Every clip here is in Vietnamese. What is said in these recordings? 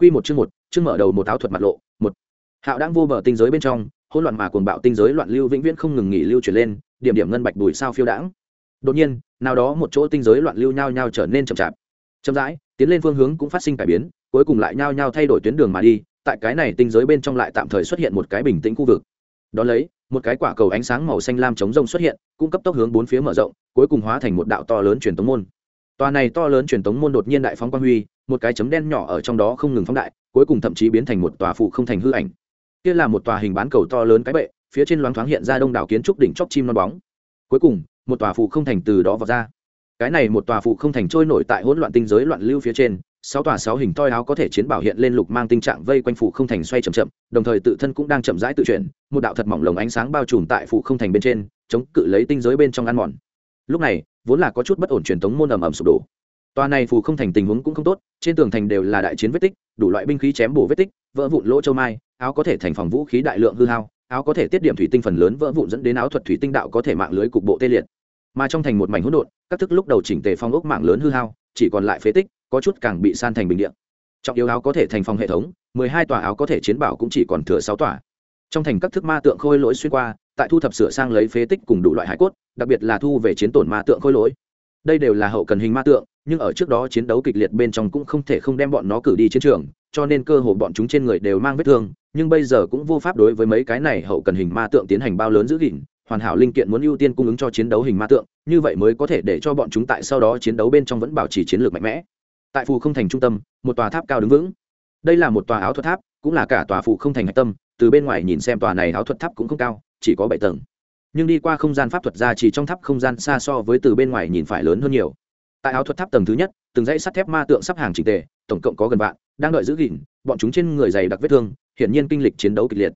Quy một chương một, chương mở đầu một áo thuật mặt lộ, một. Hạo đang vô bờ tinh giới bên trong, hỗn loạn mà cuồng bạo tinh giới loạn lưu vĩnh viễn không ngừng nghỉ lưu chuyển lên, điểm điểm ngân bạch bùi sao phiêu đãng. Đột nhiên, nào đó một chỗ tinh giới loạn lưu nhao nhao trở nên chậm chạp. Chậm rãi, tiến lên phương hướng cũng phát sinh cải biến, cuối cùng lại nhao nhao thay đổi tuyến đường mà đi, tại cái này tinh giới bên trong lại tạm thời xuất hiện một cái bình tĩnh khu vực. Đó lấy, một cái quả cầu ánh sáng màu xanh lam chống rông xuất hiện, cung cấp tốc hướng bốn phía mở rộng, cuối cùng hóa thành một đạo to lớn truyền tống môn. Tòa này to lớn truyền tống môn đột nhiên đại phóng quang huy, một cái chấm đen nhỏ ở trong đó không ngừng phóng đại, cuối cùng thậm chí biến thành một tòa phụ không thành hư ảnh. Kia là một tòa hình bán cầu to lớn cái bệ, phía trên loáng thoáng hiện ra đông đảo kiến trúc đỉnh chóp chim non bóng. Cuối cùng, một tòa phụ không thành từ đó vọt ra. Cái này một tòa phụ không thành trôi nổi tại hỗn loạn tinh giới loạn lưu phía trên, sáu tòa sáu hình toi áo có thể chiến bảo hiện lên lục mang tình trạng vây quanh phụ không thành xoay chậm chậm, đồng thời tự thân cũng đang chậm rãi tự chuyển, một đạo thật mỏng lồng ánh sáng bao trùm tại phụ không thành bên trên, chống cự lấy tinh giới bên trong ăn mòn. Lúc này, vốn là có chút bất ổn truyền thống môn ầm ầm sụp đổ tòa này phù không thành tình huống cũng không tốt, trên tường thành đều là đại chiến vết tích, đủ loại binh khí chém bổ vết tích, vỡ vụn lỗ châu mai, áo có thể thành phòng vũ khí đại lượng hư hao, áo có thể tiết điểm thủy tinh phần lớn vỡ vụn dẫn đến áo thuật thủy tinh đạo có thể mạng lưới cục bộ tê liệt. Mà trong thành một mảnh hỗn độn, các thức lúc đầu chỉnh tề phong ốc mạng lớn hư hao, chỉ còn lại phế tích, có chút càng bị san thành bình điện trọng yếu áo có thể thành phòng hệ thống, mười hai tòa áo có thể chiến bảo cũng chỉ còn thừa sáu tòa. Trong thành các thức ma tượng khôi lỗi xuyên qua, tại thu thập sửa sang lấy phế tích cùng đủ loại hải cốt, đặc biệt là thu về chiến tổn ma tượng khôi lỗi. Đây đều là hậu cần hình ma tượng nhưng ở trước đó chiến đấu kịch liệt bên trong cũng không thể không đem bọn nó cử đi chiến trường, cho nên cơ hồ bọn chúng trên người đều mang vết thương, nhưng bây giờ cũng vô pháp đối với mấy cái này hậu cần hình ma tượng tiến hành bao lớn giữ gìn, hoàn hảo linh kiện muốn ưu tiên cung ứng cho chiến đấu hình ma tượng, như vậy mới có thể để cho bọn chúng tại sau đó chiến đấu bên trong vẫn bảo trì chiến lược mạnh mẽ. Tại phù không thành trung tâm, một tòa tháp cao đứng vững. Đây là một tòa áo thuật tháp, cũng là cả tòa phù không thành hạch tâm, từ bên ngoài nhìn xem tòa này áo thuật tháp cũng không cao, chỉ có bảy tầng. Nhưng đi qua không gian pháp thuật ra chỉ trong tháp không gian xa so với từ bên ngoài nhìn phải lớn hơn nhiều tại áo thuật tháp tầng thứ nhất, từng dãy sắt thép ma tượng sắp hàng trình tề, tổng cộng có gần vạn, đang đợi giữ gìn, bọn chúng trên người dày đặc vết thương, hiển nhiên kinh lịch chiến đấu kịch liệt.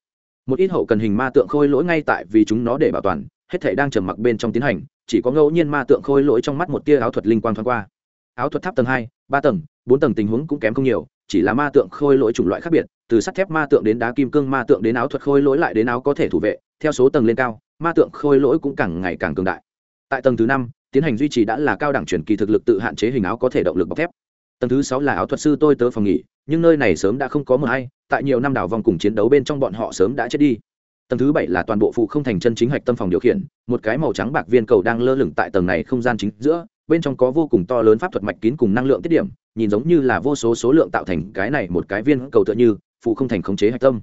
Một ít hậu cần hình ma tượng khôi lỗi ngay tại vì chúng nó để bảo toàn, hết thể đang trầm mặc bên trong tiến hành, chỉ có ngẫu nhiên ma tượng khôi lỗi trong mắt một tia áo thuật linh quang thoáng qua. Áo thuật tháp tầng hai, ba tầng, bốn tầng tình huống cũng kém không nhiều, chỉ là ma tượng khôi lỗi chủng loại khác biệt, từ sắt thép ma tượng đến đá kim cương ma tượng đến áo thuật khôi lỗi lại đến áo có thể thủ vệ, theo số tầng lên cao, ma tượng khôi lỗi cũng càng ngày càng cường đại. Tại tầng thứ năm tiến hành duy trì đã là cao đẳng truyền kỳ thực lực tự hạn chế hình áo có thể động lực bọc thép. Tầng thứ sáu là áo thuật sư tôi tớ phòng nghỉ, nhưng nơi này sớm đã không có mờ hay tại nhiều năm đảo vòng cùng chiến đấu bên trong bọn họ sớm đã chết đi. Tầng thứ bảy là toàn bộ phụ không thành chân chính hạch tâm phòng điều khiển, một cái màu trắng bạc viên cầu đang lơ lửng tại tầng này không gian chính giữa, bên trong có vô cùng to lớn pháp thuật mạch kín cùng năng lượng tiết điểm, nhìn giống như là vô số số lượng tạo thành cái này một cái viên cầu tựa như phụ không thành khống chế hạch tâm.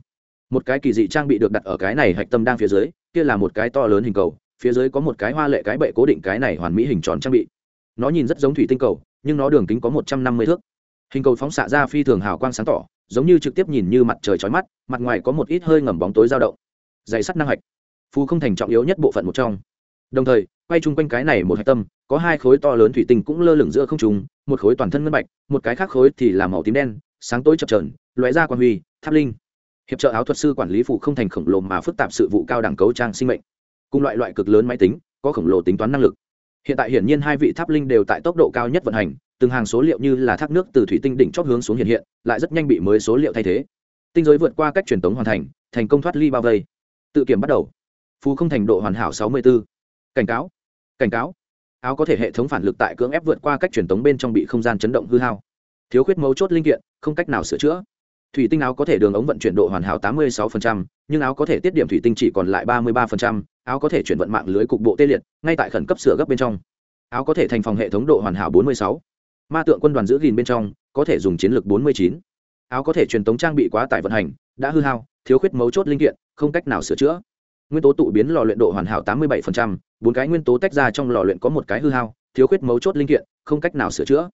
Một cái kỳ dị trang bị được đặt ở cái này hạch tâm đang phía dưới, kia là một cái to lớn hình cầu phía dưới có một cái hoa lệ cái bệ cố định cái này hoàn mỹ hình tròn trang bị. Nó nhìn rất giống thủy tinh cầu, nhưng nó đường kính có một trăm năm mươi thước. Hình cầu phóng xạ ra phi thường hào quang sáng tỏ, giống như trực tiếp nhìn như mặt trời chói mắt, mặt ngoài có một ít hơi ngầm bóng tối dao động. Dày sắt năng hạch. Phù không thành trọng yếu nhất bộ phận một trong. Đồng thời, quay chung quanh cái này một hạch tâm, có hai khối to lớn thủy tinh cũng lơ lửng giữa không trùng một khối toàn thân ngân bạch, một cái khác khối thì là màu tím đen, sáng tối chập trờn lóe ra quan huy, tháp linh. Hiệp trợ áo thuật sư quản lý phụ không thành khổng lồ mà phức tạp sự vụ cao đẳng cấu trang sinh mệnh cùng loại loại cực lớn máy tính có khổng lồ tính toán năng lực. Hiện tại hiển nhiên hai vị tháp linh đều tại tốc độ cao nhất vận hành từng hàng số liệu như là thác nước từ thủy tinh đỉnh chót hướng xuống hiện hiện lại rất nhanh bị mới số liệu thay thế. Tinh giới vượt qua cách truyền tống hoàn thành thành công thoát ly bao vây. Tự kiểm bắt đầu. Phú không thành độ hoàn hảo sáu mươi 64. cảnh cáo. Cảnh cáo. Áo có thể hệ thống phản lực tại cưỡng ép vượt qua cách truyền tống bên trong bị không gian chấn động hư hao. Thiếu khuyết mấu chốt linh kiện không cách nào sửa chữa. Thủy tinh áo có thể đường ống vận chuyển độ hoàn hảo 86%, nhưng áo có thể tiết điểm thủy tinh chỉ còn lại 33%, áo có thể chuyển vận mạng lưới cục bộ tê liệt ngay tại khẩn cấp sửa gấp bên trong áo có thể thành phòng hệ thống độ hoàn hảo 46. ma tượng quân đoàn giữ gìn bên trong có thể dùng chiến lược 49. áo có thể truyền tống trang bị quá tải vận hành đã hư hao thiếu khuyết mấu chốt linh kiện không cách nào sửa chữa nguyên tố tụ biến lò luyện độ hoàn hảo 87%, bốn cái nguyên tố tách ra trong lò luyện có một cái hư hao thiếu khuyết mấu chốt linh kiện không cách nào sửa chữa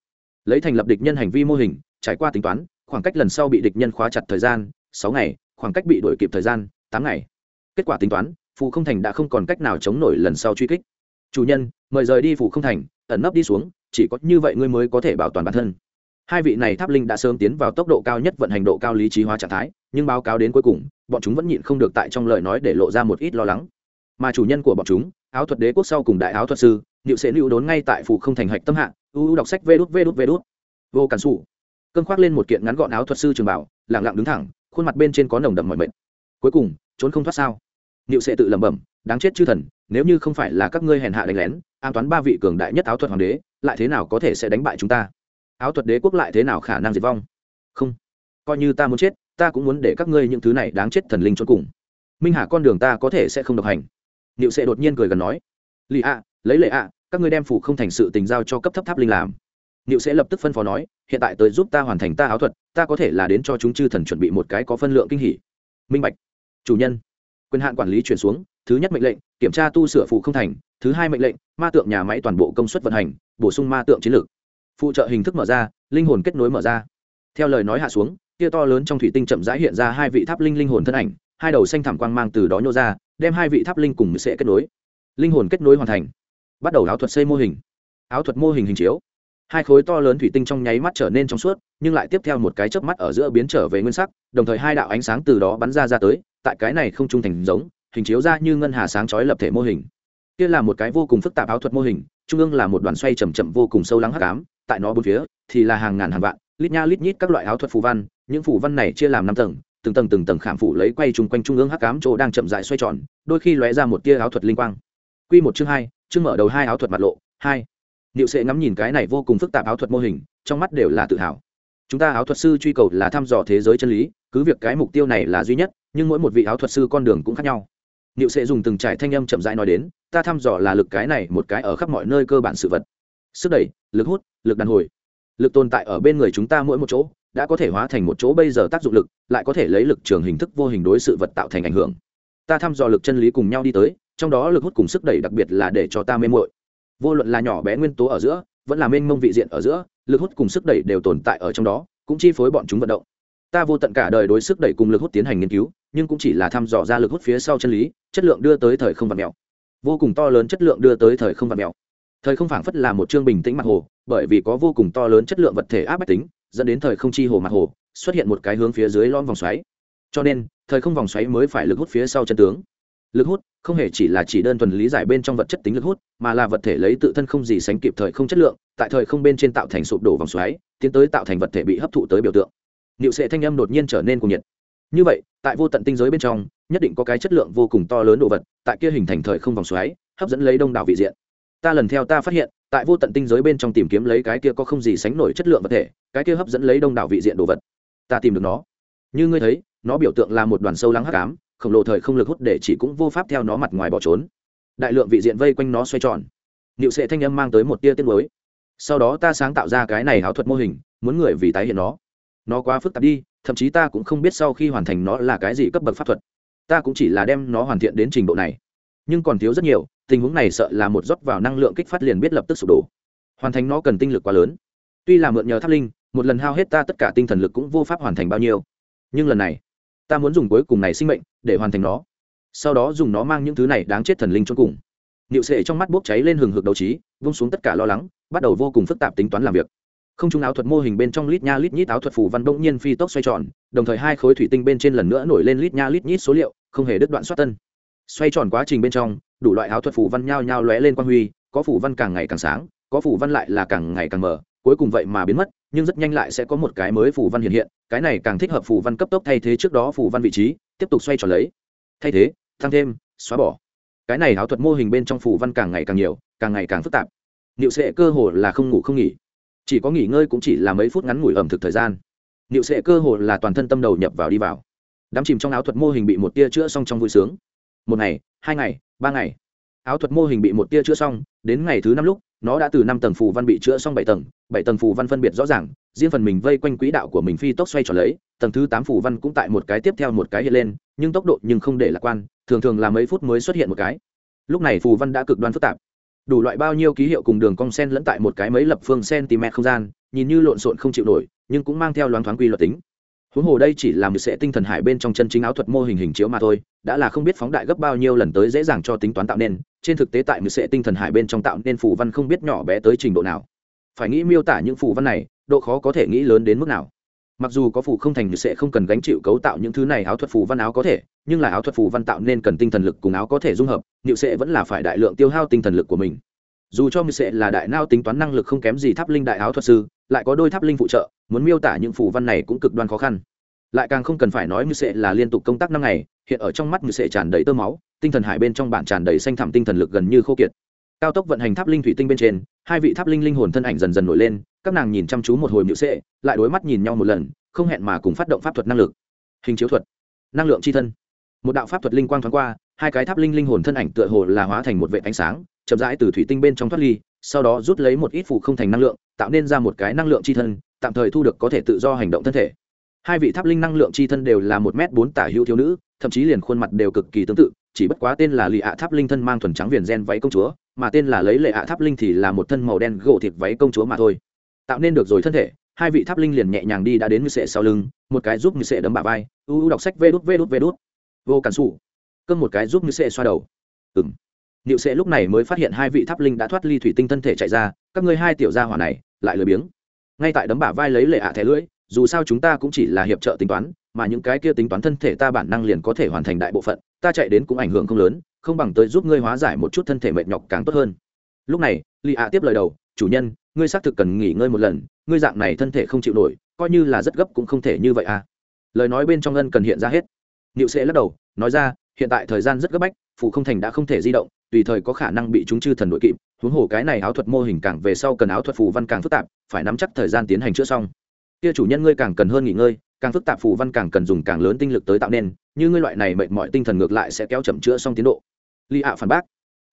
lấy thành lập địch nhân hành vi mô hình trải qua tính toán khoảng cách lần sau bị địch nhân khóa chặt thời gian sáu ngày khoảng cách bị đổi kịp thời gian tám ngày kết quả tính toán phù không thành đã không còn cách nào chống nổi lần sau truy kích. Chủ nhân, mời rời đi phù không thành, ẩn nấp đi xuống, chỉ có như vậy ngươi mới có thể bảo toàn bản thân. Hai vị này tháp linh đã sớm tiến vào tốc độ cao nhất vận hành độ cao lý trí hóa trạng thái, nhưng báo cáo đến cuối cùng, bọn chúng vẫn nhịn không được tại trong lời nói để lộ ra một ít lo lắng. Mà chủ nhân của bọn chúng, áo thuật đế quốc sau cùng đại áo thuật sư liệu sẽ lưu đốn ngay tại phủ không thành hạch tâm hạng Uu đọc sách vê đút vê đút vê đút. Vô cản xù cơn khoác lên một kiện ngắn gọn áo thuật sư trường bảo lẳng lặng đứng thẳng, khuôn mặt bên trên có nồng đậm mọi mệt. Cuối cùng, trốn không thoát sao? Niệu sẽ tự lẩm bẩm, đáng chết chư thần, nếu như không phải là các ngươi hèn hạ đánh lén, an toán ba vị cường đại nhất áo thuật hoàng đế, lại thế nào có thể sẽ đánh bại chúng ta? Áo thuật đế quốc lại thế nào khả năng diệt vong? Không, coi như ta muốn chết, ta cũng muốn để các ngươi những thứ này đáng chết thần linh chôn cùng. Minh hà con đường ta có thể sẽ không độc hành. Niệu sẽ đột nhiên cười gần nói "Lý ạ, lấy lệ ạ, các ngươi đem phủ không thành sự tình giao cho cấp thấp tháp linh làm. Niệu sẽ lập tức phân phó nói, hiện tại tới giúp ta hoàn thành ta áo thuật, ta có thể là đến cho chúng chư thần chuẩn bị một cái có phân lượng kinh hỉ. Minh bạch, chủ nhân quyền hạn quản lý chuyển xuống, thứ nhất mệnh lệnh, kiểm tra tu sửa phụ không thành, thứ hai mệnh lệnh, ma tượng nhà máy toàn bộ công suất vận hành, bổ sung ma tượng chiến lược. Phụ trợ hình thức mở ra, linh hồn kết nối mở ra. Theo lời nói hạ xuống kia to lớn trong thủy tinh chậm rãi hiện ra hai vị tháp linh linh hồn thân ảnh, hai đầu xanh thảm quang mang từ đó nhô ra, đem hai vị tháp linh cùng sẽ kết nối. Linh hồn kết nối hoàn thành. Bắt đầu áo thuật xây mô hình. Áo thuật mô hình hình chiếu. Hai khối to lớn thủy tinh trong nháy mắt trở nên trong suốt, nhưng lại tiếp theo một cái chớp mắt ở giữa biến trở về nguyên sắc, đồng thời hai đạo ánh sáng từ đó bắn ra ra tới tại cái này không trung thành giống hình chiếu ra như ngân hà sáng chói lập thể mô hình. Kia là một cái vô cùng phức tạp áo thuật mô hình trung ương là một đoàn xoay chậm chậm vô cùng sâu lắng hắc ám tại nó bốn phía thì là hàng ngàn hàng vạn lít nha lít nhít các loại áo thuật phù văn những phù văn này chia làm năm tầng từng tầng từng tầng khảm phủ lấy quay chung quanh trung ương hắc ám chỗ đang chậm rãi xoay tròn đôi khi lóe ra một tia áo thuật linh quang. Quy một chương hai chương mở đầu hai áo thuật mặt lộ hai. Niệu Sệ ngắm nhìn cái này vô cùng phức tạp áo thuật mô hình, trong mắt đều là tự hào. Chúng ta áo thuật sư truy cầu là thăm dò thế giới chân lý, cứ việc cái mục tiêu này là duy nhất, nhưng mỗi một vị áo thuật sư con đường cũng khác nhau. Niệu Sệ dùng từng trải thanh âm chậm rãi nói đến, ta thăm dò là lực cái này một cái ở khắp mọi nơi cơ bản sự vật. Sức đẩy, lực hút, lực đàn hồi. Lực tồn tại ở bên người chúng ta mỗi một chỗ, đã có thể hóa thành một chỗ bây giờ tác dụng lực, lại có thể lấy lực trường hình thức vô hình đối sự vật tạo thành ảnh hưởng. Ta thăm dò lực chân lý cùng nhau đi tới, trong đó lực hút cùng sức đẩy đặc biệt là để cho ta mê muội vô luận là nhỏ bé nguyên tố ở giữa vẫn là mênh mông vị diện ở giữa lực hút cùng sức đẩy đều tồn tại ở trong đó cũng chi phối bọn chúng vận động ta vô tận cả đời đối sức đẩy cùng lực hút tiến hành nghiên cứu, nhưng cũng chỉ là thăm dò ra lực hút phía sau chân lý, chất lượng đưa tới thời không vật mèo vô cùng to lớn chất lượng đưa tới thời không vật mèo thời không phảng phất là một chương bình tĩnh mặt hồ, bởi vì có vô cùng to lớn chất lượng vật thể áp bách tính, dẫn đến thời không chi hồ mặt hồ, xuất hiện một cái hướng phía dưới lon vòng xoáy. Cho nên, thời không vòng xoáy mới phải lực hút phía sau chân tướng. Lực hút không hề chỉ là chỉ đơn thuần lý giải bên trong vật chất tính lực hút, mà là vật thể lấy tự thân không gì sánh kịp thời không chất lượng, tại thời không bên trên tạo thành sụp đổ vòng xoáy, tiến tới tạo thành vật thể bị hấp thụ tới biểu tượng niệu sệ thanh âm đột nhiên trở nên cuồng nhiệt. Như vậy, tại vô tận tinh giới bên trong, nhất định có cái chất lượng vô cùng to lớn đồ vật, tại kia hình thành thời không vòng xoáy, hấp dẫn lấy đông đảo vị diện. Ta lần theo ta phát hiện, tại vô tận tinh giới bên trong tìm kiếm lấy cái kia có không gì sánh nổi chất lượng vật thể, cái kia hấp dẫn lấy đông đảo vị diện đồ vật. Ta tìm được nó. Như ngươi thấy, nó biểu tượng là một đoàn sâu lắng hắc ám, khổng lồ thời không lực hút để chỉ cũng vô pháp theo nó mặt ngoài bỏ trốn. Đại lượng vị diện vây quanh nó xoay tròn. Niệu sệ thanh âm mang tới một tia tiết mới sau đó ta sáng tạo ra cái này áo thuật mô hình, muốn người vì tái hiện nó nó quá phức tạp đi, thậm chí ta cũng không biết sau khi hoàn thành nó là cái gì cấp bậc pháp thuật. Ta cũng chỉ là đem nó hoàn thiện đến trình độ này. Nhưng còn thiếu rất nhiều, tình huống này sợ là một rót vào năng lượng kích phát liền biết lập tức sụp đổ. Hoàn thành nó cần tinh lực quá lớn. Tuy là mượn nhờ tháp linh, một lần hao hết ta tất cả tinh thần lực cũng vô pháp hoàn thành bao nhiêu. Nhưng lần này, ta muốn dùng cuối cùng này sinh mệnh để hoàn thành nó. Sau đó dùng nó mang những thứ này đáng chết thần linh cho cùng. Niệu sệ trong mắt bốc cháy lên hừng hực đầu trí, vung xuống tất cả lo lắng, bắt đầu vô cùng phức tạp tính toán làm việc không trung áo thuật mô hình bên trong lít nha lít nhít áo thuật phủ văn bỗng nhiên phi tốc xoay tròn, đồng thời hai khối thủy tinh bên trên lần nữa nổi lên lít nha lít nhít số liệu, không hề đứt đoạn xoát tân. Xoay tròn quá trình bên trong, đủ loại áo thuật phủ văn nhao nhao lóe lên quang huy, có phủ văn càng ngày càng sáng, có phủ văn lại là càng ngày càng mở, cuối cùng vậy mà biến mất, nhưng rất nhanh lại sẽ có một cái mới phủ văn hiện hiện, cái này càng thích hợp phủ văn cấp tốc thay thế trước đó phủ văn vị trí, tiếp tục xoay tròn lấy. Thay thế, tăng thêm, xóa bỏ. Cái này áo thuật mô hình bên trong phủ văn càng ngày càng nhiều, càng ngày càng phức tạp. Liệu sẽ cơ hồ là không ngủ không nghỉ chỉ có nghỉ ngơi cũng chỉ là mấy phút ngắn ngủi ẩm thực thời gian. Niệu sệ cơ hồ là toàn thân tâm đầu nhập vào đi vào. Đám chìm trong áo thuật mô hình bị một tia chữa xong trong vui sướng. Một ngày, hai ngày, ba ngày. Áo thuật mô hình bị một tia chữa xong, đến ngày thứ năm lúc, nó đã từ năm tầng phù văn bị chữa xong bảy tầng. Bảy tầng phù văn phân biệt rõ ràng, riêng phần mình vây quanh quỹ đạo của mình phi tốc xoay tròn lấy, tầng thứ tám phù văn cũng tại một cái tiếp theo một cái hiện lên, nhưng tốc độ nhưng không để lạc quan, thường thường là mấy phút mới xuất hiện một cái. Lúc này phù văn đã cực đoan phức tạp đủ loại bao nhiêu ký hiệu cùng đường cong sen lẫn tại một cái mấy lập phương cm không gian, nhìn như lộn xộn không chịu nổi, nhưng cũng mang theo loáng thoáng quy luật tính. Huống hồ đây chỉ là một sệ tinh thần hải bên trong chân chính áo thuật mô hình hình chiếu mà thôi, đã là không biết phóng đại gấp bao nhiêu lần tới dễ dàng cho tính toán tạo nên, trên thực tế tại một sệ tinh thần hải bên trong tạo nên phù văn không biết nhỏ bé tới trình độ nào. Phải nghĩ miêu tả những phù văn này, độ khó có thể nghĩ lớn đến mức nào mặc dù có phù không thành như sẽ không cần gánh chịu cấu tạo những thứ này, áo thuật phù văn áo có thể, nhưng là áo thuật phù văn tạo nên cần tinh thần lực cùng áo có thể dung hợp nhự sẽ vẫn là phải đại lượng tiêu hao tinh thần lực của mình. Dù cho như sẽ là đại nao tính toán năng lực không kém gì tháp linh đại áo thuật sư, lại có đôi tháp linh phụ trợ, muốn miêu tả những phù văn này cũng cực đoan khó khăn. Lại càng không cần phải nói như sẽ là liên tục công tác năm ngày, hiện ở trong mắt như sẽ tràn đầy tơ máu, tinh thần hải bên trong bản tràn đầy xanh thẳm tinh thần lực gần như khô kiệt. Cao tốc vận hành tháp linh thủy tinh bên trên, hai vị tháp linh linh hồn thân ảnh dần dần nổi lên các nàng nhìn chăm chú một hồi nhự sệ, lại đối mắt nhìn nhau một lần, không hẹn mà cùng phát động pháp thuật năng lực. Hình chiếu thuật, năng lượng c h i thân. Một đạo pháp thuật linh quang thoáng qua, hai cái tháp linh linh hồn thân ảnh tựa hồ là hóa thành một vệ ánh sáng, chậm rãi từ thủy tinh bên trong thoát ly, sau đó rút lấy một ít phụ không thành năng lượng, tạo nên ra một cái năng lượng c h i thân, tạm thời thu được có thể tự do hành động thân thể. Hai vị tháp linh năng lượng c h i thân đều là một m bốn tả hữu thiếu nữ, thậm chí liền khuôn mặt đều cực kỳ tương tự, chỉ bất quá tên là lì ạ tháp linh thân mang thuần trắng viền gen váy công chúa, mà tên là lấy lệ ạ tháp linh thì là một thân màu đen gỗ thịt váy công chúa mà thôi tạo nên được rồi thân thể, hai vị tháp linh liền nhẹ nhàng đi đã đến như sệ sau lưng, một cái giúp như sệ đấm bà vai, u u đọc sách vê đút vê đút vê đút. Vô cản xù cơm một cái giúp như sệ xoa đầu. Ừng niệu sệ lúc này mới phát hiện hai vị tháp linh đã thoát ly thủy tinh thân thể chạy ra, các ngươi hai tiểu gia hỏa này, lại lười biếng. Ngay tại đấm bả vai lấy lệ ạ thẻ lưỡi, dù sao chúng ta cũng chỉ là hiệp trợ tính toán, mà những cái kia tính toán thân thể ta bản năng liền có thể hoàn thành đại bộ phận, ta chạy đến cũng ảnh hưởng không lớn, không bằng tới giúp ngươi hóa giải một chút thân thể mệt nhọc càng tốt hơn. Lúc này lì ạ tiếp lời đầu, chủ nhân ngươi xác thực cần nghỉ ngơi một lần, ngươi dạng này thân thể không chịu nổi, coi như là rất gấp cũng không thể như vậy à. Lời nói bên trong ân cần hiện ra hết. Niệu sẽ lắc đầu, nói ra, hiện tại thời gian rất gấp bách, phụ không thành đã không thể di động, tùy thời có khả năng bị chúng chư thần đội kịp, huống hồ cái này áo thuật mô hình càng về sau cần áo thuật phù văn càng phức tạp, phải nắm chắc thời gian tiến hành chữa xong. Kia chủ nhân ngươi càng cần hơn nghỉ ngơi, càng phức tạp phù văn càng cần dùng càng lớn tinh lực tới tạo nên, như ngươi loại này mệt mọi tinh thần ngược lại sẽ kéo chậm chữa xong tiến độ. Li ạ phản bác.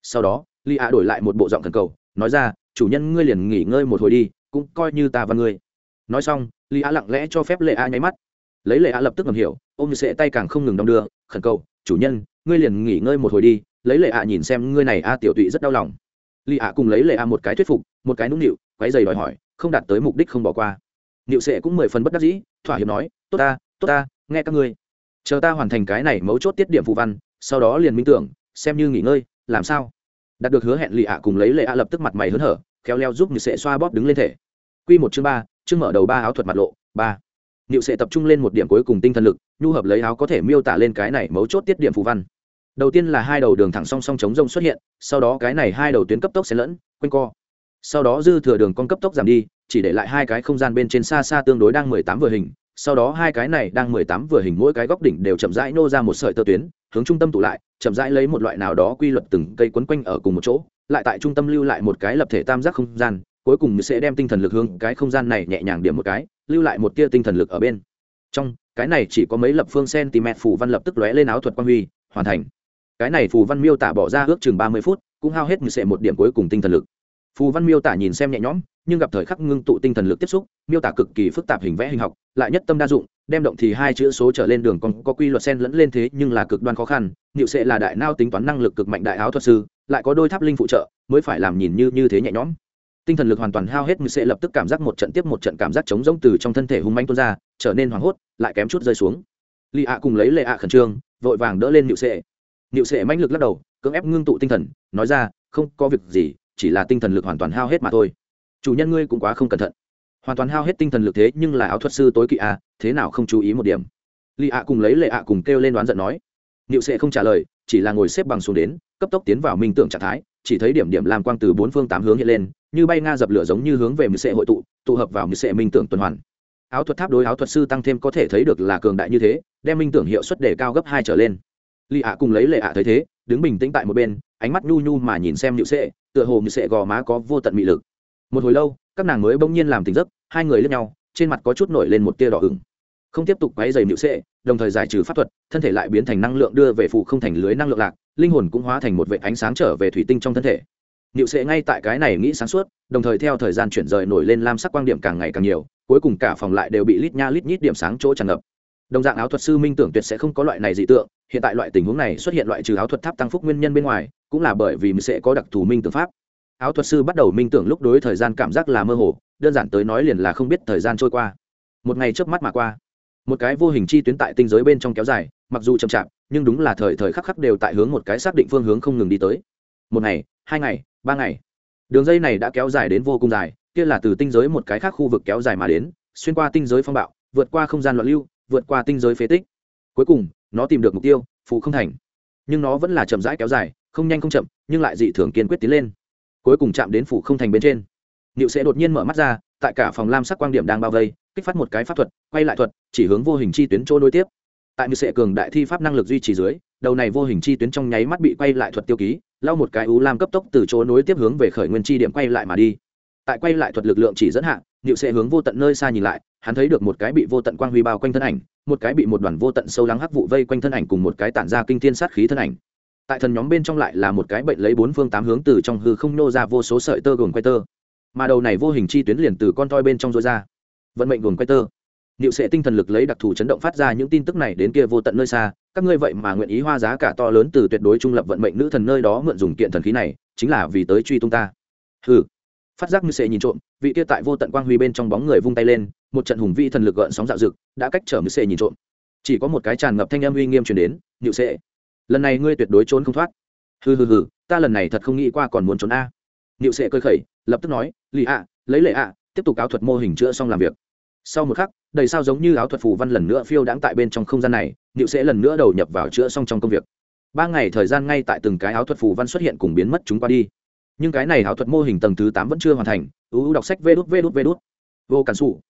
Sau đó, li ạ đổi lại một bộ giọng thần cầu nói ra, chủ nhân ngươi liền nghỉ ngơi một hồi đi, cũng coi như ta và ngươi. Nói xong, lý á lặng lẽ cho phép lệ a nháy mắt. Lấy lệ a lập tức ngầm hiểu, ôm m sệ tay càng không ngừng đong đưa, khẩn cầu, chủ nhân, ngươi liền nghỉ ngơi một hồi đi. Lấy lệ a nhìn xem ngươi này, a, tiểu tụy rất đau lòng. Lý á cùng lấy lệ a một cái thuyết phục, một cái nũng nịu, quấy giày đòi hỏi, không đạt tới mục đích không bỏ qua. Nịu sệ cũng mười phần bất đắc dĩ, thỏa hiệp nói, tốt ta tốt ta, nghe các ngươi. Chờ ta hoàn thành cái này mấu chốt tiết điểm phụ văn, sau đó liền minh tưởng, xem như nghỉ ngơi, làm sao? Đạt được hứa hẹn lì ạ cùng lấy lệ a lập tức mặt mày hớn hở khéo leo giúp như sệ xoa bóp đứng lên thể q một chương ba chương mở đầu ba áo thuật mặt lộ ba Niệu sệ tập trung lên một điểm cuối cùng tinh thần lực, nhu hợp lấy áo có thể miêu tả lên cái này mấu chốt tiết điểm phù văn. Đầu tiên là hai đầu đường thẳng song song chống rông xuất hiện, sau đó cái này hai đầu tuyến cấp tốc xen lẫn, quanh co. Sau đó dư thừa đường con cấp tốc giảm đi, chỉ để lại hai cái không gian bên trên xa xa tương đối đang mười tám vừa hình, sau đó hai cái này đang mười tám vừa hình mỗi cái góc đỉnh đều chậm rãi nô ra một sợi tơ tuyến, hướng trung tâm tụ lại, chậm rãi lấy một loại nào đó quy luật từng cây quấn quanh ở cùng một chỗ, lại tại trung tâm lưu lại một cái lập thể tam giác không gian, cuối cùng sẽ đem tinh thần lực hướng cái không gian này nhẹ nhàng điểm một cái, lưu lại một tia tinh thần lực ở bên. Trong cái này chỉ có mấy lập phương cm phù văn lập tức lóe lên áo thuật quang huy hoàn thành. Cái này phù văn miêu tả bỏ ra ước chừng ba mươi phút cũng hao hết người sệ một điểm cuối cùng tinh thần lực. Phù văn miêu tả nhìn xem nhẹ nhõm nhưng gặp thời khắc ngưng tụ tinh thần lực tiếp xúc miêu tả cực kỳ phức tạp hình vẽ hình học lại nhất tâm đa dụng đem động thì hai chữ số trở lên đường còn có quy luật sen lẫn lên thế nhưng là cực đoan khó khăn nhịu sệ là đại nao tính toán năng lực cực mạnh đại áo thuật sư, lại có đôi tháp linh phụ trợ, mới phải làm nhìn như như thế nhẹ nhõm. Tinh thần lực hoàn toàn hao hết như sẽ lập tức cảm giác một trận tiếp một trận cảm giác chống rỗng từ trong thân thể hung manh tuôn ra, trở nên hoảng hốt, lại kém chút rơi xuống. Lì ạ cùng lấy lệ ạ khẩn trương, vội vàng đỡ lên nịu sệ. Nịu sệ mãnh lực lắc đầu, cưỡng ép ngưng tụ tinh thần, nói ra, không có việc gì, chỉ là tinh thần lực hoàn toàn hao hết mà thôi. Chủ nhân ngươi cũng quá không cẩn thận hoàn toàn hao hết tinh thần lực thế nhưng là áo thuật sư tối kỵ à thế nào không chú ý một điểm. Lì ạ cùng lấy lệ ạ cùng kêu lên đoán giận nói. Niệu sệ không trả lời, chỉ là ngồi xếp bằng xuống đến, cấp tốc tiến vào minh tưởng trạng thái, chỉ thấy điểm điểm làm quang từ bốn phương tám hướng hiện lên, như bay nga dập lửa giống như hướng về mười sệ hội tụ tụ hợp vào mười sệ minh tưởng tuần hoàn. Áo thuật tháp đối áo thuật sư tăng thêm có thể thấy được là cường đại như thế, đem minh tưởng hiệu suất để cao gấp hai trở lên. Lì ạ cùng lấy lệ ạ thấy thế, đứng bình tĩnh tại một bên, ánh mắt nhu nhu mà nhìn xem Niệu sệ, tựa hồ mười sệ gò má có vô tận mị lực. Một hồi lâu các nàng mới bỗng nhiên làm tỉnh giấc hai người lướt nhau trên mặt có chút nổi lên một tia đỏ ửng không tiếp tục quấy dày niệu sệ đồng thời giải trừ pháp thuật thân thể lại biến thành năng lượng đưa về phụ không thành lưới năng lượng lạc linh hồn cũng hóa thành một vệ ánh sáng trở về thủy tinh trong thân thể Niệu Sệ ngay tại cái này nghĩ sáng suốt, đồng thời theo thời gian chuyển rời nổi lên lam sắc quang điểm càng ngày càng nhiều, cuối cùng cả phòng lại đều bị lít nha lít nhít điểm sáng chỗ tràn ngập. Đồng dạng áo thuật sư Minh tưởng tuyệt sẽ không có loại này dị tượng, hiện tại loại tình huống này xuất hiện loại trừ áo thuật tháp tăng phúc nguyên nhân bên ngoài, cũng là bởi vì mình sẽ có đặc thù minh tưởng pháp. Áo thuật sư bắt đầu minh tưởng lúc đối thời gian cảm giác là mơ hồ, đơn giản tới nói liền là không biết thời gian trôi qua. Một ngày chớp mắt mà qua, một cái vô hình chi tuyến tại tinh giới bên trong kéo dài, mặc dù chậm chạp, nhưng đúng là thời thời khắc khắc đều tại hướng một cái xác định phương hướng không ngừng đi tới. Một ngày, hai ngày, ba ngày đường dây này đã kéo dài đến vô cùng dài kia là từ tinh giới một cái khác khu vực kéo dài mà đến xuyên qua tinh giới phong bạo vượt qua không gian loạn lưu vượt qua tinh giới phế tích cuối cùng nó tìm được mục tiêu phụ không thành nhưng nó vẫn là chậm rãi kéo dài không nhanh không chậm nhưng lại dị thường kiên quyết tiến lên cuối cùng chạm đến phủ không thành bên trên. Niệu sẽ đột nhiên mở mắt ra, tại cả phòng lam sắc quang điểm đang bao vây, kích phát một cái pháp thuật, quay lại thuật, chỉ hướng vô hình chi tuyến chỗ nối tiếp. Tại niệu sẽ cường đại thi pháp năng lực duy trì dưới, đầu này vô hình chi tuyến trong nháy mắt bị quay lại thuật tiêu ký, lau một cái ú lam cấp tốc từ chỗ nối tiếp hướng về khởi nguyên chi điểm quay lại mà đi. Tại quay lại thuật lực lượng chỉ dẫn hạ, niệu sẽ hướng vô tận nơi xa nhìn lại, hắn thấy được một cái bị vô tận quang huy bao quanh thân ảnh, một cái bị một đoàn vô tận sâu lắng hắc vụ vây quanh thân ảnh cùng một cái tản ra kinh thiên sát khí thân ảnh tại thần nhóm bên trong lại là một cái bệnh lấy bốn phương tám hướng từ trong hư không nô ra vô số sợi tơ gồm quay tơ. Mà đầu này vô hình chi tuyến liền từ con toi bên trong rối ra. Vận mệnh gồm quay tơ. Liệu sẽ tinh thần lực lấy đặc thù chấn động phát ra những tin tức này đến kia vô tận nơi xa, các ngươi vậy mà nguyện ý hoa giá cả to lớn từ tuyệt đối trung lập vận mệnh nữ thần nơi đó mượn dùng kiện thần khí này, chính là vì tới truy tung ta. Hừ. Phát giác như sẽ nhìn trộm, vị kia tại vô tận quang huy bên trong bóng người vung tay lên, một trận hùng vi thần lực gợn sóng dạo dực, đã cách trở như sệ nhìn trộm. Chỉ có một cái tràn ngập thanh âm uy nghiêm truyền đến nhự sệ lần này ngươi tuyệt đối trốn không thoát. Hừ hừ hừ, ta lần này thật không nghĩ qua còn muốn trốn a. Niệu sệ cơ khẩy, lập tức nói, lì ạ, lấy lệ ạ, tiếp tục áo thuật mô hình chữa xong làm việc. Sau một khắc, đầy sao giống như áo thuật phù văn lần nữa phiêu đãng tại bên trong không gian này, niệu sẽ lần nữa đầu nhập vào chữa xong trong công việc. Ba ngày thời gian ngay tại từng cái áo thuật phù văn xuất hiện cùng biến mất chúng qua đi. Nhưng cái này áo thuật mô hình tầng thứ tám vẫn chưa hoàn thành. Ưu đọc sách vê đút vê đút vê đút. Vô cản xù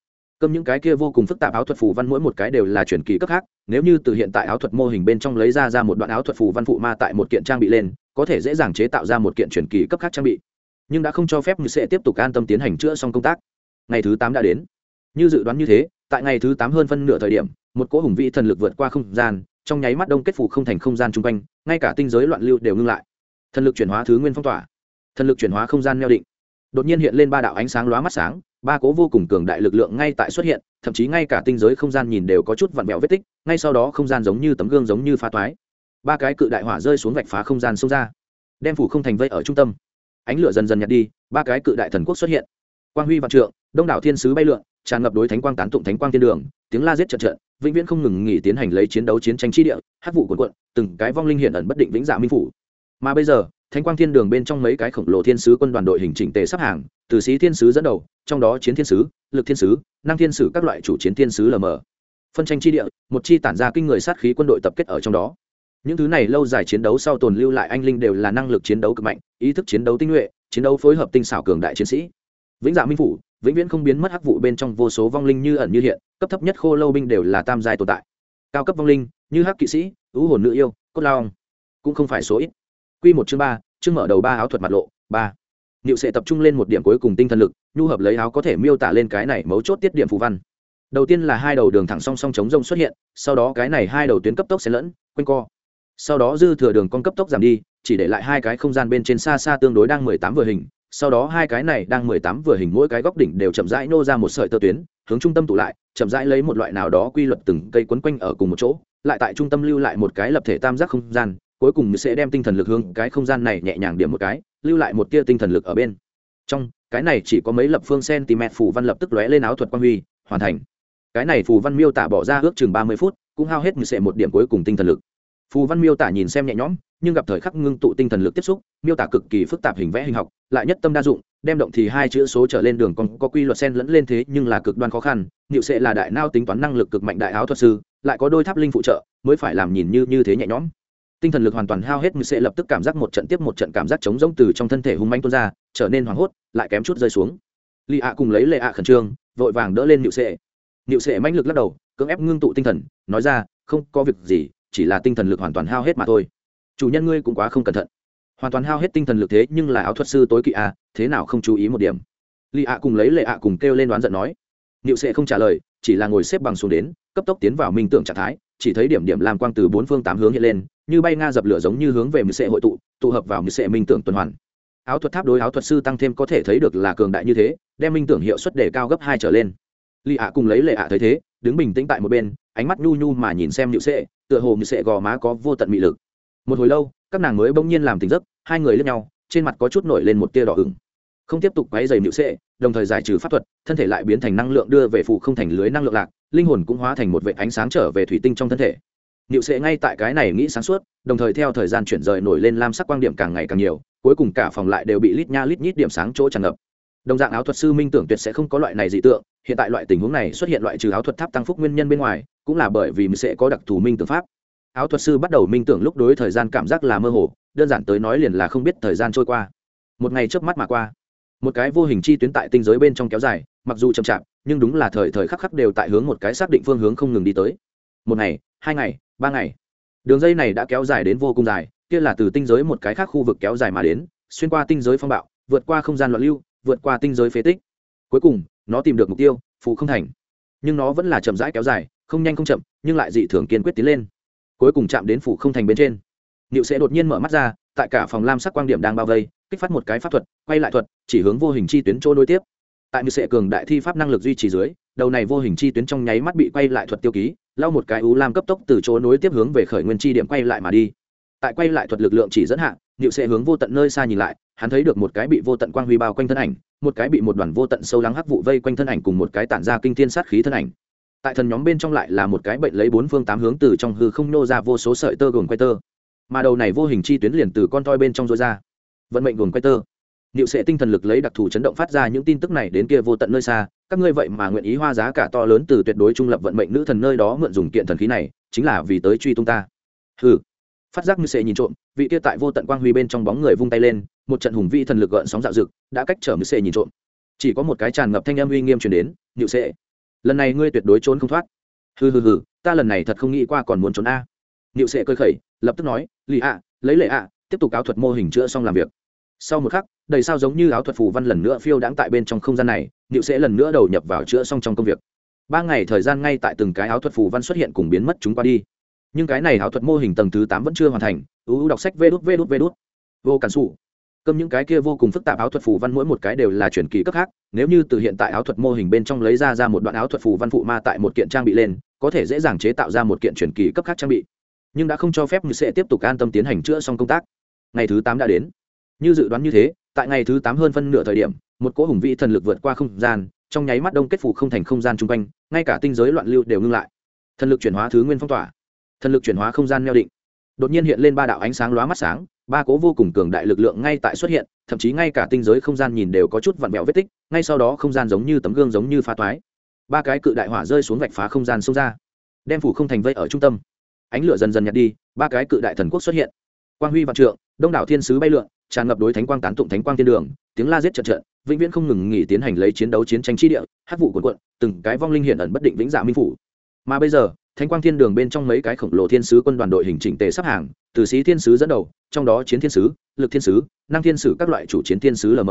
cơm những cái kia vô cùng phức tạp áo thuật phù văn mỗi một cái đều là truyền kỳ cấp khác, nếu như từ hiện tại áo thuật mô hình bên trong lấy ra ra một đoạn áo thuật phù văn phụ ma tại một kiện trang bị lên, có thể dễ dàng chế tạo ra một kiện truyền kỳ cấp khác trang bị. Nhưng đã không cho phép người sẽ tiếp tục an tâm tiến hành chữa xong công tác. Ngày thứ tám đã đến. Như dự đoán như thế, tại ngày thứ tám hơn phân nửa thời điểm, một cỗ hùng vĩ thần lực vượt qua không gian, trong nháy mắt đông kết phủ không thành không gian chung quanh, ngay cả tinh giới loạn lưu đều ngưng lại. Thần lực chuyển hóa thứ nguyên phong tỏa. Thần lực chuyển hóa không gian neo định. Đột nhiên hiện lên ba đạo ánh sáng lóa mắt sáng ba cố vô cùng cường đại lực lượng ngay tại xuất hiện, thậm chí ngay cả tinh giới không gian nhìn đều có chút vặn vẹo vết tích, ngay sau đó không gian giống như tấm gương giống như phá toái. Ba cái cự đại hỏa rơi xuống vạch phá không gian sâu ra, đem phủ không thành vây ở trung tâm. Ánh lửa dần dần nhạt đi, ba cái cự đại thần quốc xuất hiện. Quang huy vạn trượng, đông đảo thiên sứ bay lượn, tràn ngập đối thánh quang tán tụng thánh quang thiên đường, tiếng la giết trận trận, vĩnh viễn không ngừng nghỉ tiến hành lấy chiến đấu chiến tranh chi địa, hát vụ quần quận từng cái vong linh hiện ẩn bất định vĩnh dạ minh phủ. Mà bây giờ thánh quang thiên đường bên trong mấy cái khổng lồ thiên sứ quân đoàn đội hình chỉnh tề sắp hàng, từ sĩ thiên sứ dẫn đầu, trong đó chiến thiên sứ, lực thiên sứ, năng thiên sứ các loại chủ chiến thiên sứ lờ mờ. Phân tranh chi địa, một chi tản ra kinh người sát khí quân đội tập kết ở trong đó. Những thứ này lâu dài chiến đấu sau tồn lưu lại anh linh đều là năng lực chiến đấu cực mạnh, ý thức chiến đấu tinh nhuệ, chiến đấu phối hợp tinh xảo cường đại chiến sĩ. Vĩnh dạ minh phủ, vĩnh viễn không biến mất hắc vụ bên trong vô số vong linh như ẩn như hiện, cấp thấp nhất khô lâu binh đều là tam giai tồn tại. Cao cấp vong linh, như hắc kỵ sĩ ứ hồn nữ yêu, cốt lao cũng không phải số ít. Q một chương ba chương mở đầu ba áo thuật mặt lộ, ba. Niệu sẽ tập trung lên một điểm cuối cùng tinh thần lực, nhu hợp lấy áo có thể miêu tả lên cái này mấu chốt tiết điểm phù văn. Đầu tiên là hai đầu đường thẳng song song chống rông xuất hiện, sau đó cái này hai đầu tuyến cấp tốc xen lẫn, quanh co. Sau đó dư thừa đường con cấp tốc giảm đi, chỉ để lại hai cái không gian bên trên xa xa tương đối đang mười tám vừa hình, sau đó hai cái này đang mười tám vừa hình mỗi cái góc đỉnh đều chậm rãi nô ra một sợi tơ tuyến, hướng trung tâm tụ lại, chậm rãi lấy một loại nào đó quy luật từng cây quấn quanh ở cùng một chỗ, lại tại trung tâm lưu lại một cái lập thể tam giác không gian cuối cùng sẽ đem tinh thần lực hướng cái không gian này nhẹ nhàng điểm một cái, lưu lại một tia tinh thần lực ở bên. Trong, cái này chỉ có mấy lập phương cm phù văn lập tức lóe lên áo thuật quan huy, hoàn thành. Cái này phù văn miêu tả bỏ ra ước chừng ba mươi phút, cũng hao hết như sẽ một điểm cuối cùng tinh thần lực. Phù văn miêu tả nhìn xem nhẹ nhõm, nhưng gặp thời khắc ngưng tụ tinh thần lực tiếp xúc, miêu tả cực kỳ phức tạp hình vẽ hình học, lại nhất tâm đa dụng, đem động thì hai chữ số trở lên đường còn có quy luật sen lẫn lên thế nhưng là cực đoan khó khăn nhịu sẽ là đại nao tính toán năng lực cực mạnh đại áo thuật sư, lại có đôi tháp linh phụ trợ, mới phải làm nhìn như như thế nhẹ nhõm tinh thần lực hoàn toàn hao hết như sẽ lập tức cảm giác một trận tiếp một trận cảm giác chống rỗng từ trong thân thể hung manh tuôn ra, trở nên hoảng hốt, lại kém chút rơi xuống. Lì ạ cùng lấy lệ ạ khẩn trương, vội vàng đỡ lên nhự sệ nhự sệ mãnh lực lắc đầu, cưỡng ép ngưng tụ tinh thần, nói ra, không có việc gì, chỉ là tinh thần lực hoàn toàn hao hết mà thôi. Chủ nhân ngươi cũng quá không cẩn thận. Hoàn toàn hao hết tinh thần lực thế nhưng là áo thuật sư tối kỵ à thế nào không chú ý một điểm? Lì ạ cùng lấy lệ ạ cùng kêu lên đoán giận nói. Nhự sệ không trả lời, chỉ là ngồi xếp bằng xuống đến, cấp tốc tiến vào minh tưởng trạng thái, chỉ thấy điểm điểm làm quang từ bốn phương tám hướng hiện lên như bay nga dập lửa giống như hướng về mười sệ hội tụ tụ hợp vào mười sệ minh tưởng tuần hoàn. Áo thuật tháp đối áo thuật sư tăng thêm có thể thấy được là cường đại như thế, đem minh tưởng hiệu suất đề cao gấp hai trở lên. Lì ạ cùng lấy lệ ạ thấy thế, đứng bình tĩnh tại một bên, ánh mắt nhu nhu mà nhìn xem nhự sệ, tựa hồ như sệ gò má có vô tận mị lực. Một hồi lâu, các nàng mới bỗng nhiên làm tỉnh giấc, hai người lên nhau, trên mặt có chút nổi lên một tia đỏ ửng. Không tiếp tục quấy dày nhự sệ, đồng thời giải trừ pháp thuật, thân thể lại biến thành năng lượng đưa về phụ không thành lưới năng lượng lạc, linh hồn cũng hóa thành một vệ ánh sáng trở về thủy tinh trong thân thể. Niệu sệ ngay tại cái này nghĩ sáng suốt, đồng thời theo thời gian chuyển rời nổi lên lam sắc quang điểm càng ngày càng nhiều, cuối cùng cả phòng lại đều bị lít nha lít nhít điểm sáng chỗ tràn ngập. Đồng dạng áo thuật sư minh tưởng tuyệt sẽ không có loại này dị tượng, hiện tại loại tình huống này xuất hiện loại trừ áo thuật tháp tăng phúc nguyên nhân bên ngoài, cũng là bởi vì mình sẽ có đặc thù minh tưởng pháp. Áo thuật sư bắt đầu minh tưởng lúc đối thời gian cảm giác là mơ hồ, đơn giản tới nói liền là không biết thời gian trôi qua. Một ngày chớp mắt mà qua, một cái vô hình chi tuyến tại tinh giới bên trong kéo dài, mặc dù chậm chạp, nhưng đúng là thời thời khắc khắc đều tại hướng một cái xác định phương hướng không ngừng đi tới. Một ngày, hai ngày ba ngày. Đường dây này đã kéo dài đến vô cùng dài, kia là từ tinh giới một cái khác khu vực kéo dài mà đến, xuyên qua tinh giới phong bạo, vượt qua không gian loạn lưu, vượt qua tinh giới phế tích. Cuối cùng, nó tìm được mục tiêu phụ không thành. Nhưng nó vẫn là chậm rãi kéo dài, không nhanh không chậm, nhưng lại dị thường kiên quyết tiến lên. Cuối cùng chạm đến phủ không thành bên trên. Niệu sẽ đột nhiên mở mắt ra, tại cả phòng lam sắc quang điểm đang bao vây, kích phát một cái pháp thuật, quay lại thuật, chỉ hướng vô hình chi tuyến chỗ nối tiếp. Tại niệu sẽ cường đại thi pháp năng lực duy trì dưới, đầu này vô hình chi tuyến trong nháy mắt bị quay lại thuật tiêu ký lau một cái ú lam cấp tốc từ chỗ nối tiếp hướng về khởi nguyên chi điểm quay lại mà đi. Tại quay lại thuật lực lượng chỉ dẫn hạ, niệu sẽ hướng vô tận nơi xa nhìn lại, hắn thấy được một cái bị vô tận quang huy bao quanh thân ảnh, một cái bị một đoàn vô tận sâu lắng hắc vụ vây quanh thân ảnh cùng một cái tản ra kinh thiên sát khí thân ảnh. Tại thần nhóm bên trong lại là một cái bệnh lấy bốn phương tám hướng từ trong hư không nô ra vô số sợi tơ gồm quay tơ. Mà đầu này vô hình chi tuyến liền từ con toi bên trong rối ra. Vận mệnh gồm quay tơ. Niệu sẽ tinh thần lực lấy đặc thù chấn động phát ra những tin tức này đến kia vô tận nơi xa các ngươi vậy mà nguyện ý hoa giá cả to lớn từ tuyệt đối trung lập vận mệnh nữ thần nơi đó mượn dùng kiện thần khí này, chính là vì tới truy tung ta. Hừ. Phát giác như sẽ nhìn trộm, vị kia tại vô tận quang huy bên trong bóng người vung tay lên, một trận hùng vĩ thần lực gợn sóng dạo dực đã cách trở như sẽ nhìn trộm. Chỉ có một cái tràn ngập thanh âm uy nghiêm truyền đến, nhự sẽ, lần này ngươi tuyệt đối trốn không thoát. Hừ hừ hừ, ta lần này thật không nghĩ qua còn muốn trốn a. Nhự sẽ cơ khẩy, lập tức nói, lì ạ, lấy lệ ạ, tiếp tục áo thuật mô hình chữa xong làm việc sau một khắc, đầy sao giống như áo thuật phù văn lần nữa phiêu đãng tại bên trong không gian này nịu sẽ lần nữa đầu nhập vào chữa xong trong công việc. Ba ngày thời gian ngay tại từng cái áo thuật phù văn xuất hiện cùng biến mất chúng qua đi. Nhưng cái này áo thuật mô hình tầng thứ tám vẫn chưa hoàn thành, ưu đọc sách vê đút vê đút vê đút. Vô cản xù cơm những cái kia vô cùng phức tạp áo thuật phù văn mỗi một cái đều là chuyển kỳ cấp khác, nếu như từ hiện tại áo thuật mô hình bên trong lấy ra ra một đoạn áo thuật phù văn phụ ma tại một kiện trang bị lên, có thể dễ dàng chế tạo ra một kiện chuyển kỳ cấp khác trang bị. Nhưng đã không cho phép người sẽ tiếp tục an tâm tiến hành chữa xong công tác. Ngày thứ tám đã đến như dự đoán như thế, tại ngày thứ tám hơn phân nửa thời điểm, một cỗ hùng vĩ thần lực vượt qua không gian, trong nháy mắt đông kết phủ không thành không gian chung quanh, ngay cả tinh giới loạn lưu đều ngưng lại. Thần lực chuyển hóa thứ nguyên phong tỏa. Thần lực chuyển hóa không gian neo định. Đột nhiên hiện lên ba đạo ánh sáng lóa mắt sáng, ba cố vô cùng cường đại lực lượng ngay tại xuất hiện, thậm chí ngay cả tinh giới không gian nhìn đều có chút vặn vẹo vết tích, ngay sau đó không gian giống như tấm gương giống như phá toái. Ba cái cự đại hỏa rơi xuống vạch phá không gian xông ra, đem phủ không thành vây ở trung tâm. Ánh lửa dần dần nhạt đi, ba cái cự đại thần quốc xuất hiện. Quang huy vạn trượng, đông đảo thiên sứ bay lượn tràn ngập đối thánh quang tán tụng thánh quang thiên đường, tiếng la giết trận trận, vĩnh viễn không ngừng nghỉ tiến hành lấy chiến đấu chiến tranh chi địa, hát vụ quần quận từng cái vong linh hiện ẩn bất định vĩnh dạ minh phủ. Mà bây giờ, thánh quang thiên đường bên trong mấy cái khổng lồ thiên sứ quân đoàn đội hình chỉnh tề sắp hàng, từ sĩ thiên sứ dẫn đầu, trong đó chiến thiên sứ, lực thiên sứ, năng thiên sử các loại chủ chiến thiên sứ lm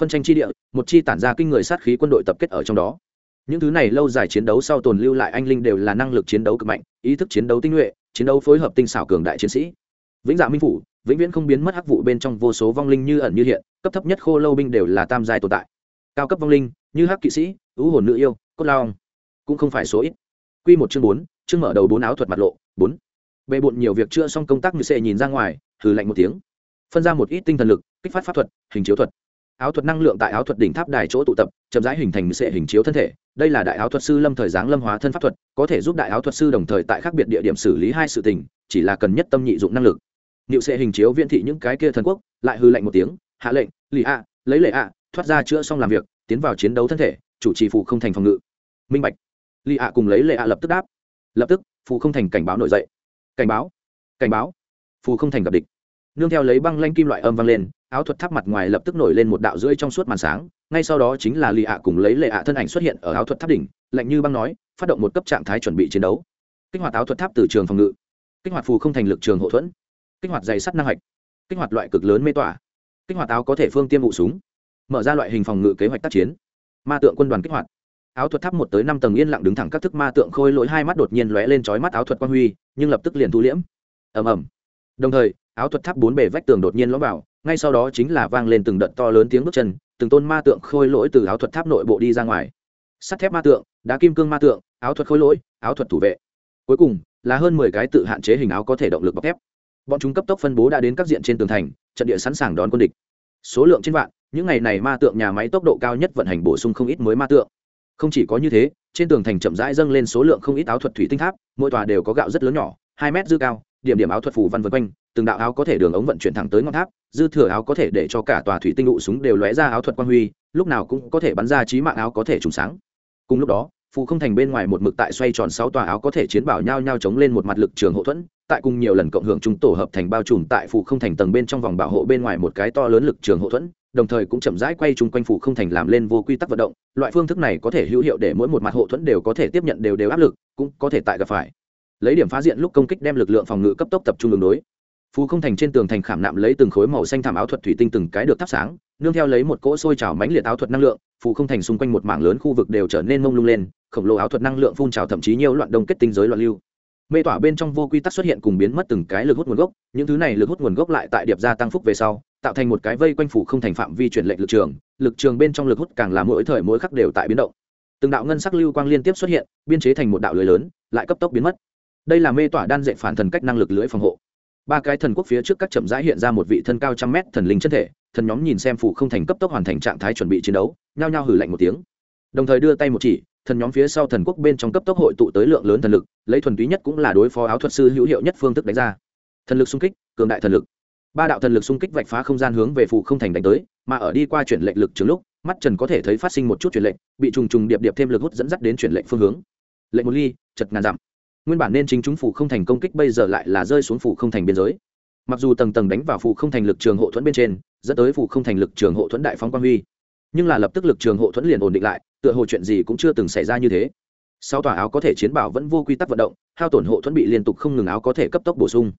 phân tranh chi địa, một chi tản ra kinh người sát khí quân đội tập kết ở trong đó. Những thứ này lâu dài chiến đấu sau tồn lưu lại anh linh đều là năng lực chiến đấu cực mạnh, ý thức chiến đấu tinh nhuệ, chiến đấu phối hợp tinh xảo cường đại chiến sĩ. Vĩnh dạ minh phủ vĩnh viễn không biến mất hắc vụ bên trong vô số vong linh như ẩn như hiện, cấp thấp nhất khô lâu binh đều là tam giai tồn tại. Cao cấp vong linh, như hắc kỵ sĩ, ưu hồn nữ yêu, cốt lao cũng không phải số ít. Quy một chương bốn, chương mở đầu bốn áo thuật mặt lộ, bốn. Bề bộn nhiều việc chưa xong công tác như sẽ nhìn ra ngoài thử lạnh một tiếng. Phân ra một ít tinh thần lực, kích phát pháp thuật, hình chiếu thuật. Áo thuật năng lượng tại áo thuật đỉnh tháp đài chỗ tụ tập, chậm rãi hình thành sệ hình chiếu thân thể. Đây là đại áo thuật sư lâm thời giáng lâm hóa thân pháp thuật, có thể giúp đại áo thuật sư đồng thời tại khác biệt địa điểm xử lý hai sự tình, chỉ là cần nhất tâm nhị dụng năng lực niệu sẽ hình chiếu viễn thị những cái kia thần quốc, lại hư lệnh một tiếng, hạ lệnh, lì ạ, lấy lệ ạ, thoát ra chữa xong làm việc, tiến vào chiến đấu thân thể, chủ trì phụ không thành phòng ngự. Minh bạch. Lì ạ cùng lấy lệ ạ lập tức đáp. Lập tức, phù không thành cảnh báo nổi dậy. Cảnh báo cảnh báo. Phù không thành gặp địch. Nương theo lấy băng lanh kim loại âm vang lên, áo thuật tháp mặt ngoài lập tức nổi lên một đạo rưỡi trong suốt màn sáng, ngay sau đó chính là lì ạ cùng lấy lệ ạ thân ảnh xuất hiện ở áo thuật tháp đỉnh, lạnh như băng nói, phát động một cấp trạng thái chuẩn bị chiến đấu. Kích hoạt áo thuật tháp từ trường phòng ngự. Kích hoạt phù không thành lực trường hậu thuẫn kích hoạt dày sắt năng hạch, kích hoạt loại cực lớn mê tỏa, kích hoạt áo có thể phương tiêm vụ súng, mở ra loại hình phòng ngự kế hoạch tác chiến. Ma tượng quân đoàn kích hoạt. Áo thuật tháp một tới năm tầng yên lặng đứng thẳng các thức ma tượng khôi lỗi hai mắt đột nhiên lóe lên trói mắt áo thuật quang huy, nhưng lập tức liền thu liễm. Ầm ầm. Đồng thời, áo thuật tháp bốn bề vách tường đột nhiên lõm vào, ngay sau đó chính là vang lên từng đợt to lớn tiếng bước chân, từng tôn ma tượng khôi lỗi từ áo thuật tháp nội bộ đi ra ngoài. Sắt thép ma tượng, đá kim cương ma tượng, áo thuật khôi lỗi, áo thuật thủ vệ. Cuối cùng, là hơn mười cái tự hạn chế hình áo có thể động lực bọc thép bọn chúng cấp tốc phân bố đã đến các diện trên tường thành, trận địa sẵn sàng đón quân địch. Số lượng trên vạn, những ngày này ma tượng nhà máy tốc độ cao nhất vận hành bổ sung không ít mới ma tượng. Không chỉ có như thế, trên tường thành chậm rãi dâng lên số lượng không ít áo thuật thủy tinh tháp, mỗi tòa đều có gạo rất lớn nhỏ, hai mét dư cao, điểm điểm áo thuật phủ văn vân quanh, từng đạo áo có thể đường ống vận chuyển thẳng tới ngọn tháp, dư thừa áo có thể để cho cả tòa thủy tinh đụ súng đều lóe ra áo thuật quang huy, lúc nào cũng có thể bắn ra trí mạng áo có thể trùng sáng. Cùng lúc đó phù không thành bên ngoài một mực tại xoay tròn sáu tòa áo có thể chiến bảo nhau nhau chống lên một mặt lực trường hậu thuẫn, tại cùng nhiều lần cộng hưởng chúng tổ hợp thành bao trùm tại phù không thành tầng bên trong vòng bảo hộ bên ngoài một cái to lớn lực trường hậu thuẫn, đồng thời cũng chậm rãi quay chung quanh phù không thành làm lên vô quy tắc vận động, loại phương thức này có thể hữu hiệu để mỗi một mặt hộ thuẫn đều có thể tiếp nhận đều đều áp lực, cũng có thể tại gặp phải. Lấy điểm phá diện lúc công kích đem lực lượng phòng ngự cấp tốc tập trung đường đối phù không thành trên tường thành khảm nạm lấy từng khối màu xanh thảm áo thuật thủy tinh từng cái được thắp sáng, nương theo lấy một cỗ sôi trào mánh liệt áo thuật năng lượng phù không thành xung quanh một mảng lớn khu vực đều trở nên mông lung lên, khổng lồ áo thuật năng lượng phun trào thậm chí nhiều loạn đông kết tinh giới loạn lưu. Mê tỏa bên trong vô quy tắc xuất hiện cùng biến mất từng cái lực hút nguồn gốc, những thứ này lực hút nguồn gốc lại tại điệp gia tăng phúc về sau, tạo thành một cái vây quanh phủ không thành phạm vi chuyển lệnh lực trường lực trường bên trong lực hút càng là mỗi thời mỗi khắc đều tại biến động. Từng đạo ngân sắc lưu quang liên tiếp xuất hiện, biên chế thành một đạo lưới lớn, lại cấp tốc biến mất. Đây là mê tỏa đan dạy phản thần cách năng lực lưới phòng hộ ba cái thần quốc phía trước các chậm rãi hiện ra một vị thân cao trăm mét thần linh chân thể, thần nhóm nhìn xem phủ không thành cấp tốc hoàn thành trạng thái chuẩn bị chiến đấu, nhao nhao hử lạnh một tiếng. Đồng thời đưa tay một chỉ, thần nhóm phía sau thần quốc bên trong cấp tốc hội tụ tới lượng lớn thần lực, lấy thuần túy nhất cũng là đối phó áo thuật sư hữu hiệu nhất phương thức đánh ra. Thần lực xung kích, cường đại thần lực. Ba đạo thần lực xung kích vạch phá không gian hướng về phủ không thành đánh tới, mà ở đi qua chuyển lệnh lực trường lúc, mắt trần có thể thấy phát sinh một chút chuyển lệnh, bị trùng trùng điệp điệp thêm lực hút dẫn dắt đến chuyển lệnh phương hướng. Lệnh một ly, chật ngàn dặm nguyên bản nên chính chúng phủ không thành công kích bây giờ lại là rơi xuống phủ không thành biên giới. Mặc dù tầng tầng đánh vào phủ không thành lực trường hộ thuẫn bên trên, dẫn tới phủ không thành lực trường hộ thuẫn đại phóng quang huy. Nhưng là lập tức lực trường hộ thuẫn liền ổn định lại, tựa hồ chuyện gì cũng chưa từng xảy ra như thế. Sau tòa áo có thể chiến bảo vẫn vô quy tắc vận động, hao tổn hộ thuẫn bị liên tục không ngừng áo có thể cấp tốc bổ sung.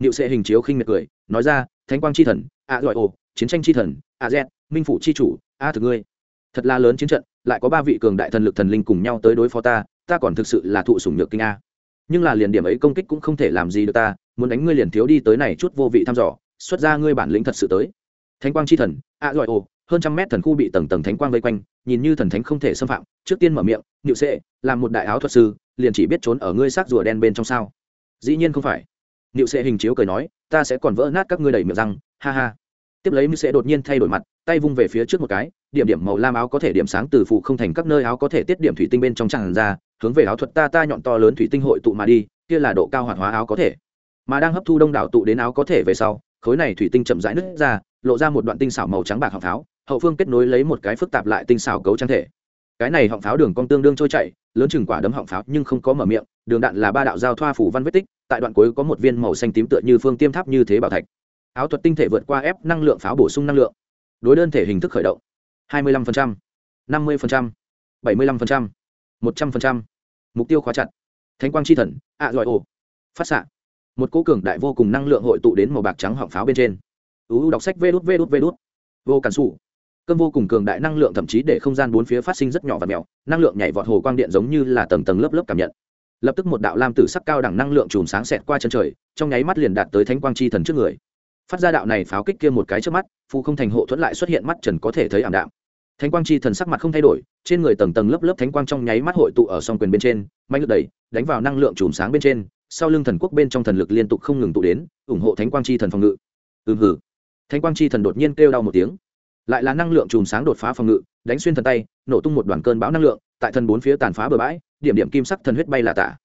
Niệu sệ hình chiếu khinh miệt cười, nói ra, thánh quang chi thần, a gọi ồ, chiến tranh chi thần, a z, minh phủ chi chủ, a thực ngươi. Thật là lớn chiến trận, lại có ba vị cường đại thần lực thần linh cùng nhau tới đối phó ta ta còn thực sự là thụ sủng nhược kinh a nhưng là liền điểm ấy công kích cũng không thể làm gì được ta, muốn đánh ngươi liền thiếu đi tới này chút vô vị thăm dò, xuất ra ngươi bản lĩnh thật sự tới. Thánh quang chi thần a gọi ồ, hơn trăm mét thần khu bị tầng tầng thánh quang vây quanh, nhìn như thần thánh không thể xâm phạm, trước tiên mở miệng nhự sệ, làm một đại áo thuật sư, liền chỉ biết trốn ở ngươi xác rùa đen bên trong sao? Dĩ nhiên không phải. Nhự sệ hình chiếu cười nói, ta sẽ còn vỡ nát các ngươi đầy miệng răng, ha ha. Tiếp lấy nhự sệ đột nhiên thay đổi mặt, tay vung về phía trước một cái điểm điểm màu lam áo có thể điểm sáng từ phụ không thành các nơi áo có thể tiết điểm thủy tinh bên trong tràn ra, hướng về áo thuật ta ta nhọn to lớn thủy tinh hội tụ mà đi, kia là độ cao hoạt hóa áo có thể. Mà đang hấp thu đông đảo tụ đến áo có thể về sau, khối này thủy tinh chậm rãi nứt ra, lộ ra một đoạn tinh xảo màu trắng bạc họng pháo, hậu phương kết nối lấy một cái phức tạp lại tinh xảo cấu trang thể. Cái này họng pháo đường cong tương đương trôi chảy, lớn chừng quả đấm họng pháo nhưng không có mở miệng, đường đạn là ba đạo giao thoa phủ văn vết tích, tại đoạn cuối có một viên màu xanh tím tựa như phương tiêm tháp như thế bảo thạch. Áo thuật tinh thể vượt qua ép năng lượng pháo bổ sung năng lượng. Đối đơn thể hình thức khởi động. 25%, 50%, 75%, 100%. mục tiêu khóa chặt. Thánh quang chi thần ạ à, ồ phát xạ. Một cố cường đại vô cùng năng lượng hội tụ đến màu bạc trắng họng pháo bên trên. Uu đọc sách vê đút vê đút vê đút. Vô cản xù cơn vô cùng cường đại năng lượng thậm chí để không gian bốn phía phát sinh rất nhỏ và mèo. Năng lượng nhảy vọt hồ quang điện giống như là tầng tầng lớp lớp cảm nhận. Lập tức một đạo lam tử sắc cao đẳng năng lượng chùm sáng xẹt qua chân trời trong nháy mắt liền đạt tới thánh quang chi thần trước người phát ra đạo này pháo kích kia một cái trước mắt phụ không thành hộ thuẫn lại xuất hiện mắt trần có thể thấy ảm đạm. Thánh quang chi thần sắc mặt không thay đổi, trên người tầng tầng lớp lớp thánh quang trong nháy mắt hội tụ ở song quyền bên trên, mạnh lực đẩy, đánh vào năng lượng chùm sáng bên trên, sau lưng thần quốc bên trong thần lực liên tục không ngừng tụ đến, ủng hộ thánh quang chi thần phòng ngự. Ừm hử thánh quang chi thần đột nhiên kêu đau một tiếng. Lại là năng lượng chùm sáng đột phá phòng ngự, đánh xuyên thần tay, nổ tung một đoàn cơn bão năng lượng, tại thần bốn phía tàn phá bờ bãi, điểm điểm kim sắc thần huyết bay là tả.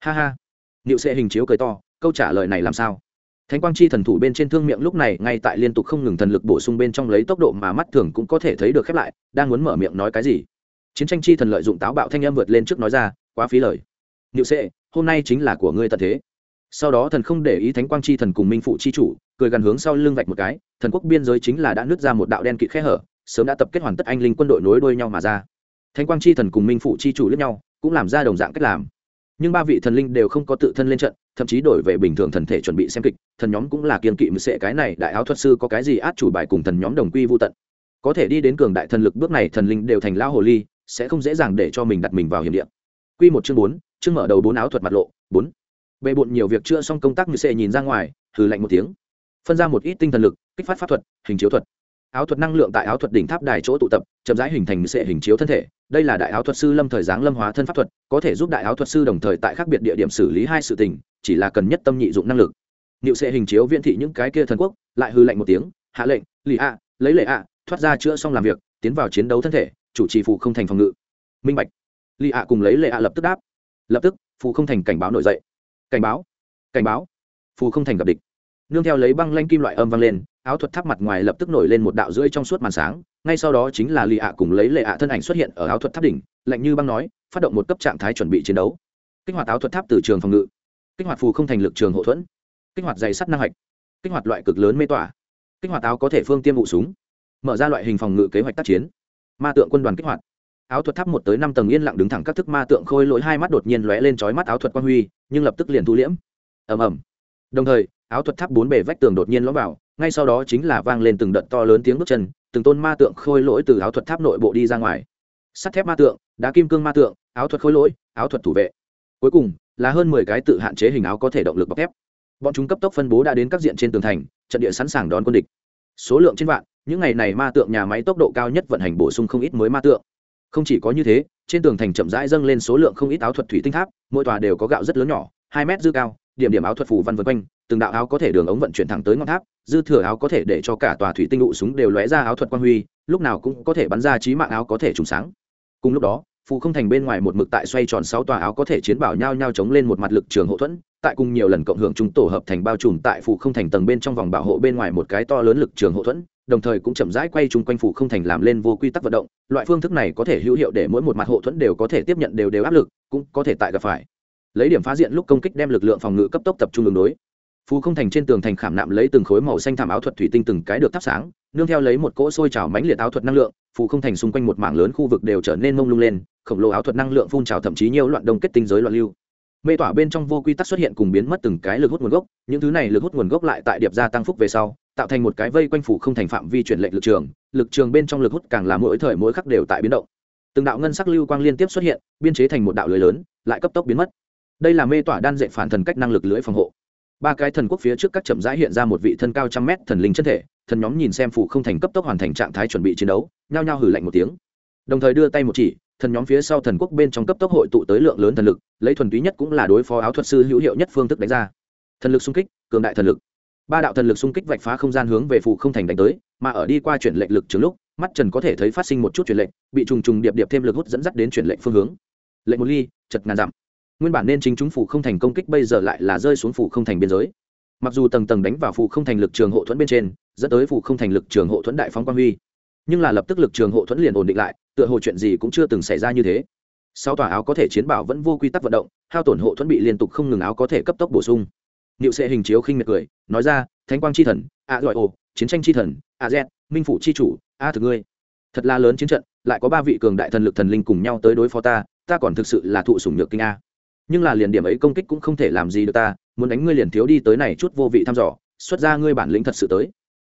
Ha ha. Niệu sẽ hình chiếu cười to, câu trả lời này làm sao? Thánh quang chi thần thủ bên trên thương miệng lúc này ngay tại liên tục không ngừng thần lực bổ sung bên trong lấy tốc độ mà mắt thường cũng có thể thấy được khép lại, đang muốn mở miệng nói cái gì. Chiến tranh chi thần lợi dụng táo bạo thanh âm vượt lên trước nói ra, quá phí lời. Niệu sệ, hôm nay chính là của ngươi tận thế. Sau đó thần không để ý thánh quang chi thần cùng minh phụ chi chủ, cười gần hướng sau lưng vạch một cái, thần quốc biên giới chính là đã nứt ra một đạo đen kịt khe hở, sớm đã tập kết hoàn tất anh linh quân đội nối đuôi nhau mà ra. Thánh quang chi thần cùng minh phụ chi chủ lẫn nhau, cũng làm ra đồng dạng cách làm. Nhưng ba vị thần linh đều không có tự thân lên trận thậm chí đổi về bình thường thần thể chuẩn bị xem kịch, thần nhóm cũng là kiên kỵ mười sệ, cái này đại áo thuật sư có cái gì át chủ bài cùng thần nhóm đồng quy vô tận. Có thể đi đến cường đại thần lực bước này, thần linh đều thành lao hồ ly, sẽ không dễ dàng để cho mình đặt mình vào hiểm địa. Quy một chương bốn, chương mở đầu bốn áo thuật mặt lộ, bốn. Bề bộn nhiều việc chưa xong công tác như sệ nhìn ra ngoài, hừ lạnh một tiếng. Phân ra một ít tinh thần lực, kích phát pháp thuật, hình chiếu thuật áo thuật năng lượng tại áo thuật đỉnh tháp đài chỗ tụ tập, chậm rãi hình thành sệ hình chiếu thân thể. Đây là đại áo thuật sư lâm thời giáng lâm hóa thân pháp thuật, có thể giúp đại áo thuật sư đồng thời tại khác biệt địa điểm xử lý hai sự tình, chỉ là cần nhất tâm nhị dụng năng lực. Niệu sệ hình chiếu viễn thị những cái kia thần quốc, lại hư lệnh một tiếng, hạ lệnh, lì ạ, lấy lệ ạ, thoát ra chữa xong làm việc, tiến vào chiến đấu thân thể, chủ trì phụ không thành phòng ngự. Minh bạch. Lì ạ cùng lấy lệ ạ lập tức đáp. Lập tức phụ không thành cảnh báo nổi dậy. Cảnh báo. Cảnh báo. Phù không thành gặp địch. Nương theo lấy băng lanh kim loại âm vang lên áo thuật tháp mặt ngoài lập tức nổi lên một đạo rưỡi trong suốt màn sáng, ngay sau đó chính là lì ạ cùng lấy lệ ạ thân ảnh xuất hiện ở áo thuật tháp đỉnh, lạnh như băng nói, phát động một cấp trạng thái chuẩn bị chiến đấu. Kích hoạt áo thuật tháp từ trường phòng ngự. Kích hoạt phù không thành lực trường hậu thuẫn. Kích hoạt dày sắt năng hạch. Kích hoạt loại cực lớn mê tỏa. Kích hoạt áo có thể phương tiêm vụ súng. Mở ra loại hình phòng ngự kế hoạch tác chiến. Ma tượng quân đoàn kích hoạt. Áo thuật tháp một tới năm tầng yên lặng đứng thẳng các thức ma tượng khôi lỗi hai mắt đột nhiên lóe lên trói mắt áo thuật quang huy, nhưng lập tức liền thu liễm. Ầm ầm. Đồng thời, áo thuật tháp bốn bề vách tường đột nhiên lõm vào ngay sau đó chính là vang lên từng đợt to lớn tiếng bước chân, từng tôn ma tượng khôi lỗi từ áo thuật tháp nội bộ đi ra ngoài. Sắt thép ma tượng, đá kim cương ma tượng, áo thuật khôi lỗi, áo thuật thủ vệ. Cuối cùng, là hơn mười cái tự hạn chế hình áo có thể động lực bọc thép. Bọn chúng cấp tốc phân bố đã đến các diện trên tường thành, trận địa sẵn sàng đón quân địch. Số lượng trên vạn, những ngày này ma tượng nhà máy tốc độ cao nhất vận hành bổ sung không ít mới ma tượng. Không chỉ có như thế, trên tường thành chậm rãi dâng lên số lượng không ít áo thuật thủy tinh tháp, mỗi tòa đều có gạo rất lớn nhỏ, hai mét dư cao, điểm điểm áo thuật phủ văn vân quanh từng đạo áo có thể đường ống vận chuyển thẳng tới ngọn tháp, dư thừa áo có thể để cho cả tòa thủy tinh lụ súng đều lóe ra áo thuật quan huy, lúc nào cũng có thể bắn ra trí mạng áo có thể trùng sáng. Cùng lúc đó, phù không thành bên ngoài một mực tại xoay tròn sáu tòa áo có thể chiến bảo nhau nhau chống lên một mặt lực trường hậu thuẫn, tại cùng nhiều lần cộng hưởng chúng tổ hợp thành bao trùm tại phù không thành tầng bên trong vòng bảo hộ bên ngoài một cái to lớn lực trường hậu thuẫn, đồng thời cũng chậm rãi quay chung quanh phủ không thành làm lên vô quy tắc vận động, loại phương thức này có thể hữu hiệu để mỗi một mặt hộ thuẫn đều có thể tiếp nhận đều đều áp lực, cũng có thể tại gặp phải. Lấy điểm phá diện lúc công kích đem lực lượng phòng ngự cấp tốc tập trung đường đối phù không thành trên tường thành khảm nạm lấy từng khối màu xanh thảm áo thuật thủy tinh từng cái được thắp sáng, nương theo lấy một cỗ sôi trào mãnh liệt áo thuật năng lượng phù không thành xung quanh một mảng lớn khu vực đều trở nên mông lung lên, khổng lồ áo thuật năng lượng phun trào thậm chí nhiều loạn đông kết tinh giới loạn lưu. Mê tỏa bên trong vô quy tắc xuất hiện cùng biến mất từng cái lực hút nguồn gốc, những thứ này lực hút nguồn gốc lại tại điệp gia tăng phúc về sau, tạo thành một cái vây quanh phủ không thành phạm vi chuyển lệnh lực trường lực trường bên trong lực hút càng là mỗi thời mỗi khắc đều tại biến động. Từng đạo ngân sắc lưu quang liên tiếp xuất hiện, biên chế thành một đạo lưới lớn, lại cấp tốc biến mất. Đây là mê tỏa đan dạy phản thần cách năng lực lưới phòng hộ ba cái thần quốc phía trước các chậm rãi hiện ra một vị thân cao trăm mét thần linh chân thể, thần nhóm nhìn xem phủ không thành cấp tốc hoàn thành trạng thái chuẩn bị chiến đấu, nhao nhao hử lạnh một tiếng. Đồng thời đưa tay một chỉ, thần nhóm phía sau thần quốc bên trong cấp tốc hội tụ tới lượng lớn thần lực, lấy thuần túy nhất cũng là đối phó áo thuật sư hữu hiệu nhất phương thức đánh ra. Thần lực xung kích, cường đại thần lực. Ba đạo thần lực xung kích vạch phá không gian hướng về phụ không thành đánh tới, mà ở đi qua chuyển lệnh lực trước lúc, mắt trần có thể thấy phát sinh một chút chuyển lệnh, bị trùng trùng điệp điệp thêm lực hút dẫn dắt đến chuyển lệnh phương hướng. Lệnh một ly, chật ngàn dặm nguyên bản nên chính chúng phủ không thành công kích bây giờ lại là rơi xuống phủ không thành biên giới. Mặc dù tầng tầng đánh vào phủ không thành lực trường hộ thuẫn bên trên, dẫn tới phủ không thành lực trường hộ thuẫn đại phóng quang huy, nhưng là lập tức lực trường hộ thuẫn liền ổn định lại, tựa hồ chuyện gì cũng chưa từng xảy ra như thế. Sau tòa áo có thể chiến bảo vẫn vô quy tắc vận động, hao tổn hộ thuẫn bị liên tục không ngừng áo có thể cấp tốc bổ sung. Niệu sẽ hình chiếu khinh miệt cười, nói ra, thánh quang chi thần, a gọi ồ, chiến tranh chi thần, a z, minh phủ chi chủ, a thực ngươi. Thật là lớn chiến trận, lại có ba vị cường đại thần lực thần linh cùng nhau tới đối phó ta ta còn thực sự là thụ sủng nhược kinh a nhưng là liền điểm ấy công kích cũng không thể làm gì được ta, muốn đánh ngươi liền thiếu đi tới này chút vô vị thăm dò, xuất ra ngươi bản lĩnh thật sự tới.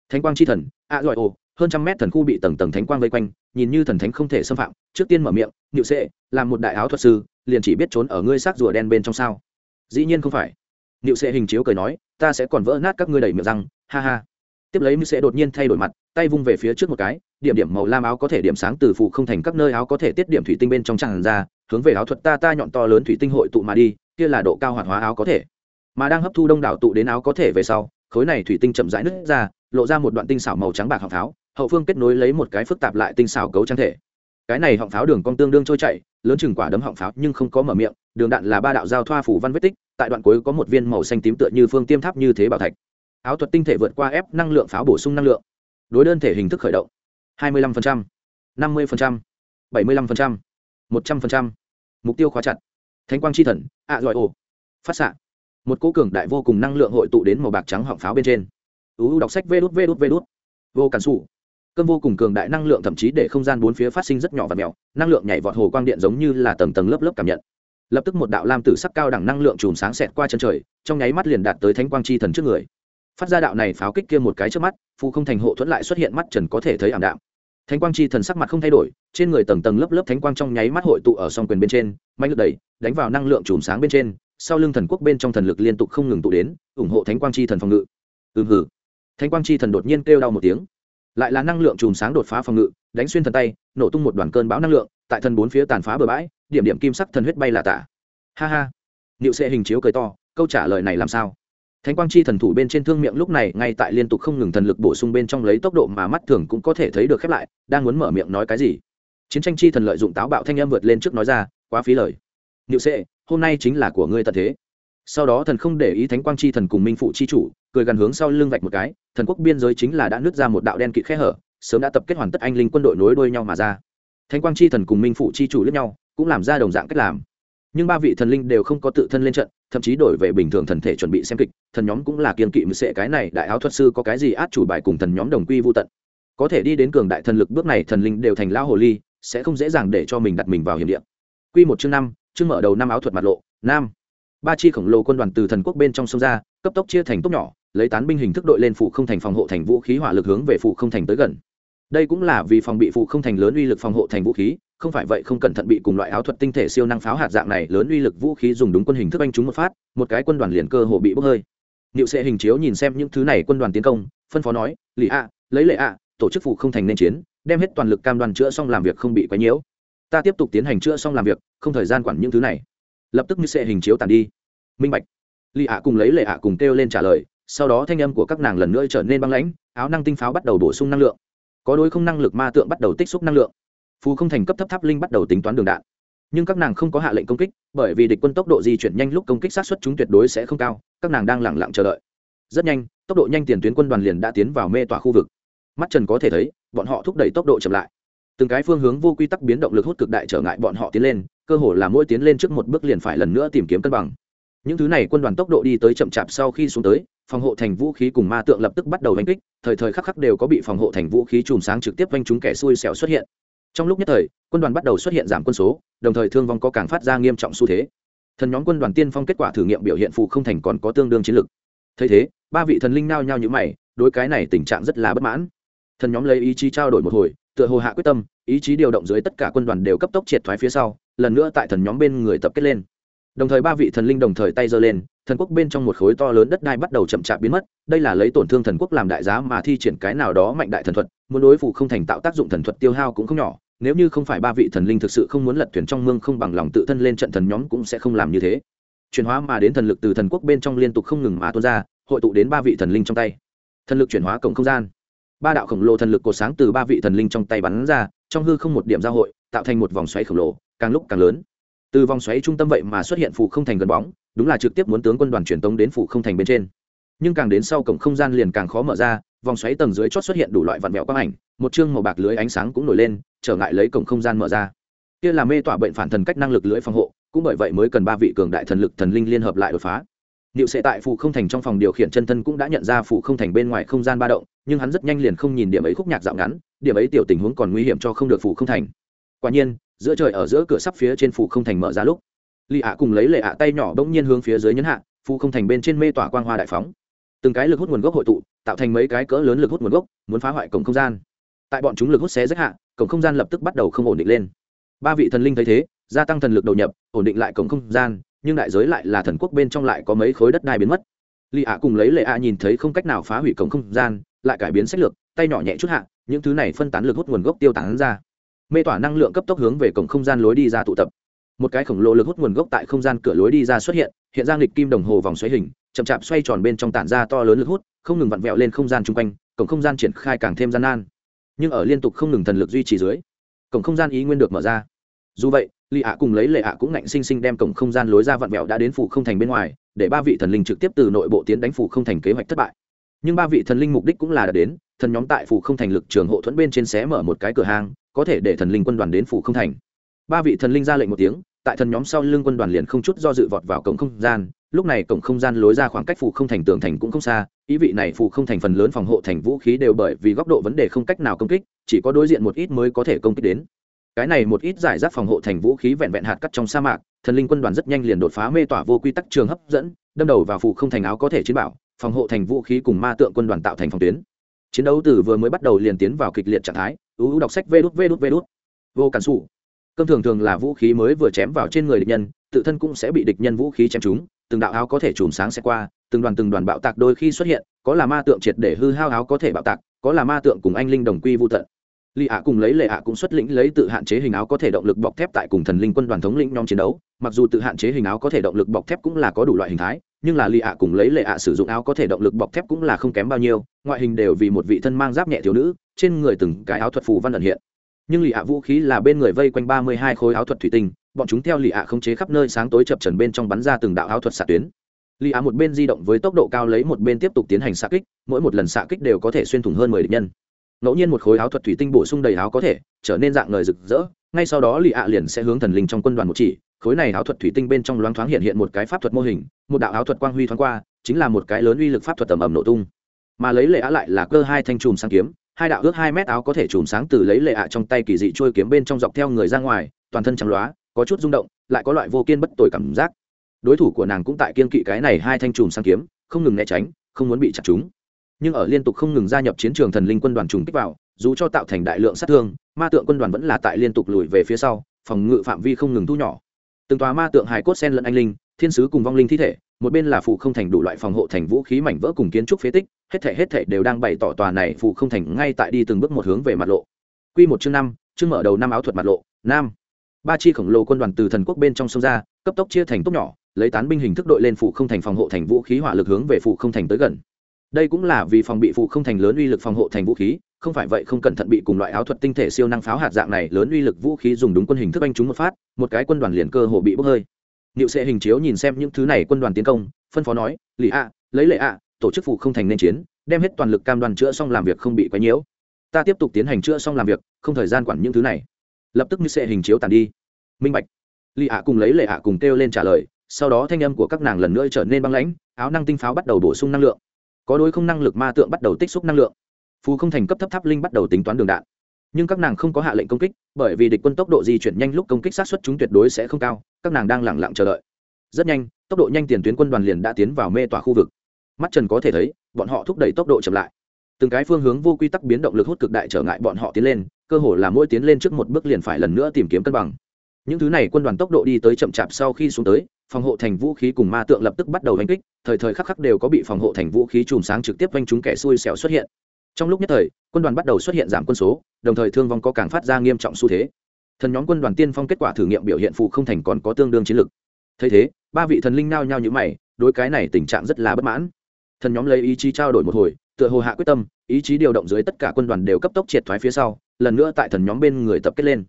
Thánh quang chi thần a gọi ồ, hơn trăm mét thần khu bị tầng tầng thánh quang vây quanh, nhìn như thần thánh không thể xâm phạm, trước tiên mở miệng nhự sệ, làm một đại áo thuật sư, liền chỉ biết trốn ở ngươi xác rùa đen bên trong sao? Dĩ nhiên không phải. Nhự sệ hình chiếu cười nói, ta sẽ còn vỡ nát các ngươi đầy miệng răng, ha ha. Tiếp lấy sẽ đột nhiên thay đổi mặt, tay vung về phía trước một cái điểm điểm màu lam áo có thể điểm sáng từ phụ không thành các nơi áo có thể tiết điểm thủy tinh bên trong tràn ra, hướng về áo thuật ta ta nhọn to lớn thủy tinh hội tụ mà đi, kia là độ cao hoạt hóa áo có thể. Mà đang hấp thu đông đảo tụ đến áo có thể về sau, khối này thủy tinh chậm rãi nứt ra, lộ ra một đoạn tinh xảo màu trắng bạc họng pháo, hậu phương kết nối lấy một cái phức tạp lại tinh xảo cấu trang thể. Cái này họng pháo đường cong tương đương trôi chảy, lớn chừng quả đấm họng pháo nhưng không có mở miệng, đường đạn là ba đạo giao thoa phủ văn vết tích, tại đoạn cuối có một viên màu xanh tím tựa như phương tiêm tháp như thế bảo thạch. Áo thuật tinh thể vượt qua ép năng lượng pháo bổ sung năng lượng. Đối đơn thể hình thức khởi động. 25%, 50%, 75%, 100%. mục tiêu khóa chặt. Thánh quang chi thần ạ à, giỏi ồ phát xạ. Một cỗ cường đại vô cùng năng lượng hội tụ đến màu bạc trắng họng pháo bên trên. Uu đọc sách vê đút vê đút vê đút. Vô cản xù cơn vô cùng cường đại năng lượng thậm chí để không gian bốn phía phát sinh rất nhỏ và mèo. Năng lượng nhảy vọt hồ quang điện giống như là tầng tầng lớp lớp cảm nhận. Lập tức một đạo lam tử sắc cao đẳng năng lượng chùm sáng xẹt qua chân trời trong nháy mắt liền đạt tới thánh quang chi thần trước người. Phát ra đạo này pháo kích kia một cái trước mắt phụ không thành hộ thuẫn lại xuất hiện mắt trần có thể thấy ảm đạm thánh quang chi thần sắc mặt không thay đổi, trên người tầng tầng lớp lớp thánh quang trong nháy mắt hội tụ ở song quyền bên trên, mạnh lực đẩy, đánh vào năng lượng chùm sáng bên trên, sau lưng thần quốc bên trong thần lực liên tục không ngừng tụ đến, ủng hộ thánh quang chi thần phòng ngự. Ừm hử thánh quang chi thần đột nhiên kêu đau một tiếng. Lại là năng lượng chùm sáng đột phá phòng ngự, đánh xuyên thần tay, nổ tung một đoàn cơn bão năng lượng, tại thần bốn phía tàn phá bờ bãi, điểm điểm kim sắc thần huyết bay là tả. Ha ha. Liệu sẽ hình chiếu cười to, câu trả lời này làm sao? Thánh quang chi thần thủ bên trên thương miệng lúc này ngay tại liên tục không ngừng thần lực bổ sung bên trong lấy tốc độ mà mắt thường cũng có thể thấy được khép lại, đang muốn mở miệng nói cái gì. Chiến tranh chi thần lợi dụng táo bạo thanh em vượt lên trước nói ra, quá phí lời. Niệu sệ, hôm nay chính là của ngươi tận thế. Sau đó thần không để ý thánh quang chi thần cùng minh phụ chi chủ, cười gần hướng sau lưng vạch một cái, thần quốc biên giới chính là đã nứt ra một đạo đen kịt khe hở, sớm đã tập kết hoàn tất anh linh quân đội nối đuôi nhau mà ra. Thánh quang chi thần cùng minh phụ chi chủ lẫn nhau, cũng làm ra đồng dạng cách làm. Nhưng ba vị thần linh đều không có tự thân lên trận thậm chí đổi về bình thường thần thể chuẩn bị xem kịch, thần nhóm cũng là kiên kỵ mười sệ. Cái này đại áo thuật sư có cái gì át chủ bài cùng thần nhóm đồng quy vô tận? Có thể đi đến cường đại thần lực bước này, thần linh đều thành lão hồ ly, sẽ không dễ dàng để cho mình đặt mình vào hiểm địa. Quy một chương năm, chương mở đầu năm áo thuật mặt lộ, nam. Ba chi khổng lồ quân đoàn từ thần quốc bên trong sông ra, cấp tốc chia thành tốc nhỏ, lấy tán binh hình thức đội lên phụ không thành phòng hộ thành vũ khí hỏa lực hướng về phụ không thành tới gần. Đây cũng là vì phòng bị phụ không thành lớn uy lực phòng hộ thành vũ khí không phải vậy không cẩn thận bị cùng loại áo thuật tinh thể siêu năng pháo hạt dạng này lớn uy lực vũ khí dùng đúng quân hình thức anh chúng một phát, một cái quân đoàn liền cơ hồ bị bốc hơi. Niệu sẽ hình chiếu nhìn xem những thứ này quân đoàn tiến công, phân phó nói lì a, lấy lệ a, tổ chức phụ không thành nên chiến, đem hết toàn lực cam đoàn chữa xong làm việc không bị quấy nhiễu. Ta tiếp tục tiến hành chữa xong làm việc, không thời gian quản những thứ này. Lập tức như sẽ hình chiếu tàn đi. Minh bạch. Lì ạ cùng lấy lệ ạ cùng kêu lên trả lời, sau đó thanh âm của các nàng lần nữa trở nên băng lãnh, áo năng tinh pháo bắt đầu bổ sung năng lượng. Có đối không năng lực ma tượng bắt đầu tích xúc năng lượng phù không thành cấp thấp tháp linh bắt đầu tính toán đường đạn. Nhưng các nàng không có hạ lệnh công kích, bởi vì địch quân tốc độ di chuyển nhanh lúc công kích sát xuất chúng tuyệt đối sẽ không cao, các nàng đang lẳng lặng chờ đợi. Rất nhanh, tốc độ nhanh tiền tuyến quân đoàn liền đã tiến vào mê tỏa khu vực. Mắt trần có thể thấy, bọn họ thúc đẩy tốc độ chậm lại. Từng cái phương hướng vô quy tắc biến động lực hút cực đại trở ngại bọn họ tiến lên, cơ hồ là mỗi tiến lên trước một bước liền phải lần nữa tìm kiếm cân bằng. Những thứ này quân đoàn tốc độ đi tới chậm chạp sau khi xuống tới, phòng hộ thành vũ khí cùng ma tượng lập tức bắt đầu đánh kích, thời thời khắc khắc đều có bị phòng hộ thành vũ khí chùm sáng trực tiếp quanh chúng kẻ xui xẻo xuất hiện trong lúc nhất thời, quân đoàn bắt đầu xuất hiện giảm quân số, đồng thời thương vong có càng phát ra nghiêm trọng xu thế. Thần nhóm quân đoàn tiên phong kết quả thử nghiệm biểu hiện phụ không thành còn có tương đương chiến lược. thấy thế, ba vị thần linh nao nhao như mày, đối cái này tình trạng rất là bất mãn. Thần nhóm lấy ý chí trao đổi một hồi, tựa hồ hạ quyết tâm, ý chí điều động dưới tất cả quân đoàn đều cấp tốc triệt thoái phía sau, lần nữa tại thần nhóm bên người tập kết lên. Đồng thời ba vị thần linh đồng thời tay giơ lên thần quốc bên trong một khối to lớn đất đai bắt đầu chậm chạp biến mất, đây là lấy tổn thương thần quốc làm đại giá mà thi triển cái nào đó mạnh đại thần thuật, muốn đối phụ không thành tạo tác dụng thần thuật tiêu hao cũng không nhỏ, nếu như không phải ba vị thần linh thực sự không muốn lật thuyền trong mương không bằng lòng tự thân lên trận thần nhóm cũng sẽ không làm như thế. Chuyển hóa mà đến thần lực từ thần quốc bên trong liên tục không ngừng mà tuôn ra, hội tụ đến ba vị thần linh trong tay. Thần lực chuyển hóa cổng không gian. Ba đạo khổng lồ thần lực cột sáng từ ba vị thần linh trong tay bắn ra, trong hư không một điểm giao hội, tạo thành một vòng xoáy khổng lồ, càng lúc càng lớn. Từ vòng xoáy trung tâm vậy mà xuất hiện phủ không thành gần bóng đúng là trực tiếp muốn tướng quân đoàn truyền tống đến phủ không thành bên trên. Nhưng càng đến sau cổng không gian liền càng khó mở ra vòng xoáy tầng dưới chót xuất hiện đủ loại vặn mẹo quang ảnh một chương màu bạc lưới ánh sáng cũng nổi lên trở ngại lấy cổng không gian mở ra. Kia là mê tỏa bệnh phản thần cách năng lực lưới phòng hộ cũng bởi vậy mới cần ba vị cường đại thần lực thần linh liên hợp lại đột phá. Niệu sẽ tại phủ không thành trong phòng điều khiển chân thân cũng đã nhận ra phủ không thành bên ngoài không gian ba động, nhưng hắn rất nhanh liền không nhìn điểm ấy khúc nhạc dạo ngắn, điểm ấy tiểu tình huống còn nguy hiểm cho không được phủ không thành. Quả nhiên, giữa trời ở giữa cửa sắp phía trên phủ không thành mở ra lúc, lì ạ cùng lấy lệ ạ tay nhỏ bỗng nhiên hướng phía dưới nhấn hạ, Phu không thành bên trên mê tỏa quang hoa đại phóng. Từng cái lực hút nguồn gốc hội tụ, tạo thành mấy cái cỡ lớn lực hút nguồn gốc, muốn phá hoại cổng không gian. Tại bọn chúng lực hút xé rách hạ, cổng không gian lập tức bắt đầu không ổn định lên. Ba vị thần linh thấy thế, gia tăng thần lực đầu nhập, ổn định lại cổng không gian, nhưng đại giới lại là thần quốc bên trong lại có mấy khối đất đai biến mất lì ạ cùng lấy lệ ạ nhìn thấy không cách nào phá hủy cổng không gian lại cải biến sách lược tay nhỏ nhẹ chút hạ những thứ này phân tán lực hút nguồn gốc tiêu tán ra mê tỏa năng lượng cấp tốc hướng về cổng không gian lối đi ra tụ tập một cái khổng lồ lực hút nguồn gốc tại không gian cửa lối đi ra xuất hiện hiện ra nghịch kim đồng hồ vòng xoáy hình, chậm chạp xoay tròn bên trong tản ra to lớn lực hút, không ngừng vặn vẹo lên không gian chung quanh, cổng không gian triển khai càng thêm gian nan. Nhưng ở liên tục không ngừng thần lực duy trì dưới, cổng không gian ý nguyên được mở ra. Dù vậy lì ạ cùng lấy lệ ạ cũng ngạnh sinh sinh đem cổng không gian lối ra vặn vẹo đã đến phủ không thành bên ngoài, để ba vị thần linh trực tiếp từ nội bộ tiến đánh phủ không thành kế hoạch thất bại. Nhưng ba vị thần linh mục đích cũng là đã đến, thần nhóm tại phủ không thành lực trường hộ thuẫn bên trên xé mở một cái cửa hàng có thể để thần linh quân đoàn đến phủ không thành ba vị thần linh ra lệnh một tiếng, tại thần nhóm sau lưng quân đoàn liền không chút do dự vọt vào cổng không gian. Lúc này cổng không gian lối ra khoảng cách phủ không thành tường thành cũng không xa, ý vị này phủ không thành phần lớn phòng hộ thành vũ khí đều bởi vì góc độ vấn đề không cách nào công kích, chỉ có đối diện một ít mới có thể công kích đến. Cái này một ít giải rác phòng hộ thành vũ khí vẹn vẹn hạt cắt trong sa mạc, thần linh quân đoàn rất nhanh liền đột phá mê tỏa vô quy tắc trường hấp dẫn, đâm đầu vào phụ không thành áo có thể chiến bảo, phòng hộ thành vũ khí cùng ma tượng quân đoàn tạo thành phòng tuyến. Chiến đấu từ vừa mới bắt đầu liền tiến vào kịch liệt trạng thái ưu đọc sách vê đút vê đút vê đút. Vô cản xù cơm thường thường là vũ khí mới vừa chém vào trên người địch nhân, tự thân cũng sẽ bị địch nhân vũ khí chém trúng, từng đạo áo có thể chùm sáng sẽ qua, từng đoàn từng đoàn bạo tạc đôi khi xuất hiện, có là ma tượng triệt để hư hao áo có thể bạo tạc, có là ma tượng cùng anh linh đồng quy vô tận. Lì ạ cùng lấy lệ ạ cũng xuất lĩnh lấy tự hạn chế hình áo có thể động lực bọc thép tại cùng thần linh quân đoàn thống lĩnh nhóm chiến đấu, mặc dù tự hạn chế hình áo có thể động lực bọc thép cũng là có đủ loại hình thái, nhưng là lì ạ cùng lấy lệ ạ sử dụng áo có thể động lực bọc thép cũng là không kém bao nhiêu, ngoại hình đều vì một vị thân mang giáp nhẹ thiếu nữ, trên người từng cái áo thuật phù văn ẩn hiện nhưng lì ạ vũ khí là bên người vây quanh ba mươi hai khối áo thuật thủy tinh, bọn chúng theo lì ạ không chế khắp nơi sáng tối chập trần bên trong bắn ra từng đạo áo thuật xạ tuyến. Lì ạ một bên di động với tốc độ cao lấy một bên tiếp tục tiến hành xạ kích, mỗi một lần xạ kích đều có thể xuyên thủng hơn mười địch nhân. Ngẫu nhiên một khối áo thuật thủy tinh bổ sung đầy áo có thể, trở nên dạng ngời rực rỡ, ngay sau đó lì ạ liền sẽ hướng thần linh trong quân đoàn một chỉ, khối này áo thuật thủy tinh bên trong loáng thoáng hiện hiện một cái pháp thuật mô hình, một đạo áo thuật quang huy thoáng qua, chính là một cái lớn uy lực pháp thuật tầm ẩm nổ tung. Mà lấy lệ ạ lại là cơ hai thanh chùm sang kiếm hai đạo ước hai mét áo có thể chùm sáng từ lấy lệ ạ trong tay kỳ dị trôi kiếm bên trong dọc theo người ra ngoài, toàn thân trắng loá, có chút rung động, lại có loại vô kiên bất tồi cảm giác. Đối thủ của nàng cũng tại kiên kỵ cái này hai thanh chùm sáng kiếm, không ngừng né tránh, không muốn bị chặt chúng. Nhưng ở liên tục không ngừng gia nhập chiến trường thần linh quân đoàn trùng kích vào, dù cho tạo thành đại lượng sát thương, ma tượng quân đoàn vẫn là tại liên tục lùi về phía sau, phòng ngự phạm vi không ngừng thu nhỏ. Từng tòa ma tượng hài cốt sen lẫn anh linh, thiên sứ cùng vong linh thi thể, một bên là phụ không thành đủ loại phòng hộ thành vũ khí mảnh vỡ cùng kiến trúc phế tích hết thể hết thể đều đang bày tỏ tòa này phụ không thành ngay tại đi từng bước một hướng về mặt lộ. Quy một chương năm, chương mở đầu năm áo thuật mặt lộ, nam. Ba chi khổng lồ quân đoàn từ thần quốc bên trong sông ra, cấp tốc chia thành tốc nhỏ, lấy tán binh hình thức đội lên phụ không thành phòng hộ thành vũ khí hỏa lực hướng về phụ không thành tới gần. Đây cũng là vì phòng bị phụ không thành lớn uy lực phòng hộ thành vũ khí, không phải vậy không cẩn thận bị cùng loại áo thuật tinh thể siêu năng pháo hạt dạng này lớn uy lực vũ khí dùng đúng quân hình thức anh chúng một phát, một cái quân đoàn liền cơ hồ bị bốc hơi. Niệu sẽ hình chiếu nhìn xem những thứ này quân đoàn tiến công, phân phó nói, lì a lấy lệ a tổ chức phụ không thành nên chiến, đem hết toàn lực cam đoan chữa xong làm việc không bị quấy nhiễu. Ta tiếp tục tiến hành chữa xong làm việc, không thời gian quản những thứ này. Lập tức như sẽ hình chiếu tàn đi. Minh bạch. Lì ạ cùng lấy lệ ạ cùng kêu lên trả lời, sau đó thanh âm của các nàng lần nữa trở nên băng lãnh, áo năng tinh pháo bắt đầu bổ sung năng lượng. Có đối không năng lực ma tượng bắt đầu tích xúc năng lượng. Phù không thành cấp thấp tháp linh bắt đầu tính toán đường đạn. Nhưng các nàng không có hạ lệnh công kích, bởi vì địch quân tốc độ di chuyển nhanh lúc công kích sát xuất chúng tuyệt đối sẽ không cao, các nàng đang lẳng lặng chờ đợi. Rất nhanh, tốc độ nhanh tiền tuyến quân đoàn liền đã tiến vào mê tỏa khu vực mắt trần có thể thấy, bọn họ thúc đẩy tốc độ chậm lại. Từng cái phương hướng vô quy tắc biến động lực hút cực đại trở ngại bọn họ tiến lên, cơ hồ là mỗi tiến lên trước một bước liền phải lần nữa tìm kiếm cân bằng. Những thứ này quân đoàn tốc độ đi tới chậm chạp sau khi xuống tới, phòng hộ thành vũ khí cùng ma tượng lập tức bắt đầu đánh kích, thời thời khắc khắc đều có bị phòng hộ thành vũ khí chùm sáng trực tiếp quanh chúng kẻ xui xẻo xuất hiện. Trong lúc nhất thời, quân đoàn bắt đầu xuất hiện giảm quân số, đồng thời thương vong có càng phát ra nghiêm trọng xu thế. Thần nhóm quân đoàn tiên phong kết quả thử nghiệm biểu hiện phụ không thành còn có tương đương chiến lực. Thấy thế, ba vị thần linh nao nhau như mày, đối cái này tình trạng rất là bất mãn thần nhóm lấy ý chí trao đổi một hồi, tựa hồ hạ quyết tâm, ý chí điều động dưới tất cả quân đoàn đều cấp tốc triệt thoái phía sau, lần nữa tại thần nhóm bên người tập kết lên.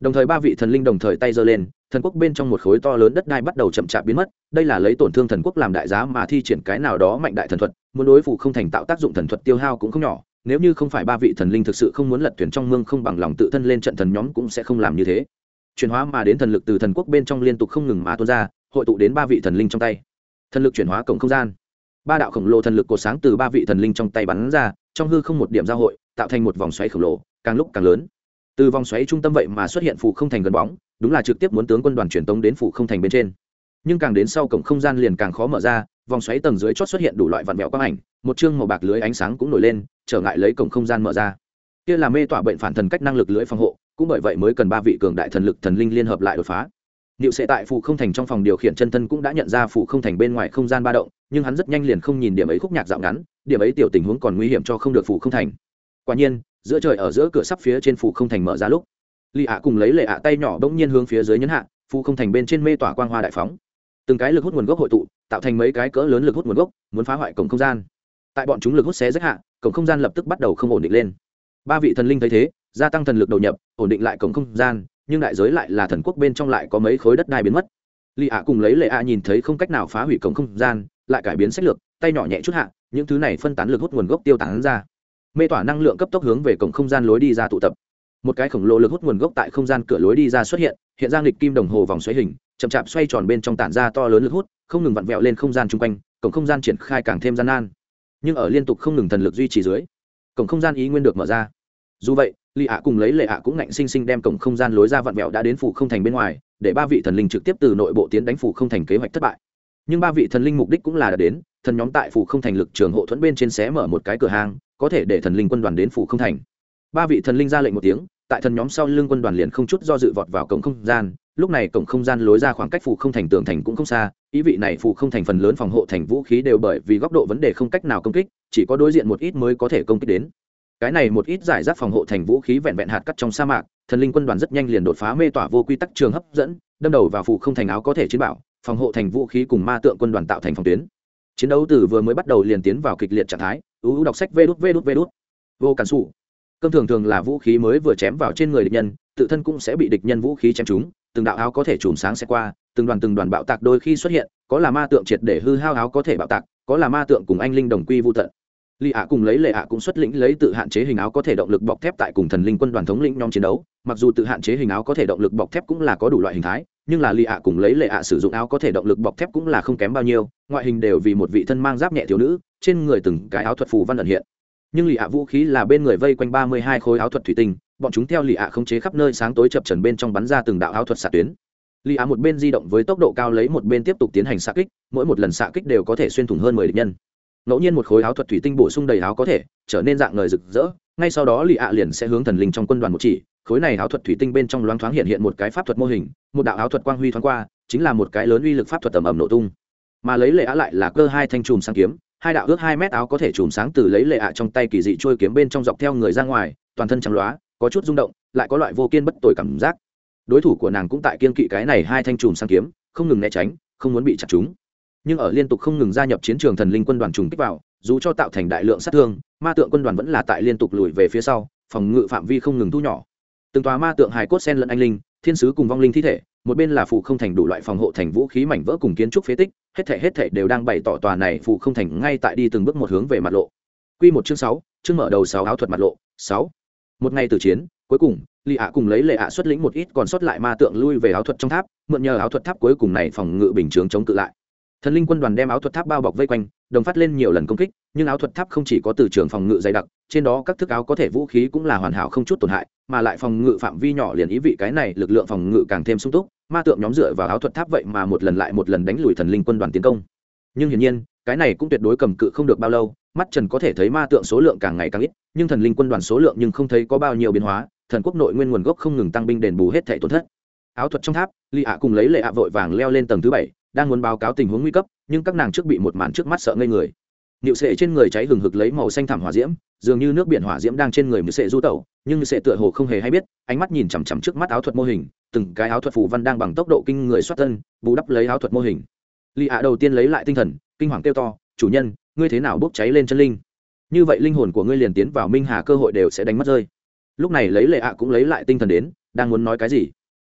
Đồng thời ba vị thần linh đồng thời tay giơ lên, thần quốc bên trong một khối to lớn đất đai bắt đầu chậm chạp biến mất, đây là lấy tổn thương thần quốc làm đại giá mà thi triển cái nào đó mạnh đại thần thuật, muốn đối phủ không thành tạo tác dụng thần thuật tiêu hao cũng không nhỏ, nếu như không phải ba vị thần linh thực sự không muốn lật thuyền trong mương không bằng lòng tự thân lên trận thần nhóm cũng sẽ không làm như thế. Chuyển hóa mà đến thần lực từ thần quốc bên trong liên tục không ngừng mà tuôn ra, hội tụ đến ba vị thần linh trong tay. Thần lực chuyển hóa cổng không gian ba đạo khổng lồ thần lực cột sáng từ ba vị thần linh trong tay bắn ra trong hư không một điểm giao hội tạo thành một vòng xoáy khổng lồ càng lúc càng lớn. Từ vòng xoáy trung tâm vậy mà xuất hiện phủ không thành gần bóng đúng là trực tiếp muốn tướng quân đoàn truyền tống đến phủ không thành bên trên. Nhưng càng đến sau cổng không gian liền càng khó mở ra vòng xoáy tầng dưới chót xuất hiện đủ loại vạn vẹo quang ảnh một chương màu bạc lưới ánh sáng cũng nổi lên trở ngại lấy cổng không gian mở ra. Kia là mê tỏa bệnh phản thần cách năng lực lưới phòng hộ cũng bởi vậy mới cần ba vị cường đại thần lực thần linh liên hợp lại đột phá. Niệu sẽ tại phụ không thành trong phòng điều khiển chân thân cũng đã nhận ra phụ không thành bên ngoài không gian ba động, nhưng hắn rất nhanh liền không nhìn điểm ấy khúc nhạc dạo ngắn, điểm ấy tiểu tình huống còn nguy hiểm cho không được phụ không thành. Quả nhiên, giữa trời ở giữa cửa sắp phía trên phụ không thành mở ra lúc, lì ạ cùng lấy lệ ạ tay nhỏ bỗng nhiên hướng phía dưới nhấn hạ, phụ không thành bên trên mê tỏa quang hoa đại phóng. Từng cái lực hút nguồn gốc hội tụ, tạo thành mấy cái cỡ lớn lực hút nguồn gốc, muốn phá hoại cổng không gian. Tại bọn chúng lực hút xé rách hạ, cổng không gian lập tức bắt đầu không ổn định lên. Ba vị thần linh thấy thế, gia tăng thần lực đầu nhập, ổn định lại cổng không gian, nhưng đại giới lại là thần quốc bên trong lại có mấy khối đất đai biến mất lì ạ cùng lấy lệ ạ nhìn thấy không cách nào phá hủy cổng không gian lại cải biến sách lược, tay nhỏ nhẹ chút hạ, những thứ này phân tán lực hút nguồn gốc tiêu tán ra. Mê tỏa năng lượng cấp tốc hướng về cổng không gian lối đi ra tụ tập. Một cái khổng lồ lực hút nguồn gốc tại không gian cửa lối đi ra xuất hiện hiện ra nghịch kim đồng hồ vòng xoáy hình, chậm chạp xoay tròn bên trong tản ra to lớn lực hút, không ngừng vặn vẹo lên không gian chung quanh, cổng không gian triển khai càng thêm gian nan. Nhưng ở liên tục không ngừng thần lực duy trì dưới, cổng không gian ý nguyên được mở ra. Dù vậy lì ạ cùng lấy lệ ạ cũng ngạnh sinh sinh đem cổng không gian lối ra vặn vẹo đã đến phủ không thành bên ngoài, để ba vị thần linh trực tiếp từ nội bộ tiến đánh phủ không thành kế hoạch thất bại nhưng ba vị thần linh mục đích cũng là đã đến, thần nhóm tại phủ không thành lực trường hộ thuẫn bên trên xé mở một cái cửa hàng, có thể để thần linh quân đoàn đến phủ không thành. Ba vị thần linh ra lệnh một tiếng, tại thần nhóm sau lưng quân đoàn liền không chút do dự vọt vào cổng không gian, lúc này cổng không gian lối ra khoảng cách phủ không thành tường thành cũng không xa, ý vị này phủ không thành phần lớn phòng hộ thành vũ khí đều bởi vì góc độ vấn đề không cách nào công kích, chỉ có đối diện một ít mới có thể công kích đến. Cái này một ít giải rác phòng hộ thành vũ khí vẹn vẹn hạt cắt trong sa mạc, thần linh quân đoàn rất nhanh liền đột phá mê tỏa vô quy tắc trường hấp dẫn, đâm đầu vào phủ không thành áo có thể chiến bảo phòng hộ thành vũ khí cùng ma tượng quân đoàn tạo thành phòng tuyến. Chiến đấu từ vừa mới bắt đầu liền tiến vào kịch liệt trạng thái ưu đọc sách vê đút vê đút vê đút. Vô cản xù cơm thường thường là vũ khí mới vừa chém vào trên người địch nhân, tự thân cũng sẽ bị địch nhân vũ khí chém trúng, từng đạo áo có thể chùm sáng sẽ qua, từng đoàn từng đoàn bạo tạc đôi khi xuất hiện, có là ma tượng triệt để hư hao áo có thể bạo tạc, có là ma tượng cùng anh linh đồng quy vô tận. Lì ạ cùng lấy lệ ạ cũng xuất lĩnh lấy tự hạn chế hình áo có thể động lực bọc thép tại cùng thần linh quân đoàn thống lĩnh nhóm chiến đấu mặc dù tự hạn chế hình áo có thể động lực bọc thép cũng là có đủ loại hình thái, nhưng là lì ạ cùng lấy lệ ạ sử dụng áo có thể động lực bọc thép cũng là không kém bao nhiêu, ngoại hình đều vì một vị thân mang giáp nhẹ thiếu nữ, trên người từng cái áo thuật phù văn ẩn hiện. Nhưng lì ạ vũ khí là bên người vây quanh ba mươi hai khối áo thuật thủy tinh, bọn chúng theo lì ạ không chế khắp nơi sáng tối chập trần bên trong bắn ra từng đạo áo thuật xạ tuyến. Lì ạ một bên di động với tốc độ cao lấy một bên tiếp tục tiến hành xạ kích, mỗi một lần xạ kích đều có thể xuyên thủng hơn mười địch nhân. Ngẫu nhiên một khối áo thuật thủy tinh bổ sung đầy áo có thể, trở nên dạng ngời rực rỡ, ngay sau đó lì ạ liền sẽ hướng thần linh trong quân đoàn một chỉ khối này áo thuật thủy tinh bên trong loáng thoáng hiện hiện một cái pháp thuật mô hình, một đạo áo thuật quang huy thoáng qua, chính là một cái lớn uy lực pháp thuật tầm ẩm nổ tung. Mà lấy lệ á lại là cơ hai thanh chùm sáng kiếm, hai đạo ước hai mét áo có thể chùm sáng từ lấy lệ ạ trong tay kỳ dị trôi kiếm bên trong dọc theo người ra ngoài, toàn thân trắng loá, có chút rung động, lại có loại vô kiên bất tội cảm giác. Đối thủ của nàng cũng tại kiên kỵ cái này hai thanh chùm sáng kiếm, không ngừng né tránh, không muốn bị chặt chúng. Nhưng ở liên tục không ngừng gia nhập chiến trường thần linh quân đoàn trùng kích vào, dù cho tạo thành đại lượng sát thương, ma tượng quân đoàn vẫn là tại liên tục lùi về phía sau, phòng ngự phạm vi không ngừng thu nhỏ từng tòa ma tượng hài cốt sen lẫn anh linh, thiên sứ cùng vong linh thi thể, một bên là phụ không thành đủ loại phòng hộ thành vũ khí mảnh vỡ cùng kiến trúc phế tích, hết thể hết thể đều đang bày tỏ tòa này phụ không thành ngay tại đi từng bước một hướng về mặt lộ. Quy một chương sáu, chương mở đầu sáu áo thuật mặt lộ, sáu. Một ngày từ chiến, cuối cùng lì ạ cùng lấy lệ ạ xuất lĩnh một ít còn sót lại ma tượng lui về áo thuật trong tháp, mượn nhờ áo thuật tháp cuối cùng này phòng ngự bình chướng chống cự lại thần linh quân đoàn đem áo thuật tháp bao bọc vây quanh, đồng phát lên nhiều lần công kích, nhưng áo thuật tháp không chỉ có từ trường phòng ngự dày đặc, trên đó các thức áo có thể vũ khí cũng là hoàn hảo không chút tổn hại, mà lại phòng ngự phạm vi nhỏ liền ý vị cái này lực lượng phòng ngự càng thêm sung túc, ma tượng nhóm dựa vào áo thuật tháp vậy mà một lần lại một lần đánh lùi thần linh quân đoàn tiến công. Nhưng hiển nhiên, cái này cũng tuyệt đối cầm cự không được bao lâu, mắt trần có thể thấy ma tượng số lượng càng ngày càng ít, nhưng thần linh quân đoàn số lượng nhưng không thấy có bao nhiêu biến hóa, thần quốc nội nguyên nguồn gốc không ngừng tăng binh đền bù hết thể tổn thất. Áo thuật trong tháp lì ạ cùng lấy lệ ạ vội vàng leo lên tầng thứ bảy đang muốn báo cáo tình huống nguy cấp, nhưng các nàng trước bị một màn trước mắt sợ ngây người. Nịu sệ trên người cháy hừng hực lấy màu xanh thảm hỏa diễm, dường như nước biển hỏa diễm đang trên người nịu sệ du tẩu, nhưng sệ tựa hồ không hề hay biết, ánh mắt nhìn chằm chằm trước mắt áo thuật mô hình, từng cái áo thuật phù văn đang bằng tốc độ kinh người xoát tân bù đắp lấy áo thuật mô hình. Lì ạ đầu tiên lấy lại tinh thần, kinh hoàng kêu to, chủ nhân, ngươi thế nào bốc cháy lên chân linh? Như vậy linh hồn của ngươi liền tiến vào minh hà cơ hội đều sẽ đánh mất rơi. Lúc này lấy lệ ạ cũng lấy lại tinh thần đến, đang muốn nói cái gì.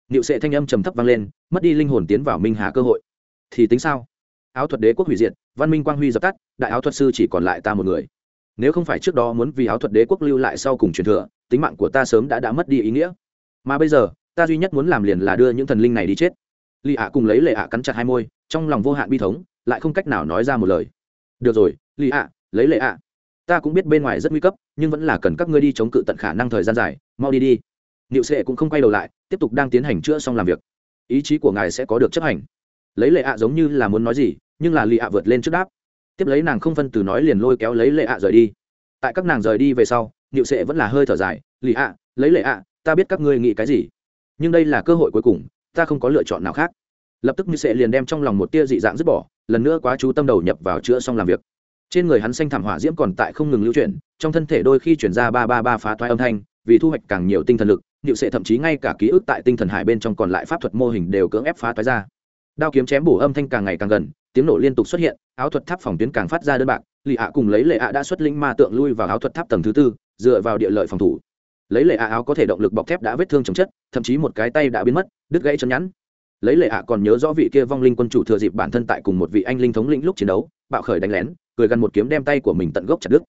Nịu sệ thanh âm trầm thấp vang lên, mất đi linh hồn tiến vào minh hà cơ hội thì tính sao? Áo thuật đế quốc hủy diệt, văn minh quang huy dập tắt, đại áo thuật sư chỉ còn lại ta một người. Nếu không phải trước đó muốn vì áo thuật đế quốc lưu lại sau cùng truyền thừa, tính mạng của ta sớm đã đã mất đi ý nghĩa. Mà bây giờ, ta duy nhất muốn làm liền là đưa những thần linh này đi chết. Lì ạ cùng lấy lệ ạ cắn chặt hai môi, trong lòng vô hạn bi thống, lại không cách nào nói ra một lời. Được rồi, lì ạ, lấy lệ ạ. Ta cũng biết bên ngoài rất nguy cấp, nhưng vẫn là cần các ngươi đi chống cự tận khả năng thời gian dài, mau đi đi. Niệu sệ cũng không quay đầu lại, tiếp tục đang tiến hành chữa xong làm việc. Ý chí của ngài sẽ có được chấp hành lấy lệ ạ giống như là muốn nói gì, nhưng là lì ạ vượt lên trước đáp. Tiếp lấy nàng không phân từ nói liền lôi kéo lấy lệ ạ rời đi. Tại các nàng rời đi về sau, niệu sệ vẫn là hơi thở dài, lì ạ, lấy lệ ạ, ta biết các ngươi nghĩ cái gì, nhưng đây là cơ hội cuối cùng, ta không có lựa chọn nào khác. Lập tức như sệ liền đem trong lòng một tia dị dạng dứt bỏ, lần nữa quá chú tâm đầu nhập vào chữa xong làm việc. Trên người hắn xanh thảm hỏa diễm còn tại không ngừng lưu chuyển, trong thân thể đôi khi chuyển ra ba ba ba phá thoái âm thanh, vì thu hoạch càng nhiều tinh thần lực nhịu sệ thậm chí ngay cả ký ức tại tinh thần hải bên trong còn lại pháp thuật mô hình đều cưỡng ép phá thoái ra đao kiếm chém bổ âm thanh càng ngày càng gần, tiếng nổ liên tục xuất hiện, áo thuật tháp phòng tuyến càng phát ra đơn bạc lì ạ cùng lấy lệ ạ đã xuất linh ma tượng lui vào áo thuật tháp tầng thứ tư, dựa vào địa lợi phòng thủ. Lấy lệ ạ áo có thể động lực bọc thép đã vết thương chồng chất, thậm chí một cái tay đã biến mất, đứt gãy chân nhẵn. Lấy lệ ạ còn nhớ rõ vị kia vong linh quân chủ thừa dịp bản thân tại cùng một vị anh linh thống lĩnh lúc chiến đấu, bạo khởi đánh lén, cười gần một kiếm đem tay của mình tận gốc chặt đứt.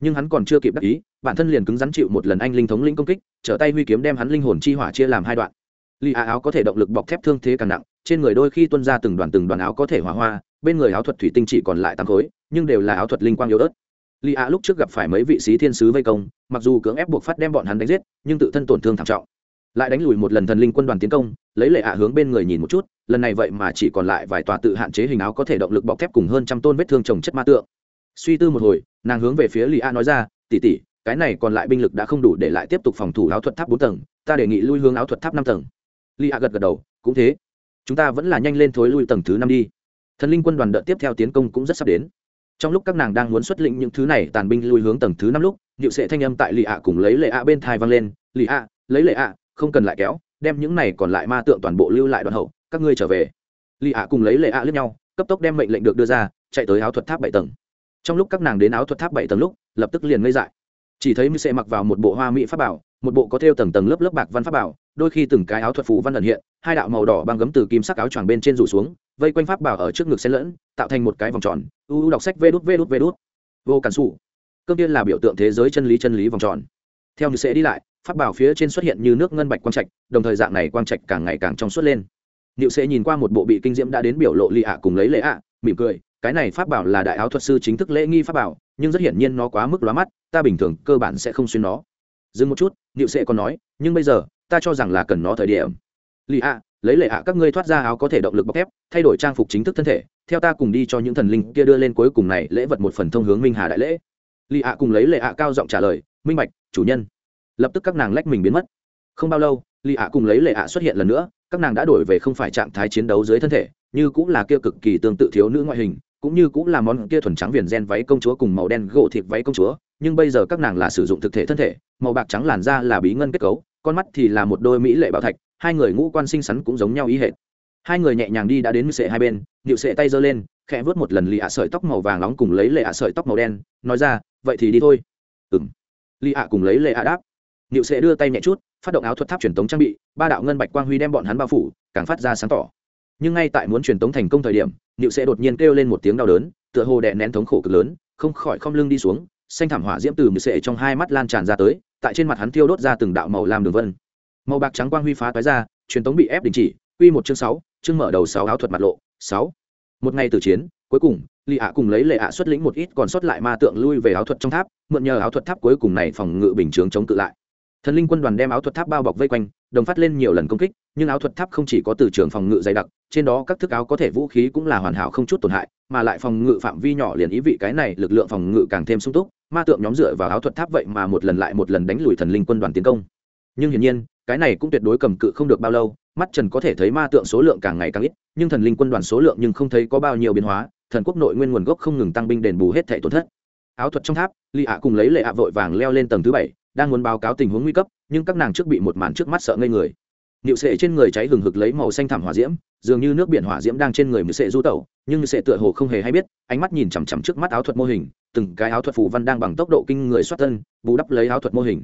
Nhưng hắn còn chưa kịp đắc ý, bản thân liền cứng rắn chịu một lần anh linh thống lĩnh công kích, trở tay huy kiếm đem hắn linh hồn chi hỏa chia làm hai đoạn. Lì ạ áo có thể động lực bọc thép thương thế càng nặng trên người đôi khi tuân ra từng đoàn từng đoàn áo có thể hỏa hoa, bên người áo thuật thủy tinh chỉ còn lại tám khối, nhưng đều là áo thuật linh quang yếu ớt. Lì ạ lúc trước gặp phải mấy vị sĩ thiên sứ vây công, mặc dù cưỡng ép buộc phát đem bọn hắn đánh giết, nhưng tự thân tổn thương thảm trọng. Lại đánh lùi một lần thần linh quân đoàn tiến công, lấy lệ ạ hướng bên người nhìn một chút, lần này vậy mà chỉ còn lại vài tòa tự hạn chế hình áo có thể động lực bọc thép cùng hơn trăm tôn vết thương trồng chất ma tượng. Suy tư một hồi, nàng hướng về phía lì a nói ra tỉ tỉ cái này còn lại binh lực đã không đủ để lại tiếp tục phòng thủ áo thuật tháp bốn tầng, ta đề nghị lui hướng áo thuật tháp năm tầng. Lì a gật gật đầu, cũng thế chúng ta vẫn là nhanh lên thối lui tầng thứ năm đi. Thần linh quân đoàn đợt tiếp theo tiến công cũng rất sắp đến. Trong lúc các nàng đang muốn xuất lĩnh những thứ này, tàn binh lui hướng tầng thứ năm lúc điệu sệ thanh âm tại lì ạ cùng lấy lệ ạ bên thai vang lên lì ạ, lấy lệ ạ, không cần lại kéo, đem những này còn lại ma tượng toàn bộ lưu lại đoạn hậu, các ngươi trở về. Lì ạ cùng lấy lệ ạ lướt nhau, cấp tốc đem mệnh lệnh được đưa ra, chạy tới áo thuật tháp bảy tầng. Trong lúc các nàng đến áo thuật tháp bảy tầng lúc, lập tức liền ngây dại. Chỉ thấy mưu sẽ mặc vào một bộ hoa mỹ pháp bảo, một bộ có thêu tầng tầng lớp lớp bạc văn pháp bảo đôi khi từng cái áo thuật phù văn ẩn hiện hai đạo màu đỏ băng gấm từ kim sắc áo choàng bên trên rủ xuống vây quanh pháp bảo ở trước ngực xen lẫn tạo thành một cái vòng tròn. U u đọc sách vê đút vê đút vê đút. Vô cản xù cơm tiên là biểu tượng thế giới chân lý chân lý vòng tròn. Theo như sẽ đi lại pháp bảo phía trên xuất hiện như nước ngân bạch quang trạch đồng thời dạng này quang trạch càng ngày càng trong suốt lên. Niệu sẽ nhìn qua một bộ bị kinh diễm đã đến biểu lộ lì ạ cùng lấy lễ ạ, mỉm cười, cái này pháp bảo là đại áo thuật sư chính thức lễ nghi pháp bảo, nhưng rất hiển nhiên nó quá mức lóa mắt, ta bình thường cơ bản sẽ không xuyên nó. Dừng một chút, Niệu sẽ còn nói, nhưng bây giờ, ta cho rằng là cần nó thời điểm. Lì ạ, lấy lệ ạ các ngươi thoát ra áo có thể động lực bọc thép thay đổi trang phục chính thức thân thể theo ta cùng đi cho những thần linh kia đưa lên cuối cùng này lễ vật một phần thông hướng minh hà đại lễ. Lì ạ cùng lấy lệ ạ cao giọng trả lời minh bạch chủ nhân. Lập tức các nàng lách mình biến mất. Không bao lâu lì ạ cùng lấy lệ ạ xuất hiện lần nữa các nàng đã đổi về không phải trạng thái chiến đấu dưới thân thể như cũng là kia cực kỳ tương tự thiếu nữ ngoại hình cũng như cũng là món kia thuần trắng viền gen váy công chúa cùng màu đen gỗ thịt váy công chúa nhưng bây giờ các nàng là sử dụng thực thể thân thể màu bạc trắng làn da là bí ngân kết cấu con mắt thì là một đôi mỹ lệ bảo thạch, hai người ngũ quan xinh xắn cũng giống nhau ý hệ hai người nhẹ nhàng đi đã đến sệ hai bên nịu sệ tay giơ lên, khẽ vớt một lần lì ạ sợi tóc màu vàng nóng cùng lấy lệ ạ sợi tóc màu đen, nói ra, vậy thì đi thôi. Ừng lì ạ cùng lấy lệ ạ đáp. Nịu sệ đưa tay nhẹ chút, phát động áo thuật tháp truyền tống trang bị, ba đạo ngân bạch quang huy đem bọn hắn bao phủ, càng phát ra sáng tỏ. Nhưng ngay tại muốn truyền tống thành công thời điểm nịu sệ đột nhiên kêu lên một tiếng đau đớn, tựa hồ đè nén thống khổ cực lớn, không khỏi không lưng đi xuống, xanh thảm hỏa diễm từ sệ trong hai mắt lan tràn ra tới tại trên mặt hắn thiêu đốt ra từng đạo màu làm đường vân. Màu bạc trắng quang huy phá toái ra, truyền tống bị ép đình chỉ. Quy một chương sáu, chương mở đầu sáu áo thuật mặt lộ, sáu. Một ngày từ chiến, cuối cùng lì ạ cùng lấy lệ ạ xuất lĩnh một ít còn sót lại ma tượng lui về áo thuật trong tháp, mượn nhờ áo thuật tháp cuối cùng này phòng ngự bình chướng chống cự lại thần linh quân đoàn đem áo thuật tháp bao bọc vây quanh, đồng phát lên nhiều lần công kích, nhưng áo thuật tháp không chỉ có từ trường phòng ngự dày đặc, trên đó các thức áo có thể vũ khí cũng là hoàn hảo không chút tổn hại, mà lại phòng ngự phạm vi nhỏ liền ý vị cái này lực lượng phòng ngự càng thêm sung túc, ma tượng nhóm dựa vào áo thuật tháp vậy mà một lần lại một lần đánh lùi thần linh quân đoàn tiến công. Nhưng hiển nhiên, cái này cũng tuyệt đối cầm cự không được bao lâu, mắt trần có thể thấy ma tượng số lượng càng ngày càng ít, nhưng thần linh quân đoàn số lượng nhưng không thấy có bao nhiêu biến hóa, thần quốc nội nguyên nguồn gốc không ngừng tăng binh đền bù hết thể tổn thất. Áo thuật trong tháp lì ạ cùng lấy lệ ạ vội vàng leo lên tầng thứ bảy đang muốn báo cáo tình huống nguy cấp, nhưng các nàng trước bị một màn trước mắt sợ ngây người. Nịu sệ trên người cháy hừng hực lấy màu xanh thảm hỏa diễm, dường như nước biển hỏa diễm đang trên người mười sệ du tẩu, nhưng mười sệ tựa hồ không hề hay biết, ánh mắt nhìn chằm chằm trước mắt áo thuật mô hình, từng cái áo thuật phù văn đang bằng tốc độ kinh người xuất tân bù đắp lấy áo thuật mô hình.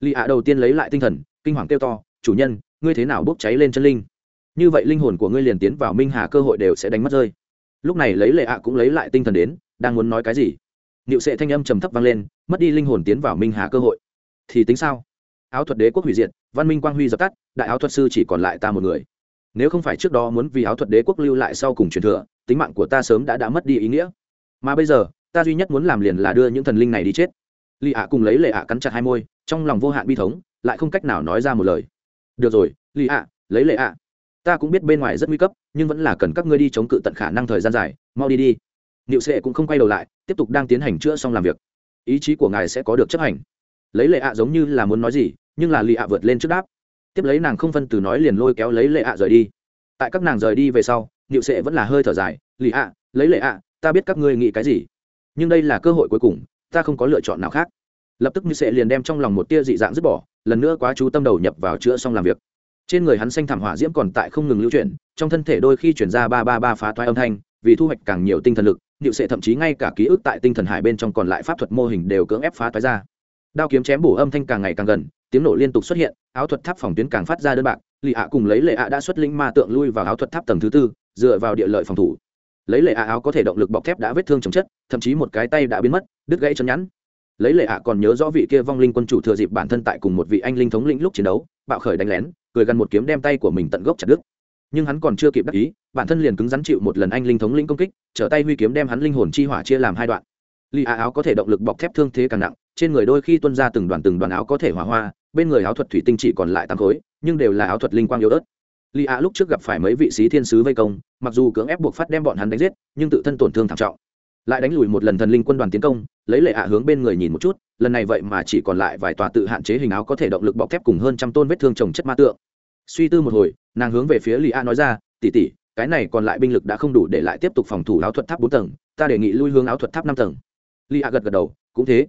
Lì ạ đầu tiên lấy lại tinh thần, kinh hoàng kêu to, chủ nhân, ngươi thế nào bốc cháy lên chân linh? Như vậy linh hồn của ngươi liền tiến vào minh hà cơ hội đều sẽ đánh mất rơi. Lúc này lấy lệ ạ cũng lấy lại tinh thần đến, đang muốn nói cái gì. Nịu sệ thanh âm trầm thấp vang lên, mất đi linh hồn tiến vào minh hà cơ hội thì tính sao? Áo thuật đế quốc hủy diệt, văn minh quang huy dập tắt, đại áo thuật sư chỉ còn lại ta một người. Nếu không phải trước đó muốn vì áo thuật đế quốc lưu lại sau cùng truyền thừa, tính mạng của ta sớm đã đã mất đi ý nghĩa. Mà bây giờ, ta duy nhất muốn làm liền là đưa những thần linh này đi chết. Lì ạ cùng lấy lệ ạ cắn chặt hai môi, trong lòng vô hạn bi thống, lại không cách nào nói ra một lời. Được rồi, lì ạ, lấy lệ ạ. Ta cũng biết bên ngoài rất nguy cấp, nhưng vẫn là cần các ngươi đi chống cự tận khả năng thời gian dài, mau đi đi. Niệu sệ cũng không quay đầu lại, tiếp tục đang tiến hành chữa xong làm việc. Ý chí của ngài sẽ có được chấp hành lấy lệ ạ giống như là muốn nói gì, nhưng là lì ạ vượt lên trước đáp. Tiếp lấy nàng không phân từ nói liền lôi kéo lấy lệ ạ rời đi. Tại các nàng rời đi về sau, niệu sệ vẫn là hơi thở dài, lì ạ, lấy lệ ạ, ta biết các ngươi nghĩ cái gì, nhưng đây là cơ hội cuối cùng, ta không có lựa chọn nào khác. Lập tức như sệ liền đem trong lòng một tia dị dạng dứt bỏ, lần nữa quá chú tâm đầu nhập vào chữa xong làm việc. Trên người hắn xanh thảm hỏa diễm còn tại không ngừng lưu chuyển, trong thân thể đôi khi chuyển ra ba ba ba phá toái âm thanh, vì thu hoạch càng nhiều tinh thần lực, niệu sệ thậm chí ngay cả ký ức tại tinh thần hải bên trong còn lại pháp thuật mô hình đều cưỡng ép phá toái ra đao kiếm chém bổ âm thanh càng ngày càng gần, tiếng nổ liên tục xuất hiện, áo thuật tháp phòng tuyến càng phát ra đơn bạc lì ạ cùng lấy lệ ạ đã xuất linh ma tượng lui vào áo thuật tháp tầng thứ tư, dựa vào địa lợi phòng thủ. Lấy lệ ạ áo có thể động lực bọc thép đã vết thương chồng chất, thậm chí một cái tay đã biến mất, đứt gãy chân nhắn lấy lệ ạ còn nhớ rõ vị kia vong linh quân chủ thừa dịp bản thân tại cùng một vị anh linh thống lĩnh lúc chiến đấu, bạo khởi đánh lén, cười gần một kiếm đem tay của mình tận gốc chặt đứt. Nhưng hắn còn chưa kịp đắc ý, bản thân liền cứng rắn chịu một lần anh linh thống lĩnh công kích, trở tay huy kiếm đem hắn linh hồn chi hỏa chia làm hai đoạn lì Á áo có thể động lực bọc thép thương thế càng nặng, trên người đôi khi tuân ra từng đoàn từng đoàn áo có thể hỏa hoa, bên người áo thuật thủy tinh chỉ còn lại tám khối, nhưng đều là áo thuật linh quang yếu ớt. Lì Á lúc trước gặp phải mấy vị sĩ thiên sứ vây công, mặc dù cưỡng ép buộc phát đem bọn hắn đánh giết, nhưng tự thân tổn thương thảm trọng. Lại đánh lùi một lần thần linh quân đoàn tiến công, lấy lệ ạ hướng bên người nhìn một chút, lần này vậy mà chỉ còn lại vài tòa tự hạn chế hình áo có thể động lực bọc thép cùng hơn trăm tôn vết thương trồng chất ma tượng. Suy tư một hồi, nàng hướng về phía lì a nói ra tỉ tỉ cái này còn lại binh lực đã không đủ để lại tiếp tục phòng thủ áo thuật tháp bốn tầng, ta đề nghị lui hướng áo thuật tháp năm tầng. Lý a gật gật đầu, cũng thế.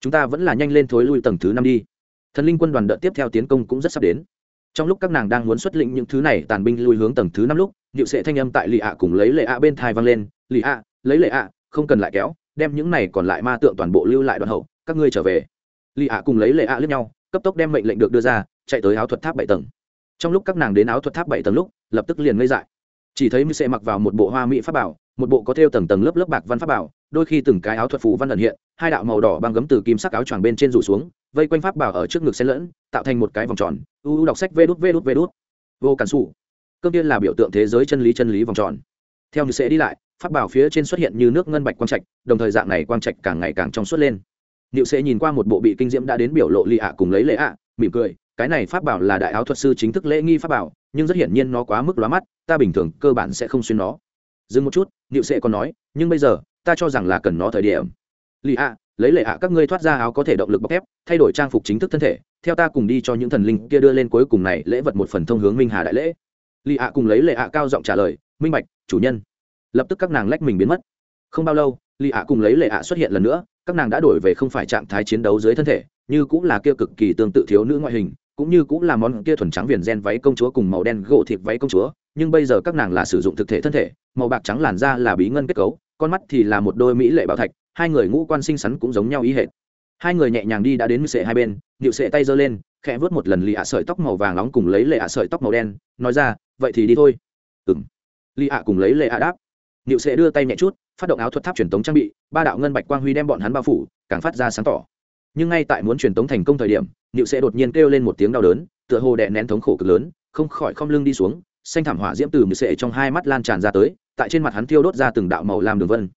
Chúng ta vẫn là nhanh lên thối lui tầng thứ năm đi. Thần linh quân đoàn đợt tiếp theo tiến công cũng rất sắp đến. Trong lúc các nàng đang muốn xuất lĩnh những thứ này, tàn binh lui hướng tầng thứ năm lúc, điệu sệ thanh âm tại lì ạ cùng lấy lệ ạ bên thai vang lên lì ạ, lấy lệ ạ, không cần lại kéo, đem những này còn lại ma tượng toàn bộ lưu lại đoạn hậu, các ngươi trở về. Lì ạ cùng lấy lệ ạ lướt nhau, cấp tốc đem mệnh lệnh được đưa ra, chạy tới áo thuật tháp bảy tầng. Trong lúc các nàng đến áo thuật tháp bảy tầng lúc, lập tức liền ngây dại. Chỉ thấy mưu sệ mặc vào một bộ hoa mỹ pháp bảo, một bộ có thêu tầng tầng lớp lớp bạc văn pháp bảo đôi khi từng cái áo thuật phù văn ẩn hiện hai đạo màu đỏ băng gấm từ kim sắc áo choàng bên trên rủ xuống vây quanh pháp bảo ở trước ngực xen lẫn tạo thành một cái vòng tròn u u đọc sách vê đút vê đút vê đút. Vô cản xù cơm tiên là biểu tượng thế giới chân lý chân lý vòng tròn. Theo như sẽ đi lại pháp bảo phía trên xuất hiện như nước ngân bạch quang trạch đồng thời dạng này quang trạch càng ngày càng trong suốt lên. Niệu sẽ nhìn qua một bộ bị kinh diễm đã đến biểu lộ lì ạ cùng lấy lễ ạ, mỉm cười, cái này pháp bảo là đại áo thuật sư chính thức lễ nghi pháp bảo, nhưng rất hiển nhiên nó quá mức lóa mắt ta bình thường cơ bản sẽ không xuyên nó. Dừng một chút nịu Sẽ còn nói nhưng bây giờ ta cho rằng là cần nó thời điểm. Lì ạ, lấy lệ ạ các ngươi thoát ra áo có thể động lực bọc thép, thay đổi trang phục chính thức thân thể, theo ta cùng đi cho những thần linh kia đưa lên cuối cùng này lễ vật một phần thông hướng minh hà đại lễ. Lì ạ cùng lấy lệ ạ cao giọng trả lời, minh bạch, chủ nhân. Lập tức các nàng lách mình biến mất. Không bao lâu, lì ạ cùng lấy lệ ạ xuất hiện lần nữa, các nàng đã đổi về không phải trạng thái chiến đấu dưới thân thể, như cũng là kia cực kỳ tương tự thiếu nữ ngoại hình, cũng như cũng là món kia thuần trắng viền gen váy công chúa cùng màu đen gỗ thịt váy công chúa, nhưng bây giờ các nàng là sử dụng thực thể thân thể, màu bạc trắng làn da là bí ngân kết cấu con mắt thì là một đôi mỹ lệ bảo thạch, hai người ngũ quan sinh xắn cũng giống nhau ý hệt. Hai người nhẹ nhàng đi đã đến sệ hai bên nịu sệ tay giơ lên, khẽ vớt một lần lì ạ sợi tóc màu vàng nóng cùng lấy lệ ạ sợi tóc màu đen, nói ra, vậy thì đi thôi. Ừ m lì ạ cùng lấy lệ ạ đáp. Nịu sệ đưa tay nhẹ chút, phát động áo thuật tháp truyền tống trang bị, ba đạo ngân bạch quang huy đem bọn hắn bao phủ, càng phát ra sáng tỏ. Nhưng ngay tại muốn truyền tống thành công thời điểm nịu sệ đột nhiên kêu lên một tiếng đau đớn, tựa hồ đè nén thống khổ cực lớn, không khỏi không lưng đi xuống, xanh thảm hỏa diễm từ nịu sệ trong hai mắt lan tràn ra tới tại trên mặt hắn tiêu đốt ra từng đạo màu làm đường vân.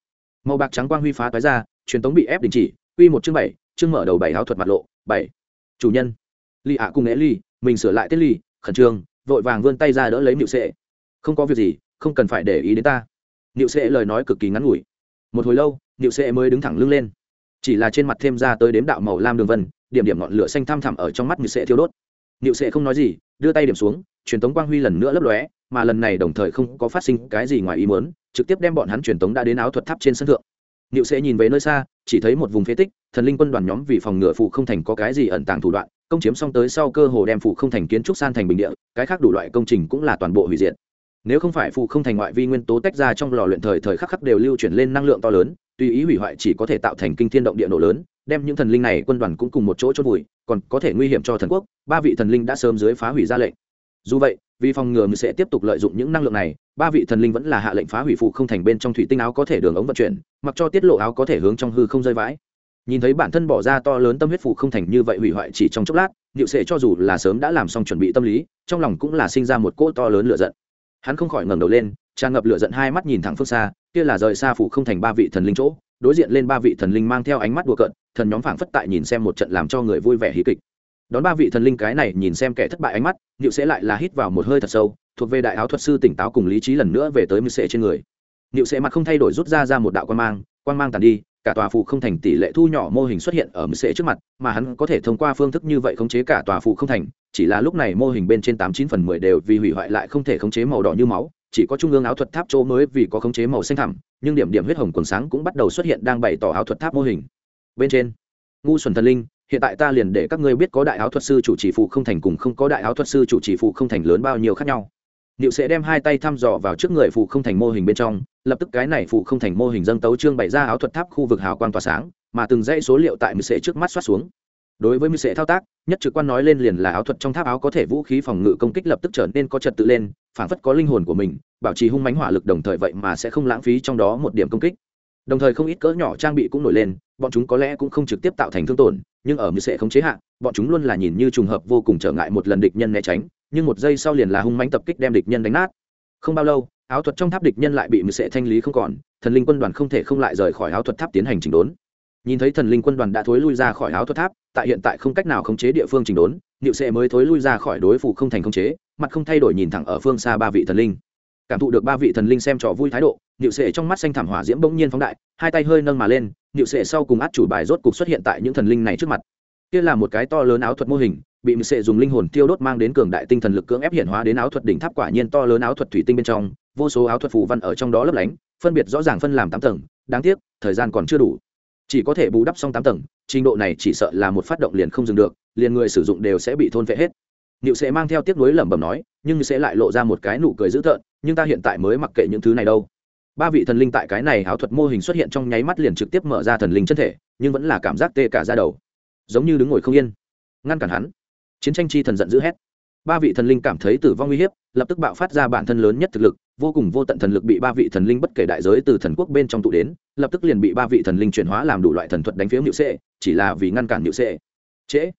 Màu bạc trắng quang huy phá toái ra, truyền tống bị ép đình chỉ, quy một chương bảy, chương mở đầu bảy áo thuật mặt lộ, bảy. Chủ nhân. Lì ạ cùng nghệ ly mình sửa lại tiết ly khẩn trương, vội vàng vươn tay ra đỡ lấy nịu sệ. Không có việc gì, không cần phải để ý đến ta. Nịu sệ lời nói cực kỳ ngắn ngủi. Một hồi lâu nịu sệ mới đứng thẳng lưng lên. Chỉ là trên mặt thêm ra tới đếm đạo màu lam đường vân, điểm điểm ngọn lửa xanh thăm thẳm ở trong mắt nịu sệ thiêu đốt. Nịu sệ không nói gì, đưa tay điểm xuống, truyền tống quang huy lần nữa lấp lóe mà lần này đồng thời không có phát sinh cái gì ngoài ý muốn trực tiếp đem bọn hắn truyền tống đã đến áo thuật tháp trên sân thượng Niệu sẽ nhìn về nơi xa, chỉ thấy một vùng phế tích, thần linh quân đoàn nhóm vì phòng ngừa phụ không thành có cái gì ẩn tàng thủ đoạn, công chiếm xong tới sau cơ hồ đem phụ không thành kiến trúc san thành bình địa, cái khác đủ loại công trình cũng là toàn bộ hủy diệt. Nếu không phải phụ không thành ngoại vi nguyên tố tách ra trong lò luyện thời thời khắc khắc đều lưu chuyển lên năng lượng to lớn, tùy ý hủy hoại chỉ có thể tạo thành kinh thiên động địa nổ lớn, đem những thần linh này quân đoàn cũng cùng một chỗ chôn vùi, còn có thể nguy hiểm cho thần quốc, ba vị thần linh đã sớm dưới phá hủy ra lệnh. Dù vậy, vì phòng ngừa người sẽ tiếp tục lợi dụng những năng lượng này, ba vị thần linh vẫn là hạ lệnh phá hủy phụ không thành bên trong thủy tinh áo có thể đường ống vận chuyển mặc cho tiết lộ áo có thể hướng trong hư không rơi vãi. Nhìn thấy bản thân bỏ ra to lớn tâm huyết phụ không thành như vậy hủy hoại chỉ trong chốc lát liệu sệ cho dù là sớm đã làm xong chuẩn bị tâm lý trong lòng cũng là sinh ra một cỗ to lớn lửa giận. Hắn không khỏi ngẩng đầu lên tràn ngập lửa giận hai mắt nhìn thẳng phương xa kia là rời xa phụ không thành ba vị thần linh chỗ đối diện lên ba vị thần linh mang theo ánh mắt đùa cợt thần nhóm phảng phất tại nhìn xem một trận làm cho người vui vẻ hí kịch đón ba vị thần linh cái này nhìn xem kẻ thất bại ánh mắt, niệu sẽ lại là hít vào một hơi thật sâu, thuộc về đại áo thuật sư tỉnh táo cùng lý trí lần nữa về tới mưu sệ trên người. Niệu Sẽ mặt không thay đổi rút ra ra một đạo quan mang quan mang tàn đi, cả tòa phụ không thành tỷ lệ thu nhỏ mô hình xuất hiện ở mưu sệ trước mặt, mà hắn có thể thông qua phương thức như vậy khống chế cả tòa phụ không thành, chỉ là lúc này mô hình bên trên tám chín phần mười đều vì hủy hoại lại không thể khống chế màu đỏ như máu, chỉ có trung ương áo thuật tháp chỗ mới vì có khống chế màu xanh thẳm, nhưng điểm điểm huyết hồng quần sáng cũng bắt đầu xuất hiện đang bày tỏ áo thuật tháp mô hình. Bên trên, ngu xuẩn thần linh hiện tại ta liền để các ngươi biết có đại áo thuật sư chủ trì phụ không thành cùng không có đại áo thuật sư chủ trì phụ không thành lớn bao nhiêu khác nhau Niệu sẽ đem hai tay thăm dò vào trước người phụ không thành mô hình bên trong, lập tức cái này phụ không thành mô hình dâng tấu trương bày ra áo thuật tháp khu vực hào quang tỏa sáng, mà từng dãy số liệu tại Mị sẽ trước mắt xoát xuống. Đối với Mị sẽ thao tác, nhất trực quan nói lên liền là áo thuật trong tháp áo có thể vũ khí phòng ngự công kích lập tức trở nên có trật tự lên, phản phất có linh hồn của mình, bảo trì hung mãnh hỏa lực đồng thời vậy mà sẽ không lãng phí trong đó một điểm công kích. Đồng thời không ít cỡ nhỏ trang bị cũng nổi lên, bọn chúng có lẽ cũng không trực tiếp tạo thành thương tổn, nhưng ở mưu sẽ không chế hạn, bọn chúng luôn là nhìn như trùng hợp vô cùng trở ngại một lần địch nhân né tránh, nhưng một giây sau liền là hung mãnh tập kích đem địch nhân đánh nát. Không bao lâu áo thuật trong tháp địch nhân lại bị mưu sệ thanh lý không còn thần linh quân đoàn không thể không lại rời khỏi áo thuật tháp tiến hành chỉnh đốn. Nhìn thấy thần linh quân đoàn đã thối lui ra khỏi áo thuật tháp tại hiện tại không cách nào khống chế địa phương chỉnh đốn niệu sệ mới thối lui ra khỏi đối phủ không thành khống chế mặt không thay đổi nhìn thẳng ở phương xa ba vị thần linh cảm thụ được ba vị thần linh xem trò vui thái độ, niệu sệ trong mắt xanh thảm hỏa diễm bỗng nhiên phóng đại, hai tay hơi nâng mà lên, niệu sệ sau cùng át chủ bài rốt cục xuất hiện tại những thần linh này trước mặt. Kia là một cái to lớn áo thuật mô hình, bị mười sệ dùng linh hồn tiêu đốt mang đến cường đại tinh thần lực cưỡng ép hiện hóa đến áo thuật đỉnh tháp quả nhiên to lớn áo thuật thủy tinh bên trong, vô số áo thuật phù văn ở trong đó lấp lánh, phân biệt rõ ràng phân làm tám tầng, đáng tiếc, thời gian còn chưa đủ. Chỉ có thể bù đắp xong tám tầng, trình độ này chỉ sợ là một phát động liền không dừng được, liền người sử dụng đều sẽ bị thôn vệ hết. Niệu sẽ mang theo tiếc nuối lẩm bẩm nói, nhưng sẽ lại lộ ra một cái nụ cười dữ tợn, nhưng ta hiện tại mới mặc kệ những thứ này đâu. Ba vị thần linh tại cái này áo thuật mô hình xuất hiện trong nháy mắt liền trực tiếp mở ra thần linh chân thể, nhưng vẫn là cảm giác tê cả da đầu, giống như đứng ngồi không yên. Ngăn cản hắn. Chiến tranh chi thần giận dữ hét. Ba vị thần linh cảm thấy tử vong uy hiếp lập tức bạo phát ra bản thân lớn nhất thực lực vô cùng vô tận thần lực bị ba vị thần linh bất kể đại giới từ thần quốc bên trong tụ đến lập tức liền bị ba vị thần linh chuyển hóa làm đủ loại thần thuật đánh phiếu nhự sệ chỉ là vì ngăn cản nhự sệ trễ.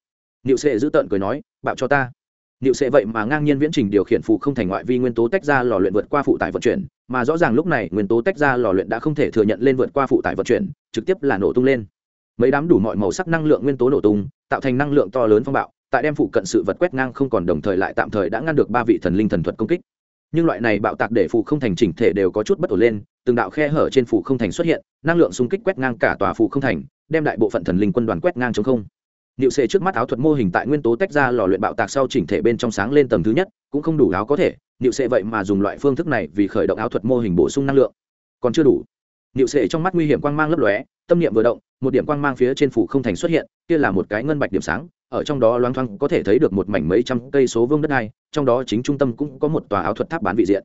Nhự sệ giữ tợn cười nói bạo cho ta. Niệu sẽ vậy mà ngang nhiên viễn trình điều khiển phụ không thành ngoại vi nguyên tố tách ra lò luyện vượt qua phụ tải vận chuyển, mà rõ ràng lúc này nguyên tố tách ra lò luyện đã không thể thừa nhận lên vượt qua phụ tải vận chuyển, trực tiếp là nổ tung lên. Mấy đám đủ mọi màu sắc năng lượng nguyên tố nổ tung, tạo thành năng lượng to lớn phong bạo, tại đem phụ cận sự vật quét ngang không còn đồng thời lại tạm thời đã ngăn được ba vị thần linh thần thuật công kích. Nhưng loại này bạo tạc để phụ không thành chỉnh thể đều có chút bất ổn lên, từng đạo khe hở trên phụ không thành xuất hiện, năng lượng xung kích quét ngang cả tòa phụ không thành, đem đại bộ phận thần linh quân đoàn quét ngang chống không. Niệu Sệ trước mắt áo thuật mô hình tại nguyên tố tách ra lò luyện bạo tạc sau chỉnh thể bên trong sáng lên tầng thứ nhất, cũng không đủ áo có thể, Niệu Sệ vậy mà dùng loại phương thức này vì khởi động áo thuật mô hình bổ sung năng lượng, còn chưa đủ. Niệu Sệ trong mắt nguy hiểm quang mang lấp lóe, tâm niệm vừa động, một điểm quang mang phía trên phủ không thành xuất hiện, kia là một cái ngân bạch điểm sáng, ở trong đó loáng thoáng có thể thấy được một mảnh mấy trăm cây số vuông đất này, trong đó chính trung tâm cũng có một tòa áo thuật tháp bán vị diện.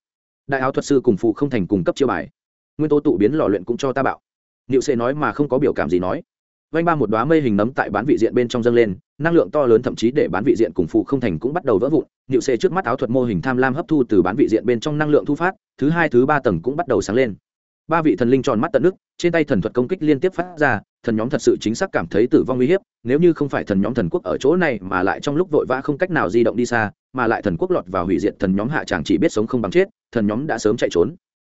Đại áo thuật sư cùng phụ không thành cùng cấp chiêu bài. Nguyên tố tụ biến lò luyện cũng cho ta bảo. Niệu Sệ nói mà không có biểu cảm gì nói vanh ba một đoá mây hình nấm tại bán vị diện bên trong dâng lên, năng lượng to lớn thậm chí để bán vị diện cùng phụ không thành cũng bắt đầu vỡ vụn. Nhựu xê trước mắt áo thuật mô hình tham lam hấp thu từ bán vị diện bên trong năng lượng thu phát, thứ hai, thứ ba tầng cũng bắt đầu sáng lên. Ba vị thần linh tròn mắt tận nước, trên tay thần thuật công kích liên tiếp phát ra, thần nhóm thật sự chính xác cảm thấy tử vong uy hiếp, nếu như không phải thần nhóm thần quốc ở chỗ này mà lại trong lúc vội vã không cách nào di động đi xa, mà lại thần quốc lọt vào hủy diệt thần nhóm hạ tràng chỉ biết sống không bằng chết, thần nhóm đã sớm chạy trốn.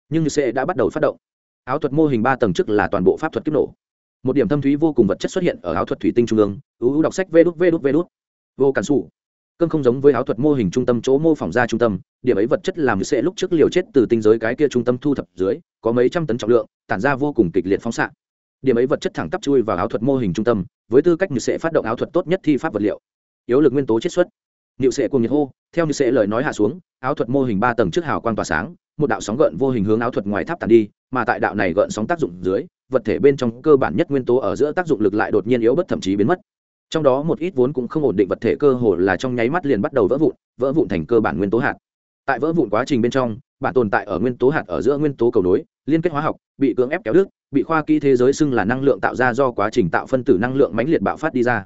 Nhưng như sẽ đã bắt đầu phát động. Áo thuật mô hình ba tầng trước là toàn bộ pháp thuật kích nổ một điểm thâm thúy vô cùng vật chất xuất hiện ở áo thuật thủy tinh trung ương ưu đọc sách vê đút vê đút vê đút. Vô cản xù cơn không giống với áo thuật mô hình trung tâm chỗ mô phỏng ra trung tâm điểm ấy vật chất làm sẽ lúc trước liều chết từ tinh giới cái kia trung tâm thu thập dưới có mấy trăm tấn trọng lượng tản ra vô cùng kịch liệt phóng xạ. Điểm ấy vật chất thẳng tắp chui vào áo thuật mô hình trung tâm với tư cách như sẽ phát động áo thuật tốt nhất thi pháp vật liệu. Yếu lực nguyên tố chiết xuất. Niệu sẽ cùng nhiệt hô, theo như sẽ lời nói hạ xuống, áo thuật mô hình ba tầng trước hào quang tỏa sáng, một đạo sóng gợn vô hình hướng áo thuật ngoài tháp tàn đi, mà tại đạo này gợn sóng tác dụng dưới, vật thể bên trong cơ bản nhất nguyên tố ở giữa tác dụng lực lại đột nhiên yếu bất thậm chí biến mất. Trong đó một ít vốn cũng không ổn định vật thể cơ hồ là trong nháy mắt liền bắt đầu vỡ vụn vỡ vụn thành cơ bản nguyên tố hạt. Tại vỡ vụn quá trình bên trong bản tồn tại ở nguyên tố hạt ở giữa nguyên tố cầu nối liên kết hóa học bị cưỡng ép kéo đứt bị khoa kỹ thế giới xưng là năng lượng tạo ra do quá trình tạo phân tử năng lượng mãnh liệt bạo phát đi ra.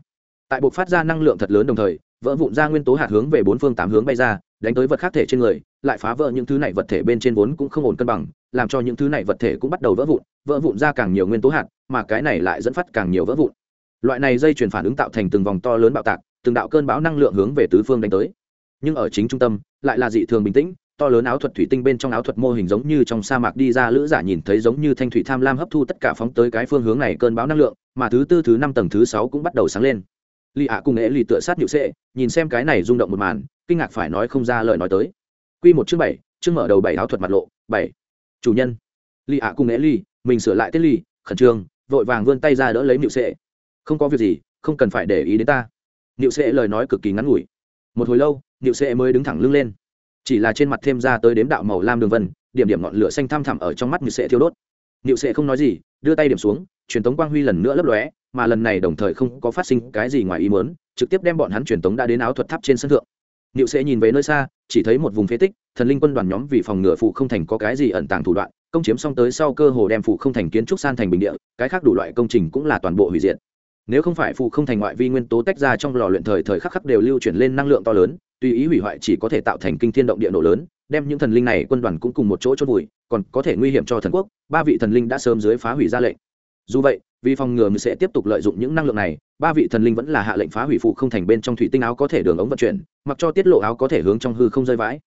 Tại buộc phát ra năng lượng thật lớn đồng thời vỡ vụn ra nguyên tố hạt hướng về bốn phương tám hướng bay ra đánh tới vật khác thể trên người, lại phá vỡ những thứ này vật thể bên trên vốn cũng không ổn cân bằng, làm cho những thứ này vật thể cũng bắt đầu vỡ vụn vỡ vụn ra càng nhiều nguyên tố hạt, mà cái này lại dẫn phát càng nhiều vỡ vụn. Loại này dây chuyển phản ứng tạo thành từng vòng to lớn bạo tạc, từng đạo cơn bão năng lượng hướng về tứ phương đánh tới. Nhưng ở chính trung tâm, lại là dị thường bình tĩnh, to lớn áo thuật thủy tinh bên trong áo thuật mô hình giống như trong sa mạc đi ra lữ giả nhìn thấy giống như thanh thủy tham lam hấp thu tất cả phóng tới cái phương hướng này cơn bão năng lượng, mà thứ tư, thứ năm tầng thứ sáu cũng bắt đầu sáng lên lì ạ cùng nghệ lì tựa sát nhự sệ, nhìn xem cái này rung động một màn, kinh ngạc phải nói không ra lời nói tới. Q một chương bảy, chương mở đầu bảy áo thuật mặt lộ, bảy. Chủ nhân. Lì ạ cùng nghệ lì, mình sửa lại tiết lì, khẩn trương, vội vàng vươn tay ra đỡ lấy nhự sệ. Không có việc gì, không cần phải để ý đến ta. Nhự sệ lời nói cực kỳ ngắn ngủi. Một hồi lâu nhự sệ mới đứng thẳng lưng lên. Chỉ là trên mặt thêm ra tới đếm đạo màu lam đường vân, điểm điểm ngọn lửa xanh thăm thẳm ở trong mắt nhự sệ thiêu đốt. Nhự sệ không nói gì, đưa tay điểm xuống, truyền tống quang huy lần nữa lấp lóe mà lần này đồng thời không có phát sinh cái gì ngoài ý muốn trực tiếp đem bọn hắn truyền tống đã đến áo thuật tháp trên sân thượng Niệu sẽ nhìn về nơi xa, chỉ thấy một vùng phế tích, thần linh quân đoàn nhóm vì phòng ngừa phụ không thành có cái gì ẩn tàng thủ đoạn, công chiếm xong tới sau cơ hồ đem phụ không thành kiến trúc san thành bình địa, cái khác đủ loại công trình cũng là toàn bộ hủy diệt. Nếu không phải phụ không thành ngoại vi nguyên tố tách ra trong lò luyện thời thời khắc khắc đều lưu chuyển lên năng lượng to lớn, tùy ý hủy hoại chỉ có thể tạo thành kinh thiên động địa nổ lớn, đem những thần linh này quân đoàn cũng cùng một chỗ chôn vùi, còn có thể nguy hiểm cho thần quốc, ba vị thần linh đã sớm dưới phá hủy ra lệnh. Dù vậy, vì phòng ngừa sẽ tiếp tục lợi dụng những năng lượng này, ba vị thần linh vẫn là hạ lệnh phá hủy phụ không thành bên trong thủy tinh áo có thể đường ống vận chuyển, mặc cho tiết lộ áo có thể hướng trong hư không rơi vãi.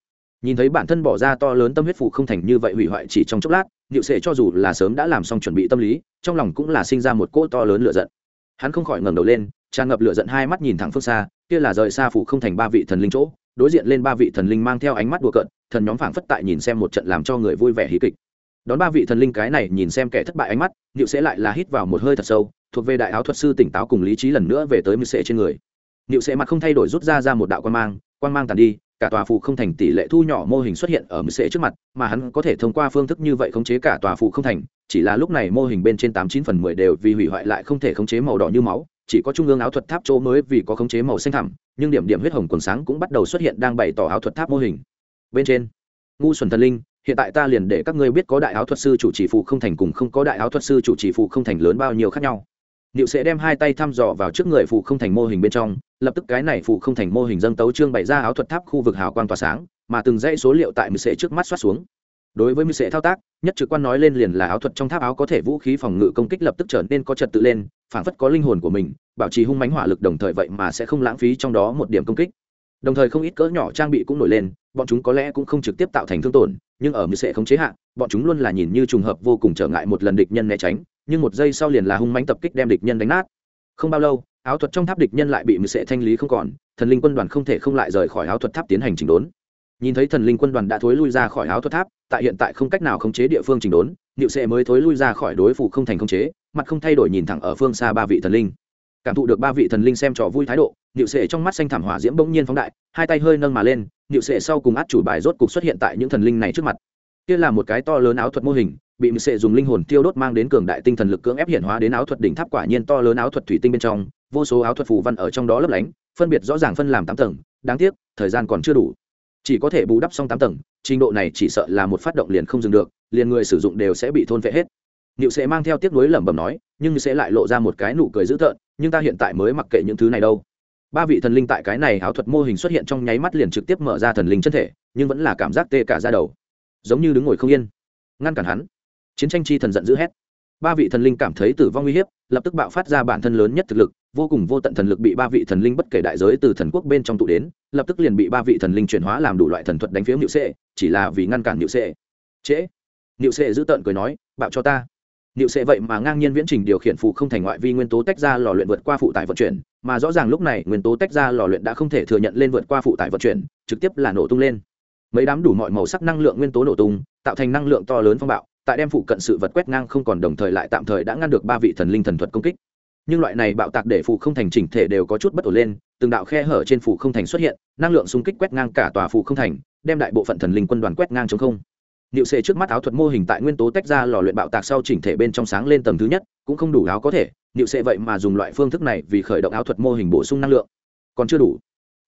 Nhìn thấy bản thân bỏ ra to lớn tâm huyết phụ không thành như vậy hủy hoại chỉ trong chốc lát nhịu sệ cho dù là sớm đã làm xong chuẩn bị tâm lý, trong lòng cũng là sinh ra một cỗ to lớn lửa giận. Hắn không khỏi ngẩng đầu lên, tràn ngập lửa giận hai mắt nhìn thẳng phương xa, kia là rời xa phụ không thành ba vị thần linh chỗ, đối diện lên ba vị thần linh mang theo ánh mắt đùa cợt, thần nhóm phảng phất tại nhìn xem một trận làm cho người vui vẻ hí kịch đón ba vị thần linh cái này nhìn xem kẻ thất bại ánh mắt liệu sẽ lại là hít vào một hơi thật sâu, thuộc về đại áo thuật sư tỉnh táo cùng lý trí lần nữa về tới mưu sệ trên người. Liệu sẽ mặt không thay đổi rút ra ra một đạo quan mang quan mang tàn đi, cả tòa phụ không thành tỷ lệ thu nhỏ mô hình xuất hiện ở mưu sệ trước mặt, mà hắn có thể thông qua phương thức như vậy khống chế cả tòa phụ không thành, chỉ là lúc này mô hình bên trên tám chín phần mười đều vì hủy hoại lại không thể khống chế màu đỏ như máu, chỉ có trung ương áo thuật tháp chỗ mới vì có khống chế màu xanh thẳm, nhưng điểm điểm huyết hồng quần sáng cũng bắt đầu xuất hiện đang bày tỏ áo thuật tháp mô hình. Bên trên, ngu xuẩn thần linh hiện tại ta liền để các ngươi biết có đại áo thuật sư chủ trì phụ không thành cùng không có đại áo thuật sư chủ trì phụ không thành lớn bao nhiêu khác nhau Niệu sẽ đem hai tay thăm dò vào trước người phụ không thành mô hình bên trong, lập tức cái này phụ không thành mô hình dâng tấu trương bày ra áo thuật tháp khu vực hào quang tỏa sáng, mà từng dãy số liệu tại mười sẽ trước mắt xoát xuống. Đối với mười sẽ thao tác, nhất trực quan nói lên liền là áo thuật trong tháp áo có thể vũ khí phòng ngự công kích lập tức trở nên có trật tự lên, phản phất có linh hồn của mình, bảo trì hung mãnh hỏa lực đồng thời vậy mà sẽ không lãng phí trong đó một điểm công kích. Đồng thời không ít cỡ nhỏ trang bị cũng nổi lên, bọn chúng có lẽ cũng không trực tiếp tạo thành thương tổn, nhưng ở mưu sẽ không chế hạn bọn chúng luôn là nhìn như trùng hợp vô cùng trở ngại một lần địch nhân né tránh, nhưng một giây sau liền là hung mãnh tập kích đem địch nhân đánh nát. Không bao lâu, áo thuật trong tháp địch nhân lại bị mưu sệ thanh lý không còn, thần linh quân đoàn không thể không lại rời khỏi áo thuật tháp tiến hành chỉnh đốn. Nhìn thấy thần linh quân đoàn đã thối lui ra khỏi áo thuật tháp, tại hiện tại không cách nào khống chế địa phương chỉnh đốn niệu sệ mới thối lui ra khỏi đối phủ không thành khống chế, mặt không thay đổi nhìn thẳng ở phương xa ba vị thần linh cảm thụ được ba vị thần linh xem trò vui thái độ, niệu sệ trong mắt xanh thảm hỏa diễm bỗng nhiên phóng đại, hai tay hơi nâng mà lên, niệu sệ sau cùng át chủ bài rốt cục xuất hiện tại những thần linh này trước mặt. Kia là một cái to lớn áo thuật mô hình, bị niệu sệ dùng linh hồn tiêu đốt mang đến cường đại tinh thần lực cưỡng ép hiện hóa đến áo thuật đỉnh tháp quả nhiên to lớn áo thuật thủy tinh bên trong, vô số áo thuật phù văn ở trong đó lấp lánh, phân biệt rõ ràng phân làm tám tầng, đáng tiếc, thời gian còn chưa đủ. Chỉ có thể bù đắp xong tám tầng, trình độ này chỉ sợ là một phát động liền không dừng được, liền người sử dụng đều sẽ bị thôn vệ hết. Niệu sẽ mang theo tiếc nuối lẩm bẩm nói, nhưng sẽ lại lộ ra một cái nụ cười dữ tợn, nhưng ta hiện tại mới mặc kệ những thứ này đâu. Ba vị thần linh tại cái này áo thuật mô hình xuất hiện trong nháy mắt liền trực tiếp mở ra thần linh chân thể, nhưng vẫn là cảm giác tê cả da đầu, giống như đứng ngồi không yên. Ngăn cản hắn. Chiến tranh chi thần giận dữ hét. Ba vị thần linh cảm thấy tử vong nguy hiểm, lập tức bạo phát ra bản thân lớn nhất thực lực, vô cùng vô tận thần lực bị ba vị thần linh bất kể đại giới từ thần quốc bên trong tụ đến, lập tức liền bị ba vị thần linh chuyển hóa làm đủ loại thần thuật đánh phía Niệu Sệ, chỉ là vì ngăn cản Niệu Sệ. Trễ. Niệu Sệ giữ tợn cười nói, bạo cho ta Niệu sẽ vậy mà ngang nhiên viễn trình điều khiển phụ không thành ngoại vi nguyên tố tách ra lò luyện vượt qua phụ tải vận chuyển, mà rõ ràng lúc này nguyên tố tách ra lò luyện đã không thể thừa nhận lên vượt qua phụ tải vận chuyển, trực tiếp là nổ tung lên. Mấy đám đủ mọi màu sắc năng lượng nguyên tố nổ tung, tạo thành năng lượng to lớn phong bạo, tại đem phụ cận sự vật quét ngang không còn đồng thời lại tạm thời đã ngăn được ba vị thần linh thần thuật công kích. Nhưng loại này bạo tạc để phụ không thành chỉnh thể đều có chút bất ổn lên, từng đạo khe hở trên phụ không thành xuất hiện, năng lượng xung kích quét ngang cả tòa phụ không thành, đem đại bộ phận thần linh quân đoàn quét ngang trống không Niệu Sệ trước mắt áo thuật mô hình tại nguyên tố tách ra lò luyện bạo tạc sau chỉnh thể bên trong sáng lên tầng thứ nhất, cũng không đủ áo có thể, Niệu Sệ vậy mà dùng loại phương thức này vì khởi động áo thuật mô hình bổ sung năng lượng, còn chưa đủ.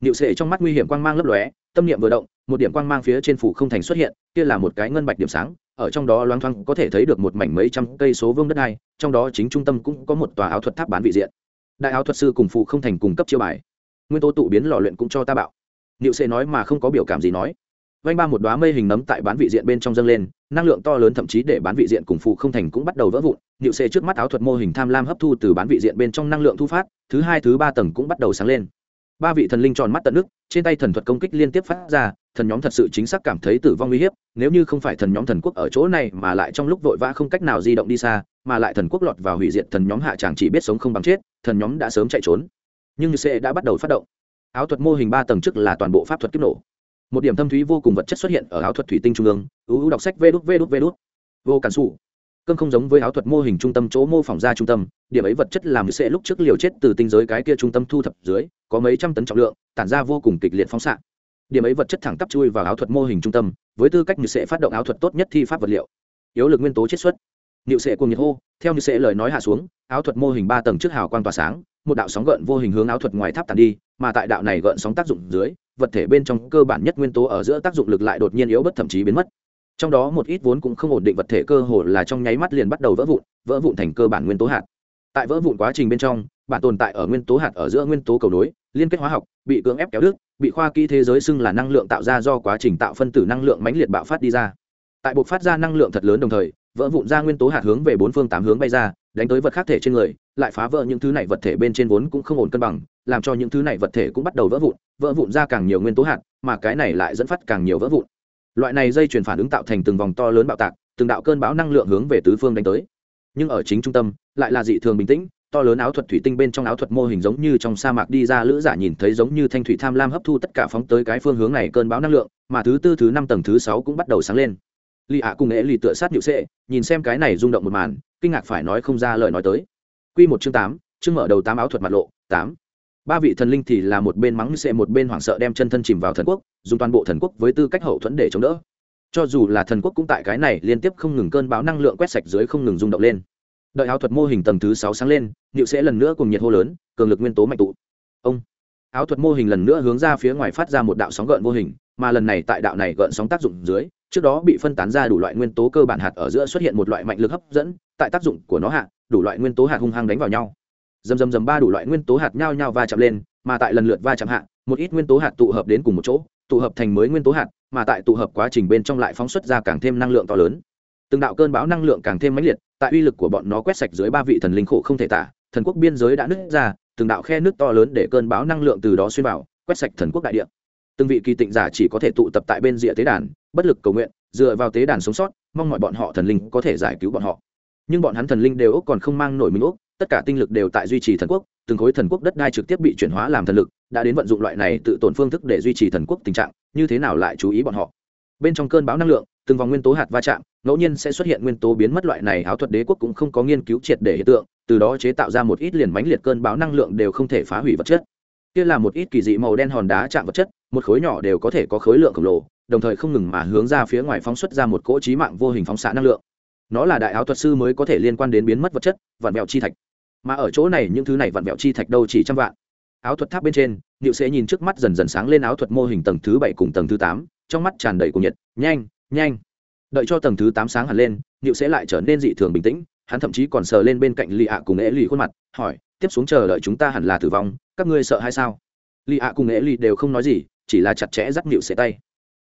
Niệu Sệ trong mắt nguy hiểm quang mang lấp lóe, tâm niệm vừa động, một điểm quang mang phía trên phủ không thành xuất hiện, kia là một cái ngân bạch điểm sáng, ở trong đó loáng thoáng có thể thấy được một mảnh mấy trăm cây số vương đất này, trong đó chính trung tâm cũng có một tòa áo thuật tháp bán vị diện. Đại áo thuật sư cùng phụ không thành cùng cấp chiêu bài. Nguyên tố tụ biến lò luyện cũng cho ta bảo. Niệu Sệ nói mà không có biểu cảm gì nói vanh ba một đoá mây hình nấm tại bán vị diện bên trong dâng lên, năng lượng to lớn thậm chí để bán vị diện cùng phụ không thành cũng bắt đầu vỡ vụn. Nhịu xê trước mắt áo thuật mô hình tham lam hấp thu từ bán vị diện bên trong năng lượng thu phát, thứ hai, thứ ba tầng cũng bắt đầu sáng lên. Ba vị thần linh tròn mắt tận nước, trên tay thần thuật công kích liên tiếp phát ra, thần nhóm thật sự chính xác cảm thấy tử vong uy hiếp, nếu như không phải thần nhóm thần quốc ở chỗ này mà lại trong lúc vội vã không cách nào di động đi xa, mà lại thần quốc lọt vào hủy diệt thần nhóm hạ tràng chỉ biết sống không bằng chết, thần nhóm đã sớm chạy trốn. Nhưng như sẽ đã bắt đầu phát động. Áo thuật mô hình ba tầng trước là toàn bộ pháp thuật kích nổ một điểm thâm thúy vô cùng vật chất xuất hiện ở áo thuật thủy tinh trung ương, ưu đọc sách vê đút vê đút vê đút. Vô cản xù cơn không giống với áo thuật mô hình trung tâm chỗ mô phỏng ra trung tâm, điểm ấy vật chất làm sẽ lúc trước liều chết từ tinh giới cái kia trung tâm thu thập dưới, có mấy trăm tấn trọng lượng, tản ra vô cùng kịch liệt phóng xạ. Điểm ấy vật chất thẳng tắp chui vào áo thuật mô hình trung tâm, với tư cách như sẽ phát động áo thuật tốt nhất thi pháp vật liệu. Yếu lực nguyên tố chiết xuất. Niệu sệ cùng nhiệt hô, theo như sệ lời nói hạ xuống, áo thuật mô hình ba tầng trước hào quang tỏa sáng một đạo sóng gợn vô hình hướng áo thuật ngoài tháp tàn đi, mà tại đạo này gợn sóng tác dụng dưới, vật thể bên trong cơ bản nhất nguyên tố ở giữa tác dụng lực lại đột nhiên yếu bất thậm chí biến mất. Trong đó một ít vốn cũng không ổn định vật thể cơ hồ là trong nháy mắt liền bắt đầu vỡ vụn vỡ vụn thành cơ bản nguyên tố hạt. Tại vỡ vụn quá trình bên trong, bản tồn tại ở nguyên tố hạt ở giữa nguyên tố cầu nối, liên kết hóa học, bị cưỡng ép kéo đứt, bị khoa kỹ thế giới xưng là năng lượng tạo ra do quá trình tạo phân tử năng lượng mãnh liệt bạo phát đi ra. Tại buộc phát ra năng lượng thật lớn đồng thời, vỡ vụn ra nguyên tố hạt hướng về bốn phương tám hướng bay ra đánh tới vật khác thể trên người, lại phá vỡ những thứ này vật thể bên trên vốn cũng không ổn cân bằng, làm cho những thứ này vật thể cũng bắt đầu vỡ vụn vỡ vụn ra càng nhiều nguyên tố hạt, mà cái này lại dẫn phát càng nhiều vỡ vụn. Loại này dây chuyển phản ứng tạo thành từng vòng to lớn bạo tạc, từng đạo cơn bão năng lượng hướng về tứ phương đánh tới. Nhưng ở chính trung tâm, lại là dị thường bình tĩnh, to lớn áo thuật thủy tinh bên trong áo thuật mô hình giống như trong sa mạc đi ra lữ giả nhìn thấy giống như thanh thủy tham lam hấp thu tất cả phóng tới cái phương hướng này cơn bão năng lượng, mà thứ tư, thứ năm tầng thứ sáu cũng bắt đầu sáng lên. Lì ạ cùng nghệ lì tựa sát nhự sệ, nhìn xem cái này rung động một màn kinh ngạc phải nói không ra lời nói tới. Q một chương tám, chương mở đầu tám áo thuật mặt lộ, tám. Ba vị thần linh thì là một bên mắng sẽ một bên hoảng sợ đem chân thân chìm vào thần quốc, dùng toàn bộ thần quốc với tư cách hậu thuẫn để chống đỡ. Cho dù là thần quốc cũng tại cái này liên tiếp không ngừng cơn bão năng lượng quét sạch dưới không ngừng rung động lên. Đợi áo thuật mô hình tầng thứ sáu sáng lên nịu sẽ lần nữa cùng nhiệt hô lớn, cường lực nguyên tố mạnh tụ. Ông. Áo thuật mô hình lần nữa hướng ra phía ngoài phát ra một đạo sóng gợn vô hình, mà lần này tại đạo này gợn sóng tác dụng dưới trước đó bị phân tán ra đủ loại nguyên tố cơ bản hạt ở giữa xuất hiện một loại mạnh lực hấp dẫn, tại tác dụng của nó hạ, đủ loại nguyên tố hạt hung hăng đánh vào nhau. Dầm dầm dầm ba đủ loại nguyên tố hạt nhau nhau va chạm lên, mà tại lần lượt va chạm hạ, một ít nguyên tố hạt tụ hợp đến cùng một chỗ, tụ hợp thành mới nguyên tố hạt, mà tại tụ hợp quá trình bên trong lại phóng xuất ra càng thêm năng lượng to lớn. Từng đạo cơn bão năng lượng càng thêm mãnh liệt, tại uy lực của bọn nó quét sạch dưới ba vị thần linh khổ không thể tả, thần quốc biên giới đã nứt ra, từng đạo khe nước to lớn để cơn bão năng lượng từ đó xuyên vào, quét sạch thần quốc đại địa. Từng vị kỳ tịnh giả chỉ có thể tụ tập tại bên rìa tế đàn bất lực cầu nguyện, dựa vào tế đàn sống sót, mong mọi bọn họ thần linh có thể giải cứu bọn họ. Nhưng bọn hắn thần linh đều úc còn không mang nổi mình úc tất cả tinh lực đều tại duy trì thần quốc, từng khối thần quốc đất đai trực tiếp bị chuyển hóa làm thần lực, đã đến vận dụng loại này tự tổn phương thức để duy trì thần quốc tình trạng, như thế nào lại chú ý bọn họ? Bên trong cơn bão năng lượng, từng vòng nguyên tố hạt va chạm, ngẫu nhiên sẽ xuất hiện nguyên tố biến mất loại này áo thuật đế quốc cũng không có nghiên cứu triệt để hiện tượng, từ đó chế tạo ra một ít liền mánh liệt cơn bão năng lượng đều không thể phá hủy vật chất. Kia là một ít kỳ dị màu đen hòn đá chạm vật chất, một khối nhỏ đều có thể có khối lượng khổng lồ đồng thời không ngừng mà hướng ra phía ngoài phóng xuất ra một cỗ trí mạng vô hình phóng xạ năng lượng. Nó là đại áo thuật sư mới có thể liên quan đến biến mất vật chất, vạn mẹo chi thạch. Mà ở chỗ này những thứ này vạn mẹo chi thạch đâu chỉ trăm vạn. Áo thuật tháp bên trên, niệu sẽ nhìn trước mắt dần dần sáng lên áo thuật mô hình tầng thứ bảy cùng tầng thứ tám, trong mắt tràn đầy cuồng nhiệt. Nhanh nhanh. Đợi cho tầng thứ tám sáng hẳn lên, niệu sẽ lại trở nên dị thường bình tĩnh, hắn thậm chí còn sờ lên bên cạnh lì ạ cùng ế lì khuôn mặt, hỏi, tiếp xuống chờ đợi chúng ta hẳn là tử vong, các ngươi sợ hay sao? Lì ạ cùng ế lì đều không nói gì, chỉ là chặt chẽ dắt niệu sẽ tay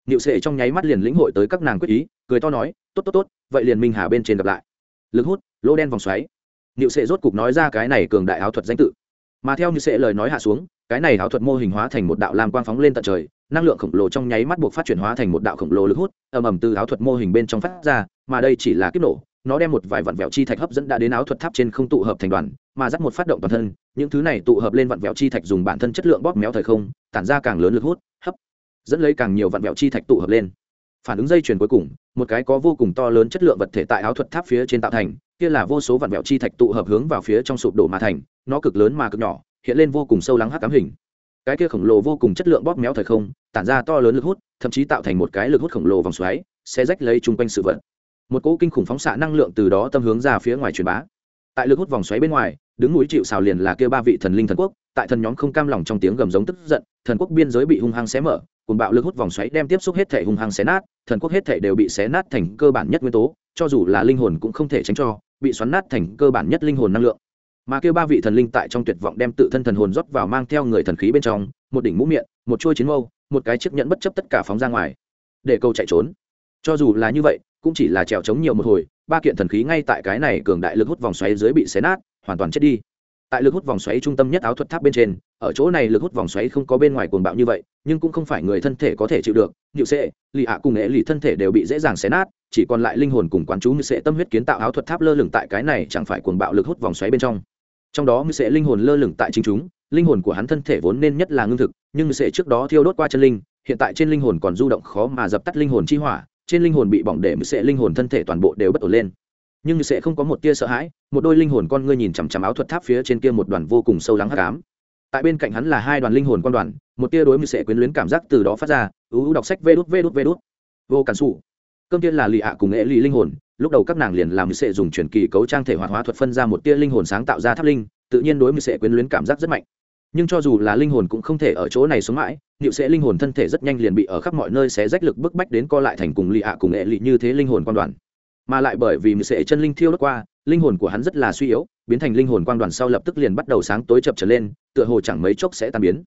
niệu sẽ trong nháy mắt liền lĩnh hội tới các nàng quyết ý, cười to nói, tốt tốt tốt, vậy liền minh hà bên trên gặp lại. Lực hút, lỗ đen vòng xoáy. Niệu sẽ rốt cục nói ra cái này cường đại áo thuật danh tự. Mà theo như sẽ lời nói hạ xuống, cái này áo thuật mô hình hóa thành một đạo lam quang phóng lên tận trời, năng lượng khổng lồ trong nháy mắt buộc phát chuyển hóa thành một đạo khổng lồ lực hút, ầm ầm từ áo thuật mô hình bên trong phát ra, mà đây chỉ là kiếp nổ, nó đem một vài vạn vẹo chi thạch hấp dẫn đã đến áo thuật tháp trên không tụ hợp thành đoàn, mà dắt một phát động toàn thân, những thứ này tụ hợp lên vạn vẹo chi thạch dùng bản thân chất lượng bóp méo thời không, tản ra càng lớn lực hút dẫn lấy càng nhiều vạn vẹo chi thạch tụ hợp lên. Phản ứng dây chuyền cuối cùng, một cái có vô cùng to lớn chất lượng vật thể tại áo thuật tháp phía trên tạo thành, kia là vô số vạn vẹo chi thạch tụ hợp hướng vào phía trong sụp đổ mà thành, nó cực lớn mà cực nhỏ, hiện lên vô cùng sâu lắng hắc cám hình. Cái kia khổng lồ vô cùng chất lượng bóp méo thời không, tản ra to lớn lực hút, thậm chí tạo thành một cái lực hút khổng lồ vòng xoáy, sẽ rách lấy chung quanh sự vật. Một cỗ kinh khủng phóng xạ năng lượng từ đó tâm hướng ra phía ngoài truyền bá tại lực hút vòng xoáy bên ngoài, đứng núi chịu xào liền là kia ba vị thần linh thần quốc, tại thần nhóm không cam lòng trong tiếng gầm giống tức giận, thần quốc biên giới bị hung hăng xé mở cùng bạo lực hút vòng xoáy đem tiếp xúc hết thể hung hăng xé nát, thần quốc hết thể đều bị xé nát thành cơ bản nhất nguyên tố, cho dù là linh hồn cũng không thể tránh cho, bị xoắn nát thành cơ bản nhất linh hồn năng lượng. Mà kêu ba vị thần linh tại trong tuyệt vọng đem tự thân thần hồn rót vào mang theo người thần khí bên trong, một đỉnh mũ miệng, một chuôi chiến mâu, một cái chiếc nhẫn bất chấp tất cả phóng ra ngoài, để câu chạy trốn. Cho dù là như vậy, cũng chỉ là trèo trống nhiều một hồi ba kiện thần khí ngay tại cái này cường đại lực hút vòng xoáy dưới bị xé nát, hoàn toàn chết đi. Tại lực hút vòng xoáy trung tâm nhất áo thuật tháp bên trên, ở chỗ này lực hút vòng xoáy không có bên ngoài cuồng bạo như vậy, nhưng cũng không phải người thân thể có thể chịu được. Nhự sệ lì ạ cùng nghệ lì thân thể đều bị dễ dàng xé nát, chỉ còn lại linh hồn cùng quán chú như sệ tâm huyết kiến tạo áo thuật tháp lơ lửng tại cái này chẳng phải cuồng bạo lực hút vòng xoáy bên trong. Trong đó như sệ linh hồn lơ lửng tại chính chúng, linh hồn của hắn thân thể vốn nên nhất là ngưng thực, nhưng như sệ trước đó thiêu đốt qua chân linh, hiện tại trên linh hồn còn du động khó mà dập tắt linh hồn chi hỏa trên linh hồn bị bỏng để như sệ linh hồn thân thể toàn bộ đều bất ổn lên. Nhưng như sẽ không có một tia sợ hãi, một đôi linh hồn con ngươi nhìn chằm chằm áo thuật tháp phía trên kia một đoàn vô cùng sâu lắng hắc ám. Tại bên cạnh hắn là hai đoàn linh hồn quan đoàn, một tia đối như sẽ quyến luyến cảm giác từ đó phát ra ưu đọc sách vê đút vê đút vê đút. Vô cản sụ cơm tiên là lì ạ cùng nghệ lì linh hồn, lúc đầu các nàng liền làm như sẽ dùng truyền kỳ cấu trang thể hoạt hóa thuật phân ra một tia linh hồn sáng tạo ra tháp linh, tự nhiên đối như sẽ quyến luyến cảm giác rất mạnh nhưng cho dù là linh hồn cũng không thể ở chỗ này sống mãi nịu sẽ linh hồn thân thể rất nhanh liền bị ở khắp mọi nơi sẽ rách lực bức bách đến co lại thành cùng lì ạ cùng nghệ lị như thế linh hồn quan đoàn. Mà lại bởi vì mười sẽ chân linh thiêu đốt qua, linh hồn của hắn rất là suy yếu, biến thành linh hồn quang đoàn sau lập tức liền bắt đầu sáng tối chập trở lên, tựa hồ chẳng mấy chốc sẽ tan biến.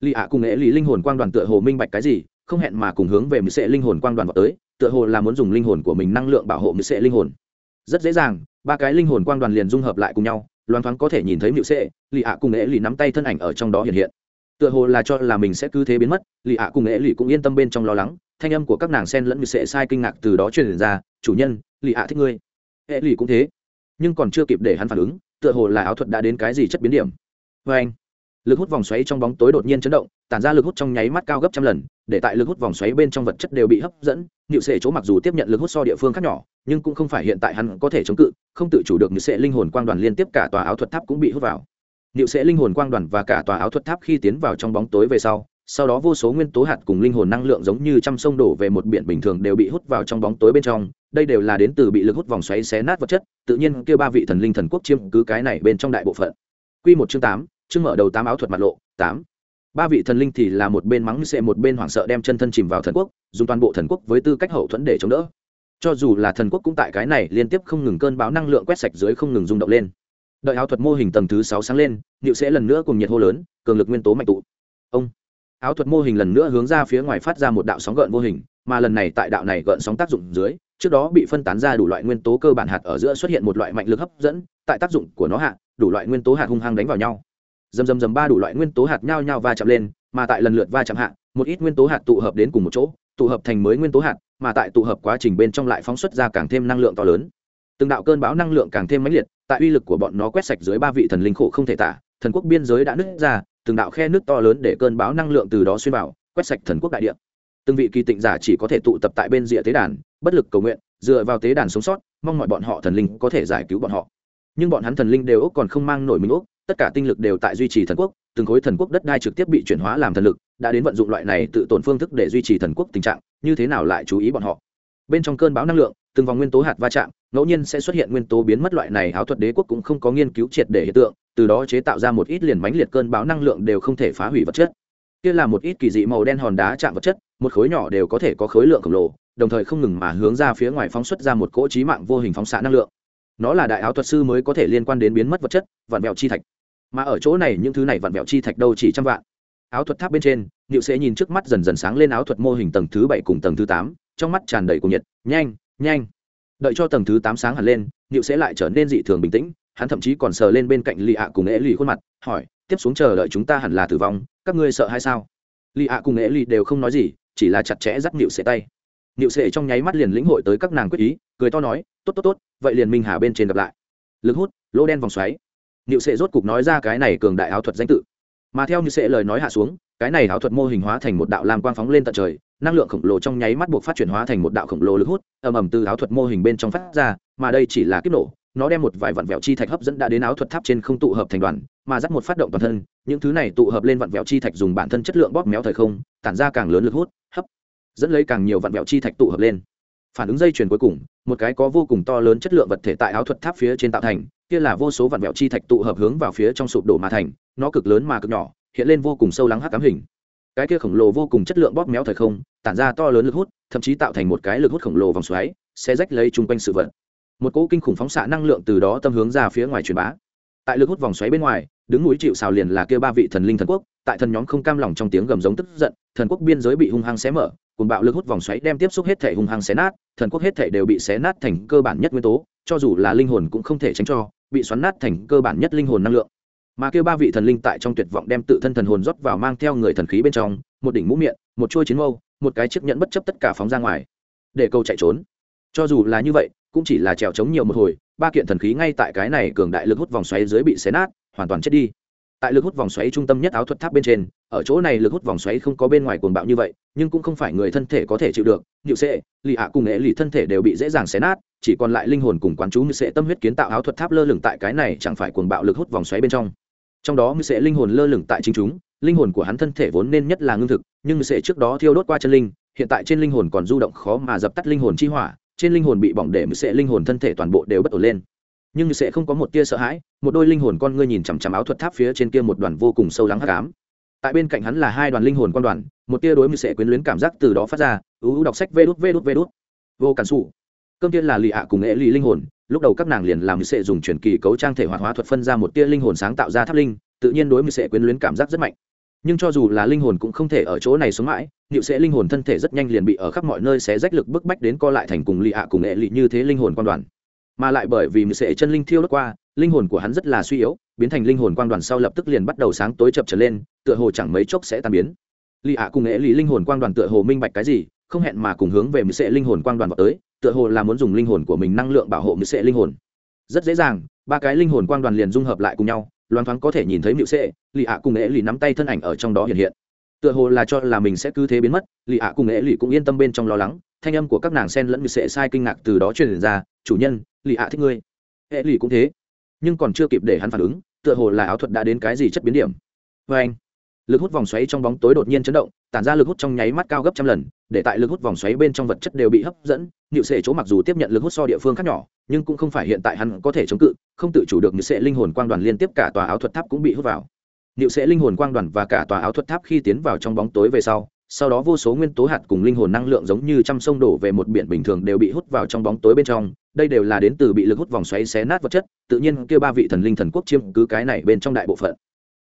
Lì ạ cùng nghệ lị linh hồn quang đoàn tựa hồ minh bạch cái gì, không hẹn mà cùng hướng về mười sẽ linh hồn quang đoàn vào tới, tựa hồ là muốn dùng linh hồn của mình năng lượng bảo hộ mười sẽ linh hồn. Rất dễ dàng, ba cái linh hồn quang đoàn liền dung hợp lại cùng nhau loan thoáng có thể nhìn thấy mịu sệ lì ạ cùng nghệ lì nắm tay thân ảnh ở trong đó hiện hiện. Tựa hồ là cho là mình sẽ cứ thế biến mất, lì ạ cùng nghệ lì cũng yên tâm bên trong lo lắng. Thanh âm của các nàng sen lẫn mịu sệ sai kinh ngạc từ đó truyền ra, chủ nhân, lì ạ thích ngươi. Nghệ lì cũng thế, nhưng còn chưa kịp để hắn phản ứng, tựa hồ là áo thuật đã đến cái gì chất biến điểm. Vê anh lực hút vòng xoáy trong bóng tối đột nhiên chấn động, tản ra lực hút trong nháy mắt cao gấp trăm lần, để tại lực hút vòng xoáy bên trong vật chất đều bị hấp dẫn. Nịu sệ chỗ mặc dù tiếp nhận lực hút so địa phương khác nhỏ, nhưng cũng không phải hiện tại hắn có thể chống cự, không tự chủ được nịu sệ linh hồn quang đoàn liên tiếp cả tòa áo thuật tháp cũng bị hút vào. Nịu sệ linh hồn quang đoàn và cả tòa áo thuật tháp khi tiến vào trong bóng tối về sau sau đó vô số nguyên tố hạt cùng linh hồn năng lượng giống như trăm sông đổ về một biển bình thường đều bị hút vào trong bóng tối bên trong. Đây đều là đến từ bị lực hút vòng xoáy xé nát vật chất, tự nhiên kêu ba vị thần linh thần quốc chiếm cứ cái này bên trong đại bộ phận. Quy một chương tám chương mở đầu tám áo thuật mặt lộ, tám. Ba vị thần linh thì là một bên mắng sẽ một bên hoảng sợ đem chân thân chìm vào thần quốc, dùng toàn bộ thần quốc với tư cách hậu thuẫn để chống đỡ. Cho dù là thần quốc cũng tại cái này liên tiếp không ngừng cơn báo năng lượng quét sạch dưới không ngừng rung động lên. Đợi áo thuật mô hình tầng thứ sáu sáng lên nịu sẽ lần nữa cùng nhiệt hô lớn, cường lực nguyên tố mạnh tụ. Ông. Áo thuật mô hình lần nữa hướng ra phía ngoài phát ra một đạo sóng gợn vô hình, mà lần này tại đạo này gợn sóng tác dụng dưới, trước đó bị phân tán ra đủ loại nguyên tố cơ bản hạt ở giữa xuất hiện một loại mạnh lực hấp dẫn, tại tác dụng của nó hạ, đủ loại nguyên tố hạt hung hăng đánh vào nhau dầm dầm dầm ba đủ loại nguyên tố hạt nhau nhau va chạm lên, mà tại lần lượt va chạm hạ, một ít nguyên tố hạt tụ hợp đến cùng một chỗ, tụ hợp thành mới nguyên tố hạt, mà tại tụ hợp quá trình bên trong lại phóng xuất ra càng thêm năng lượng to lớn. Từng đạo cơn bão năng lượng càng thêm mãnh liệt, tại uy lực của bọn nó quét sạch dưới ba vị thần linh khổ không thể tả, thần quốc biên giới đã nứt ra, từng đạo khe nước to lớn để cơn bão năng lượng từ đó xuyên vào, quét sạch thần quốc đại địa. Từng vị kỳ tịnh giả chỉ có thể tụ tập tại bên rìa tế đàn, bất lực cầu nguyện, dựa vào tế đàn sống sót, mong mọi bọn họ thần linh có thể giải cứu bọn họ. Nhưng bọn hắn thần linh đều còn không mang nổi mình úc tất cả tinh lực đều tại duy trì thần quốc, từng khối thần quốc đất đai trực tiếp bị chuyển hóa làm thần lực, đã đến vận dụng loại này tự tổn phương thức để duy trì thần quốc tình trạng, như thế nào lại chú ý bọn họ? Bên trong cơn bão năng lượng, từng vòng nguyên tố hạt va chạm, ngẫu nhiên sẽ xuất hiện nguyên tố biến mất loại này, áo thuật đế quốc cũng không có nghiên cứu triệt để hiện tượng, từ đó chế tạo ra một ít liền mánh liệt cơn bão năng lượng đều không thể phá hủy vật chất. Kia là một ít kỳ dị màu đen hòn đá chạm vật chất, một khối nhỏ đều có thể có khối lượng khổng lồ, đồng thời không ngừng mà hướng ra phía ngoài phóng xuất ra một cỗ trí mạng vô hình phóng xạ năng lượng. Nó là đại áo thuật sư mới có thể liên quan đến biến mất vật chất, vạn vẹo chi thạch mà ở chỗ này những thứ này vạn vẹo chi thạch đâu chỉ trăm vạn. Áo thuật tháp bên trên liệu sẽ nhìn trước mắt dần dần sáng lên áo thuật mô hình tầng thứ bảy cùng tầng thứ tám, trong mắt tràn đầy cuồng nhiệt, nhanh nhanh! Đợi cho tầng thứ tám sáng hẳn lên liệu sẽ lại trở nên dị thường bình tĩnh, hắn thậm chí còn sờ lên bên cạnh lì ạ cùng ế lì khuôn mặt, hỏi, tiếp xuống chờ đợi chúng ta hẳn là tử vong, các ngươi sợ hay sao? Lì ạ cùng ế lì đều không nói gì, chỉ là chặt chẽ dắt liệu sẽ tay. Liệu sẽ trong nháy mắt liền lĩnh hội tới các nàng quyết ý, cười to nói, tốt tốt tốt, vậy liền minh hà bên trên gặp lại. Lực hút, lỗ đen vòng xoáy niệu sệ rốt cục nói ra cái này cường đại áo thuật danh tự. Mà theo như sệ lời nói hạ xuống, cái này áo thuật mô hình hóa thành một đạo lam quang phóng lên tận trời, năng lượng khổng lồ trong nháy mắt buộc phát chuyển hóa thành một đạo khổng lồ lực hút, ầm ầm từ áo thuật mô hình bên trong phát ra, mà đây chỉ là kiếp nổ, nó đem một vài vặn vẹo chi thạch hấp dẫn đã đến áo thuật tháp trên không tụ hợp thành đoàn, mà dắt một phát động toàn thân, những thứ này tụ hợp lên vặn vẹo chi thạch dùng bản thân chất lượng bóp méo thời không, tản ra càng lớn lực hút, hấp, dẫn lấy càng nhiều vặn vẹo chi thạch tụ hợp lên phản ứng dây chuyền cuối cùng, một cái có vô cùng to lớn chất lượng vật thể tại áo thuật tháp phía trên tạo thành, kia là vô số vạn vẹo chi thạch tụ hợp hướng vào phía trong sụp đổ mà thành, nó cực lớn mà cực nhỏ, hiện lên vô cùng sâu lắng hắc cám hình. Cái kia khổng lồ vô cùng chất lượng bóp méo thời không, tản ra to lớn lực hút, thậm chí tạo thành một cái lực hút khổng lồ vòng xoáy, sẽ rách lấy chung quanh sự vật. Một cỗ kinh khủng phóng xạ năng lượng từ đó tâm hướng ra phía ngoài truyền bá. Tại lực hút vòng xoáy bên ngoài, đứng núi chịu xào liền là kia ba vị thần linh thần quốc, tại thần nhóm không cam lòng trong tiếng gầm giống tức giận, thần quốc biên giới bị hung hăng xé mở cùng bạo lực hút vòng xoáy đem tiếp xúc hết thể hung hăng xé nát, thần quốc hết thể đều bị xé nát thành cơ bản nhất nguyên tố, cho dù là linh hồn cũng không thể tránh cho, bị xoắn nát thành cơ bản nhất linh hồn năng lượng. Mà kêu ba vị thần linh tại trong tuyệt vọng đem tự thân thần hồn rót vào mang theo người thần khí bên trong, một đỉnh mũ miệng, một chuôi chiến mâu, một cái chiếc nhẫn bất chấp tất cả phóng ra ngoài, để câu chạy trốn. Cho dù là như vậy, cũng chỉ là trèo trống nhiều một hồi, ba kiện thần khí ngay tại cái này cường đại lực hút vòng xoáy dưới bị xé nát, hoàn toàn chết đi tại lực hút vòng xoáy trung tâm nhất áo thuật tháp bên trên, ở chỗ này lực hút vòng xoáy không có bên ngoài cuồng bạo như vậy, nhưng cũng không phải người thân thể có thể chịu được nhự sệ lì ạ cùng nghệ lì thân thể đều bị dễ dàng xé nát, chỉ còn lại linh hồn cùng quán chú như sệ tâm huyết kiến tạo áo thuật tháp lơ lửng tại cái này chẳng phải cuồng bạo lực hút vòng xoáy bên trong. Trong đó như sệ linh hồn lơ lửng tại chính chúng, linh hồn của hắn thân thể vốn nên nhất là ngưng thực, nhưng như sệ trước đó thiêu đốt qua chân linh, hiện tại trên linh hồn còn du động khó mà dập tắt linh hồn chi hỏa, trên linh hồn bị bỏng để như sệ linh hồn thân thể toàn bộ đều bất ổn lên nhưng sẽ không có một tia sợ hãi, một đôi linh hồn con ngươi nhìn chằm chằm áo thuật tháp phía trên kia một đoàn vô cùng sâu lắng hắc ám. Tại bên cạnh hắn là hai đoàn linh hồn quan đoàn, một tia đối mưu sẽ quyến luyến cảm giác từ đó phát ra ưu ưu đọc sách vê đút vê đút vê đút. Vô cản xù cơm tiên là lì ạ cùng nghệ lì linh hồn, lúc đầu các nàng liền làm mưu sẽ dùng truyền kỳ cấu trang thể hoạt hóa thuật phân ra một tia linh hồn sáng tạo ra tháp linh, tự nhiên đối mưu sẽ quyến luyến cảm giác rất mạnh. Nhưng cho dù là linh hồn cũng không thể ở chỗ này sống mãi nịu sẽ linh hồn thân thể rất nhanh liền bị ở khắp mọi nơi sẽ rách lực bức bách đến co lại thành cùng lì ạ cùng nghệ lì như thế linh hồn quan đoàn mà lại bởi vì mười sệ chân linh thiêu đốt qua, linh hồn của hắn rất là suy yếu, biến thành linh hồn quang đoàn sau lập tức liền bắt đầu sáng tối chập trở lên, tựa hồ chẳng mấy chốc sẽ tan biến. Lì ạ cùng nghệ lì linh hồn quang đoàn tựa hồ minh bạch cái gì, không hẹn mà cùng hướng về mười sệ linh hồn quang đoàn vào tới, tựa hồ là muốn dùng linh hồn của mình năng lượng bảo hộ mười sệ linh hồn. Rất dễ dàng, ba cái linh hồn quang đoàn liền dung hợp lại cùng nhau loan thoáng có thể nhìn thấy mịu sệ, lì ạ cùng nghệ lì nắm tay thân ảnh ở trong đó hiện hiện. Tựa hồ là cho là mình sẽ cứ thế biến mất, lì ạ cùng nghệ lì cũng yên tâm bên trong lo lắng, thanh âm của các nàng sen lẫn mịu sệ sai kinh ngạc từ đó truyền ra, chủ nhân lì ạ thích ngươi. Hệ lì cũng thế. Nhưng còn chưa kịp để hắn phản ứng, tựa hồ là áo thuật đã đến cái gì chất biến điểm. Vê anh, lực hút vòng xoáy trong bóng tối đột nhiên chấn động, tản ra lực hút trong nháy mắt cao gấp trăm lần, để tại lực hút vòng xoáy bên trong vật chất đều bị hấp dẫn. Nhự sệ chỗ mặc dù tiếp nhận lực hút so địa phương khác nhỏ, nhưng cũng không phải hiện tại hắn có thể chống cự, không tự chủ được nhự sệ linh hồn quang đoàn liên tiếp cả tòa áo thuật tháp cũng bị hút vào. Nhự sệ linh hồn quang đoàn và cả tòa áo thuật tháp khi tiến vào trong bóng tối về sau sau đó vô số nguyên tố hạt cùng linh hồn năng lượng giống như trăm sông đổ về một biển bình thường đều bị hút vào trong bóng tối bên trong, đây đều là đến từ bị lực hút vòng xoáy xé nát vật chất, tự nhiên kêu ba vị thần linh thần quốc chiêm cứ cái này bên trong đại bộ phận.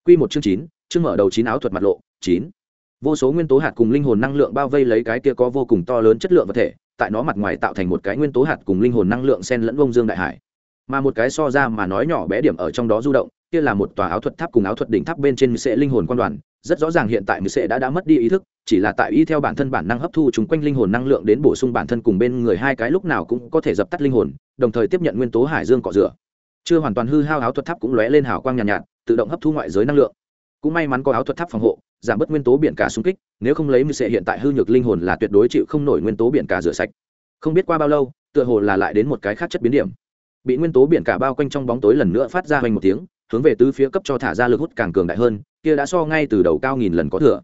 Quy một chương chín, chương mở đầu chín áo thuật mặt lộ, chín. Vô số nguyên tố hạt cùng linh hồn năng lượng bao vây lấy cái kia có vô cùng to lớn chất lượng vật thể, tại nó mặt ngoài tạo thành một cái nguyên tố hạt cùng linh hồn năng lượng xen lẫn vông dương đại hải. Mà một cái so ra mà nói nhỏ bé điểm ở trong đó du động, kia là một tòa áo thuật tháp cùng áo thuật đỉnh tháp bên trên sẽ linh hồn quan đoàn rất rõ ràng hiện tại mười sệ đã đã mất đi ý thức chỉ là tại y theo bản thân bản năng hấp thu chúng quanh linh hồn năng lượng đến bổ sung bản thân cùng bên người hai cái lúc nào cũng có thể dập tắt linh hồn đồng thời tiếp nhận nguyên tố hải dương cọ rửa. Chưa hoàn toàn hư hao áo thuật tháp cũng lóe lên hào quang nhàn nhạt, nhạt tự động hấp thu ngoại giới năng lượng. Cũng may mắn có áo thuật tháp phòng hộ giảm bớt nguyên tố biển cả xung kích nếu không lấy mười sệ hiện tại hư nhược linh hồn là tuyệt đối chịu không nổi nguyên tố biển cả rửa sạch. Không biết qua bao lâu tựa hồ là lại đến một cái khác chất biến điểm. Bị nguyên tố biển cả bao quanh trong bóng tối lần nữa phát ra hoành một tiếng hướng về tứ phía cấp cho thả ra lực hút càng cường đại hơn, kia đã so ngay từ đầu cao nghìn lần có thừa.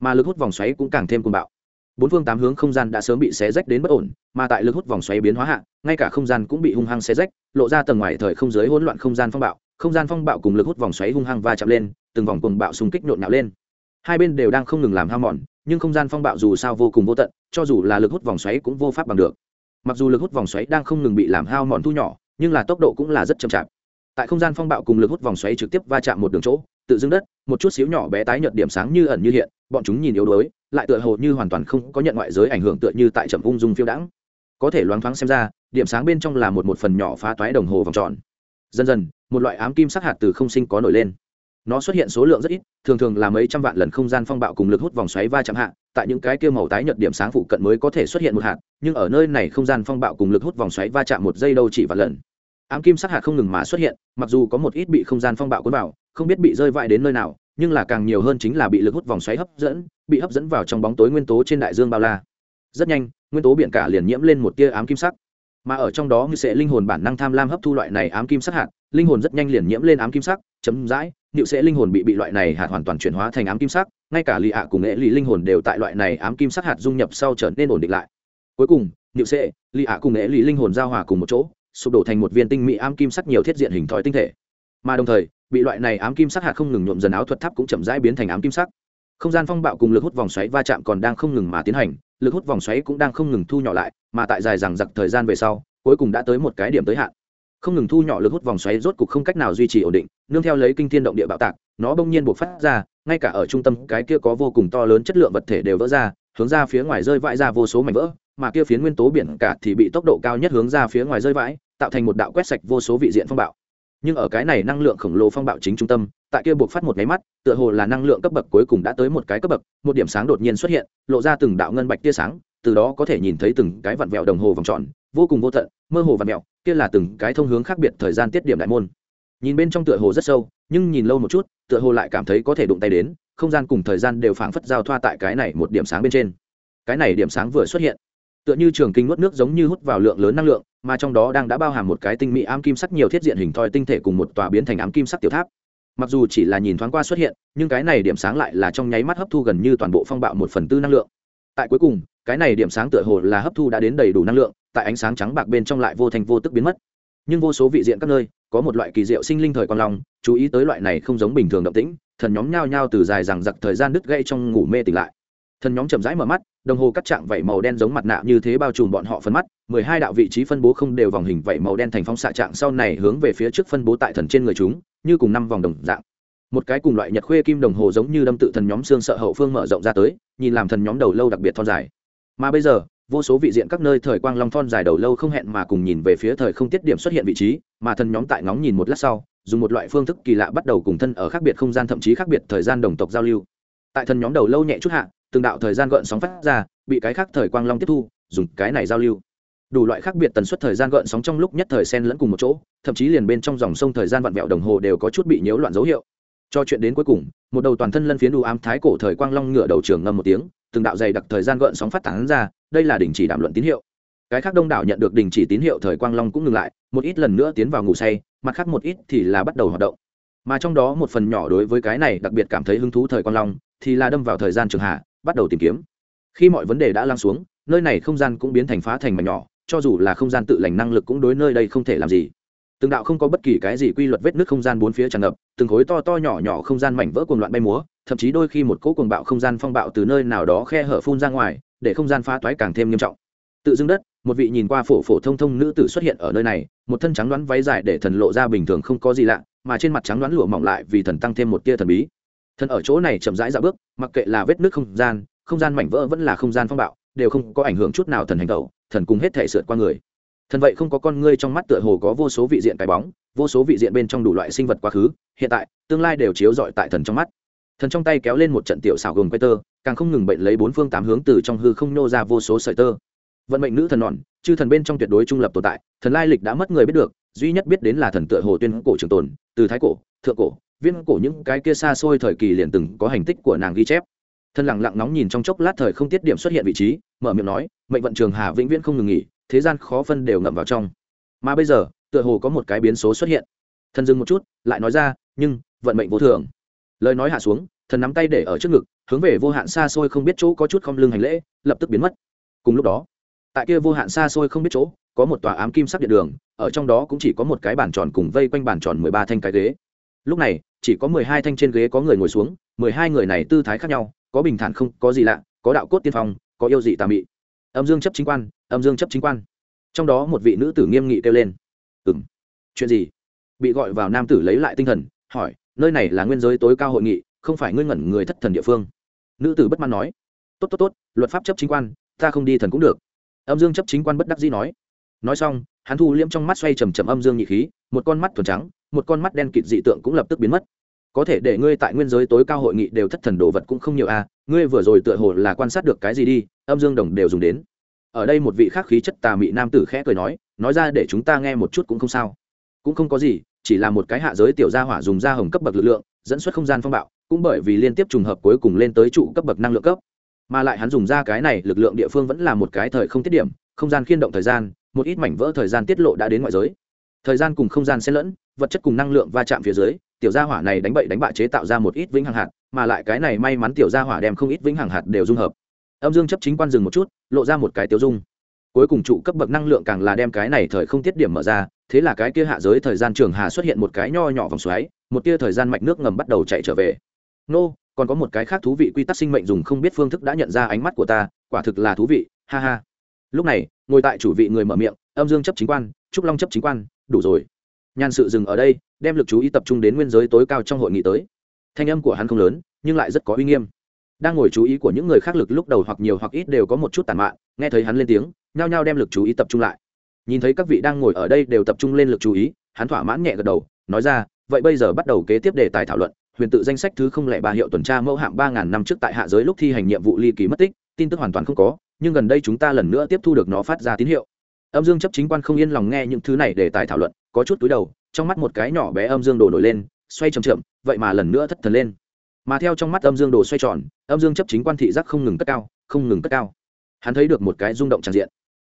Mà lực hút vòng xoáy cũng càng thêm cuồng bạo. Bốn phương tám hướng không gian đã sớm bị xé rách đến bất ổn, mà tại lực hút vòng xoáy biến hóa hạ, ngay cả không gian cũng bị hung hăng xé rách, lộ ra tầng ngoài thời không giới hỗn loạn không gian phong bạo. Không gian phong bạo cùng lực hút vòng xoáy hung hăng va chạm lên, từng vòng cuồng bạo xung kích nhộn nhạo lên. Hai bên đều đang không ngừng làm hao mòn, nhưng không gian phong bạo dù sao vô cùng vô tận, cho dù là lực hút vòng xoáy cũng vô pháp bằng được. Mặc dù lực hút vòng xoáy đang không ngừng bị làm hao mòn thu nhỏ, nhưng là tốc độ cũng là rất chậm chạp tại không gian phong bạo cùng lực hút vòng xoáy trực tiếp va chạm một đường chỗ, tự dưng đất, một chút xíu nhỏ bé tái nhợt điểm sáng như ẩn như hiện, bọn chúng nhìn yếu đuối, lại tựa hồ như hoàn toàn không có nhận ngoại giới ảnh hưởng tựa như tại trầm ung dung phiêu đãng. Có thể loáng thoáng xem ra, điểm sáng bên trong là một một phần nhỏ phá toái đồng hồ vòng tròn. Dần dần, một loại ám kim sắc hạt từ không sinh có nổi lên. Nó xuất hiện số lượng rất ít, thường thường là mấy trăm vạn lần không gian phong bạo cùng lực hút vòng xoáy va chạm hạ, tại những cái kia màu tái nhợt điểm sáng phụ cận mới có thể xuất hiện một hạt, nhưng ở nơi này không gian phong bạo cùng lực hút vòng xoáy va chạm một giây đâu chỉ vạn lần ám kim sắc hạt không ngừng mà xuất hiện, mặc dù có một ít bị không gian phong bạo cuốn vào, không biết bị rơi vãi đến nơi nào, nhưng là càng nhiều hơn chính là bị lực hút vòng xoáy hấp dẫn, bị hấp dẫn vào trong bóng tối nguyên tố trên đại dương bao la. Rất nhanh, nguyên tố biển cả liền nhiễm lên một tia ám kim sắc. Mà ở trong đó như sẽ linh hồn bản năng tham lam hấp thu loại này ám kim sắc hạt, linh hồn rất nhanh liền nhiễm lên ám kim sắc, chấm dãi nịu sẽ linh hồn bị bị loại này hạt hoàn toàn chuyển hóa thành ám kim sắc, ngay cả lì ạ cùng nghệ lì linh hồn đều tại loại này ám kim sắc hạt dung nhập sau trở nên ổn định lại. Cuối cùng nịu sẽ, lì ạ cùng nghệ lì linh hồn giao hòa cùng một chỗ sụp đổ thành một viên tinh mỹ ám kim sắc nhiều thiết diện hình thói tinh thể. Mà đồng thời, bị loại này ám kim sắc hạt không ngừng nhuộm dần áo thuật tháp cũng chậm rãi biến thành ám kim sắc. Không gian phong bạo cùng lực hút vòng xoáy va chạm còn đang không ngừng mà tiến hành, lực hút vòng xoáy cũng đang không ngừng thu nhỏ lại, mà tại dài rằng giặc thời gian về sau, cuối cùng đã tới một cái điểm tới hạn. Không ngừng thu nhỏ lực hút vòng xoáy rốt cục không cách nào duy trì ổn định, nương theo lấy kinh thiên động địa bạo tạc, nó bỗng nhiên buộc phát ra, ngay cả ở trung tâm cái kia có vô cùng to lớn chất lượng vật thể đều vỡ ra, hướng ra phía ngoài rơi vãi ra vô số mảnh vỡ mà kia phiến nguyên tố biển cả thì bị tốc độ cao nhất hướng ra phía ngoài rơi vãi, tạo thành một đạo quét sạch vô số vị diện phong bạo. Nhưng ở cái này năng lượng khổng lồ phong bạo chính trung tâm, tại kia buộc phát một cái mắt, tựa hồ là năng lượng cấp bậc cuối cùng đã tới một cái cấp bậc, một điểm sáng đột nhiên xuất hiện, lộ ra từng đạo ngân bạch tia sáng, từ đó có thể nhìn thấy từng cái vặn vẹo đồng hồ vòng tròn, vô cùng vô tận, mơ hồ vặn vẹo, kia là từng cái thông hướng khác biệt thời gian tiết điểm đại môn. Nhìn bên trong tựa hồ rất sâu, nhưng nhìn lâu một chút, tựa hồ lại cảm thấy có thể đụng tay đến, không gian cùng thời gian đều phảng phất giao thoa tại cái này một điểm sáng bên trên. Cái này điểm sáng vừa xuất hiện tựa như trường kinh nuốt nước giống như hút vào lượng lớn năng lượng, mà trong đó đang đã bao hàm một cái tinh mỹ ám kim sắc nhiều thiết diện hình thoi tinh thể cùng một tòa biến thành ám kim sắc tiểu tháp. Mặc dù chỉ là nhìn thoáng qua xuất hiện, nhưng cái này điểm sáng lại là trong nháy mắt hấp thu gần như toàn bộ phong bạo một phần tư năng lượng. Tại cuối cùng, cái này điểm sáng tựa hồ là hấp thu đã đến đầy đủ năng lượng, tại ánh sáng trắng bạc bên trong lại vô thành vô tức biến mất. Nhưng vô số vị diện các nơi, có một loại kỳ diệu sinh linh thời con long, chú ý tới loại này không giống bình thường động tĩnh, thần nhóm nhao nhao từ dài rằng giặc thời gian đứt gây trong ngủ mê tỉnh lại thần nhóm chậm rãi mở mắt, đồng hồ cắt chạm vảy màu đen giống mặt nạ như thế bao trùm bọn họ phân mắt, mười hai đạo vị trí phân bố không đều vòng hình vảy màu đen thành phóng xạ trạng sau này hướng về phía trước phân bố tại thần trên người chúng, như cùng năm vòng đồng dạng. Một cái cùng loại nhật khuê kim đồng hồ giống như đâm tự thần nhóm xương sợ hậu phương mở rộng ra tới, nhìn làm thần nhóm đầu lâu đặc biệt thon dài. Mà bây giờ, vô số vị diện các nơi thời quang long thon dài đầu lâu không hẹn mà cùng nhìn về phía thời không tiết điểm xuất hiện vị trí, mà thần nhóm tại ngóng nhìn một lát sau, dùng một loại phương thức kỳ lạ bắt đầu cùng thân ở khác biệt không gian thậm chí khác biệt thời gian đồng tộc giao lưu. Tại thần nhóm đầu lâu nhẹ chút hạ từng đạo thời gian gợn sóng phát ra, bị cái khác thời quang long tiếp thu, dùng cái này giao lưu. Đủ loại khác biệt tần suất thời gian gợn sóng trong lúc nhất thời sen lẫn cùng một chỗ, thậm chí liền bên trong dòng sông thời gian vặn vẹo đồng hồ đều có chút bị nhiễu loạn dấu hiệu. Cho chuyện đến cuối cùng, một đầu toàn thân lân phiến đủ ám thái cổ thời quang long ngựa đầu trường ngâm một tiếng, từng đạo dày đặc thời gian gợn sóng phát tán ra, đây là đình chỉ đàm luận tín hiệu. Cái khác đông đảo nhận được đình chỉ tín hiệu thời quang long cũng ngừng lại, một ít lần nữa tiến vào ngủ say, mặt khác một ít thì là bắt đầu hoạt động. Mà trong đó một phần nhỏ đối với cái này đặc biệt cảm thấy hứng thú thời quang long, thì là đâm vào thời gian trường hạ bắt đầu tìm kiếm. Khi mọi vấn đề đã lắng xuống, nơi này không gian cũng biến thành phá thành mảnh nhỏ, cho dù là không gian tự lành năng lực cũng đối nơi đây không thể làm gì. Từng đạo không có bất kỳ cái gì quy luật vết nước không gian bốn phía tràn ngập, từng khối to to nhỏ nhỏ không gian mảnh vỡ cuồng loạn bay múa, thậm chí đôi khi một cỗ cuồng bạo không gian phong bạo từ nơi nào đó khe hở phun ra ngoài, để không gian phá toái càng thêm nghiêm trọng. Tự dưng đất, một vị nhìn qua phổ phổ thông thông nữ tử xuất hiện ở nơi này, một thân trắng đoán váy dài để thần lộ ra bình thường không có gì lạ, mà trên mặt trắng đoán lụa mỏng lại vì thần tăng thêm một tia thần bí thần ở chỗ này chậm rãi dạo bước, mặc kệ là vết nước không gian không gian mảnh vỡ vẫn là không gian phong bạo, đều không có ảnh hưởng chút nào thần hành tẩu, thần cùng hết thể sượt qua người. Thần vậy không có con ngươi trong mắt tựa hồ có vô số vị diện cái bóng, vô số vị diện bên trong đủ loại sinh vật quá khứ, hiện tại, tương lai đều chiếu rọi tại thần trong mắt. Thần trong tay kéo lên một trận tiểu xảo gồm quay tơ, càng không ngừng bệnh lấy bốn phương tám hướng từ trong hư không nô ra vô số sợi tơ. Vận mệnh nữ thần nọn, chư thần bên trong tuyệt đối trung lập tồn tại, thần lai lịch đã mất người biết được, duy nhất biết đến là thần tựa hồ tuyên cổ trường tồn, từ thái cổ, thượng cổ viên cổ những cái kia xa xôi thời kỳ liền từng có hành tích của nàng ghi chép. Thần lặng lặng nóng nhìn trong chốc lát thời không tiết điểm xuất hiện vị trí, mở miệng nói, mệnh vận trường hà vĩnh viễn không ngừng nghỉ, thế gian khó phân đều ngậm vào trong. Mà bây giờ, tựa hồ có một cái biến số xuất hiện. Thần dừng một chút, lại nói ra, nhưng, vận mệnh vô thường. Lời nói hạ xuống thần nắm tay để ở trước ngực, hướng về vô hạn xa xôi không biết chỗ có chút không lưng hành lễ, lập tức biến mất. Cùng lúc đó, tại kia vô hạn xa xôi không biết chỗ, có một tòa ám kim sắc điện đường, ở trong đó cũng chỉ có một cái bàn tròn cùng vây quanh bàn tròn mười ba thanh cái ghế. Lúc này chỉ có mười hai thanh trên ghế có người ngồi xuống, mười hai người này tư thái khác nhau, có bình thản không, có gì lạ, có đạo cốt tiên phong, có yêu dị tà mị. Âm dương chấp chính quan, âm dương chấp chính quan. Trong đó một vị nữ tử nghiêm nghị kêu lên. Ừ m chuyện gì? Bị gọi vào nam tử lấy lại tinh thần, hỏi, nơi này là nguyên giới tối cao hội nghị, không phải ngươi ngẩn người thất thần địa phương? Nữ tử bất mãn nói, tốt tốt tốt, luật pháp chấp chính quan, ta không đi thần cũng được. Âm dương chấp chính quan bất đắc dĩ nói. Nói xong, hắn thu liễm trong mắt xoay trầm trầm âm dương nhị khí, một con mắt thuần trắng một con mắt đen kịt dị tượng cũng lập tức biến mất. Có thể để ngươi tại nguyên giới tối cao hội nghị đều thất thần đồ vật cũng không nhiều a à. ngươi vừa rồi tựa hồ là quan sát được cái gì đi, âm dương đồng đều dùng đến. Ở đây một vị khác khí chất tà mị nam tử khẽ cười nói nói ra để chúng ta nghe một chút cũng không sao. Cũng không có gì, chỉ là một cái hạ giới tiểu gia hỏa dùng da hồng cấp bậc lực lượng, dẫn xuất không gian phong bạo, cũng bởi vì liên tiếp trùng hợp cuối cùng lên tới trụ cấp bậc năng lượng cấp. Mà lại hắn dùng ra cái này lực lượng địa phương vẫn là một cái thời không tiết điểm, không gian khiên động thời gian, một ít mảnh vỡ thời gian tiết lộ đã đến ngoại giới thời gian cùng không gian xen lẫn, vật chất cùng năng lượng va chạm phía dưới, tiểu gia hỏa này đánh bậy đánh bạ chế tạo ra một ít vĩnh hằng hạt, mà lại cái này may mắn tiểu gia hỏa đem không ít vĩnh hằng hạt đều dung hợp. Âm dương chấp chính quan dừng một chút, lộ ra một cái tiêu dung. Cuối cùng trụ cấp bậc năng lượng càng là đem cái này thời không tiết điểm mở ra, thế là cái kia hạ giới thời gian trường hà xuất hiện một cái nho nhỏ vòng xoáy, một tia thời gian mạch nước ngầm bắt đầu chạy trở về. Nô, còn có một cái khác thú vị quy tắc sinh mệnh dùng không biết phương thức đã nhận ra ánh mắt của ta, quả thực là thú vị, ha ha. Lúc này, ngồi tại chủ vị người mở miệng, âm dương chấp chính quan, trúc long chấp chính quan đủ rồi. Nhan sự dừng ở đây, đem lực chú ý tập trung đến nguyên giới tối cao trong hội nghị tới. Thanh âm của hắn không lớn, nhưng lại rất có uy nghiêm. Đang ngồi chú ý của những người khác lực lúc đầu hoặc nhiều hoặc ít đều có một chút tàn mạn, nghe thấy hắn lên tiếng, nhao nhao đem lực chú ý tập trung lại. Nhìn thấy các vị đang ngồi ở đây đều tập trung lên lực chú ý, hắn thỏa mãn nhẹ gật đầu, nói ra, vậy bây giờ bắt đầu kế tiếp đề tài thảo luận, huyền tự danh sách thứ không lẻ ba hiệu tuần tra mẫu hạng ba ngàn năm trước tại hạ giới lúc thi hành nhiệm vụ ly kỳ mất tích, tin tức hoàn toàn không có, nhưng gần đây chúng ta lần nữa tiếp thu được nó phát ra tín hiệu âm dương chấp chính quan không yên lòng nghe những thứ này để tài thảo luận, có chút túi đầu, trong mắt một cái nhỏ bé âm dương đồ nổi lên, xoay chậm chậm, vậy mà lần nữa thất thần lên. Mà theo trong mắt âm dương đồ xoay tròn, âm dương chấp chính quan thị giác không ngừng cất cao, không ngừng cất cao. Hắn thấy được một cái rung động tràn diện.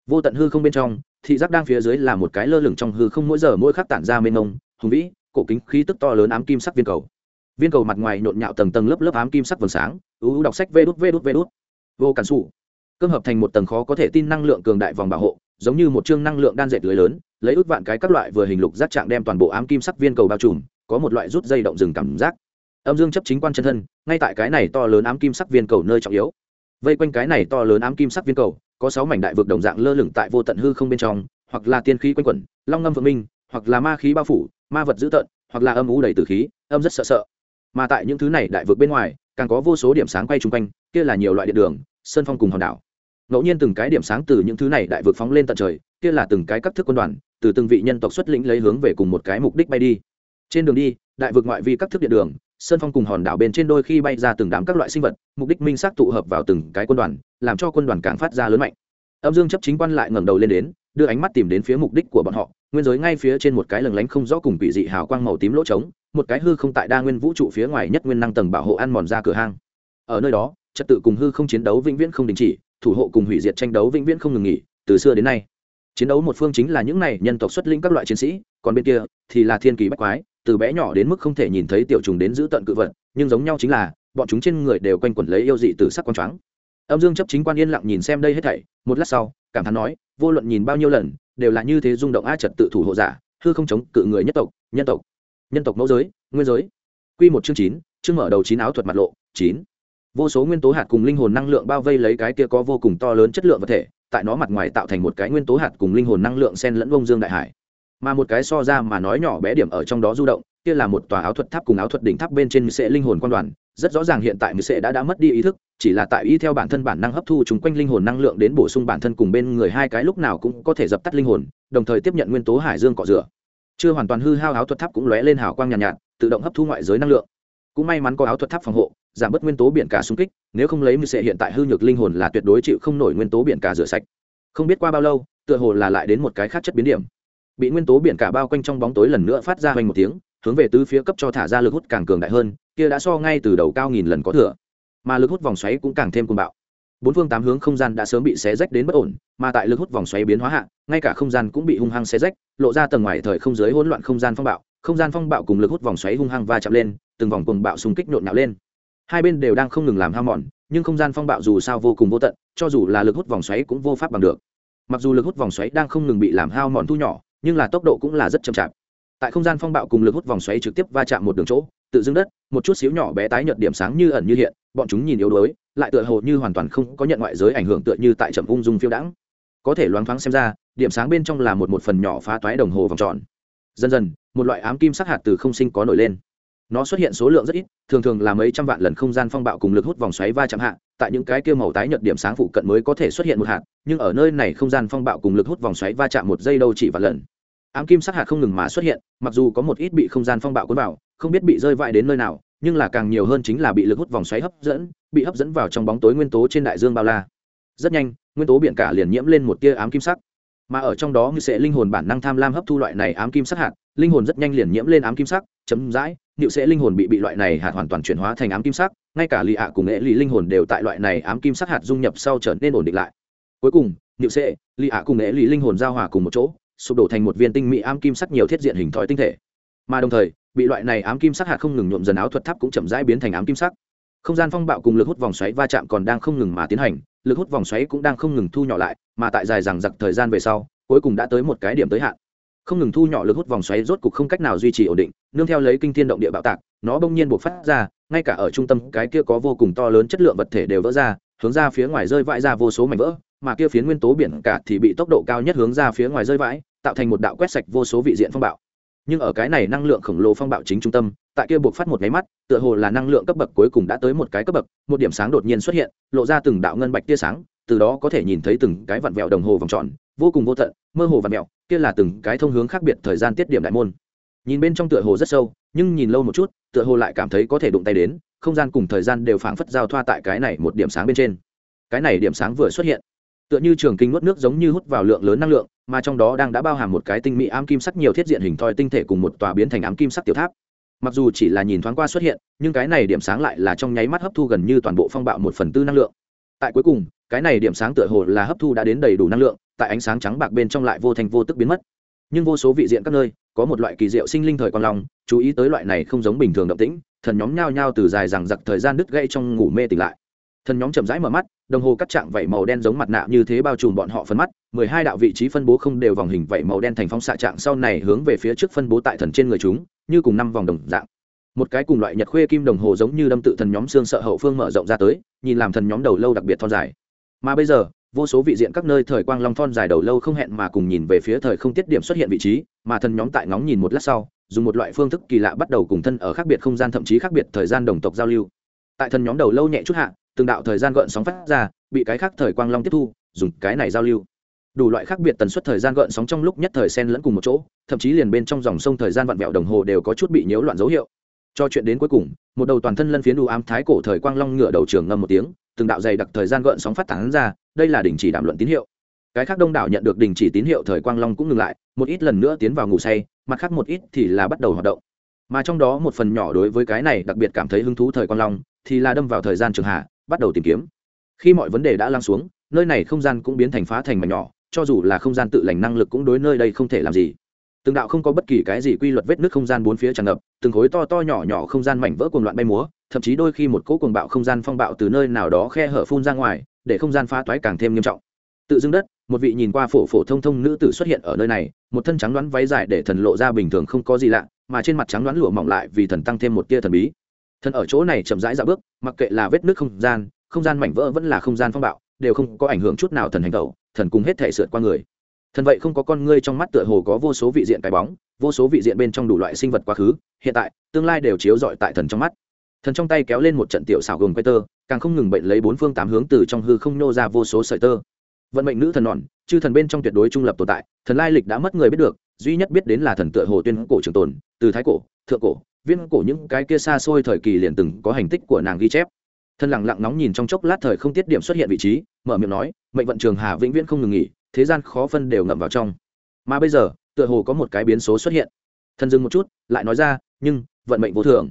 Vô tận hư không bên trong, thị giác đang phía dưới là một cái lơ lửng trong hư không mỗi giờ mỗi khắc tản ra mênh mông, hùng vĩ, cổ kính, khí tức to lớn ám kim sắc viên cầu. Viên cầu mặt ngoài nhộn nhạo tầng tầng lớp lớp ám kim sắc vầng sáng ưu đọc sách vê đút vê đút vê đút. Vô cản xù cơm hợp thành một tầng khó có thể tin năng lượng cường đại vòng bảo hộ giống như một chương năng lượng đan dệt lưới lớn, lấy ước vạn cái các loại vừa hình lục giác trạng đem toàn bộ ám kim sắc viên cầu bao trùm, có một loại rút dây động rừng cảm giác. Âm dương chấp chính quan chân thân, ngay tại cái này to lớn ám kim sắc viên cầu nơi trọng yếu. Vây quanh cái này to lớn ám kim sắc viên cầu, có sáu mảnh đại vực đồng dạng lơ lửng tại vô tận hư không bên trong, hoặc là tiên khí quanh quẩn, long ngâm vượng minh, hoặc là ma khí bao phủ, ma vật dữ tợn, hoặc là âm u đầy tử khí, âm rất sợ sợ. Mà tại những thứ này đại vực bên ngoài, càng có vô số điểm sáng quay chung quanh, kia là nhiều loại điện đường, sơn phong cùng hòn đảo ngẫu nhiên từng cái điểm sáng từ những thứ này đại vực phóng lên tận trời, kia là từng cái các thức quân đoàn, từ từng vị nhân tộc xuất lĩnh lấy hướng về cùng một cái mục đích bay đi. Trên đường đi, đại vực ngoại vi các thức điện đường, sơn phong cùng hòn đảo bên trên đôi khi bay ra từng đám các loại sinh vật, mục đích minh xác tụ hợp vào từng cái quân đoàn, làm cho quân đoàn càng phát ra lớn mạnh. Âm dương chấp chính quan lại ngẩng đầu lên đến, đưa ánh mắt tìm đến phía mục đích của bọn họ, nguyên giới ngay phía trên một cái lừng lánh không rõ cùng quỷ dị hào quang màu tím lỗ trống, một cái hư không tại đa nguyên vũ trụ phía ngoài nhất nguyên năng tầng bảo hộ ăn mòn ra cửa hang. Ở nơi đó, trật tự cùng hư không chiến đấu vĩnh viễn không đình chỉ thủ hộ cùng hủy diệt tranh đấu vĩnh viễn không ngừng nghỉ, từ xưa đến nay. Chiến đấu một phương chính là những này nhân tộc xuất linh các loại chiến sĩ, còn bên kia thì là thiên kỳ bách quái, từ bé nhỏ đến mức không thể nhìn thấy tiểu trùng đến giữ tận cự vật, nhưng giống nhau chính là, bọn chúng trên người đều quanh quẩn lấy yêu dị từ sắc quang choáng. Âm dương chấp chính quan yên lặng nhìn xem đây hết thảy, một lát sau, cảm thán nói, vô luận nhìn bao nhiêu lần, đều là như thế rung động a trật tự thủ hộ giả, hư không chống cự người nhất tộc, nhân tộc. Nhân tộc mẫu giới, nguyên giới. Q một chương chín, chương mở đầu chín áo thuật mặt lộ, chín vô số nguyên tố hạt cùng linh hồn năng lượng bao vây lấy cái kia có vô cùng to lớn chất lượng vật thể tại nó mặt ngoài tạo thành một cái nguyên tố hạt cùng linh hồn năng lượng sen lẫn vông dương đại hải. Mà một cái so ra mà nói nhỏ bé điểm ở trong đó du động kia là một tòa áo thuật tháp cùng áo thuật đỉnh tháp bên trên sẽ linh hồn quan đoàn. Rất rõ ràng hiện tại mười sẽ đã đã mất đi ý thức chỉ là tại y theo bản thân bản năng hấp thu chúng quanh linh hồn năng lượng đến bổ sung bản thân cùng bên người hai cái lúc nào cũng có thể dập tắt linh hồn đồng thời tiếp nhận nguyên tố hải dương cọ rửa. Chưa hoàn toàn hư hao áo thuật tháp cũng lóe lên hào quang nhàn nhạt, nhạt tự động hấp thu ngoại giới năng lượng cũng may mắn có áo thuật tháp phòng hộ, giảm bớt nguyên tố biển cả xung kích, nếu không lấy mưu sệ hiện tại hư nhược linh hồn là tuyệt đối chịu không nổi nguyên tố biển cả rửa sạch. Không biết qua bao lâu, tựa hồ là lại đến một cái khác chất biến điểm. Bị nguyên tố biển cả bao quanh trong bóng tối lần nữa phát ra hoành một tiếng, hướng về tứ phía cấp cho thả ra lực hút càng cường đại hơn, kia đã so ngay từ đầu cao nghìn lần có thừa. Mà lực hút vòng xoáy cũng càng thêm cuồng bạo. Bốn phương tám hướng không gian đã sớm bị xé rách đến bất ổn, mà tại lực hút vòng xoáy biến hóa hạ, ngay cả không gian cũng bị hung hăng xé rách, lộ ra tầng ngoài thời không giới hỗn loạn không gian phong bạo. Không gian phong bạo cùng lực hút vòng xoáy hung hăng va chạm lên từng vòng cuồng bạo xung kích nhộn nhạo lên. Hai bên đều đang không ngừng làm hao mòn, nhưng không gian phong bạo dù sao vô cùng vô tận, cho dù là lực hút vòng xoáy cũng vô pháp bằng được. Mặc dù lực hút vòng xoáy đang không ngừng bị làm hao mòn thu nhỏ, nhưng là tốc độ cũng là rất chậm chạp. Tại không gian phong bạo cùng lực hút vòng xoáy trực tiếp va chạm một đường chỗ, tự dưng đất, một chút xíu nhỏ bé tái nhợt điểm sáng như ẩn như hiện, bọn chúng nhìn yếu đuối, lại tựa hồ như hoàn toàn không có nhận ngoại giới ảnh hưởng tựa như tại trầm ung dung phiêu đãng. Có thể loáng thoáng xem ra, điểm sáng bên trong là một một phần nhỏ phá toái đồng hồ vòng tròn. Dần dần, một loại ám kim sắc hạt từ không sinh có nổi lên nó xuất hiện số lượng rất ít, thường thường là mấy trăm vạn lần không gian phong bạo cùng lực hút vòng xoáy va chạm hạ, tại những cái kia màu tái nhợt điểm sáng phụ cận mới có thể xuất hiện một hạt, nhưng ở nơi này không gian phong bạo cùng lực hút vòng xoáy va chạm một giây đâu chỉ vài lần. Ám kim sắc hạt không ngừng mà xuất hiện, mặc dù có một ít bị không gian phong bạo cuốn vào, không biết bị rơi vãi đến nơi nào, nhưng là càng nhiều hơn chính là bị lực hút vòng xoáy hấp dẫn, bị hấp dẫn vào trong bóng tối nguyên tố trên đại dương bao la. Rất nhanh, nguyên tố biển cả liền nhiễm lên một tia ám kim sắc. Mà ở trong đó như sẽ linh hồn bản năng tham lam hấp thu loại này ám kim sắc hạt linh hồn rất nhanh liền nhiễm lên ám kim sắc, chấm dãi nịu sẽ linh hồn bị bị loại này hạt hoàn toàn chuyển hóa thành ám kim sắc, ngay cả lì ạ cùng nghệ lì linh hồn đều tại loại này ám kim sắc hạt dung nhập sau trở nên ổn định lại. Cuối cùng nịu sẽ, lì ạ cùng nghệ lì linh hồn giao hòa cùng một chỗ, sụp đổ thành một viên tinh mỹ ám kim sắc nhiều thiết diện hình thói tinh thể. Mà đồng thời, bị loại này ám kim sắc hạt không ngừng nhuộm dần áo thuật tháp cũng chậm rãi biến thành ám kim sắc. Không gian phong bạo cùng lực hút vòng xoáy va chạm còn đang không ngừng mà tiến hành, lực hút vòng xoáy cũng đang không ngừng thu nhỏ lại, mà tại dài rằng giặc thời gian về sau, cuối cùng đã tới một cái điểm tới hạn không ngừng thu nhỏ lực hút vòng xoáy, rốt cục không cách nào duy trì ổn định. Nương theo lấy kinh thiên động địa bạo tạc, nó bỗng nhiên buộc phát ra, ngay cả ở trung tâm cái kia có vô cùng to lớn chất lượng vật thể đều vỡ ra, hướng ra phía ngoài rơi vãi ra vô số mảnh vỡ, mà kia phiến nguyên tố biển cả thì bị tốc độ cao nhất hướng ra phía ngoài rơi vãi, tạo thành một đạo quét sạch vô số vị diện phong bạo. Nhưng ở cái này năng lượng khổng lồ phong bạo chính trung tâm, tại kia buộc phát một máy mắt, tựa hồ là năng lượng cấp bậc cuối cùng đã tới một cái cấp bậc, một điểm sáng đột nhiên xuất hiện, lộ ra từng đạo ngân bạch tia sáng, từ đó có thể nhìn thấy từng cái vặn vẹo đồng hồ vòng tròn, vô cùng vô tận, mơ hồ vặn vẹo kia là từng cái thông hướng khác biệt thời gian tiết điểm đại môn. Nhìn bên trong tựa hồ rất sâu, nhưng nhìn lâu một chút, tựa hồ lại cảm thấy có thể đụng tay đến, không gian cùng thời gian đều phảng phất giao thoa tại cái này một điểm sáng bên trên. Cái này điểm sáng vừa xuất hiện, tựa như trường kinh nuốt nước giống như hút vào lượng lớn năng lượng, mà trong đó đang đã bao hàm một cái tinh mỹ ám kim sắc nhiều thiết diện hình thoi tinh thể cùng một tòa biến thành ám kim sắc tiểu tháp. Mặc dù chỉ là nhìn thoáng qua xuất hiện, nhưng cái này điểm sáng lại là trong nháy mắt hấp thu gần như toàn bộ phong bạo một phần tư năng lượng. Tại cuối cùng, cái này điểm sáng tựa hồ là hấp thu đã đến đầy đủ năng lượng tại ánh sáng trắng bạc bên trong lại vô thành vô tức biến mất. Nhưng vô số vị diện các nơi, có một loại kỳ diệu sinh linh thời còn long, chú ý tới loại này không giống bình thường động tĩnh, thần nhóm nhao nhao từ dài rằng giặc thời gian đứt gây trong ngủ mê tỉnh lại. Thần nhóm chậm rãi mở mắt, đồng hồ cắt trạng vảy màu đen giống mặt nạ như thế bao trùm bọn họ phân mắt, mười hai đạo vị trí phân bố không đều vòng hình vảy màu đen thành phong xạ trạng sau này hướng về phía trước phân bố tại thần trên người chúng, như cùng năm vòng đồng dạng. Một cái cùng loại nhật khuê kim đồng hồ giống như đâm tự thần nhóm xương sợ hậu phương mở rộng ra tới, nhìn làm thần nhóm đầu lâu đặc biệt thon dài. Mà bây giờ vô số vị diện các nơi thời quang long thon dài đầu lâu không hẹn mà cùng nhìn về phía thời không tiết điểm xuất hiện vị trí, mà thần nhóm tại ngóng nhìn một lát sau, dùng một loại phương thức kỳ lạ bắt đầu cùng thân ở khác biệt không gian thậm chí khác biệt thời gian đồng tộc giao lưu. Tại thần nhóm đầu lâu nhẹ chút hạ, từng đạo thời gian gợn sóng phát ra, bị cái khác thời quang long tiếp thu, dùng cái này giao lưu. Đủ loại khác biệt tần suất thời gian gợn sóng trong lúc nhất thời sen lẫn cùng một chỗ, thậm chí liền bên trong dòng sông thời gian vặn vẹo đồng hồ đều có chút bị nhiễu loạn dấu hiệu cho chuyện đến cuối cùng, một đầu toàn thân lân phiến đu ám thái cổ thời quang long ngựa đầu trường ngâm một tiếng, từng đạo dày đặc thời gian gợn sóng phát tán ra, đây là đình chỉ đàm luận tín hiệu. Cái khác đông đảo nhận được đình chỉ tín hiệu thời quang long cũng ngừng lại, một ít lần nữa tiến vào ngủ say, mặt khác một ít thì là bắt đầu hoạt động. Mà trong đó một phần nhỏ đối với cái này đặc biệt cảm thấy hứng thú thời quang long, thì là đâm vào thời gian trường hạ, bắt đầu tìm kiếm. Khi mọi vấn đề đã lắng xuống, nơi này không gian cũng biến thành phá thành mảnh nhỏ, cho dù là không gian tự lành năng lực cũng đối nơi đây không thể làm gì từng đạo không có bất kỳ cái gì quy luật vết nước không gian bốn phía tràn ngập, từng khối to to nhỏ nhỏ không gian mảnh vỡ cuồng loạn bay múa, thậm chí đôi khi một cỗ cuồng bạo không gian phong bạo từ nơi nào đó khe hở phun ra ngoài, để không gian phá toái càng thêm nghiêm trọng. Tự dưng đất, một vị nhìn qua phổ phổ thông thông nữ tử xuất hiện ở nơi này, một thân trắng đoán váy dài để thần lộ ra bình thường không có gì lạ, mà trên mặt trắng đoán lụa mỏng lại vì thần tăng thêm một tia thần bí. Thần ở chỗ này chậm rãi ra bước, mặc kệ là vết nước không gian không gian mảnh vỡ vẫn là không gian phong bạo, đều không có ảnh hưởng chút nào thần hành tẩu, thần cùng hết thể sượt qua người thần vậy không có con ngươi trong mắt tựa hồ có vô số vị diện cái bóng, vô số vị diện bên trong đủ loại sinh vật quá khứ, hiện tại, tương lai đều chiếu rọi tại thần trong mắt. Thần trong tay kéo lên một trận tiểu xảo gồm quay tơ, càng không ngừng bệnh lấy bốn phương tám hướng từ trong hư không nô ra vô số sợi tơ. Vận mệnh nữ thần nọn, chư thần bên trong tuyệt đối trung lập tồn tại, thần lai lịch đã mất người biết được, duy nhất biết đến là thần tựa hồ tuyên cổ trường tồn, từ thái cổ, thượng cổ viên cổ những cái kia xa xôi thời kỳ liền từng có hành tích của nàng ghi chép. Thần lặng lặng nóng nhìn trong chốc lát thời không tiết điểm xuất hiện vị trí, mở miệng nói, mệnh vận trường hà vĩnh viễn không ngừng nghỉ thế gian khó phân đều ngậm vào trong. Mà bây giờ, tựa hồ có một cái biến số xuất hiện. Thần dừng một chút, lại nói ra, nhưng, vận mệnh vô thường.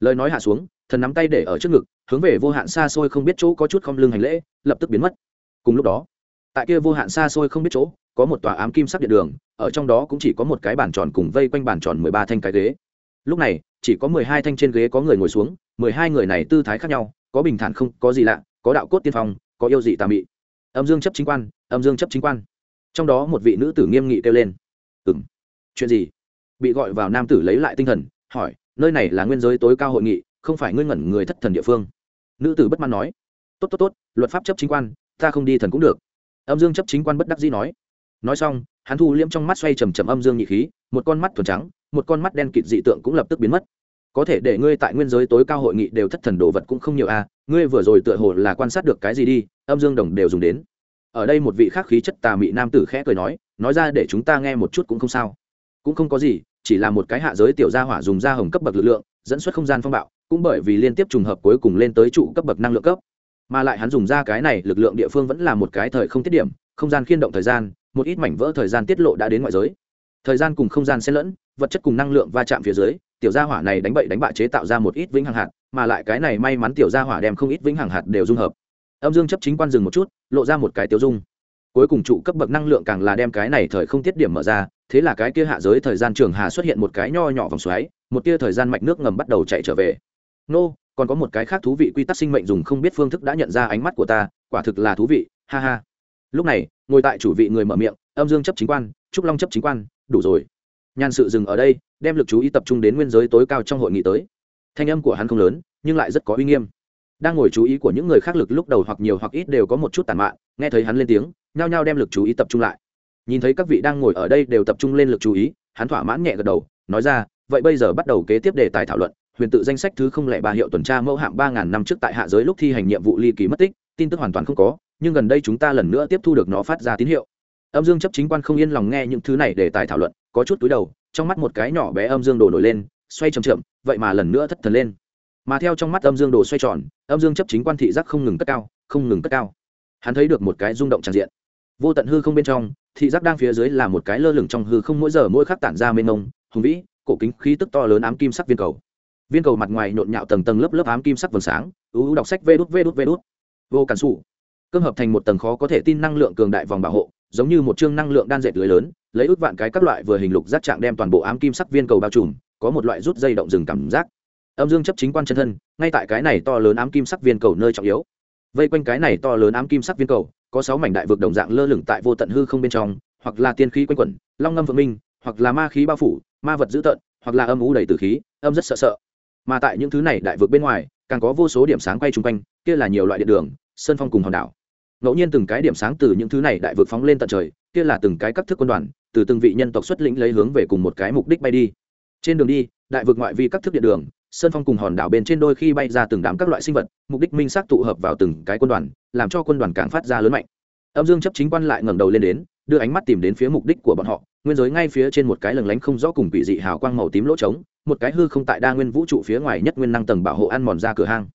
Lời nói hạ xuống, thần nắm tay để ở trước ngực, hướng về vô hạn xa xôi không biết chỗ có chút không lưng hành lễ, lập tức biến mất. Cùng lúc đó, tại kia vô hạn xa xôi không biết chỗ, có một tòa ám kim sắc điện đường, ở trong đó cũng chỉ có một cái bàn tròn cùng vây quanh bàn tròn mười ba thanh cái ghế. Lúc này, chỉ có mười hai thanh trên ghế có người ngồi xuống, mười hai người này tư thái khác nhau, có bình thản không có gì lạ, có đạo cốt tiên phong, có yêu dị tà mị. Âm dương chấp chính quan âm dương chấp chính quan. Trong đó một vị nữ tử nghiêm nghị kêu lên. Ừ m chuyện gì? Bị gọi vào nam tử lấy lại tinh thần hỏi nơi này là nguyên giới tối cao hội nghị không phải ngươi ngẩn người thất thần địa phương? Nữ tử bất mãn nói tốt tốt tốt luật pháp chấp chính quan ta không đi thần cũng được. Âm dương chấp chính quan bất đắc dĩ nói. Nói xong hắn thu liễm trong mắt xoay trầm trầm âm dương nhị khí một con mắt thuần trắng một con mắt đen kịt dị tượng cũng lập tức biến mất. Có thể để ngươi tại nguyên giới tối cao hội nghị đều thất thần đồ vật cũng không nhiều a à, ngươi vừa rồi tựa hồ là quan sát được cái gì đi âm dương đồng đều dùng đến ở đây một vị khác khí chất tà mị nam tử khẽ cười nói nói ra để chúng ta nghe một chút cũng không sao. Cũng không có gì, chỉ là một cái hạ giới tiểu gia hỏa dùng da hồng cấp bậc lực lượng, dẫn xuất không gian phong bạo, cũng bởi vì liên tiếp trùng hợp cuối cùng lên tới trụ cấp bậc năng lượng cấp. Mà lại hắn dùng ra cái này, lực lượng địa phương vẫn là một cái thời không tiết điểm, không gian khiên động thời gian, một ít mảnh vỡ thời gian tiết lộ đã đến ngoại giới. Thời gian cùng không gian xen lẫn, vật chất cùng năng lượng va chạm phía dưới, tiểu gia hỏa này đánh bậy đánh bạ chế tạo ra một ít vĩnh hằng hạt, mà lại cái này may mắn tiểu gia hỏa đem không ít vĩnh hằng hạt đều dung hợp âm dương chấp chính quan dừng một chút, lộ ra một cái tiêu dung. Cuối cùng trụ cấp bậc năng lượng càng là đem cái này thời không tiết điểm mở ra, thế là cái kia hạ giới thời gian trường hà xuất hiện một cái nho nhỏ vòng xoáy, một tia thời gian mạch nước ngầm bắt đầu chạy trở về. Nô, còn có một cái khác thú vị quy tắc sinh mệnh dùng không biết phương thức đã nhận ra ánh mắt của ta, quả thực là thú vị, ha ha. Lúc này, ngồi tại chủ vị người mở miệng, âm dương chấp chính quan, trúc long chấp chính quan, đủ rồi. Nhan sự dừng ở đây, đem lực chú ý tập trung đến nguyên giới tối cao trong hội nghị tới. Thanh âm của hắn không lớn, nhưng lại rất có uy nghiêm đang ngồi chú ý của những người khác lực lúc đầu hoặc nhiều hoặc ít đều có một chút tàn mạn, nghe thấy hắn lên tiếng, nhao nhao đem lực chú ý tập trung lại. Nhìn thấy các vị đang ngồi ở đây đều tập trung lên lực chú ý, hắn thỏa mãn nhẹ gật đầu, nói ra, vậy bây giờ bắt đầu kế tiếp đề tài thảo luận, huyền tự danh sách thứ không lẻ ba hiệu tuần tra mẫu hạng ba ngàn năm trước tại hạ giới lúc thi hành nhiệm vụ ly kỳ mất tích, tin tức hoàn toàn không có, nhưng gần đây chúng ta lần nữa tiếp thu được nó phát ra tín hiệu. Âm dương chấp chính quan không yên lòng nghe những thứ này để tài thảo luận, có chút túi đầu, trong mắt một cái nhỏ bé âm dương đổ nổi lên, xoay chầm chậm, vậy mà lần nữa thất thần lên mà theo trong mắt âm dương đồ xoay tròn, âm dương chấp chính quan thị giác không ngừng cất cao, không ngừng cất cao. Hắn thấy được một cái rung động tràn diện. Vô tận hư không bên trong, thị giác đang phía dưới là một cái lơ lửng trong hư không, mỗi giờ mỗi khắc tản ra mênh mông, hùng vĩ, cổ kính, khí tức to lớn ám kim sắc viên cầu. Viên cầu mặt ngoài nhộn nhạo tầng tầng lớp lớp ám kim sắc vầng sáng ưu ưu đọc sách vê đút vê đút vê đút. Vô cản xù cơm hợp thành một tầng khó có thể tin năng lượng cường đại vòng bảo hộ, giống như một chương năng lượng đan dệt lưới lớn, lấy ước vạn cái các loại vừa hình lục giác trạng đem toàn bộ ám kim sắc viên cầu bao trùm, có một loại rút dây động rừng cảm giác âm dương chấp chính quan chân thân, ngay tại cái này to lớn ám kim sắc viên cầu nơi trọng yếu. Vây quanh cái này to lớn ám kim sắc viên cầu, có sáu mảnh đại vực đồng dạng lơ lửng tại vô tận hư không bên trong, hoặc là tiên khí quanh quẩn, long ngâm vượng minh, hoặc là ma khí bao phủ, ma vật dữ tợn, hoặc là âm ú đầy từ khí, âm rất sợ sợ. Mà tại những thứ này đại vực bên ngoài, càng có vô số điểm sáng quay chung quanh, kia là nhiều loại điện đường, sơn phong cùng hòn đảo. Ngẫu nhiên từng cái điểm sáng từ những thứ này đại vực phóng lên tận trời, kia là từng cái các thức quân đoàn, từ từng vị nhân tộc xuất lĩnh lấy hướng về cùng một cái mục đích bay đi. Trên đường đi, đại vực ngoại vi các thức điện đường sơn phong cùng hòn đảo bên trên đôi khi bay ra từng đám các loại sinh vật, mục đích minh xác tụ hợp vào từng cái quân đoàn, làm cho quân đoàn càng phát ra lớn mạnh. Âm dương chấp chính quan lại ngẩng đầu lên đến, đưa ánh mắt tìm đến phía mục đích của bọn họ, nguyên giới ngay phía trên một cái lừng lánh không rõ cùng quỷ dị hào quang màu tím lỗ trống, một cái hư không tại đa nguyên vũ trụ phía ngoài nhất nguyên năng tầng bảo hộ ăn mòn ra cửa hang.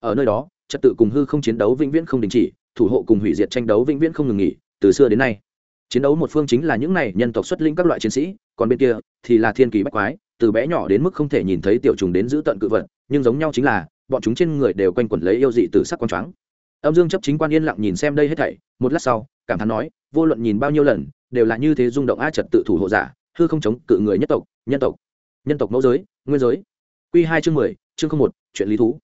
Ở nơi đó, trật tự cùng hư không chiến đấu vĩnh viễn không đình chỉ, thủ hộ cùng hủy diệt tranh đấu vĩnh viễn không ngừng nghỉ, từ xưa đến nay. Chiến đấu một phương chính là những này nhân tộc xuất linh các loại chiến sĩ, còn bên kia thì là thiên kỳ bách quái từ bé nhỏ đến mức không thể nhìn thấy tiểu trùng đến giữ tận cự vật, nhưng giống nhau chính là, bọn chúng trên người đều quanh quẩn lấy yêu dị từ sắc quang choáng. Âm dương chấp chính quan yên lặng nhìn xem đây hết thảy, một lát sau, cảm thán nói, vô luận nhìn bao nhiêu lần, đều là như thế rung động a trật tự thủ hộ giả, hư không chống cự người nhất tộc, nhân tộc nhân tộc mẫu giới, nguyên giới. Q hai chương mười, chương không một, chuyện lý thú.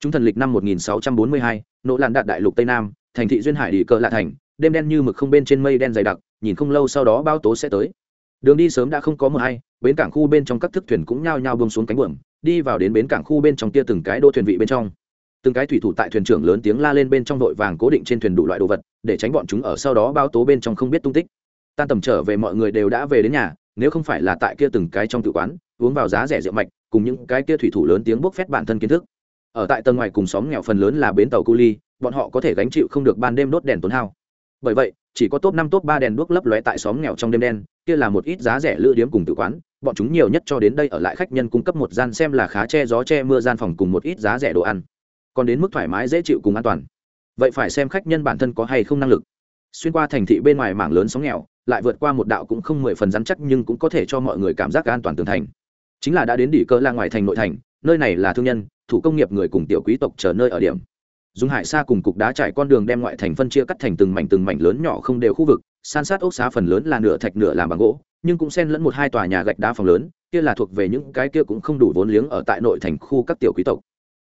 Chúng thần lịch năm một nghìn sáu trăm bốn mươi hai, nỗ làn đạt đại lục tây nam, thành thị duyên hải đi cờ lạ thành, đêm đen như mực không bên trên mây đen dày đặc, nhìn không lâu sau đó bao tố sẽ tới đường đi sớm đã không có mờ hay, bến cảng khu bên trong các thức thuyền cũng nhao nhao bông xuống cánh buồm, đi vào đến bến cảng khu bên trong tia từng cái đô thuyền vị bên trong. Từng cái thủy thủ tại thuyền trưởng lớn tiếng la lên bên trong vội vàng cố định trên thuyền đủ loại đồ vật, để tránh bọn chúng ở sau đó bao tố bên trong không biết tung tích. Tan tầm trở về mọi người đều đã về đến nhà, nếu không phải là tại kia từng cái trong tự quán, uống vào giá rẻ rượu mạch, cùng những cái kia thủy thủ lớn tiếng bốc phét bản thân kiến thức. Ở tại tầng ngoài cùng xóm nghèo phần lớn là bến tàu cu ly, bọn họ có thể gánh chịu không được ban đêm đốt đèn tốn hao. Bởi vậy chỉ có top năm, top ba đèn đuốc lấp lóe tại xóm nghèo trong đêm đen, kia là một ít giá rẻ lữ điếm cùng tự quán, bọn chúng nhiều nhất cho đến đây ở lại khách nhân cung cấp một gian xem là khá che gió che mưa gian phòng cùng một ít giá rẻ đồ ăn. Còn đến mức thoải mái dễ chịu cùng an toàn. Vậy phải xem khách nhân bản thân có hay không năng lực. Xuyên qua thành thị bên ngoài mảng lớn sóng nghèo, lại vượt qua một đạo cũng không mười phần rắn chắc nhưng cũng có thể cho mọi người cảm giác an toàn tường thành. Chính là đã đến đỉ cơ la ngoài thành nội thành, nơi này là thương nhân, thủ công nghiệp người cùng tiểu quý tộc chờ nơi ở điểm dùng hải xa cùng cục đá trải con đường đem ngoại thành phân chia cắt thành từng mảnh từng mảnh lớn nhỏ không đều khu vực, san sát ốc xá phần lớn là nửa thạch nửa làm bằng gỗ, nhưng cũng xen lẫn một hai tòa nhà gạch đá phòng lớn, kia là thuộc về những cái kia cũng không đủ vốn liếng ở tại nội thành khu các tiểu quý tộc.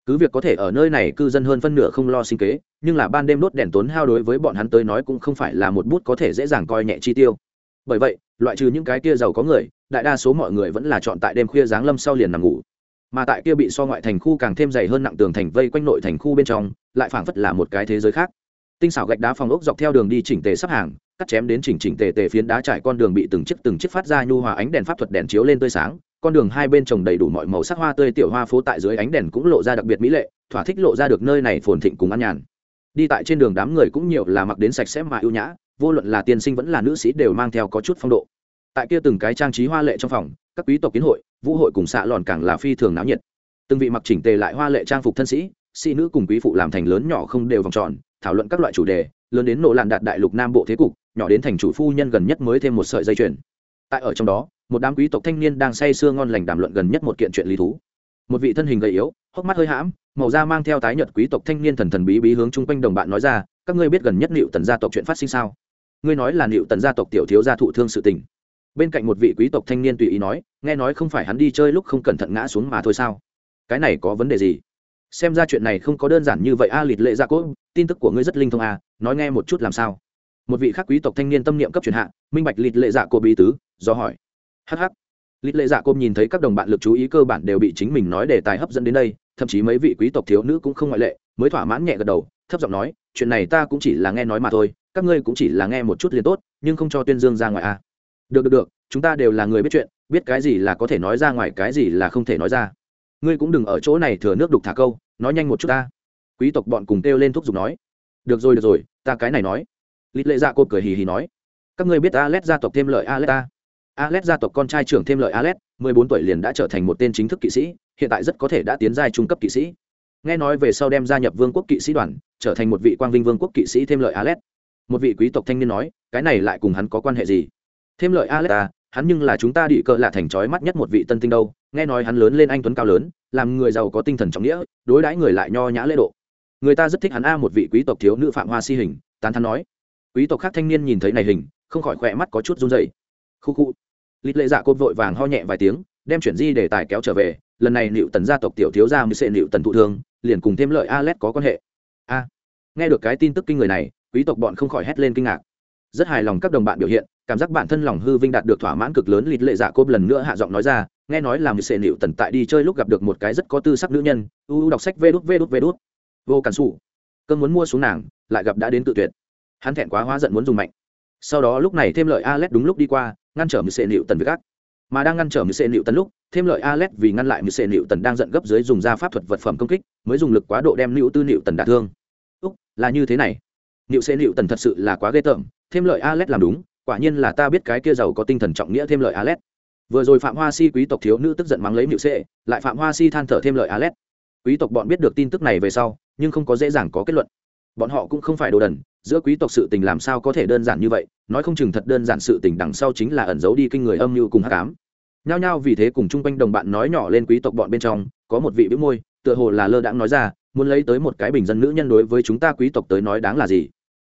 Cứ việc có thể ở nơi này cư dân hơn phân nửa không lo sinh kế, nhưng là ban đêm đốt đèn tốn hao đối với bọn hắn tới nói cũng không phải là một bút có thể dễ dàng coi nhẹ chi tiêu. Bởi vậy, loại trừ những cái kia giàu có người, đại đa số mọi người vẫn là chọn tại đêm khuya giáng lâm sau liền nằm ngủ mà tại kia bị so ngoại thành khu càng thêm dày hơn nặng tường thành vây quanh nội thành khu bên trong, lại phảng phất là một cái thế giới khác. Tinh xảo gạch đá phòng ốc dọc theo đường đi chỉnh tề sắp hàng, cắt chém đến chỉnh chỉnh tề tề phiến đá trải con đường bị từng chiếc từng chiếc phát ra nhu hòa ánh đèn pháp thuật đèn chiếu lên tươi sáng, con đường hai bên trồng đầy đủ mọi màu sắc hoa tươi tiểu hoa phố tại dưới ánh đèn cũng lộ ra đặc biệt mỹ lệ, thỏa thích lộ ra được nơi này phồn thịnh cùng an nhàn. Đi tại trên đường đám người cũng nhiều là mặc đến sạch sẽ mà ưu nhã, vô luận là tiên sinh vẫn là nữ sĩ đều mang theo có chút phong độ. Tại kia từng cái trang trí hoa lệ trong phòng các quý tộc kiến hội, vũ hội cùng xạ lòn càng là phi thường náo nhiệt. Từng vị mặc chỉnh tề lại hoa lệ trang phục thân sĩ sĩ nữ cùng quý phụ làm thành lớn nhỏ không đều vòng tròn, thảo luận các loại chủ đề, lớn đến nổ làn đạt đại lục nam bộ thế cục, nhỏ đến thành chủ phu nhân gần nhất mới thêm một sợi dây chuyền. Tại ở trong đó, một đám quý tộc thanh niên đang say sưa ngon lành đàm luận gần nhất một kiện chuyện lý thú. Một vị thân hình gầy yếu, hốc mắt hơi hãm, màu da mang theo tái nhật quý tộc thanh niên thần thần bí bí hướng chung quanh đồng bạn nói ra, các ngươi biết gần nhất liệu tần gia tộc chuyện phát sinh sao? Ngươi nói là liệu tần gia tộc tiểu thiếu gia thụ thương sự tình bên cạnh một vị quý tộc thanh niên tùy ý nói nghe nói không phải hắn đi chơi lúc không cẩn thận ngã xuống mà thôi sao? Cái này có vấn đề gì? Xem ra chuyện này không có đơn giản như vậy a à, lịt lệ dạ gia cốt tin tức của ngươi rất linh thông a à, nói nghe một chút làm sao? Một vị khác quý tộc thanh niên tâm niệm cấp truyền hạ minh bạch lịt lệ dạ cô bí tứ do hỏi. Hh lịt lệ dạ cô nhìn thấy các đồng bạn lực chú ý cơ bản đều bị chính mình nói đề tài hấp dẫn đến đây thậm chí mấy vị quý tộc thiếu nữ cũng không ngoại lệ mới thỏa mãn nhẹ gật đầu thấp giọng nói chuyện này ta cũng chỉ là nghe nói mà thôi các ngươi cũng chỉ là nghe một chút liền tốt nhưng không cho tuyên dương ra ngoài a. à được được được, chúng ta đều là người biết chuyện, biết cái gì là có thể nói ra ngoài, cái gì là không thể nói ra. Ngươi cũng đừng ở chỗ này thừa nước đục thả câu, nói nhanh một chút ta. Quý tộc bọn cùng kêu lên thúc giục nói. Được rồi được rồi, ta cái này nói. Lít lệ dạ cô cười hì hì nói. Các ngươi biết alet gia tộc thêm lợi alet ta? Alet gia tộc con trai trưởng thêm lợi alet, mười bốn tuổi liền đã trở thành một tên chính thức kỵ sĩ, hiện tại rất có thể đã tiến giai trung cấp kỵ sĩ. Nghe nói về sau đem gia nhập vương quốc kỵ sĩ đoàn, trở thành một vị quang vinh vương quốc kỵ sĩ thêm lợi alet. Một vị quý tộc thanh niên nói, cái này lại cùng hắn có quan hệ gì? Thêm lợi aleta hắn nhưng là chúng ta đi cờ lạ thành trói mắt nhất một vị tân tinh đâu, nghe nói hắn lớn lên anh tuấn cao lớn, làm người giàu có tinh thần trọng nghĩa, đối đãi người lại nho nhã lễ độ. Người ta rất thích hắn a một vị quý tộc thiếu nữ phạm hoa si hình, tán thắn nói. Quý tộc khác thanh niên nhìn thấy này hình, không khỏi khỏe mắt có chút run dày khu khu. Lít lệ dạ cốt vội vàng ho nhẹ vài tiếng, đem chuyển di để tài kéo trở về, lần này liệu tần gia tộc tiểu thiếu gia mới sẽ liệu tần thụ thương, liền cùng thêm lợi alet có quan hệ. A. Nghe được cái tin tức kinh người này, quý tộc bọn không khỏi hét lên kinh ngạc. Rất hài lòng các đồng bạn biểu hiện cảm giác bản thân lòng hư vinh đạt được thỏa mãn cực lớn lịt lệ dạ cốp lần nữa hạ giọng nói ra, nghe nói là một sệ nịu tần tại đi chơi lúc gặp được một cái rất có tư sắc nữ nhân, u u đọc sách vê đút vê đút vê đút. Vô cản xù cơn muốn mua xuống nàng, lại gặp đã đến tự tuyệt. Hắn thẹn quá hóa giận muốn dùng mạnh. Sau đó lúc này thêm lợi alet đúng lúc đi qua, ngăn trở một sệ nịu tần với gác mà đang ngăn trở một sệ nịu tần lúc, thêm lợi alet vì ngăn lại một sệ nịu tần đang giận gấp dưới dùng ra pháp thuật vật phẩm công kích, mới dùng lực quá độ đem nịu tư nịu tần đả thương. Úc, là như thế này. Nịu sệ nịu tần thật sự là quá ghê tởm, thêm lợi alet làm đúng quả nhiên là ta biết cái kia giàu có tinh thần trọng nghĩa thêm lợi alet. Vừa rồi phạm hoa si quý tộc thiếu nữ tức giận mắng lấy nịu sệ, lại phạm hoa si than thở thêm lợi alet. Quý tộc bọn biết được tin tức này về sau, nhưng không có dễ dàng có kết luận. Bọn họ cũng không phải đồ đần, giữa quý tộc sự tình làm sao có thể đơn giản như vậy, nói không chừng thật đơn giản sự tình đằng sau chính là ẩn giấu đi kinh người âm mưu cùng hát cám nhao nhao vì thế cùng chung quanh đồng bạn nói nhỏ lên quý tộc bọn bên trong, có một vị bĩu môi, tựa hồ là lơ đãng nói ra, muốn lấy tới một cái bình dân nữ nhân đối với chúng ta quý tộc tới nói đáng là gì?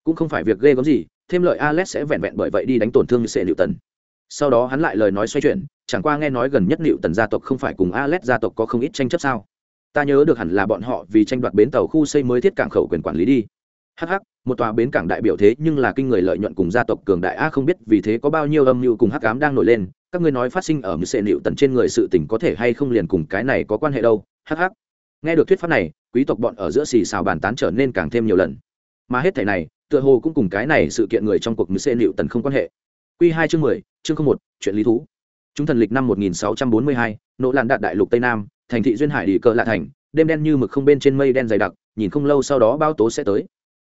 Cũng không phải việc ghê gớm gì thêm lợi alex sẽ vẹn vẹn bởi vậy đi đánh tổn thương như sệ liệu tần sau đó hắn lại lời nói xoay chuyển chẳng qua nghe nói gần nhất liệu tần gia tộc không phải cùng alex gia tộc có không ít tranh chấp sao? Ta nhớ được hẳn là bọn họ vì tranh đoạt bến tàu khu xây mới thiết cảng khẩu quyền quản lý đi. Hắc hắc, một tòa bến cảng đại biểu thế nhưng là kinh người lợi nhuận cùng gia tộc cường đại a không biết vì thế có bao nhiêu âm mưu cùng hắc ám đang nổi lên các ngươi nói phát sinh ở mười sệ liệu tần trên người sự tình có thể hay không liền cùng cái này có quan hệ đâu Hắc hắc, nghe được thuyết pháp này quý tộc bọn ở giữa xì xào bàn tán trở nên càng thêm nhiều lần. Mà hết thảy này tựa hồ cũng cùng cái này sự kiện người trong cuộc mười xê liệu tần không quan hệ. Q hai chương mười, chương một, chuyện lý thú. Chúng thần lịch năm một nghìn sáu trăm bốn mươi hai, nỗ làn đạt đại lục tây nam, thành thị duyên hải đi cờ lạ thành, đêm đen như mực không bên trên mây đen dày đặc, nhìn không lâu sau đó bao tố sẽ tới.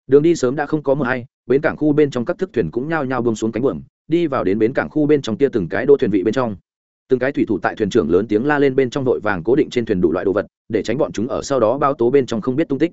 Đường đi sớm đã không có mờ hay, bến cảng khu bên trong các thức thuyền cũng nhao nhao bông xuống cánh buồm, đi vào đến bến cảng khu bên trong tia từng cái đô thuyền vị bên trong. Từng cái thủy thủ tại thuyền trưởng lớn tiếng la lên bên trong vội vàng cố định trên thuyền đủ loại đồ vật, để tránh bọn chúng ở sau đó bao tố bên trong không biết tung tích.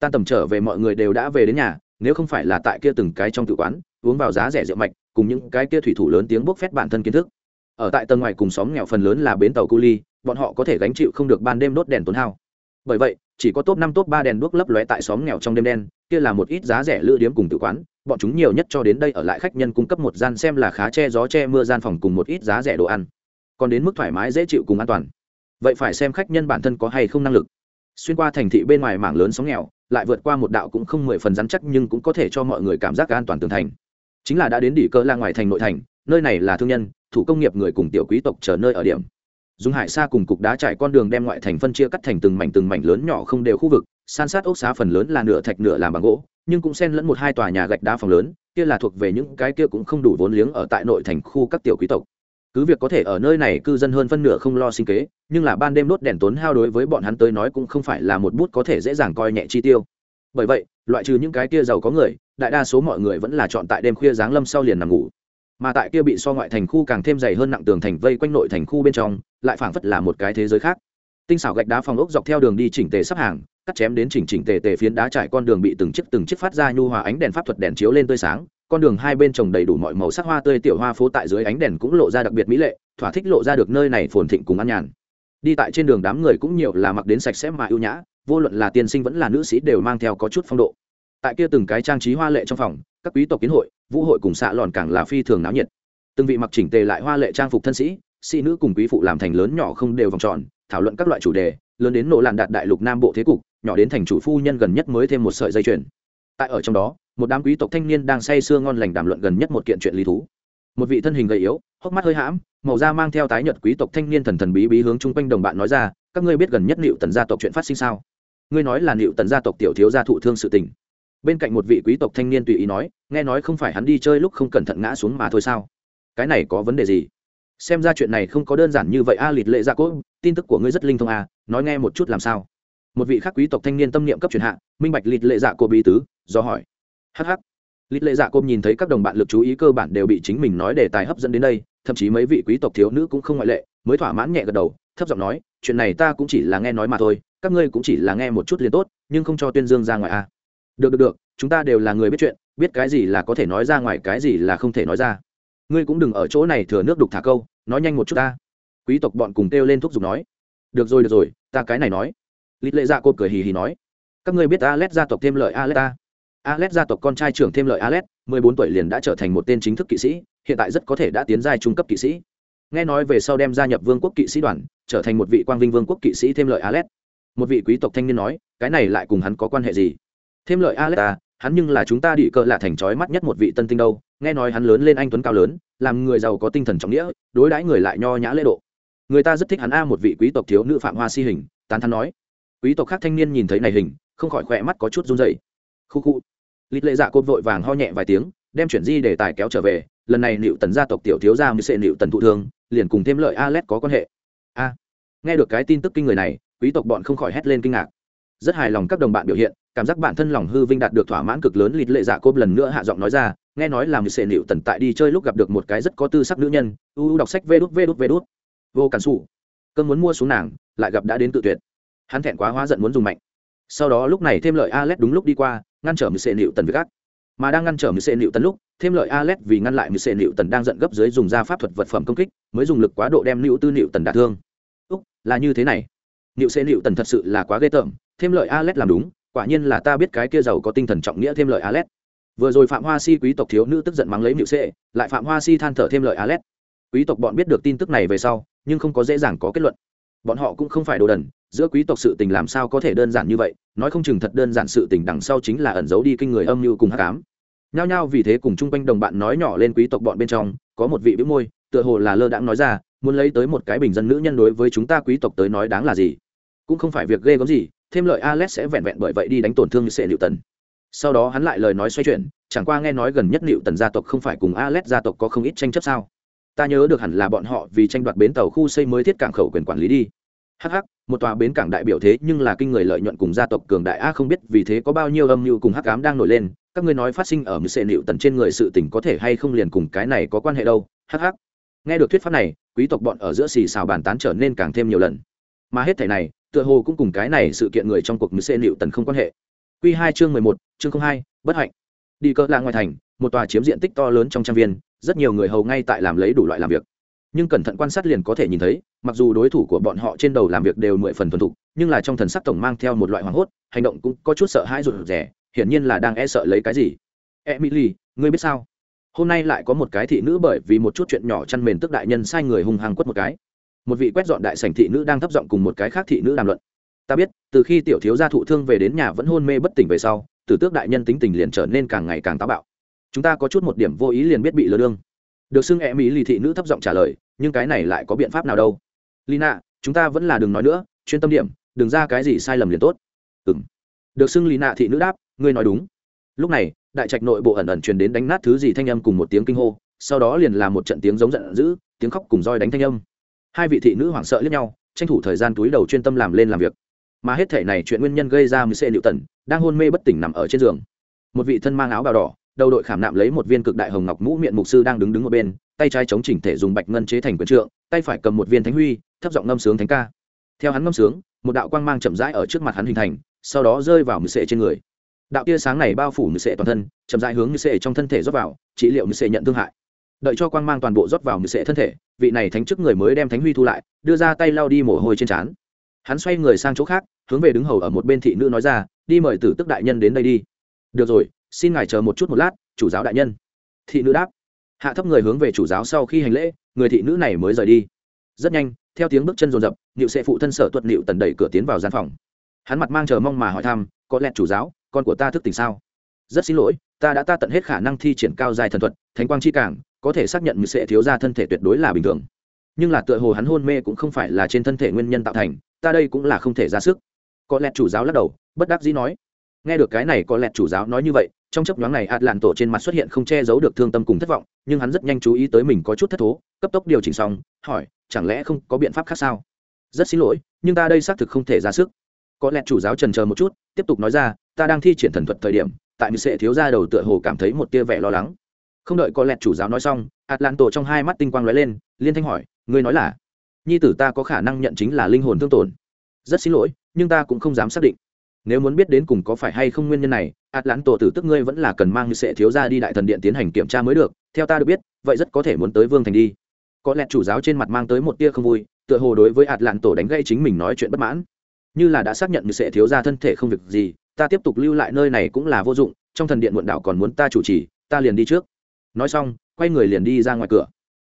Tan tầm trở về mọi người đều đã về đến nhà nếu không phải là tại kia từng cái trong tự quán, uống vào giá rẻ rượu mạch, cùng những cái kia thủy thủ lớn tiếng bốc phét bản thân kiến thức. Ở tại tầng ngoài cùng xóm nghèo phần lớn là bến tàu cu ly, bọn họ có thể gánh chịu không được ban đêm đốt đèn tốn hao. Bởi vậy, chỉ có top năm, top ba đèn đuốc lấp lóe tại xóm nghèo trong đêm đen, kia là một ít giá rẻ lữ điếm cùng tự quán, bọn chúng nhiều nhất cho đến đây ở lại khách nhân cung cấp một gian xem là khá che gió che mưa gian phòng cùng một ít giá rẻ đồ ăn. Còn đến mức thoải mái dễ chịu cùng an toàn. Vậy phải xem khách nhân bản thân có hay không năng lực. Xuyên qua thành thị bên ngoài mảng lớn sóng nghèo lại vượt qua một đạo cũng không mười phần rắn chắc nhưng cũng có thể cho mọi người cảm giác an toàn tường thành. Chính là đã đến đỉ cơ la ngoài thành nội thành, nơi này là thương nhân, thủ công nghiệp người cùng tiểu quý tộc chờ nơi ở điểm. Dùng hải xa cùng cục đá trải con đường đem ngoại thành phân chia cắt thành từng mảnh từng mảnh lớn nhỏ không đều khu vực, san sát ốc xá phần lớn là nửa thạch nửa làm bằng gỗ, nhưng cũng xen lẫn một hai tòa nhà gạch đá phòng lớn, kia là thuộc về những cái kia cũng không đủ vốn liếng ở tại nội thành khu các tiểu quý tộc. Cứ việc có thể ở nơi này cư dân hơn phân nửa không lo sinh kế nhưng là ban đêm đốt đèn tốn hao đối với bọn hắn tới nói cũng không phải là một bút có thể dễ dàng coi nhẹ chi tiêu. Bởi vậy, loại trừ những cái kia giàu có người, đại đa số mọi người vẫn là chọn tại đêm khuya giáng lâm sau liền nằm ngủ. Mà tại kia bị so ngoại thành khu càng thêm dày hơn nặng tường thành vây quanh nội thành khu bên trong, lại phảng phất là một cái thế giới khác. Tinh xảo gạch đá phòng ốc dọc theo đường đi chỉnh tề sắp hàng, cắt chém đến chỉnh chỉnh tề tề phiến đá trải con đường bị từng chiếc từng chiếc phát ra nhu hòa ánh đèn pháp thuật đèn chiếu lên tươi sáng, con đường hai bên trồng đầy đủ mọi màu sắc hoa tươi tiểu hoa phố tại dưới ánh đèn cũng lộ ra đặc biệt mỹ lệ, thỏa thích lộ ra được nơi này phồn thịnh cùng an nhàn đi tại trên đường đám người cũng nhiều là mặc đến sạch sẽ mà ưu nhã, vô luận là tiên sinh vẫn là nữ sĩ đều mang theo có chút phong độ. Tại kia từng cái trang trí hoa lệ trong phòng, các quý tộc kiến hội, vũ hội cùng xạ lòn càng là phi thường náo nhiệt. Từng vị mặc chỉnh tề lại hoa lệ trang phục thân sĩ sĩ nữ cùng quý phụ làm thành lớn nhỏ không đều vòng tròn, thảo luận các loại chủ đề, lớn đến nổ làn đạt đại lục nam bộ thế cục, nhỏ đến thành chủ phu nhân gần nhất mới thêm một sợi dây chuyền. Tại ở trong đó, một đám quý tộc thanh niên đang say sưa ngon lành đàm luận gần nhất một kiện chuyện lý thú. Một vị thân hình gầy yếu, hốc mắt hơi hãm màu da mang theo tái nhật quý tộc thanh niên thần thần bí bí hướng chung quanh đồng bạn nói ra các ngươi biết gần nhất liệu tần gia tộc chuyện phát sinh sao? Ngươi nói là liệu tần gia tộc tiểu thiếu gia thụ thương sự tình. Bên cạnh một vị quý tộc thanh niên tùy ý nói nghe nói không phải hắn đi chơi lúc không cẩn thận ngã xuống mà thôi sao? Cái này có vấn đề gì? Xem ra chuyện này không có đơn giản như vậy a à, lịt lệ dạ gia cốt tin tức của ngươi rất linh thông a à, nói nghe một chút làm sao? Một vị khác quý tộc thanh niên tâm niệm cấp truyền hạ minh bạch lịt lệ dạ cô bí tứ do hỏi. Hh lịt lệ dạ cô nhìn thấy các đồng bạn lực chú ý cơ bản đều bị chính mình nói đề tài hấp dẫn đến đây thậm chí mấy vị quý tộc thiếu nữ cũng không ngoại lệ, mới thỏa mãn nhẹ gật đầu, thấp giọng nói, chuyện này ta cũng chỉ là nghe nói mà thôi, các ngươi cũng chỉ là nghe một chút liền tốt, nhưng không cho tuyên dương ra ngoài a được được được, chúng ta đều là người biết chuyện, biết cái gì là có thể nói ra ngoài, cái gì là không thể nói ra. Ngươi cũng đừng ở chỗ này thừa nước đục thả câu, nói nhanh một chút ta. Quý tộc bọn cùng kêu lên thúc giục nói. Được rồi được rồi, ta cái này nói. Lít lệ dạ cô cười hì hì nói. Các ngươi biết Alet gia tộc thêm lợi Alet ta? Alet gia tộc con trai trưởng thêm lợi Alet, 14 tuổi liền đã trở thành một tên chính thức kỵ sĩ, hiện tại rất có thể đã tiến giai trung cấp kỵ sĩ. Nghe nói về sau đem gia nhập Vương quốc kỵ sĩ đoàn, trở thành một vị quang vinh vương quốc kỵ sĩ thêm lợi Alet. Một vị quý tộc thanh niên nói, cái này lại cùng hắn có quan hệ gì? Thêm lợi Alet ta, à, hắn nhưng là chúng ta địa cờ là thành chói mắt nhất một vị tân tinh đâu, nghe nói hắn lớn lên anh tuấn cao lớn, làm người giàu có tinh thần trọng nghĩa, đối đãi người lại nho nhã lễ độ. Người ta rất thích hắn a một vị quý tộc thiếu nữ phạm hoa si hình, tán thán nói quý tộc khác thanh niên nhìn thấy này hình không khỏi khỏe mắt có chút run rẩy. khu khu lít lệ dạ cốt vội vàng ho nhẹ vài tiếng, đem chuyển di để tài kéo trở về. Lần này liệu tần gia tộc tiểu thiếu gia mới sẽ liệu tần thụ thương, liền cùng thêm lợi alet có quan hệ. A, nghe được cái tin tức kinh người này, quý tộc bọn không khỏi hét lên kinh ngạc. Rất hài lòng các đồng bạn biểu hiện, cảm giác bản thân lòng hư vinh đạt được thỏa mãn cực lớn lịt lệ dạ cốp lần nữa hạ giọng nói ra, nghe nói là một sệ liệu tần tại đi chơi lúc gặp được một cái rất có tư sắc nữ nhân, u u đọc sách vê đút vê đút vê đút. Vô cản xù cơn muốn mua xuống nàng, lại gặp đã đến tự tuyệt. Hắn thẹn quá hóa giận muốn dùng mạnh. Sau đó lúc này thêm lợi Alet đúng lúc đi qua ngăn trở mười sệ liệu tần với gác mà đang ngăn trở mười sệ liệu tần lúc, thêm lợi Alet vì ngăn lại mười sệ liệu tần đang giận gấp dưới dùng ra pháp thuật vật phẩm công kích, mới dùng lực quá độ đem liệu tư liệu tần đả thương. Úc, là như thế này. Liệu sệ liệu tần thật sự là quá ghê tởm, thêm lợi Alet làm đúng, quả nhiên là ta biết cái kia giàu có tinh thần trọng nghĩa thêm lợi Alet vừa rồi phạm hoa si quý tộc thiếu nữ tức giận mắng lấy liệu sệ lại phạm hoa si than thở thêm lợi Alet quý tộc bọn biết được tin tức này về sau, nhưng không có dễ dàng có kết luận. Bọn họ cũng không phải đồ đần giữa quý tộc sự tình làm sao có thể đơn giản như vậy, nói không chừng thật đơn giản sự tình đằng sau chính là ẩn giấu đi kinh người âm mưu cùng hát cám nhao nhao vì thế cùng chung quanh đồng bạn nói nhỏ lên quý tộc bọn bên trong, có một vị bĩu môi, tựa hồ là lơ đãng nói ra, muốn lấy tới một cái bình dân nữ nhân đối với chúng ta quý tộc tới nói đáng là gì? Cũng không phải việc ghê gớm gì, thêm lợi alex sẽ vẹn vẹn bởi vậy đi đánh tổn thương như sệ liệu tần. Sau đó hắn lại lời nói xoay chuyển, chẳng qua nghe nói gần nhất liệu tần gia tộc không phải cùng alex gia tộc có không ít tranh chấp sao? Ta nhớ được hẳn là bọn họ vì tranh đoạt bến tàu khu xây mới thiết cảng khẩu quyền quản lý đi hh một tòa bến cảng đại biểu thế nhưng là kinh người lợi nhuận cùng gia tộc cường đại. A, không biết vì thế có bao nhiêu âm mưu cùng hắc ám đang nổi lên. Các ngươi nói phát sinh ở mười sệ nịu tần trên người sự tình có thể hay không liền cùng cái này có quan hệ đâu? Hh nghe được thuyết pháp này, quý tộc bọn ở giữa xì xào bàn tán trở nên càng thêm nhiều lần. Mà hết thảy này, tựa hồ cũng cùng cái này sự kiện người trong cuộc mười sệ nịu tần không quan hệ. Q hai chương mười một, chương không hai, bất hạnh. Đi cỡ là ngoài thành, một tòa chiếm diện tích to lớn trong trang viên, rất nhiều người hầu ngay tại làm lấy đủ loại làm việc nhưng cẩn thận quan sát liền có thể nhìn thấy, mặc dù đối thủ của bọn họ trên đầu làm việc đều mười phần thuần thục, nhưng là trong thần sắc tổng mang theo một loại hoảng hốt, hành động cũng có chút sợ hãi rụt rẻ hiển nhiên là đang e sợ lấy cái gì. Emily, ngươi biết sao? Hôm nay lại có một cái thị nữ bởi vì một chút chuyện nhỏ chăn mền tức đại nhân sai người hung hăng quất một cái. Một vị quét dọn đại sảnh thị nữ đang thấp giọng cùng một cái khác thị nữ đàm luận. Ta biết, từ khi tiểu thiếu gia thụ thương về đến nhà vẫn hôn mê bất tỉnh về sau tử tước đại nhân tính tình liền trở nên càng ngày càng táo bạo. Chúng ta có chút một điểm vô ý liền biết bị lừa đương. Được xưng e mỹ lì thị nữ thấp giọng trả lời nhưng cái này lại có biện pháp nào đâu. Lina, chúng ta vẫn là đừng nói nữa, chuyên tâm điểm, đừng ra cái gì sai lầm liền tốt. Ừ m được xưng lina thị nữ đáp, ngươi nói đúng. Lúc này, đại trạch nội bộ ẩn ẩn truyền đến đánh nát thứ gì thanh âm cùng một tiếng kinh hô, sau đó liền là một trận tiếng giống giận dữ, tiếng khóc cùng roi đánh thanh âm. Hai vị thị nữ hoảng sợ lẫn nhau, tranh thủ thời gian túi đầu chuyên tâm làm lên làm việc. Mà hết thể này chuyện nguyên nhân gây ra mười xê liệu tần đang hôn mê bất tỉnh nằm ở trên giường. Một vị thân mang áo bào đỏ, đầu đội khảm nạm lấy một viên cực đại hồng ngọc mũ miệng mục sư đang đứng đứng một bên tay trái chống chỉnh thể dùng bạch ngân chế thành quyền trượng, tay phải cầm một viên thánh huy, thấp giọng ngâm sướng thánh ca. Theo hắn ngâm sướng, một đạo quang mang chậm rãi ở trước mặt hắn hình thành, sau đó rơi vào mười sệ trên người. Đạo tia sáng này bao phủ mười sệ toàn thân, chậm rãi hướng mười sệ trong thân thể rót vào, trị liệu mười sệ nhận thương hại. Đợi cho quang mang toàn bộ rót vào mười sệ thân thể, vị này thánh chức người mới đem thánh huy thu lại, đưa ra tay lao đi mồ hôi trên trán. Hắn xoay người sang chỗ khác, hướng về đứng hầu ở một bên thị nữ nói ra, đi mời tử tức đại nhân đến đây đi. Được rồi, xin ngài chờ một chút một lát, chủ giáo đại nhân. Thị nữ đáp hạ thấp người hướng về chủ giáo sau khi hành lễ, người thị nữ này mới rời đi. Rất nhanh, theo tiếng bước chân rồn rập nịu sẽ phụ thân sở tuật nịu tần đẩy cửa tiến vào gian phòng. Hắn mặt mang chờ mong mà hỏi thăm, có lẽ chủ giáo, con của ta thức tỉnh sao? Rất xin lỗi, ta đã ta tận hết khả năng thi triển cao dài thần thuật, thánh quang chi cảng, có thể xác nhận người sẽ thiếu ra thân thể tuyệt đối là bình thường. Nhưng là tựa hồ hắn hôn mê cũng không phải là trên thân thể nguyên nhân tạo thành, ta đây cũng là không thể ra sức. Có lẽ chủ giáo lắc đầu, bất đắc dĩ nói nghe được cái này có lẽ chủ giáo nói như vậy, trong chấp nhoáng này ạt lạn tổ trên mặt xuất hiện không che giấu được thương tâm cùng thất vọng, nhưng hắn rất nhanh chú ý tới mình có chút thất thố, cấp tốc điều chỉnh xong, hỏi, chẳng lẽ không có biện pháp khác sao? Rất xin lỗi, nhưng ta đây xác thực không thể ra sức. Có lẽ chủ giáo trần chờ một chút, tiếp tục nói ra, ta đang thi triển thần thuật thời điểm, tại mình sẽ thiếu ra đầu tựa hồ cảm thấy một tia vẻ lo lắng. Không đợi có lẽ chủ giáo nói xong ạt lạn tổ trong hai mắt tinh quang lóe lên, liên thanh hỏi, ngươi nói là, nhi tử ta có khả năng nhận chính là linh hồn thương tổn? Rất xin lỗi, nhưng ta cũng không dám xác định nếu muốn biết đến cùng có phải hay không nguyên nhân này ạt lãn tổ tử tức ngươi vẫn là cần mang như sẽ thiếu ra đi đại thần điện tiến hành kiểm tra mới được, theo ta được biết, vậy rất có thể muốn tới vương thành đi. Có lẽ chủ giáo trên mặt mang tới một tia không vui, tựa hồ đối với ạt lạn tổ đánh gây chính mình nói chuyện bất mãn. Như là đã xác nhận như sẽ thiếu ra thân thể không việc gì, ta tiếp tục lưu lại nơi này cũng là vô dụng, trong thần điện muộn đạo còn muốn ta chủ trì, ta liền đi trước. Nói xong, quay người liền đi ra ngoài cửa.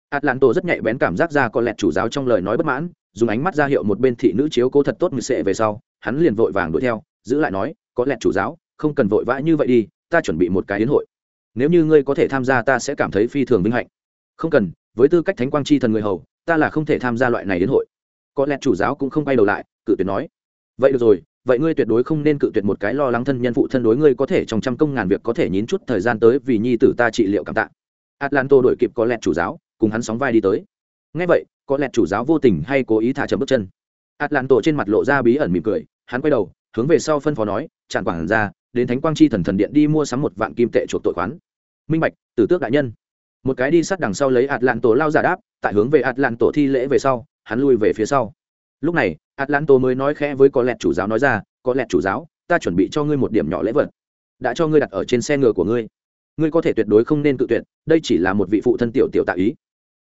Ạt lạn tổ rất nhạy bén cảm giác ra có lẽ chủ giáo trong lời nói bất mãn, dùng ánh mắt ra hiệu một bên thị nữ chiếu cố thật tốt như sẽ về sau, hắn liền vội vàng đuổi theo giữ lại nói, có lẽ chủ giáo, không cần vội vã như vậy đi, ta chuẩn bị một cái yến hội. Nếu như ngươi có thể tham gia, ta sẽ cảm thấy phi thường vinh hạnh. Không cần, với tư cách thánh quang chi thần người hầu, ta là không thể tham gia loại này đến hội. Có lẽ chủ giáo cũng không quay đầu lại, cự tuyệt nói, vậy được rồi, vậy ngươi tuyệt đối không nên cự tuyệt một cái lo lắng thân nhân phụ thân đối ngươi có thể trong trăm công ngàn việc có thể nhín chút thời gian tới vì nhi tử ta trị liệu cảm tạ. Atlanto đổi kịp có lẽ chủ giáo, cùng hắn sóng vai đi tới. Ngay vậy, có lẽ chủ giáo vô tình hay cố ý thả chậm bước chân. Atlanto trên mặt lộ ra bí ẩn mỉm cười, hắn quay đầu hướng về sau phân phó nói, tràn quản ra, đến thánh quang chi thần thần điện đi mua sắm một vạn kim tệ chuộc tội khoán. Minh bạch, tử tước đại nhân. Một cái đi sát đằng sau lấy ạt lạn tổ lao giả đáp, tại hướng về ạt lạn tổ thi lễ về sau, hắn lui về phía sau. Lúc này ạt lạn tổ mới nói khẽ với có lẹt chủ giáo nói ra, có lẹt chủ giáo, ta chuẩn bị cho ngươi một điểm nhỏ lễ vật. Đã cho ngươi đặt ở trên xe ngựa của ngươi. Ngươi có thể tuyệt đối không nên tự tuyệt, đây chỉ là một vị phụ thân tiểu tiểu tạ ý.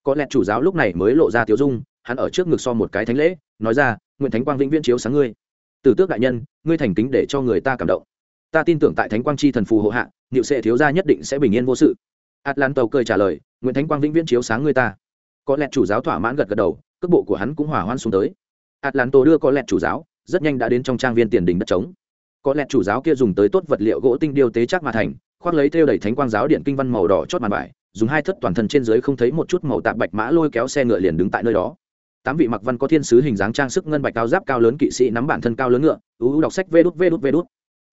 Có lẽ chủ giáo lúc này mới lộ ra tiểu dung, hắn ở trước ngực so một cái thánh lễ, nói ra, nguyện thánh quang vĩnh viễn chiếu sáng ngươi tử tước đại nhân, ngươi thành kính để cho người ta cảm động. Ta tin tưởng tại thánh quang chi thần phù hộ hạ, niệu sệ thiếu gia nhất định sẽ bình yên vô sự. Atlanto cười trả lời nguyễn thánh quang vĩnh viễn chiếu sáng người ta. Có lẽ chủ giáo thỏa mãn gật gật đầu, cước bộ của hắn cũng hỏa hoan xuống tới. Atlanto đưa có lẽ chủ giáo, rất nhanh đã đến trong trang viên tiền đình đất trống. Có lẽ chủ giáo kia dùng tới tốt vật liệu gỗ tinh điêu tế chắc mà thành, khoác lấy theo đầy thánh quang giáo điện kinh văn màu đỏ chót màn vải, dùng hai thất toàn thân trên dưới không thấy một chút màu tạp bạch mã lôi kéo xe ngựa liền đứng tại nơi đó tám vị mặc văn có thiên sứ hình dáng trang sức ngân bạch cao giáp cao lớn kỵ sĩ nắm bản thân cao lớn ngựa ưu đọc sách vê đút vê đút vê đút.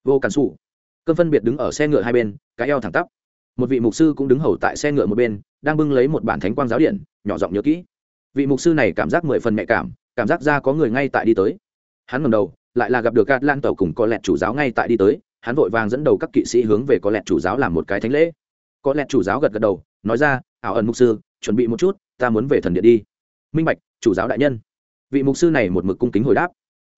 Vô cản xù cơn phân biệt đứng ở xe ngựa hai bên, cái eo thẳng tắp. Một vị mục sư cũng đứng hầu tại xe ngựa một bên, đang bưng lấy một bản thánh quang giáo điện, nhỏ giọng nhớ kỹ. Vị mục sư này cảm giác mười phần mẹ cảm cảm giác ra có người ngay tại đi tới. Hắn ngầm đầu, lại là gặp được gạt lan tàu cùng có lẹt chủ giáo ngay tại đi tới. Hắn vội vàng dẫn đầu các kỵ sĩ hướng về có lẹt chủ giáo làm một cái thánh lễ. Có lẹt chủ giáo gật gật đầu, nói ra, ảo ẩn mục sư, chuẩn bị một chút, ta muốn về thần điện đi. Minh bạch chủ giáo đại nhân. Vị mục sư này một mực cung kính hồi đáp.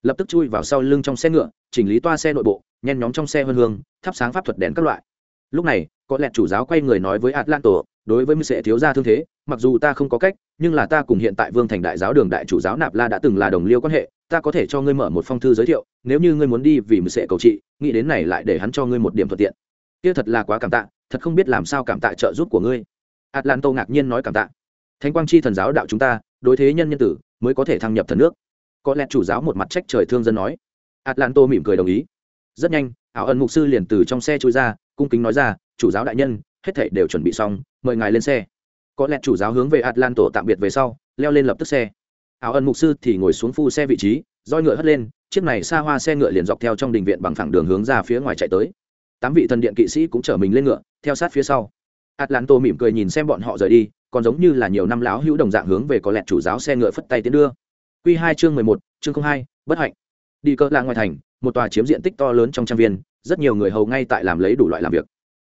Lập tức chui vào sau lưng trong xe ngựa, chỉnh lý toa xe nội bộ, nhen nhóm trong xe hơn hương, thắp sáng pháp thuật đèn các loại. Lúc này, có lẽ chủ giáo quay người nói với atlanto đối với mưu sẽ thiếu gia thương thế, mặc dù ta không có cách, nhưng là ta cùng hiện tại vương thành đại giáo đường đại chủ giáo nạp la đã từng là đồng liêu quan hệ, ta có thể cho ngươi mở một phong thư giới thiệu, nếu như ngươi muốn đi vì mưu sẽ cầu trị, nghĩ đến này lại để hắn cho ngươi một điểm thuận tiện. Kia thật là quá cảm tạ, thật không biết làm sao cảm tạ trợ giúp của ngươi. Atlanto ngạc nhiên nói cảm tạ. Thánh quang chi thần giáo đạo chúng ta đối thế nhân nhân tử mới có thể thăng nhập thần nước. Có lẽ chủ giáo một mặt trách trời thương dân nói. Atlanto mỉm cười đồng ý. Rất nhanh, ảo ẩn mục sư liền từ trong xe chui ra, cung kính nói ra, chủ giáo đại nhân, hết thảy đều chuẩn bị xong, mời ngài lên xe. Có lẽ chủ giáo hướng về atlanto tạm biệt về sau, leo lên lập tức xe. Ảo ẩn mục sư thì ngồi xuống phu xe vị trí, roi ngựa hất lên, chiếc này xa hoa xe ngựa liền dọc theo trong đình viện bằng phẳng đường hướng ra phía ngoài chạy tới. Tám vị thần điện kỵ sĩ cũng chở mình lên ngựa, theo sát phía sau. Atlanto mỉm cười nhìn xem bọn họ rời đi còn giống như là nhiều năm lão hữu đồng dạng hướng về có lẹt chủ giáo xe ngựa phất tay tiến đưa. Quy hai chương mười một, chương hai, bất hạnh. Đi cỡ là ngoài thành, một tòa chiếm diện tích to lớn trong trang viên, rất nhiều người hầu ngay tại làm lấy đủ loại làm việc.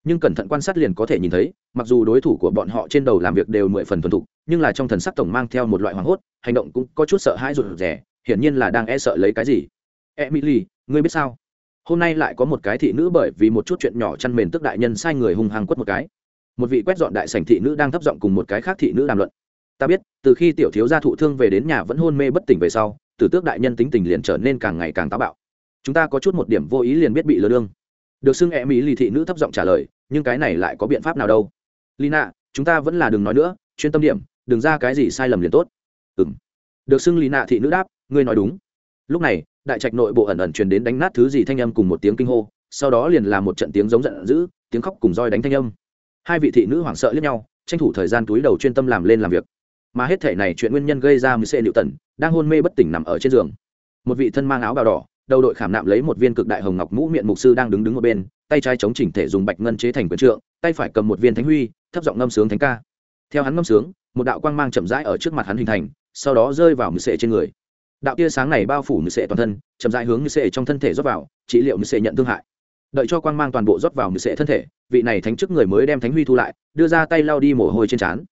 Nhưng cẩn thận quan sát liền có thể nhìn thấy, mặc dù đối thủ của bọn họ trên đầu làm việc đều mười phần thuần thục, nhưng là trong thần sắc tổng mang theo một loại hoảng hốt, hành động cũng có chút sợ hãi rụt rè, hiển nhiên là đang e sợ lấy cái gì. Emily, ngươi biết sao? Hôm nay lại có một cái thị nữ bởi vì một chút chuyện nhỏ chăn mền tức đại nhân sai người hung hăng quất một cái một vị quét dọn đại sảnh thị nữ đang thấp giọng cùng một cái khác thị nữ đàm luận. Ta biết, từ khi tiểu thiếu gia thụ thương về đến nhà vẫn hôn mê bất tỉnh về sau, tử tước đại nhân tính tình liền trở nên càng ngày càng táo bạo. Chúng ta có chút một điểm vô ý liền biết bị lừa đương. Được xưng e mỹ lì thị nữ thấp giọng trả lời, nhưng cái này lại có biện pháp nào đâu. Lina, chúng ta vẫn là đừng nói nữa, chuyên tâm điểm, đừng ra cái gì sai lầm liền tốt. Ừm. được xưng lina thị nữ đáp, ngươi nói đúng. Lúc này, đại trạch nội bộ ẩn ẩn truyền đến đánh nát thứ gì thanh âm cùng một tiếng kinh hô, sau đó liền là một trận tiếng giống giận dữ, tiếng khóc cùng roi đánh thanh âm hai vị thị nữ hoảng sợ lẫn nhau, tranh thủ thời gian túi đầu chuyên tâm làm lên làm việc. Mà hết thể này chuyện nguyên nhân gây ra mười xe liệu tần đang hôn mê bất tỉnh nằm ở trên giường. Một vị thân mang áo bào đỏ, đầu đội khảm nạm lấy một viên cực đại hồng ngọc mũ miệng mục sư đang đứng đứng ở bên, tay trái chống chỉnh thể dùng bạch ngân chế thành quyền trượng, tay phải cầm một viên thánh huy, thấp giọng ngâm sướng thánh ca. Theo hắn ngâm sướng, một đạo quang mang chậm rãi ở trước mặt hắn hình thành, sau đó rơi vào mười sệ trên người. Đạo tia sáng này bao phủ mười sệ toàn thân, chậm rãi hướng mười sệ trong thân thể rót vào, trị liệu mười sệ nhận thương hại đợi cho quang mang toàn bộ rót vào mười sệ thân thể, vị này thánh chức người mới đem thánh huy thu lại, đưa ra tay lao đi mồ hôi trên trán.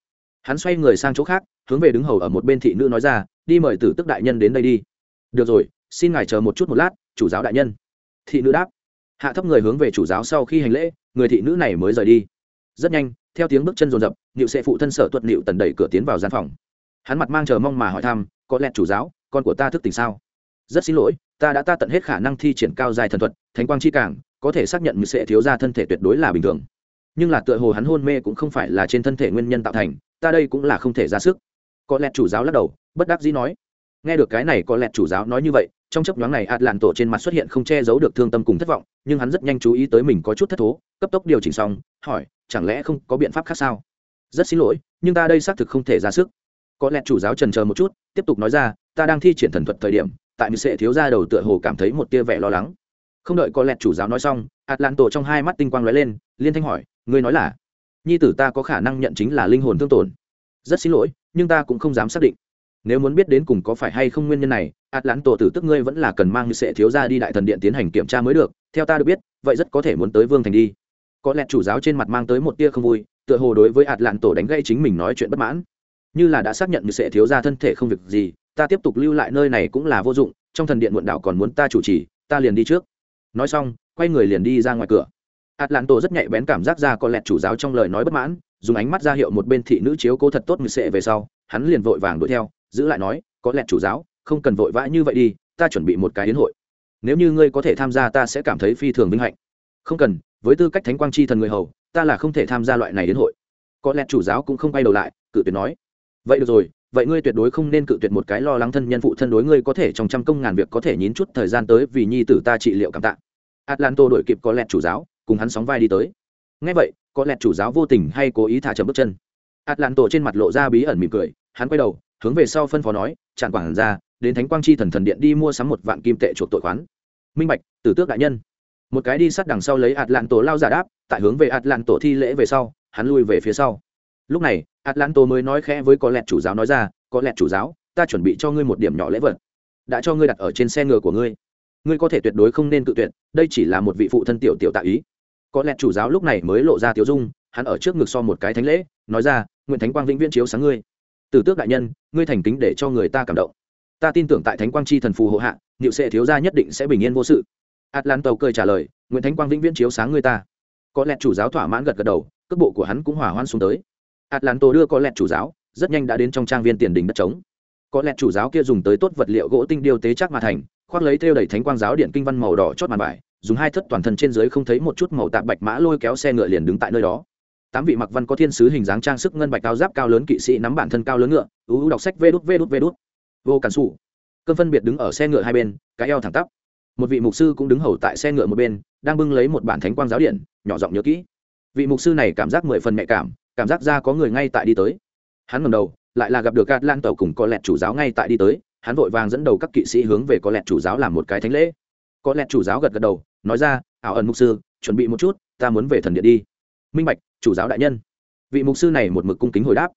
Hắn xoay người sang chỗ khác, hướng về đứng hầu ở một bên thị nữ nói ra, đi mời tử tức đại nhân đến đây đi. Được rồi, xin ngài chờ một chút một lát, chủ giáo đại nhân. Thị nữ đáp. Hạ thấp người hướng về chủ giáo sau khi hành lễ, người thị nữ này mới rời đi. Rất nhanh, theo tiếng bước chân rồn rập nịu sẽ phụ thân sở tuật nịu tần đẩy cửa tiến vào gian phòng. Hắn mặt mang chờ mong mà hỏi thăm, có lẽ chủ giáo, con của ta thức tỉnh sao? Rất xin lỗi, ta đã ta tận hết khả năng thi triển cao dài thần thuật, thánh quang chi cảng có thể xác nhận mười sẽ thiếu ra thân thể tuyệt đối là bình thường. Nhưng là tựa hồ hắn hôn mê cũng không phải là trên thân thể nguyên nhân tạo thành, ta đây cũng là không thể ra sức. Có lẽ chủ giáo lắc đầu, bất đắc dĩ nói. Nghe được cái này có lẽ chủ giáo nói như vậy, trong chấp nhoáng này ạt lạn tổ trên mặt xuất hiện không che giấu được thương tâm cùng thất vọng, nhưng hắn rất nhanh chú ý tới mình có chút thất thố, cấp tốc điều chỉnh xong, hỏi, chẳng lẽ không có biện pháp khác sao? Rất xin lỗi, nhưng ta đây xác thực không thể ra sức. Có lẽ chủ giáo trần chờ một chút, tiếp tục nói ra, ta đang thi triển thần thuật thời điểm, tại mười sệ thiếu ra đầu tựa hồ cảm thấy một tia vẻ lo lắng không đợi có lẹt chủ giáo nói xong hạt lạn tổ trong hai mắt tinh quang lóe lên, liên thanh hỏi, ngươi nói là? Nhi tử ta có khả năng nhận chính là linh hồn thương tổn. Rất xin lỗi, nhưng ta cũng không dám xác định. Nếu muốn biết đến cùng có phải hay không nguyên nhân này hạt lạn tổ tử tức ngươi vẫn là cần mang như sẽ thiếu ra đi đại thần điện tiến hành kiểm tra mới được. Theo ta được biết, vậy rất có thể muốn tới vương thành đi. Có lẽ chủ giáo trên mặt mang tới một tia không vui, tựa hồ đối với ạt lạn tổ đánh gây chính mình nói chuyện bất mãn. Như là đã xác nhận như sẽ thiếu ra thân thể không việc gì, ta tiếp tục lưu lại nơi này cũng là vô dụng, trong thần điện muộn đạo còn muốn ta chủ trì, ta liền đi trước nói xong, quay người liền đi ra ngoài cửa. Atlanto rất nhạy bén cảm giác ra có lẹt chủ giáo trong lời nói bất mãn, dùng ánh mắt ra hiệu một bên thị nữ chiếu cố thật tốt người sệ về sau, hắn liền vội vàng đuổi theo, giữ lại nói, có lẹt chủ giáo, không cần vội vã như vậy đi, ta chuẩn bị một cái hiến hội. Nếu như ngươi có thể tham gia ta sẽ cảm thấy phi thường vinh hạnh. Không cần, với tư cách thánh quang chi thần người hầu, ta là không thể tham gia loại này hiến hội. Có lẽ chủ giáo cũng không quay đầu lại, cự tuyệt nói. Vậy được rồi, vậy ngươi tuyệt đối không nên cự tuyệt một cái lo lắng thân nhân phụ thân đối ngươi có thể trong trăm công ngàn việc có thể nhín chút thời gian tới vì nhi tử ta trị liệu cảm tạ atlanto đổi kịp có lẹt chủ giáo, cùng hắn sóng vai đi tới. Ngay vậy, có lẹt chủ giáo vô tình hay cố ý thả chậm bước chân. Atlanto trên mặt lộ ra bí ẩn mỉm cười, hắn quay đầu, hướng về sau phân phó nói chặn quảng ra đến thánh quang chi thần thần điện đi mua sắm một vạn kim tệ chuộc tội khoán. Minh bạch, tử tước đại nhân. Một cái đi sát đằng sau lấy atlanto lao giả đáp, tại hướng về atlanto thi lễ về sau, hắn lui về phía sau. Lúc này atlanto mới nói khẽ với có lẹt chủ giáo nói ra, có lẹt chủ giáo, ta chuẩn bị cho ngươi một điểm nhỏ lễ vật, đã cho ngươi đặt ở trên xe ngựa của ngươi ngươi có thể tuyệt đối không nên cự tuyệt, đây chỉ là một vị phụ thân tiểu tiểu tạ ý. Có lẽ chủ giáo lúc này mới lộ ra tiểu dung, hắn ở trước ngực so một cái thánh lễ, nói ra, nguyện thánh quang vĩnh viễn chiếu sáng ngươi. Tử tước đại nhân, ngươi thành kính để cho người ta cảm động. Ta tin tưởng tại thánh quang chi thần phù hộ hạ, niệu sệ thiếu gia nhất định sẽ bình yên vô sự. Atlanto cười trả lời nguyễn thánh quang vĩnh viễn chiếu sáng ngươi ta. Có lẽ chủ giáo thỏa mãn gật gật đầu, cước bộ của hắn cũng hỏa hoan xuống tới. Atlanto đưa có lẽ chủ giáo, rất nhanh đã đến trong trang viên tiền đình đất trống. Có lẽ chủ giáo kia dùng tới tốt vật liệu gỗ tinh điêu tế chắc mà thành khoác lấy theo đầy thánh quang giáo điện kinh văn màu đỏ chót màn vải, dùng hai thất toàn thân trên dưới không thấy một chút màu tạp bạch mã lôi kéo xe ngựa liền đứng tại nơi đó. Tám vị mặc văn có thiên sứ hình dáng trang sức ngân bạch cao giáp cao lớn kỵ sĩ nắm bản thân cao lớn ngựa, ú ú đọc sách vê đút vê đút vê đút. Vô cản xù cơn phân biệt đứng ở xe ngựa hai bên, cái eo thẳng tắp. Một vị mục sư cũng đứng hầu tại xe ngựa một bên, đang bưng lấy một bản thánh quang giáo điện, nhỏ giọng nhớ kỹ. Vị mục sư này cảm giác mười phần mẹ cảm cảm giác ra có người ngay tại đi tới. Hắn ngầm đầu, lại là gặp được gạt lan tàu cùng có lẹt chủ giáo ngay tại đi tới hắn vội vàng dẫn đầu các kỵ sĩ hướng về có lẹt chủ giáo làm một cái thánh lễ. Có lẹt chủ giáo gật gật đầu, nói ra, ảo ẩn mục sư, chuẩn bị một chút, ta muốn về thần điện đi. Minh bạch, chủ giáo đại nhân. Vị mục sư này một mực cung kính hồi đáp.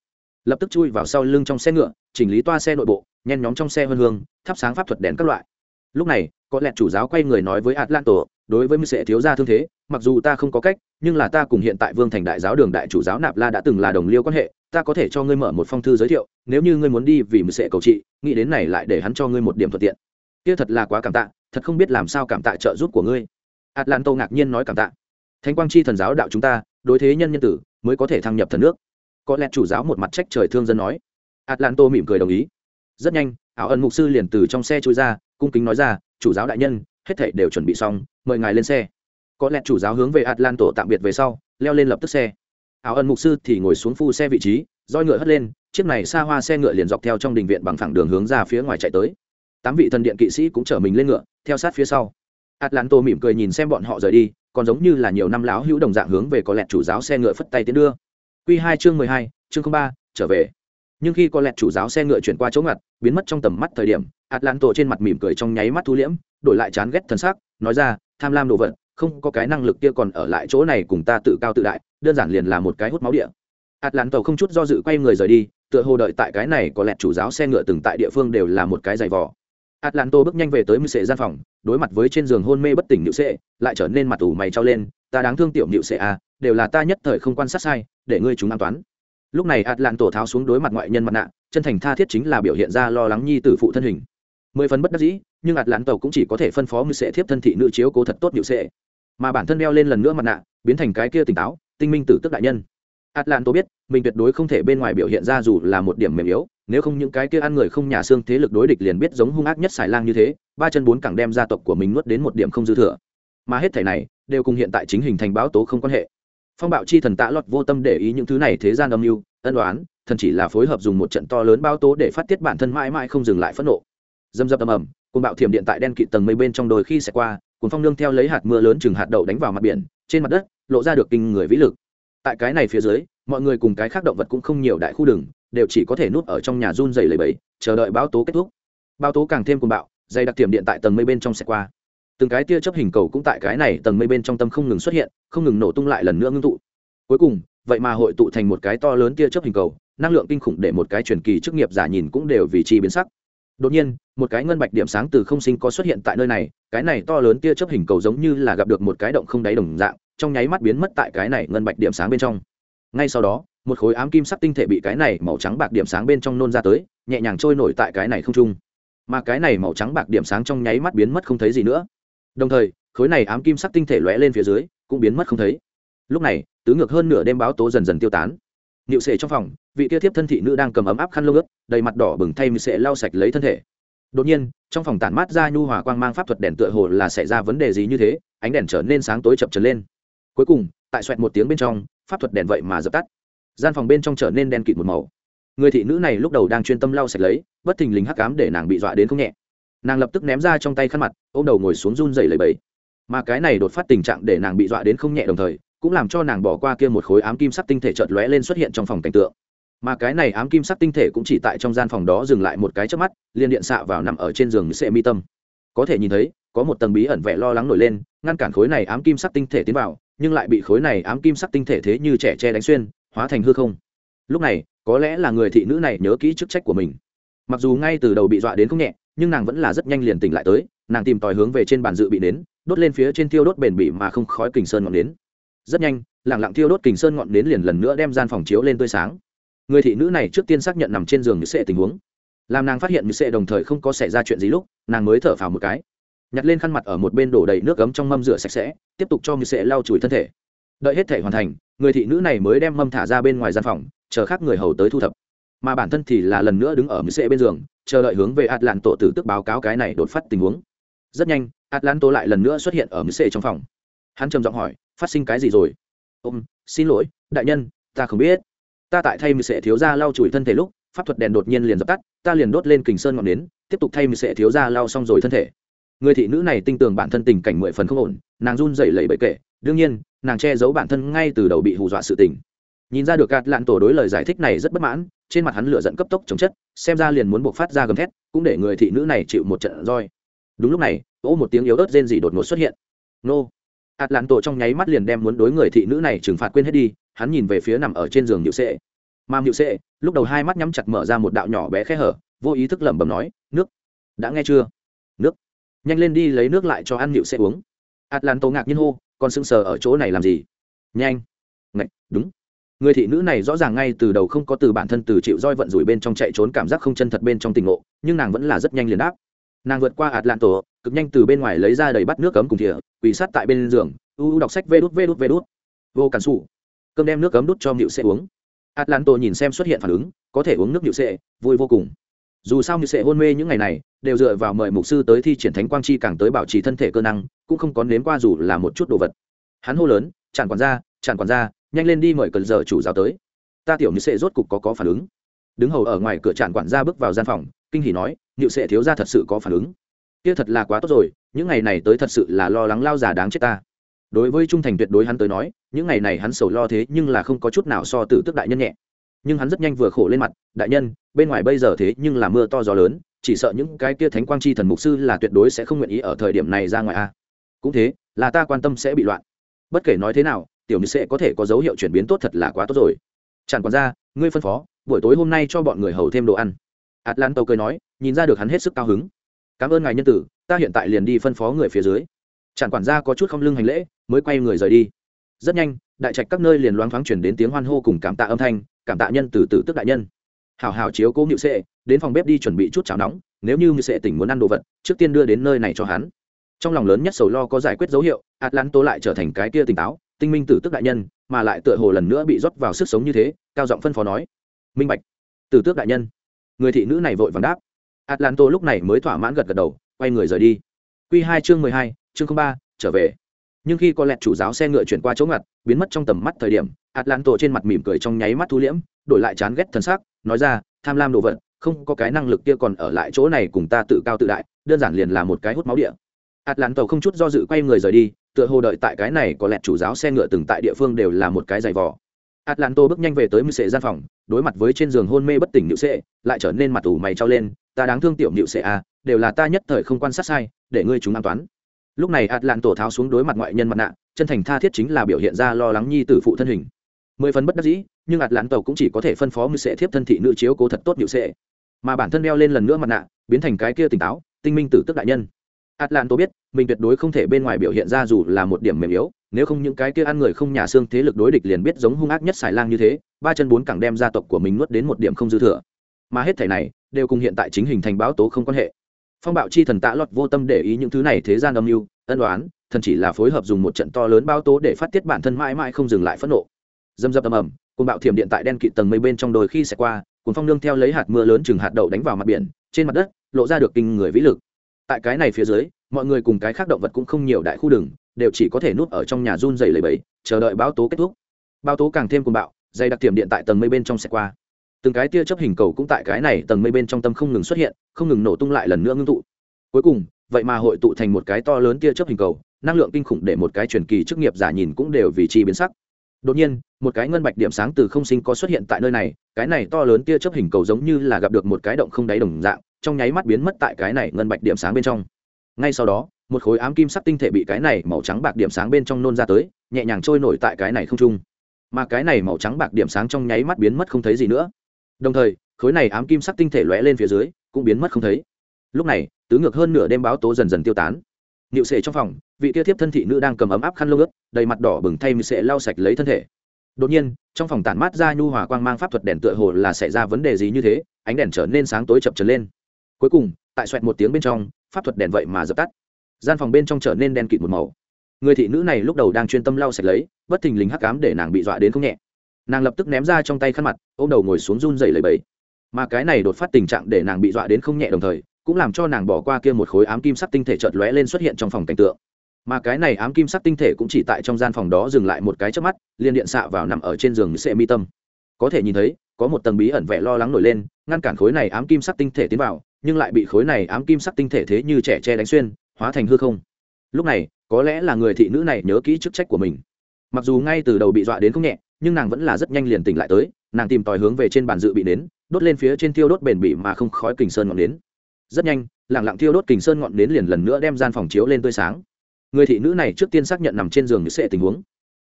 Lập tức chui vào sau lưng trong xe ngựa, chỉnh lý toa xe nội bộ, nhen nhóm trong xe hơn hương, thắp sáng pháp thuật đèn các loại. Lúc này, có lẽ chủ giáo quay người nói với atlanto đối với mưu sệ thiếu gia thương thế, mặc dù ta không có cách, nhưng là ta cùng hiện tại vương thành đại giáo đường đại chủ giáo nạp la đã từng là đồng liêu quan hệ, ta có thể cho ngươi mở một phong thư giới thiệu, nếu như ngươi muốn đi vì mưu sệ cầu trị, nghĩ đến này lại để hắn cho ngươi một điểm thuận tiện. Kia thật là quá cảm tạ, thật không biết làm sao cảm tạ trợ giúp của ngươi. Atlanto ngạc nhiên nói cảm tạ. Thánh quang chi thần giáo đạo chúng ta, đối thế nhân nhân tử, mới có thể thăng nhập thần nước. Có lẽ chủ giáo một mặt trách trời thương dân nói. Atlanto mỉm cười đồng ý. Rất nhanh, ảo ân mục sư liền từ trong xe trôi ra, cung kính nói ra, chủ giáo đại nhân hết thảy đều chuẩn bị xong, mời ngài lên xe. Có lẽ chủ giáo hướng về atlanto tạm biệt về sau, leo lên lập tức xe. Áo ân mục sư thì ngồi xuống phu xe vị trí, roi ngựa hất lên, chiếc này xa hoa xe ngựa liền dọc theo trong đình viện bằng phẳng đường hướng ra phía ngoài chạy tới. Tám vị thần điện kỵ sĩ cũng chở mình lên ngựa, theo sát phía sau. Atlanto mỉm cười nhìn xem bọn họ rời đi, còn giống như là nhiều năm láo hữu đồng dạng hướng về có lẹt chủ giáo xe ngựa phất tay tiến đưa. Q hai chương mười hai, chương ba, trở về nhưng khi có lẹt chủ giáo xe ngựa chuyển qua chỗ ngặt, biến mất trong tầm mắt thời điểm atlanto trên mặt mỉm cười trong nháy mắt thu liễm, đổi lại chán ghét thân xác nói ra, tham lam đồ vật, không có cái năng lực kia còn ở lại chỗ này cùng ta tự cao tự đại, đơn giản liền là một cái hút máu địa. Atlanto không chút do dự quay người rời đi, tựa hồ đợi tại cái này có lẹt chủ giáo xe ngựa từng tại địa phương đều là một cái giày vò. Atlanto bước nhanh về tới mưu sệ gian phòng, đối mặt với trên giường hôn mê bất tỉnh nhự sệ lại trở nên mặt ủ mày trao lên, ta đáng thương tiểu nhự sệ à đều là ta nhất thời không quan sát sai, để ngươi chúng an toán lúc này hạt lạn tổ tháo xuống đối mặt ngoại nhân mặt nạ, chân thành tha thiết chính là biểu hiện ra lo lắng nhi tử phụ thân hình. Mười phần bất đắc dĩ, nhưng hạt lạn tổ cũng chỉ có thể phân phó mưu sệ thiếp thân thị nữ chiếu cố thật tốt nhự sệ mà bản thân đeo lên lần nữa mặt nạ, biến thành cái kia tỉnh táo, tinh minh tử tức đại nhân. Ạt lạn tổ biết, mình tuyệt đối không thể bên ngoài biểu hiện ra dù là một điểm mềm yếu, nếu không những cái kia ăn người không nhà xương thế lực đối địch liền biết giống hung ác nhất xài lang như thế, ba chân bốn cẳng đem gia tộc của mình nuốt đến một điểm không dư thừa. Mà hết thể này, đều cùng hiện tại chính hình thành báo tố không quan hệ phong bạo chi thần tạ lọt vô tâm để ý những thứ này thế gian âm mưu, ân đoán thần chỉ là phối hợp dùng một trận to lớn bao tố để phát tiết bản thân mãi mãi không dừng lại phẫn nộ. Dâm dập ầm ầm cùng bạo thiểm điện tại đen kịt tầng mây bên trong đồi khi sẽ qua cùng phong nương theo lấy hạt mưa lớn chừng hạt đậu đánh vào mặt biển, trên mặt đất lộ ra được kinh người vĩ lực. Tại cái này phía dưới, mọi người cùng cái khác động vật cũng không nhiều đại khu đường, đều chỉ có thể núp ở trong nhà run dày lầy bẫy chờ đợi báo tố kết thúc. Báo tố càng thêm cùng bạo, dày đặc tiềm điện tại tầng mây bên trong sẽ qua từng cái tia chớp hình cầu cũng tại cái này tầng mây bên trong tâm không ngừng xuất hiện, không ngừng nổ tung lại lần nữa ngưng tụ. Cuối cùng, vậy mà hội tụ thành một cái to lớn tia chớp hình cầu, năng lượng kinh khủng để một cái truyền kỳ chức nghiệp giả nhìn cũng đều vì chi biến sắc. Đột nhiên, một cái ngân bạch điểm sáng từ không sinh có xuất hiện tại nơi này, cái này to lớn tia chớp hình cầu giống như là gặp được một cái động không đáy đồng dạng, trong nháy mắt biến mất tại cái này ngân bạch điểm sáng bên trong. Ngay sau đó, một khối ám kim sắc tinh thể bị cái này màu trắng bạc điểm sáng bên trong nôn ra tới, nhẹ nhàng trôi nổi tại cái này không trung. Mà cái này màu trắng bạc điểm sáng trong nháy mắt biến mất không thấy gì nữa đồng thời, khối này ám kim sắc tinh thể lóe lên phía dưới, cũng biến mất không thấy. Lúc này, tứ ngược hơn nửa đêm báo tố dần dần tiêu tán. Nịu sệ trong phòng, vị kia thiếp thân thị nữ đang cầm ấm áp khăn lông ướt, đầy mặt đỏ bừng thay mịu sệ lau sạch lấy thân thể. Đột nhiên, trong phòng tản mát ra nhu hòa quang mang pháp thuật đèn tựa hồ là xảy ra vấn đề gì như thế, ánh đèn trở nên sáng tối chập trần lên. Cuối cùng, tại xoẹt một tiếng bên trong, pháp thuật đèn vậy mà dập tắt. Gian phòng bên trong trở nên đen kịt một màu. Người thị nữ này lúc đầu đang chuyên tâm lau sạch lấy, bất thình lình hắc cám để nàng bị dọa đến không nhẹ nàng lập tức ném ra trong tay khăn mặt ô m đầu ngồi xuống run dày lầy bẫy mà cái này đột phát tình trạng để nàng bị dọa đến không nhẹ đồng thời, cũng làm cho nàng bỏ qua kia một khối ám kim sắc tinh thể chợt lóe lên xuất hiện trong phòng cảnh tượng. Mà cái này ám kim sắc tinh thể cũng chỉ tại trong gian phòng đó dừng lại một cái trước mắt, liền điện xạ vào nằm ở trên giường sệ mi tâm. Có thể nhìn thấy, có một tầng bí ẩn vẻ lo lắng nổi lên, ngăn cản khối này ám kim sắc tinh thể tiến vào, nhưng lại bị khối này ám kim sắc tinh thể thế như trẻ che đánh xuyên, hóa thành hư không. Lúc này, có lẽ là người thị nữ này nhớ kỹ chức trách của mình. Mặc dù ngay từ đầu bị dọa đến không nhẹ nhưng nàng vẫn là rất nhanh liền tỉnh lại tới, nàng tìm tòi hướng về trên bàn dự bị đến đốt lên phía trên thiêu đốt bền bỉ mà không khói kình sơn ngọn đến rất nhanh lẳng lặng thiêu đốt kình sơn ngọn đến liền lần nữa đem gian phòng chiếu lên tươi sáng. Người thị nữ này trước tiên xác nhận nằm trên giường như sệ tình huống. Làm nàng phát hiện như sệ đồng thời không có xảy ra chuyện gì lúc, nàng mới thở phào một cái. Nhặt lên khăn mặt ở một bên đổ đầy nước ấm trong mâm rửa sạch sẽ, tiếp tục cho như sệ lau chùi thân thể. Đợi hết thể hoàn thành, người thị nữ này mới đem mâm thả ra bên ngoài gian phòng, chờ khác người hầu tới thu thập. Mà bản thân thì là lần nữa đứng ở như sệ bên giường chờ đợi hướng về atlan tổ tử tức báo cáo cái này đột phát tình huống. Rất nhanh atlan tổ lại lần nữa xuất hiện ở như sệ trong phòng. Hắn trầm giọng hỏi, phát sinh cái gì rồi? Ôm, xin lỗi, đại nhân, ta không biết. Ta tại thay mười sệ thiếu gia lau chùi thân thể lúc, pháp thuật đèn đột nhiên liền dập tắt, ta liền đốt lên kình sơn ngọn nến, tiếp tục thay mười sệ thiếu gia lau xong rồi thân thể. Người thị nữ này tin tưởng bản thân tình cảnh mười phần không ổn, nàng run rẩy lẩy bẩy kể, đương nhiên, nàng che giấu bản thân ngay từ đầu bị hù dọa sự tình nhìn ra được gạt lạn tổ đối lời giải thích này rất bất mãn, trên mặt hắn lửa giận cấp tốc chống chất, xem ra liền muốn buộc phát ra gầm thét, cũng để người thị nữ này chịu một trận roi. Đúng lúc này, ô một tiếng yếu ớt rên rỉ đột ngột xuất hiện. Nô! Ạt lạn tổ trong nháy mắt liền đem muốn đối người thị nữ này trừng phạt quên hết đi, hắn nhìn về phía nằm ở trên giường nhự sệ mà nhự sệ lúc đầu hai mắt nhắm chặt mở ra một đạo nhỏ bé khe hở, vô ý thức lẩm bẩm nói, nước, đã nghe chưa? Nước. Nhanh lên đi lấy nước lại cho ăn nhự sệ uống. Ạt lạn tổ ngạc nhiên hô, còn sưng sờ ở chỗ này làm gì? Nhanh. Ngạch, đúng người thị nữ này rõ ràng ngay từ đầu không có từ bản thân từ chịu roi vận rủi bên trong chạy trốn cảm giác không chân thật bên trong tình ngộ, nhưng nàng vẫn là rất nhanh liền đáp. Nàng vượt qua ạt lạn tổ cực nhanh từ bên ngoài lấy ra đầy bắt nước cấm cùng thìa, quỳ sát tại bên giường, u u đọc sách vê đút vê đút vê đút. Vô cản xù cơm đem nước cấm đút cho nhịu sẽ uống. Ạt lạn tổ nhìn xem xuất hiện phản ứng, có thể uống nước nhịu sệ vui vô cùng. Dù sao nhịu sệ hôn mê những ngày này, đều dựa vào mời mục sư tới thi triển thánh quang chi càng tới bảo trì thân thể cơ năng, cũng không có nếm qua dù là một chút đồ vật. Hắn hô lớn tràn quản gia tràn quản gia nhanh lên đi mời cần giờ chủ giáo tới. Ta tiểu như sệ rốt cục có có phản ứng. Đứng hầu ở ngoài cửa tràn quản gia bước vào gian phòng, kinh hỉ nói nhự sệ thiếu ra thật sự có phản ứng. Kia thật là quá tốt rồi, những ngày này tới thật sự là lo lắng lao già đáng chết ta. Đối với trung thành tuyệt đối hắn tới nói, những ngày này hắn sầu lo thế nhưng là không có chút nào so tử tức đại nhân nhẹ. Nhưng hắn rất nhanh vừa khổ lên mặt, đại nhân, bên ngoài bây giờ thế nhưng là mưa to gió lớn, chỉ sợ những cái kia thánh quang chi thần mục sư là tuyệt đối sẽ không nguyện ý ở thời điểm này ra ngoài a. Cũng thế, là ta quan tâm sẽ bị loạn. Bất kể nói thế nào tiểu như sẽ có thể có dấu hiệu chuyển biến tốt thật là quá tốt rồi. Chẳng còn ra ngươi phân phó, buổi tối hôm nay cho bọn người hầu thêm đồ ăn. Atlanto cười nói, nhìn ra được hắn hết sức cao hứng. Cảm ơn ngài nhân tử, ta hiện tại liền đi phân phó người phía dưới. Chẳng quản gia có chút không lưng hành lễ, mới quay người rời đi. Rất nhanh, đại trạch các nơi liền loáng thoáng chuyển đến tiếng hoan hô cùng cảm tạ âm thanh, cảm tạ nhân từ tử tức đại nhân. Hảo hảo chiếu cố nhự sệ, đến phòng bếp đi chuẩn bị chút cháo nóng, nếu như nhự sệ tỉnh muốn ăn đồ vật, trước tiên đưa đến nơi này cho hắn. Trong lòng lớn nhất sầu lo có giải quyết dấu hiệu atlanto lại trở thành cái kia tỉnh táo tinh minh tử tước đại nhân, mà lại tựa hồ lần nữa bị rót vào sức sống như thế, cao giọng phân phó nói. Minh bạch, tử tước đại nhân. Người thị nữ này vội vàng đáp. Atlanto lúc này mới thỏa mãn gật gật đầu, quay người rời đi. Q hai chương mười hai, chương ba, trở về. Nhưng khi có lẹt chủ giáo xe ngựa chuyển qua chỗ ngặt, biến mất trong tầm mắt thời điểm atlanto trên mặt mỉm cười trong nháy mắt thu liễm, đổi lại chán ghét thân xác, nói ra, tham lam đồ vật, không có cái năng lực kia còn ở lại chỗ này cùng ta tự cao tự đại, đơn giản liền là một cái hút máu địa atlanto không chút do dự quay người rời đi, tựa hồ đợi tại cái này có lẽ chủ giáo xe ngựa từng tại địa phương đều là một cái giày vò. Atlanto bước nhanh về tới mưu sệ gian phòng, đối mặt với trên giường hôn mê bất tỉnh nhự sệ, lại trở nên mặt ủ mày trao lên, ta đáng thương tiểu nhự sệ à đều là ta nhất thời không quan sát sai, để ngươi chúng an toán lúc này ạt tổ tháo xuống đối mặt ngoại nhân mặt nạ, chân thành tha thiết chính là biểu hiện ra lo lắng nhi tử phụ thân hình. Mười phần bất đắc dĩ, nhưng ạt lạn cũng chỉ có thể phân phó mưu sệ thiếp thân thị nữ chiếu cố thật tốt nhự sệ. Mà bản thân đeo lên lần nữa mặt nạ, biến thành cái kia tỉnh táo, tinh minh tử tức đại nhân. Atlanto biết, mình tuyệt đối không thể bên ngoài biểu hiện ra dù là một điểm mềm yếu, nếu không những cái kia ăn người không nhà xương thế lực đối địch liền biết giống hung ác nhất xài lang như thế, ba chân bốn cẳng đem gia tộc của mình nuốt đến một điểm không dư thừa. Mà hết thảy này đều cùng hiện tại chính hình thành báo tố không quan hệ. Phong bạo chi thần tạ lọt vô tâm để ý những thứ này thế gian âm mưu, ân đoán, thần chỉ là phối hợp dùng một trận to lớn báo tố để phát tiết bản thân mãi mãi không dừng lại phẫn nộ. Dâm dập ầm ầm, cơn bạo thiểm điện tại đen kịt tầng mây bên trong đồi khi sẽ qua, cuốn phong nương theo lấy hạt mưa lớn chừng hạt đậu đánh vào mặt biển, trên mặt đất lộ ra được kinh người vĩ lực. Tại cái này phía dưới, mọi người cùng cái khác động vật cũng không nhiều đại khu đường đều chỉ có thể núp ở trong nhà run dày lầy bẫy chờ đợi báo tố kết thúc. Báo tố càng thêm cùng bạo dày đặc tiềm điện tại tầng mây bên trong xe qua. Từng cái tia chấp hình cầu cũng tại cái này tầng mây bên trong tâm không ngừng xuất hiện không ngừng nổ tung lại lần nữa ngưng tụ. Cuối cùng vậy mà hội tụ thành một cái to lớn tia chấp hình cầu năng lượng kinh khủng để một cái truyền kỳ chức nghiệp giả nhìn cũng đều vì chi biến sắc. Đột nhiên một cái ngân bạch điểm sáng từ không sinh có xuất hiện tại nơi này cái này to lớn tia chấp hình cầu giống như là gặp được một cái động không đáy đồng dạng trong nháy mắt biến mất tại cái này ngân bạch điểm sáng bên trong. Ngay sau đó, một khối ám kim sắc tinh thể bị cái này màu trắng bạc điểm sáng bên trong nôn ra tới, nhẹ nhàng trôi nổi tại cái này không trung. Mà cái này màu trắng bạc điểm sáng trong nháy mắt biến mất không thấy gì nữa. Đồng thời, khối này ám kim sắc tinh thể lóe lên phía dưới, cũng biến mất không thấy. Lúc này, tứ ngược hơn nửa đêm báo tố dần dần tiêu tán. Nịu sệ trong phòng, vị kia thiếp thân thị nữ đang cầm ấm áp khăn lông ướt, đầy mặt đỏ bừng thay mị sệ lau sạch lấy thân thể. Đột nhiên, trong phòng tản mát ra nhu hòa quang mang pháp thuật đèn tựa hồ là xảy ra vấn đề gì như thế, ánh đèn trở nên sáng tối chập trần lên cuối cùng, tại xoẹt một tiếng bên trong, pháp thuật đèn vậy mà dập tắt. Gian phòng bên trong trở nên đen kịt một màu. Người thị nữ này lúc đầu đang chuyên tâm lau sạch lấy, bất thình lình hắc cám để nàng bị dọa đến không nhẹ. Nàng lập tức ném ra trong tay khăn mặt, ôm đầu ngồi xuống run dày lầy bầy mà cái này đột phát tình trạng để nàng bị dọa đến không nhẹ đồng thời, cũng làm cho nàng bỏ qua kia một khối ám kim sắc tinh thể chợt lóe lên xuất hiện trong phòng cảnh tượng. Mà cái này ám kim sắc tinh thể cũng chỉ tại trong gian phòng đó dừng lại một cái trước mắt, liền điện xạ vào nằm ở trên giường sệ mi tâm. Có thể nhìn thấy, có một tầng bí ẩn vẻ lo lắng nổi lên, ngăn cản khối này ám kim sắc tinh thể tiến vào nhưng lại bị khối này ám kim sắc tinh thể thế như trẻ che đánh xuyên, hóa thành hư không. Lúc này, có lẽ là người thị nữ này nhớ kỹ chức trách của mình. Mặc dù ngay từ đầu bị dọa đến không nhẹ, nhưng nàng vẫn là rất nhanh liền tỉnh lại tới, nàng tìm tòi hướng về trên bàn dự bị đến, đốt lên phía trên tiêu đốt bền bỉ mà không khói kình sơn ngọn nến. Rất nhanh lẳng lặng tiêu đốt kình sơn ngọn nến liền lần nữa đem gian phòng chiếu lên tươi sáng. Người thị nữ này trước tiên xác nhận nằm trên giường như sệ tình huống.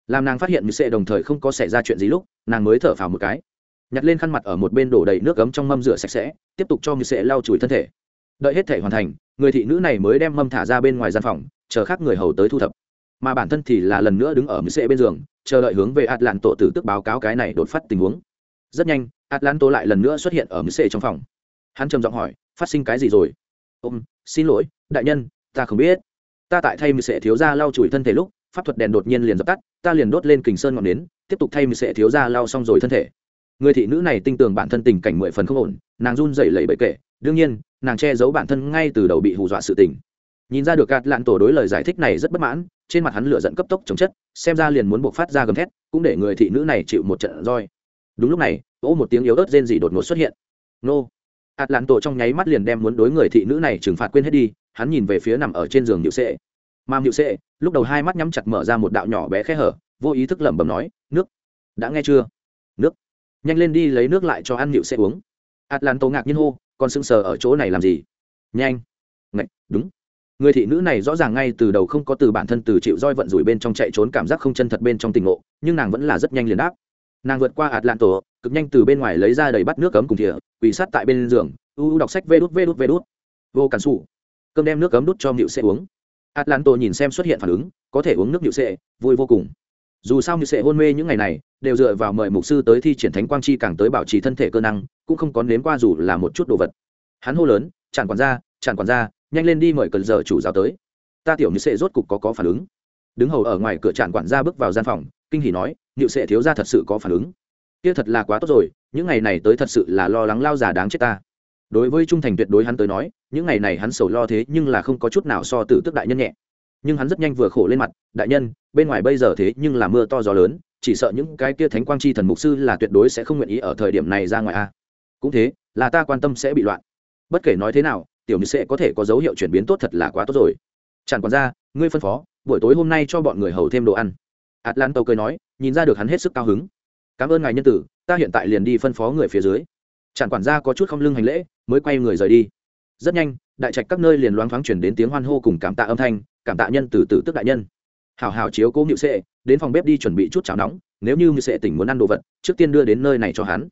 Làm nàng phát hiện như sệ đồng thời không có xảy ra chuyện gì lúc, nàng mới thở phào một cái nhặt lên khăn mặt ở một bên đổ đầy nước ấm trong mâm rửa sạch sẽ, tiếp tục cho người sẽ lau chùi thân thể. Đợi hết thể hoàn thành, người thị nữ này mới đem mâm thả ra bên ngoài gian phòng, chờ khác người hầu tới thu thập. Mà bản thân thì là lần nữa đứng ở như sệ bên giường, chờ đợi hướng về ạt lạn tổ tử tức báo cáo cái này đột phát tình huống. Rất nhanh atlanto lại lần nữa xuất hiện ở mười sệ trong phòng. Hắn trầm giọng hỏi, phát sinh cái gì rồi? Ôm, xin lỗi, đại nhân, ta không biết. Ta tại thay mười sệ thiếu ra lau chùi thân thể lúc, pháp thuật đèn đột nhiên liền dập tắt, ta liền đốt lên kình sơn ngọn nến, tiếp tục thay mười sệ thiếu ra lau xong rồi thân thể người thị nữ này tin tưởng bản thân tình cảnh mười phần không ổn, nàng run dậy lẩy bậy kệ, đương nhiên, nàng che giấu bản thân ngay từ đầu bị hù dọa sự tình. Nhìn ra được gạt lạn tổ đối lời giải thích này rất bất mãn, trên mặt hắn lửa giận cấp tốc chống chất, xem ra liền muốn buộc phát ra gầm thét, cũng để người thị nữ này chịu một trận roi. Đúng lúc này, ô một tiếng yếu ớt rên dị đột ngột xuất hiện. Nô. Ạt lạn tổ trong nháy mắt liền đem muốn đối người thị nữ này trừng phạt quên hết đi, hắn nhìn về phía nằm ở trên giường nhựu sệ. Mà nhựu sệ. Lúc đầu hai mắt nhắm chặt mở ra một đạo nhỏ bé khe hở, vô ý thức lẩm bẩm nói, nước, đã nghe chưa? Nhanh lên đi lấy nước lại cho ăn nhịu sẽ uống. Ạt ngạc nhiên hô, còn sưng sờ ở chỗ này làm gì? Nhanh. Ngạch, đúng. Người thị nữ này rõ ràng ngay từ đầu không có từ bản thân từ chịu roi vận rủi bên trong chạy trốn cảm giác không chân thật bên trong tình ngộ, nhưng nàng vẫn là rất nhanh liền đáp. Nàng vượt qua ạt tổ cực nhanh từ bên ngoài lấy ra đầy bắt nước cấm cùng thìa, quỳ sát tại bên giường, u u đọc sách vê đút vê đút vê đút. Vô cản xù cơm đem nước cấm đút cho nhịu sẽ uống. Ạt tổ nhìn xem xuất hiện phản ứng, có thể uống nước nhịu sẽ, vui vô cùng dù sao như sẽ hôn mê những ngày này, đều dựa vào mời mục sư tới thi triển thánh quang chi càng tới bảo trì thân thể cơ năng, cũng không có nếm qua dù là một chút đồ vật. Hắn hô lớn chẳng quản ra chẳng quản ra nhanh lên đi mời cần giờ chủ giáo tới. Ta tiểu như sẽ rốt cục có có phản ứng. Đứng hầu ở ngoài cửa tràn quản gia bước vào gian phòng, kinh hỉ nói nhự sệ thiếu ra thật sự có phản ứng. Kia thật là quá tốt rồi, những ngày này tới thật sự là lo lắng lao già đáng chết ta. Đối với trung thành tuyệt đối hắn tới nói, những ngày này hắn sầu lo thế nhưng là không có chút nào so từ tức đại nhân nhẹ nhưng hắn rất nhanh vừa khổ lên mặt, đại nhân, bên ngoài bây giờ thế nhưng là mưa to gió lớn, chỉ sợ những cái kia thánh quang chi thần mục sư là tuyệt đối sẽ không nguyện ý ở thời điểm này ra ngoài a. Cũng thế, là ta quan tâm sẽ bị loạn. Bất kể nói thế nào, tiểu nữ sẽ có thể có dấu hiệu chuyển biến tốt thật là quá tốt rồi. Chẳng còn ra ngươi phân phó, buổi tối hôm nay cho bọn người hầu thêm đồ ăn. Atlanto cười nói, nhìn ra được hắn hết sức cao hứng. Cảm ơn ngài nhân tử, ta hiện tại liền đi phân phó người phía dưới. Chẳng quản gia có chút không lưng hành lễ, mới quay người rời đi. Rất nhanh đại trạch các nơi liền loáng thoáng chuyển đến tiếng hoan hô cùng cảm tạ âm thanh, cảm tạ nhân từ tử tức đại nhân. Hào hào chiếu cố nhự sệ, đến phòng bếp đi chuẩn bị chút cháo nóng, nếu như nhự sệ tỉnh muốn ăn đồ vật, trước tiên đưa đến nơi này cho hắn.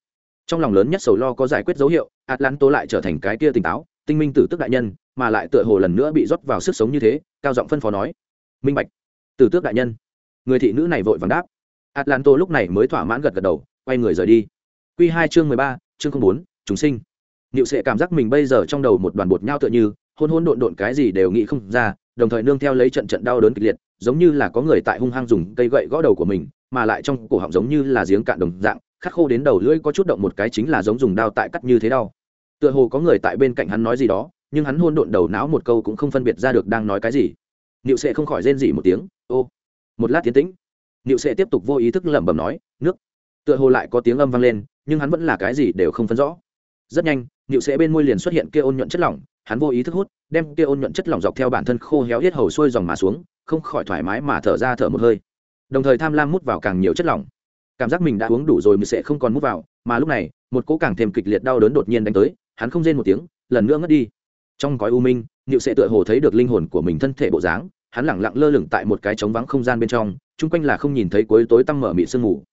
Trong lòng lớn nhất sầu lo có giải quyết dấu hiệu atlanto lại trở thành cái kia tỉnh táo, tinh minh tử tức đại nhân, mà lại tựa hồ lần nữa bị rót vào sức sống như thế, cao giọng phân phó nói. Minh bạch, tử tước đại nhân. Người thị nữ này vội vàng đáp. Atlanto lúc này mới thỏa mãn gật gật đầu, quay người rời đi. Q hai chương mười ba, chương bốn chúng sinh niệu sệ cảm giác mình bây giờ trong đầu một đoàn bột nhau tựa như, hôn hôn độn độn cái gì đều nghĩ không ra, đồng thời nương theo lấy trận trận đau đớn kịch liệt, giống như là có người tại hung hăng dùng cây gậy gõ đầu của mình, mà lại trong cổ họng giống như là giếng cạn đồng dạng khát khô đến đầu lưỡi có chút động một cái chính là giống dùng đao tại cắt như thế đau. Tựa hồ có người tại bên cạnh hắn nói gì đó, nhưng hắn hôn độn đầu não một câu cũng không phân biệt ra được đang nói cái gì. Niệu sệ không khỏi rên rỉ một tiếng, ô, một lát tiến tĩnh. Niệu sệ tiếp tục vô ý thức lẩm bẩm nói, nước. Tựa hồ lại có tiếng âm vang lên, nhưng hắn vẫn là cái gì đều không phân rõ rất nhanh, niệu sệ bên môi liền xuất hiện kia ôn nhuận chất lỏng, hắn vô ý thức hút, đem kia ôn nhuận chất lỏng dọc theo bản thân khô héo hết hầu xuôi dòng mà xuống, không khỏi thoải mái mà thở ra thở một hơi. Đồng thời tham lam mút vào càng nhiều chất lỏng. Cảm giác mình đã uống đủ rồi mình sẽ không còn mút vào, mà lúc này, một cỗ càng thêm kịch liệt đau đớn đột nhiên đánh tới, hắn không rên một tiếng, lần nữa ngất đi. Trong gói u minh, niệu sẽ tựa hồ thấy được linh hồn của mình thân thể bộ dáng, hắn lẳng lặng lơ lửng tại một cái trống vắng không gian bên trong, chung quanh là không nhìn thấy cuối tối tăm mở mị sương mù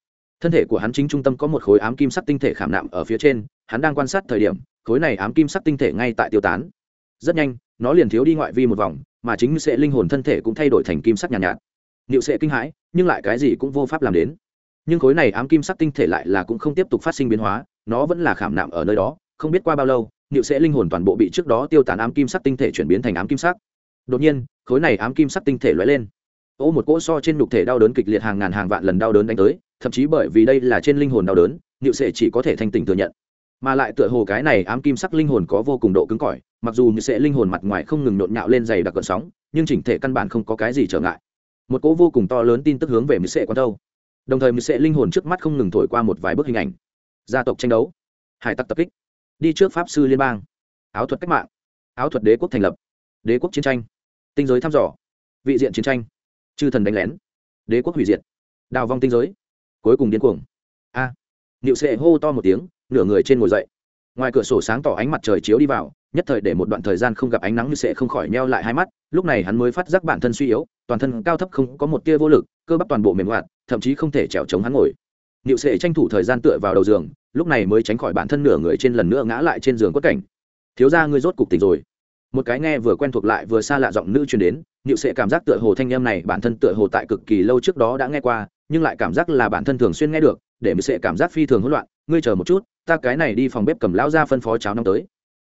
thân thể của hắn chính trung tâm có một khối ám kim sắc tinh thể khảm nạm ở phía trên hắn đang quan sát thời điểm khối này ám kim sắc tinh thể ngay tại tiêu tán. Rất nhanh nó liền thiếu đi ngoại vi một vòng mà chính sẽ linh hồn thân thể cũng thay đổi thành kim sắc nhàn nhạt, nhạt. Niệu sẽ kinh hãi nhưng lại cái gì cũng vô pháp làm đến. Nhưng khối này ám kim sắc tinh thể lại là cũng không tiếp tục phát sinh biến hóa nó vẫn là khảm nạm ở nơi đó không biết qua bao lâu niệu sẽ linh hồn toàn bộ bị trước đó tiêu tán ám kim sắc tinh thể chuyển biến thành ám kim sắc. Đột nhiên khối này ám kim sắc tinh thể lóe lên ô một cỗ so trên nhục thể đau đớn kịch liệt hàng ngàn hàng vạn lần đau đớn đánh tới, thậm chí bởi vì đây là trên linh hồn đau đớn nịu sẽ chỉ có thể thanh tình thừa nhận. Mà lại tựa hồ cái này ám kim sắc linh hồn có vô cùng độ cứng cỏi, mặc dù nịu sẽ linh hồn mặt ngoài không ngừng nhộn nhạo lên dày đặc cận sóng, nhưng chỉnh thể căn bản không có cái gì trở ngại. Một cỗ vô cùng to lớn tin tức hướng về nịu sẽ quan đâu. Đồng thời nịu sẽ linh hồn trước mắt không ngừng thổi qua một vài bức hình ảnh. Gia tộc tranh đấu. Hải tặc tập kích. Đi trước pháp sư liên bang. Áo thuật cách mạng. Áo thuật đế quốc thành lập. Đế quốc chiến tranh. Tinh giới thăm dò. Vị diện chiến tranh chư thần đánh lén đế quốc hủy diệt đào vong tinh giới cuối cùng điên cuồng. A à, niệu sệ hô to một tiếng nửa người trên ngồi dậy. Ngoài cửa sổ sáng tỏ ánh mặt trời chiếu đi vào nhất thời để một đoạn thời gian không gặp ánh nắng như sệ không khỏi neo lại hai mắt lúc này hắn mới phát giác bản thân suy yếu toàn thân cao thấp không có một tia vô lực cơ bắp toàn bộ mềm hoạt thậm chí không thể trèo chống hắn ngồi. Niệu sệ tranh thủ thời gian tựa vào đầu giường lúc này mới tránh khỏi bản thân nửa người trên lần nữa ngã lại trên giường quất cảnh. Thiếu ra ngươi rốt cục tỉnh rồi một cái nghe vừa quen thuộc lại vừa xa lạ giọng nữ truyền đến nịu sệ cảm giác tựa hồ thanh em này bản thân tựa hồ tại cực kỳ lâu trước đó đã nghe qua, nhưng lại cảm giác là bản thân thường xuyên nghe được, để nịu sệ cảm giác phi thường hỗn loạn, ngươi chờ một chút, ta cái này đi phòng bếp cầm lão ra phân phó cháo năm tới.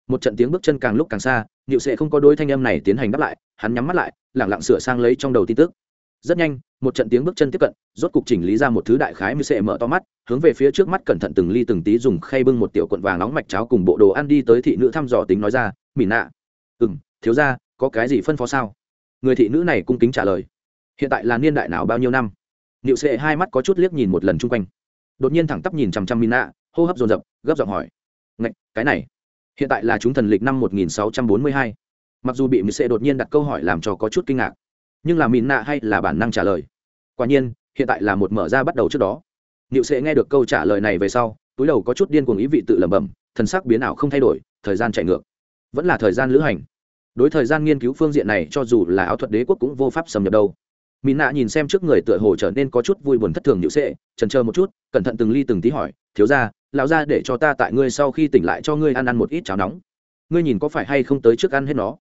Một trận tiếng bước chân càng lúc càng xa nịu sệ không có đôi thanh em này tiến hành đáp lại, hắn nhắm mắt lại lẳng lặng sửa sang lấy trong đầu tin tức. Rất nhanh, một trận tiếng bước chân tiếp cận, rốt cục chỉnh lý ra một thứ đại khái như sệ mở to mắt, hướng về phía trước mắt cẩn thận từng ly từng tí dùng khay bưng một tiểu cuộn vàng nóng mạch cháo cùng bộ đồ ăn đi tới thị nữ thăm dò tính nói ra mỉ nạ ừ m thiếu ra có cái gì phân phó sao? Người thị nữ này cung kính trả lời. Hiện tại là niên đại nào bao nhiêu năm? Niệu sệ hai mắt có chút liếc nhìn một lần chung quanh. Đột nhiên thẳng tắp nhìn chằm chằm mina, hô hấp dồn dập, gấp giọng hỏi. Ngạch, cái này, hiện tại là chúng thần lịch năm 1642. mặc dù bị mỹ sệ đột nhiên đặt câu hỏi làm cho có chút kinh ngạc, nhưng là mina hay là bản năng trả lời. Quả nhiên, hiện tại là một mở ra bắt đầu trước đó. Niệu sệ nghe được câu trả lời này về sau, túi đầu có chút điên cuồng ý vị tự lẩm bẩm, thần sắc biến ảo không thay đổi, thời gian chạy ngược vẫn là thời gian lữ hành. Đối thời gian nghiên cứu phương diện này, cho dù là áo thuật đế quốc cũng vô pháp xâm nhập đâu. Mỹ nạ nhìn xem trước người tựa hồ trở nên có chút vui buồn thất thường nhự sệ, trần chờ một chút, cẩn thận từng ly từng tí hỏi, thiếu ra lão ra để cho ta tại ngươi sau khi tỉnh lại cho ngươi ăn ăn một ít cháo nóng. Ngươi nhìn có phải hay không tới trước ăn hết nó?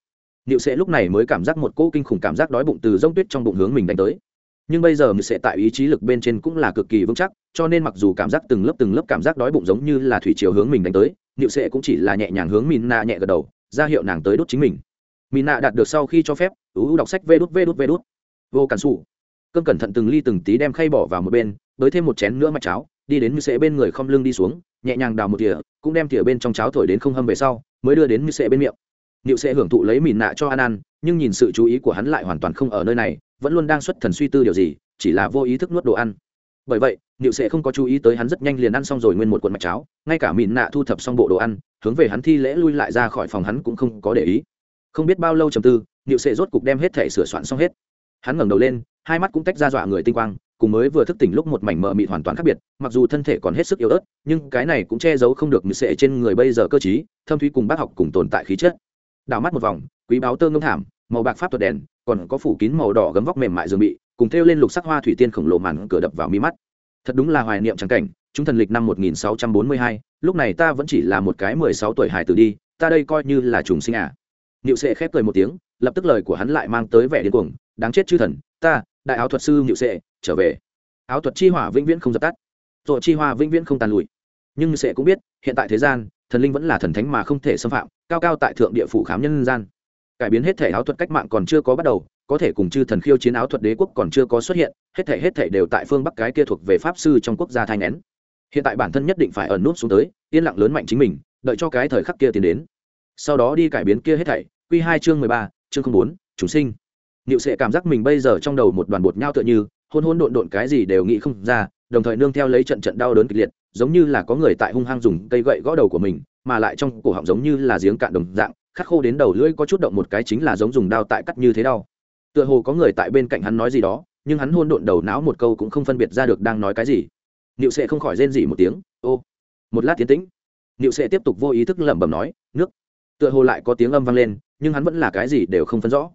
Nhự sệ lúc này mới cảm giác một cỗ kinh khủng cảm giác đói bụng từ rông tuyết trong bụng hướng mình đánh tới. Nhưng bây giờ mình sệ tại ý chí lực bên trên cũng là cực kỳ vững chắc, cho nên mặc dù cảm giác từng lớp từng lớp cảm giác đói bụng giống như là thủy chiều hướng mình đánh tới nhự sệ cũng chỉ là nhẹ nhàng hướng mình nạ nhẹ gật đầu ra hiệu nàng tới đốt chính mình. Mỹ nạ đạt được sau khi cho phép ưu đọc sách vê đút vê đút vê đút. Vô cản xù cơn cẩn thận từng ly từng tí đem khay bỏ vào một bên với thêm một chén nữa mạch cháo đi đến như sệ bên người không lưng đi xuống nhẹ nhàng đào một thìa cũng đem thìa bên trong cháo thổi đến không hâm về sau mới đưa đến như sệ bên miệng. Niệu sẽ hưởng thụ lấy mìn nạ cho ăn ăn, nhưng nhìn sự chú ý của hắn lại hoàn toàn không ở nơi này, vẫn luôn đang xuất thần suy tư điều gì, chỉ là vô ý thức nuốt đồ ăn. Bởi vậy, Niệu sẽ không có chú ý tới hắn rất nhanh liền ăn xong rồi nguyên một cuộn mạch cháo, ngay cả mìn nạ thu thập xong bộ đồ ăn, hướng về hắn thi lễ lui lại ra khỏi phòng hắn cũng không có để ý. Không biết bao lâu trầm tư niệu sệ rốt cục đem hết thể sửa soạn xong hết. Hắn ngẩng đầu lên hai mắt cũng tách ra dọa người tinh quang cùng mới vừa thức tỉnh lúc một mảnh mờ mịt hoàn toàn khác biệt mặc dù thân thể còn hết sức yếu ớt nhưng cái này cũng che giấu không được niệu sệ trên người bây giờ cơ chí thâm thúy cùng bác học cùng tồn tại khí chất. Đảo mắt một vòng quý báo tơ ngâm thảm màu bạc pháp thuật đèn còn có phủ kín màu đỏ gấm vóc mềm mại giường bị cùng theo lên lục sắc hoa thủy tiên khổng lồ màn cửa đập vào mi mắt thật đúng là hoài niệm trắng cảnh chúng thần lịch năm 1642, lúc này ta vẫn chỉ là một cái 16 tuổi hài tử đi ta đây coi như là trùng sinh à Niệu Sệ khép cười một tiếng, lập tức lời của hắn lại mang tới vẻ điên cuồng, đáng chết chư thần, ta, đại áo thuật sư Niệu Sệ, trở về. Áo thuật chi hỏa vĩnh viễn không dập tắt, rồi chi hỏa vĩnh viễn không tàn lùi. Nhưng Sệ cũng biết, hiện tại thế gian, thần linh vẫn là thần thánh mà không thể xâm phạm, cao cao tại thượng địa phủ khám nhân gian. Cải biến hết thể áo thuật cách mạng còn chưa có bắt đầu, có thể cùng chư thần khiêu chiến áo thuật đế quốc còn chưa có xuất hiện, hết thể hết thể đều tại phương bắc cái kia thuộc về pháp sư trong quốc gia thanh nén. Hiện tại bản thân nhất định phải ẩn nút xuống tới, yên lặng lớn mạnh chính mình, đợi cho cái thời khắc kia tiến đến. Sau đó đi cải biến kia hết thảy q hai chương mười ba chương bốn chúng sinh. Niệu sẽ cảm giác mình bây giờ trong đầu một đoàn bột nhau tựa như hôn hôn độn độn cái gì đều nghĩ không ra đồng thời nương theo lấy trận trận đau đớn kịch liệt giống như là có người tại hung hăng dùng cây gậy gõ đầu của mình mà lại trong cổ họng giống như là giếng cạn đồng dạng khắc khô đến đầu lưỡi có chút động một cái chính là giống dùng đao tại cắt như thế đau tựa hồ có người tại bên cạnh hắn nói gì đó, nhưng hắn hôn độn đầu não một câu cũng không phân biệt ra được đang nói cái gì. Niệu sẽ không khỏi rên dỉ một tiếng, ô, một lát tiến tĩnh. Niệu sẽ tiếp tục vô ý thức lẩm bẩm nói, nước. Tựa hồ lại có tiếng âm vang lên, nhưng hắn vẫn là cái gì đều không phân rõ.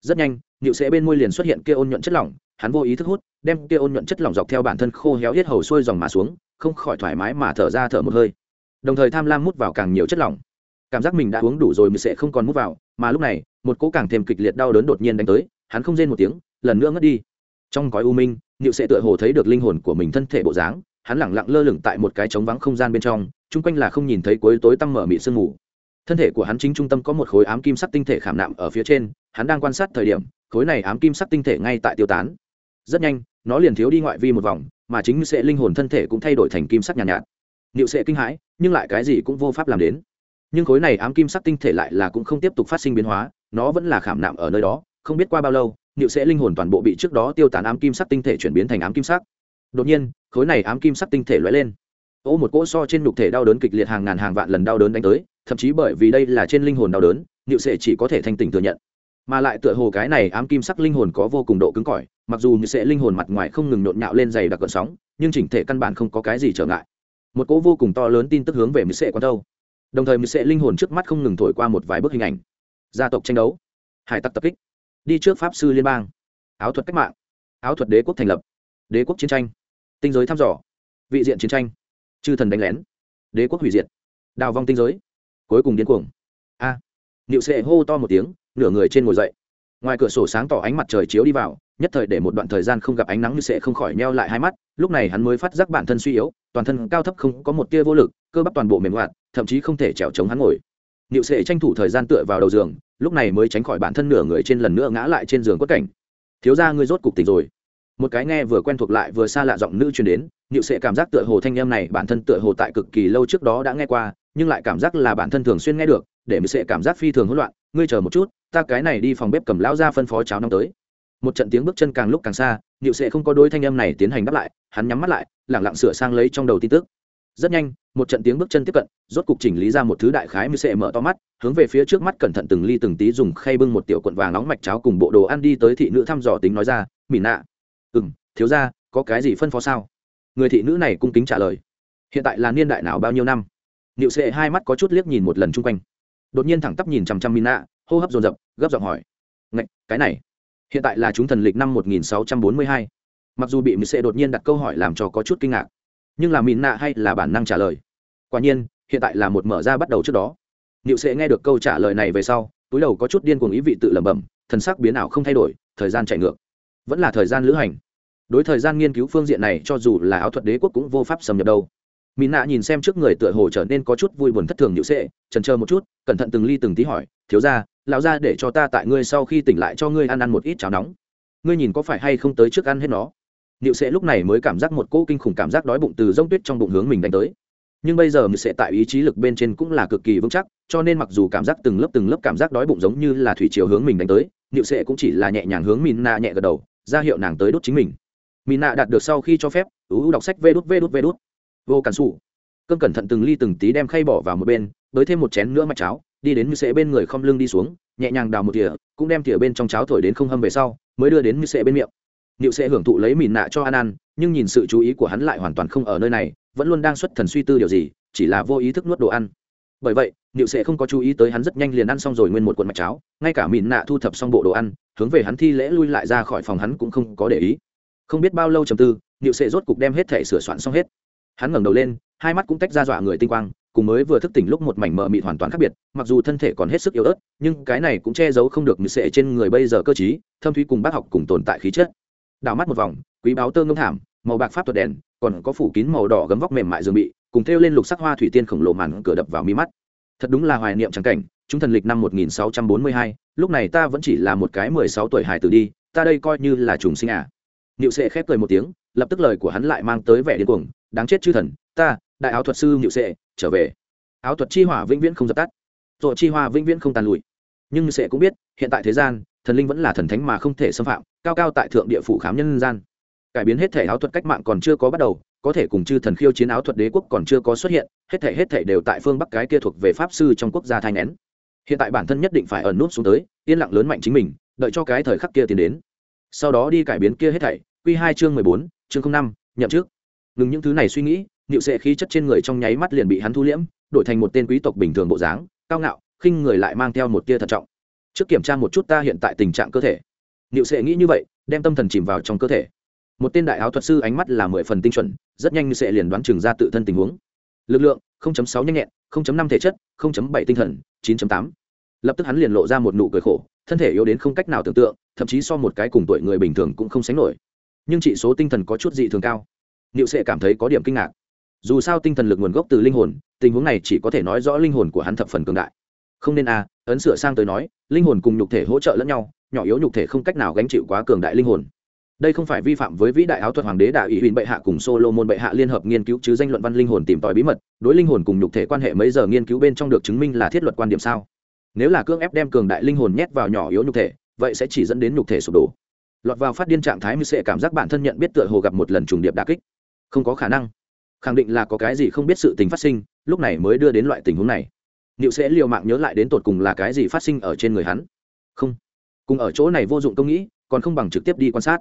Rất nhanh nịu sẽ bên môi liền xuất hiện kia ôn nhuận chất lỏng, hắn vô ý thức hút, đem kia ôn nhuận chất lỏng dọc theo bản thân khô héo hết hầu xuôi dòng mà xuống, không khỏi thoải mái mà thở ra thở một hơi. Đồng thời tham lam mút vào càng nhiều chất lỏng. Cảm giác mình đã uống đủ rồi mới sẽ không còn mút vào, mà lúc này, một cỗ càng thêm kịch liệt đau đớn đột nhiên đánh tới hắn không rên một tiếng lần nữa ngất đi. Trong gói u minh niệu sẽ tựa hồ thấy được linh hồn của mình thân thể bộ dáng hắn lẳng lặng lơ lửng tại một cái trống vắng không gian bên trong chung quanh là không nhìn thấy cuối tối tăm mở mị sương mù. Thân thể của hắn chính trung tâm có một khối ám kim sắc tinh thể khảm nạm ở phía trên hắn đang quan sát thời điểm khối này ám kim sắc tinh thể ngay tại tiêu tán. Rất nhanh nó liền thiếu đi ngoại vi một vòng mà chính sẽ linh hồn thân thể cũng thay đổi thành kim sắc nhàn nhạt, nhạt. Niệu sẽ kinh hãi nhưng lại cái gì cũng vô pháp làm đến. Nhưng khối này ám kim sắc tinh thể lại là cũng không tiếp tục phát sinh biến hóa nó vẫn là khảm nạm ở nơi đó không biết qua bao lâu nịu sẽ linh hồn toàn bộ bị trước đó tiêu tán ám kim sắc tinh thể chuyển biến thành ám kim sắc. Đột nhiên, khối này ám kim sắc tinh thể lóe lên. Ô, một cỗ so trên nhục thể đau đớn kịch liệt hàng ngàn hàng vạn lần đau đớn đánh tới, thậm chí bởi vì đây là trên linh hồn đau đớn nịu sẽ chỉ có thể thanh tỉnh thừa nhận. Mà lại tựa hồ cái này ám kim sắc linh hồn có vô cùng độ cứng cỏi, mặc dù như sẽ linh hồn mặt ngoài không ngừng nhộn nhạo lên dày đặc cơn sóng, nhưng chỉnh thể căn bản không có cái gì trở ngại. Một cỗ vô cùng to lớn tin tức hướng về mười sệ quan đâu đồng thời mười sệ linh hồn trước mắt không ngừng thổi qua một vài bức hình ảnh. Gia tộc tranh đấu. Hải tặc tập kích đi trước pháp sư liên bang. Áo thuật cách mạng. Áo thuật đế quốc thành lập. Đế quốc chiến tranh. Tinh giới thăm dò. Vị diện chiến tranh. Chư thần đánh lén. Đế quốc hủy diệt. Đào vong tinh giới. Cuối cùng điên cuồng. A. À, nịu sệ hô to một tiếng nửa người trên ngồi dậy. Ngoài cửa sổ sáng tỏ ánh mặt trời chiếu đi vào nhất thời để một đoạn thời gian không gặp ánh nắng như sệ không khỏi neo lại hai mắt lúc này hắn mới phát giác bản thân suy yếu toàn thân cao thấp không có một tia vô lực cơ bắp toàn bộ mềm hoạt thậm chí không thể trèo chống hắn ngồi nịu sệ tranh thủ thời gian tựa vào đầu giường, lúc này mới tránh khỏi bản thân nửa người trên lần nữa ngã lại trên giường quất cảnh. Thiếu ra ngươi rốt cục tỉnh rồi. Một cái nghe vừa quen thuộc lại vừa xa lạ giọng nữ truyền đến nịu sệ cảm giác tựa hồ thanh em này bản thân tựa hồ tại cực kỳ lâu trước đó đã nghe qua, nhưng lại cảm giác là bản thân thường xuyên nghe được, để nịu sệ cảm giác phi thường hỗn loạn, ngươi chờ một chút, ta cái này đi phòng bếp cầm lão ra phân phó cháo năm tới. Một trận tiếng bước chân càng lúc càng xa nịu sệ không có đôi thanh em này tiến hành đáp lại, hắn nhắm mắt lại lẳng lặng sửa sang lấy trong đầu tin tức rất nhanh, một trận tiếng bước chân tiếp cận, rốt cục chỉnh lý ra một thứ đại khái như sệ mở to mắt, hướng về phía trước mắt cẩn thận từng ly từng tí dùng khay bưng một tiểu cuộn vàng nóng mạch cháo cùng bộ đồ ăn đi tới thị nữ thăm dò tính nói ra mỉ nạ. Ừ m thiếu ra có cái gì phân phó sao? Người thị nữ này cung kính trả lời, hiện tại là niên đại nào bao nhiêu năm? Niệu sệ hai mắt có chút liếc nhìn một lần chung quanh. Đột nhiên thẳng tắp nhìn chằm chằm mina hô hấp dồn dập, gấp giọng hỏi, ngạch, cái này, hiện tại là chúng thần lịch năm 1642. mặc dù bị mỹ sệ đột nhiên đặt câu hỏi làm cho có chút kinh ngạc nhưng là mìn nạ hay là bản năng trả lời quả nhiên hiện tại là một mở ra bắt đầu trước đó niệu sệ nghe được câu trả lời này về sau túi đầu có chút điên cuồng ý vị tự lẩm bẩm thần sắc biến ảo không thay đổi thời gian chạy ngược vẫn là thời gian lữ hành đối thời gian nghiên cứu phương diện này cho dù là áo thuật đế quốc cũng vô pháp xâm nhập đâu mỹ nạ nhìn xem trước người tựa hồ trở nên có chút vui buồn thất thường nhự sệ trần chờ một chút cẩn thận từng ly từng tí hỏi thiếu ra lão ra để cho ta tại ngươi sau khi tỉnh lại cho ngươi ăn ăn một ít cháo nóng ngươi nhìn có phải hay không tới trước ăn hết nó Niệu sệ lúc này mới cảm giác một cỗ kinh khủng cảm giác đói bụng từ rông tuyết trong bụng hướng mình đánh tới. Nhưng bây giờ Niệu sẽ tại ý chí lực bên trên cũng là cực kỳ vững chắc cho nên mặc dù cảm giác từng lớp từng lớp cảm giác đói bụng giống như là thủy chiều hướng mình đánh tới Niệu sệ cũng chỉ là nhẹ nhàng hướng Mina nhẹ gật đầu ra hiệu nàng tới đốt chính mình. Mina đạt được sau khi cho phép ú đọc sách vê đút vê đút vê đút. Vô cản sủ, cơn cẩn thận từng ly từng tí đem khay bỏ vào một bên với thêm một chén nữa mạch cháo đi đến Niệu sệ bên người không lưng đi xuống nhẹ nhàng đào một thìa cũng đem thìa bên trong cháo thổi đến không hâm về sau mới đưa đến Niệu sệ bên miệng. Niệu sẽ hưởng thụ lấy mìn nạ cho ăn ăn, nhưng nhìn sự chú ý của hắn lại hoàn toàn không ở nơi này, vẫn luôn đang xuất thần suy tư điều gì, chỉ là vô ý thức nuốt đồ ăn. Bởi vậy, Niệu sẽ không có chú ý tới hắn rất nhanh liền ăn xong rồi nguyên một cuộn mạch cháo, ngay cả mìn nạ thu thập xong bộ đồ ăn, hướng về hắn thi lễ lui lại ra khỏi phòng hắn cũng không có để ý. Không biết bao lâu trầm tư, Niệu sẽ rốt cục đem hết thể sửa soạn xong hết. Hắn ngẩng đầu lên, hai mắt cũng tách ra dọa người tinh quang, cùng mới vừa thức tỉnh lúc một mảnh mờ mịt hoàn toàn khác biệt mặc dù thân thể còn hết sức yếu ớt nhưng cái này cũng che giấu không được như sệ trên người bây giờ cơ trí, thâm thúy cùng bác học cùng tồn tại khí chất đảo mắt một vòng quý báo tơ ngâm thảm màu bạc pháp thuật đèn còn có phủ kín màu đỏ gấm vóc mềm mại dường bị cùng theo lên lục sắc hoa thủy tiên khổng lồ màn cửa đập vào mi mắt. Thật đúng là hoài niệm trắng cảnh chúng thần lịch năm 1642, lúc này ta vẫn chỉ là một cái mười sáu tuổi hài tử đi ta đây coi như là trùng sinh à. Niệu sệ khép cười một tiếng lập tức lời của hắn lại mang tới vẻ điên cuồng đáng chết chư thần ta đại áo thuật sư niệu sệ trở về. Áo thuật chi hỏa vĩnh viễn không dập tắt. Rồi chi hỏa vĩnh viễn không tàn lụi. Nhưng sệ cũng biết hiện tại thế gian thần linh vẫn là thần thánh mà không thể xâm phạm, cao cao tại thượng địa phủ khám nhân gian. Cải biến hết thể áo thuật cách mạng còn chưa có bắt đầu, có thể cùng chư thần khiêu chiến áo thuật đế quốc còn chưa có xuất hiện, hết thể hết thể đều tại phương bắc cái kia thuộc về pháp sư trong quốc gia thai nén hiện tại bản thân nhất định phải ẩn nút xuống tới, yên lặng lớn mạnh chính mình, đợi cho cái thời khắc kia tiến đến. Sau đó đi cải biến kia hết thảy q hai chương mười bốn, chương năm, nhậm trước ngừng những thứ này suy nghĩ nịu sệ khí chất trên người trong nháy mắt liền bị hắn thu liễm, đổi thành một tên quý tộc bình thường bộ dáng, cao ngạo, khinh người lại mang theo một tia thận trọng trước kiểm tra một chút ta hiện tại tình trạng cơ thể. Niệu sệ nghĩ như vậy, đem tâm thần chìm vào trong cơ thể. Một tên đại áo thuật sư ánh mắt là mười phần tinh chuẩn, rất nhanh như sệ liền đoán chừng ra tự thân tình huống. Lực lượng 0.6 nhanh nhẹn 0.5 thể chất 0.7 tinh thần 9.8. lập tức hắn liền lộ ra một nụ cười khổ, thân thể yếu đến không cách nào tưởng tượng, thậm chí so một cái cùng tuổi người bình thường cũng không sánh nổi. Nhưng chỉ số tinh thần có chút dị thường cao. Niệu sẽ cảm thấy có điểm kinh ngạc. Dù sao tinh thần lực nguồn gốc từ linh hồn, tình huống này chỉ có thể nói rõ linh hồn của hắn thập phần cường đại không nên a à, ấn sửa sang tới nói linh hồn cùng nhục thể hỗ trợ lẫn nhau nhỏ yếu nhục thể không cách nào gánh chịu quá cường đại linh hồn. Đây không phải vi phạm với vĩ đại áo thuật hoàng đế đại ủy huỳnh bệ hạ cùng solo môn bệ hạ liên hợp nghiên cứu chứ danh luận văn linh hồn tìm tòi bí mật đối linh hồn cùng nhục thể quan hệ mấy giờ nghiên cứu bên trong được chứng minh là thiết luật quan điểm sao? Nếu là cưỡng ép đem cường đại linh hồn nhét vào nhỏ yếu nhục thể vậy sẽ chỉ dẫn đến nhục thể sụp đổ. Lọt vào phát điên trạng thái mới sẽ cảm giác bản thân nhận biết tựa hồ gặp một lần trùng điệp đà kích. Không có khả năng. Khẳng định là có cái gì không biết sự tình phát sinh lúc này mới đưa đến loại tình huống này nịu sẽ liều mạng nhớ lại đến tột cùng là cái gì phát sinh ở trên người hắn. Không. Cùng ở chỗ này vô dụng công nghĩ, còn không bằng trực tiếp đi quan sát.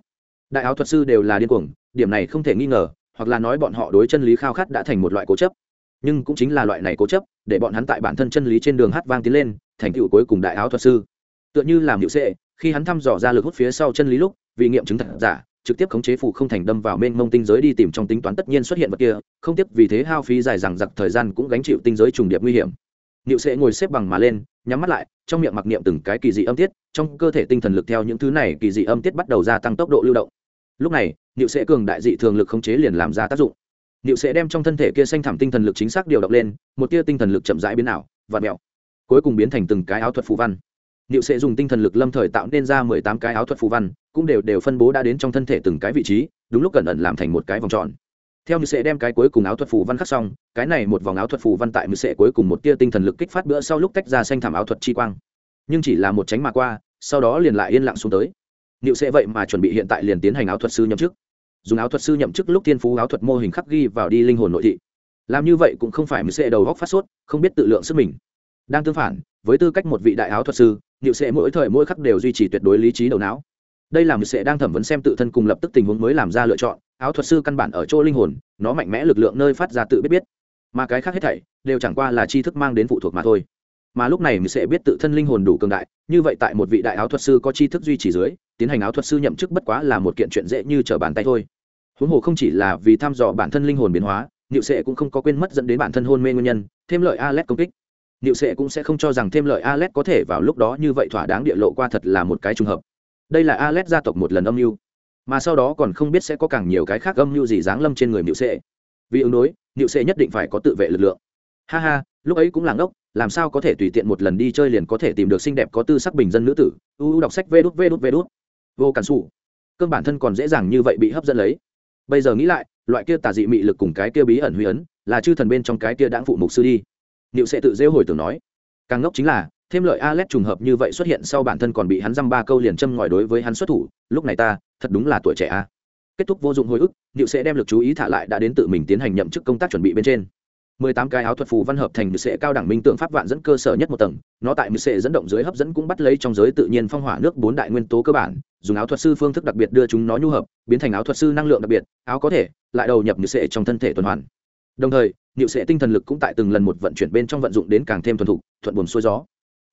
Đại áo thuật sư đều là điên cuồng, điểm này không thể nghi ngờ, hoặc là nói bọn họ đối chân lý khao khát đã thành một loại cố chấp. Nhưng cũng chính là loại này cố chấp, để bọn hắn tại bản thân chân lý trên đường hát vang tiến lên, thành tựu cuối cùng đại áo thuật sư. Tựa như làm hiệu sệ khi hắn thăm dò ra lực hút phía sau chân lý lúc, vì nghiệm chứng thật giả, trực tiếp khống chế phụ không thành đâm vào mênh mông tinh giới đi tìm trong tính toán tất nhiên xuất hiện vật kia, không tiếp vì thế hao phí dài dằng dặc thời gian cũng gánh chịu tinh giới trùng điệp nguy hiểm. Niệu sẽ ngồi xếp bằng mà lên, nhắm mắt lại, trong miệng mặc niệm từng cái kỳ dị âm tiết, trong cơ thể tinh thần lực theo những thứ này kỳ dị âm tiết bắt đầu gia tăng tốc độ lưu động. Lúc này, Niệu sẽ cường đại dị thường lực khống chế liền làm ra tác dụng. Niệu sẽ đem trong thân thể kia xanh thảm tinh thần lực chính xác điều động lên, một tia tinh thần lực chậm rãi biến ảo, vặn mèo, cuối cùng biến thành từng cái áo thuật phù văn. Niệu sẽ dùng tinh thần lực lâm thời tạo nên ra mười tám cái áo thuật phù văn, cũng đều đều phân bố đã đến trong thân thể từng cái vị trí, đúng lúc cẩn ẩn làm thành một cái vòng tròn theo như sẽ đem cái cuối cùng áo thuật phù văn khắc xong, cái này một vòng áo thuật phù văn tại mười sẽ cuối cùng một tia tinh thần lực kích phát bữa sau lúc tách ra xanh thảm áo thuật chi quang. Nhưng chỉ là một tránh mà qua, sau đó liền lại yên lặng xuống tới. Liệu sẽ vậy mà chuẩn bị hiện tại liền tiến hành áo thuật sư nhậm chức. Dùng áo thuật sư nhậm chức lúc tiên phú áo thuật mô hình khắc ghi vào đi linh hồn nội thị. Làm như vậy cũng không phải mười sẽ đầu góc phát sốt, không biết tự lượng sức mình. Đang tương phản, với tư cách một vị đại áo thuật sư liệu sẽ mỗi thời mỗi khắc đều duy trì tuyệt đối lý trí đầu não. Đây là mười sẽ đang thẩm vấn xem tự thân cùng lập tức tình huống mới làm ra lựa chọn áo thuật sư căn bản ở chỗ linh hồn, nó mạnh mẽ lực lượng nơi phát ra tự biết biết. Mà cái khác hết thảy đều chẳng qua là tri thức mang đến phụ thuộc mà thôi. Mà lúc này mình sẽ biết tự thân linh hồn đủ cường đại, như vậy tại một vị đại áo thuật sư có tri thức duy trì dưới, tiến hành áo thuật sư nhậm chức bất quá là một kiện chuyện dễ như trở bàn tay thôi. Huống hồ không chỉ là vì thăm dò bản thân linh hồn biến hóa, niệu sệ cũng không có quên mất dẫn đến bản thân hôn mê nguyên nhân, thêm lợi alet công kích. Niệu sệ cũng sẽ không cho rằng thêm lợi alet có thể vào lúc đó như vậy thỏa đáng địa lộ qua thật là một cái trùng hợp. Đây là alet gia tộc một lần âm mưu mà sau đó còn không biết sẽ có càng nhiều cái khác âm mưu gì giáng lâm trên người niệu sệ vì ứng đối niệu sệ nhất định phải có tự vệ lực lượng. Ha ha lúc ấy cũng là ngốc làm sao có thể tùy tiện một lần đi chơi liền có thể tìm được xinh đẹp có tư sắc bình dân nữ tử. Uu đọc sách vê đút vê đút vê đút. Vô cản xù cơn bản thân còn dễ dàng như vậy bị hấp dẫn lấy. Bây giờ nghĩ lại loại kia tà dị mị lực cùng cái kia bí ẩn huy ấn là chư thần bên trong cái kia đãng phụ mục sư đi. Niệu sẽ tự dễ hồi tưởng nói càng ngốc chính là thêm lợi a lết trùng hợp như vậy xuất hiện sau bản thân còn bị hắn dăm ba câu liền châm ngòi đối với hắn xuất thủ, lúc này ta, thật đúng là tuổi trẻ a. Kết thúc vô dụng hồi ức, liệu sẽ đem lực chú ý thả lại đã đến tự mình tiến hành nhậm chức công tác chuẩn bị bên trên. mười tám cái áo thuật phù văn hợp thành Diệu sẽ cao đẳng minh tượng pháp vạn dẫn cơ sở nhất một tầng, nó tại Diệu sẽ dẫn động dưới hấp dẫn cũng bắt lấy trong giới tự nhiên phong hỏa nước bốn đại nguyên tố cơ bản, dùng áo thuật sư phương thức đặc biệt đưa chúng nó nhu hợp, biến thành áo thuật sư năng lượng đặc biệt, áo có thể lại đầu nhập Diệu sẽ trong thân thể tuần hoàn. Đồng thời, Diệu sẽ tinh thần lực cũng tại từng lần một vận chuyển bên trong vận dụng đến càng thêm thuần thục, thuận buồm xuôi gió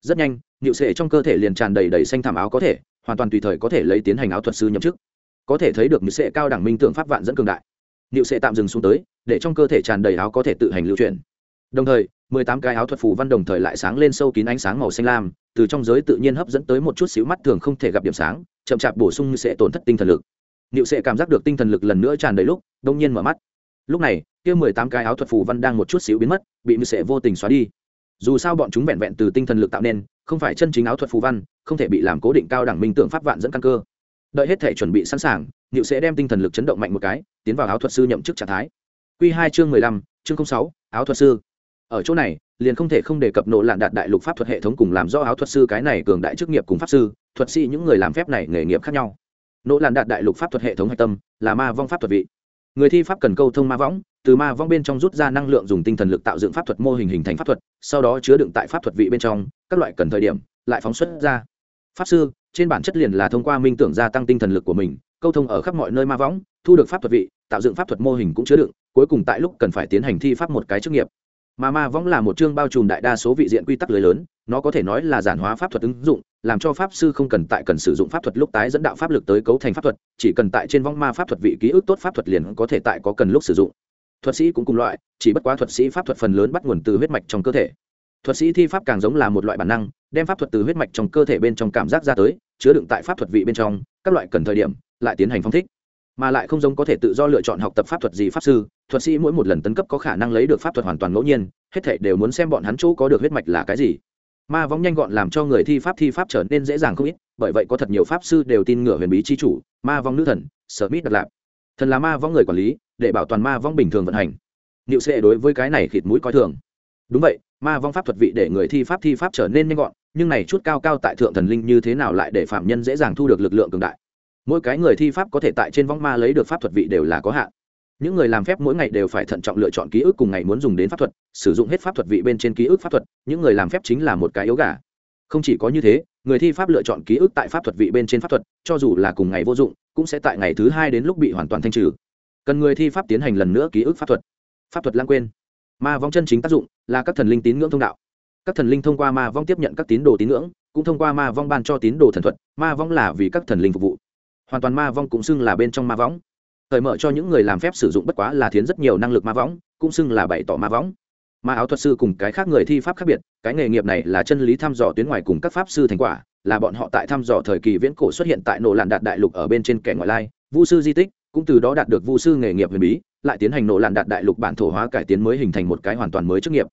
rất nhanh nhịu sệ trong cơ thể liền tràn đầy đầy xanh thảm áo có thể hoàn toàn tùy thời có thể lấy tiến hành áo thuật sư nhậm chức. Có thể thấy được nữ sệ cao đẳng minh tượng pháp vạn dẫn cường đại. Nhịu sệ tạm dừng xuống tới để trong cơ thể tràn đầy áo có thể tự hành lưu chuyển. Đồng thời mười tám cái áo thuật phù văn đồng thời lại sáng lên sâu kín ánh sáng màu xanh lam từ trong giới tự nhiên hấp dẫn tới một chút xíu mắt thường không thể gặp điểm sáng chậm chạp bổ sung như sẽ tổn thất tinh thần lực. Niệu sệ cảm giác được tinh thần lực lần nữa tràn đầy lúc, đông nhiên mở mắt. Lúc này, kia mười tám cái áo thuật phù văn đang một chút xíu biến mất, bị Niệu sệ vô tình xóa đi. Dù sao bọn chúng vẹn vẹn từ tinh thần lực tạo nên không phải chân chính áo thuật phù văn, không thể bị làm cố định cao đẳng minh tượng pháp vạn dẫn căn cơ. Đợi hết thể chuẩn bị sẵn sàng, niệu sẽ đem tinh thần lực chấn động mạnh một cái, tiến vào áo thuật sư nhậm chức trạng thái. Q hai chương mười lăm, chương sáu, áo thuật sư. Ở chỗ này, liền không thể không đề cập nộ lạn đạt đại lục pháp thuật hệ thống cùng làm do áo thuật sư cái này cường đại chức nghiệp cùng pháp sư, thuật sĩ những người làm phép này nghề nghiệp khác nhau. Nộ lạn đạt đại lục pháp thuật hệ thống hạch tâm là ma vong pháp thuật vị người thi pháp cần câu thông ma võng, từ ma võng bên trong rút ra năng lượng dùng tinh thần lực tạo dựng pháp thuật mô hình hình thành pháp thuật, sau đó chứa đựng tại pháp thuật vị bên trong, các loại cần thời điểm, lại phóng xuất ra. Pháp sư, trên bản chất liền là thông qua minh tưởng gia tăng tinh thần lực của mình, câu thông ở khắp mọi nơi ma võng, thu được pháp thuật vị, tạo dựng pháp thuật mô hình cũng chứa đựng, cuối cùng tại lúc cần phải tiến hành thi pháp một cái chức nghiệp mà ma võng là một chương bao trùm đại đa số vị diện quy tắc lưới lớn, nó có thể nói là giản hóa pháp thuật ứng dụng, làm cho pháp sư không cần tại cần sử dụng pháp thuật lúc tái dẫn đạo pháp lực tới cấu thành pháp thuật, chỉ cần tại trên vong ma pháp thuật vị ký ức tốt pháp thuật liền có thể tại có cần lúc sử dụng. Thuật sĩ cũng cùng loại, chỉ bất quá thuật sĩ pháp thuật phần lớn bắt nguồn từ huyết mạch trong cơ thể. Thuật sĩ thi pháp càng giống là một loại bản năng, đem pháp thuật từ huyết mạch trong cơ thể bên trong cảm giác ra tới, chứa đựng tại pháp thuật vị bên trong, các loại cần thời điểm, lại tiến hành phong thích mà lại không giống có thể tự do lựa chọn học tập pháp thuật gì pháp sư, thuật sĩ mỗi một lần tấn cấp có khả năng lấy được pháp thuật hoàn toàn ngẫu nhiên, hết thể đều muốn xem bọn hắn chỗ có được huyết mạch là cái gì. Ma vong nhanh gọn làm cho người thi pháp thi pháp trở nên dễ dàng không ít, bởi vậy có thật nhiều pháp sư đều tin ngửa huyền bí chi chủ, ma vong nữ thần sở mít đặc lạp. Thần là ma vong người quản lý, để bảo toàn ma vong bình thường vận hành. Niệu sệ đối với cái này khịt mũi coi thường. Đúng vậy, ma vong pháp thuật vị để người thi pháp thi pháp trở nên nhanh gọn, nhưng này chút cao cao tại thượng thần linh như thế nào lại để phạm nhân dễ dàng thu được lực lượng cường đại? Mỗi cái người thi pháp có thể tại trên vong ma lấy được pháp thuật vị đều là có hạn. Những người làm phép mỗi ngày đều phải thận trọng lựa chọn ký ức cùng ngày muốn dùng đến pháp thuật, sử dụng hết pháp thuật vị bên trên ký ức pháp thuật, những người làm phép chính là một cái yếu gà. Không chỉ có như thế, người thi pháp lựa chọn ký ức tại pháp thuật vị bên trên pháp thuật, cho dù là cùng ngày vô dụng, cũng sẽ tại ngày thứ hai đến lúc bị hoàn toàn thanh trừ. Cần người thi pháp tiến hành lần nữa ký ức pháp thuật. Pháp thuật lãng quên. Ma vong chân chính tác dụng là các thần linh tín ngưỡng thông đạo. Các thần linh thông qua ma vong tiếp nhận các tín đồ tín ngưỡng, cũng thông qua ma vong ban cho tín đồ thần thuật. Ma vong là vì các thần linh phục vụ hoàn toàn ma vong cũng xưng là bên trong ma võng. Thời mở cho những người làm phép sử dụng bất quá là thiến rất nhiều năng lực ma võng, cũng xưng là bày tỏ ma võng. Ma áo thuật sư cùng cái khác người thi pháp khác biệt, cái nghề nghiệp này là chân lý thăm dò tuyến ngoài cùng các pháp sư thành quả, là bọn họ tại thăm dò thời kỳ viễn cổ xuất hiện tại nổ lạn đạt đại lục ở bên trên kẻ ngoại lai, vu sư di tích, cũng từ đó đạt được vu sư nghề nghiệp huyền bí, lại tiến hành nổ lạn đạt đại lục bản thổ hóa cải tiến mới hình thành một cái hoàn toàn mới chức nghiệp.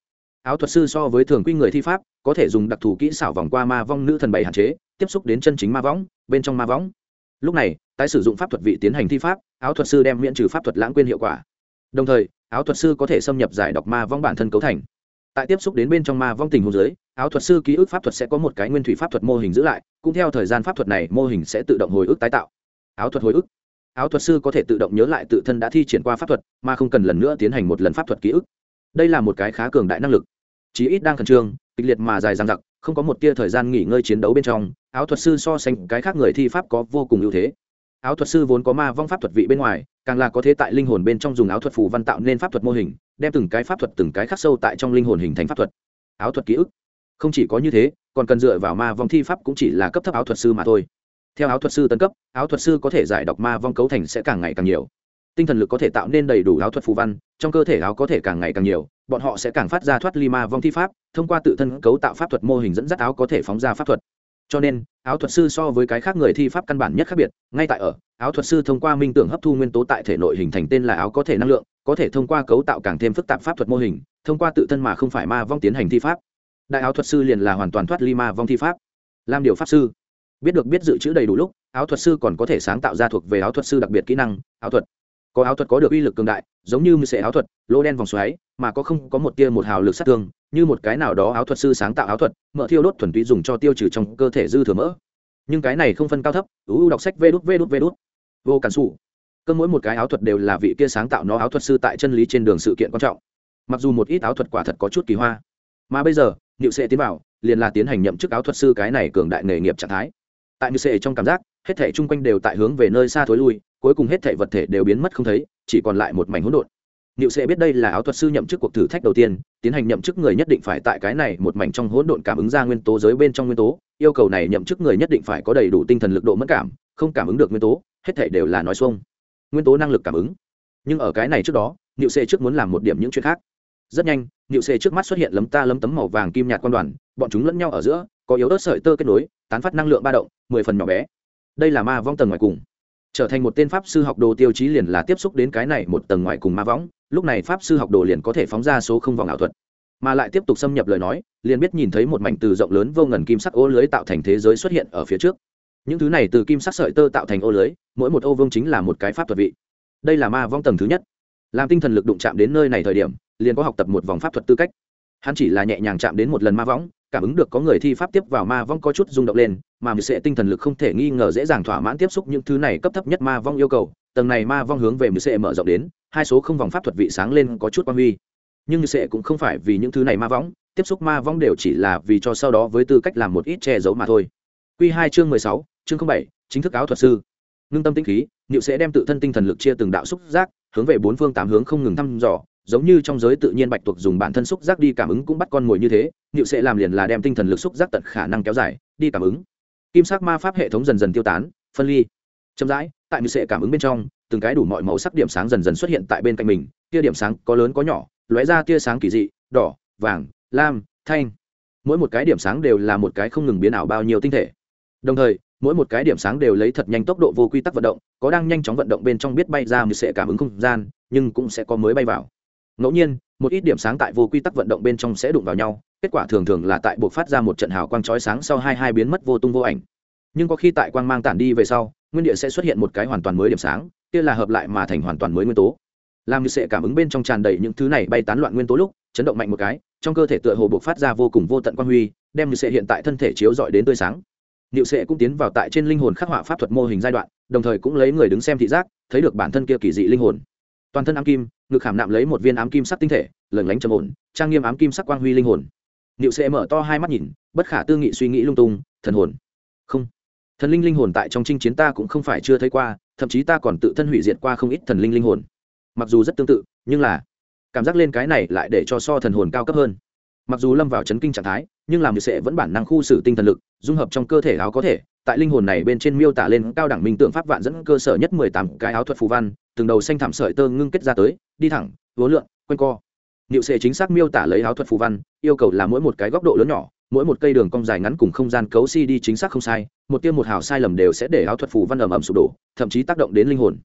Áo thuật sư so với thường quy người thi pháp, có thể dùng đặc thù kỹ xảo vòng qua ma vong nữ thần bảy hạn chế, tiếp xúc đến chân chính ma võng, bên trong ma võng lúc này, tái sử dụng pháp thuật vị tiến hành thi pháp, áo thuật sư đem miễn trừ pháp thuật lãng quên hiệu quả. Đồng thời, áo thuật sư có thể xâm nhập giải đọc ma vong bản thân cấu thành. Tại tiếp xúc đến bên trong ma vong tình hồ dưới, áo thuật sư ký ức pháp thuật sẽ có một cái nguyên thủy pháp thuật mô hình giữ lại, cũng theo thời gian pháp thuật này mô hình sẽ tự động hồi ức tái tạo. Áo thuật hồi ức. Áo thuật sư có thể tự động nhớ lại tự thân đã thi triển qua pháp thuật, mà không cần lần nữa tiến hành một lần pháp thuật ký ức. Đây là một cái khá cường đại năng lực. Chí ít đang khẩn trương, kịch liệt mà dài dằng dặc không có một tia thời gian nghỉ ngơi chiến đấu bên trong, áo thuật sư so sánh cái khác người thi pháp có vô cùng ưu thế. Áo thuật sư vốn có ma vong pháp thuật vị bên ngoài, càng là có thế tại linh hồn bên trong dùng áo thuật phù văn tạo nên pháp thuật mô hình, đem từng cái pháp thuật từng cái khắc sâu tại trong linh hồn hình thành pháp thuật. Áo thuật ký ức. Không chỉ có như thế, còn cần dựa vào ma vong thi pháp cũng chỉ là cấp thấp áo thuật sư mà thôi. Theo áo thuật sư tấn cấp, áo thuật sư có thể giải đọc ma vong cấu thành sẽ càng ngày càng nhiều tinh thần lực có thể tạo nên đầy đủ áo thuật phù văn, trong cơ thể áo có thể càng ngày càng nhiều, bọn họ sẽ càng phát ra thoát ly ma vong thi pháp, thông qua tự thân cấu tạo pháp thuật mô hình dẫn dắt áo có thể phóng ra pháp thuật. Cho nên, áo thuật sư so với cái khác người thi pháp căn bản nhất khác biệt, ngay tại ở, áo thuật sư thông qua minh tưởng hấp thu nguyên tố tại thể nội hình thành tên là áo có thể năng lượng, có thể thông qua cấu tạo càng thêm phức tạp pháp thuật mô hình, thông qua tự thân mà không phải ma vong tiến hành thi pháp. Đại áo thuật sư liền là hoàn toàn thoát ly ma vong thi pháp. Làm điều pháp sư. Biết được biết dự trữ đầy đủ lúc, áo thuật sư còn có thể sáng tạo ra thuộc về áo thuật sư đặc biệt kỹ năng, áo thuật có áo thuật có được uy lực cường đại, giống như mười sệ áo thuật, lô đen vòng xoáy, mà có không có một tia một hào lực sát thương, như một cái nào đó áo thuật sư sáng tạo áo thuật mỡ thiêu đốt thuần túy dùng cho tiêu trừ trong cơ thể dư thừa mỡ. Nhưng cái này không phân cao thấp ưu đọc sách vê đút vê đút vê đút. Vô cản xù cơ mỗi một cái áo thuật đều là vị kia sáng tạo nó áo thuật sư tại chân lý trên đường sự kiện quan trọng. Mặc dù một ít áo thuật quả thật có chút kỳ hoa, mà bây giờ, niệu sẽ tiến vào, liền là tiến hành nhậm chức áo thuật sư cái này cường đại nghề nghiệp trạng thái. Tại niệu sẽ trong cảm giác, hết thể chung quanh đều tại hướng về nơi xa thối lui cuối cùng hết thể vật thể đều biến mất không thấy chỉ còn lại một mảnh hỗn độn Niệu sẽ biết đây là áo thuật sư nhậm chức cuộc thử thách đầu tiên, tiến hành nhậm chức người nhất định phải tại cái này một mảnh trong hỗn độn cảm ứng ra nguyên tố giới bên trong nguyên tố, yêu cầu này nhậm chức người nhất định phải có đầy đủ tinh thần lực độ mẫn cảm, không cảm ứng được nguyên tố, hết thảy đều là nói xuông. Nguyên tố năng lực cảm ứng. Nhưng ở cái này trước đó, Niệu sẽ trước muốn làm một điểm những chuyện khác. Rất nhanh, Niệu sẽ trước mắt xuất hiện lấm ta lấm tấm màu vàng kim nhạt quan đoàn, bọn chúng lẫn nhau ở giữa, có yếu ớt sợi tơ kết nối, tán phát năng lượng ba động, mười phần nhỏ bé. Đây là ma vong tầng ngoài cùng trở thành một tên pháp sư học đồ tiêu chí liền là tiếp xúc đến cái này một tầng ngoài cùng ma võng, lúc này pháp sư học đồ liền có thể phóng ra số không vòng ảo thuật. Mà lại tiếp tục xâm nhập lời nói, liền biết nhìn thấy một mảnh từ rộng lớn vô ngần kim sắc ô lưới tạo thành thế giới xuất hiện ở phía trước. Những thứ này từ kim sắc sợi tơ tạo thành ô lưới, mỗi một ô vương chính là một cái pháp thuật vị. Đây là ma vong tầng thứ nhất. Làm tinh thần lực đụng chạm đến nơi này thời điểm, liền có học tập một vòng pháp thuật tư cách. Hắn chỉ là nhẹ nhàng chạm đến một lần ma võng cảm ứng được có người thi pháp tiếp vào ma vong có chút rung động lên, mà mười sẽ tinh thần lực không thể nghi ngờ dễ dàng thỏa mãn tiếp xúc những thứ này cấp thấp nhất ma vong yêu cầu, tầng này ma vong hướng về mười sẽ mở rộng đến, hai số không vòng pháp thuật vị sáng lên có chút quan huy. Nhưng mười sẽ cũng không phải vì những thứ này ma vong, tiếp xúc ma vong đều chỉ là vì cho sau đó với tư cách làm một ít che giấu mà thôi. Q hai chương mười sáu, chương bảy, chính thức áo thuật sư. Ngưng tâm tinh khí niệu sẽ đem tự thân tinh thần lực chia từng đạo xúc giác, hướng về bốn phương tám hướng không ngừng thăm dò giống như trong giới tự nhiên bạch tuộc dùng bản thân xúc giác đi cảm ứng cũng bắt con mồi như thế nịu sẽ làm liền là đem tinh thần lực xúc giác tận khả năng kéo dài, đi cảm ứng. Kim sắc ma pháp hệ thống dần dần tiêu tán, phân ly. Chậm rãi, tại nịu sẽ cảm ứng bên trong, từng cái đủ mọi màu sắc điểm sáng dần dần xuất hiện tại bên cạnh mình, tia điểm sáng có lớn có nhỏ, lóe ra tia sáng kỳ dị, đỏ, vàng, lam, thanh. Mỗi một cái điểm sáng đều là một cái không ngừng biến ảo bao nhiêu tinh thể. Đồng thời, mỗi một cái điểm sáng đều lấy thật nhanh tốc độ vô quy tắc vận động, có đang nhanh chóng vận động bên trong biết bay ra như sẽ cảm ứng không gian, nhưng cũng sẽ có mới bay vào ngẫu nhiên một ít điểm sáng tại vô quy tắc vận động bên trong sẽ đụng vào nhau kết quả thường thường là tại buộc phát ra một trận hào quang chói sáng sau hai hai biến mất vô tung vô ảnh. Nhưng có khi tại quang mang tản đi về sau nguyên địa sẽ xuất hiện một cái hoàn toàn mới điểm sáng kia là hợp lại mà thành hoàn toàn mới nguyên tố. Làm như sẽ cảm ứng bên trong tràn đầy những thứ này bay tán loạn nguyên tố lúc chấn động mạnh một cái trong cơ thể tựa hồ buộc phát ra vô cùng vô tận quang huy đem như sẽ hiện tại thân thể chiếu dọi đến tươi sáng. Niệu Sệ cũng tiến vào tại trên linh hồn khắc họa pháp thuật mô hình giai đoạn, đồng thời cũng lấy người đứng xem thị giác, thấy được bản thân kia kỳ dị linh hồn. Toàn thân ám kim, ngực hàm nạm lấy một viên ám kim sắc tinh thể, lẩn lánh trầm ổn, trang nghiêm ám kim sắc quang huy linh hồn. Niệu sẽ mở to hai mắt nhìn, bất khả tư nghị suy nghĩ lung tung, thần hồn. Không, thần linh linh hồn tại trong chinh chiến ta cũng không phải chưa thấy qua, thậm chí ta còn tự thân hủy diệt qua không ít thần linh linh hồn. Mặc dù rất tương tự, nhưng là cảm giác lên cái này lại để cho so thần hồn cao cấp hơn. Mặc dù lâm vào chấn kinh trạng thái, nhưng làm như sẽ vẫn bản năng khu xử tinh thần lực, dung hợp trong cơ thể áo có thể tại linh hồn này bên trên miêu tả lên cao đẳng minh tượng pháp vạn dẫn cơ sở nhất mười tám cái áo thuật phù văn, từng đầu xanh thảm sợi tơ ngưng kết ra tới, đi thẳng, vố lượn, quanh co. Niệu sệ chính xác miêu tả lấy áo thuật phù văn, yêu cầu là mỗi một cái góc độ lớn nhỏ, mỗi một cây đường cong dài ngắn cùng không gian cấu si đi chính xác không sai, một tia một hào sai lầm đều sẽ để áo thuật phù văn ầm ầm sụp đổ, thậm chí tác động đến linh hồn.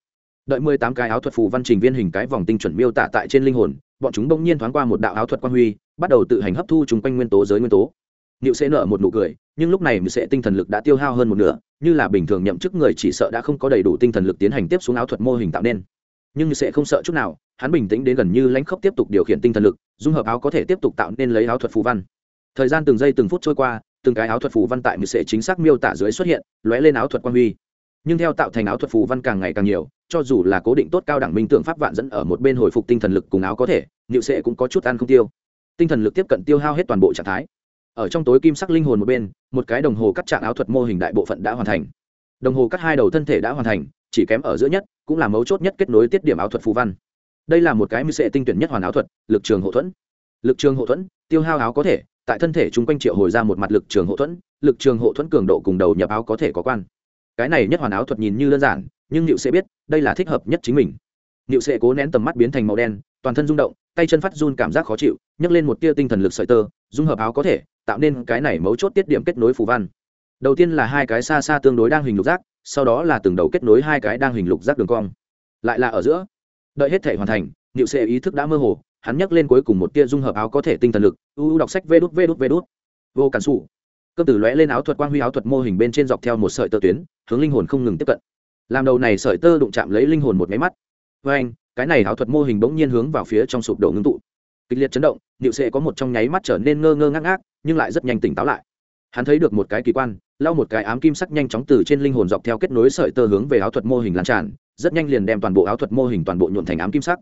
Đợi mười tám cái áo thuật phù văn trình viên hình cái vòng tinh chuẩn miêu tả tại trên linh hồn, bọn chúng bỗng nhiên thoáng qua một đạo áo thuật quang huy, bắt đầu tự hành hấp thu chúng quanh nguyên tố, giới nguyên tố. Niệu sẽ nở một nụ cười, nhưng lúc này Niệu sẽ tinh thần lực đã tiêu hao hơn một nửa, như là bình thường nhậm chức người chỉ sợ đã không có đầy đủ tinh thần lực tiến hành tiếp xuống áo thuật mô hình tạo nên. Nhưng Niệu sẽ không sợ chút nào, hắn bình tĩnh đến gần như lãnh khốc tiếp tục điều khiển tinh thần lực, dung hợp áo có thể tiếp tục tạo nên lấy áo thuật phù văn. Thời gian từng giây từng phút trôi qua, từng cái áo thuật phù văn tại Niệu sẽ chính xác miêu tả dưới xuất hiện, lóe lên áo thuật quang huy. Nhưng theo tạo thành áo thuật phù văn càng ngày càng nhiều, cho dù là cố định tốt cao đẳng minh tượng pháp vạn dẫn ở một bên hồi phục tinh thần lực cùng áo có thể, Niệu sẽ cũng có chút ăn không tiêu. Tinh thần lực tiếp cận tiêu hao hết toàn bộ trạng thái ở trong tối kim sắc linh hồn một bên, một cái đồng hồ cắt trạng áo thuật mô hình đại bộ phận đã hoàn thành. Đồng hồ cắt hai đầu thân thể đã hoàn thành, chỉ kém ở giữa nhất, cũng là mấu chốt nhất kết nối tiết điểm áo thuật phù văn. Đây là một cái mưu sệ tinh tuyển nhất hoàn áo thuật, lực trường hậu thuẫn. Lực trường hậu thuẫn, tiêu hao áo có thể, tại thân thể chung quanh triệu hồi ra một mặt lực trường hậu thuẫn, lực trường hậu thuẫn cường độ cùng đầu nhập áo có thể có quan. Cái này nhất hoàn áo thuật nhìn như đơn giản, nhưng liệu sẽ biết, đây là thích hợp nhất chính mình. Liệu sẽ cố nén tầm mắt biến thành màu đen, toàn thân rung động, tay chân phát run cảm giác khó chịu nhấc lên một tia tinh thần lực sợi tơ, dung hợp áo có thể, tạo nên cái này mấu chốt tiết điểm kết nối phù văn. Đầu tiên là hai cái xa xa tương đối đang hình lục giác, sau đó là từng đầu kết nối hai cái đang hình lục giác đường cong. Lại là ở giữa. Đợi hết thể hoàn thành, niệu sệ ý thức đã mơ hồ, hắn nhắc lên cuối cùng một tia dung hợp áo có thể tinh thần lực, u đọc sách vê đút vê đút vê đút. Vô cản xù cơ tử lóe lên áo thuật quang huy áo thuật mô hình bên trên dọc theo một sợi tơ tuyến, hướng linh hồn không ngừng tiếp cận. Làm đầu này sợi tơ đụng chạm lấy linh hồn một máy mắt. Với anh cái này áo thuật mô hình bỗng nhiên hướng vào phía trong sụp đổ ngưng tụ kịch liệt chấn động, niệu sệ có một trong nháy mắt trở nên ngơ ngơ ngác ngác, nhưng lại rất nhanh tỉnh táo lại. Hắn thấy được một cái kỳ quan, lau một cái ám kim sắc nhanh chóng từ trên linh hồn dọc theo kết nối sợi tơ hướng về áo thuật mô hình lan tràn, rất nhanh liền đem toàn bộ áo thuật mô hình toàn bộ nhuộn thành ám kim sắc.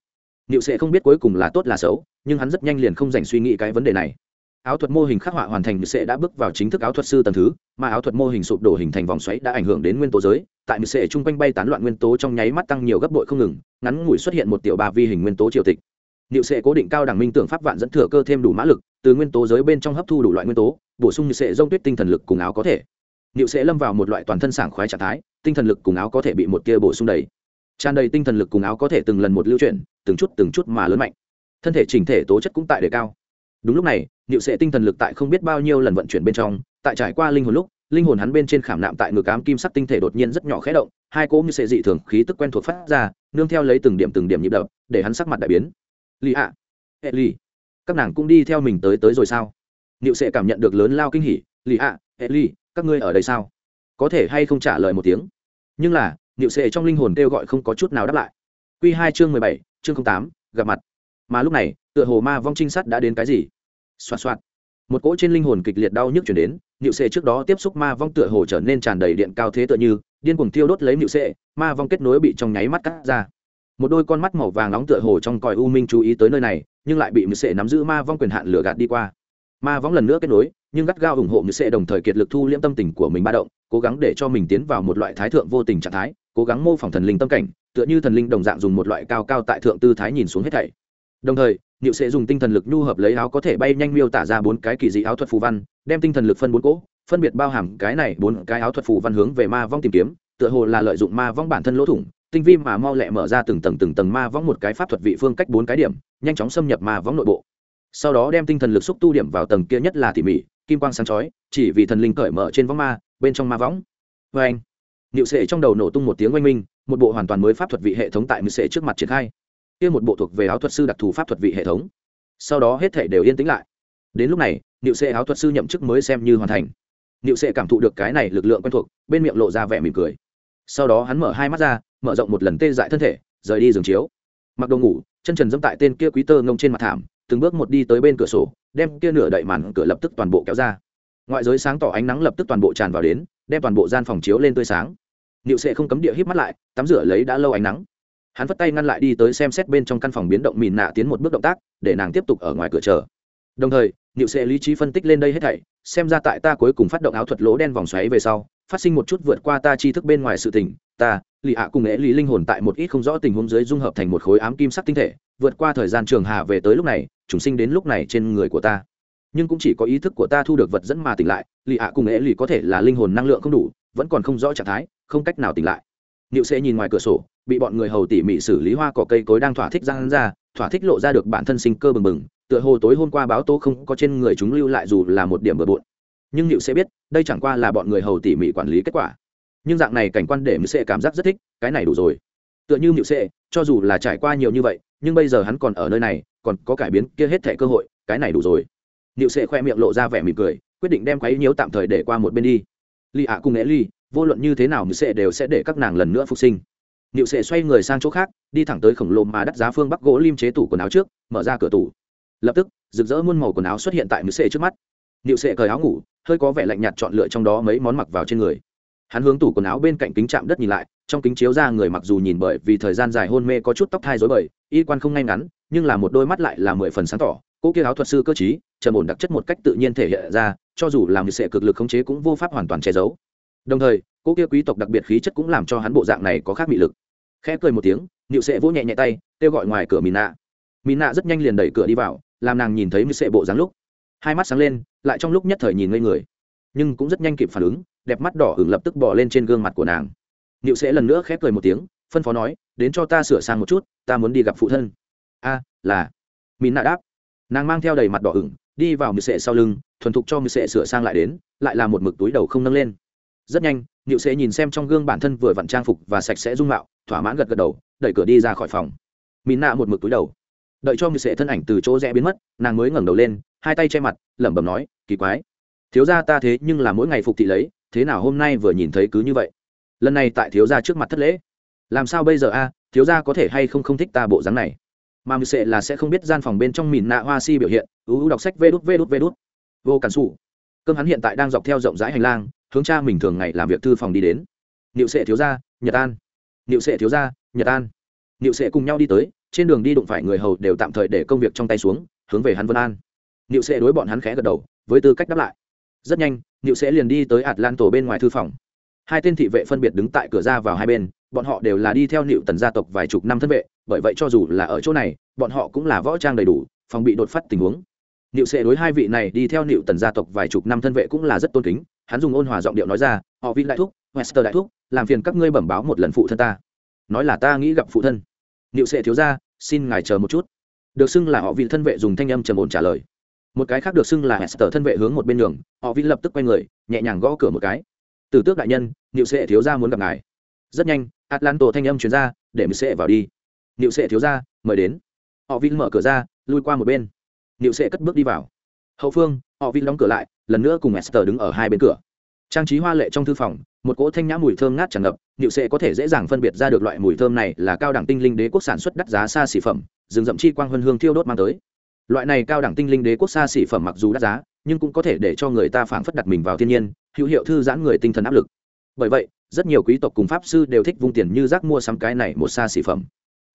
Niệu sệ không biết cuối cùng là tốt là xấu, nhưng hắn rất nhanh liền không dành suy nghĩ cái vấn đề này. Áo thuật mô hình khắc họa hoàn thành sẽ đã bước vào chính thức áo thuật sư tầng thứ, mà áo thuật mô hình sụp đổ hình thành vòng xoáy đã ảnh hưởng đến nguyên tố giới. Tại mười sệ chung quanh bay tán loạn nguyên tố trong nháy mắt tăng nhiều gấp bội không ngừng, ngắn ngủi xuất hiện một tiểu ba vi hình nguyên tố triều tịch. Niệu sẽ cố định cao đẳng minh tưởng pháp vạn dẫn thừa cơ thêm đủ mã lực, từ nguyên tố giới bên trong hấp thu đủ loại nguyên tố, bổ sung như sẽ rông tuyết tinh thần lực cùng áo có thể. Niệu sẽ lâm vào một loại toàn thân sảng khoái trạng thái, tinh thần lực cùng áo có thể bị một kia bổ sung đầy. Tràn đầy tinh thần lực cùng áo có thể từng lần một lưu chuyển, từng chút từng chút mà lớn mạnh. Thân thể chỉnh thể tố chất cũng tại đề cao. Đúng lúc này, Niệu sẽ tinh thần lực tại không biết bao nhiêu lần vận chuyển bên trong, tại trải qua linh hồn lúc, linh hồn hắn bên trên khảm nạm tại ngực ám kim sắc tinh thể đột nhiên rất nhỏ khẽ động, hai cỗ như sẽ dị thường khí tức quen thuộc phát ra, nương theo lấy từng điểm từng điểm nhịp đập, để hắn sắc mặt đại biến. Lý ạ, hệ lì. Các nàng cũng đi theo mình tới tới rồi sao? Niệu Sệ cảm nhận được lớn lao kinh hỉ. Lì ạ hệ lì các ngươi ở đây sao? Có thể hay không trả lời một tiếng? Nhưng là niệu Sệ trong linh hồn kêu gọi không có chút nào đáp lại. Q hai chương mười bảy chương tám gặp mặt. Mà lúc này tựa hồ ma vong trinh sát đã đến cái gì? Xoạt xoạt. Một cỗ trên linh hồn kịch liệt đau nhức chuyển đến niệu sệ trước đó tiếp xúc ma vong tựa hồ trở nên tràn đầy điện cao thế tựa như điên cuồng thiêu đốt lấy niệu sệ ma vong kết nối bị trong nháy mắt cắt ra một đôi con mắt màu vàng nóng tựa hồ trong còi u minh chú ý tới nơi này, nhưng lại bị mười sệ nắm giữ ma vong quyền hạn lửa gạt đi qua. Ma vong lần nữa kết nối, nhưng gắt gao ủng hộ mười sệ đồng thời kiệt lực thu liễm tâm tình của mình ba động, cố gắng để cho mình tiến vào một loại thái thượng vô tình trạng thái, cố gắng mô phỏng thần linh tâm cảnh, tựa như thần linh đồng dạng dùng một loại cao cao tại thượng tư thái nhìn xuống hết thảy. Đồng thời niệu sẽ dùng tinh thần lực nhu hợp lấy áo có thể bay nhanh miêu tả ra bốn cái kỳ dị áo thuật phù văn, đem tinh thần lực phân bốn cỗ, phân biệt bao hàm cái này bốn cái áo thuật phù văn hướng về ma vong tìm kiếm, tựa hồ là lợi dụng ma vong bản thân lỗ thủng tinh vi mà mau lẹ mở ra từng tầng từng tầng ma võng một cái pháp thuật vị phương cách bốn cái điểm, nhanh chóng xâm nhập ma võng nội bộ. Sau đó đem tinh thần lực xúc tu điểm vào tầng kia nhất là tỉ mỉ, kim quang sáng chói, chỉ vì thần linh cởi mở trên võng ma, bên trong ma võng. Vê anh niệu sệ trong đầu nổ tung một tiếng oanh minh, một bộ hoàn toàn mới pháp thuật vị hệ thống tại niệu sệ trước mặt triển khai. Kia một bộ thuộc về áo thuật sư đặc thù pháp thuật vị hệ thống. Sau đó hết thể đều yên tĩnh lại. Đến lúc này, niệu sệ áo thuật sư nhậm chức mới xem như hoàn thành. Niệu sệ cảm thụ được cái này lực lượng quen thuộc, bên miệng lộ ra vẻ mỉm cười. Sau đó hắn mở hai mắt ra mở rộng một lần tê dại thân thể, rời đi giường chiếu. Mặc đồ ngủ, chân trần dẫm tại tên kia quý tơ ngông trên mặt thảm, từng bước một đi tới bên cửa sổ, đem kia nửa đậy màn cửa lập tức toàn bộ kéo ra. Ngoại giới sáng tỏ ánh nắng lập tức toàn bộ tràn vào đến, đem toàn bộ gian phòng chiếu lên tươi sáng. Niệu sệ không cấm địa híp mắt lại, tắm rửa lấy đã lâu ánh nắng. Hắn vất tay ngăn lại đi tới xem xét bên trong căn phòng biến động mìn nạ tiến một bước động tác, để nàng tiếp tục ở ngoài cửa chờ. Đồng thời, niệu sệ lý trí phân tích lên đây hết thảy, xem ra tại ta cuối cùng phát động áo thuật lỗ đen vòng xoáy về sau, phát sinh một chút vượt qua ta tri thức bên ngoài sự tình, ta lì hạ cùng ế lý linh hồn tại một ít không rõ tình huống dưới dung hợp thành một khối ám kim sắc tinh thể, vượt qua thời gian trường hà về tới lúc này, chúng sinh đến lúc này trên người của ta. Nhưng cũng chỉ có ý thức của ta thu được vật dẫn mà tỉnh lại, lì hạ cùng ế lì có thể là linh hồn năng lượng không đủ, vẫn còn không rõ trạng thái, không cách nào tỉnh lại. Niệu sẽ nhìn ngoài cửa sổ, bị bọn người hầu tỉ mỉ xử lý hoa cỏ cây cối đang thỏa thích ra ra, thỏa thích lộ ra được bản thân sinh cơ bừng bừng, tựa hồ tối hôm qua báo tố không có trên người chúng lưu lại dù là một điểm bừa bộn. Nhưng niệu sẽ biết, đây chẳng qua là bọn người hầu tỉ mỉ quản lý kết quả nhưng dạng này cảnh quan để mưu sẽ cảm giác rất thích cái này đủ rồi. Tựa như mưu Sệ, cho dù là trải qua nhiều như vậy nhưng bây giờ hắn còn ở nơi này còn có cải biến kia hết thẻ cơ hội cái này đủ rồi. Mưu Sệ khoe miệng lộ ra vẻ mỉm cười quyết định đem quấy nhiễu tạm thời để qua một bên đi. Lì ạ cùng nghệ ly vô luận như thế nào mưu Sệ đều sẽ để các nàng lần nữa phục sinh. Mưu Sệ xoay người sang chỗ khác, đi thẳng tới khổng lồ mà đắt giá phương Bắc gỗ lim chế tủ quần áo trước, mở ra cửa tủ. Lập tức, rực rỡ muôn màu quần áo xuất hiện tại mưu Sệ trước mắt. mưu Sệ cởi áo ngủ, hơi có vẻ lạnh nhạt chọn lựa trong đó mấy món mặc vào trên người hắn hướng tủ quần áo bên cạnh kính chạm đất nhìn lại, trong kính chiếu ra người mặc dù nhìn bởi vì thời gian dài hôn mê có chút tóc thai dối bời, y quan không ngay ngắn, nhưng là một đôi mắt lại là mười phần sáng tỏ cỗ kia áo thuật sư cơ chí trầm ổn đặc chất một cách tự nhiên thể hiện ra, cho dù làm sệ cực lực khống chế cũng vô pháp hoàn toàn che giấu. Đồng thời cỗ kia quý tộc đặc biệt khí chất cũng làm cho hắn bộ dạng này có khác bị lực. Khẽ cười một tiếng nịu sệ vỗ nhẹ nhẹ tay, kêu gọi ngoài cửa mìn nạ mìn nạ rất nhanh liền đẩy cửa đi vào, làm nàng nhìn thấy mị sệ bộ dáng lúc. Hai mắt sáng lên, lại trong lúc nhất thời nhìn ngây người. Nhưng cũng rất nhanh kịp phản ứng đẹp mắt đỏ hưởng lập tức bỏ lên trên gương mặt của nàng. Nịu sẽ lần nữa khép cười một tiếng, phân phó nói, đến cho ta sửa sang một chút, ta muốn đi gặp phụ thân. A, là. Mìn nạ đáp. Nàng mang theo đầy mặt đỏ hửng, đi vào mười sệ sau lưng, thuần thục cho mười sệ sửa sang lại đến, lại là một mực túi đầu không nâng lên. Rất nhanh nịu sệ nhìn xem trong gương bản thân vừa vặn trang phục và sạch sẽ dung mạo, thỏa mãn gật gật đầu, đẩy cửa đi ra khỏi phòng. Mìn nạ một mực túi đầu. Đợi cho mười sệ thân ảnh từ chỗ rẽ biến mất, nàng mới ngẩng đầu lên, hai tay che mặt, lẩm bẩm nói, kỳ quái. Thiếu gia ta thế nhưng là mỗi ngày phục thị lấy thế nào hôm nay vừa nhìn thấy cứ như vậy? Lần này tại thiếu gia trước mặt thất lễ. Làm sao bây giờ a? Thiếu gia có thể hay không không thích ta bộ dáng này? Mà mười sệ là sẽ không biết gian phòng bên trong mìn nạ hoa si biểu hiện, ú ú đọc sách vê đút vê đút vê đút. Vô cản xù cơm hắn hiện tại đang dọc theo rộng rãi hành lang, hướng cha mình thường ngày làm việc thư phòng đi đến. Niệu sệ thiếu gia, nhật an. Niệu sệ thiếu gia, nhật an. Niệu sệ cùng nhau đi tới, trên đường đi đụng phải người hầu đều tạm thời để công việc trong tay xuống, hướng về hắn vân an. Niệu sệ đối bọn hắn khẽ gật đầu, với tư cách đáp lại rất nhanh, niệu sẽ liền đi tới hạt lan tổ bên ngoài thư phòng. Hai tên thị vệ phân biệt đứng tại cửa ra vào hai bên, bọn họ đều là đi theo nịu tần gia tộc vài chục năm thân vệ, bởi vậy cho dù là ở chỗ này, bọn họ cũng là võ trang đầy đủ, phòng bị đột phát tình huống. Nịu sẽ đối hai vị này đi theo nịu tần gia tộc vài chục năm thân vệ cũng là rất tôn kính, hắn dùng ôn hòa giọng điệu nói ra, họ vị đại thúc, wester đại thúc, làm phiền các ngươi bẩm báo một lần phụ thân ta. Nói là ta nghĩ gặp phụ thân. Nịu sẽ thiếu ra, xin ngài chờ một chút. Được xưng là họ vị thân vệ dùng thanh âm trầm ổn trả lời một cái khác được xưng là hester thân vệ hướng một bên đường họ vĩ lập tức quay người, nhẹ nhàng gõ cửa một cái. Từ tước đại nhân, niệu sệ thiếu ra muốn gặp ngài. Rất nhanh atlanto thanh âm chuyển ra, để mười sệ vào đi. Niệu sệ thiếu ra mời đến. Họ vĩ mở cửa ra, lui qua một bên. Niệu sệ cất bước đi vào. Hậu phương, họ vĩ đóng cửa lại, lần nữa cùng esther đứng ở hai bên cửa. Trang trí hoa lệ trong thư phòng, một cỗ thanh nhã mùi thơm ngát tràn ngập, niệu sệ có thể dễ dàng phân biệt ra được loại mùi thơm này là cao đẳng tinh linh đế quốc sản xuất đắt giá xa xỉ phẩm, rừng rậm chi quang huân hương thiêu đốt mang tới loại này cao đẳng tinh linh đế quốc xa xỉ phẩm mặc dù đắt giá, nhưng cũng có thể để cho người ta phảng phất đặt mình vào thiên nhiên, hữu hiệu thư giãn người tinh thần áp lực. Bởi vậy, rất nhiều quý tộc cùng pháp sư đều thích vung tiền như rác mua sắm cái này một xa xỉ phẩm.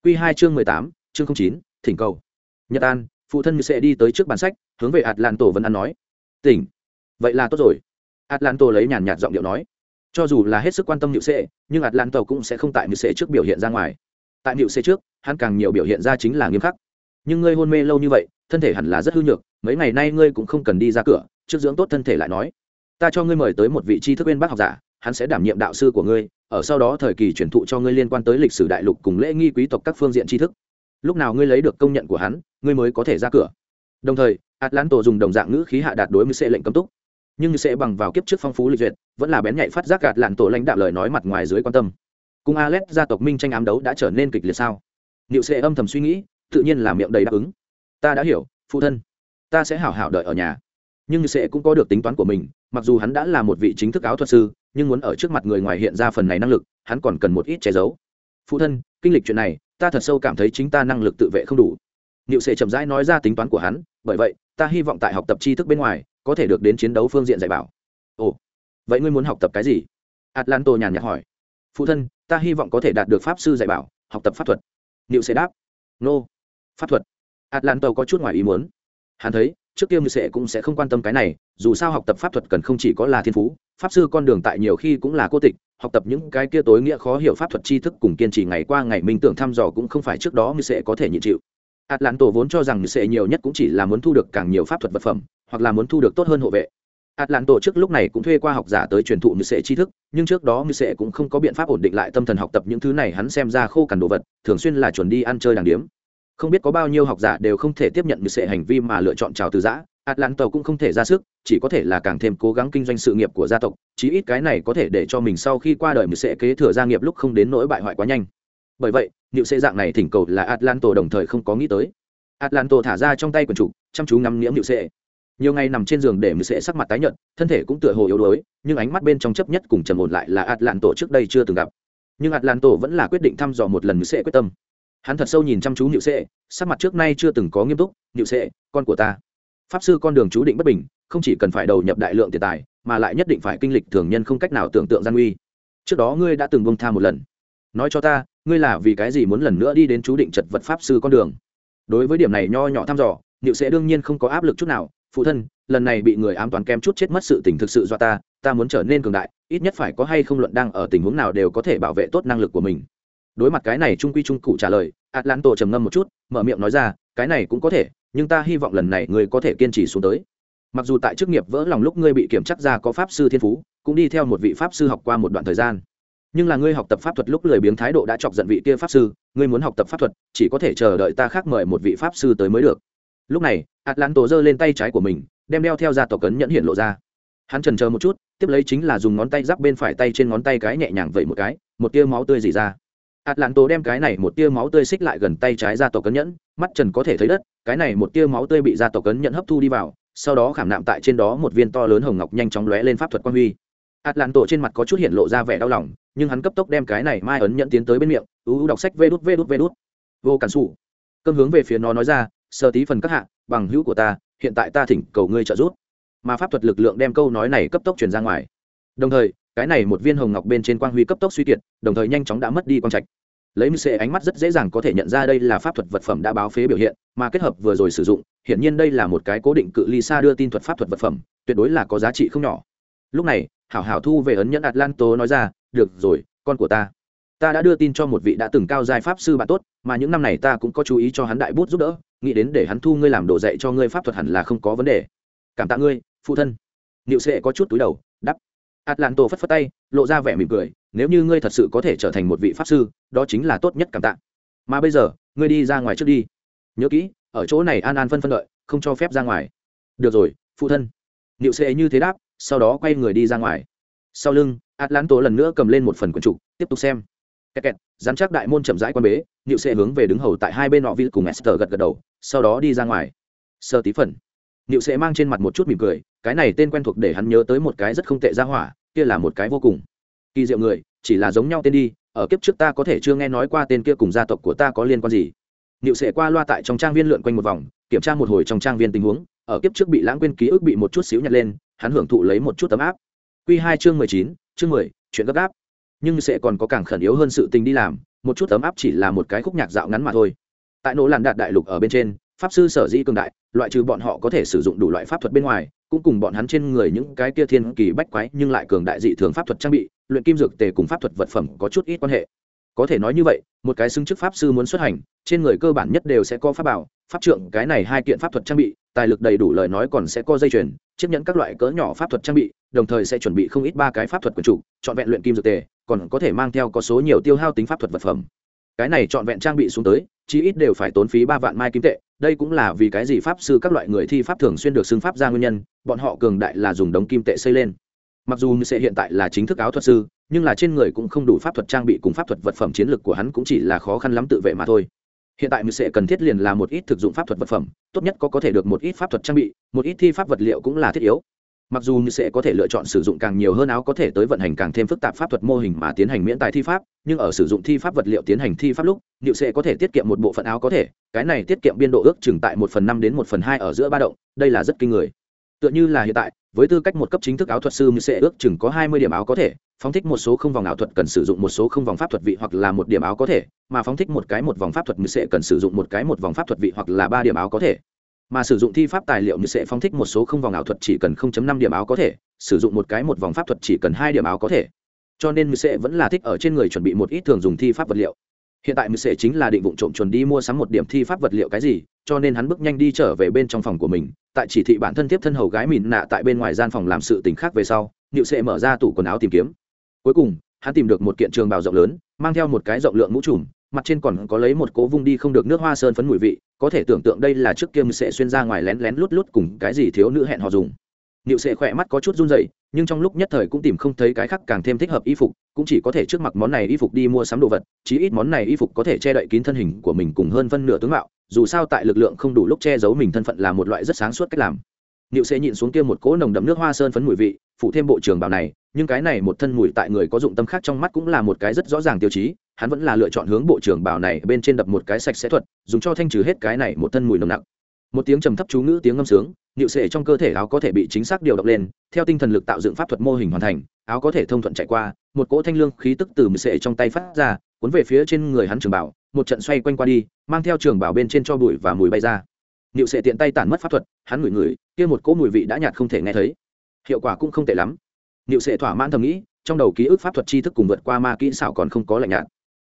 Q hai chương mười tám, chương chín, thỉnh cầu. Nhật an, phụ thân sẽ đi tới trước bàn sách, hướng về tổ Văn An nói. Tỉnh. Vậy là tốt rồi. Ạt lạn tổ lấy nhàn nhạt giọng điệu nói. Cho dù là hết sức quan tâm nhự sệ, nhưng ạt lạn tổ cũng sẽ không tại nhự sệ trước biểu hiện ra ngoài. Tại nhự sệ trước, hắn càng nhiều biểu hiện ra chính là nghiêm khắc nhưng ngươi hôn mê lâu như vậy, thân thể hẳn là rất hư nhược, mấy ngày nay ngươi cũng không cần đi ra cửa, trước dưỡng tốt thân thể lại nói. Ta cho ngươi mời tới một vị tri thức bên bác học giả, hắn sẽ đảm nhiệm đạo sư của ngươi, ở sau đó thời kỳ truyền thụ cho ngươi liên quan tới lịch sử đại lục cùng lễ nghi quý tộc các phương diện tri thức. Lúc nào ngươi lấy được công nhận của hắn, ngươi mới có thể ra cửa. Đồng thời atlanto dùng đồng dạng ngữ khí hạ đạt đối với sẽ lệnh cấm túc. Nhưng sẽ bằng vào kiếp trước phong phú lịch duyệt, vẫn là bén nhạy phát giác gạt lạn tổ lãnh đạo lời nói mặt ngoài dưới quan tâm. Cùng alex gia tộc minh tranh ám đấu đã trở nên kịch liệt sao? Liệu sẽ âm thầm suy nghĩ tự nhiên là miệng đầy đáp ứng. Ta đã hiểu, phụ thân. Ta sẽ hảo hảo đợi ở nhà. Nhưng sẽ cũng có được tính toán của mình, mặc dù hắn đã là một vị chính thức áo thuật sư, nhưng muốn ở trước mặt người ngoài hiện ra phần này năng lực, hắn còn cần một ít che giấu. Phụ thân, kinh lịch chuyện này, ta thật sâu cảm thấy chính ta năng lực tự vệ không đủ. Niệu sệ chậm rãi nói ra tính toán của hắn, bởi vậy, ta hy vọng tại học tập tri thức bên ngoài, có thể được đến chiến đấu phương diện dạy bảo. Ồ, vậy ngươi muốn học tập cái gì? Atlanto nhàn nhạt hỏi. Phụ thân, ta hy vọng có thể đạt được pháp sư dạy bảo, học tập pháp thuật. Niệu sệ đáp. Nô pháp thuật. Atlanto có chút ngoài ý muốn. Hắn thấy trước kia như sẽ cũng sẽ không quan tâm cái này dù sao học tập pháp thuật cần không chỉ có là thiên phú pháp sư con đường tại nhiều khi cũng là cô tịch học tập những cái kia tối nghĩa khó hiểu pháp thuật tri thức cùng kiên trì ngày qua ngày minh tưởng thăm dò cũng không phải trước đó như sẽ có thể nhịn chịu. Atlanto vốn cho rằng như sẽ nhiều nhất cũng chỉ là muốn thu được càng nhiều pháp thuật vật phẩm hoặc là muốn thu được tốt hơn hộ vệ. Atlanto trước lúc này cũng thuê qua học giả tới truyền thụ như sẽ tri thức, nhưng trước đó như sẽ cũng không có biện pháp ổn định lại tâm thần học tập những thứ này, hắn xem ra khô cằn đồ vật, thường xuyên là chuẩn đi ăn chơi đàng điếm. Không biết có bao nhiêu học giả đều không thể tiếp nhận như sệ hành vi mà lựa chọn chào từ giã, atlanta cũng không thể ra sức, chỉ có thể là càng thêm cố gắng kinh doanh sự nghiệp của gia tộc, chí ít cái này có thể để cho mình sau khi qua đời mình sẽ kế thừa gia nghiệp lúc không đến nỗi bại hoại quá nhanh. Bởi vậy, liệu sẽ dạng này thỉnh cầu là atlanta đồng thời không có nghĩ tới. atlanta thả ra trong tay quần chủ, chăm chú ngắm nghiễm liệu sẽ nhiều ngày nằm trên giường để mình sẽ sắc mặt tái nhợt thân thể cũng tựa hồ yếu đuối nhưng ánh mắt bên trong chấp nhất cùng trầm ổn lại là atlanta trước đây chưa từng gặp nhưng atlanta vẫn là quyết định thăm dò một lần mười sẽ quyết tâm hắn thật sâu nhìn chăm chú nhự sệ, sắc mặt trước nay chưa từng có nghiêm túc nhự sệ, con của ta. Pháp sư con đường chú định bất bình, không chỉ cần phải đầu nhập đại lượng tiền tài, mà lại nhất định phải kinh lịch thường nhân không cách nào tưởng tượng gian nguy. Trước đó ngươi đã từng bông tha một lần. Nói cho ta, ngươi là vì cái gì muốn lần nữa đi đến chú định trật vật pháp sư con đường? Đối với điểm này nho nhỏ thăm dò nhự sệ đương nhiên không có áp lực chút nào. Phụ thân, lần này bị người ám toán kém chút chết mất sự tình thực sự do ta ta muốn trở nên cường đại, ít nhất phải có hay không luận đang ở tình huống nào đều có thể bảo vệ tốt năng lực của mình đối mặt cái này trung quy trung cụ trả lời atlanto trầm ngâm một chút, mở miệng nói ra, cái này cũng có thể, nhưng ta hy vọng lần này ngươi có thể kiên trì xuống tới. Mặc dù tại chức nghiệp vỡ lòng lúc ngươi bị kiểm chắc ra có pháp sư thiên phú, cũng đi theo một vị pháp sư học qua một đoạn thời gian. Nhưng là ngươi học tập pháp thuật lúc lười biếng thái độ đã chọc giận vị kia pháp sư, ngươi muốn học tập pháp thuật, chỉ có thể chờ đợi ta khác mời một vị pháp sư tới mới được. Lúc này atlanto giơ lên tay trái của mình, đem đeo theo ra tộc cấn nhẫn hiện lộ ra. Hắn trần chờ một chút, tiếp lấy chính là dùng ngón tay giáp bên phải tay trên ngón tay cái nhẹ nhàng vẩy một cái, một tia máu tươi dì ra atlanto đem cái này một tia máu tươi xích lại gần tay trái ra tộc cấn nhẫn, mắt trần có thể thấy đất, cái này một tia máu tươi bị ra tộc cấn nhẫn hấp thu đi vào, sau đó khảm nạm tại trên đó một viên to lớn hồng ngọc nhanh chóng lóe lên pháp thuật quan huy. Atlanto trên mặt có chút hiện lộ ra vẻ đau lòng, nhưng hắn cấp tốc đem cái này mai ấn nhẫn tiến tới bên miệng, ú đọc sách vê đút vê đút vê đút. Vô cản sủ. cơm hướng về phía nó nói ra sơ tí phần các hạ, bằng hữu của ta, hiện tại ta thỉnh cầu ngươi trợ giúp. Mà pháp thuật lực lượng đem câu nói này cấp tốc truyền ra ngoài. Đồng thời, cái này một viên hồng ngọc bên trên quang huy cấp tốc suy kiệt, đồng thời nhanh chóng đã mất đi quang trạch lấy mưu sệ ánh mắt rất dễ dàng có thể nhận ra đây là pháp thuật vật phẩm đã báo phế biểu hiện, mà kết hợp vừa rồi sử dụng, hiển nhiên đây là một cái cố định cự ly xa đưa tin thuật pháp thuật vật phẩm, tuyệt đối là có giá trị không nhỏ. Lúc này, hảo hảo thu về ấn nhẫn atlanto nói ra, được rồi, con của ta. Ta đã đưa tin cho một vị đã từng cao giai pháp sư bạn tốt, mà những năm này ta cũng có chú ý cho hắn đại bút giúp đỡ, nghĩ đến để hắn thu ngươi làm đồ dạy cho ngươi pháp thuật hẳn là không có vấn đề. Cảm tạ ngươi, phụ thân. Niệu sệ có chút túi đầu đắp atlanto phất phất tay, lộ ra vẻ mỉm cười, nếu như ngươi thật sự có thể trở thành một vị pháp sư, đó chính là tốt nhất cảm tạ. Mà bây giờ, ngươi đi ra ngoài trước đi. Nhớ kỹ, ở chỗ này an an phân phân đợi, không cho phép ra ngoài. Được rồi, phụ thân. Niệu sệ như thế đáp, sau đó quay người đi ra ngoài. Sau lưng atlanto lần nữa cầm lên một phần quần trục, tiếp tục xem. Kẹt kẹt, dán chắc đại môn chậm rãi quan bế, Niệu Sệ hướng về đứng hầu tại hai bên nọ vi cùng esther gật gật đầu, sau đó đi ra ngoài. Sơ tí phần. Niệu Sệ mang trên mặt một chút mỉm cười cái này tên quen thuộc để hắn nhớ tới một cái rất không tệ ra hỏa, kia là một cái vô cùng kỳ diệu người, chỉ là giống nhau tên đi, ở kiếp trước ta có thể chưa nghe nói qua tên kia cùng gia tộc của ta có liên quan gì. Niệu sẽ qua loa tại trong trang viên lượn quanh một vòng, kiểm tra một hồi trong trang viên tình huống, ở kiếp trước bị lãng quên ký ức bị một chút xíu nhặt lên, hắn hưởng thụ lấy một chút tấm áp. Q hai chương mười chín, chương mười, chuyện gấp gáp. Nhưng sẽ còn có càng khẩn yếu hơn sự tình đi làm, một chút tấm áp chỉ là một cái khúc nhạc dạo ngắn mà thôi. Tại nỗ làn đạt đại lục ở bên trên, pháp sư sở dĩ cường đại loại trừ bọn họ có thể sử dụng đủ loại pháp thuật bên ngoài, cũng cùng bọn hắn trên người những cái kia thiên kỳ bách quái nhưng lại cường đại dị thường pháp thuật trang bị, luyện kim dược tề cùng pháp thuật vật phẩm có chút ít quan hệ. Có thể nói như vậy, một cái xưng chức pháp sư muốn xuất hành, trên người cơ bản nhất đều sẽ có pháp bảo, pháp trượng, cái này hai kiện pháp thuật trang bị, tài lực đầy đủ lời nói còn sẽ có dây chuyền, chiếc nhẫn các loại cỡ nhỏ pháp thuật trang bị, đồng thời sẽ chuẩn bị không ít ba cái pháp thuật quần chủ chọn vẹn luyện kim dược tề, còn có thể mang theo có số nhiều tiêu hao tính pháp thuật vật phẩm. Cái này chọn vẹn trang bị xuống tới, chí ít đều phải tốn phí ba vạn mai kim tệ đây cũng là vì cái gì pháp sư các loại người thi pháp thường xuyên được xưng pháp ra nguyên nhân, bọn họ cường đại là dùng đống kim tệ xây lên. Mặc dù sẽ hiện tại là chính thức áo thuật sư, nhưng là trên người cũng không đủ pháp thuật trang bị cùng pháp thuật vật phẩm chiến lược của hắn cũng chỉ là khó khăn lắm tự vệ mà thôi. Hiện tại mười sẽ cần thiết liền là một ít thực dụng pháp thuật vật phẩm, tốt nhất có có thể được một ít pháp thuật trang bị, một ít thi pháp vật liệu cũng là thiết yếu mặc dù như sẽ có thể lựa chọn sử dụng càng nhiều hơn áo có thể tới vận hành càng thêm phức tạp pháp thuật mô hình mà tiến hành miễn tài thi pháp, nhưng ở sử dụng thi pháp vật liệu tiến hành thi pháp lúc liệu sẽ có thể tiết kiệm một bộ phận áo có thể, cái này tiết kiệm biên độ ước chừng tại một phần năm đến một phần hai ở giữa ba động, đây là rất kinh người. Tựa như là hiện tại, với tư cách một cấp chính thức áo thuật sư như sẽ ước chừng có hai mươi điểm áo có thể, phóng thích một số không vòng ảo thuật cần sử dụng một số không vòng pháp thuật vị hoặc là một điểm áo có thể, mà phóng thích một cái một vòng pháp thuật như sẽ cần sử dụng một cái một vòng pháp thuật vị hoặc là ba điểm áo có thể mà sử dụng thi pháp tài liệu như sẽ phóng thích một số không vòng ảo thuật chỉ cần 0.5 điểm áo có thể, sử dụng một cái một vòng pháp thuật chỉ cần hai điểm áo có thể. Cho nên như sẽ vẫn là thích ở trên người chuẩn bị một ít thường dùng thi pháp vật liệu. Hiện tại như sẽ chính là định vụ trộm chuẩn đi mua sắm một điểm thi pháp vật liệu cái gì, cho nên hắn bước nhanh đi trở về bên trong phòng của mình. Tại chỉ thị bản thân tiếp thân hầu gái mìn nạ tại bên ngoài gian phòng làm sự tình khác về sau nịu sẽ mở ra tủ quần áo tìm kiếm. Cuối cùng, hắn tìm được một kiện trường bào rộng lớn, mang theo một cái rộng lượng mũ trùm mặt trên còn có lấy một cố vung đi không được nước hoa sơn phấn mùi vị, có thể tưởng tượng đây là trước kia sẽ xuyên ra ngoài lén lén lút lút cùng cái gì thiếu nữ hẹn họ dùng. Nịu sẽ khỏe mắt có chút run dậy nhưng trong lúc nhất thời cũng tìm không thấy cái khác càng thêm thích hợp y phục, cũng chỉ có thể trước mặt món này y phục đi mua sắm đồ vật, chí ít món này y phục có thể che đậy kín thân hình của mình cùng hơn phân nửa tướng mạo, dù sao tại lực lượng không đủ lúc che giấu mình thân phận là một loại rất sáng suốt cách làm. Nịu sẽ nhịn xuống kia một cỗ nồng đậm nước hoa sơn phấn mùi vị, phụ thêm bộ trường bào này nhưng cái này một thân mùi tại người có dụng tâm khác trong mắt cũng là một cái rất rõ ràng tiêu chí, hắn vẫn là lựa chọn hướng bộ trưởng bảo này bên trên đập một cái sạch sẽ thuật, dùng cho thanh trừ hết cái này một thân mùi nồng nặc. Một tiếng trầm thấp chú ngữ, tiếng ngâm sướng nịu sệ trong cơ thể áo có thể bị chính xác điều động lên, theo tinh thần lực tạo dựng pháp thuật mô hình hoàn thành, áo có thể thông thuận chạy qua, một cỗ thanh lương khí tức từ mười sệ trong tay phát ra, cuốn về phía trên người hắn trường bảo, một trận xoay quanh qua đi, mang theo trường bảo bên trên cho bụi và mùi bay ra. Nịu sệ tiện tay tản mất pháp thuật, hắn ngửi ngửi, kia một cỗ mùi vị đã nhạt không thể nghe thấy. Hiệu quả cũng không tệ lắm. Niệu sệ thỏa mãn thầm nghĩ, trong đầu ký ức pháp thuật tri thức cùng vượt qua ma kỹ xảo còn không có lạnh nhạt.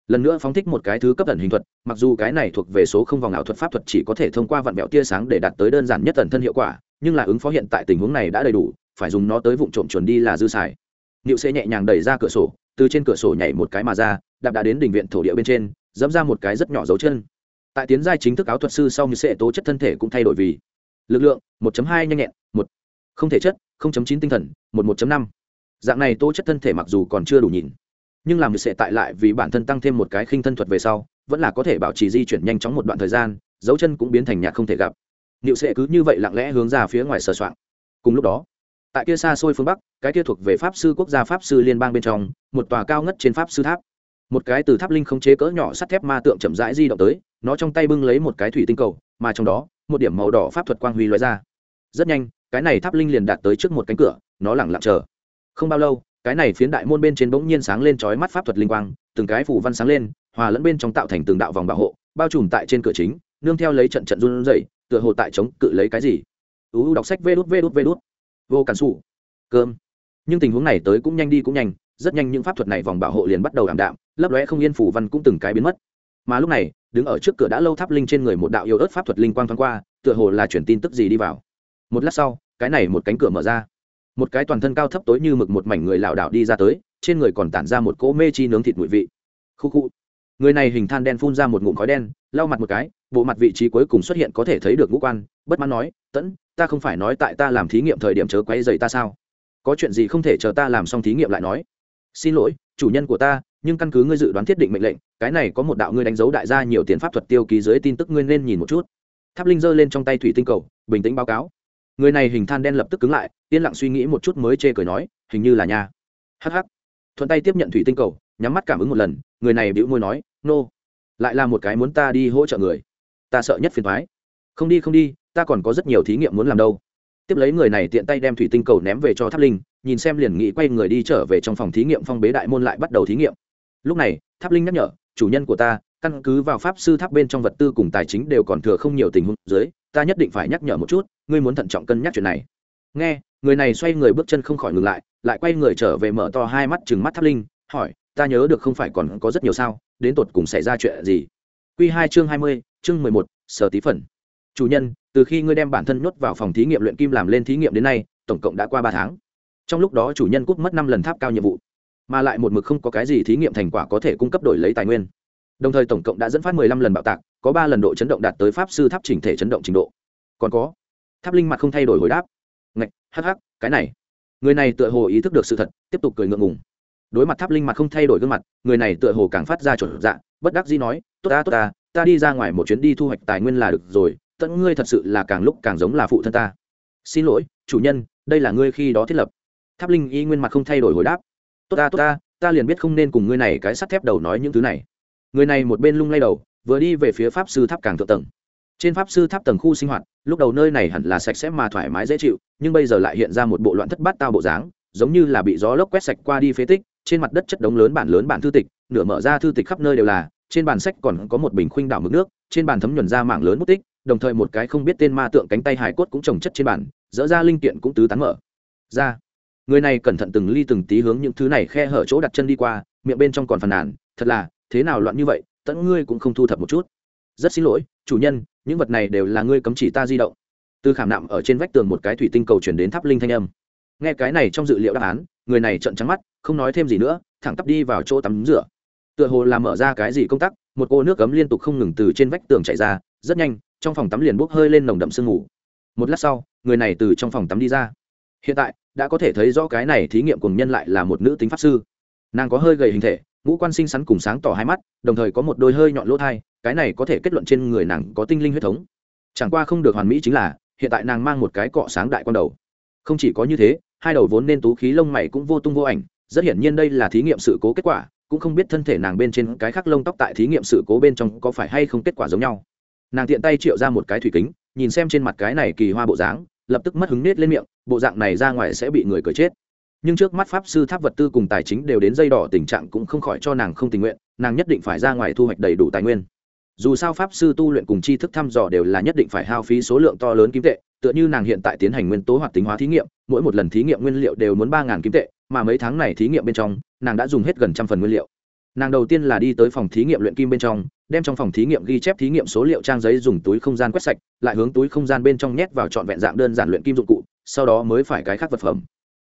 Lần nữa phóng thích một cái thứ cấp ẩn hình thuật, mặc dù cái này thuộc về số không vòng ảo thuật pháp thuật chỉ có thể thông qua vận bẹo tia sáng để đạt tới đơn giản nhất tần thân hiệu quả, nhưng là ứng phó hiện tại tình huống này đã đầy đủ, phải dùng nó tới vụng trộm chuẩn đi là dư xài. Niệu sệ nhẹ nhàng đẩy ra cửa sổ, từ trên cửa sổ nhảy một cái mà ra, đạp đã đến đỉnh viện thổ địa bên trên, dẫm ra một cái rất nhỏ dấu chân. Tại tiến giai chính thức áo thuật sư sau như sẽ tố chất thân thể cũng thay đổi vì lực lượng 1.2 nhanh nhẹn, một không thể chất 0.9 tinh thần 11.5 dạng này tố chất thân thể mặc dù còn chưa đủ nhìn, nhưng làm sẽ tại lại vì bản thân tăng thêm một cái khinh thân thuật về sau, vẫn là có thể bảo trì di chuyển nhanh chóng một đoạn thời gian, dấu chân cũng biến thành nhạc không thể gặp. Liệu sẽ cứ như vậy lặng lẽ hướng ra phía ngoài sờ soạng. Cùng lúc đó, tại kia xa xôi phương bắc, cái kia thuộc về pháp sư quốc gia pháp sư liên bang bên trong, một tòa cao ngất trên pháp sư tháp. Một cái từ tháp linh không chế cỡ nhỏ sắt thép ma tượng chậm rãi di động tới, nó trong tay bưng lấy một cái thủy tinh cầu, mà trong đó, một điểm màu đỏ pháp thuật quang huy loại ra. Rất nhanh, cái này tháp linh liền đạt tới trước một cánh cửa, nó lẳng lặng chờ không bao lâu, cái này phiến đại môn bên trên bỗng nhiên sáng lên chói mắt pháp thuật linh quang, từng cái phủ văn sáng lên, hòa lẫn bên trong tạo thành từng đạo vòng bảo hộ, bao trùm tại trên cửa chính, nương theo lấy trận trận run rẩy, tựa hồ tại chống cự lấy cái gì. Uu đọc sách vê đút vê đút vê đút. Vô cản xù cơm. Nhưng tình huống này tới cũng nhanh đi cũng nhanh, rất nhanh những pháp thuật này vòng bảo hộ liền bắt đầu ảm đạm, lấp lóe không yên phủ văn cũng từng cái biến mất. Mà lúc này, đứng ở trước cửa đã lâu tháp linh trên người một đạo yêu ớt pháp thuật linh quang thoáng qua, tựa hồ là chuyển tin tức gì đi vào. Một lát sau, cái này một cánh cửa mở ra một cái toàn thân cao thấp tối như mực một mảnh người lảo đảo đi ra tới, trên người còn tản ra một cỗ mê chi nướng thịt mùi vị. Khu khu. Người này hình than đen phun ra một ngụm khói đen, lau mặt một cái, bộ mặt vị trí cuối cùng xuất hiện có thể thấy được ngũ quan, bất mãn nói, tẫn, ta không phải nói tại ta làm thí nghiệm thời điểm chớ quay dày ta sao? Có chuyện gì không thể chờ ta làm xong thí nghiệm lại nói. Xin lỗi, chủ nhân của ta, nhưng căn cứ ngươi dự đoán thiết định mệnh lệnh, cái này có một đạo ngươi đánh dấu đại gia nhiều tiền pháp thuật tiêu ký dưới tin tức ngươi nên nhìn một chút. Tháp linh giơ lên trong tay thủy tinh cầu, bình tĩnh báo cáo. Người này hình than đen lập tức cứng lại yên lặng suy nghĩ một chút mới chê cười nói, hình như là nha. Hh thuận tay tiếp nhận thủy tinh cầu, nhắm mắt cảm ứng một lần, người này bĩu môi nói, nô、no. lại là một cái muốn ta đi hỗ trợ người. Ta sợ nhất phiền thoái không đi không đi, ta còn có rất nhiều thí nghiệm muốn làm đâu. Tiếp lấy người này tiện tay đem thủy tinh cầu ném về cho tháp linh, nhìn xem liền nghĩ quay người đi trở về trong phòng thí nghiệm phong bế đại môn lại bắt đầu thí nghiệm. Lúc này, tháp linh nhắc nhở, chủ nhân của ta, căn cứ vào pháp sư tháp bên trong vật tư cùng tài chính đều còn thừa không nhiều tình huống dưới, ta nhất định phải nhắc nhở một chút, ngươi muốn thận trọng cân nhắc chuyện này nghe, người này xoay người bước chân không khỏi ngừng lại lại quay người trở về mở to hai mắt chừng mắt tháp linh, hỏi, ta nhớ được không phải còn có rất nhiều sao, đến tột cùng xảy ra chuyện gì? Q hai chương hai mươi, chương mười một, sở tí phần. Chủ nhân, từ khi ngươi đem bản thân nhốt vào phòng thí nghiệm luyện kim làm lên thí nghiệm đến nay, tổng cộng đã qua ba tháng. Trong lúc đó chủ nhân cúc mất năm lần tháp cao nhiệm vụ, mà lại một mực không có cái gì thí nghiệm thành quả có thể cung cấp đổi lấy tài nguyên. Đồng thời tổng cộng đã dẫn phát mười lăm lần bạo tạc, có ba lần độ chấn động đạt tới pháp sư tháp chỉnh thể chấn động trình độ. Còn có. Tháp linh mặt không thay đổi hồi đáp hắc hắc, cái này. Người này tựa hồ ý thức được sự thật, tiếp tục cười ngượng ngùng. Đối mặt tháp linh mặt không thay đổi gương mặt, người này tựa hồ càng phát ra chuẩn dạ bất đắc dĩ nói, tốt ta tốt ta ta đi ra ngoài một chuyến đi thu hoạch tài nguyên là được rồi, tận ngươi thật sự là càng lúc càng giống là phụ thân ta. Xin lỗi, chủ nhân, đây là ngươi khi đó thiết lập. Tháp linh y nguyên mặt không thay đổi hồi đáp. Tốt ta tốt ta ta liền biết không nên cùng ngươi này cái sắt thép đầu nói những thứ này. Người này một bên lung lay đầu, vừa đi về phía pháp sư tháp càng thượng tầng trên pháp sư tháp tầng khu sinh hoạt, lúc đầu nơi này hẳn là sạch sẽ mà thoải mái dễ chịu, nhưng bây giờ lại hiện ra một bộ loạn thất bát tao bộ dáng, giống như là bị gió lốc quét sạch qua đi phế tích, trên mặt đất chất đống lớn bản lớn bản thư tịch, nửa mở ra thư tịch khắp nơi đều là, trên bàn sách còn có một bình khuynh đảo mực nước, trên bàn thấm nhuần ra mạng lớn bút tích, đồng thời một cái không biết tên ma tượng cánh tay hải cốt cũng trồng chất trên bàn, dỡ ra linh kiện cũng tứ tán mở. Ra, người này cẩn thận từng ly từng tí hướng những thứ này khe hở chỗ đặt chân đi qua, miệng bên trong còn phàn nàn, thật là, thế nào loạn như vậy, tận ngươi cũng không thu thập một chút. Rất xin lỗi, chủ nhân những vật này đều là ngươi cấm chỉ ta di động. Từ khảm nạm ở trên vách tường một cái thủy tinh cầu chuyển đến tháp linh thanh âm. Nghe cái này trong dự liệu đáp án người này trợn trắng mắt không nói thêm gì nữa thẳng tắp đi vào chỗ tắm rửa. Tựa hồ làm mở ra cái gì công tắc, một cô nước cấm liên tục không ngừng từ trên vách tường chạy ra rất nhanh trong phòng tắm liền bốc hơi lên nồng đậm sương mù. Một lát sau người này từ trong phòng tắm đi ra. Hiện tại đã có thể thấy rõ cái này thí nghiệm cùng nhân lại là một nữ tính pháp sư. Nàng có hơi gầy hình thể ngũ quan sinh sắn cùng sáng tỏ hai mắt, đồng thời có một đôi hơi nhọn lỗ thai, cái này có thể kết luận trên người nàng có tinh linh huyết thống. Chẳng qua không được hoàn mỹ chính là, hiện tại nàng mang một cái cọ sáng đại quan đầu. Không chỉ có như thế, hai đầu vốn nên tú khí lông mày cũng vô tung vô ảnh, rất hiển nhiên đây là thí nghiệm sự cố kết quả, cũng không biết thân thể nàng bên trên cái khác lông tóc tại thí nghiệm sự cố bên trong có phải hay không kết quả giống nhau. Nàng tiện tay triệu ra một cái thủy kính, nhìn xem trên mặt cái này kỳ hoa bộ dáng, lập tức mất hứng nết lên miệng, bộ dạng này ra ngoài sẽ bị người cười chết nhưng trước mắt pháp sư tháp vật tư cùng tài chính đều đến dây đỏ, tình trạng cũng không khỏi cho nàng không tình nguyện, nàng nhất định phải ra ngoài thu hoạch đầy đủ tài nguyên. Dù sao pháp sư tu luyện cùng tri thức thăm dò đều là nhất định phải hao phí số lượng to lớn kim tệ, tựa như nàng hiện tại tiến hành nguyên tố hoạt tính hóa thí nghiệm, mỗi một lần thí nghiệm nguyên liệu đều muốn ba kim tệ, mà mấy tháng này thí nghiệm bên trong, nàng đã dùng hết gần trăm phần nguyên liệu. Nàng đầu tiên là đi tới phòng thí nghiệm luyện kim bên trong, đem trong phòng thí nghiệm ghi chép thí nghiệm số liệu trang giấy dùng túi không gian quét sạch, lại hướng túi không gian bên trong nhét vào trọn vẹn dạng đơn giản luyện kim dụng cụ, sau đó mới phải cái khác vật phẩm.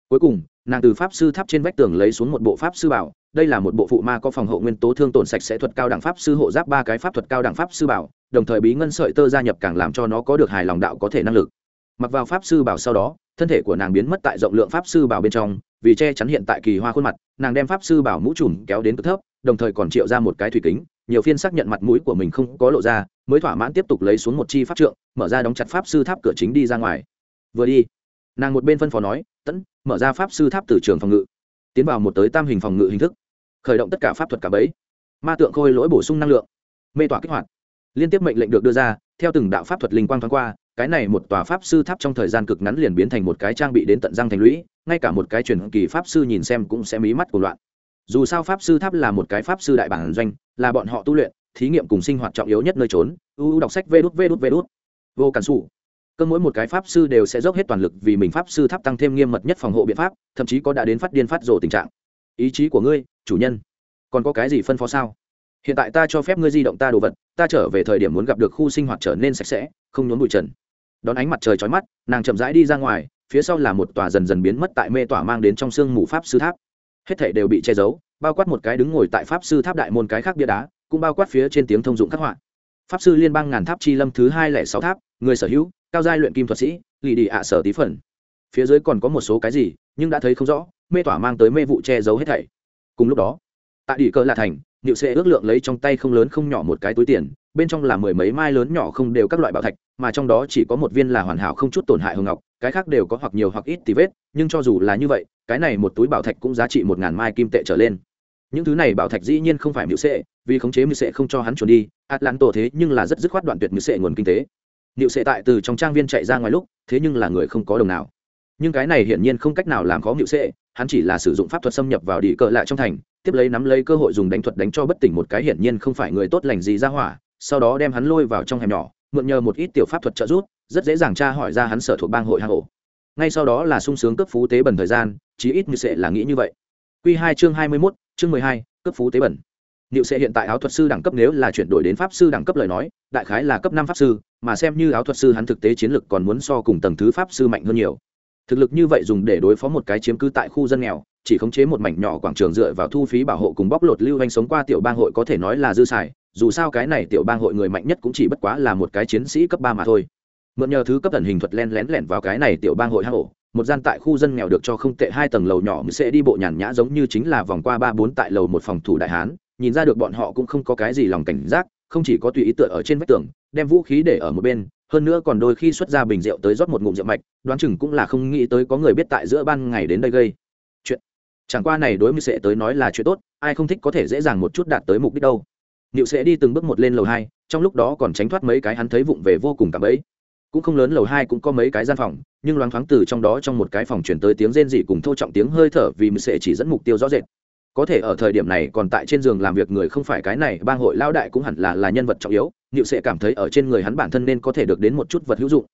Cuối cùng nàng từ pháp sư tháp trên vách tường lấy xuống một bộ pháp sư bảo, đây là một bộ phụ ma có phòng hộ nguyên tố thương tổn sạch sẽ thuật cao đẳng pháp sư hộ giáp ba cái pháp thuật cao đẳng pháp sư bảo, đồng thời bí ngân sợi tơ gia nhập càng làm cho nó có được hài lòng đạo có thể năng lực. Mặc vào pháp sư bảo sau đó, thân thể của nàng biến mất tại rộng lượng pháp sư bảo bên trong, vì che chắn hiện tại kỳ hoa khuôn mặt, nàng đem pháp sư bảo mũ trùm kéo đến cực thấp, đồng thời còn triệu ra một cái thủy kính, nhiều phiên xác nhận mặt mũi của mình không có lộ ra, mới thỏa mãn tiếp tục lấy xuống một chi pháp trượng, mở ra đóng chặt pháp sư tháp cửa chính đi ra ngoài. Vừa đi. Nàng một bên phân phó nói tẫn mở ra pháp sư tháp từ trường phòng ngự, tiến vào một tới tam hình phòng ngự hình thức, khởi động tất cả pháp thuật cả bấy ma tượng khôi lỗi bổ sung năng lượng, mê tỏa kích hoạt. Liên tiếp mệnh lệnh được đưa ra, theo từng đạo pháp thuật linh quang thoáng qua, cái này một tòa pháp sư tháp trong thời gian cực ngắn liền biến thành một cái trang bị đến tận răng thành lũy, ngay cả một cái truyền kỳ pháp sư nhìn xem cũng sẽ mí mắt của loạn. Dù sao pháp sư tháp là một cái pháp sư đại bản doanh, là bọn họ tu luyện, thí nghiệm cùng sinh hoạt trọng yếu nhất nơi trốn. U đọc sách vê đút vê đút vê đút. Vô cản xù cơ mỗi một cái pháp sư đều sẽ dốc hết toàn lực vì mình pháp sư tháp tăng thêm nghiêm mật nhất phòng hộ biện pháp, thậm chí có đã đến phát điên phát rồ tình trạng. Ý chí của ngươi, chủ nhân, còn có cái gì phân phó sao? Hiện tại ta cho phép ngươi di động ta đồ vật, ta trở về thời điểm muốn gặp được khu sinh hoạt trở nên sạch sẽ, không nhốn bụi trần. Đón ánh mặt trời trói mắt, nàng chậm rãi đi ra ngoài, phía sau là một tòa dần dần biến mất tại mê tỏa mang đến trong sương mù pháp sư tháp. Hết thảy đều bị che giấu, bao quát một cái đứng ngồi tại pháp sư tháp đại môn cái khác bia đá, cũng bao quát phía trên tiếng thông dụng khắc họa. Pháp sư liên bang ngàn tháp chi lâm thứ hai lẻ sáu tháp, người sở hữu cao giai luyện kim thuật sĩ, lì đi ạ sở tí phần. Phía dưới còn có một số cái gì, nhưng đã thấy không rõ, mê tỏa mang tới mê vụ che giấu hết thảy. Cùng lúc đó, tại đỉ cơ lạ thành, niệu sẽ ước lượng lấy trong tay không lớn không nhỏ một cái túi tiền, bên trong là mười mấy mai lớn nhỏ không đều các loại bảo thạch, mà trong đó chỉ có một viên là hoàn hảo không chút tổn hại hồng ngọc, cái khác đều có hoặc nhiều hoặc ít tí vết, nhưng cho dù là như vậy, cái này một túi bảo thạch cũng giá trị một ngàn mai kim tệ trở lên. Những thứ này bảo thạch dĩ nhiên không phải mưu sệ, vì khống chế mưu sệ không cho hắn chuẩn đi atlan tổ thế nhưng là rất dứt khoát đoạn tuyệt mưu sệ nguồn kinh tế. Niệu sệ tại từ trong trang viên chạy ra ngoài lúc, thế nhưng là người không có đồng nào. Nhưng cái này hiển nhiên không cách nào làm khó Niệu sệ, hắn chỉ là sử dụng pháp thuật xâm nhập vào đi cờ lại trong thành, tiếp lấy nắm lấy cơ hội dùng đánh thuật đánh cho bất tỉnh một cái hiển nhiên không phải người tốt lành gì ra hỏa, sau đó đem hắn lôi vào trong hẻm nhỏ, mượn nhờ một ít tiểu pháp thuật trợ giúp, rất dễ dàng tra hỏi ra hắn sở thuộc bang hội hang ổ. Ngay sau đó là sung sướng cấp phú tế bẩn thời gian, chí ít như sẽ là nghĩ như vậy. Quy hai chương hai mươi mốt, chương mười hai, cấp phú tế bẩn. Niệu sẽ hiện tại áo thuật sư đẳng cấp nếu là chuyển đổi đến pháp sư đẳng cấp lời nói, đại khái là cấp năm pháp sư, mà xem như áo thuật sư hắn thực tế chiến lực còn muốn so cùng tầng thứ pháp sư mạnh hơn nhiều. Thực lực như vậy dùng để đối phó một cái chiếm cứ tại khu dân nghèo, chỉ khống chế một mảnh nhỏ quảng trường dựa vào thu phí bảo hộ cùng bóc lột lưu hành sống qua tiểu bang hội có thể nói là dư xài, dù sao cái này tiểu bang hội người mạnh nhất cũng chỉ bất quá là một cái chiến sĩ cấp ba mà thôi mượn nhờ thứ cấp tần hình thuật len lén lẻn vào cái này tiểu bang hội hang ổ một gian tại khu dân nghèo được cho không tệ hai tầng lầu nhỏ sẽ đi bộ nhàn nhã giống như chính là vòng qua ba bốn tại lầu một phòng thủ đại hán nhìn ra được bọn họ cũng không có cái gì lòng cảnh giác không chỉ có tùy ý tựa ở trên vách tường đem vũ khí để ở một bên hơn nữa còn đôi khi xuất ra bình rượu tới rót một ngụm rượu mạch đoán chừng cũng là không nghĩ tới có người biết tại giữa ban ngày đến đây gây chuyện chẳng qua này đối với sẽ tới nói là chuyện tốt ai không thích có thể dễ dàng một chút đạt tới mục đích đâu Niệu sẽ đi từng bước một lên lầu hai, trong lúc đó còn tránh thoát mấy cái hắn thấy vụng về vô cùng cảm ấy. Cũng không lớn lầu hai cũng có mấy cái gian phòng, nhưng loáng thoáng từ trong đó trong một cái phòng truyền tới tiếng rên rỉ cùng thô trọng tiếng hơi thở vì sẽ chỉ dẫn mục tiêu rõ rệt. Có thể ở thời điểm này còn tại trên giường làm việc người không phải cái này, bang hội lão đại cũng hẳn là là nhân vật trọng yếu, nịu sệ cảm thấy ở trên người hắn bản thân nên có thể được đến một chút vật hữu dụng.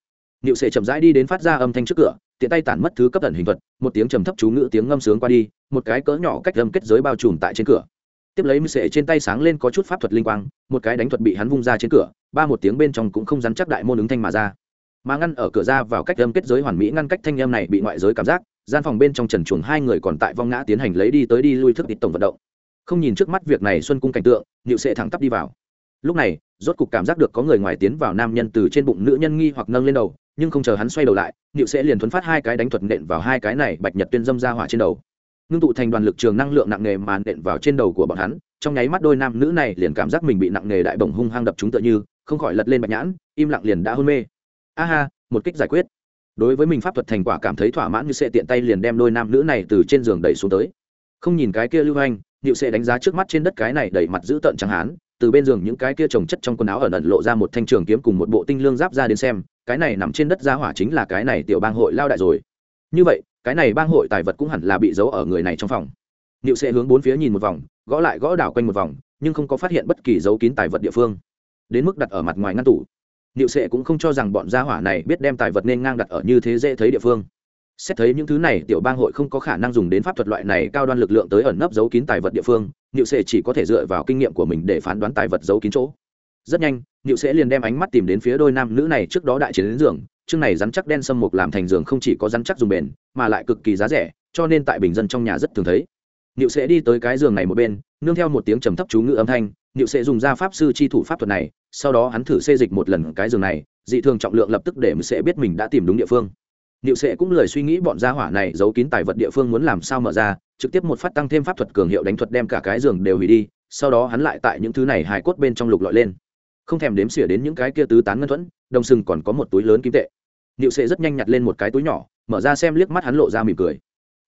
nịu sệ chậm rãi đi đến phát ra âm thanh trước cửa, tiện tay tản mất thứ cấp ẩn hình vật, một tiếng trầm thấp chú ngữ tiếng ngâm sướng qua đi, một cái cỡ nhỏ cách âm kết giới bao trùm tại trên cửa tiếp lấy sệ trên tay sáng lên có chút pháp thuật linh quang một cái đánh thuật bị hắn vung ra trên cửa ba một tiếng bên trong cũng không dám chắc đại môn ứng thanh mà ra mà ngăn ở cửa ra vào cách âm kết giới hoàn mỹ ngăn cách thanh âm này bị ngoại giới cảm giác gian phòng bên trong trần chuồng hai người còn tại vong ngã tiến hành lấy đi tới đi lui thức địch tổng vận động. Không nhìn trước mắt việc này xuân cung cảnh tượng nhịu sệ thẳng tắp đi vào. Lúc này rốt cục cảm giác được có người ngoài tiến vào nam nhân từ trên bụng nữ nhân nghi hoặc nâng lên đầu nhưng không chờ hắn xoay đầu lại nhịu sệ liền thuấn phát hai cái đánh thuật nện vào hai cái này bạch nhật tuyên dâm ra hỏa trên đầu. Ngưng tụ thành đoàn lực trường năng lượng nặng nề màn nện vào trên đầu của bọn hắn trong nháy mắt đôi nam nữ này liền cảm giác mình bị nặng nề đại bổng hung hăng đập chúng tựa như không khỏi lật lên bạch nhãn im lặng liền đã hôn mê. Aha, một kích giải quyết đối với mình pháp thuật thành quả cảm thấy thỏa mãn như sẽ tiện tay liền đem đôi nam nữ này từ trên giường đẩy xuống tới. Không nhìn cái kia lưu hành nhịu sẽ đánh giá trước mắt trên đất cái này đẩy mặt giữ tợn chẳng hán, từ bên giường những cái kia trồng chất trong quần áo ẩn ẩn lộ ra một thanh trường kiếm cùng một bộ tinh lương giáp ra đến xem, cái này nằm trên đất ra hỏa chính là cái này tiểu bang hội lao đại rồi. Như vậy, cái này bang hội tài vật cũng hẳn là bị giấu ở người này trong phòng. Niệu sẽ hướng bốn phía nhìn một vòng, gõ lại gõ đảo quanh một vòng, nhưng không có phát hiện bất kỳ dấu kín tài vật địa phương. Đến mức đặt ở mặt ngoài ngăn tủ niệu sẽ cũng không cho rằng bọn gia hỏa này biết đem tài vật nên ngang đặt ở như thế dễ thấy địa phương. Xét thấy những thứ này, tiểu bang hội không có khả năng dùng đến pháp thuật loại này cao đoan lực lượng tới ẩn nấp giấu kín tài vật địa phương, niệu sẽ chỉ có thể dựa vào kinh nghiệm của mình để phán đoán tài vật giấu kín chỗ. Rất nhanh, niệu sẽ liền đem ánh mắt tìm đến phía đôi nam nữ này trước đó đại chiến đến giường, chương này rắn chắc đen sâm mục làm thành giường không chỉ có rắn chắc dùng bền, mà lại cực kỳ giá rẻ, cho nên tại bình dân trong nhà rất thường thấy niệu sẽ đi tới cái giường này một bên, nương theo một tiếng trầm thấp chú ngữ âm thanh, niệu sẽ dùng ra pháp sư chi thủ pháp thuật này, sau đó hắn thử xê dịch một lần cái giường này, dị thường trọng lượng lập tức để sẽ biết mình đã tìm đúng địa phương. Niệu sẽ cũng lời suy nghĩ bọn gia hỏa này giấu kín tài vật địa phương muốn làm sao mở ra, trực tiếp một phát tăng thêm pháp thuật cường hiệu đánh thuật đem cả cái giường đều hủy đi, sau đó hắn lại tại những thứ này hài cốt bên trong lục lọi lên. Không thèm đếm xỉa đến những cái kia tứ tán ngân thuẫn, đồng sừng còn có một túi lớn kim tệ. Niệu sẽ rất nhanh nhặt lên một cái túi nhỏ, mở ra xem liếc mắt hắn lộ ra mỉm cười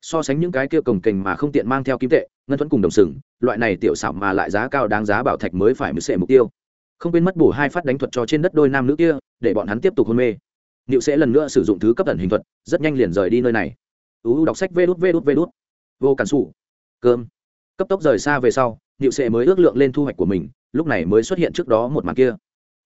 so sánh những cái kia cồng kềnh mà không tiện mang theo kim tệ, ngân thuẫn cùng đồng sừng, loại này tiểu xảo mà lại giá cao đáng giá bảo thạch mới phải mới sệ mục tiêu. Không quên mất bổ hai phát đánh thuật cho trên đất đôi nam nữ kia, để bọn hắn tiếp tục hôn mê. Niệu sẽ lần nữa sử dụng thứ cấp tần hình thuật, rất nhanh liền rời đi nơi này. Uu đọc sách vê đút vê đút vê đút. Vô cản xù cơm. Cấp tốc rời xa về sau, niệu sẽ mới ước lượng lên thu hoạch của mình, lúc này mới xuất hiện trước đó một màn kia.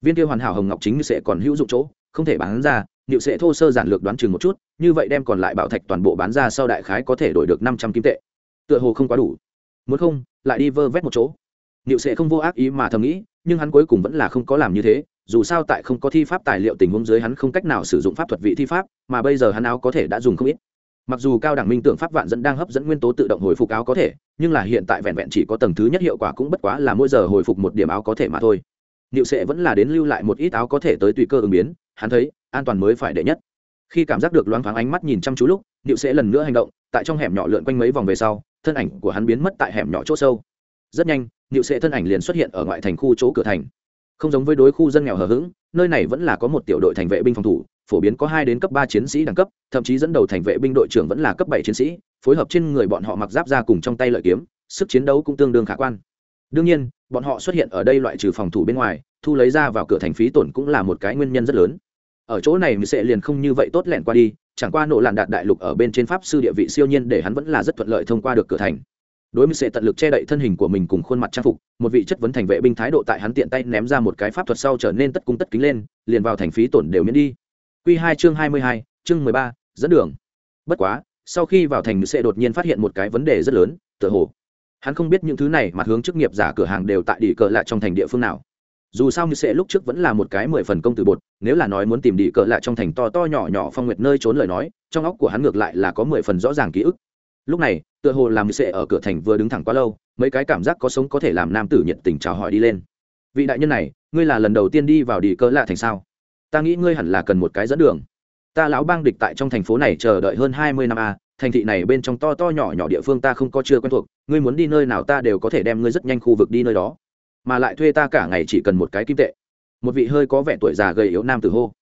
Viên kia hoàn hảo hồng ngọc chính sẽ còn hữu dụng chỗ, không thể bán ra niệu sẽ thô sơ giản lược đoán chừng một chút, như vậy đem còn lại bảo thạch toàn bộ bán ra sau đại khái có thể đổi được năm trăm kim tệ. Tựa hồ không quá đủ. Muốn không, lại đi vơ vét một chỗ. Niệu sẽ không vô ác ý mà thầm nghĩ, nhưng hắn cuối cùng vẫn là không có làm như thế, dù sao tại không có thi pháp tài liệu tình huống dưới hắn không cách nào sử dụng pháp thuật vị thi pháp, mà bây giờ hắn áo có thể đã dùng không ít. Mặc dù cao đẳng minh tưởng pháp vạn dẫn đang hấp dẫn nguyên tố tự động hồi phục áo có thể, nhưng là hiện tại vẹn vẹn chỉ có tầng thứ nhất hiệu quả cũng bất quá là mỗi giờ hồi phục một điểm áo có thể mà thôi niệu sẽ vẫn là đến lưu lại một ít áo có thể tới tùy cơ ứng biến, hắn thấy, an toàn mới phải đệ nhất. Khi cảm giác được loáng thoáng ánh mắt nhìn chăm chú lúc, niệu sẽ lần nữa hành động, tại trong hẻm nhỏ lượn quanh mấy vòng về sau, thân ảnh của hắn biến mất tại hẻm nhỏ chỗ sâu. Rất nhanh, niệu sẽ thân ảnh liền xuất hiện ở ngoại thành khu chỗ cửa thành. Không giống với đối khu dân nghèo hờ hững, nơi này vẫn là có một tiểu đội thành vệ binh phòng thủ, phổ biến có hai đến cấp ba chiến sĩ đẳng cấp, thậm chí dẫn đầu thành vệ binh đội trưởng vẫn là cấp bảy chiến sĩ, phối hợp trên người bọn họ mặc giáp ra cùng trong tay lợi kiếm, sức chiến đấu cũng tương đương khả quan đương nhiên, bọn họ xuất hiện ở đây loại trừ phòng thủ bên ngoài, thu lấy ra vào cửa thành phí tổn cũng là một cái nguyên nhân rất lớn. Ở chỗ này mình sẽ liền không như vậy tốt lẹn qua đi, chẳng qua nộ làn đạt đại lục ở bên trên pháp sư địa vị siêu nhiên để hắn vẫn là rất thuận lợi thông qua được cửa thành. Đối với sẽ tận lực che đậy thân hình của mình cùng khuôn mặt trang phục, một vị chất vấn thành vệ binh thái độ tại hắn tiện tay ném ra một cái pháp thuật sau trở nên tất cung tất kính lên, liền vào thành phí tổn đều miễn đi. Q hai chương hai mươi hai, chương mười ba, dẫn đường. Bất quá, sau khi vào thành sẽ đột nhiên phát hiện một cái vấn đề rất lớn, tựa hồ hắn không biết những thứ này mặt hướng chức nghiệp giả cửa hàng đều tại đi cờ lạ trong thành địa phương nào. Dù sao như sẽ lúc trước vẫn là một cái mười phần công từ bột, nếu là nói muốn tìm đi cờ lạ trong thành to to nhỏ nhỏ phong nguyệt nơi trốn lời nói, trong óc của hắn ngược lại là có mười phần rõ ràng ký ức. Lúc này, tựa hồ làm như sẽ ở cửa thành vừa đứng thẳng quá lâu, mấy cái cảm giác có sống có thể làm nam tử nhiệt tình chào hỏi đi lên. Vị đại nhân này, ngươi là lần đầu tiên đi vào đi cờ lạ thành sao? Ta nghĩ ngươi hẳn là cần một cái dẫn đường. Ta lão bang địch tại trong thành phố này chờ đợi hơn hai mươi năm a thành thị này bên trong to to nhỏ nhỏ địa phương ta không có chưa quen thuộc ngươi muốn đi nơi nào ta đều có thể đem ngươi rất nhanh khu vực đi nơi đó. Mà lại thuê ta cả ngày chỉ cần một cái kim tệ. Một vị hơi có vẻ tuổi già gầy yếu nam tử hô.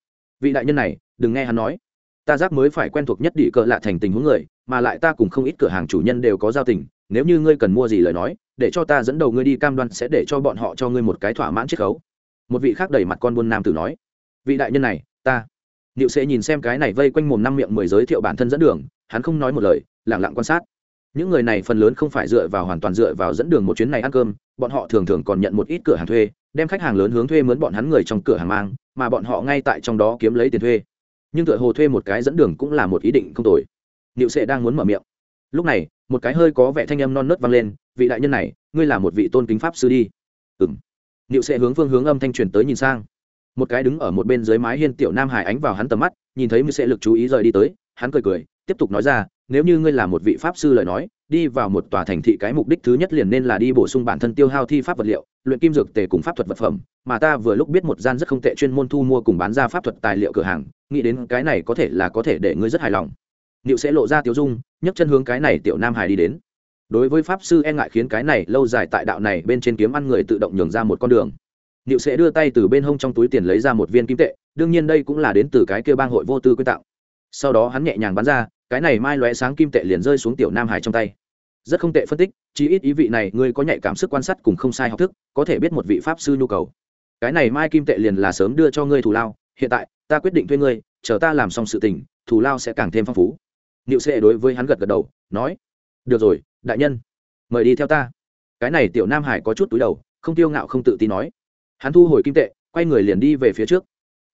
Vị đại nhân này đừng nghe hắn nói. Ta giác mới phải quen thuộc nhất địa cỡ lạ thành tình huống người mà lại ta cùng không ít cửa hàng chủ nhân đều có giao tình nếu như ngươi cần mua gì lời nói để cho ta dẫn đầu ngươi đi cam đoan sẽ để cho bọn họ cho ngươi một cái thỏa mãn chiết khấu. Một vị khác đẩy mặt con buôn nam tử nói. Vị đại nhân này ta. Liệu sẽ nhìn xem cái này vây quanh mồm năm miệng mười giới thiệu bản thân dẫn đường, hắn không nói một lời, lặng lặng quan sát. Những người này phần lớn không phải dựa vào hoàn toàn dựa vào dẫn đường một chuyến này ăn cơm, bọn họ thường thường còn nhận một ít cửa hàng thuê, đem khách hàng lớn hướng thuê mướn bọn hắn người trong cửa hàng mang, mà bọn họ ngay tại trong đó kiếm lấy tiền thuê. Nhưng tựa hồ thuê một cái dẫn đường cũng là một ý định không tồi. Niệu sẽ đang muốn mở miệng. Lúc này, một cái hơi có vẻ thanh âm non nớt vang lên, vị đại nhân này, ngươi là một vị tôn kính pháp sư đi. Ừm. Niệu sẽ hướng phương hướng âm thanh truyền tới nhìn sang một cái đứng ở một bên dưới mái hiên tiểu nam hải ánh vào hắn tầm mắt nhìn thấy mưu sẽ lực chú ý rời đi tới hắn cười cười tiếp tục nói ra nếu như ngươi là một vị pháp sư lời nói đi vào một tòa thành thị cái mục đích thứ nhất liền nên là đi bổ sung bản thân tiêu hao thi pháp vật liệu luyện kim dược tề cùng pháp thuật vật phẩm mà ta vừa lúc biết một gian rất không tệ chuyên môn thu mua cùng bán ra pháp thuật tài liệu cửa hàng nghĩ đến cái này có thể là có thể để ngươi rất hài lòng. Liệu sẽ lộ ra tiêu dung nhấc chân hướng cái này tiểu nam hải đi đến. Đối với pháp sư e ngại khiến cái này lâu dài tại đạo này bên trên kiếm ăn người tự động nhường ra một con đường. Liệu sẽ đưa tay từ bên hông trong túi tiền lấy ra một viên kim tệ, đương nhiên đây cũng là đến từ cái kia bang hội vô tư quyên tặng. Sau đó hắn nhẹ nhàng bắn ra, cái này mai lóe sáng kim tệ liền rơi xuống tiểu Nam Hải trong tay. Rất không tệ phân tích, chỉ ít ý vị này ngươi có nhạy cảm sức quan sát cùng không sai học thức, có thể biết một vị pháp sư nhu cầu. Cái này mai kim tệ liền là sớm đưa cho ngươi thù lao, hiện tại, ta quyết định thuê ngươi, chờ ta làm xong sự tình, thù lao sẽ càng thêm phong phú. Niệu sệ đối với hắn gật gật đầu, nói: "Được rồi, đại nhân, mời đi theo ta." Cái này tiểu Nam Hải có chút túi đầu, không tiêu ngạo không tự tin nói: hắn thu hồi kim tệ quay người liền đi về phía trước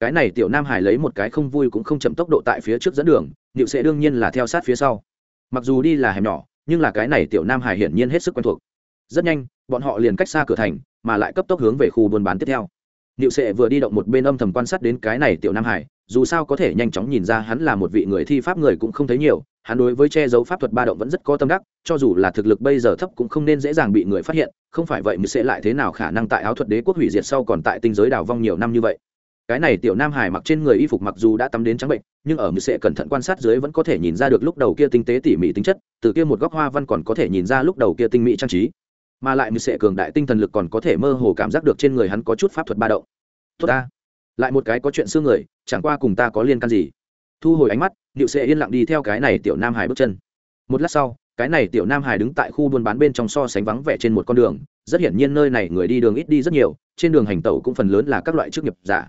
cái này tiểu nam hải lấy một cái không vui cũng không chậm tốc độ tại phía trước dẫn đường nịu sẽ đương nhiên là theo sát phía sau. Mặc dù đi là hẻm nhỏ, nhưng là cái này tiểu nam hải hiển nhiên hết sức quen thuộc. Rất nhanh, bọn họ liền cách xa cửa thành, mà lại cấp tốc hướng về khu buôn bán tiếp theo. Nịu sẽ vừa đi động một bên âm thầm quan sát đến cái này tiểu nam hải, dù sao có thể nhanh chóng nhìn ra hắn là một vị người thi pháp người cũng không thấy nhiều, hắn đối với che giấu pháp thuật ba động vẫn rất có tâm đắc, cho dù là thực lực bây giờ thấp cũng không nên dễ dàng bị người phát hiện, không phải vậy mới sẽ lại thế nào khả năng tại áo thuật đế quốc hủy diệt sau còn tại tinh giới đào vong nhiều năm như vậy cái này tiểu nam hải mặc trên người y phục mặc dù đã tắm đến trắng bệnh, nhưng ở mười sẽ cẩn thận quan sát dưới vẫn có thể nhìn ra được lúc đầu kia tinh tế tỉ mỉ tính chất, từ kia một góc hoa văn còn có thể nhìn ra lúc đầu kia tinh mỹ trang trí. Mà lại mười sẽ cường đại tinh thần lực còn có thể mơ hồ cảm giác được trên người hắn có chút pháp thuật ba động. Tốt ta. Lại một cái có chuyện xương người, chẳng qua cùng ta có liên can gì. Thu hồi ánh mắt điệu sẽ yên lặng đi theo cái này tiểu nam hải bước chân. Một lát sau, cái này tiểu nam hải đứng tại khu buôn bán bên trong so sánh vắng vẻ trên một con đường, rất hiển nhiên nơi này người đi đường ít đi rất nhiều, trên đường hành tẩu cũng phần lớn là các loại chức nghiệp giả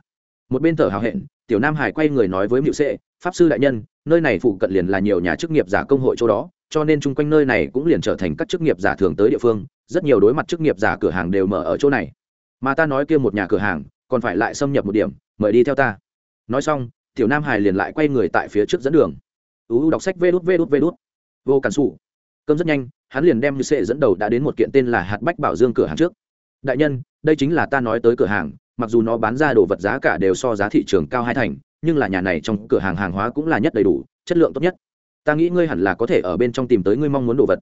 một bên thở hào hẹn, tiểu nam hải quay người nói với mịu sệ, pháp sư đại nhân, nơi này phụ cận liền là nhiều nhà chức nghiệp giả công hội chỗ đó, cho nên chung quanh nơi này cũng liền trở thành các chức nghiệp giả thường tới địa phương, rất nhiều đối mặt chức nghiệp giả cửa hàng đều mở ở chỗ này. Mà ta nói kia một nhà cửa hàng, còn phải lại xâm nhập một điểm, mời đi theo ta. Nói xong, tiểu nam hải liền lại quay người tại phía trước dẫn đường. Uu đọc sách vê đút vê đút vê đút. Vô cản xù cơm rất nhanh, hắn liền đem như sệ dẫn đầu đã đến một kiện tên là hạt bách bảo dương cửa hàng trước. Đại nhân, đây chính là ta nói tới cửa hàng mặc dù nó bán ra đồ vật giá cả đều so giá thị trường cao hai thành, nhưng là nhà này trong cửa hàng hàng hóa cũng là nhất đầy đủ, chất lượng tốt nhất. Ta nghĩ ngươi hẳn là có thể ở bên trong tìm tới ngươi mong muốn đồ vật.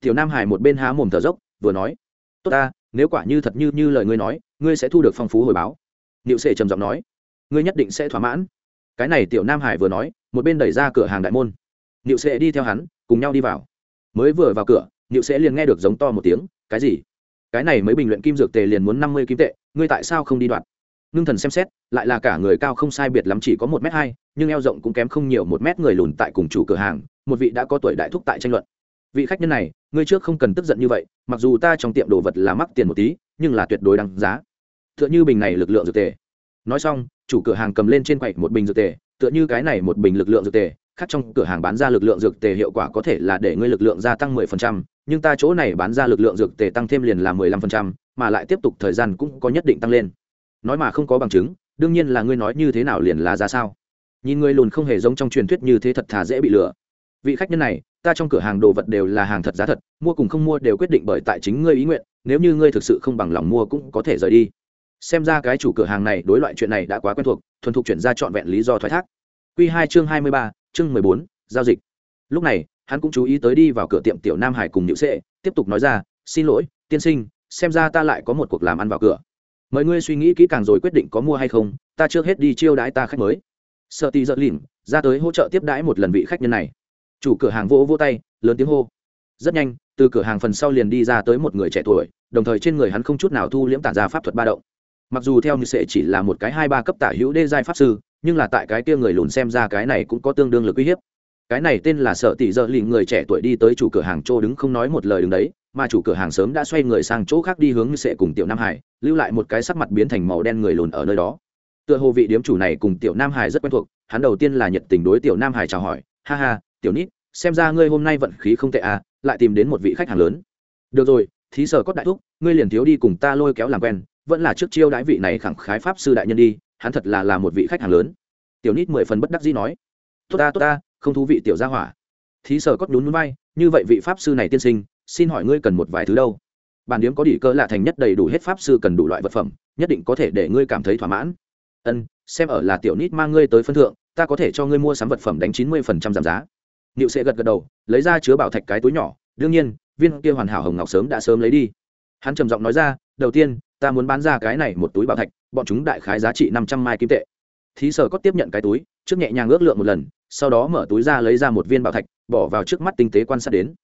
Tiểu nam hải một bên há mồm thở dốc, vừa nói, tốt ta, nếu quả như thật như như lời ngươi nói, ngươi sẽ thu được phong phú hồi báo. Niệu sệ trầm giọng nói, ngươi nhất định sẽ thỏa mãn. Cái này tiểu nam hải vừa nói, một bên đẩy ra cửa hàng đại môn. Niệu sệ đi theo hắn, cùng nhau đi vào. Mới vừa vào cửa, niệu sệ liền nghe được giống to một tiếng, cái gì? Cái này mới bình luyện kim dược tề liền muốn năm mươi kim tệ, ngươi tại sao không đi đoạt? Ngưng thần xem xét, lại là cả người cao không sai biệt lắm chỉ có một m hai, nhưng eo rộng cũng kém không nhiều một mét người lùn tại cùng chủ cửa hàng, một vị đã có tuổi đại thúc tại tranh luận. Vị khách nhân này, ngươi trước không cần tức giận như vậy, mặc dù ta trong tiệm đồ vật là mắc tiền một tí, nhưng là tuyệt đối đáng giá. T h ư ợ n h ư bình này lực lượng dược tề. Nói xong, chủ cửa hàng cầm lên trên quầy một bình dược tề, tựa như cái này một bình lực lượng dược tề khác trong cửa hàng bán ra lực lượng dược tề hiệu quả có thể là để ngươi lực lượng gia tăng 10%, nhưng ta chỗ này bán ra lực lượng dược tề tăng thêm liền là 15%, mà lại tiếp tục thời gian cũng có nhất định tăng lên. Nói mà không có bằng chứng, đương nhiên là ngươi nói như thế nào liền là ra sao. Nhìn ngươi lùn không hề giống trong truyền thuyết như thế thật thà dễ bị lừa. Vị khách nhân này, ta trong cửa hàng đồ vật đều là hàng thật giá thật, mua cùng không mua đều quyết định bởi tại chính ngươi ý nguyện, nếu như ngươi thực sự không bằng lòng mua cũng có thể rời đi xem ra cái chủ cửa hàng này đối loại chuyện này đã quá quen thuộc thuần thục chuyển ra trọn vẹn lý do thoái thác Quy hai chương hai mươi ba chương mười bốn, giao dịch. Lúc này, hắn cũng chú ý tới đi vào cửa tiệm tiểu nam hải cùng nhữ sệ, tiếp tục nói ra, xin lỗi, tiên sinh, xem ra ta lại có một cuộc làm ăn vào cửa. Mời ngươi suy nghĩ kỹ càng rồi quyết định có mua hay không, ta trước hết đi chiêu đãi ta khách mới. Sợ tì giật lìm ra tới hỗ trợ tiếp đãi một lần vị khách nhân này. Chủ cửa hàng vỗ vỗ tay, lớn tiếng hô. Rất nhanh, từ cửa hàng phần sau liền đi ra tới một người trẻ tuổi, đồng thời trên người hắn không chút nào thu liễm tản ra pháp thuật ba động. Mặc dù theo như sẽ chỉ là một cái hai ba cấp tả hữu đê giai pháp sư nhưng là tại cái kia người lùn xem ra cái này cũng có tương đương lực uy hiếp. Cái này tên là sợ tỷ dợ lì, người trẻ tuổi đi tới chủ cửa hàng chỗ đứng không nói một lời đứng đấy, mà chủ cửa hàng sớm đã xoay người sang chỗ khác đi hướng sẽ cùng tiểu nam hải, lưu lại một cái sắc mặt biến thành màu đen người lùn ở nơi đó. Tựa hồ vị điếm chủ này cùng tiểu nam hải rất quen thuộc, hắn đầu tiên là nhiệt tình đối tiểu nam hải chào hỏi, ha ha, tiểu nít, xem ra ngươi hôm nay vận khí không tệ à lại tìm đến một vị khách hàng lớn. Được rồi, thí sở cốt đại thúc, ngươi liền thiếu đi cùng ta lôi kéo làm quen, vẫn là trước chiêu đãi vị này khẳng khái pháp sư đại nhân đi hắn thật là là một vị khách hàng lớn. Tiểu nít mười phần bất đắc dĩ nói, tốt ta tốt ta, không thú vị tiểu gia hỏa. Thí sở cốt nhún núi bay như vậy vị pháp sư này tiên sinh, xin hỏi ngươi cần một vài thứ đâu? Bản điếm có đỉ cơ lạ thành nhất đầy đủ hết pháp sư cần đủ loại vật phẩm, nhất định có thể để ngươi cảm thấy thỏa mãn. Ân, xem ở là tiểu nít mang ngươi tới phân thượng, ta có thể cho ngươi mua sắm vật phẩm đánh chín mươi phần trăm giảm giá. Niệu sẽ gật gật đầu, lấy ra chứa bảo thạch cái túi nhỏ, đương nhiên, viên kia hoàn hảo hồng ngọc sớm đã sớm lấy đi. Hắn trầm giọng nói ra, đầu tiên ta muốn bán ra cái này một túi bảo thạch, bọn chúng đại khái giá trị năm trăm mai kim tệ. Thí sở có tiếp nhận cái túi, trước nhẹ nhàng ước lượng một lần, sau đó mở túi ra lấy ra một viên bảo thạch, bỏ vào trước mắt tinh tế quan sát đến.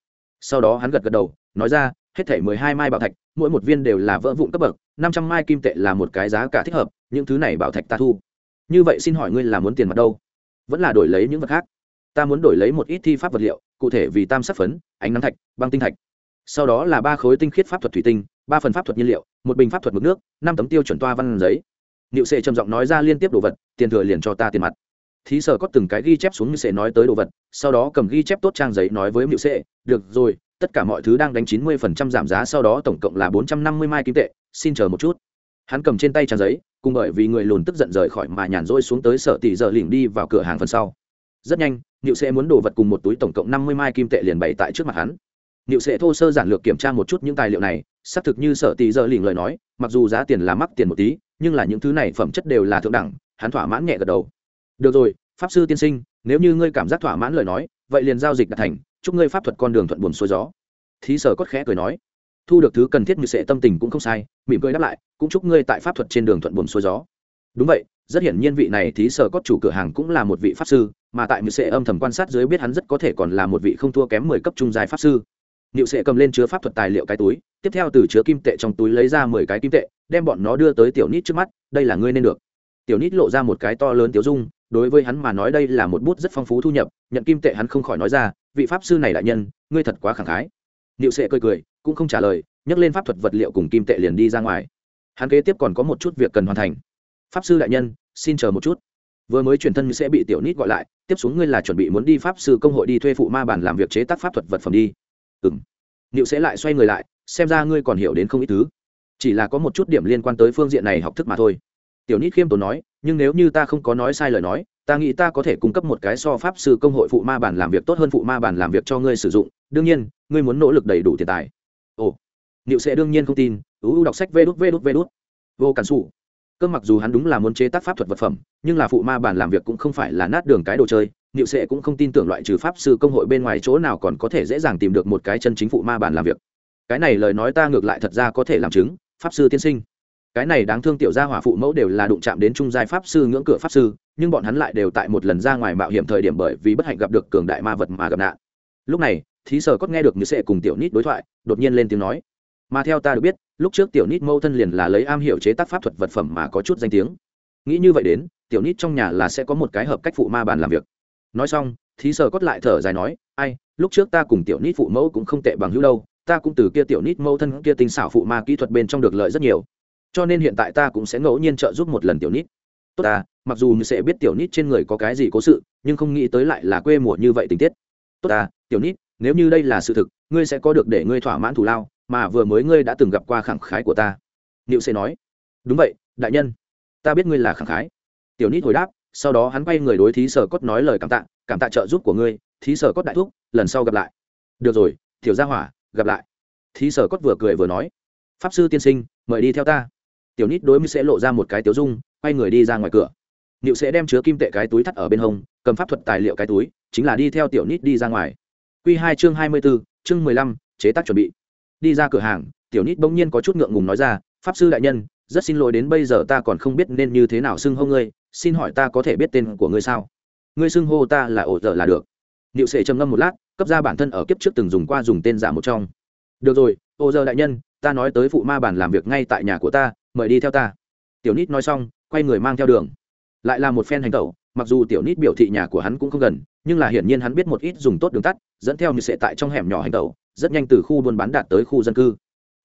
Sau đó hắn gật gật đầu, nói ra, hết thể mười hai mai bảo thạch, mỗi một viên đều là vỡ vụn cấp bậc, năm trăm mai kim tệ là một cái giá cả thích hợp, những thứ này bảo thạch ta thu. Như vậy xin hỏi ngươi là muốn tiền mặt đâu? Vẫn là đổi lấy những vật khác? Ta muốn đổi lấy một ít thi pháp vật liệu, cụ thể vì tam sắc phấn, ánh nắng thạch, băng tinh thạch sau đó là ba khối tinh khiết pháp thuật thủy tinh, ba phần pháp thuật nhiên liệu, một bình pháp thuật mực nước, năm tấm tiêu chuẩn toa văn giấy. Niệu sệ trầm giọng nói ra liên tiếp đồ vật, tiền thừa liền cho ta tiền mặt. Thí sở có từng cái ghi chép xuống như sệ nói tới đồ vật, sau đó cầm ghi chép tốt trang giấy nói với niệu sệ, được rồi, tất cả mọi thứ đang đánh chín mươi phần trăm giảm giá, sau đó tổng cộng là bốn trăm năm mươi mai kim tệ, xin chờ một chút. Hắn cầm trên tay trang giấy, cùng bởi vì người lùn tức giận rời khỏi mà nhàn rỗi xuống tới sở tỷ giờ lỉnh đi vào cửa hàng phần sau. Rất nhanh, niệu sệ muốn đồ vật cùng một túi tổng cộng năm mươi mai kim tệ liền bày tại trước mặt hắn niệu sẽ thô sơ giản lược kiểm tra một chút những tài liệu này, xác thực như sở tỷ giờ lỉnh lời nói, mặc dù giá tiền là mắc tiền một tí, nhưng là những thứ này phẩm chất đều là thượng đẳng, hắn thỏa mãn nhẹ gật đầu. Được rồi, pháp sư tiên sinh, nếu như ngươi cảm giác thỏa mãn lời nói, vậy liền giao dịch đạt thành, chúc ngươi pháp thuật con đường thuận buồm xuôi gió. Thí sở cốt khẽ cười nói. Thu được thứ cần thiết như sẽ tâm tình cũng không sai, mỉm cười đáp lại, cũng chúc ngươi tại pháp thuật trên đường thuận buồm xuôi gió. Đúng vậy, rất hiển nhiên vị này thí sở cốt chủ cửa hàng cũng là một vị pháp sư, mà tại như sẽ âm thầm quan sát dưới biết hắn rất có thể còn là một vị không thua kém mười cấp trung dài pháp sư. Niệu sẽ cầm lên chứa pháp thuật tài liệu cái túi, tiếp theo từ chứa kim tệ trong túi lấy ra mười cái kim tệ, đem bọn nó đưa tới tiểu nít trước mắt, đây là ngươi nên được. Tiểu nít lộ ra một cái to lớn tiểu dung, đối với hắn mà nói đây là một bút rất phong phú thu nhập, nhận kim tệ hắn không khỏi nói ra, vị pháp sư này đại nhân, ngươi thật quá khẳng khái. Niệu sẽ cười cười, cũng không trả lời, nhấc lên pháp thuật vật liệu cùng kim tệ liền đi ra ngoài. Hắn kế tiếp còn có một chút việc cần hoàn thành. Pháp sư đại nhân, xin chờ một chút. Vừa mới chuyển thân sẽ bị tiểu nít gọi lại, tiếp xuống ngươi là chuẩn bị muốn đi pháp sư công hội đi thuê phụ ma bản làm việc chế tác pháp thuật vật phẩm đi ừng niệu sẽ lại xoay người lại, xem ra ngươi còn hiểu đến không ít thứ. Chỉ là có một chút điểm liên quan tới phương diện này học thức mà thôi. Tiểu nít khiêm tốn nói, nhưng nếu như ta không có nói sai lời nói, ta nghĩ ta có thể cung cấp một cái so pháp sư công hội phụ ma bản làm việc tốt hơn phụ ma bản làm việc cho ngươi sử dụng. Đương nhiên, ngươi muốn nỗ lực đầy đủ tiền tài. Ồ. Niệu sẽ đương nhiên không tin ưu đọc sách vê đút vê đút vê đút. Vô cản xù cơ mặc dù hắn đúng là muốn chế tác pháp thuật vật phẩm, nhưng là phụ ma bản làm việc cũng không phải là nát đường cái đồ chơi niệu sệ cũng không tin tưởng loại trừ pháp sư công hội bên ngoài chỗ nào còn có thể dễ dàng tìm được một cái chân chính phụ ma bản làm việc. Cái này lời nói ta ngược lại thật ra có thể làm chứng, pháp sư tiên sinh. Cái này đáng thương tiểu gia hỏa phụ mẫu đều là đụng chạm đến trung giai pháp sư, ngưỡng cửa pháp sư, nhưng bọn hắn lại đều tại một lần ra ngoài mạo hiểm thời điểm bởi vì bất hạnh gặp được cường đại ma vật mà gặp nạn. Lúc này, thí sở cốt nghe được như sệ cùng tiểu nít đối thoại, đột nhiên lên tiếng nói, mà theo ta được biết, lúc trước tiểu nít mâu thân liền là lấy am hiểu chế tác pháp thuật vật phẩm mà có chút danh tiếng. Nghĩ như vậy đến, tiểu nít trong nhà là sẽ có một cái hợp cách phụ ma bản làm việc nói xong, thí sờ cốt lại thở dài nói, ai, lúc trước ta cùng tiểu nít phụ mẫu cũng không tệ bằng hữu đâu, ta cũng từ kia tiểu nít mẫu thân kia tinh xảo phụ ma kỹ thuật bên trong được lợi rất nhiều. Cho nên hiện tại ta cũng sẽ ngẫu nhiên trợ giúp một lần tiểu nít. Tốt ta, mặc dù sẽ biết tiểu nít trên người có cái gì cố sự, nhưng không nghĩ tới lại là quê mùa như vậy tình tiết. Tốt ta, tiểu nít, nếu như đây là sự thực, ngươi sẽ có được để ngươi thỏa mãn thủ lao, mà vừa mới ngươi đã từng gặp qua khẳng khái của ta. Niệu sẽ nói. Đúng vậy, đại nhân, ta biết ngươi là khẳng khái. Tiểu nít hồi đáp sau đó hắn quay người đối thí sở cốt nói lời cảm tạ cảm tạ trợ giúp của ngươi, thí sở cốt đại thúc, lần sau gặp lại. Được rồi, tiểu gia hỏa, gặp lại. Thí sở cốt vừa cười vừa nói, pháp sư tiên sinh, mời đi theo ta. Tiểu nít đối mới sẽ lộ ra một cái tiểu dung, quay người đi ra ngoài cửa. Nịu sẽ đem chứa kim tệ cái túi thắt ở bên hông, cầm pháp thuật tài liệu cái túi, chính là đi theo tiểu nít đi ra ngoài. Q hai chương hai mươi b ố chương mười lăm, chế tác chuẩn bị. Đi ra cửa hàng, tiểu nít bỗng nhiên có chút ngượng ngùng nói ra, pháp sư đại nhân, rất xin lỗi đến bây giờ ta còn không biết nên như thế nào xưng hô ngươi xin hỏi ta có thể biết tên của ngươi sao? Ngươi xưng hô ta là ổ dở là được. Niệu sệ trầm ngâm một lát, cấp ra bản thân ở kiếp trước từng dùng qua dùng tên giả một trong. Được rồi, ổ dở đại nhân, ta nói tới phụ ma bản làm việc ngay tại nhà của ta, mời đi theo ta. Tiểu nít nói xong, quay người mang theo đường. Lại là một phen hành tẩu, mặc dù tiểu nít biểu thị nhà của hắn cũng không gần, nhưng là hiển nhiên hắn biết một ít dùng tốt đường tắt, dẫn theo như sệ tại trong hẻm nhỏ hành tẩu, rất nhanh từ khu buôn bán đạt tới khu dân cư.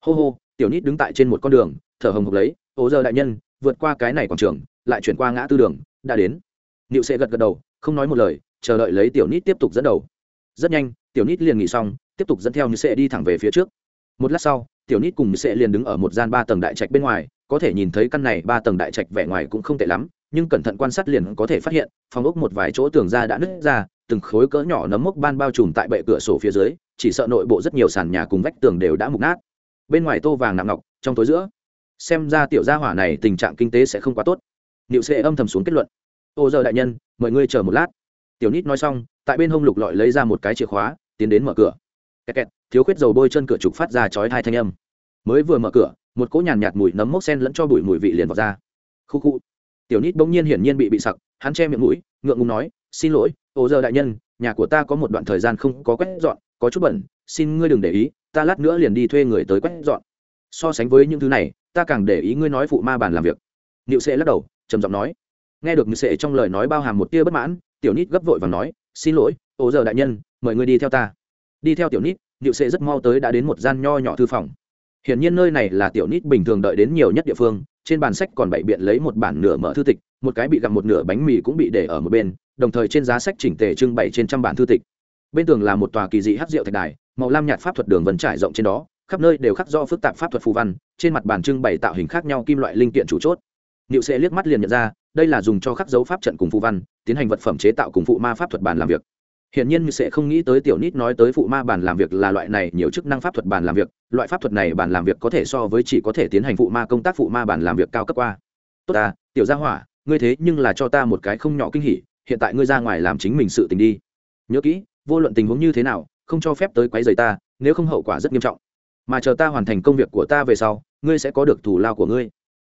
Hô hô, tiểu nít đứng tại trên một con đường, thở hồng hộc lấy ố giờ đại nhân, vượt qua cái này quảng trường lại chuyển qua ngã tư đường, đã đến. Niệu sệ gật gật đầu, không nói một lời, chờ đợi lấy tiểu nít tiếp tục dẫn đầu. Rất nhanh, tiểu nít liền nghỉ xong, tiếp tục dẫn theo như sệ đi thẳng về phía trước. Một lát sau, tiểu nít cùng sệ liền đứng ở một gian ba tầng đại trạch bên ngoài, có thể nhìn thấy căn này ba tầng đại trạch vẻ ngoài cũng không tệ lắm, nhưng cẩn thận quan sát liền có thể phát hiện, phòng ốc một vài chỗ tường ra đã nứt ra, từng khối cỡ nhỏ nấm mốc ban bao trùm tại bệ cửa sổ phía dưới, chỉ sợ nội bộ rất nhiều sàn nhà cùng vách tường đều đã mục nát. Bên ngoài tô vàng nặng ngọc, trong tối giữa. Xem ra tiểu gia hỏa này tình trạng kinh tế sẽ không quá tốt niệu sệ âm thầm xuống kết luận. Ô giờ đại nhân, mời ngươi chờ một lát. Tiểu nít nói xong, tại bên hông lục lọi lấy ra một cái chìa khóa, tiến đến mở cửa. Kẹt kẹt, thiếu khuyết dầu bôi chân cửa trục phát ra chói hai thanh âm. Mới vừa mở cửa, một cỗ nhàn nhạt mùi nấm mốc sen lẫn cho bụi mùi vị liền vào ra. Khu khu. Tiểu nít bỗng nhiên hiển nhiên bị bị sặc, hắn che miệng mũi, ngượng ngùng nói, xin lỗi, ô giờ đại nhân, nhà của ta có một đoạn thời gian không có quét dọn, có chút bẩn xin ngươi đừng để ý, ta lát nữa liền đi thuê người tới quét dọn. So sánh với những thứ này, ta càng để ý ngươi nói phụ ma bàn làm việc. Niệu sệ lắc đầu trầm giọng nói. Nghe được Ngự sệ trong lời nói bao hàm một tia bất mãn, tiểu nít gấp vội và nói, xin lỗi, ô giờ đại nhân, mời ngươi đi theo ta. Đi theo tiểu nít niệu sệ rất mau tới đã đến một gian nho nhỏ thư phòng. Hiển nhiên nơi này là tiểu nít bình thường đợi đến nhiều nhất địa phương, trên bàn sách còn bày biện lấy một bản nửa mở thư tịch, một cái bị gặm một nửa bánh mì cũng bị để ở một bên, đồng thời trên giá sách chỉnh tề trưng bày trên trăm bản thư tịch. Bên tường là một tòa kỳ dị hát rượu thạch đài, màu lam nhạt pháp thuật đường vân trải rộng trên đó, khắp nơi đều khắc do phức tạp pháp thuật phù văn, trên mặt bàn trưng bày tạo hình khác nhau kim loại linh kiện chủ chốt niệu sẽ liếc mắt liền nhận ra đây là dùng cho khắc dấu pháp trận cùng phụ văn tiến hành vật phẩm chế tạo cùng phụ ma pháp thuật bàn làm việc Hiển nhiên Niệu sẽ không nghĩ tới tiểu nít nói tới phụ ma bàn làm việc là loại này nhiều chức năng pháp thuật bàn làm việc, loại pháp thuật này bàn làm việc có thể so với chỉ có thể tiến hành phụ ma công tác phụ ma bàn làm việc cao cấp qua. Tốt ta, tiểu gia hỏa, ngươi thế nhưng là cho ta một cái không nhỏ kinh hỉ, hiện tại ngươi ra ngoài làm chính mình sự tình đi. Nhớ kỹ, vô luận tình huống như thế nào, không cho phép tới quấy rầy ta, nếu không hậu quả rất nghiêm trọng. Mà chờ ta hoàn thành công việc của ta về sau, ngươi sẽ có được thù lao của ngươi.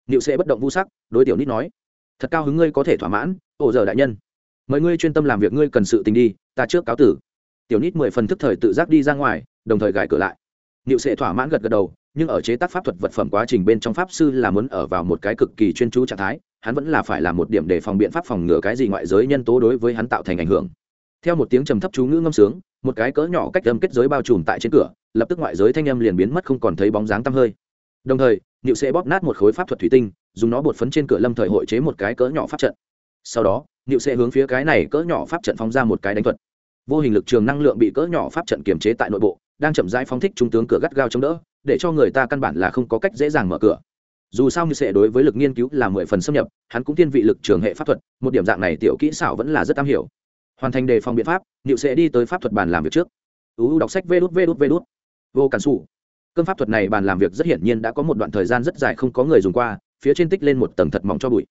Niệu sẽ bất động vu sắc, đối tiểu nít nói, thật cao hứng ngươi có thể thỏa mãn, ổ giờ đại nhân. Mời ngươi chuyên tâm làm việc ngươi cần sự tình đi ta trước cáo tử. Tiểu nít mười phần thức thời tự giác đi ra ngoài đồng thời gài cửa lại. Niệu sẽ thỏa mãn gật gật đầu nhưng ở chế tác pháp thuật vật phẩm quá trình bên trong pháp sư là muốn ở vào một cái cực kỳ chuyên chú trạng thái hắn vẫn là phải là một điểm để phòng biện pháp phòng ngừa cái gì ngoại giới nhân tố đối với hắn tạo thành ảnh hưởng. Theo một tiếng trầm thấp chú ngữ ngâm sướng một cái cỡ nhỏ cách âm kết giới bao trùm tại trên cửa lập tức ngoại giới thanh âm liền biến mất không còn thấy bóng dáng tăm hơi đồng thời, niệu sẽ bóp nát một khối pháp thuật thủy tinh, dùng nó bột phấn trên cửa lâm thời hội chế một cái cỡ nhỏ pháp trận. Sau đó, niệu sẽ hướng phía cái này cỡ nhỏ pháp trận phóng ra một cái đánh thuật. Vô hình lực trường năng lượng bị cỡ nhỏ pháp trận kiềm chế tại nội bộ, đang chậm rãi phóng thích trung tướng cửa gắt gao chống đỡ, để cho người ta căn bản là không có cách dễ dàng mở cửa. Dù sao như sẽ đối với lực nghiên cứu là mười phần xâm nhập, hắn cũng thiên vị lực trường hệ pháp thuật, một điểm dạng này tiểu kỹ xảo vẫn là rất am hiểu. Hoàn thành đề phòng biện pháp, niệu sẽ đi tới pháp thuật bàn làm việc trước. Uu đọc sách vê đút vê đút vê đút. Vô cản xù cơn pháp thuật này bàn làm việc rất hiển nhiên đã có một đoạn thời gian rất dài không có người dùng qua, phía trên tích lên một tầng thật mỏng cho bụi.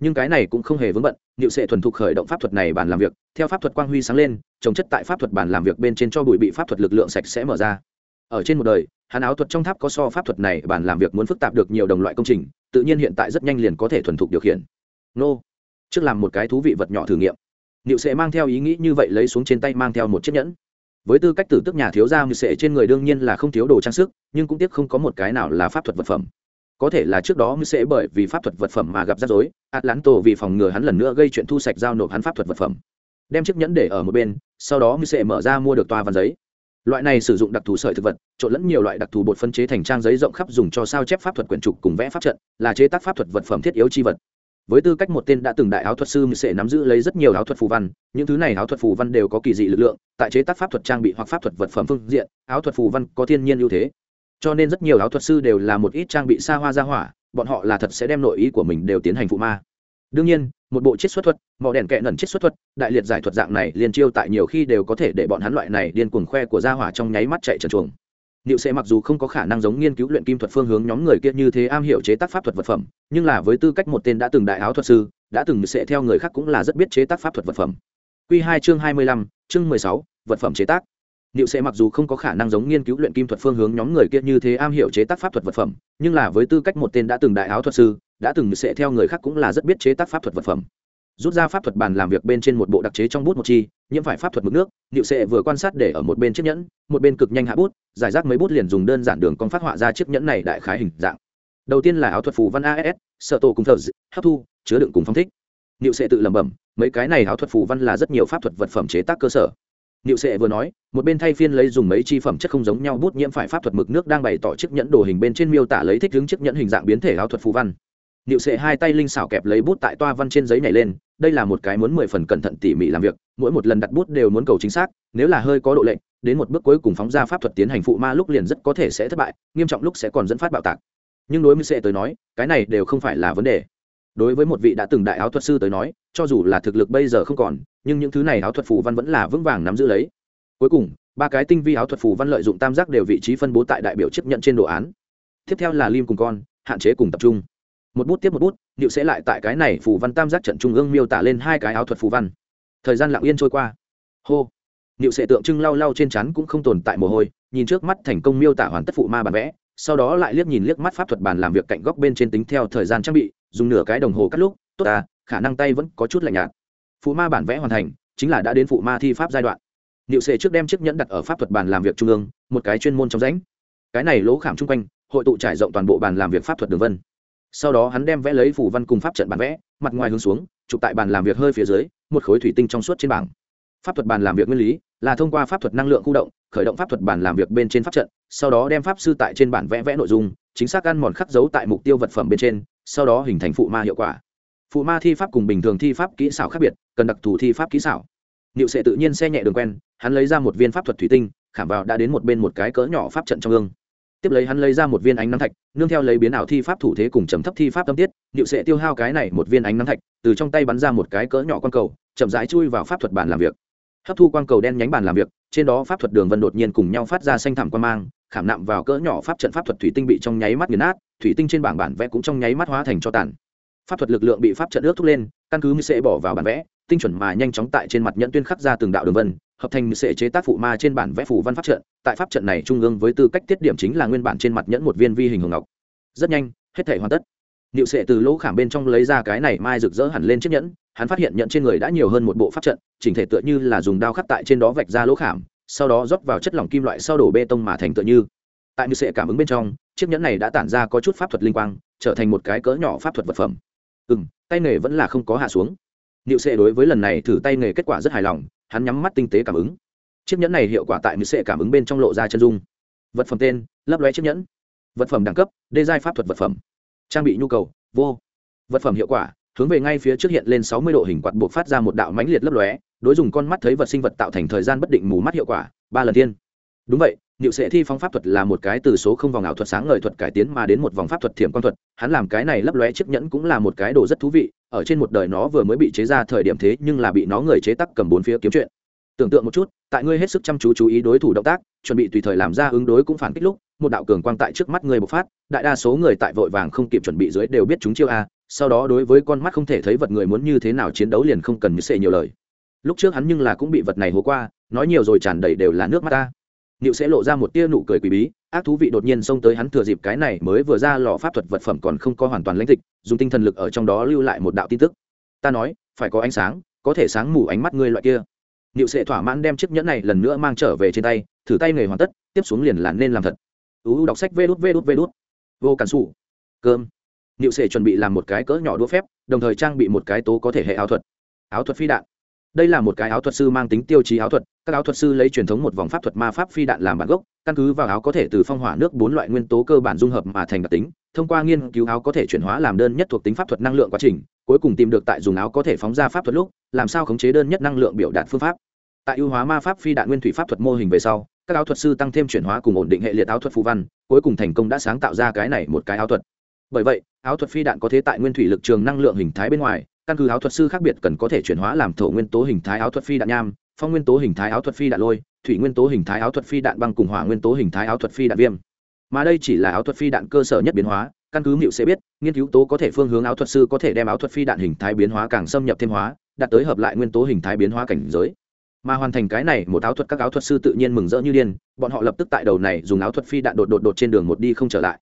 Nhưng cái này cũng không hề vướng bận, niệu sẽ thuần thục khởi động pháp thuật này bàn làm việc, theo pháp thuật quang huy sáng lên, trồng chất tại pháp thuật bàn làm việc bên trên cho bụi bị pháp thuật lực lượng sạch sẽ mở ra. Ở trên một đời, hắn áo thuật trong tháp có so pháp thuật này bàn làm việc muốn phức tạp được nhiều đồng loại công trình, tự nhiên hiện tại rất nhanh liền có thể thuần thục điều khiển. Nô, trước làm một cái thú vị vật nhỏ thử nghiệm. Niệu sẽ mang theo ý nghĩ như vậy lấy xuống trên tay mang theo một chiếc nhẫn với tư cách tử tức nhà thiếu gia mười sệ trên người đương nhiên là không thiếu đồ trang sức, nhưng cũng tiếc không có một cái nào là pháp thuật vật phẩm. Có thể là trước đó sẽ bởi vì pháp thuật vật phẩm mà gặp rắc rối, atlanto vì phòng ngừa hắn lần nữa gây chuyện thu sạch giao nộp hắn pháp thuật vật phẩm. Đem chiếc nhẫn để ở một bên, sau đó sẽ mở ra mua được toa văn giấy. Loại này sử dụng đặc thù sợi thực vật, trộn lẫn nhiều loại đặc thù bột phân chế thành trang giấy rộng khắp dùng cho sao chép pháp thuật quyển trục cùng vẽ pháp trận, là chế tác pháp thuật vật phẩm thiết yếu chi vật với tư cách một tên đã từng đại áo thuật sư sẽ nắm giữ lấy rất nhiều áo thuật phù văn, những thứ này áo thuật phù văn đều có kỳ dị lực lượng, tại chế tác pháp thuật trang bị hoặc pháp thuật vật phẩm phương diện, áo thuật phù văn có thiên nhiên ưu thế. Cho nên rất nhiều áo thuật sư đều là một ít trang bị xa hoa ra hỏa, bọn họ là thật sẽ đem nội ý của mình đều tiến hành phụ ma. Đương nhiên, một bộ chiết xuất thuật mỏ đèn kẹ nần chiết xuất thuật, đại liệt giải thuật dạng này liền chiêu tại nhiều khi đều có thể để bọn hắn loại này điên cuồng khoe của gia hỏa trong nháy mắt chạy trần chuồng. Niệu sẽ mặc dù không có khả năng giống nghiên cứu luyện kim thuật phương hướng nhóm người kia như thế am hiểu chế tác pháp thuật vật phẩm, nhưng là với tư cách một tên đã từng đại áo thuật sư, đã từng sẽ theo người khác cũng là rất biết chế tác pháp thuật vật phẩm. Quy hai chương hai mươi lăm, chương mười sáu, vật phẩm chế tác Niệu sẽ mặc dù không có khả năng giống nghiên cứu luyện kim thuật phương hướng nhóm người kia như thế am hiểu chế tác pháp thuật vật phẩm, nhưng là với tư cách một tên đã từng đại áo thuật sư, đã từng sẽ theo người khác cũng là rất biết chế tác pháp thuật vật phẩm. Rút ra pháp thuật bàn làm việc bên trên một bộ đặc chế trong bút một chi, nhiễm phải pháp thuật mực nước, Niệu Sệ vừa quan sát để ở một bên chiếc nhẫn, một bên cực nhanh hạ bút, giải rác mấy bút liền dùng đơn giản đường con phát họa ra chiếc nhẫn này đại khái hình dạng. Đầu tiên là áo thuật phù văn AS, sợ tổ cùng thờ, hấp thu, chứa đựng cùng phong thích. Niệu Sệ tự lẩm bẩm, mấy cái này áo thuật phù văn là rất nhiều pháp thuật vật phẩm chế tác cơ sở Niệu Sệ vừa nói, một bên thay phiên lấy dùng mấy chi phẩm chất không giống nhau bút nhiễm phải pháp thuật mực nước đang bày tỏ chiếc nhẫn đồ hình bên trên miêu tả lấy thích hướng chiếc nhẫn hình dạng biến thể áo thuật phù văn. Niệu Sệ hai tay linh xảo kẹp lấy bút tại toa văn trên giấy nhảy lên, đây là một cái muốn mười phần cẩn thận tỉ mỉ làm việc, mỗi một lần đặt bút đều muốn cầu chính xác, nếu là hơi có độ lệch, đến một bước cuối cùng phóng ra pháp thuật tiến hành phụ ma lúc liền rất có thể sẽ thất bại, nghiêm trọng lúc sẽ còn dẫn phát bạo tạc. Nhưng đối với Sệ tới nói, cái này đều không phải là vấn đề. Đối với một vị đã từng đại áo thuật sư tới nói, cho dù là thực lực bây giờ không còn, nhưng những thứ này áo thuật phù văn vẫn là vững vàng nắm giữ lấy cuối cùng ba cái tinh vi áo thuật phù văn lợi dụng tam giác đều vị trí phân bố tại đại biểu chấp nhận trên đồ án tiếp theo là lim cùng con hạn chế cùng tập trung một bút tiếp một bút điệu sẽ lại tại cái này phù văn tam giác trận trung ương miêu tả lên hai cái áo thuật phù văn. Thời gian lặng yên trôi qua. Hô. Điệu sẽ tượng trưng lau lau trên chắn cũng không tồn tại mồ hôi nhìn trước mắt thành công miêu tả hoàn tất phụ ma bản vẽ sau đó lại liếc nhìn liếc mắt pháp thuật bàn làm việc cạnh góc bên trên tính theo thời gian trang bị dùng nửa cái đồng hồ cắt lúc tốt à khả năng tay vẫn có chút lạnh nhạt. Phụ ma bản vẽ hoàn thành chính là đã đến phụ ma thi pháp giai đoạn. Niệu Sệ trước đem chiếc nhẫn đặt ở pháp thuật bàn làm việc trung ương, một cái chuyên môn trong rãnh. Cái này lỗ khảm trung quanh, hội tụ trải rộng toàn bộ bàn làm việc pháp thuật đường vân. Sau đó hắn đem vẽ lấy phủ văn cùng pháp trận bản vẽ, mặt ngoài hướng xuống, chụp tại bàn làm việc hơi phía dưới, một khối thủy tinh trong suốt trên bảng. Pháp thuật bàn làm việc nguyên lý là thông qua pháp thuật năng lượng khu động, khởi động pháp thuật bàn làm việc bên trên pháp trận, sau đó đem pháp sư tại trên bản vẽ vẽ nội dung, chính xác ăn mòn khắc dấu tại mục tiêu vật phẩm bên trên, sau đó hình thành phụ ma hiệu quả. Phụ ma thi pháp cùng bình thường thi pháp kỹ xảo khác biệt, cần đặc thù thi pháp kỹ xảo Niệu Sệ tự nhiên xe nhẹ đường quen, hắn lấy ra một viên pháp thuật thủy tinh, khảm vào đã đến một bên một cái cỡ nhỏ pháp trận trong gương. Tiếp lấy hắn lấy ra một viên ánh nắng thạch, nương theo lấy biến ảo thi pháp thủ thế cùng trầm thấp thi pháp tâm tiết, liệu sẽ tiêu hao cái này một viên ánh nắng thạch, từ trong tay bắn ra một cái cỡ nhỏ quan cầu, chậm rãi chui vào pháp thuật bàn làm việc. Hấp thu quang cầu đen nhánh bàn làm việc, trên đó pháp thuật đường vân đột nhiên cùng nhau phát ra xanh thẳm quang mang, khảm nạm vào cỡ nhỏ pháp trận pháp thuật thủy tinh bị trong nháy mắt nghiền nát, thủy tinh trên bảng bản vẽ cũng trong nháy mắt hóa thành cho tàn. Pháp thuật lực lượng bị pháp trận ước thúc lên, căn cứ sẽ bỏ vào bản vẽ, tinh chuẩn mà nhanh chóng tại trên mặt nhận tuyên khắc ra từng đạo đường vân hợp thành sẽ chế tác phụ ma trên bản vẽ phủ văn pháp trận tại pháp trận này trung ương với tư cách tiết điểm chính là nguyên bản trên mặt nhẫn một viên vi hình hồng ngọc rất nhanh hết thể hoàn tất Niệu Sệ từ lỗ khảm bên trong lấy ra cái này mai rực rỡ hẳn lên chiếc nhẫn, hắn phát hiện nhẫn trên người đã nhiều hơn một bộ pháp trận, chỉnh thể tựa như là dùng đao khắc tại trên đó vạch ra lỗ khảm, sau đó rót vào chất lỏng kim loại sau đổ bê tông mà thành tựa như. Tại Niệu Sệ cảm ứng bên trong, chiếc nhẫn này đã tản ra có chút pháp thuật linh quang, trở thành một cái cỡ nhỏ pháp thuật vật phẩm. Ừm, tay nghề vẫn là không có hạ xuống. Niệu Sệ đối với lần này thử tay nghề kết quả rất hài lòng, hắn nhắm mắt tinh tế cảm ứng. Chiếc nhẫn này hiệu quả tại mỹ Sệ cảm ứng bên trong lộ ra chân dung. Vật phẩm tên: Lấp lóe chiếc nhẫn. Vật phẩm đẳng cấp: Đê giai pháp thuật vật phẩm. Trang bị nhu cầu: Vô. Vật phẩm hiệu quả: Hướng về ngay phía trước hiện lên sáu mươi độ hình quạt buộc phát ra một đạo mãnh liệt lấp lóe, đối dùng con mắt thấy vật sinh vật tạo thành thời gian bất định mù mắt hiệu quả, ba lần tiên. Đúng vậy, Niệu Sệ thi phong pháp thuật là một cái từ số không vòng ảo thuật sáng ngời thuật cải tiến mà đến một vòng pháp thuật thiểm quan thuật, hắn làm cái này lấp lóe chiếc nhẫn cũng là một cái đồ rất thú vị, ở trên một đời nó vừa mới bị chế ra thời điểm thế nhưng là bị nó người chế tác cầm bốn phía kiếm chuyện. Tưởng tượng một chút, tại ngươi hết sức chăm chú chú ý đối thủ động tác, chuẩn bị tùy thời làm ra ứng đối cũng phản kích lúc, một đạo cường quang tại trước mắt người bộc phát, đại đa số người tại vội vàng không kịp chuẩn bị dưới đều biết chúng chiêu a, sau đó đối với con mắt không thể thấy vật người muốn như thế nào chiến đấu liền không cần như sệ nhiều lời. Lúc trước hắn nhưng là cũng bị vật này hố qua, nói nhiều rồi tràn đầy đều là nước mắt ta nịu sẽ lộ ra một tia nụ cười quỷ bí, ác thú vị đột nhiên xông tới hắn thừa dịp cái này mới vừa ra lò pháp thuật vật phẩm còn không có hoàn toàn lãnh tịch, dùng tinh thần lực ở trong đó lưu lại một đạo tin tức. Ta nói, phải có ánh sáng, có thể sáng mù ánh mắt ngươi loại kia. nịu sẽ thỏa mãn đem chiếc nhẫn này lần nữa mang trở về trên tay, thử tay nghề hoàn tất, tiếp xuống liền là nên làm thật. Uu đọc sách vê đút vê đút vê đút. Vô cản xù Cơm. nịu sẽ chuẩn bị làm một cái cỡ nhỏ đũa phép, đồng thời trang bị một cái tố có thể hệ áo thuật. Áo thuật phi đạn đây là một cái áo thuật sư mang tính tiêu chí áo thuật, các áo thuật sư lấy truyền thống một vòng pháp thuật ma pháp phi đạn làm bản gốc, căn cứ vào áo có thể từ phong hỏa nước bốn loại nguyên tố cơ bản dung hợp mà thành đặc tính, thông qua nghiên cứu áo có thể chuyển hóa làm đơn nhất thuộc tính pháp thuật năng lượng quá trình, cuối cùng tìm được tại dùng áo có thể phóng ra pháp thuật lúc, làm sao khống chế đơn nhất năng lượng biểu đạt phương pháp. Tại ưu hóa ma pháp phi đạn nguyên thủy pháp thuật mô hình về sau, các áo thuật sư tăng thêm chuyển hóa cùng ổn định hệ liệt áo thuật phù văn, cuối cùng thành công đã sáng tạo ra cái này một cái áo thuật. Bởi vậy, áo thuật phi đạn có thể tại nguyên thủy lực trường năng lượng hình thái bên ngoài căn cứ áo thuật sư khác biệt cần có thể chuyển hóa làm thổ nguyên tố hình thái áo thuật phi đạn nham phong nguyên tố hình thái áo thuật phi đạn lôi thủy nguyên tố hình thái áo thuật phi đạn băng cùng hỏa nguyên tố hình thái áo thuật phi đạn viêm mà đây chỉ là áo thuật phi đạn cơ sở nhất biến hóa căn cứ mịu sẽ biết nghiên cứu tố có thể phương hướng áo thuật sư có thể đem áo thuật phi đạn hình thái biến hóa càng xâm nhập thêm hóa đạt tới hợp lại nguyên tố hình thái biến hóa cảnh giới mà hoàn thành cái này một áo thuật các áo thuật sư tự nhiên mừng rỡ như điên bọn họ lập tức tại đầu này dùng áo thuật phi đạn đột đột đột trên đường một đi không trở lại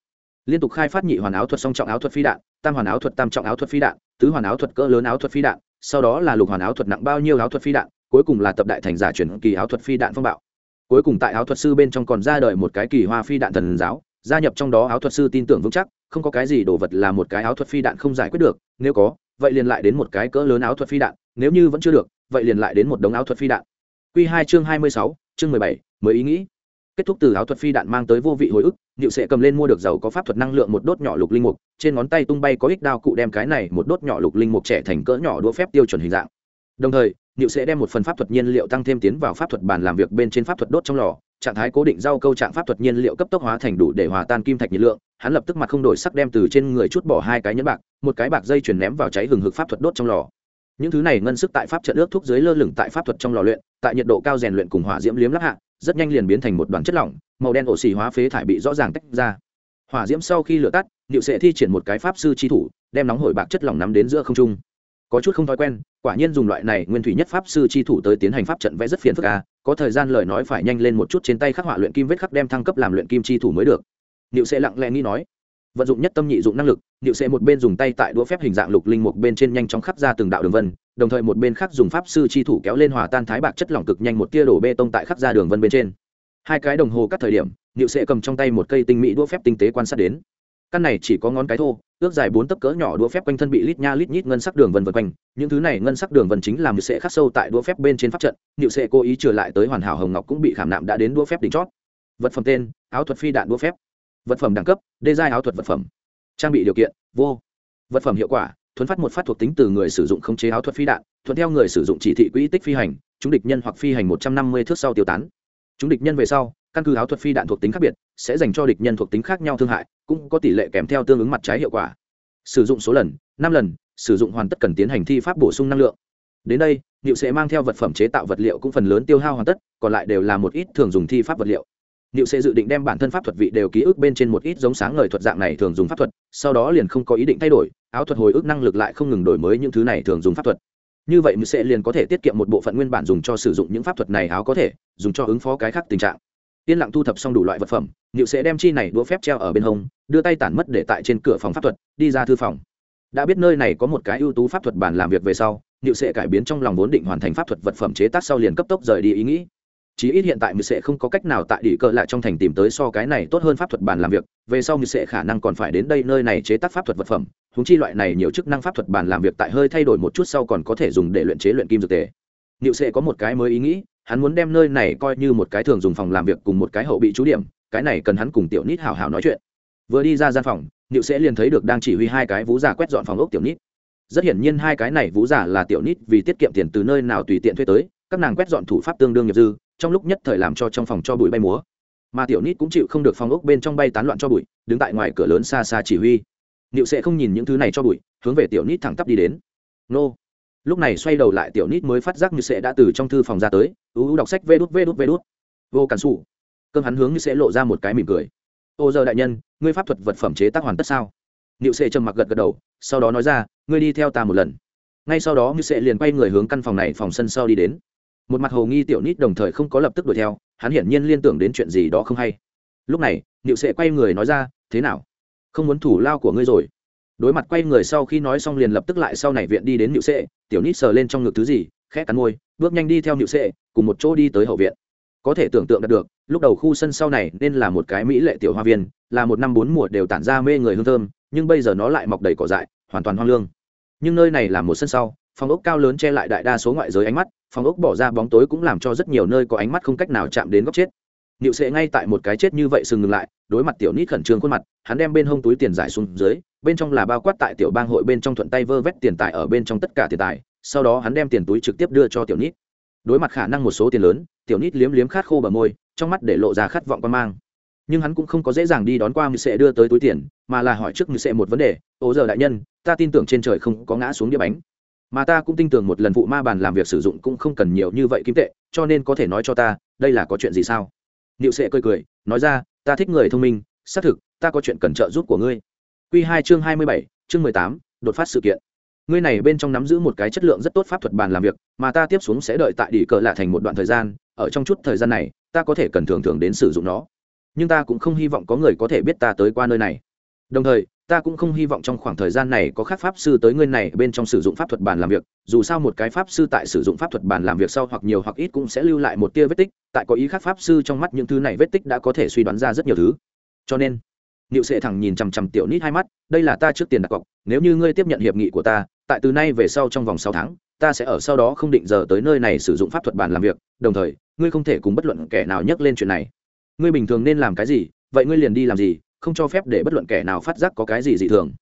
liên tục khai phát nhị hoàn áo thuật song trọng áo thuật phi đạn tam hoàn áo thuật tam trọng áo thuật phi đạn tứ hoàn áo thuật cỡ lớn áo thuật phi đạn sau đó là lục hoàn áo thuật nặng bao nhiêu áo thuật phi đạn cuối cùng là tập đại thành giả chuyển kỳ áo thuật phi đạn phong bạo cuối cùng tại áo thuật sư bên trong còn ra đời một cái kỳ hoa phi đạn thần giáo gia nhập trong đó áo thuật sư tin tưởng vững chắc không có cái gì đồ vật là một cái áo thuật phi đạn không giải quyết được nếu có vậy liền lại đến một cái cỡ lớn áo thuật phi đạn nếu như vẫn chưa được vậy liền lại đến một đống áo thuật phi đạn q hai chương hai mươi sáu chương mười bảy mới ý nghĩ kết thúc từ áo thuật phi đạn mang tới vô vị hồi ức nịu sẽ cầm lên mua được dầu có pháp thuật năng lượng một đốt nhỏ lục linh mục, trên ngón tay tung bay có ích đao cụ đem cái này một đốt nhỏ lục linh mục trẻ thành cỡ nhỏ đũa phép tiêu chuẩn hình dạng. Đồng thời nịu sẽ đem một phần pháp thuật nhiên liệu tăng thêm tiến vào pháp thuật bàn làm việc bên trên pháp thuật đốt trong lò, trạng thái cố định giao câu trạng pháp thuật nhiên liệu cấp tốc hóa thành đủ để hòa tan kim thạch nhiệt lượng, hắn lập tức mặt không đổi sắc đem từ trên người chút bỏ hai cái nhẫn bạc, một cái bạc dây chuyển ném vào cháy hừng hực pháp thuật đốt trong lò. Những thứ này ngân sức tại pháp trận ước thuốc dưới lơ lửng tại pháp thuật trong lò luyện, tại nhiệt độ cao rèn luyện cùng hỏa diễm liếm lắp hạ rất nhanh liền biến thành một đoàn chất lỏng, màu đen ổ xì hóa phế thải bị rõ ràng tách ra. Hỏa diễm sau khi lửa tắt, niệu sẽ thi triển một cái pháp sư chi thủ, đem nóng hổi bạc chất lỏng nắm đến giữa không trung. Có chút không thói quen, quả nhiên dùng loại này nguyên thủy nhất pháp sư chi thủ tới tiến hành pháp trận vẽ rất phiền phức à có thời gian lời nói phải nhanh lên một chút trên tay khắc họa luyện kim vết khắc đem thăng cấp làm luyện kim chi thủ mới được. Niệu sẽ lặng lẽ nghĩ nói vận dụng nhất tâm nhị dụng năng lực, niệu sẽ một bên dùng tay tại đũa phép hình dạng lục linh một bên trên nhanh chóng khắp ra từng đạo đường vân, đồng thời một bên khác dùng pháp sư chi thủ kéo lên hòa tan thái bạc chất lỏng cực nhanh một tia đổ bê tông tại khắp ra đường vân bên trên. Hai cái đồng hồ cắt thời điểm, niệu sẽ cầm trong tay một cây tinh mỹ đũa phép tinh tế quan sát đến. Căn này chỉ có ngón cái thô, ước dài bốn tấc cỡ nhỏ đũa phép quanh thân bị lít nha lít nhít ngân sắc đường vân vân quanh, những thứ này ngân sắc đường vân chính làm nhự sẽ khắc sâu tại đũa phép bên trên pháp trận nhự sẽ cố ý trở lại tới hoàn hảo hồng ngọc cũng bị khảm nạm đã đến đũa phép đỉnh chót. Vật phẩm tên, áo thuật phi đạn đũa phép vật phẩm đẳng cấp, đê giai áo thuật vật phẩm. Trang bị điều kiện, vô. Vật phẩm hiệu quả, thuấn phát một phát thuộc tính từ người sử dụng khống chế áo thuật phi đạn, thuận theo người sử dụng chỉ thị quỹ tích phi hành, chúng địch nhân hoặc phi hành một trăm năm mươi thước sau tiêu tán. Chúng địch nhân về sau, căn cứ áo thuật phi đạn thuộc tính khác biệt, sẽ dành cho địch nhân thuộc tính khác nhau thương hại, cũng có tỷ lệ kèm theo tương ứng mặt trái hiệu quả. Sử dụng số lần, năm lần, sử dụng hoàn tất cần tiến hành thi pháp bổ sung năng lượng. Đến đây liệu sẽ mang theo vật phẩm chế tạo vật liệu cũng phần lớn tiêu hao hoàn tất, còn lại đều là một ít thường dùng thi pháp vật liệu. Niệu sẽ dự định đem bản thân pháp thuật vị đều ký ức bên trên một ít giống sáng ngời thuật dạng này thường dùng pháp thuật, sau đó liền không có ý định thay đổi, áo thuật hồi ức năng lực lại không ngừng đổi mới những thứ này thường dùng pháp thuật. Như vậy sẽ liền có thể tiết kiệm một bộ phận nguyên bản dùng cho sử dụng những pháp thuật này áo có thể, dùng cho ứng phó cái khác tình trạng. Tiên lặng thu thập xong đủ loại vật phẩm Niệu sẽ đem chi này đũa phép treo ở bên hông, đưa tay tản mất để tại trên cửa phòng pháp thuật, đi ra thư phòng. Đã biết nơi này có một cái ưu tú pháp thuật bản làm việc về sau Niệu sẽ cải biến trong lòng vốn định hoàn thành pháp thuật vật phẩm chế tác sau liền cấp tốc rời đi ý nghĩ chí ít hiện tại mười sẽ không có cách nào tại đỉ cờ lại trong thành tìm tới so cái này tốt hơn pháp thuật bàn làm việc, về sau mười sẽ khả năng còn phải đến đây nơi này chế tác pháp thuật vật phẩm húng chi loại này nhiều chức năng pháp thuật bàn làm việc tại hơi thay đổi một chút sau còn có thể dùng để luyện chế luyện kim dược tề. Liệu sẽ có một cái mới ý nghĩ, hắn muốn đem nơi này coi như một cái thường dùng phòng làm việc cùng một cái hậu bị trú điểm, cái này cần hắn cùng tiểu nít hào hào nói chuyện. Vừa đi ra gian phòng liệu sẽ liền thấy được đang chỉ huy hai cái vú giả quét dọn phòng ốc tiểu nít. Rất hiển nhiên hai cái này vú giả là tiểu nít vì tiết kiệm tiền từ nơi nào tùy tiện thuê tới, các nàng quét dọn thủ pháp tương đương nghiệp dư trong lúc nhất thời làm cho trong phòng cho bụi bay múa. Mà tiểu nít cũng chịu không được phòng ốc bên trong bay tán loạn cho bụi, đứng tại ngoài cửa lớn xa xa chỉ huy. Liệu sẽ không nhìn những thứ này cho bụi, hướng về tiểu nít thẳng tắp đi đến. Nô. Lúc này xoay đầu lại tiểu nít mới phát giác như sẽ đã từ trong thư phòng ra tới, ú đọc sách vê đút vê đút vê đút. Vô cản xù cơm hắn hướng như sẽ lộ ra một cái mỉm cười. Ô giờ đại nhân, ngươi pháp thuật vật phẩm chế tác hoàn tất sao? Niệu sẽ trầm mặc gật gật đầu, sau đó nói ra, ngươi đi theo ta một lần. Ngay sau đó như sẽ liền quay người hướng căn phòng này, phòng sân sau đi đến một mặt hồ nghi tiểu nít đồng thời không có lập tức đuổi theo, hắn hiển nhiên liên tưởng đến chuyện gì đó không hay. Lúc này, niệu sệ quay người nói ra, thế nào? Không muốn thủ lao của ngươi rồi? Đối mặt quay người sau khi nói xong liền lập tức lại sau này viện đi đến niệu sệ, tiểu nít sờ lên trong ngực thứ gì, khẽ cắn môi, bước nhanh đi theo niệu sệ, cùng một chỗ đi tới hậu viện. Có thể tưởng tượng được, lúc đầu khu sân sau này nên là một cái mỹ lệ tiểu hoa viên, là một năm bốn mùa đều tản ra mê người hương thơm, nhưng bây giờ nó lại mọc đầy cỏ dại, hoàn toàn hoang lương. Nhưng nơi này là một sân sau, phòng ốc cao lớn che lại đại đa số ngoại giới ánh mắt phòng ốc bỏ ra bóng tối cũng làm cho rất nhiều nơi có ánh mắt không cách nào chạm đến góc chết Niệu Sệ ngay tại một cái chết như vậy sừng ngừng lại, đối mặt tiểu nít khẩn trương khuôn mặt, hắn đem bên hông túi tiền giải xuống dưới, bên trong là bao quát tại tiểu bang hội bên trong thuận tay vơ vét tiền tài ở bên trong tất cả tiền tài, sau đó hắn đem tiền túi trực tiếp đưa cho tiểu nít. Đối mặt khả năng một số tiền lớn, tiểu nít liếm liếm khát khô bờ môi, trong mắt để lộ ra khát vọng quan mang. Nhưng hắn cũng không có dễ dàng đi đón qua Niệu Sệ đưa tới túi tiền, mà là hỏi trước Niệu Sệ một vấn đề, "Ô giờ đại nhân, ta tin tưởng trên trời không có ngã xuống đĩa bánh, mà ta cũng tin tưởng một lần vụ ma bàn làm việc sử dụng cũng không cần nhiều như vậy kim tệ, cho nên có thể nói cho ta, đây là có chuyện gì sao?" Niệu Sệ cười cười, nói ra, ta thích người thông minh, xác thực, ta có chuyện cần trợ giúp của ngươi. q hai chương hai mươi bảy, chương mười tám, đột phát sự kiện. ngươi này bên trong nắm giữ một cái chất lượng rất tốt pháp thuật bàn làm việc mà ta tiếp xuống sẽ đợi tại đỉ cờ lạ thành một đoạn thời gian ở trong chút thời gian này ta có thể cần thường thường đến sử dụng nó nhưng ta cũng không hy vọng có người có thể biết ta tới qua nơi này đồng thời ta cũng không hy vọng trong khoảng thời gian này có khác pháp sư tới ngươi này bên trong sử dụng pháp thuật bàn làm việc, dù sao một cái pháp sư tại sử dụng pháp thuật bàn làm việc sau hoặc nhiều hoặc ít cũng sẽ lưu lại một tia vết tích, tại có ý khác pháp sư trong mắt những thứ này vết tích đã có thể suy đoán ra rất nhiều thứ. Cho nên, niệu sệ thẳng nhìn chằm chằm tiểu nít hai mắt, đây là ta trước tiền đặt cọc, nếu như ngươi tiếp nhận hiệp nghị của ta, tại từ nay về sau trong vòng sáu tháng, ta sẽ ở sau đó không định giờ tới nơi này sử dụng pháp thuật bàn làm việc, đồng thời, ngươi không thể cùng bất luận kẻ nào nhắc lên chuyện này. Ngươi bình thường nên làm cái gì, vậy ngươi liền đi làm gì không cho phép để bất luận kẻ nào phát giác có cái gì dị thường.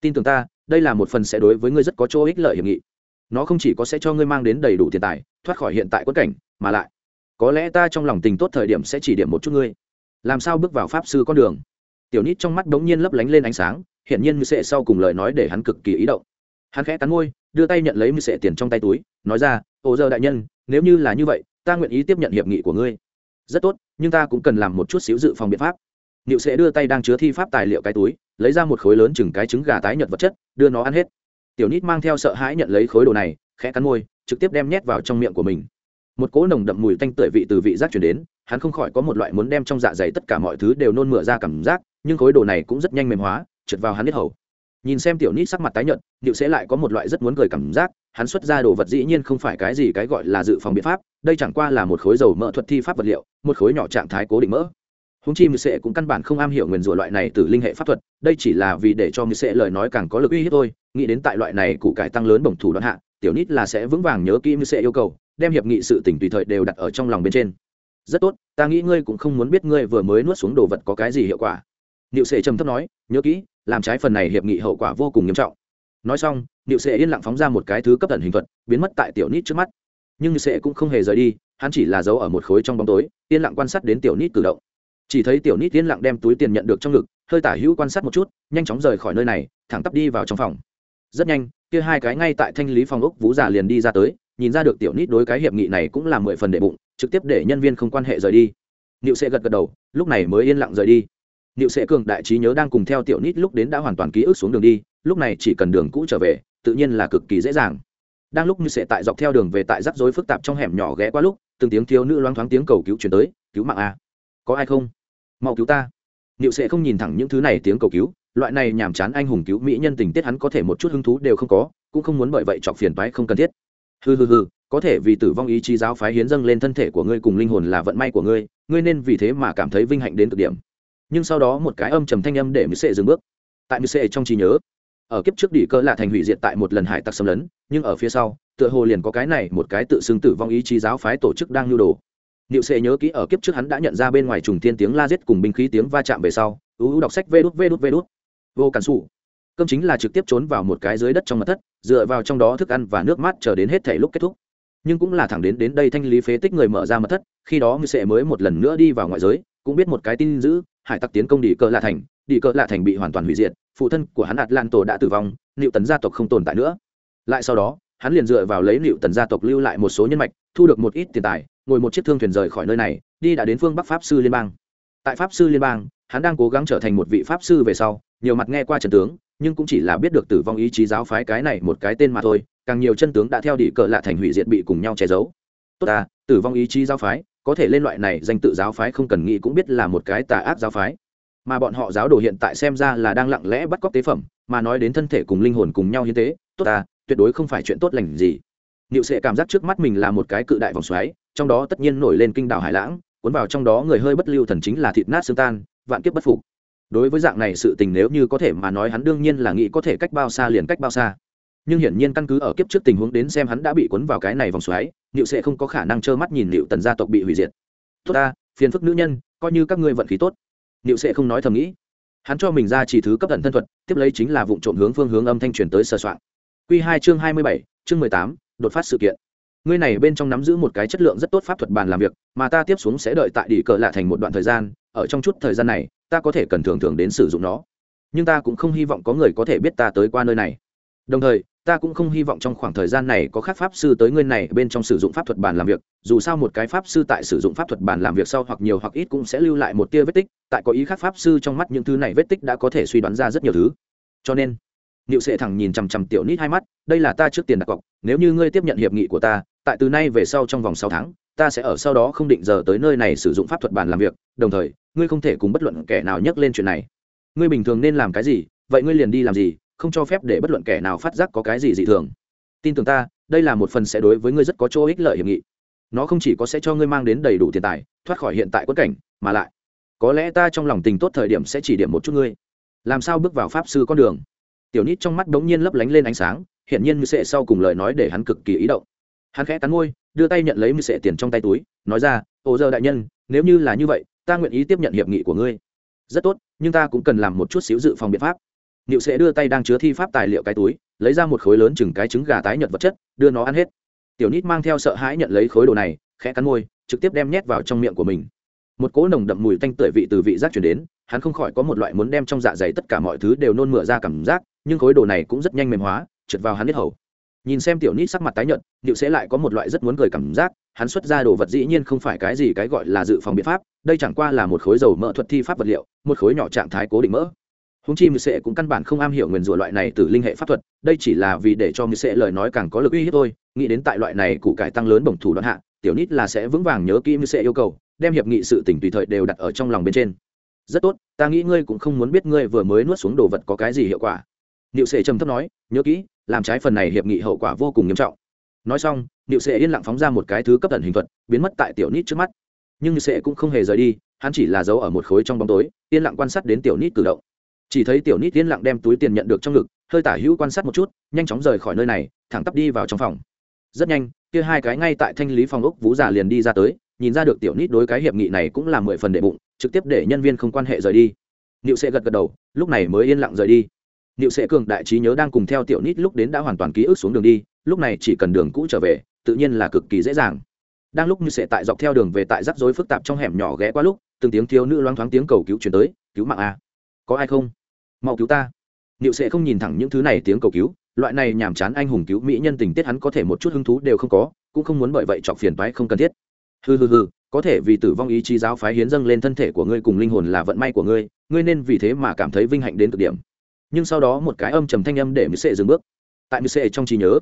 Tin tưởng ta, đây là một phần sẽ đối với ngươi rất có chỗ ích lợi hiệp nghị. Nó không chỉ có sẽ cho ngươi mang đến đầy đủ tiền tài, thoát khỏi hiện tại quất cảnh, mà lại, có lẽ ta trong lòng tình tốt thời điểm sẽ chỉ điểm một chút ngươi. Làm sao bước vào pháp sư con đường? Tiểu nít trong mắt đ ố n g nhiên lấp lánh lên ánh sáng hiện nhiên mưu sệ sau cùng lời nói để hắn cực kỳ ý động. Hắn khẽ cắn môi, đưa tay nhận lấy mưu sệ tiền trong tay túi, nói ra, ô giờ đại nhân, nếu như là như vậy, ta nguyện ý tiếp nhận hiệp nghị của ngươi. Rất tốt, nhưng ta cũng cần làm một chút xíu dự phòng biện pháp. Niệu sẽ đưa tay đang chứa thi pháp tài liệu cái túi, lấy ra một khối lớn chừng cái trứng gà tái nhật vật chất, đưa nó ăn hết. Tiểu Nít mang theo sợ hãi nhận lấy khối đồ này, khẽ cắn môi, trực tiếp đem nhét vào trong miệng của mình. Một cỗ nồng đậm mùi tanh tưởi vị từ vị giác truyền đến, hắn không khỏi có một loại muốn đem trong dạ dày tất cả mọi thứ đều nôn mửa ra cảm giác, nhưng khối đồ này cũng rất nhanh mềm hóa, trượt vào hắn huyết hầu. Nhìn xem Tiểu Nít sắc mặt tái nhợt, Niệu sẽ lại có một loại rất muốn cười cảm giác, hắn xuất ra đồ vật dĩ nhiên không phải cái gì cái gọi là dự phòng biện pháp, đây chẳng qua là một khối dầu mỡ thuật thi pháp vật liệu, một khối nhỏ trạng thái cố định mỡ húng chi mười sệ cũng căn bản không am hiểu nguyền rủa loại này từ linh hệ pháp thuật, đây chỉ là vì để cho mười sệ lời nói càng có lực uy hiếp thôi, nghĩ đến tại loại này cụ cải tăng lớn bổng thủ đoạn hạ, tiểu nít là sẽ vững vàng nhớ kỹ mười sệ yêu cầu, đem hiệp nghị sự tỉnh tùy thời đều đặt ở trong lòng bên trên. Rất tốt, ta nghĩ ngươi cũng không muốn biết ngươi vừa mới nuốt xuống đồ vật có cái gì hiệu quả. Niệu sệ trầm thấp nói, nhớ kỹ, làm trái phần này hiệp nghị hậu quả vô cùng nghiêm trọng. Nói xong, niệu sệ yên lặng phóng ra một cái thứ cấp tần hình thuật, biến mất tại tiểu nít trước mắt. Nhưng niệu sệ cũng không hề rời đi, hắn chỉ là giấu ở một khối trong bóng tối, yên lặng quan sát đến tiểu nít cử động chỉ thấy tiểu nít yên lặng đem túi tiền nhận được trong ngực, hơi tả hữu quan sát một chút, nhanh chóng rời khỏi nơi này, thẳng tắp đi vào trong phòng. Rất nhanh, kia hai cái ngay tại thanh lý phòng ốc vũ giả liền đi ra tới, nhìn ra được tiểu nít đối cái hiệp nghị này cũng là mười phần đệ bụng, trực tiếp để nhân viên không quan hệ rời đi. Niệu sệ gật gật đầu, lúc này mới yên lặng rời đi. Niệu sệ cường đại trí nhớ đang cùng theo tiểu nít lúc đến đã hoàn toàn ký ức xuống đường đi, lúc này chỉ cần đường cũ trở về, tự nhiên là cực kỳ dễ dàng. Đang lúc như sệ tại dọc theo đường về tại rắc rối phức tạp trong hẻm nhỏ ghé qua lúc, từng tiếng thiếu nữ loáng thoáng tiếng cầu cứu chuyển tới, cứu mạng a có ai không? Mau cứu ta. Niệu sẽ không nhìn thẳng những thứ này tiếng cầu cứu, loại này nhàm chán anh hùng cứu mỹ nhân tình tiết hắn có thể một chút hứng thú đều không có, cũng không muốn bởi vậy chọc phiền toái không cần thiết. Hừ hừ hừ, có thể vì tử vong ý chí giáo phái hiến dâng lên thân thể của ngươi cùng linh hồn là vận may của ngươi ngươi nên vì thế mà cảm thấy vinh hạnh đến cực điểm. Nhưng sau đó một cái âm trầm thanh âm để mỹ sệ dừng bước. Tại mỹ sệ trong trí nhớ, ở kiếp trước đỉ cơ là thành hủy diệt tại một lần hải tặc xâm lấn, nhưng ở phía sau, tựa hồ liền có cái này một cái tự xưng tử vong ý chí giáo phái tổ chức đang nhu đồ. Niệu Sệ nhớ kỹ ở kiếp trước hắn đã nhận ra bên ngoài trùng thiên tiếng la giết cùng binh khí tiếng va chạm về sau, ú ú đọc sách vê đút vê đút vê đút. Vô cản sủ. Cơm chính là trực tiếp trốn vào một cái dưới đất trong mật thất, dựa vào trong đó thức ăn và nước mát chờ đến hết thảy lúc kết thúc. Nhưng cũng là thẳng đến đến đây thanh lý phế tích người mở ra mật thất, khi đó Niệu Sệ mới một lần nữa đi vào ngoại giới, cũng biết một cái tin dữ, hải tặc tiến công địa cờ lạ thành, địa cờ lạ thành bị hoàn toàn hủy diệt, phụ thân của hắn Atlanto đã tử vong, Niệu Tần gia tộc không tồn tại nữa. Lại sau đó, hắn liền dựa vào lấy Niệu Tần gia tộc lưu lại một số nhân mạch, thu được một ít tiền tài, ngồi một chiếc thương thuyền rời khỏi nơi này, đi đã đến phương bắc pháp sư liên bang. Tại pháp sư liên bang, hắn đang cố gắng trở thành một vị pháp sư về sau, nhiều mặt nghe qua trần tướng, nhưng cũng chỉ là biết được tử vong ý chí giáo phái cái này một cái tên mà thôi, càng nhiều chân tướng đã theo địa cờ lạ thành hủy diệt bị cùng nhau che giấu. Tốt à tử vong ý chí giáo phái, có thể lên loại này danh tự giáo phái không cần nghĩ cũng biết là một cái tà ác giáo phái. Mà bọn họ giáo đồ hiện tại xem ra là đang lặng lẽ bắt cóc tế phẩm, mà nói đến thân thể cùng linh hồn cùng nhau như thế, tốt à tuyệt đối không phải chuyện tốt lành gì. Niệu Sệ cảm giác trước mắt mình là một cái cự đại vòng xoáy, trong đó tất nhiên nổi lên kinh đảo hải lãng, cuốn vào trong đó người hơi bất lưu thần chính là thịt nát xương tan, vạn kiếp bất phục. Đối với dạng này sự tình nếu như có thể mà nói hắn đương nhiên là nghĩ có thể cách bao xa liền cách bao xa. Nhưng hiển nhiên căn cứ ở kiếp trước tình huống đến xem hắn đã bị cuốn vào cái này vòng xoáy, Niệu Sệ không có khả năng trơ mắt nhìn Niệu Tần gia tộc bị hủy diệt. Tốt ta, phiền phức nữ nhân, coi như các ngươi vận khí tốt. Niệu Sệ không nói thầm nghĩ. Hắn cho mình ra chỉ thứ cấp thần thân thuật, tiếp lấy chính là vụng trộm hướng phương hướng âm thanh truyền tới sơ soạn. Quy hai chương hai mươi bảy, chương mười tám đột phát sự kiện. Ngươi này bên trong nắm giữ một cái chất lượng rất tốt pháp thuật bàn làm việc, mà ta tiếp xuống sẽ đợi tại đỉ cờ lạ thành một đoạn thời gian, ở trong chút thời gian này, ta có thể cần thường thường đến sử dụng nó. Nhưng ta cũng không hy vọng có người có thể biết ta tới qua nơi này. Đồng thời, ta cũng không hy vọng trong khoảng thời gian này có khác pháp sư tới ngươi này bên trong sử dụng pháp thuật bàn làm việc, dù sao một cái pháp sư tại sử dụng pháp thuật bàn làm việc sau hoặc nhiều hoặc ít cũng sẽ lưu lại một tia vết tích, tại có ý khác pháp sư trong mắt những thứ này vết tích đã có thể suy đoán ra rất nhiều thứ. Cho nên niệu sệ thẳng nhìn chằm chằm tiểu nít hai mắt, đây là ta trước tiền đặt cọc, nếu như ngươi tiếp nhận hiệp nghị của ta, tại từ nay về sau trong vòng sáu tháng, ta sẽ ở sau đó không định giờ tới nơi này sử dụng pháp thuật bàn làm việc, đồng thời, ngươi không thể cùng bất luận kẻ nào nhắc lên chuyện này. Ngươi bình thường nên làm cái gì, vậy ngươi liền đi làm gì, không cho phép để bất luận kẻ nào phát giác có cái gì dị thường. Tin tưởng ta, đây là một phần sẽ đối với ngươi rất có chỗ ích lợi hiệp nghị. Nó không chỉ có sẽ cho ngươi mang đến đầy đủ tiền tài, thoát khỏi hiện tại quẫn cảnh, mà lại, có lẽ ta trong lòng tình tốt thời điểm sẽ chỉ điểm một chút ngươi. Làm sao bước vào pháp sư con đường? Tiểu nít trong mắt đống nhiên lấp lánh lên ánh sáng, hiển nhiên mưu sệ sau cùng lời nói để hắn cực kỳ ý động. Hắn khẽ cắn môi, đưa tay nhận lấy mưu sệ tiền trong tay túi, nói ra ồ giờ đại nhân, nếu như là như vậy, ta nguyện ý tiếp nhận hiệp nghị của ngươi. Rất tốt, nhưng ta cũng cần làm một chút xíu dự phòng biện pháp. Niệu sẽ đưa tay đang chứa thi pháp tài liệu cái túi, lấy ra một khối lớn chừng cái trứng gà tái nhợt vật chất, đưa nó ăn hết. Tiểu nít mang theo sợ hãi nhận lấy khối đồ này, khẽ cắn môi, trực tiếp đem nhét vào trong miệng của mình. Một cỗ nồng đậm mùi tanh tưởi vị từ vị giác chuyển đến, hắn không khỏi có một loại muốn đem trong dạ dày tất cả mọi thứ đều nôn mửa ra cảm giác nhưng khối đồ này cũng rất nhanh mềm hóa, trượt vào hắn biết hầu. Nhìn xem tiểu nít sắc mặt tái nhợt liệu sẽ lại có một loại rất muốn cười cảm giác, hắn xuất ra đồ vật dĩ nhiên không phải cái gì cái gọi là dự phòng biện pháp, đây chẳng qua là một khối dầu mỡ thuật thi pháp vật liệu, một khối nhỏ trạng thái cố định mỡ. Húng chi mười sệ cũng căn bản không am hiểu nguyền rủa loại này từ linh hệ pháp thuật, đây chỉ là vì để cho mười sệ lời nói càng có lực uy hiếp thôi, nghĩ đến tại loại này cụ cải tăng lớn bổng thủ đoạn hạ, tiểu nít là sẽ vững vàng nhớ kỹ mười sệ yêu cầu, đem hiệp nghị sự tỉnh tùy thời đều đặt ở trong lòng bên trên. Rất tốt, ta nghĩ ngươi cũng không muốn biết ngươi vừa mới nuốt xuống đồ vật có cái gì hiệu quả niệu sệ trầm thấp nói, nhớ kỹ, làm trái phần này hiệp nghị hậu quả vô cùng nghiêm trọng. Nói xong, niệu sệ yên lặng phóng ra một cái thứ cấp tận hình thuật, biến mất tại tiểu nít trước mắt. Nhưng niệu sệ cũng không hề rời đi, hắn chỉ là giấu ở một khối trong bóng tối, yên lặng quan sát đến tiểu nít cử động. Chỉ thấy tiểu nít yên lặng đem túi tiền nhận được trong ngực, hơi tả hữu quan sát một chút, nhanh chóng rời khỏi nơi này, thẳng tắp đi vào trong phòng. Rất nhanh, kia hai cái ngay tại thanh lý phòng ốc vũ già liền đi ra tới, nhìn ra được tiểu nít đối cái hiệp nghị này cũng là mười phần đệ bụng, trực tiếp để nhân viên không quan hệ rời đi. Niệu sệ gật gật đầu, lúc này mới yên lặng rời đi niệu sệ cường đại trí nhớ đang cùng theo tiểu nít lúc đến đã hoàn toàn ký ức xuống đường đi, lúc này chỉ cần đường cũ trở về, tự nhiên là cực kỳ dễ dàng. Đang lúc như sệ tại dọc theo đường về tại rắc rối phức tạp trong hẻm nhỏ ghé qua lúc, từng tiếng thiếu nữ loáng thoáng tiếng cầu cứu truyền tới, cứu mạng a, có ai không? Mau cứu ta. Niệu sệ không nhìn thẳng những thứ này tiếng cầu cứu, loại này nhàm chán anh hùng cứu mỹ nhân tình tiết hắn có thể một chút hứng thú đều không có, cũng không muốn bởi vậy chọc phiền toái không cần thiết. Hừ hừ hừ, có thể vì tử vong ý chí giáo phái hiến dâng lên thân thể của ngươi cùng linh hồn là vận may của ngươi ngươi nên vì thế mà cảm thấy vinh hạnh đến cực điểm nhưng sau đó một cái âm trầm thanh âm để mỹ sệ dừng bước tại mỹ sệ trong trí nhớ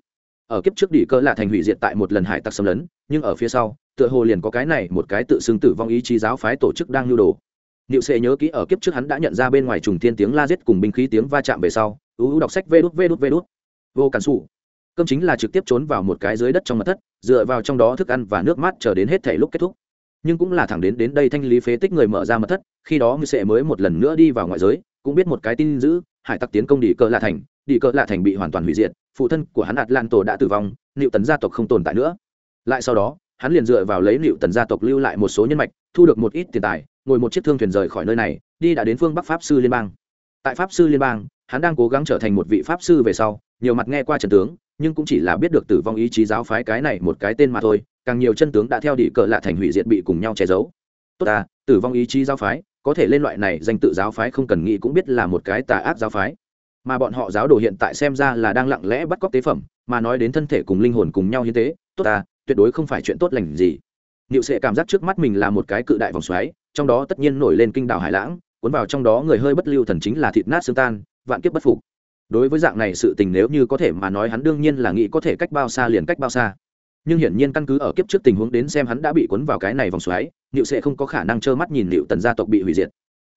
ở kiếp trước đỉ cơ là thành hủy diệt tại một lần hải tặc xâm lấn nhưng ở phía sau tựa hồ liền có cái này một cái tự xưng tử vong ý chí giáo phái tổ chức đang nhu đồ Niệu Sệ nhớ kỹ ở kiếp trước hắn đã nhận ra bên ngoài trùng thiên tiếng la giết cùng binh khí tiếng va chạm về sau, u u đọc sách vê đút vê đút vê đút. Vô cản sủ. Cơm chính là trực tiếp trốn vào một cái dưới đất trong mật thất, dựa vào trong đó thức ăn và nước mát chờ đến hết thể lúc kết thúc. Nhưng cũng là thẳng đến đến đây thanh lý phế tích người mở ra mật thất, khi đó Niệu Sệ mới một lần nữa đi vào ngoại giới, cũng biết một cái tin dữ, hải tặc tiến công đi cờ lạ thành, đi cờ lạ thành bị hoàn toàn hủy diệt, phụ thân của hắn Atlanto đã tử vong, Niệu Tấn gia tộc không tồn tại nữa. Lại sau đó, hắn liền dựa vào lấy Niệu Tần gia tộc lưu lại một số nhân mạch, thu được một ít tiền tài, ngồi một chiếc thương thuyền rời khỏi nơi này đi đã đến phương bắc pháp sư liên bang tại pháp sư liên bang hắn đang cố gắng trở thành một vị pháp sư về sau nhiều mặt nghe qua trần tướng nhưng cũng chỉ là biết được tử vong ý chí giáo phái cái này một cái tên mà thôi càng nhiều chân tướng đã theo Đĩ cờ lạ thành hủy diệt bị cùng nhau che giấu tốt à tử vong ý chí giáo phái có thể lên loại này danh tự giáo phái không cần nghĩ cũng biết là một cái tà ác giáo phái mà bọn họ giáo đồ hiện tại xem ra là đang lặng lẽ bắt cóc tế phẩm mà nói đến thân thể cùng linh hồn cùng nhau như thế tốt à tuyệt đối không phải chuyện tốt lành gì Niệu Sệ cảm giác trước mắt mình là một cái cự đại vòng xoáy, trong đó tất nhiên nổi lên kinh đảo hải lãng, cuốn vào trong đó người hơi bất lưu thần chính là thịt nát xương tan, vạn kiếp bất phục. Đối với dạng này sự tình nếu như có thể mà nói hắn đương nhiên là nghĩ có thể cách bao xa liền cách bao xa. Nhưng hiển nhiên căn cứ ở kiếp trước tình huống đến xem hắn đã bị cuốn vào cái này vòng xoáy, Liệu sẽ không có khả năng trơ mắt nhìn Liệu Tần gia tộc bị hủy diệt.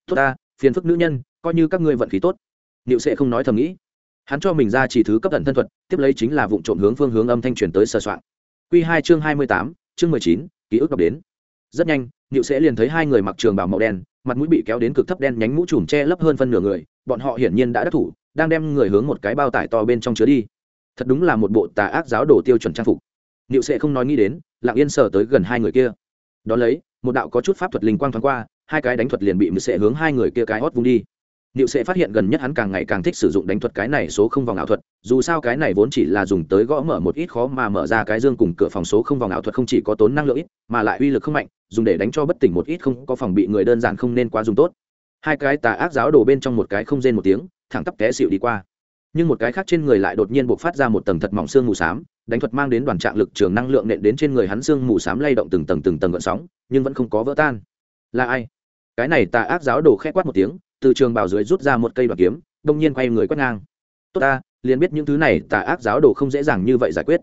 Tốt ta, phiền phức nữ nhân, coi như các ngươi vận khí tốt. Liệu sẽ không nói thầm nghĩ. Hắn cho mình ra chỉ thứ cấp tận thân thuật, tiếp lấy chính là vụ trộm hướng phương hướng âm thanh truyền tới sơ soạn. Quy hai chương hai mươi tám, chương mười chín ký ức đọc đến rất nhanh Liệu sẽ liền thấy hai người mặc trường bảo màu đen mặt mũi bị kéo đến cực thấp đen nhánh mũ trùm che lấp hơn phân nửa người bọn họ hiển nhiên đã đắc thủ đang đem người hướng một cái bao tải to bên trong chứa đi thật đúng là một bộ tà ác giáo đồ tiêu chuẩn trang phục Liệu sẽ không nói nghĩ đến lặng yên sờ tới gần hai người kia đó lấy một đạo có chút pháp thuật linh quang thoáng qua hai cái đánh thuật liền bị mười sẽ hướng hai người kia cái hót vung đi Niệu sẽ phát hiện gần nhất hắn càng ngày càng thích sử dụng đánh thuật cái này số không vòng ảo thuật, dù sao cái này vốn chỉ là dùng tới gõ mở một ít khó mà mở ra cái dương cùng cửa phòng số không vòng ảo thuật không chỉ có tốn năng lượng ít, mà lại uy lực không mạnh, dùng để đánh cho bất tỉnh một ít không có phòng bị người đơn giản không nên quá dùng tốt. Hai cái tà ác giáo đổ bên trong một cái không rên một tiếng, thẳng tắp té xỉu đi qua. Nhưng một cái khác trên người lại đột nhiên bộc phát ra một tầng thật mỏng xương mù xám, đánh thuật mang đến đoàn trạng lực trường năng lượng nện đến trên người hắn xương mù xám lay động từng tầng từng tầng gợn sóng, nhưng vẫn không có vỡ tan. Là ai? Cái này tà ác giáo đồ khẽ quát một tiếng, từ trường bảo dưới rút ra một cây đoạn kiếm đông nhiên quay người quét ngang. Tốt ta liền biết những thứ này tà ác giáo đồ không dễ dàng như vậy giải quyết.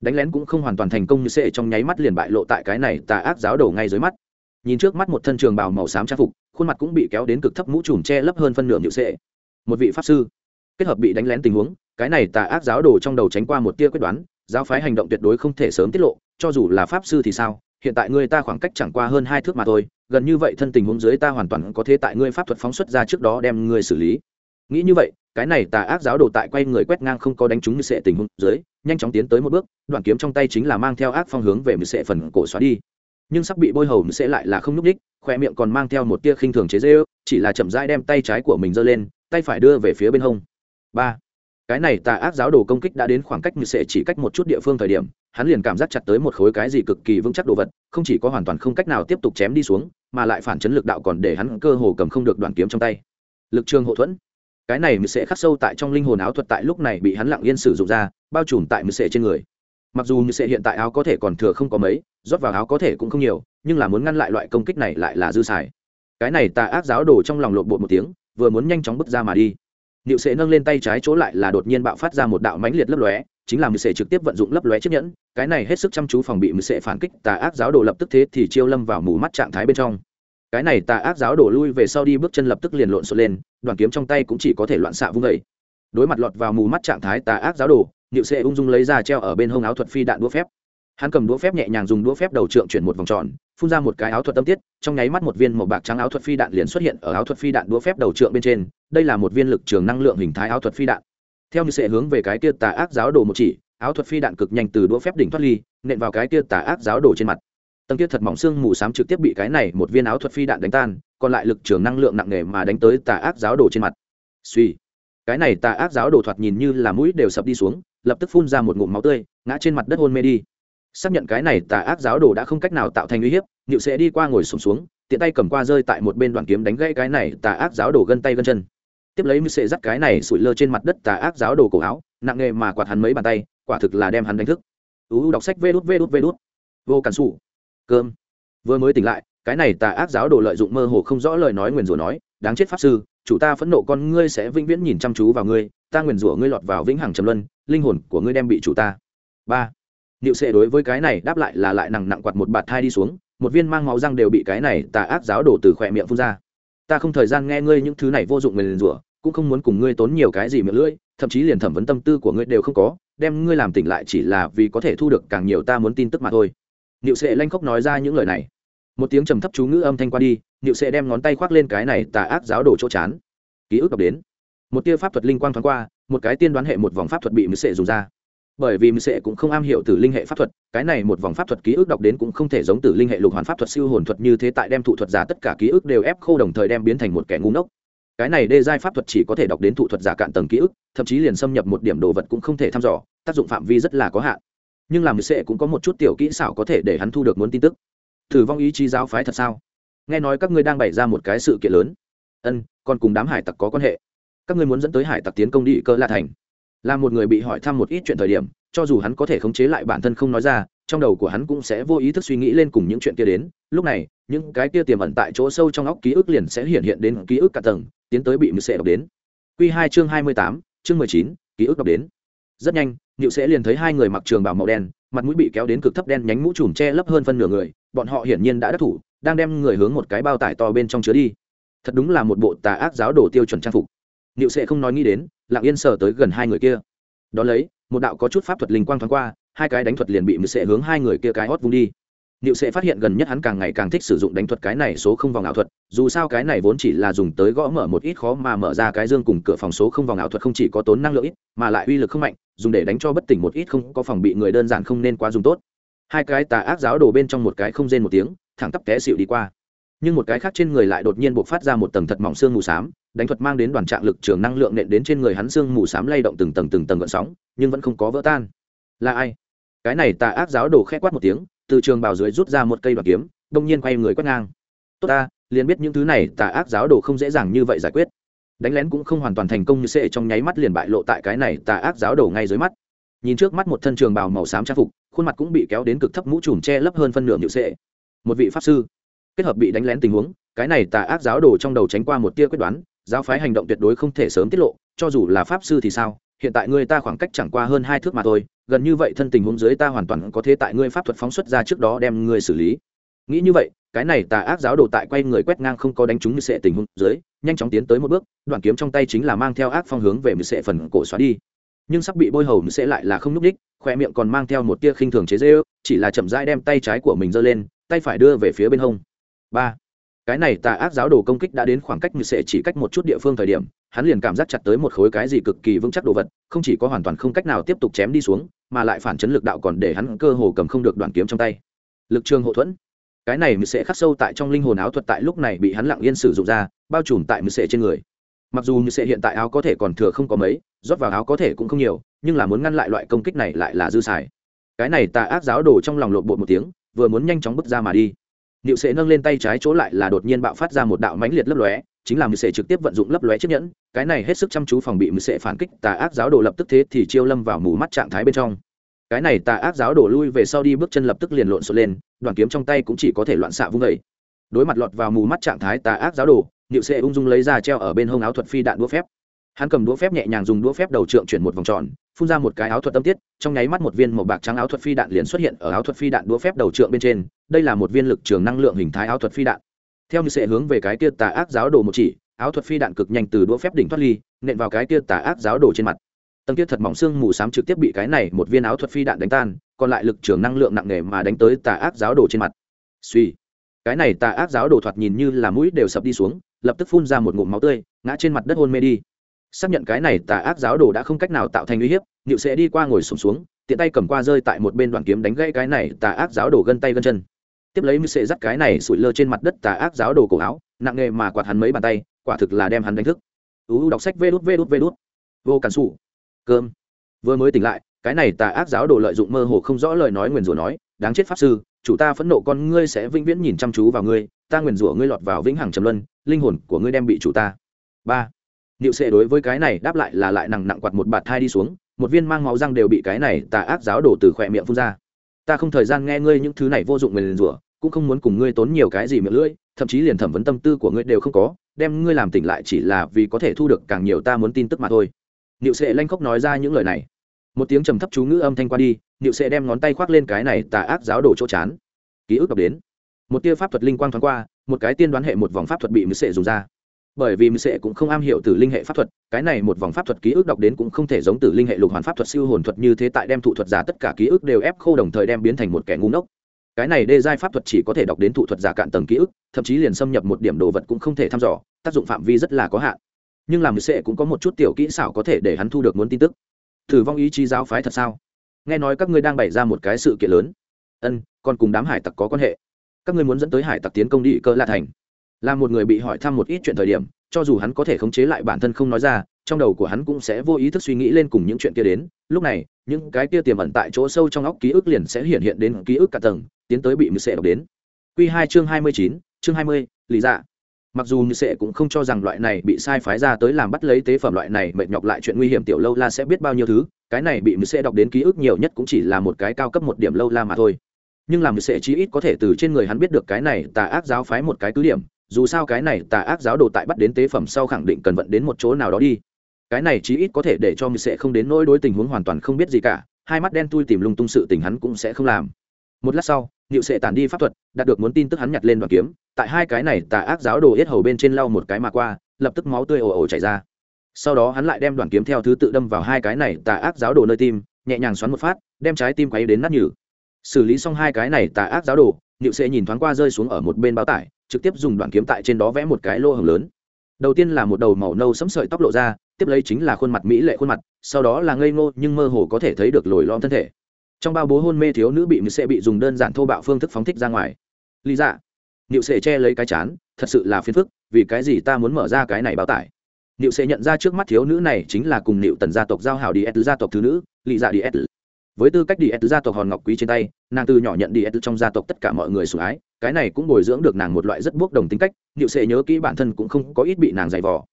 Đánh lén cũng không hoàn toàn thành công như sệ trong nháy mắt liền bại lộ tại cái này tà ác giáo đồ ngay dưới mắt. Nhìn trước mắt một thân trường bào màu xám trang phục khuôn mặt cũng bị kéo đến cực thấp mũ trùm che lấp hơn phân nửa nhự sệ một vị pháp sư kết hợp bị đánh lén tình huống, cái này tà ác giáo đồ trong đầu tránh qua một tia quyết đoán, giáo phái hành động tuyệt đối không thể sớm tiết lộ, cho dù là pháp sư thì sao, hiện tại ngươi ta khoảng cách chẳng qua hơn hai thước mà thôi, gần như vậy thân tình huống dưới ta hoàn toàn có thể tại ngươi pháp thuật phóng xuất ra trước đó đem ngươi xử lý. Nghĩ như vậy, cái này tà ác giáo đồ tại quay người quét ngang không có đánh trúng như sệ tình huống dưới, nhanh chóng tiến tới một bước, đoạn kiếm trong tay chính là mang theo ác phong hướng về mười sệ phần cổ xóa đi. Nhưng sắp bị bôi hầu mười sệ lại là không n ú c đích khoe miệng còn mang theo một tia khinh thường chế dễ ư chỉ là chậm rãi đem tay trái của mình giơ lên, tay phải đưa về phía bên hông ba. Cái này tà ác giáo đồ công kích đã đến khoảng cách như sệ chỉ cách một chút địa phương thời điểm, hắn liền cảm giác chặt tới một khối cái gì cực kỳ vững chắc đồ vật, không chỉ có hoàn toàn không cách nào tiếp tục chém đi xuống, mà lại phản chấn lực đạo còn để hắn cơ hồ cầm không được đoàn kiếm trong tay. Lực trường hậu thuẫn. Cái này mười sẽ khắc sâu tại trong linh hồn áo thuật tại lúc này bị hắn lặng yên sử dụng ra, bao trùm tại mười sệ trên người. Mặc dù mười sệ hiện tại áo có thể còn thừa không có mấy, rót vào áo có thể cũng không nhiều, nhưng là muốn ngăn lại loại công kích này lại là dư xài. Cái này tà ác giáo đồ trong lòng lộn bột một tiếng, vừa muốn nhanh chóng bước ra mà đi. Niệu sẽ nâng lên tay trái chỗ lại là đột nhiên bạo phát ra một đạo mãnh liệt lấp lóe, chính là Mị sẽ trực tiếp vận dụng lấp lóe chiếc nhẫn, cái này hết sức chăm chú phòng bị Mị sẽ phản kích, tà ác giáo đồ lập tức thế thì chiêu lâm vào mù mắt trạng thái bên trong cái này tà ác giáo đổ lui về sau đi bước chân lập tức liền lộn xộn lên đoàn kiếm trong tay cũng chỉ có thể loạn xạ vung dậy. đối mặt lọt vào mù mắt trạng thái tà ác giáo đồ Niệu sệ ung dung lấy ra treo ở bên hông áo thuật phi đạn đũa phép hắn cầm đũa phép nhẹ nhàng dùng đũa phép đầu trượng chuyển một vòng tròn phun ra một cái áo thuật tâm tiết trong nháy mắt một viên màu bạc trắng áo thuật phi đạn liền xuất hiện ở áo thuật phi đạn đũa phép đầu trượng bên trên đây là một viên lực trường năng lượng hình thái áo thuật phi đạn. Theo như sẽ hướng về cái kia tà ác giáo đồ một chỉ áo thuật phi đạn cực nhanh từ đũa phép đỉnh thoát ly nện vào cái kia tà ác giáo đồ trên mặt. Tầng kia thật mỏng xương mù xám trực tiếp bị cái này một viên áo thuật phi đạn đánh tan còn lại lực trường năng lượng nặng nề mà đánh tới tà ác giáo đồ trên mặt. Suy cái này tà ác giáo đồ thoạt nhìn như là mũi đều sập đi xuống lập tức phun ra một ngụm máu tươi ngã trên mặt đất hôn mê đi. Xác nhận cái này tà ác giáo đồ đã không cách nào tạo thành uy hiếp nhịu sẽ đi qua ngồi sùng xuống, xuống tiện tay cầm qua rơi tại một bên đoàn kiếm đánh gãy cái này tà ác giáo đồ gân tay gân chân tiếp lấy mưu sẽ dắt cái này sủi lơ trên mặt đất tà ác giáo đồ cổ áo, nặng nghề mà quạt hắn mấy bàn tay, quả thực là đem hắn đánh thức. Uu đọc sách vê đút vê đút vê đút. Vô cản xù cơm. Vừa mới tỉnh lại, cái này tà ác giáo đồ lợi dụng mơ hồ không rõ lời nói nguyền rủa nói, đáng chết pháp sư, chủ ta phẫn nộ con ngươi sẽ vĩnh viễn nhìn chăm chú vào ngươi, ta nguyền rủa ngươi lọt vào vĩnh hằng trầm luân, linh hồn của ngươi đem bị chủ ta. Ba. Niệu sệ đối với cái này đáp lại là lại nặng nặng quạt một bạt thai đi xuống, một viên mang máu răng đều bị cái này tà ác giáo đổ từ khỏe miệng phun ra ta không thời gian nghe ngươi những thứ này vô dụng nguyền rủa, cũng không muốn cùng ngươi tốn nhiều cái gì miệng lưỡi, thậm chí liền thẩm vấn tâm tư của ngươi đều không có, đem ngươi làm tỉnh lại chỉ là vì có thể thu được càng nhiều ta muốn tin tức mà thôi. Niệu sệ lanh khóc nói ra những lời này. Một tiếng trầm thấp chú ngữ âm thanh qua đi, niệu sệ đem ngón tay khoác lên cái này tà ác giáo đồ chỗ chán. Ký ức đọc đến. Một tia pháp thuật linh quang thoáng qua, một cái tiên đoán hệ một vòng pháp thuật bị mười sệ dùng ra bởi vì mười sệ cũng không am hiểu từ linh hệ pháp thuật, cái này một vòng pháp thuật ký ức đọc đến cũng không thể giống từ linh hệ lục hoàn pháp thuật siêu hồn thuật như thế tại đem thụ thuật giả tất cả ký ức đều ép khô đồng thời đem biến thành một kẻ ngu ngốc. Cái này đê giai pháp thuật chỉ có thể đọc đến thụ thuật giả cạn tầng ký ức, thậm chí liền xâm nhập một điểm đồ vật cũng không thể thăm dò, tác dụng phạm vi rất là có hạn. Nhưng làm sệ cũng có một chút tiểu kỹ xảo có thể để hắn thu được muốn tin tức. Thử vong ý chí giáo phái thật sao? Nghe nói các ngươi đang bày ra một cái sự kiện lớn. Ân, còn cùng đám hải tặc có quan hệ. Các ngươi muốn dẫn tới hải tặc tiến công đi, cơ la thành là một người bị hỏi thăm một ít chuyện thời điểm cho dù hắn có thể khống chế lại bản thân không nói ra trong đầu của hắn cũng sẽ vô ý thức suy nghĩ lên cùng những chuyện kia đến lúc này những cái kia tiềm ẩn tại chỗ sâu trong óc ký ức liền sẽ hiện hiện đến ký ức cả tầng tiến tới bị mưu sệ đọc đến q hai chương hai mươi tám chương mười chín ký ức đọc đến rất nhanh Niệu sẽ liền thấy hai người mặc trường bảo màu đen, mặt mũi bị kéo đến cực thấp đen nhánh mũ trùm che lấp hơn phân nửa người, bọn họ hiển nhiên đã đắc thủ, đang đem người hướng một cái bao tải to bên trong chứa đi. Thật đúng là một bộ tà ác giáo đồ tiêu chuẩn trang phục. Niệu sẽ không nói nghĩ đến, lặng yên sờ tới gần hai người kia. Đó lấy, một đạo có chút pháp thuật linh quang thoáng qua, hai cái đánh thuật liền bị Niệu sẽ hướng hai người kia cái hót vung đi. Niệu sẽ phát hiện gần nhất hắn càng ngày càng thích sử dụng đánh thuật cái này số không vòng ảo thuật, dù sao cái này vốn chỉ là dùng tới gõ mở một ít khó mà mở ra cái dương cùng cửa phòng số không vòng ảo thuật không chỉ có tốn năng lượng ít, mà lại uy lực không mạnh, dùng để đánh cho bất tỉnh một ít không có phòng bị người đơn giản không nên quá dùng tốt. Hai cái tà ác giáo đồ bên trong một cái không rên một tiếng, thẳng tắp té xỉu đi qua. Nhưng một cái khác trên người lại đột nhiên bộc phát ra một tầng thật mỏng xương mù xám, đánh thuật mang đến đoàn trạng lực trường năng lượng nện đến trên người hắn xương mù xám lay động từng tầng từng tầng gợn sóng, nhưng vẫn không có vỡ tan. Là ai? Cái này tà ác giáo đồ khẽ quát một tiếng, từ trường bào dưới rút ra một cây đoạn kiếm đông nhiên quay người quét ngang. Tốt ta liền biết những thứ này tà ác giáo đồ không dễ dàng như vậy giải quyết. Đánh lén cũng không hoàn toàn thành công như sệ trong nháy mắt liền bại lộ tại cái này tà ác giáo đồ ngay dưới mắt. Nhìn trước mắt một thân trường bào màu xám trang phục khuôn mặt cũng bị kéo đến cực thấp mũ trùm che lấp hơn phân nửa nhự sệ. Một vị pháp sư. Kết hợp bị đánh lén tình huống cái này tà ác giáo đồ trong đầu tránh qua một tia quyết đoán giáo phái hành động tuyệt đối không thể sớm tiết lộ, cho dù là pháp sư thì sao, hiện tại ngươi ta khoảng cách chẳng qua hơn hai thước mà thôi, gần như vậy thân tình huống dưới ta hoàn toàn có thể tại ngươi pháp thuật phóng xuất ra trước đó đem ngươi xử lý. Nghĩ như vậy, cái này tà ác giáo đồ tại quay người quét ngang không có đánh trúng như sệ tình huống dưới, nhanh chóng tiến tới một bước, đoạn kiếm trong tay chính là mang theo ác phong hướng về mười sệ phần cổ xóa đi. Nhưng sắp bị bôi hầu sẽ lại là không núp đích khoe miệng còn mang theo một tia khinh thường chế dễ ư chỉ là chậm rãi đem tay trái của mình giơ lên, tay phải đưa về phía bên hông. Ba cái này tà ác giáo đồ công kích đã đến khoảng cách như sẽ chỉ cách một chút địa phương thời điểm, hắn liền cảm giác chặt tới một khối cái gì cực kỳ vững chắc đồ vật, không chỉ có hoàn toàn không cách nào tiếp tục chém đi xuống, mà lại phản chấn lực đạo còn để hắn cơ hồ cầm không được đoàn kiếm trong tay. Lực trường hậu thuẫn. Cái này mới sẽ khắc sâu tại trong linh hồn áo thuật tại lúc này bị hắn lặng yên sử dụng ra, bao trùm tại mười sệ trên người. Mặc dù mười sệ hiện tại áo có thể còn thừa không có mấy, rót vào áo có thể cũng không nhiều, nhưng là muốn ngăn lại loại công kích này lại là dư xài. Cái này tà ác giáo đồ trong lòng lộn bột một tiếng, vừa muốn nhanh chóng bước ra mà đi. Niệu Sệ nâng lên tay trái chỗ lại là đột nhiên bạo phát ra một đạo mãnh liệt lấp lóe, chính là Mười Sệ trực tiếp vận dụng lấp lóe chiếc nhẫn, cái này hết sức chăm chú phòng bị Mười Sệ phản kích, tà ác giáo đồ lập tức thế thì chiêu lâm vào mù mắt trạng thái bên trong. Cái này tà ác giáo đồ lui về sau đi bước chân lập tức liền lộn xộn lên, đoàn kiếm trong tay cũng chỉ có thể loạn xạ vung dậy. Đối mặt lọt vào mù mắt trạng thái tà ác giáo đồ, Niệu Sệ ung dung lấy ra treo ở bên hông áo thuật phi đạn đũa phép. Hắn cầm đũa phép nhẹ nhàng dùng đũa phép đầu trượng chuyển một vòng tròn, phun ra một cái áo thuật tâm tiết, trong nháy mắt một viên màu bạc trắng áo thuật phi đạn liền xuất hiện ở áo thuật phi đạn đũa phép đầu trượng bên trên, đây là một viên lực trường năng lượng hình thái áo thuật phi đạn. Theo như sẽ hướng về cái kia tà ác giáo đồ một chỉ, áo thuật phi đạn cực nhanh từ đũa phép đỉnh thoát ly, nện vào cái kia tà ác giáo đồ trên mặt. Tầng kia thật mỏng xương mù xám trực tiếp bị cái này một viên áo thuật phi đạn đánh tan, còn lại lực trường năng lượng nặng nề mà đánh tới tà ác giáo đồ trên mặt. Suy, cái này tà ác giáo đồ thoạt nhìn như là mũi đều sập đi xuống, lập tức phun ra một ngụm máu tươi, ngã trên mặt đất hôn mê đi xác nhận cái này tà ác giáo đồ đã không cách nào tạo thành uy hiếp nịu sẽ đi qua ngồi sùng xuống, xuống tiện tay cầm qua rơi tại một bên đoàn kiếm đánh gãy cái này tà ác giáo đồ gân tay gân chân. Tiếp lấy mưu sẽ dắt cái này sụi lơ trên mặt đất tà ác giáo đồ cổ áo nặng nghề mà quạt hắn mấy bàn tay quả thực là đem hắn đánh thức. Uu đọc sách vê đút vê đút vê đút. Vô cản xù cơm. Vừa mới tỉnh lại cái này tà ác giáo đồ lợi dụng mơ hồ không rõ lời nói nguyền rủa nói đáng chết pháp sư chủ ta phẫn nộ con ngươi sẽ vĩnh viễn nhìn chăm chú vào ngươi ta nguyền rủa ngươi lọt vào vĩnh hằng trầm luân linh hồn của ngươi đem bị chủ ta. Ba. Niệu Sệ đối với cái này đáp lại là lại nặng nặng quạt một bạt thai đi xuống, một viên mang máu răng đều bị cái này tà ác giáo đổ từ khỏe miệng phun ra. Ta không thời gian nghe ngươi những thứ này vô dụng nguyền rủa, cũng không muốn cùng ngươi tốn nhiều cái gì miệng lưỡi, thậm chí liền thẩm vấn tâm tư của ngươi đều không có, đem ngươi làm tỉnh lại chỉ là vì có thể thu được càng nhiều ta muốn tin tức mà thôi. Niệu Sệ lanh khóc nói ra những lời này. Một tiếng trầm thấp chú ngữ âm thanh qua đi, Niệu Sệ đem ngón tay khoác lên cái này tà ác giáo đổ chỗ chán. Ký ức đọc đến. Một tia pháp thuật linh quang thoáng qua, một cái tiên đoán hệ một vòng pháp thuật bị Niệu Sệ dùng ra bởi vì mười sệ cũng không am hiểu từ linh hệ pháp thuật, cái này một vòng pháp thuật ký ức đọc đến cũng không thể giống từ linh hệ lục hoàn pháp thuật siêu hồn thuật như thế tại đem thụ thuật giả tất cả ký ức đều ép khô đồng thời đem biến thành một kẻ ngu ngốc. Cái này đê giai pháp thuật chỉ có thể đọc đến thụ thuật giả cạn tầng ký ức, thậm chí liền xâm nhập một điểm đồ vật cũng không thể thăm dò, tác dụng phạm vi rất là có hạn. Nhưng làm mười sệ cũng có một chút tiểu kỹ xảo có thể để hắn thu được muốn tin tức. Thử vong ý chí giáo phái thật sao? Nghe nói các ngươi đang bày ra một cái sự kiện lớn. Ân, còn cùng đám hải tặc có quan hệ. Các ngươi muốn dẫn tới hải tặc tiến công đi cơ la thành là một người bị hỏi thăm một ít chuyện thời điểm, cho dù hắn có thể khống chế lại bản thân không nói ra, trong đầu của hắn cũng sẽ vô ý thức suy nghĩ lên cùng những chuyện kia đến. Lúc này, những cái kia tiềm ẩn tại chỗ sâu trong óc ký ức liền sẽ hiện hiện đến ký ức cả tầng, tiến tới bị mười sệ đọc đến. Q hai chương hai mươi chín, chương hai mươi lý dạ. Mặc dù như sệ cũng không cho rằng loại này bị sai phái ra tới làm bắt lấy tế phẩm loại này mệt nhọc lại chuyện nguy hiểm tiểu lâu la sẽ biết bao nhiêu thứ, cái này bị như sệ đọc đến ký ức nhiều nhất cũng chỉ là một cái cao cấp một điểm lâu la mà thôi. Nhưng làm như sệ chí ít có thể từ trên người hắn biết được cái này tà ác giáo phái một cái cứ điểm dù sao cái này tà ác giáo đồ tại bắt đến tế phẩm sau khẳng định cần vận đến một chỗ nào đó đi. Cái này chí ít có thể để cho mình sẽ không đến nỗi đối tình huống hoàn toàn không biết gì cả, hai mắt đen tui tìm lung tung sự tình hắn cũng sẽ không làm. Một lát sau, niệu sệ tàn đi pháp thuật, đạt được muốn tin tức hắn nhặt lên đoàn kiếm, tại hai cái này tà ác giáo đồ yết hầu bên trên lau một cái mà qua, lập tức máu tươi ồ ồ chảy ra. Sau đó hắn lại đem đoàn kiếm theo thứ tự đâm vào hai cái này tà ác giáo đồ nơi tim, nhẹ nhàng xoắn một phát, đem trái tim quấy đến nát nhừ. Xử lý xong hai cái này tà ác giáo đồ, niệu sệ nhìn thoáng qua rơi xuống ở một bên báo tải trực tiếp dùng đoạn kiếm tại trên đó vẽ một cái lô hồng lớn. Đầu tiên là một đầu màu nâu sẫm sợi tóc lộ ra, tiếp lấy chính là khuôn mặt mỹ lệ khuôn mặt, sau đó là ngây ngô nhưng mơ hồ có thể thấy được lồi lom thân thể. Trong bao bố hôn mê thiếu nữ bị mười sẽ bị dùng đơn giản thô bạo phương thức phóng thích ra ngoài. Lý dạ niệu sệ che lấy cái chán, thật sự là phiền phức, vì cái gì ta muốn mở ra cái này báo tải? Niệu sệ nhận ra trước mắt thiếu nữ này chính là cùng niệu tần gia tộc giao hảo đi ed gia tộc thứ nữ, lý dạ đi ed với tư cách đi ed gia tộc hòn ngọc quý trên tay, nàng từ nhỏ nhận đi ed trong gia tộc tất cả mọi người sủng ái, cái này cũng bồi dưỡng được nàng một loại rất bốc đồng tính cách liệu sệ nhớ kỹ bản thân cũng không có ít bị nàng giày vò.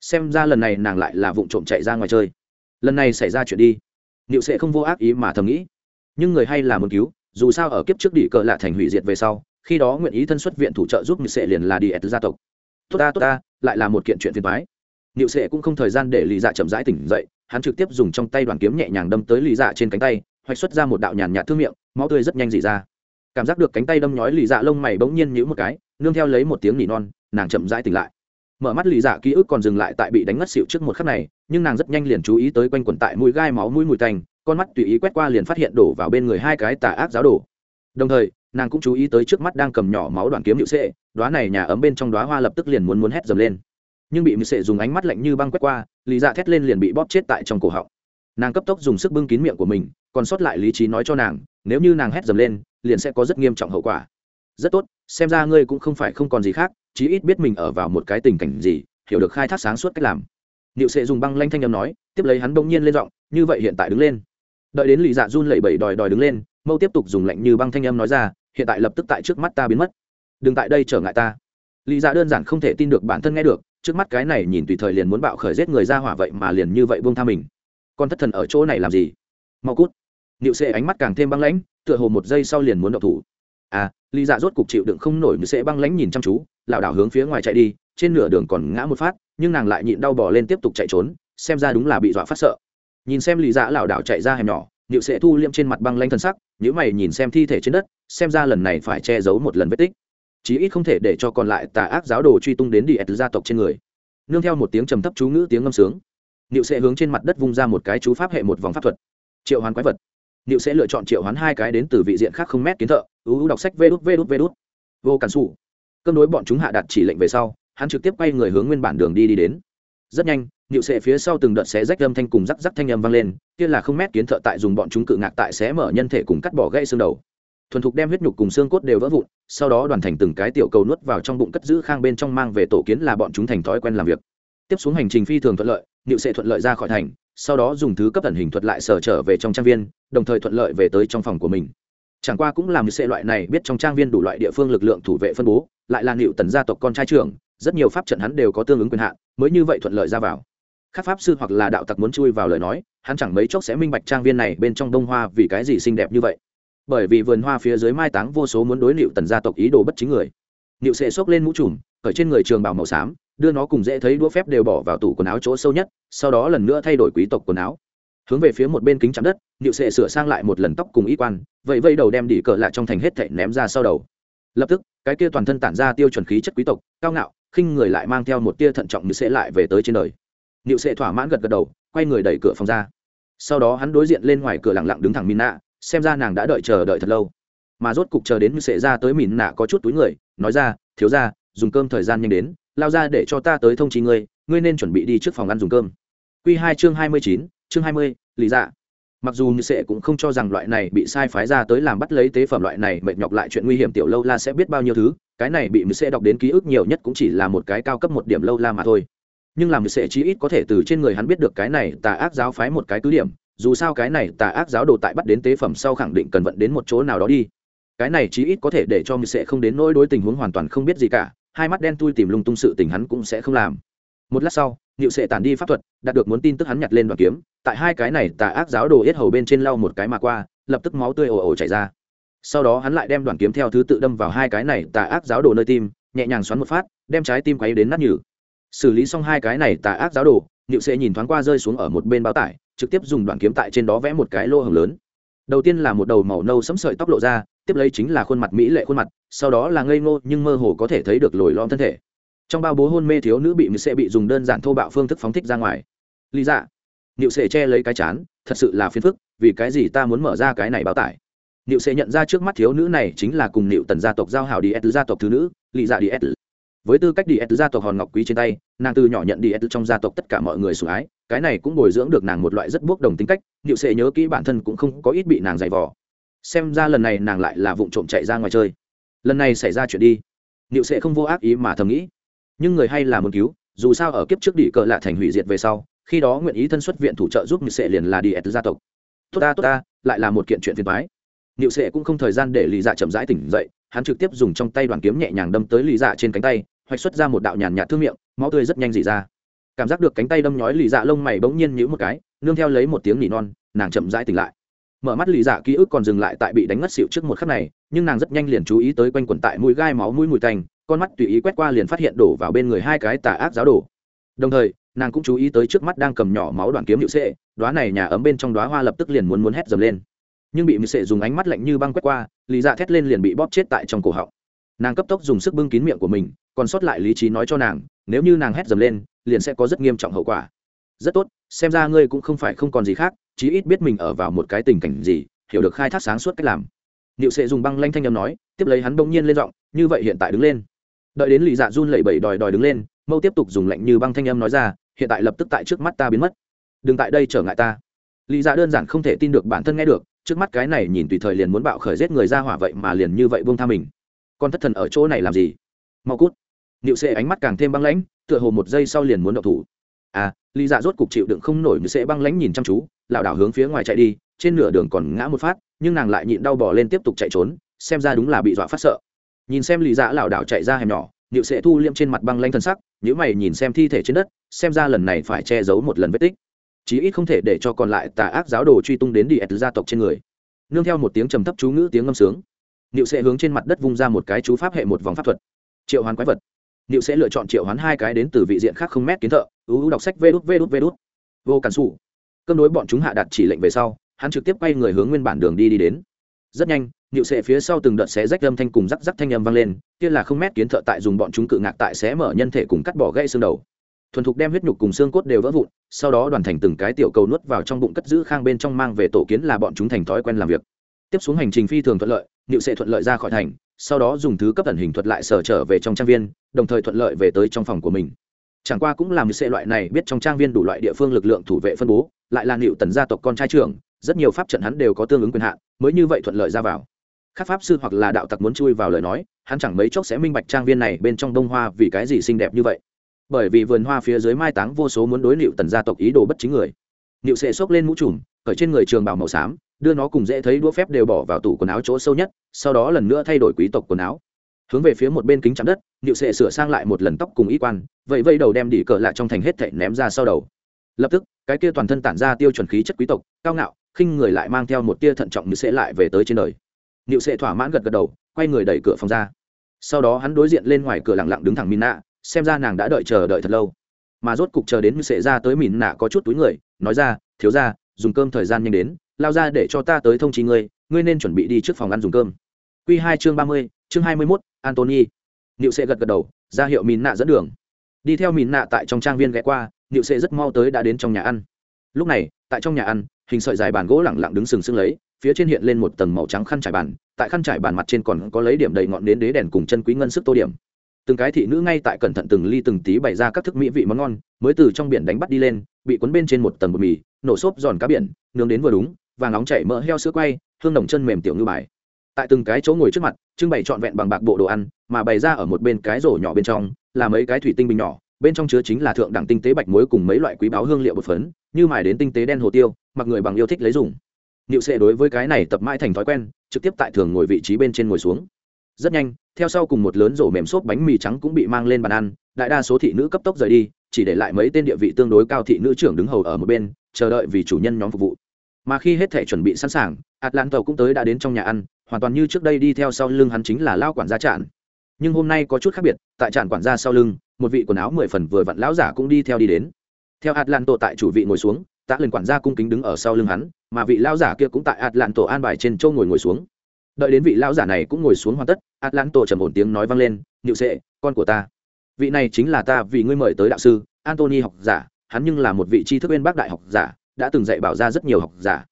Xem ra lần này nàng lại là vụ trộm chạy ra ngoài chơi. Lần này xảy ra chuyện đi. Liệu sệ không vô ác ý mà thầm nghĩ. Nhưng người hay là muốn cứu, dù sao ở kiếp trước đỉ cờ lạ thành hủy diệt về sau, khi đó nguyện ý thân xuất viện thủ trợ giúp liệu sệ liền là đi ed gia tộc. Tốt ta tốt ta, lại là một kiện chuyện phiền mái niệu sệ cũng không thời gian để Lý dạ chậm rãi tỉnh dậy, hắn trực tiếp dùng trong tay đoàn kiếm nhẹ nhàng đâm tới Lý dạ trên cánh tay hoạch xuất ra một đạo nhàn nhạt thương miệng, máu tươi rất nhanh dị ra. Cảm giác được cánh tay đâm nhói lì dạ lông mày bỗng nhiên nhữ một cái, nương theo lấy một tiếng nỉ non, nàng chậm rãi tỉnh lại. Mở mắt lì dạ ký ức còn dừng lại tại bị đánh ngất xịu trước một khắc này, nhưng nàng rất nhanh liền chú ý tới quanh quần tại mũi gai máu mũi mùi tanh, con mắt tùy ý quét qua liền phát hiện đổ vào bên người hai cái tà ác giáo đổ đồng thời, nàng cũng chú ý tới trước mắt đang cầm nhỏ máu đoàn kiếm nhự sệ đoá này nhà ấm bên trong đoá hoa lập tức liền muốn muốn hét dầm lên. Nhưng bị mự sệ dùng ánh mắt lạnh như băng quét qua, lì dạ thét lên liền bị bóp chết tại trong cổ họng. Nàng cấp tốc dùng sức bưng kín miệng của mình còn sót lại lý trí nói cho nàng, nếu như nàng hét dầm lên, liền sẽ có rất nghiêm trọng hậu quả. Rất tốt, xem ra ngươi cũng không phải không còn gì khác, chí ít biết mình ở vào một cái tình cảnh gì, hiểu được khai thác sáng suốt cách làm. Liệu sẽ dùng băng lanh thanh â m nói, tiếp lấy hắn bỗng nhiên lên giọng, như vậy hiện tại đứng lên. Đợi đến lì dạ run lẩy bẩy đòi đòi đứng lên, mâu tiếp tục dùng lạnh như băng thanh âm nói ra, hiện tại lập tức tại trước mắt ta biến mất. Đừng tại đây trở ngại ta. Lì dạ đơn giản không thể tin được bản thân nghe được, trước mắt cái này nhìn tùy thời liền muốn bạo khởi giết người ra hỏa vậy mà liền như vậy buông tha mình. Con thất thần ở chỗ này làm gì? Mau cút niệu sệ ánh mắt càng thêm băng lãnh, tựa hồ một giây sau liền muốn động thủ. À lý dạ rốt cục chịu đựng không nổi như sệ băng lãnh nhìn chăm chú, lảo đảo hướng phía ngoài chạy đi, trên nửa đường còn ngã một phát, nhưng nàng lại nhịn đau bỏ lên tiếp tục chạy trốn, xem ra đúng là bị dọa phát sợ. Nhìn xem lý dạ lảo đảo chạy ra hẻm nhỏ, niệu sệ thu liêm trên mặt băng lanh thân sắc nhữ mày nhìn xem thi thể trên đất, xem ra lần này phải che giấu một lần vết tích. Chí ít không thể để cho còn lại tà ác giáo đồ truy tung đến đi ẹt gia tộc trên người. Nương theo một tiếng trầm thấp chú ngữ tiếng ngâm sướng, niệu sệ hướng trên mặt đất vung ra một cái chú pháp hệ một vòng pháp thuật. Triệu hoàn quái vật niệu sẽ lựa chọn triệu hoán hai cái đến từ vị diện khác không mét kiến thợ. Ú đọc sách vê đút vê đút vê đút. Vô cản sủ. cân đối bọn chúng hạ đặt chỉ lệnh về sau, hắn trực tiếp quay người hướng nguyên bản đường đi đi đến. Rất nhanh Niệu sẽ phía sau từng đợt xé rách âm thanh cùng rắc rắc thanh âm vang lên, kia là không mét kiến thợ tại dùng bọn chúng cự ngạc tại xé mở nhân thể cùng cắt bỏ gãy xương đầu. Thuần thục đem huyết nhục cùng xương cốt đều vỡ vụn, sau đó đoàn thành từng cái tiểu cầu nuốt vào trong bụng cất giữ khang bên trong mang về tổ kiến là bọn chúng thành thói quen làm việc. Tiếp xuống hành trình phi thường thuận lợi Niệu sẽ thuận lợi ra khỏi thành sau đó dùng thứ cấp ẩn hình thuật lại sở trở về trong trang viên, đồng thời thuận lợi về tới trong phòng của mình. Chẳng qua cũng làm như sệ loại này biết trong trang viên đủ loại địa phương lực lượng thủ vệ phân bố, lại là nịu tần gia tộc con trai trưởng, rất nhiều pháp trận hắn đều có tương ứng quyền hạn, mới như vậy thuận lợi ra vào. Các pháp sư hoặc là đạo tặc muốn chui vào lời nói, hắn chẳng mấy chốc sẽ minh bạch trang viên này bên trong đông hoa vì cái gì xinh đẹp như vậy. Bởi vì vườn hoa phía dưới mai táng vô số muốn đối liệu tần gia tộc ý đồ bất chính người. Liệu sẽ xốc lên mũ trùm ở trên người trường bảo màu xám đưa nó cùng dễ thấy đũa phép đều bỏ vào tủ quần áo chỗ sâu nhất sau đó lần nữa thay đổi quý tộc quần áo hướng về phía một bên kính chạm đất liệu Sệ sửa sang lại một lần tóc cùng y quan vậy vây đầu đem đỉ cờ lại trong thành hết thảy ném ra sau đầu lập tức cái kia toàn thân tản ra tiêu chuẩn khí chất quý tộc cao ngạo khinh người lại mang theo một tia thận trọng như sẽ lại về tới trên đời Niệu Sệ thỏa mãn gật gật đầu, quay người đẩy cửa phòng ra. Sau đó hắn đối diện lên ngoài cửa lặng lặng đứng thẳng Mina, xem ra nàng đã đợi chờ đợi thật lâu. Mà rốt cục chờ đến như Sệ ra tới mìn nạ có chút túi người, nói ra, "Thiếu gia, dùng cơm thời gian nhanh đến, lao ra để cho ta tới thông chí ngươi, ngươi nên chuẩn bị đi trước phòng ăn dùng cơm." Quy hai chương hai mươi chín, chương hai mươi, lý dạ. Mặc dù Như Sệ cũng không cho rằng loại này bị sai phái ra tới làm bắt lấy tế phẩm loại này mệt nhọc lại chuyện nguy hiểm tiểu lâu la sẽ biết bao nhiêu thứ, cái này bị Như Sệ đọc đến ký ức nhiều nhất cũng chỉ là một cái cao cấp một điểm lâu la mà thôi nhưng làm sẽ chí ít có thể từ trên người hắn biết được cái này tà ác giáo phái một cái cứ điểm dù sao cái này tà ác giáo đồ tại bắt đến tế phẩm sau khẳng định cần vận đến một chỗ nào đó đi cái này chí ít có thể để cho mười sẽ không đến nỗi đối tình huống hoàn toàn không biết gì cả hai mắt đen tui tìm lung tung sự tình hắn cũng sẽ không làm. Một lát sau nhịu sệ tản đi pháp thuật, đạt được muốn tin tức hắn nhặt lên đoàn kiếm, tại hai cái này tà ác giáo đồ yết hầu bên trên lau một cái mà qua, lập tức máu tươi ồ ồ chảy ra. Sau đó hắn lại đem đoàn kiếm theo thứ tự đâm vào hai cái này tà ác giáo đồ nơi tim, nhẹ nhàng xoắn một phát, đem trái tim quấy đến nát nhừ. Xử lý xong hai cái này tà ác giáo đồ nhịu sệ nhìn thoáng qua rơi xuống ở một bên bao tải, trực tiếp dùng đoạn kiếm tại trên đó vẽ một cái lô hồng lớn. Đầu tiên là một đầu màu nâu sẫm sợi tóc lộ ra tiếp lấy chính là khuôn mặt mỹ lệ khuôn mặt, sau đó là ngây ngô nhưng mơ hồ có thể thấy được lồi lom thân thể. Trong bao bố hôn mê thiếu nữ bị nịu sẽ bị dùng đơn giản thô bạo phương thức phóng thích ra ngoài. Lý dạ niệu sẽ che lấy cái chán, thật sự là phiền phức, vì cái gì ta muốn mở ra cái này báo tải? Niệu sẽ nhận ra trước mắt thiếu nữ này chính là cùng Niệu tần gia tộc giao hảo đi ed gia tộc thứ nữ, lý dạ đi ed với tư cách đi ed gia tộc hòn ngọc quý trên tay, nàng từ nhỏ nhận đi ed trong gia tộc tất cả mọi người sủng ái, cái này cũng bồi dưỡng được nàng một loại rất bốc đồng tính cách Niệu sệ nhớ kỹ bản thân cũng không có ít bị nàng giày vò xem ra lần này nàng lại là vụ trộm chạy ra ngoài chơi. Lần này xảy ra chuyện đi. Liệu sẽ không vô ác ý mà thầm nghĩ. Nhưng người hay là muốn cứu, dù sao ở kiếp trước đỉ cờ lạ thành hủy diệt về sau, khi đó nguyện ý thân xuất viện thủ trợ giúp nịu sệ liền là đi ẹt gia tộc. Tốt ta tốt ta, lại là một kiện chuyện phiền toái. Nịu sệ cũng không thời gian để lì dạ chậm rãi tỉnh dậy, hắn trực tiếp dùng trong tay đoàn kiếm nhẹ nhàng đâm tới lì dạ trên cánh tay, hoạch xuất ra một đạo nhàn nhạt thương miệng, máu tươi rất nhanh dị ra. Cảm giác được cánh tay đâm nhói lì dạ lông mày bỗng nhiên nhữ một cái, nương theo lấy một tiếng nỉ non, nàng chậm rãi tỉnh lại mở mắt lì dạ ký ức còn dừng lại tại bị đánh ngất xịu trước một khắc này, nhưng nàng rất nhanh liền chú ý tới quanh quẩn tại mũi gai máu mũi mùi tanh, con mắt tùy ý quét qua liền phát hiện đổ vào bên người hai cái tà ác giáo đổ đồng thời, nàng cũng chú ý tới trước mắt đang cầm nhỏ máu đoàn kiếm hiệu sệ đoá này nhà ấm bên trong đoá hoa lập tức liền muốn muốn hét dầm lên. Nhưng bị mười sệ dùng ánh mắt lạnh như băng quét qua lý dạ thét lên liền bị bóp chết tại trong cổ họng. Nàng cấp tốc dùng sức bưng kín miệng của mình, còn sót lại lý trí nói cho nàng, nếu như nàng hét dầm lên, liền sẽ có rất nghiêm trọng hậu quả. Rất tốt, xem ra ngươi cũng không phải không còn gì khác chí ít biết mình ở vào một cái tình cảnh gì, hiểu được khai thác sáng suốt cách làm. Liệu sẽ dùng băng lanh thanh âm nói, tiếp lấy hắn bỗng nhiên lên giọng, như vậy hiện tại đứng lên. Đợi đến lì dạ run lẩy bẩy đòi đòi đứng lên, mâu tiếp tục dùng lạnh như băng thanh âm nói ra, hiện tại lập tức tại trước mắt ta biến mất. Đừng tại đây trở ngại ta. Lì dạ đơn giản không thể tin được bản thân nghe được, trước mắt cái này nhìn tùy thời liền muốn bạo khởi giết người ra hỏa vậy mà liền như vậy buông tha mình. Con thất thần ở chỗ này làm gì? Mau cút. Liệu sẽ ánh mắt càng thêm băng lãnh, tựa hồ một giây sau liền muốn động thủ. À lý dạ rốt cục chịu đựng không nổi sẽ băng lãnh nhìn chăm chú, lảo đảo hướng phía ngoài chạy đi, trên nửa đường còn ngã một phát, nhưng nàng lại nhịn đau bỏ lên tiếp tục chạy trốn, xem ra đúng là bị dọa phát sợ. Nhìn xem lý dạ lảo đảo chạy ra hẻm nhỏ, niệu sẽ thu liêm trên mặt băng lanh thân sắc nếu mày nhìn xem thi thể trên đất, xem ra lần này phải che giấu một lần vết tích. Chí ít không thể để cho còn lại tà ác giáo đồ truy tung đến đi ẹt gia tộc trên người. Nương theo một tiếng trầm thấp chú ngữ tiếng ngâm sướng, niệu sẽ hướng trên mặt đất vung ra một cái chú pháp hệ một vòng pháp thuật. Triệu hoàn quái vật niệu sẽ lựa chọn triệu hoán hai cái đến từ vị diện khác không mét kiến thợ. Ú đọc sách vút vút vút vô cản sủ. Cơn đối bọn chúng hạ đặt chỉ lệnh về sau, hắn trực tiếp quay người hướng nguyên bản đường đi đi đến. Rất nhanh niệu sẽ phía sau từng đợt xé rách âm thanh cùng rắc rắc thanh âm vang lên, kia là không mét kiến thợ tại dùng bọn chúng cự ngạc tại xé mở nhân thể cùng cắt bỏ gãy xương đầu. Thuần thục đem huyết nhục cùng xương cốt đều vỡ vụn, sau đó đoàn thành từng cái tiểu cầu nuốt vào trong bụng cất giữ khang bên trong mang về tổ kiến là bọn chúng thành thói quen làm việc. Tiếp xuống hành trình phi thường thuận lợi niệu sẽ thuận lợi ra khỏi thành sau đó dùng thứ cấp ẩn hình thuật lại sở trở về trong trang viên, đồng thời thuận lợi về tới trong phòng của mình. Chẳng qua cũng làm như sệ loại này biết trong trang viên đủ loại địa phương lực lượng thủ vệ phân bố, lại là nịu tần gia tộc con trai trưởng, rất nhiều pháp trận hắn đều có tương ứng quyền hạn, mới như vậy thuận lợi ra vào. Các pháp sư hoặc là đạo tặc muốn chui vào lời nói, hắn chẳng mấy chốc sẽ minh bạch trang viên này bên trong đông hoa vì cái gì xinh đẹp như vậy. Bởi vì vườn hoa phía dưới mai táng vô số muốn đối nịu tần gia tộc ý đồ bất chính người. Nịu sẽ xốc lên mũ trùm ở trên người trường bảo màu xám đưa nó cùng dễ thấy đũa phép đều bỏ vào tủ quần áo chỗ sâu nhất, sau đó lần nữa thay đổi quý tộc quần áo. Hướng về phía một bên kính chạm đất nịu sệ sửa sang lại một lần tóc cùng y quan vậy vây đầu đem đỉ cờ lại trong thành hết thệ ném ra sau đầu. Lập tức, cái kia toàn thân tản ra tiêu chuẩn khí chất quý tộc, cao ngạo, khinh người lại mang theo một tia thận trọng như sẽ lại về tới trên đời. Nịu sệ thỏa mãn gật gật đầu, quay người đẩy cửa phòng ra. Sau đó hắn đối diện lên ngoài cửa lặng lặng đứng thẳng mina, xem ra nàng đã đợi chờ đợi thật lâu. Mà rốt cục chờ đến như sệ ra tới mìn nạ có chút túi người, nói ra, thiếu ra dùng cơm thời gian nhanh đến lao ra để cho ta tới thông trí ngươi ngươi nên chuẩn bị đi trước phòng ăn dùng cơm. Q hai chương ba mươi, chương hai mươi mốt antony nịu sệ gật gật đầu, ra hiệu mìn nạ dẫn đường. Đi theo mìn nạ tại trong trang viên ghé qua nịu sệ rất mau tới đã đến trong nhà ăn. Lúc này, tại trong nhà ăn, hình sợi dài bàn gỗ lẳng lặng đứng sừng sững lấy, phía trên hiện lên một tầng màu trắng khăn trải bàn, tại khăn trải bàn mặt trên còn có lấy điểm đầy ngọn đến đế đèn cùng chân quý ngân sức tô điểm. Từng cái thị nữ ngay tại cẩn thận từng ly từng tí bày ra các thức mỹ vị món ngon, mới từ trong biển đánh bắt đi lên, bị cuốn bên trên một tầng bột mì, nổ xốp giòn cá biển, nướng đến vừa đúng vàng nóng chảy mỡ heo sữa quay, hương đồng chân mềm tiểu ngư bài. Tại từng cái chỗ ngồi trước mặt, trưng bày trọn vẹn bằng bạc bộ đồ ăn, mà bày ra ở một bên cái rổ nhỏ bên trong, là mấy cái thủy tinh bình nhỏ, bên trong chứa chính là thượng đẳng tinh tế bạch muối cùng mấy loại quý báo hương liệu bột phấn, như mài đến tinh tế đen hồ tiêu, mặc người bằng yêu thích lấy dùng. Niệu sệ đối với cái này tập mãi thành thói quen, trực tiếp tại thường ngồi vị trí bên trên ngồi xuống. Rất nhanh, theo sau cùng một lớn rổ mềm xốp bánh mì trắng cũng bị mang lên bàn ăn, đại đa số thị nữ cấp tốc rời đi, chỉ để lại mấy tên địa vị tương đối cao thị nữ trưởng đứng hầu ở một bên, chờ đợi vì chủ nhân nhóm phục vụ mà khi hết thể chuẩn bị sẵn sàng, atlanta cũng tới đã đến trong nhà ăn, hoàn toàn như trước đây đi theo sau lưng hắn chính là lao quản gia trạn. Nhưng hôm nay có chút khác biệt, tại trạm quản gia sau lưng, một vị quần áo mười phần vừa vặn lão giả cũng đi theo đi đến. Theo atlanto tại chủ vị ngồi xuống, tạ lần quản gia cung kính đứng ở sau lưng hắn, mà vị lão giả kia cũng tại atlanto an bài trên châu ngồi ngồi xuống. Đợi đến vị lão giả này cũng ngồi xuống hoàn tất atlanto trầm ổn tiếng nói vang lên nhự sệ, con của ta. Vị này chính là ta vì ngươi mời tới đạo sư antony học giả, hắn nhưng là một vị tri thức bên bác đại học giả đã từng dạy bảo ra rất nhiều học giả.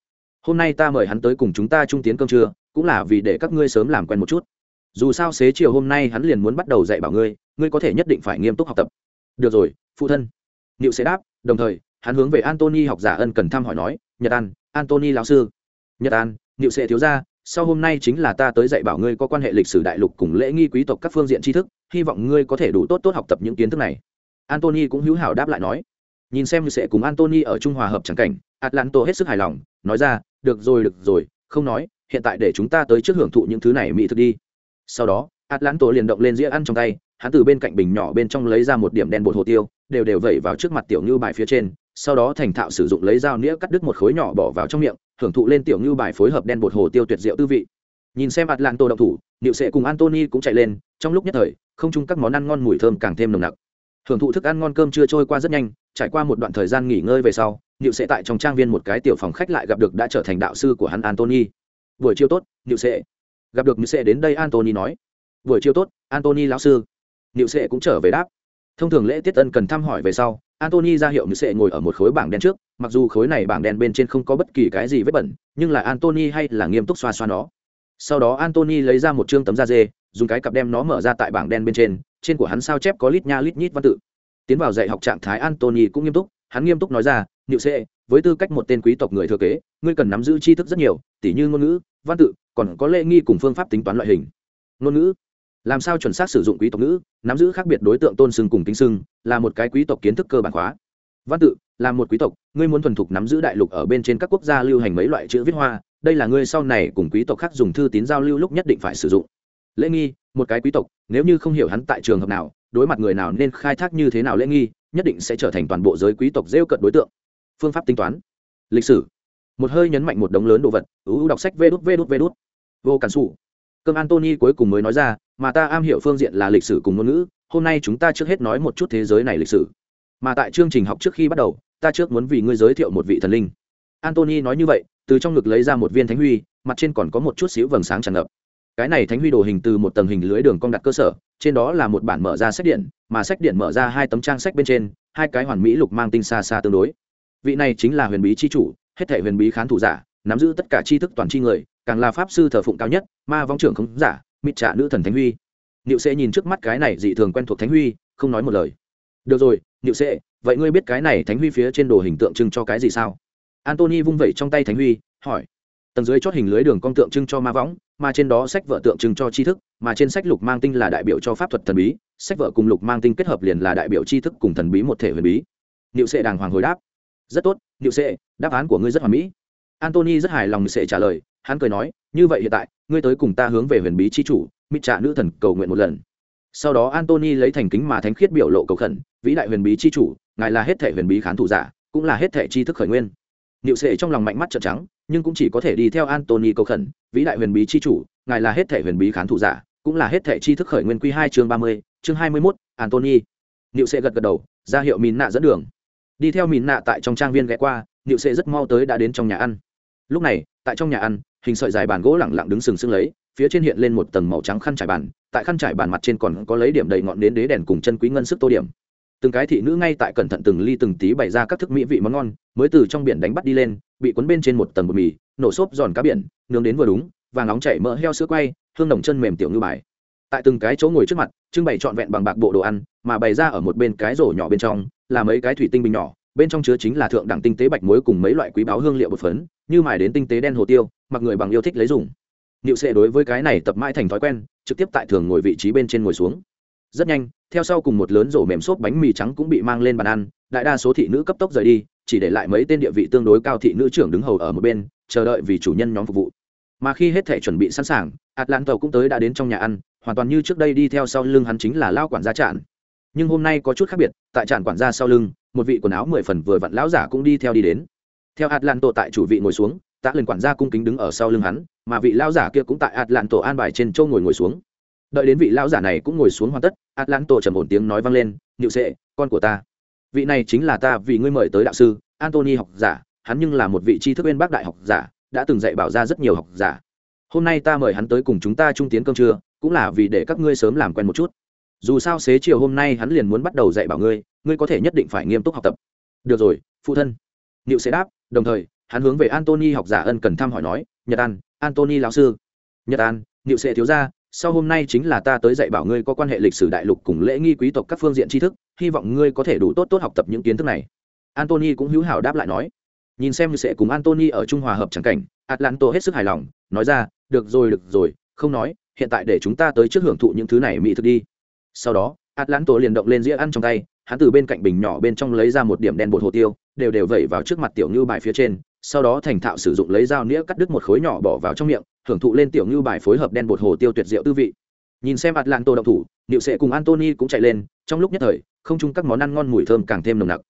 Hôm nay ta mời hắn tới cùng chúng ta trung tiến cơm trưa, cũng là vì để các ngươi sớm làm quen một chút. Dù sao xế chiều hôm nay hắn liền muốn bắt đầu dạy bảo ngươi ngươi có thể nhất định phải nghiêm túc học tập. Được rồi, phụ thân. Niệu sẽ đáp, đồng thời, hắn hướng về antony học giả ân cần thăm hỏi nói, nhật an antony lão sư. Nhật an, niệu sẽ thiếu ra sau hôm nay chính là ta tới dạy bảo ngươi có quan hệ lịch sử đại lục cùng lễ nghi quý tộc các phương diện tri thức, hy vọng ngươi có thể đủ tốt tốt học tập những kiến thức này. Antony cũng hữu hảo đáp lại nói nhìn xem như sẽ cùng antony ở trung hòa hợp chẳng cảnh atlanto hết sức hài lòng, nói ra, được rồi được rồi, không nói, hiện tại để chúng ta tới trước hưởng thụ những thứ này mỹ thực đi. Sau đó atlanto liền động lên dĩa ăn trong tay, hắn từ bên cạnh bình nhỏ bên trong lấy ra một điểm đen bột hồ tiêu, đều đều vẩy vào trước mặt tiểu ngư bài phía trên, sau đó thành thạo sử dụng lấy dao nĩa cắt đứt một khối nhỏ bỏ vào trong miệng, hưởng thụ lên tiểu ngư bài phối hợp đen bột hồ tiêu tuyệt diệu tư vị. Nhìn xem atlanto động thủ, niệu sệ cùng antony cũng chạy lên, trong lúc nhất thời, không chung các món ăn ngon mùi thơm càng thêm nồng nặc. Hưởng thụ thức ăn ngon cơm chưa trôi qua rất nhanh trải qua một đoạn thời gian nghỉ ngơi về sau nịu sẽ tại trong trang viên một cái tiểu phòng khách lại gặp được đã trở thành đạo sư của hắn antony. Buổi chiều tốt nịu sẽ gặp được nịu sẽ đến đây antony nói. Buổi chiều tốt, antony lão sư. Nịu sẽ cũng trở về đáp. Thông thường lễ tiết ân cần thăm hỏi về sau, antony ra hiệu nịu sẽ ngồi ở một khối bảng đen trước, mặc dù khối này bảng đen bên trên không có bất kỳ cái gì vết bẩn, nhưng là antony hay là nghiêm túc xoa xoa nó. Sau đó antony lấy ra một chương tấm da dê, dùng cái cặp đem nó mở ra tại bảng đen bên trên trên của hắn sao chép có lít nha lít nhít văn tự tiến vào dạy học trạng thái antony cũng nghiêm túc, hắn nghiêm túc nói ra nhự sệ với tư cách một tên quý tộc người thừa kế, ngươi cần nắm giữ tri thức rất nhiều, tỉ như ngôn ngữ, văn tự, còn có lễ nghi cùng phương pháp tính toán loại hình. Ngôn ngữ? Làm sao chuẩn xác sử dụng quý tộc ngữ, nắm giữ khác biệt đối tượng tôn sưng cùng kính sưng, là một cái quý tộc kiến thức cơ bản khóa văn tự, là một quý tộc, ngươi muốn thuần thục nắm giữ đại lục ở bên trên các quốc gia lưu hành mấy loại chữ viết hoa, đây là ngươi sau này cùng quý tộc khác dùng thư tín giao lưu lúc nhất định phải sử dụng. Lễ nghi, một cái quý tộc, nếu như không hiểu hắn tại trường hợp nào đối mặt người nào nên khai thác như thế nào lễ nghi, nhất định sẽ trở thành toàn bộ giới quý tộc rêu cận đối tượng. Phương pháp tính toán. Lịch sử. Một hơi nhấn mạnh một đống lớn đồ vật ưu đọc sách vê đút vê đút vê đút. Vô cản xù cơm antony cuối cùng mới nói ra, mà ta am hiểu phương diện là lịch sử cùng ngôn ngữ, hôm nay chúng ta trước hết nói một chút thế giới này lịch sử. Mà tại chương trình học trước khi bắt đầu, ta trước muốn vì ngươi giới thiệu một vị thần linh. Antony nói như vậy, từ trong ngực lấy ra một viên thánh huy, mặt trên còn có một chút xíu vầng sáng tràn ngập cái này thánh huy đồ hình từ một tầng hình lưới đường cong đặt cơ sở, trên đó là một bản mở ra sách điện, mà sách điện mở ra hai tấm trang sách bên trên, hai cái hoàn mỹ lục mang tinh xa xa tương đối. Vị này chính là huyền bí c h i chủ, hết thể huyền bí khán thủ giả, nắm giữ tất cả tri thức toàn c h i người, càng là pháp sư thờ phụng cao nhất, ma vong trưởng khống giả, mịt trả nữ thần thánh huy. Niệu sẽ nhìn trước mắt cái này dị thường quen thuộc thánh huy, không nói một lời. Được rồi, niệu sệ, vậy ngươi biết cái này thánh huy phía trên đồ hình tượng trưng cho cái gì sao? Antony vung vẩy trong tay thánh huy, hỏi tầng dưới chót hình lưới đường cong tượng trưng cho ma võng, mà trên đó sách vợ tượng trưng cho tri thức, mà trên sách lục mang tinh là đại biểu cho pháp thuật thần bí, sách vợ cùng lục mang tinh kết hợp liền là đại biểu tri thức cùng thần bí một thể huyền bí. Niệu sệ đàng hoàng hồi đáp, rất tốt, niệu sệ, đáp án của ngươi rất hoàn mỹ. Antony rất hài lòng sệ trả lời, hắn cười nói, như vậy hiện tại, ngươi tới cùng ta hướng về huyền bí tri chủ mít trả nữ thần cầu nguyện một lần. Sau đó antony lấy thành kính mà thánh khiết biểu lộ cầu khẩn, vĩ đại huyền bí tri chủ, ngài là hết thể huyền bí khán thủ giả, cũng là hết thể tri thức khởi nguyên. Niệu sệ trong lòng mạnh mắt trợn trắng nhưng cũng chỉ có thể đi theo Anthony cầu khẩn, vĩ đại huyền bí chi chủ, ngài là hết thể huyền bí khán thủ giả, cũng là hết thể tri thức khởi nguyên quy hai chương ba mươi, chương hai mươi mốt antony niệu sệ gật gật đầu, ra hiệu mìn nạ dẫn đường. Đi theo mìn nạ tại trong trang viên ghé qua, Niệu sệ rất mau tới đã đến trong nhà ăn. Lúc này, tại trong nhà ăn, hình sợi dài bàn gỗ lẳng lặng đứng sừng sững lấy, phía trên hiện lên một tầng màu trắng khăn trải bàn, tại khăn trải bàn mặt trên còn có lấy điểm đầy ngọn nến đế đèn cùng chân quý ngân sức tô điểm. Từng cái thị nữ ngay tại cẩn thận từng ly từng tí bày ra các thức mỹ vị món ngon, mới từ trong biển đánh bắt đi lên bị cuốn bên trên một tầng bột mì, nổ xốp giòn cá biển, nướng đến vừa đúng và nóng chảy mỡ heo sữa quay, hương đồng chân mềm tiểu ngư bài. Tại từng cái chỗ ngồi trước mặt, trưng bày trọn vẹn bằng bạc bộ đồ ăn, mà bày ra ở một bên cái rổ nhỏ bên trong, là mấy cái thủy tinh bình nhỏ, bên trong chứa chính là thượng đẳng tinh tế bạch muối cùng mấy loại quý báo hương liệu bột phấn, như mài đến tinh tế đen hồ tiêu, mặc người bằng yêu thích lấy dùng. Niệu sệ đối với cái này tập mãi thành thói quen, trực tiếp tại thường ngồi vị trí bên trên ngồi xuống. Rất nhanh, theo sau cùng một lớn rổ mềm xốp bánh mì trắng cũng bị mang lên bàn ăn, đại đa số thị nữ cấp tốc rời đi chỉ để lại mấy tên địa vị tương đối cao thị nữ trưởng đứng hầu ở một bên, chờ đợi vì chủ nhân nhóm phục vụ. Mà khi hết thể chuẩn bị sẵn sàng, atlanta cũng tới đã đến trong nhà ăn, hoàn toàn như trước đây đi theo sau lưng hắn chính là lao quản gia trạn. Nhưng hôm nay có chút khác biệt, tại trạm quản gia sau lưng, một vị quần áo mười phần vừa vặn lão giả cũng đi theo đi đến. Theo atlanto tại chủ vị ngồi xuống, tạ lần quản gia cung kính đứng ở sau lưng hắn, mà vị lão giả kia cũng tại atlanto an bài trên châu ngồi ngồi xuống. Đợi đến vị lão giả này cũng ngồi xuống hoàn tất atlanto trầm ổn tiếng nói vang lên nhự sệ, con của ta vị này chính là ta vì ngươi mời tới đạo sư antony học giả, hắn nhưng là một vị tri thức bên bác đại học giả, đã từng dạy bảo ra rất nhiều học giả. Hôm nay ta mời hắn tới cùng chúng ta trung tiến cơm trưa, cũng là vì để các ngươi sớm làm quen một chút. Dù sao xế chiều hôm nay hắn liền muốn bắt đầu dạy bảo ngươi ngươi có thể nhất định phải nghiêm túc học tập. Được rồi, phụ thân. Niệu sẽ đáp, đồng thời, hắn hướng về antony học giả ân cần thăm hỏi nói, nhật an antony lão sư. Nhật an, niệu sẽ thiếu ra sau hôm nay chính là ta tới dạy bảo ngươi có quan hệ lịch sử đại lục cùng lễ nghi quý tộc các phương diện tri thức hy vọng ngươi có thể đủ tốt tốt học tập những kiến thức này. Antony cũng hữu hảo đáp lại nói. Nhìn xem như sẽ cùng antony ở trung hòa hợp trắng cảnh atlanto hết sức hài lòng, nói ra, được rồi được rồi, không nói, hiện tại để chúng ta tới trước hưởng thụ những thứ này mỹ thực đi. Sau đó atlanto liền động lên dĩa ăn trong tay, hắn từ bên cạnh bình nhỏ bên trong lấy ra một điểm đen bột hồ tiêu, đều đều vẩy vào trước mặt tiểu ngư bài phía trên, sau đó thành thạo sử dụng lấy dao nĩa cắt đứt một khối nhỏ bỏ vào trong miệng, hưởng thụ lên tiểu ngư bài phối hợp đen bột hồ tiêu tuyệt diệu tư vị. Nhìn xem atlanto động thủ, niệu sệ cùng antony cũng chạy lên, trong lúc nhất thời không chung các món ăn ngon mùi thơm càng thêm nồng nặc.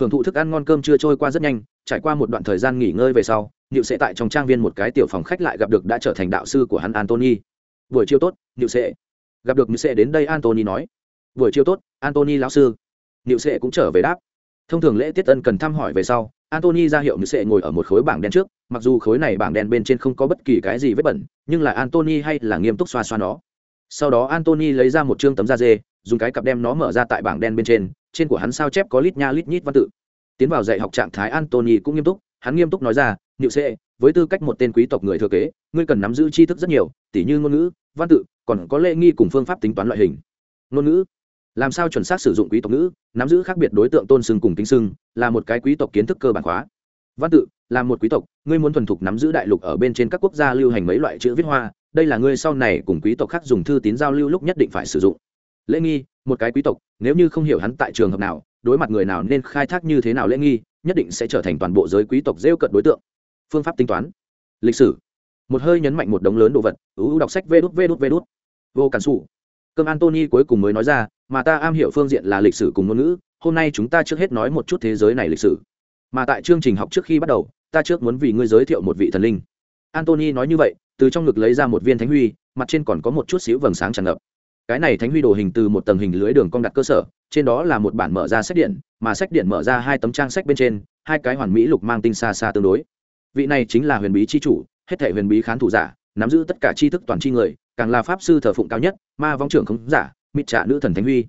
Hưởng thụ thức ăn ngon cơm chưa trôi qua rất nhanh, trải qua một đoạn thời gian nghỉ ngơi về sau, niệu sệ tại trong trang viên một cái tiểu phòng khách lại gặp được đã trở thành đạo sư của hắn antony buổi chiều tốt, niệu sệ. Gặp được niệu sệ đến đây antony nói, buổi chiều tốt antony lão sư. Niệu sệ cũng trở về đáp. Thông thường lễ tiết ân cần thăm hỏi về sau antony ra hiệu như sẽ ngồi ở một khối bảng đen trước, mặc dù khối này bảng đen bên trên không có bất kỳ cái gì vết bẩn, nhưng là antony hay là nghiêm túc xoa xoa nó sau đó antony lấy ra một chương tấm da dê, dùng cái cặp đem nó mở ra tại bảng đen bên trên trên của hắn sao chép có lít nha lít nhít văn tự. Tiến vào dạy học trạng thái antony cũng nghiêm túc, hắn nghiêm túc nói ra nhự sệ với tư cách một tên quý tộc người thừa kế, ngươi cần nắm giữ tri thức rất nhiều, tỉ như ngôn ngữ, văn tự, còn có lễ nghi cùng phương pháp tính toán loại hình. Ngôn ngữ? Làm sao chuẩn xác sử dụng quý tộc ngữ, nắm giữ khác biệt đối tượng tôn sưng cùng tính sưng, là một cái quý tộc kiến thức cơ bản khóa văn tự, là một quý tộc, ngươi muốn thuần thục nắm giữ đại lục ở bên trên các quốc gia lưu hành mấy loại chữ viết hoa đây là ngươi sau này cùng quý tộc khác dùng thư tín giao lưu lúc nhất định phải sử dụng. Lễ nghi, một cái quý tộc, nếu như không hiểu hắn tại trường hợp nào, đối mặt người nào nên khai thác như thế nào lễ nghi, nhất định sẽ trở thành toàn bộ giới quý tộc rêu cận đối tượng. Phương pháp tính toán. Lịch sử. Một hơi nhấn mạnh một đống lớn đồ vật ưu đọc sách vê đút vê đút vê đút. Vô cản xù cơm antony cuối cùng mới nói ra, mà ta am hiểu phương diện là lịch sử cùng ngôn ngữ, hôm nay chúng ta trước hết nói một chút thế giới này lịch sử. Mà tại chương trình học trước khi bắt đầu, ta trước muốn vì ngươi giới thiệu một vị thần linh antony nói như vậy, từ trong ngực lấy ra một viên thánh huy, mặt trên còn có một chút xíu vầng sáng tràn ngập. Cái này thánh huy đồ hình từ một tầng hình lưới đường cong đặt cơ sở, trên đó là một bản mở ra sách điện, mà sách điện mở ra hai tấm trang sách bên trên, hai cái hoàn mỹ lục mang tinh xa xa tương đối. Vị này chính là huyền bí c h i chủ, hết thể huyền bí khán thủ giả, nắm giữ tất cả tri thức toàn c h i người, càng là pháp sư thờ phụng cao nhất, ma vong trưởng khống giả, mịt trả nữ thần thánh huy.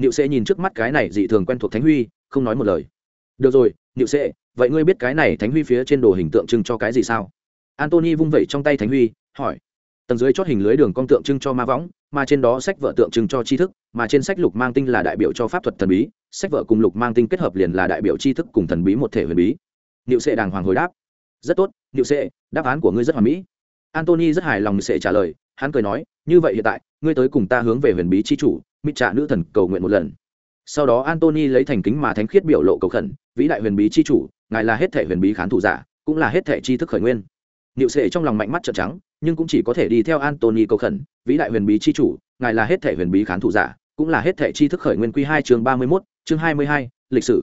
Niệu sẽ nhìn trước mắt cái này dị thường quen thuộc thánh huy, không nói một lời. Được rồi, niệu sẽ vậy ngươi biết cái này thánh huy phía trên đồ hình tượng trưng cho cái gì sao? Antony vung vẩy trong tay thánh huy, hỏi. Tầng dưới chót hình lưới đường cong tượng trưng cho ma võng, mà trên đó sách vợ tượng trưng cho tri thức, mà trên sách lục mang tinh là đại biểu cho pháp thuật thần bí, sách vợ cùng lục mang tinh kết hợp liền là đại biểu tri thức cùng thần bí một thể huyền bí. Niệu sệ đàng hoàng hồi đáp. Rất tốt, niệu sệ, đáp án của ngươi rất hoàn mỹ. Antony rất hài lòng sệ trả lời, hắn cười nói, như vậy hiện tại, ngươi tới cùng ta hướng về huyền bí chi chủ mít trả nữ thần cầu nguyện một lần. Sau đó antony lấy thành kính mà thánh khiết biểu lộ cầu khẩn, vĩ đại huyền bí chi chủ, ngài là hết thể huyền bí khán thủ giả, cũng là hết thể tri thức khởi nguyên niệu sệ trong lòng mạnh mắt trợn trắng nhưng cũng chỉ có thể đi theo Anthony cầu khẩn, vĩ đại huyền bí chi chủ, ngài là hết thể huyền bí khán thủ giả, cũng là hết thể tri thức khởi nguyên quy hai chương ba mươi 31, chương hai mươi hai, lịch sử.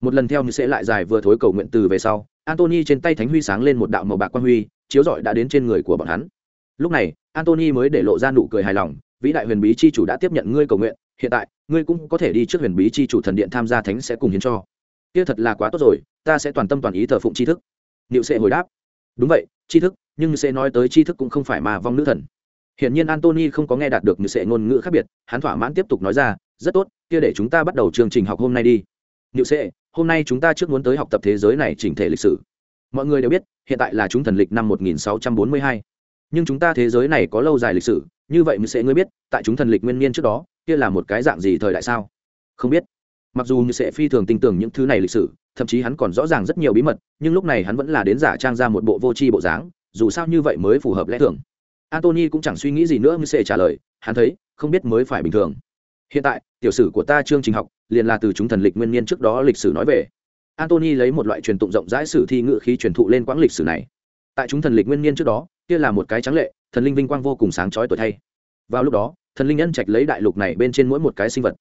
Một lần theo Niệu sẽ lại dài vừa thối cầu nguyện từ về sau, Anthony trên tay thánh huy sáng lên một đạo màu bạc quang huy, chiếu rọi đã đến trên người của bọn hắn. Lúc này, Anthony mới để lộ ra nụ cười hài lòng, vĩ đại huyền bí chi chủ đã tiếp nhận ngươi cầu nguyện, hiện tại, ngươi cũng có thể đi trước huyền bí chi chủ thần điện tham gia thánh sẽ cùng hiến cho. Kia thật là quá tốt rồi, ta sẽ toàn tâm toàn ý thờ phụng tri thức. Niệu sẽ hồi đáp. Đúng vậy, tri thức, nhưng sẽ nói tới tri thức cũng không phải mà vong nữ thần. Hiển nhiên antony không có nghe đạt được như sẽ ngôn ngữ khác biệt hắn thỏa mãn tiếp tục nói ra rất tốt kia để chúng ta bắt đầu chương trình học hôm nay đi. Nhự sệ hôm nay chúng ta trước muốn tới học tập thế giới này chỉnh thể lịch sử. Mọi người đều biết hiện tại là chúng thần lịch năm 1642. nhưng chúng ta thế giới này có lâu dài lịch sử như vậy như sẽ ngươi biết tại chúng thần lịch nguyên niên trước đó kia là một cái dạng gì thời đại sao? Không biết. Mặc dù như sẽ phi thường tin tưởng những thứ này lịch sử thậm chí hắn còn rõ ràng rất nhiều bí mật, nhưng lúc này hắn vẫn là đến giả trang ra một bộ vô tri bộ dáng, dù sao như vậy mới phù hợp lẽ thường. Antony cũng chẳng suy nghĩ gì nữa mới sẽ trả lời, hắn thấy, không biết mới phải bình thường. Hiện tại, tiểu sử của ta chương trình học, liền là từ chúng thần lịch nguyên niên trước đó lịch sử nói về. Antony lấy một loại truyền tụng rộng rãi sử thi ngữ khí truyền thụ lên quãng lịch sử này. Tại chúng thần lịch nguyên niên trước đó, kia là một cái trắng lệ, thần linh vinh quang vô cùng sáng chói tuổi thay. Vào lúc đó, thần linh nhân trạch lấy đại lục này bên trên mỗi một cái sinh vật.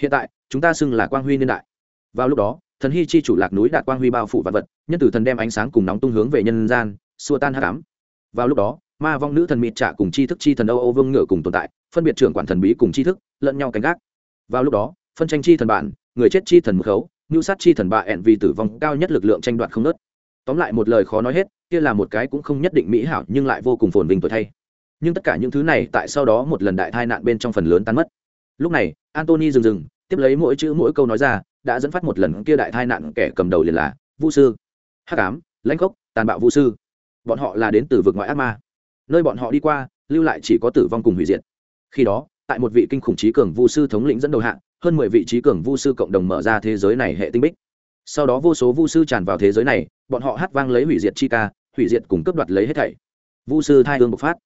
Hiện tại, chúng ta xưng là quang huy niên đại. Vào lúc đó thần hy chi chủ lạc núi đạt quang huy bao phủ vật vật, nhân tử thần đem ánh sáng cùng nóng tung hướng về nhân gian, xua tan hắc ám. Vào lúc đó, ma vong nữ thần mịt trả cùng chi thức chi thần âu âu vương ngựa cùng tồn tại, phân biệt trưởng quản thần bí cùng chi thức, lẫn nhau canh gác. Vào lúc đó, phân tranh chi thần bản, người chết chi thần mật khấu ngưu sát chi thần bạ ẹn vì tử vong cao nhất lực lượng tranh đoạt không nớt. Tóm lại một lời khó nói hết, kia là một cái cũng không nhất định mỹ hảo nhưng lại vô cùng phồn vinh tuổi thay. Nhưng tất cả những thứ này tại sau đó một lần đại tai nạn bên trong phần lớn tan mất. Lúc này, antony dừng dừng, tiếp lấy mỗi chữ mỗi câu nói ra đã dẫn phát một lần kia đại tai nạn kẻ cầm đầu liền là vũ sư, hắc ám, lãnh khốc tàn bạo vũ sư. Bọn họ là đến từ vực ngoại ác ma. Nơi bọn họ đi qua, lưu lại chỉ có tử vong cùng hủy diệt. Khi đó, tại một vị kinh khủng trí cường vu sư thống lĩnh dẫn đầu hạng hơn mười vị trí cường vu sư cộng đồng mở ra thế giới này hệ tinh bích. Sau đó vô số vu sư tràn vào thế giới này, bọn họ hát vang lấy hủy diệt chi ca, hủy diệt cùng cấp đoạt lấy hết thảy. Vu sư thai hương bộc phát.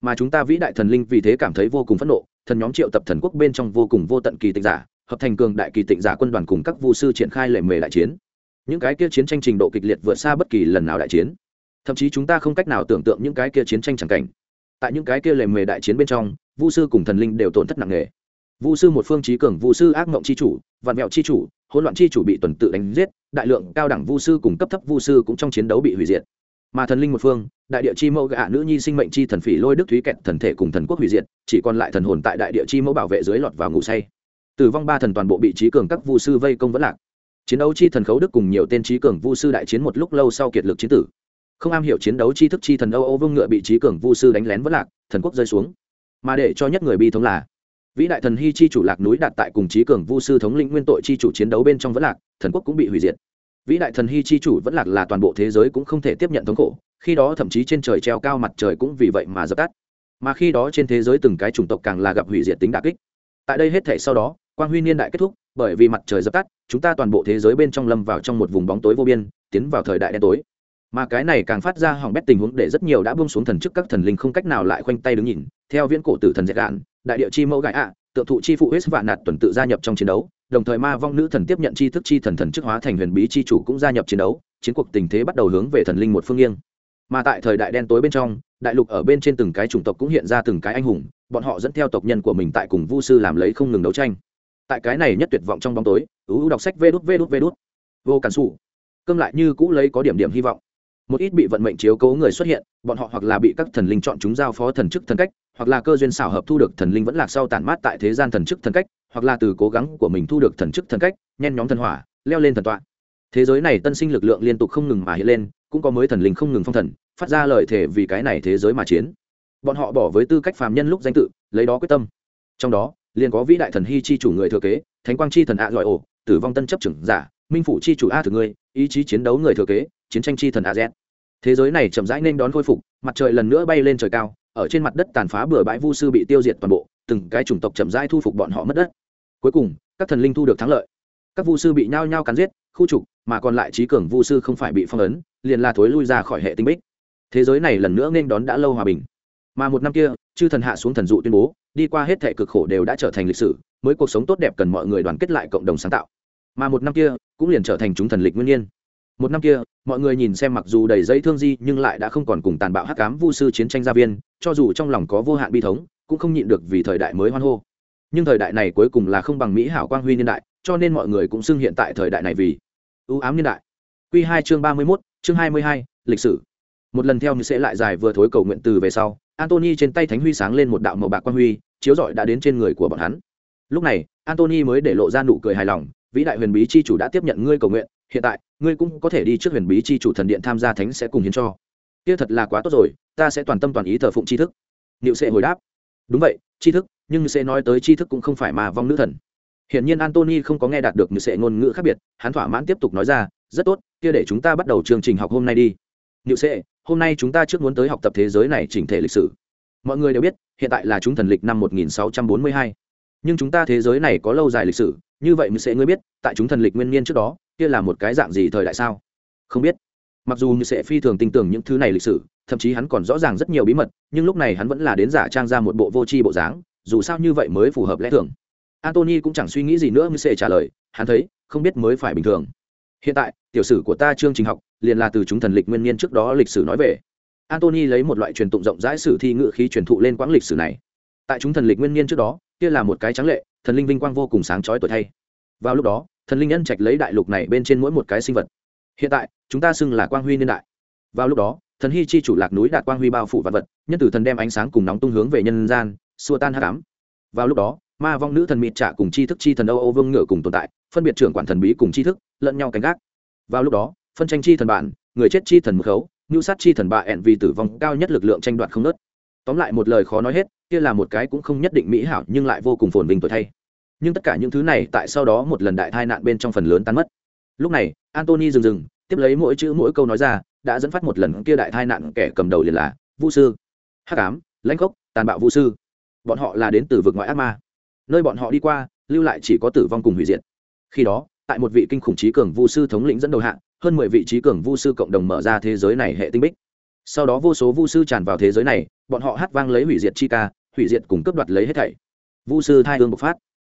Mà chúng ta vĩ đại thần linh vì thế cảm thấy vô cùng phẫn nộ, thần nhóm triệu tập thần quốc bên trong vô cùng vô tận kỳ tịch giả hợp thành cường đại kỳ tịnh giả quân đoàn cùng các vu sư triển khai lệ mề đại chiến. Những cái kia chiến tranh trình độ kịch liệt vượt xa bất kỳ lần nào đại chiến. Thậm chí chúng ta không cách nào tưởng tượng những cái kia chiến tranh chẳng cảnh. Tại những cái kia lệ mề đại chiến bên trong, vu sư cùng thần linh đều tổn thất nặng nề. Vu sư một phương trí cường, vu sư ác mộng c h i chủ, vạn mẹo c h i chủ, hỗn loạn c h i chủ bị tuần tự đánh giết, đại lượng cao đẳng vu sư cùng cấp thấp vu sư cũng trong chiến đấu bị hủy diệt. Mà thần linh một phương, đại địa chi mẫu gạ nữ nhi sinh mệnh chi thần phỉ lôi đức thúy kẹt thần thể cùng thần quốc hủy diệt, chỉ còn lại thần hồn tại đại địa chi mẫu bảo vệ dưới lọt vào ngủ say tử vong ba thần toàn bộ bị trí cường các vu sư vây công vẫn lạc. Chiến đấu chi thần khấu đức cùng nhiều tên trí cường vu sư đại chiến một lúc lâu sau kiệt lực chiến tử. Không am hiểu chiến đấu chi thức chi thần âu âu vương ngựa bị trí cường vu sư đánh lén vẫn lạc, thần quốc rơi xuống. Mà để cho nhất người bi thống là vĩ đại thần hy chi chủ lạc núi đạt tại cùng trí cường vu sư thống lĩnh nguyên tội chi chủ chiến đấu bên trong vẫn lạc, thần quốc cũng bị hủy diệt. Vĩ đại thần hy chi chủ vẫn lạc là toàn bộ thế giới cũng không thể tiếp nhận thống khổ, khi đó thậm chí trên trời treo cao mặt trời cũng vì vậy mà dập tắt. Mà khi đó trên thế giới từng cái chủng tộc càng là gặp hủy diệt tính đà kích. Tại đây hết thể sau đó quang huy niên đại kết thúc, bởi vì mặt trời dập tắt, chúng ta toàn bộ thế giới bên trong lâm vào trong một vùng bóng tối vô biên, tiến vào thời đại đen tối. Mà cái này càng phát ra hỏng bét tình huống để rất nhiều đã buông xuống thần chức các thần linh không cách nào lại khoanh tay đứng nhìn. Theo viễn cổ tử thần dạy đạn đại địa chi mẫu gãi ạ, tượng thụ chi phụ huyết vạn nạt tuần tự gia nhập trong chiến đấu, đồng thời ma vong nữ thần tiếp nhận chi thức chi thần thần chức hóa thành huyền bí chi chủ cũng gia nhập chiến đấu, chiến cuộc tình thế bắt đầu hướng về thần linh một phương nghiêng. Mà tại thời đại đen tối bên trong, đại lục ở bên trên từng cái chủng tộc cũng hiện ra từng cái anh hùng, bọn họ dẫn theo tộc nhân của mình tại cùng vu sư làm lấy không ngừng đấu tranh tại cái này nhất tuyệt vọng trong bóng tối ưu đọc sách vê đút vê đút vê đút. Vô cản xù cơm lại như cũ lấy có điểm điểm hy vọng. Một ít bị vận mệnh chiếu cố người xuất hiện, bọn họ hoặc là bị các thần linh chọn chúng giao phó thần chức thần cách, hoặc là cơ duyên xảo hợp thu được thần linh vẫn lạc sau tản mát tại thế gian thần chức thần cách, hoặc là từ cố gắng của mình thu được thần chức thần cách, nhen nhóm thần hỏa, leo lên thần tọa. Thế giới này tân sinh lực lượng liên tục không ngừng mà hiện lên, cũng có mới thần linh không ngừng phong thần, phát ra lời thể vì cái này thế giới mà chiến. Bọn họ bỏ với tư cách phàm nhân lúc danh tự, lấy đó quyết tâm. Trong đó liền có vĩ đại thần hy chi chủ người thừa kế, thánh quang chi thần ạ giỏi ổ, tử vong tân chấp trưởng giả, minh phủ chi chủ a thử ngươi, ý chí chiến đấu người thừa kế, chiến tranh chi thần a z. Thế giới này chậm rãi nên đón khôi phục, mặt trời lần nữa bay lên trời cao, ở trên mặt đất tàn phá bừa bãi vu sư bị tiêu diệt toàn bộ, từng cái chủng tộc chậm rãi thu phục bọn họ mất đất. Cuối cùng, các thần linh thu được thắng lợi. Các vu sư bị nhao nhao cắn giết, khu trục, mà còn lại trí cường vu sư không phải bị phong ấn, liền là thối lui ra khỏi hệ tinh bích. Thế giới này lần nữa nên đón đã lâu hòa bình. Mà một năm kia, chư thần hạ xuống thần dụ tuyên bố đi qua hết thệ cực khổ đều đã trở thành lịch sử, mới cuộc sống tốt đẹp cần mọi người đoàn kết lại cộng đồng sáng tạo. Mà một năm kia, cũng liền trở thành chúng thần lịch nguyên nhiên. Một năm kia, mọi người nhìn xem mặc dù đầy dây thương di, nhưng lại đã không còn cùng tàn bạo hắc cám vu sư chiến tranh gia viên, cho dù trong lòng có vô hạn bi thống, cũng không nhịn được vì thời đại mới hoan hô. Nhưng thời đại này cuối cùng là không bằng mỹ hảo quang huy niên đại, cho nên mọi người cũng xưng hiện tại thời đại này vì ưu ám niên đại. Q hai chương ba mươi mốt, chương hai mươi hai, lịch sử. Một lần theo như sẽ lại dài vừa thối cầu nguyện từ về sau antony trên tay thánh huy sáng lên một đạo màu bạc quang huy chiếu rọi đã đến trên người của bọn hắn. Lúc này antony mới để lộ ra nụ cười hài lòng, vĩ đại huyền bí chi chủ đã tiếp nhận ngươi cầu nguyện, hiện tại, ngươi cũng có thể đi trước huyền bí chi chủ thần điện tham gia thánh sẽ cùng hiến cho. Kia thật là quá tốt rồi, ta sẽ toàn tâm toàn ý thờ phụng tri thức. Niệu sẽ hồi đáp. Đúng vậy, tri thức, nhưng sẽ nói tới tri thức cũng không phải mà vong nữ thần. Hiển nhiên antony không có nghe đạt được như sẽ ngôn ngữ khác biệt, hắn thỏa mãn tiếp tục nói ra, rất tốt, kia để chúng ta bắt đầu chương trình học hôm nay đi. Niệu sẽ hôm nay chúng ta trước muốn tới học tập thế giới này chỉnh thể lịch sử mọi người đều biết, hiện tại là chúng thần lịch năm 1642. nhưng chúng ta thế giới này có lâu dài lịch sử, như vậy mới sẽ ngươi biết, tại chúng thần lịch nguyên niên trước đó, kia là một cái dạng gì thời đại sao? Không biết. Mặc dù như sẽ phi thường tin tưởng những thứ này lịch sử, thậm chí hắn còn rõ ràng rất nhiều bí mật, nhưng lúc này hắn vẫn là đến giả trang ra một bộ vô tri bộ dáng, dù sao như vậy mới phù hợp lẽ thường. Antony cũng chẳng suy nghĩ gì nữa như sẽ trả lời, hắn thấy, không biết mới phải bình thường. Hiện tại, tiểu sử của ta chương trình học, liền là từ chúng thần lịch nguyên niên trước đó lịch sử nói về antony lấy một loại truyền tụng rộng rãi sử thi ngữ khí truyền thụ lên quãng lịch sử này. Tại chúng thần lịch nguyên niên trước đó, kia là một cái trắng lệ, thần linh vinh quang vô cùng sáng chói tuổi thay. Vào lúc đó, thần linh nhân trạch lấy đại lục này bên trên mỗi một cái sinh vật. Hiện tại, chúng ta xưng là quang huy niên đại. Vào lúc đó, thần hy chi chủ lạc núi đạt quang huy bao phủ vật vật, nhân tử thần đem ánh sáng cùng nóng tung hướng về nhân gian, xua tan hát cám vào lúc đó, ma vong nữ thần mịt trả cùng chi thức chi thần âu âu vương ngựa cùng tồn tại, phân biệt trưởng quản thần bí cùng chi thức, lẫn nhau canh gác. Vào lúc đó, phân tranh chi thần bản người chết chi thần mực khấu như sát chi thần bà ẹn vì tử vong cao nhất lực lượng tranh đoạt không nớt. Tóm lại một lời khó nói hết, kia là một cái cũng không nhất định mỹ hảo nhưng lại vô cùng phồn vinh tuổi thay. Nhưng tất cả những thứ này tại sau đó một lần đại tai nạn bên trong phần lớn tan mất. Lúc này antony dừng dừng, tiếp lấy mỗi chữ mỗi câu nói ra, đã dẫn phát một lần kia đại tai nạn kẻ cầm đầu liền là vũ sư. Hắc ám, lãnh khốc, tàn bạo vũ sư. Bọn họ là đến từ vực ngoại ác ma. Nơi bọn họ đi qua, lưu lại chỉ có tử vong cùng hủy diệt. Khi đó, tại một vị kinh khủng trí cường vu sư thống lĩnh dẫn đầu hạng hơn mười vị trí cường vu sư cộng đồng mở ra thế giới này hệ tinh bích. Sau đó vô số vu sư tràn vào thế giới này, bọn họ hát vang lấy hủy diệt chi ca, hủy diệt cùng cướp đoạt lấy hết thảy. Vu sư thai hương bộc phát.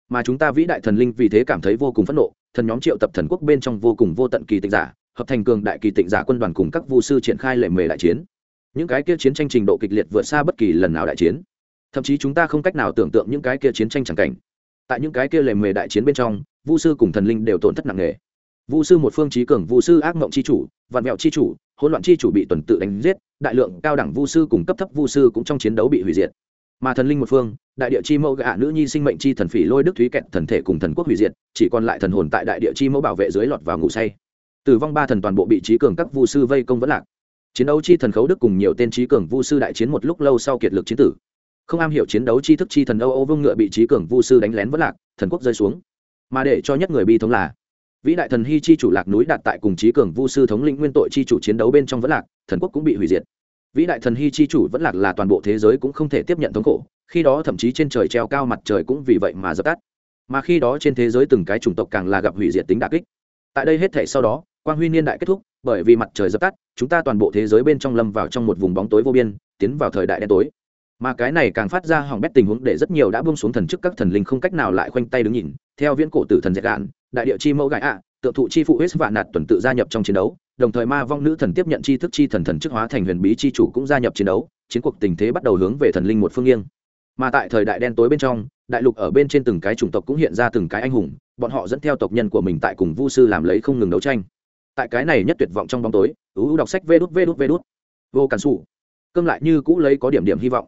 Mà chúng ta vĩ đại thần linh vì thế cảm thấy vô cùng phẫn nộ, thần nhóm triệu tập thần quốc bên trong vô cùng vô tận kỳ tịnh giả, hợp thành cường đại kỳ tịnh giả quân đoàn cùng các vu sư triển khai lệ mề đại chiến. Những cái kia chiến tranh trình độ kịch liệt vượt xa bất kỳ lần nào đại chiến. Thậm chí chúng ta không cách nào tưởng tượng những cái kia chiến tranh chẳng cảnh. Tại những cái kia lệ mề đại chiến bên trong, vu sư cùng thần linh đều tổn thất nặng nề vu sư một phương trí cường, vu sư ác mộng c h i chủ, vạn mẹo c h i chủ, hỗn loạn c h i chủ bị tuần tự đánh giết, đại lượng cao đẳng vu sư cùng cấp thấp vu sư cũng trong chiến đấu bị hủy diệt. Mà thần linh một phương, đại địa chi mẫu gạ nữ nhi sinh mệnh chi thần phỉ lôi đức thúy kẹt thần thể cùng thần quốc hủy diệt, chỉ còn lại thần hồn tại đại địa chi mẫu bảo vệ dưới lọt vào ngủ say. Tử vong ba thần toàn bộ bị trí cường các vu sư vây công vẫn lạc. Chiến đấu chi thần khấu đức cùng nhiều tên trí cường vu sư đại chiến một lúc lâu sau kiệt lực chiến tử. Không am hiểu chiến đấu chi thức chi thần âu âu vương ngựa bị trí cường vu sư đánh lén vẫn lạc, thần quốc rơi xuống. Mà để cho nhất người bi thống là vĩ đại thần hy chi chủ lạc núi đạt tại cùng trí cường vu sư thống lĩnh nguyên tội chi chủ chiến đấu bên trong vẫn lạc, thần quốc cũng bị hủy diệt. Vĩ đại thần hy chi chủ vẫn lạc là toàn bộ thế giới cũng không thể tiếp nhận thống khổ, khi đó thậm chí trên trời treo cao mặt trời cũng vì vậy mà dập tắt. Mà khi đó trên thế giới từng cái chủng tộc càng là gặp hủy diệt tính đà kích. Tại đây hết thể sau đó, quang huy niên đại kết thúc, bởi vì mặt trời dập tắt, chúng ta toàn bộ thế giới bên trong lâm vào trong một vùng bóng tối vô biên, tiến vào thời đại đen tối mà cái này càng phát ra hỏng bét tình huống để rất nhiều đã buông xuống thần chức các thần linh không cách nào lại khoanh tay đứng nhìn. Theo viễn cổ tử thần dệt đạn đại địa chi mẫu gãi ạ, tượng thụ chi phụ huyết vạn nạt tuần tự gia nhập trong chiến đấu, đồng thời ma vong nữ thần tiếp nhận chi thức chi thần thần chức hóa thành huyền bí chi chủ cũng gia nhập chiến đấu, chiến cuộc tình thế bắt đầu hướng về thần linh một phương nghiêng. Mà tại thời đại đen tối bên trong, đại lục ở bên trên từng cái chủng tộc cũng hiện ra từng cái anh hùng, bọn họ dẫn theo tộc nhân của mình tại cùng vu sư làm lấy không ngừng đấu tranh. Tại cái này nhất tuyệt vọng trong bóng tối, ú đọc sách vê đút vê đút vê đút. Vô cản xù cơm lại như cũ lấy có điểm điểm hy vọng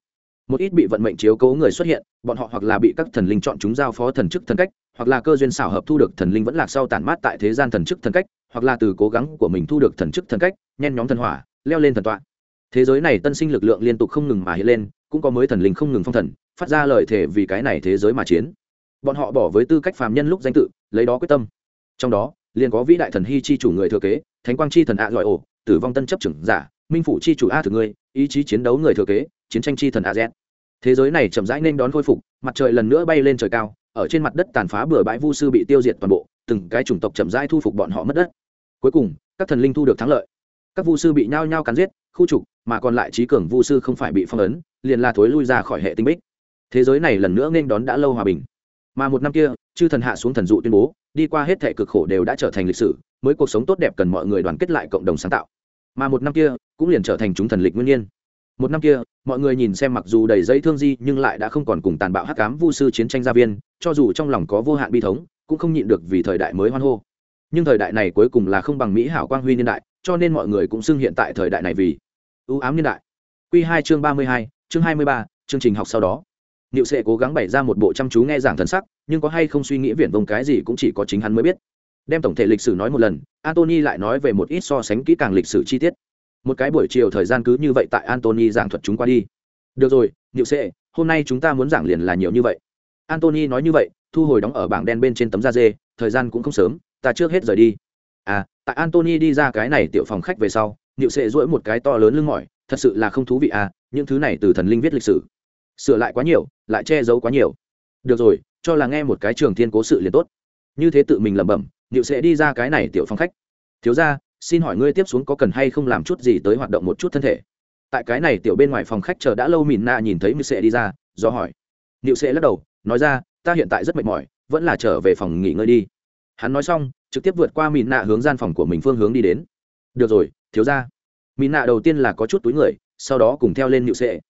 một ít bị vận mệnh chiếu cố người xuất hiện, bọn họ hoặc là bị các thần linh chọn chúng giao phó thần chức thần cách, hoặc là cơ duyên xảo hợp thu được thần linh vẫn lạc sau tản mát tại thế gian thần chức thần cách, hoặc là từ cố gắng của mình thu được thần chức thần cách, nhen nhóm thần hỏa, leo lên thần tọa. Thế giới này tân sinh lực lượng liên tục không ngừng mà hiện lên, cũng có mới thần linh không ngừng phong thần, phát ra lời thể vì cái này thế giới mà chiến. Bọn họ bỏ với tư cách phàm nhân lúc danh tự, lấy đó quyết tâm. Trong đó, liền có vĩ đại thần hy chi chủ người thừa kế, thánh quang chi thần ạ giỏi ổ, tử vong tân chấp trưởng giả, minh phủ chi chủ a thử ngươi, ý chí chiến đấu người thừa kế chiến tranh chi thần a z. Thế giới này chậm rãi nên đón khôi phục, mặt trời lần nữa bay lên trời cao, ở trên mặt đất tàn phá bừa bãi vu sư bị tiêu diệt toàn bộ, từng cái chủng tộc chậm rãi thu phục bọn họ mất đất. Cuối cùng, các thần linh thu được thắng lợi. Các vu sư bị nhao nhao cắn giết, khu trục, mà còn lại trí cường vu sư không phải bị phong ấn, liền la thối lui ra khỏi hệ tinh bích. Thế giới này lần nữa nên đón đã lâu hòa bình. Mà một năm kia, chư thần hạ xuống thần dụ tuyên bố, đi qua hết thể cực khổ đều đã trở thành lịch sử, mới cuộc sống tốt đẹp cần mọi người đoàn kết lại cộng đồng sáng tạo. Mà một năm kia, cũng liền trở thành chúng thần lịch nguyên nhiên một năm kia mọi người nhìn xem mặc dù đầy dây thương di nhưng lại đã không còn cùng tàn bạo hắc cám vu sư chiến tranh gia viên cho dù trong lòng có vô hạn bi thống cũng không nhịn được vì thời đại mới hoan hô nhưng thời đại này cuối cùng là không bằng mỹ hảo quang huy niên đại cho nên mọi người cũng xưng hiện tại thời đại này vì ưu ám niên đại q hai chương ba mươi hai chương hai mươi ba chương trình học sau đó Niệu sẽ cố gắng bày ra một bộ chăm chú nghe giảng thần sắc, nhưng có hay không suy nghĩ viển vông cái gì cũng chỉ có chính hắn mới biết. Đem tổng thể lịch sử nói một lần, antony lại nói về một ít so sánh kỹ càng lịch sử chi tiết. Một cái buổi chiều thời gian cứ như vậy tại Anthony giảng thuật chúng qua đi. Được rồi, nhịu sệ hôm nay chúng ta muốn giảng liền là nhiều như vậy. Anthony nói như vậy, thu hồi đóng ở bảng đen bên trên tấm da dê, thời gian cũng không sớm, ta trước hết rời đi. À, tại Anthony đi ra cái này tiểu phòng khách về sau, nhịu sệ duỗi một cái to lớn lưng mỏi, thật sự là không thú vị à, những thứ này từ thần linh viết lịch sử sửa lại quá nhiều lại che giấu quá nhiều được rồi cho là nghe một cái trường thiên cố sự liền tốt như thế tự mình lẩm bẩm nhịu sệ đi ra cái này tiểu phòng khách thiếu ra xin hỏi ngươi tiếp xuống có cần hay không làm chút gì tới hoạt động một chút thân thể? Tại cái này tiểu bên ngoài phòng khách chờ đã lâu mìn na nhìn thấy mưu sệ đi ra, do hỏi. Liệu sệ lắc đầu, nói ra, ta hiện tại rất mệt mỏi, vẫn là trở về phòng nghỉ ngơi đi. Hắn nói xong, trực tiếp vượt qua mìn nạ hướng gian phòng của mình phương hướng đi đến. Được rồi, thiếu ra mìn nạ đầu tiên là có chút túi người, sau đó cùng theo lên nịu sệ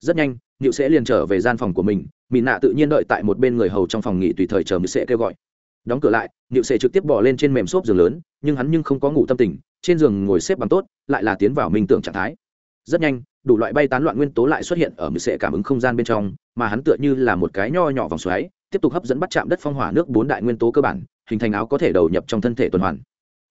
rất nhanh nịu sệ liền trở về gian phòng của mình mìn nạ tự nhiên đợi tại một bên người hầu trong phòng nghỉ tùy thời chờ nịu sệ kêu gọi đóng cửa lại nịu sẽ trực tiếp bỏ lên trên mềm xốp giường lớn, nhưng hắn nhưng không có ngủ tâm tình, trên giường ngồi xếp bằng tốt, lại là tiến vào minh tưởng trạng thái. Rất nhanh, đủ loại bay tán loạn nguyên tố lại xuất hiện ở nịu sẽ cảm ứng không gian bên trong, mà hắn tựa như là một cái nho nhỏ vòng xoáy, tiếp tục hấp dẫn bắt chạm đất phong hỏa nước bốn đại nguyên tố cơ bản, hình thành áo có thể đầu nhập trong thân thể tuần hoàn.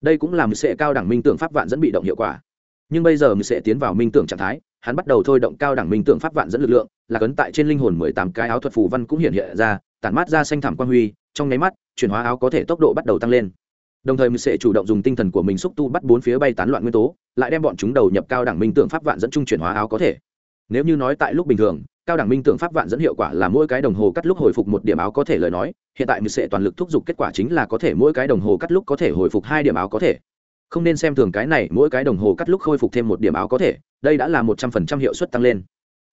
Đây cũng là nịu sẽ cao đẳng minh tưởng pháp vạn dẫn bị động hiệu quả. Nhưng bây giờ nịu sẽ tiến vào minh tưởng trạng thái, hắn bắt đầu thôi động cao đẳng minh tượng pháp vạn dẫn lực lượng, là cấn tại trên linh hồn mười tám cái áo thuật phù văn cũng hiện hiện ra, tản mát ra xanh thảm quan huy trong nháy mắt, chuyển hóa áo có thể tốc độ bắt đầu tăng lên. Đồng thời mình sẽ chủ động dùng tinh thần của mình xúc tu bắt bốn phía bay tán loạn nguyên tố, lại đem bọn chúng đầu nhập cao đẳng minh tượng pháp vạn dẫn trung chuyển hóa áo có thể. Nếu như nói tại lúc bình thường, cao đẳng minh tượng pháp vạn dẫn hiệu quả là mỗi cái đồng hồ cắt lúc hồi phục một điểm áo có thể lời nói, hiện tại mình sẽ toàn lực thúc giục kết quả chính là có thể mỗi cái đồng hồ cắt lúc có thể hồi phục hai điểm áo có thể. Không nên xem thường cái này, mỗi cái đồng hồ cắt lúc khôi phục thêm một điểm áo có thể, đây đã là một trăm phần trăm hiệu suất tăng lên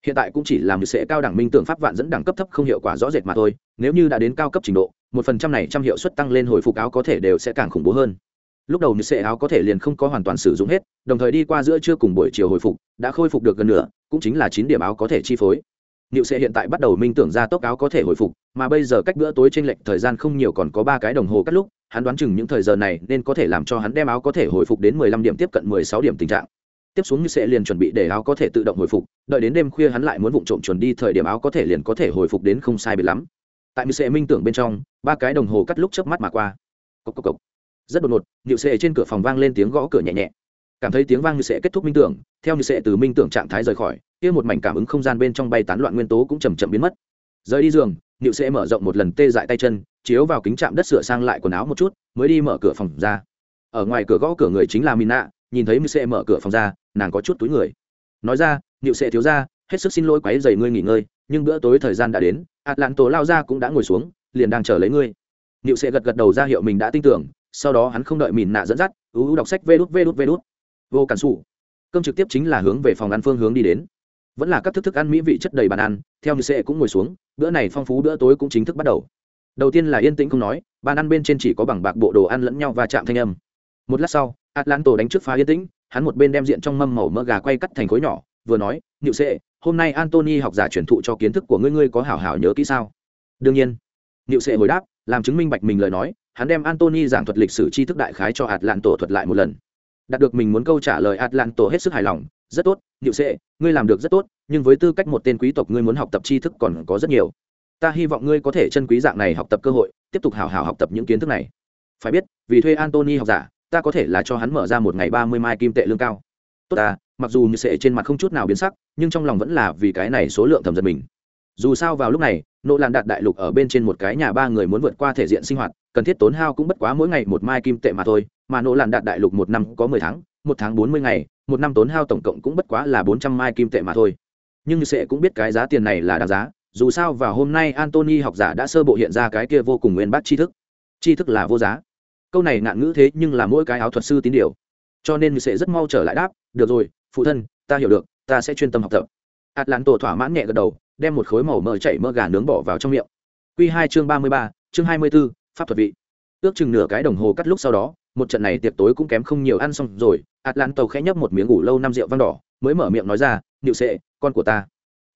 hiện tại cũng chỉ làm được sẽ cao đẳng minh tưởng pháp vạn dẫn đẳng cấp thấp không hiệu quả rõ rệt mà thôi nếu như đã đến cao cấp trình độ một phần trăm này trăm hiệu suất tăng lên hồi phục áo có thể đều sẽ càng khủng bố hơn lúc đầu như áo có thể liền không có hoàn toàn sử dụng hết đồng thời đi qua giữa trưa cùng buổi chiều hồi phục đã khôi phục được gần nửa cũng chính là chín điểm áo có thể chi phối Niệu Sệ hiện tại bắt đầu minh tưởng ra tốc áo có thể hồi phục, mà bây giờ cách bữa tối trên lệch thời gian không nhiều còn có ba cái đồng hồ cắt lúc, hắn đoán chừng những thời giờ này nên có thể làm cho hắn đem áo có thể hồi phục đến mười lăm điểm tiếp cận mười sáu điểm tình trạng tiếp xuống như sẽ liền chuẩn bị để áo có thể tự động hồi phục, đợi đến đêm khuya hắn lại muốn vụng trộm chuẩn đi thời điểm áo có thể liền có thể hồi phục đến không sai biệt lắm. Tại như sẽ minh tưởng bên trong, ba cái đồng hồ cắt lúc chớp mắt mà qua. Cốc cốc cốc. rất đột ngột nhịu sệ trên cửa phòng vang lên tiếng gõ cửa nhẹ nhẹ. Cảm thấy tiếng vang như sẽ kết thúc minh tưởng, theo như sẽ từ minh tưởng trạng thái rời khỏi, kia một mảnh cảm ứng không gian bên trong bay tán loạn nguyên tố cũng chầm chậm biến mất. Rời đi giường nhịu sẽ mở rộng một lần tê dại tay chân, chiếu vào kính chạm đất sửa sang lại quần áo một chút, mới đi mở cửa phòng ra. Ở ngoài cửa gõ cửa người chính là mina nhìn thấy như sệ mở cửa phòng ra, nàng có chút túi người. Nói ra nhịu sệ thiếu ra hết sức xin lỗi quấy dày ngươi nghỉ ngơi, nhưng bữa tối thời gian đã đến atlanto lao ra cũng đã ngồi xuống, liền đang chờ lấy ngươi. Nhịu sệ gật gật đầu ra hiệu mình đã tin tưởng, sau đó hắn không đợi mìn nạ dẫn dắt, ú đọc sách vê đút vê đút vê đút. Vô cản xù cơm trực tiếp chính là hướng về phòng ăn phương hướng đi đến. Vẫn là các thức thức ăn mỹ vị chất đầy bàn ăn, theo như sệ cũng ngồi xuống, bữa này phong phú bữa tối cũng chính thức bắt đầu. Đầu tiên là yên tĩnh không nói, bàn ăn bên trên chỉ có bằng bạc bộ đồ ăn lẫn nhau và chạm thanh âm. Một lát sau atlanto đánh trước phá yên tĩnh, hắn một bên đem diện trong mâm màu mỡ gà quay cắt thành khối nhỏ, vừa nói nhự sệ, hôm nay antony học giả truyền thụ cho kiến thức của ngươi ngươi có hảo hảo nhớ kỹ sao? Đương nhiên. Nhự sệ hồi đáp, làm chứng minh bạch mình lời nói, hắn đem antony giảng thuật lịch sử tri thức đại khái cho atlanto thuật lại một lần. Đạt được mình muốn câu trả lời atlanto hết sức hài lòng, rất tốt nhự sệ, ngươi làm được rất tốt, nhưng với tư cách một tên quý tộc ngươi muốn học tập tri thức còn có rất nhiều. Ta hy vọng ngươi có thể chân quý dạng này học tập cơ hội, tiếp tục hào hào học tập những kiến thức này. Phải biết, vì thuê antony học giả ta có thể là cho hắn mở ra một ngày ba mươi mai kim tệ lương cao. Tốt ta, mặc dù như sệ trên mặt không chút nào biến sắc, nhưng trong lòng vẫn là vì cái này số lượng thầm giật mình. Dù sao vào lúc này nỗ làn đạt đại lục ở bên trên một cái nhà ba người muốn vượt qua thể diện sinh hoạt, cần thiết tốn hao cũng bất quá mỗi ngày một mai kim tệ mà thôi, mà nỗ làn đạt đại lục một năm có mười tháng, một tháng bốn mươi ngày, một năm tốn hao tổng cộng cũng bất quá là bốn trăm mai kim tệ mà thôi. Nhưng như sệ cũng biết cái giá tiền này là đáng giá, dù sao vào hôm nay antony học giả đã sơ bộ hiện ra cái kia vô cùng nguyên bác tri thức. Tri thức là vô giá câu này ngạn ngữ thế nhưng là mỗi cái áo thuật sư tín điều. Cho nên sẽ rất mau trở lại đáp, được rồi, phụ thân, ta hiểu được, ta sẽ chuyên tâm học tập. Atlanto thỏa mãn nhẹ gật đầu, đem một khối màu mỡ chảy mỡ gà nướng bỏ vào trong miệng. Q hai chương ba mươi ba, chương hai mươi b ố pháp thuật vị. Ước chừng nửa cái đồng hồ cắt lúc sau đó, một trận này tiệc tối cũng kém không nhiều ăn xong rồi atlanto khẽ nhấp một miếng ngủ lâu năm rượu vang đỏ, mới mở miệng nói ra nịu sệ, con của ta.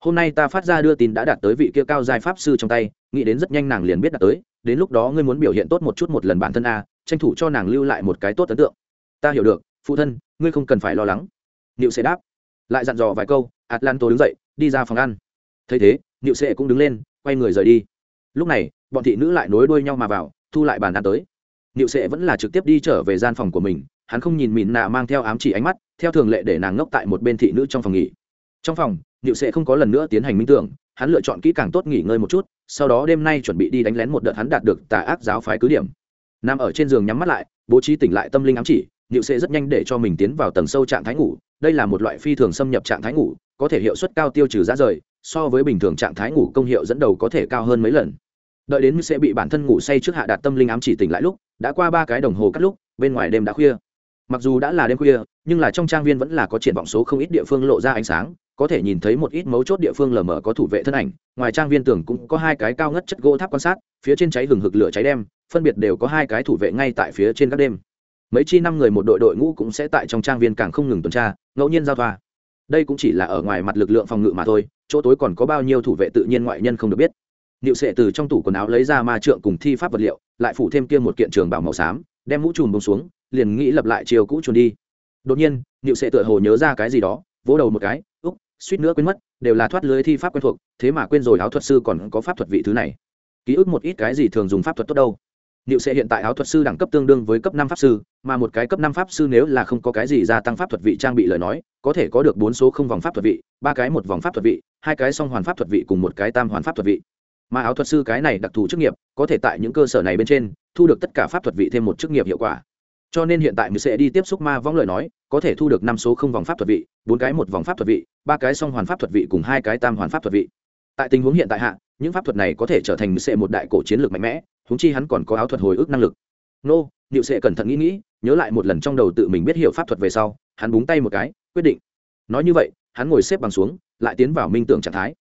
Hôm nay ta phát ra đưa tin đã đạt tới vị kia cao giai pháp sư trong tay, nghĩ đến rất nhanh nàng liền biết đạt tới đến lúc đó ngươi muốn biểu hiện tốt một chút một lần bản thân a, tranh thủ cho nàng lưu lại một cái tốt ấn tượng. Ta hiểu được, phụ thân, ngươi không cần phải lo lắng. Niệu sẽ đáp. Lại dặn dò vài câu atlanto đứng dậy, đi ra phòng ăn. Thấy thế, niệu sẽ cũng đứng lên, quay người rời đi. Lúc này, bọn thị nữ lại nối đuôi nhau mà vào, thu lại bàn ăn tới. Niệu sẽ vẫn là trực tiếp đi trở về gian phòng của mình, hắn không nhìn mìn nạ mang theo ám chỉ ánh mắt, theo thường lệ để nàng ngốc tại một bên thị nữ trong phòng nghỉ. Trong phòng, niệu sẽ không có lần nữa tiến hành minh tưởng hắn lựa chọn kỹ càng tốt nghỉ ngơi một chút, sau đó đêm nay chuẩn bị đi đánh lén một đợt hắn đạt được tà ác giáo phái cứ điểm. Nằm ở trên giường nhắm mắt lại, bố trí tỉnh lại tâm linh ám chỉ liệu sẽ rất nhanh để cho mình tiến vào tầng sâu trạng thái ngủ, đây là một loại phi thường xâm nhập trạng thái ngủ, có thể hiệu suất cao tiêu trừ giá rời, so với bình thường trạng thái ngủ công hiệu dẫn đầu có thể cao hơn mấy lần. Đợi đến sẽ bị bản thân ngủ say trước hạ đạt tâm linh ám chỉ tỉnh lại lúc, đã qua ba cái đồng hồ cắt lúc, bên ngoài đêm đã khuya. Mặc dù đã là đêm khuya nhưng là trong trang viên vẫn là có triển vọng số không ít địa phương lộ ra ánh sáng có thể nhìn thấy một ít mấu chốt địa phương lờ mờ có thủ vệ thân ảnh ngoài trang viên tường cũng có hai cái cao ngất chất gỗ tháp quan sát phía trên cháy hừng hực lửa cháy đem phân biệt đều có hai cái thủ vệ ngay tại phía trên các đêm. Mấy chi năm người một đội đội ngũ cũng sẽ tại trong trang viên càng không ngừng tuần tra ngẫu nhiên giao thoa. Đây cũng chỉ là ở ngoài mặt lực lượng phòng ngự mà thôi chỗ tối còn có bao nhiêu thủ vệ tự nhiên ngoại nhân không được biết. Niệu Sệ từ trong tủ quần áo lấy ra ma trượng cùng thi pháp vật liệu, lại phủ thêm kia một kiện trường bảo màu xám, đem mũ trùm bông xuống, liền nghĩ lập lại chiều cũ chuồn đi. Đột nhiên, Niệu Sệ tựa hồ nhớ ra cái gì đó, vỗ đầu một cái, úc, suýt nữa quên mất, đều là thoát lưới thi pháp quen thuộc, thế mà quên rồi áo thuật sư còn có pháp thuật vị thứ này. Ký ức một ít cái gì thường dùng pháp thuật tốt đâu. Niệu sẽ hiện tại áo thuật sư đẳng cấp tương đương với cấp năm pháp sư, mà một cái cấp năm pháp sư nếu là không có cái gì gia tăng pháp thuật vị trang bị lời nói, có thể có được bốn số không vòng pháp thuật vị, ba cái một vòng pháp thuật vị, hai cái song hoàn pháp thuật vị cùng một cái tam hoàn pháp thuật vị. Mà áo thuật sư cái này đặc thù chức nghiệp, có thể tại những cơ sở này bên trên, thu được tất cả pháp thuật vị thêm một chức nghiệp hiệu quả. Cho nên hiện tại mình sẽ đi tiếp xúc ma vong lời nói, có thể thu được năm số không vòng pháp thuật vị, bốn cái một vòng pháp thuật vị, ba cái song hoàn pháp thuật vị cùng hai cái tam hoàn pháp thuật vị. Tại tình huống hiện tại hạ, những pháp thuật này có thể trở thành sẽ một đại cổ chiến lược mạnh mẽ, huống chi hắn còn có áo thuật hồi ức năng lực. Nô niệu sệ cẩn thận nghĩ nghĩ nhớ lại một lần trong đầu tự mình biết hiểu pháp thuật về sau hắn búng tay một cái quyết định. Nói như vậy hắn ngồi xếp bằng xuống lại tiến vào minh tưởng trạng thái.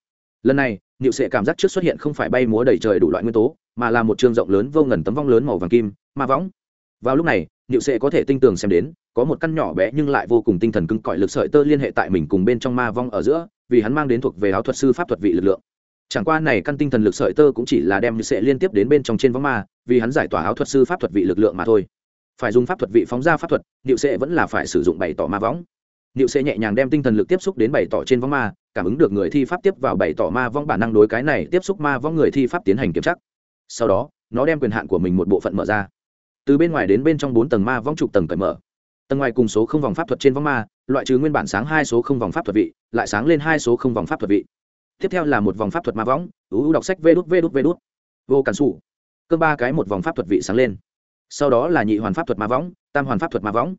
Lần này niệu sệ cảm giác trước xuất hiện không phải bay múa đầy trời đủ loại nguyên tố mà là một trường rộng lớn vô ngần tấm vong lớn màu vàng kim ma võng vào lúc này, niệu sệ có thể tinh tường xem đến, có một căn nhỏ bé nhưng lại vô cùng tinh thần cứng cỏi lực sợi tơ liên hệ tại mình cùng bên trong ma vong ở giữa, vì hắn mang đến thuộc về áo thuật sư pháp thuật vị lực lượng. Chẳng qua này căn tinh thần lực sợi tơ cũng chỉ là đem niệu sẽ liên tiếp đến bên trong trên vong ma, vì hắn giải tỏa áo thuật sư pháp thuật vị lực lượng mà thôi. Phải dùng pháp thuật vị phóng ra pháp thuật, niệu sẽ vẫn là phải sử dụng bày tỏ ma võng. Niệu sẽ nhẹ nhàng đem tinh thần lực tiếp xúc đến bày tỏ trên vong ma, cảm ứng được người thi pháp tiếp vào bày tỏ ma vong bản năng đối cái này tiếp xúc ma vong người thi pháp tiến hành kiểm tra. Sau đó, nó đem quyền hạn của mình một bộ phận mở ra từ bên ngoài đến bên trong bốn tầng ma vong trục tầng cởi mở. Tầng ngoài cùng số không vòng pháp thuật trên vong ma, loại trừ nguyên bản sáng hai số không vòng pháp thuật vị, lại sáng lên hai số không vòng pháp thuật vị. Tiếp theo là một vòng pháp thuật ma võng ưu đọc sách vê đút vê đút vê đút. Vô cản xù cơ ba cái một vòng pháp thuật vị sáng lên. Sau đó là nhị hoàn pháp thuật ma võng tam hoàn pháp thuật ma võng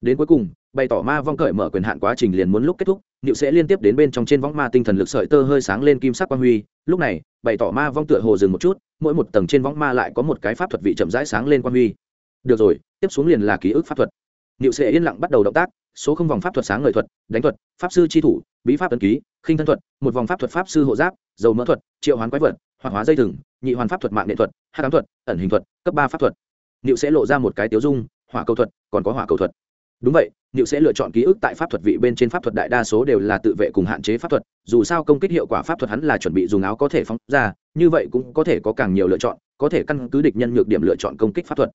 đến cuối cùng, bày tỏ ma vong cởi mở quyền hạn quá trình liền muốn lúc kết thúc nịu sẽ liên tiếp đến bên trong trên võng ma tinh thần lực sợi tơ hơi sáng lên kim sắc quang huy. Lúc này, bày tỏ ma vong tựa hồ dừng một chút, mỗi một tầng trên võng ma lại có một cái pháp thuật vị chậm rãi sáng lên quang huy được rồi, tiếp xuống liền là ký ức pháp thuật. Niệu sẽ yên lặng bắt đầu động tác, số không vòng pháp thuật sáng ngời thuật, đánh thuật, pháp sư tri thủ, bí pháp tấn ký, khinh thân thuật, một vòng pháp thuật pháp sư hộ giáp, dầu mỡ thuật, triệu hoán quái vật, hoạt hóa dây thừng, nhị hoàn pháp thuật mạng nghệ thuật, hát cám thuật, ẩn hình thuật, cấp ba pháp thuật. Niệu sẽ lộ ra một cái tiếu dung, hỏa cầu thuật, còn có hỏa cầu thuật. Đúng vậy, Niệu sẽ lựa chọn ký ức tại pháp thuật vị bên trên pháp thuật đại đa số đều là tự vệ cùng hạn chế pháp thuật, dù sao công kích hiệu quả pháp thuật hắn là chuẩn bị dùng áo có thể phóng ra, như vậy cũng có thể có càng nhiều lựa chọn, có thể căn cứ địch nhân nhược điểm lựa chọn công kích pháp thuật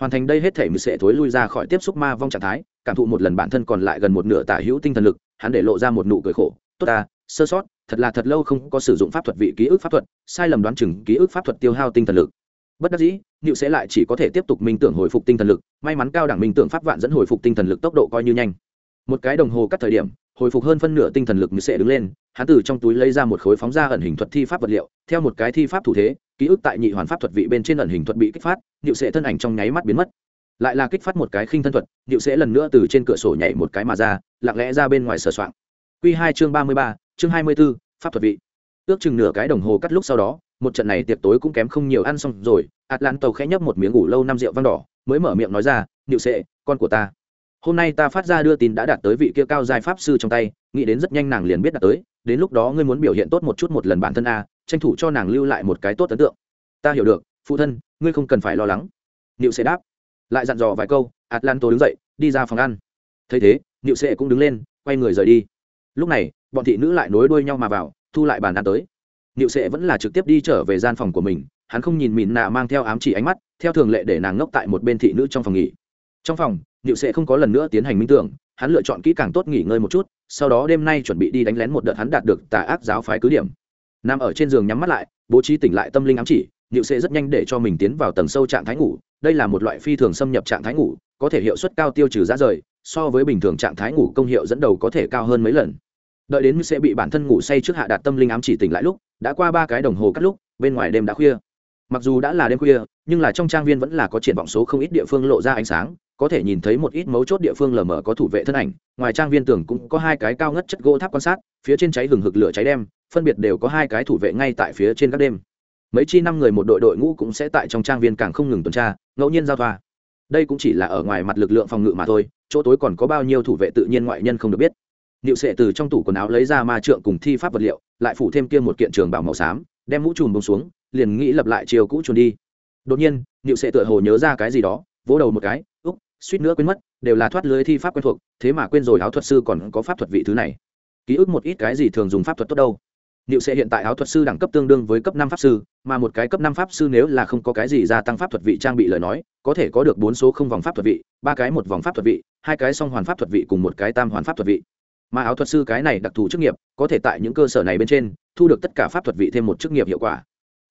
hoàn thành đây hết thể mười sẽ thối lui ra khỏi tiếp xúc ma vong trạng thái, cảm thụ một lần bản thân còn lại gần một nửa tả hữu tinh thần lực, hắn để lộ ra một nụ cười khổ. Tốt ta, sơ sót, thật là thật lâu không có sử dụng pháp thuật vị ký ức pháp thuật, sai lầm đoán chừng ký ức pháp thuật tiêu hao tinh thần lực. Bất đắc dĩ nịu sẽ lại chỉ có thể tiếp tục minh tưởng hồi phục tinh thần lực, may mắn cao đẳng minh tưởng pháp vạn dẫn hồi phục tinh thần lực tốc độ coi như nhanh. Một cái đồng hồ cắt thời điểm hồi phục hơn phân nửa tinh thần lực như sẽ đứng lên, hắn từ trong túi lấy ra một khối phóng ra ẩn hình thuật thi pháp vật liệu, theo một cái thi pháp thủ thế, ký ức tại nhị hoàn pháp thuật vị bên trên ẩn hình thuật bị kích phát điệu sẽ thân ảnh trong nháy mắt biến mất. Lại là kích phát một cái khinh thân thuật điệu sẽ lần nữa từ trên cửa sổ nhảy một cái mà ra, lặng lẽ ra bên ngoài sờ soạng. Q hai chương ba mươi ba, chương hai mươi b ố pháp thuật vị. Ước chừng nửa cái đồng hồ cắt lúc sau đó, một trận này tiệc tối cũng kém không nhiều ăn xong rồi atlanto khẽ nhấp một miếng ngủ lâu năm rượu vang đỏ, mới mở miệng nói ra điệu sệ, con của ta hôm nay ta phát ra đưa tin đã đạt tới vị kia cao giai pháp sư trong tay, nghĩ đến rất nhanh nàng liền biết đạt tới, đến lúc đó ngươi muốn biểu hiện tốt một chút một lần bản thân a, tranh thủ cho nàng lưu lại một cái tốt ấn tượng. Ta hiểu được, phụ thân, ngươi không cần phải lo lắng. Niệu sẽ đáp. Lại dặn dò vài câu, atlanto đứng dậy, đi ra phòng ăn. Thấy thế, niệu sệ cũng đứng lên, quay người rời đi. Lúc này, bọn thị nữ lại nối đuôi nhau mà vào, thu lại bàn ăn tới. Niệu sệ vẫn là trực tiếp đi trở về gian phòng của mình, hắn không nhìn mìn nạ mang theo ám chỉ ánh mắt, theo thường lệ để nàng ngốc tại một bên thị nữ trong phòng nghỉ. Trong phòng Diệu sệ không có lần nữa tiến hành minh tưởng, hắn lựa chọn kỹ càng tốt nghỉ ngơi một chút, sau đó đêm nay chuẩn bị đi đánh lén một đợt hắn đạt được tà ác giáo phái cứ điểm. Nam ở trên giường nhắm mắt lại, bố trí tỉnh lại tâm linh ám chỉ Diệu sệ rất nhanh để cho mình tiến vào tầng sâu trạng thái ngủ, đây là một loại phi thường xâm nhập trạng thái ngủ, có thể hiệu suất cao tiêu trừ giá rời, so với bình thường trạng thái ngủ công hiệu dẫn đầu có thể cao hơn mấy lần. Đợi đến sẽ bị bản thân ngủ say trước hạ đạt tâm linh ám chỉ tỉnh lại lúc, đã qua ba cái đồng hồ cắt lúc, bên ngoài đêm đã khuya. Mặc dù đã là đêm khuya, nhưng là trong trang viên vẫn là có triển vọng số không ít địa phương lộ ra ánh sáng có thể nhìn thấy một ít mấu chốt địa phương lờ mờ có thủ vệ thân ảnh ngoài trang viên tường cũng có hai cái cao ngất chất gỗ tháp quan sát phía trên cháy hừng hực lửa cháy đem phân biệt đều có hai cái thủ vệ ngay tại phía trên các đêm. Mấy chi năm người một đội đội ngũ cũng sẽ tại trong trang viên càng không ngừng tuần tra ngẫu nhiên giao thoa. Đây cũng chỉ là ở ngoài mặt lực lượng phòng ngự mà thôi chỗ tối còn có bao nhiêu thủ vệ tự nhiên ngoại nhân không được biết. Niệu Sệ từ trong tủ quần áo lấy ra ma trượng cùng thi pháp vật liệu, lại phủ thêm kia một kiện trường bảo màu xám, đem mũ trùm bông xuống, liền nghĩ lập lại chiều cũ chuồn đi. Đột nhiên, Niệu Sệ tựa hồ nhớ ra cái gì đó, vỗ đầu một cái, úc, suýt nữa quên mất, đều là thoát lưới thi pháp quen thuộc, thế mà quên rồi áo thuật sư còn có pháp thuật vị thứ này. Ký ức một ít cái gì thường dùng pháp thuật tốt đâu. Niệu sẽ hiện tại áo thuật sư đẳng cấp tương đương với cấp năm pháp sư, mà một cái cấp năm pháp sư nếu là không có cái gì gia tăng pháp thuật vị trang bị lời nói, có thể có được bốn số không vòng pháp thuật vị, ba cái một vòng pháp thuật vị, hai cái song hoàn pháp thuật vị cùng một cái tam hoàn pháp thuật vị mà áo thuật sư cái này đặc thù chức nghiệp có thể tại những cơ sở này bên trên thu được tất cả pháp thuật vị thêm một chức nghiệp hiệu quả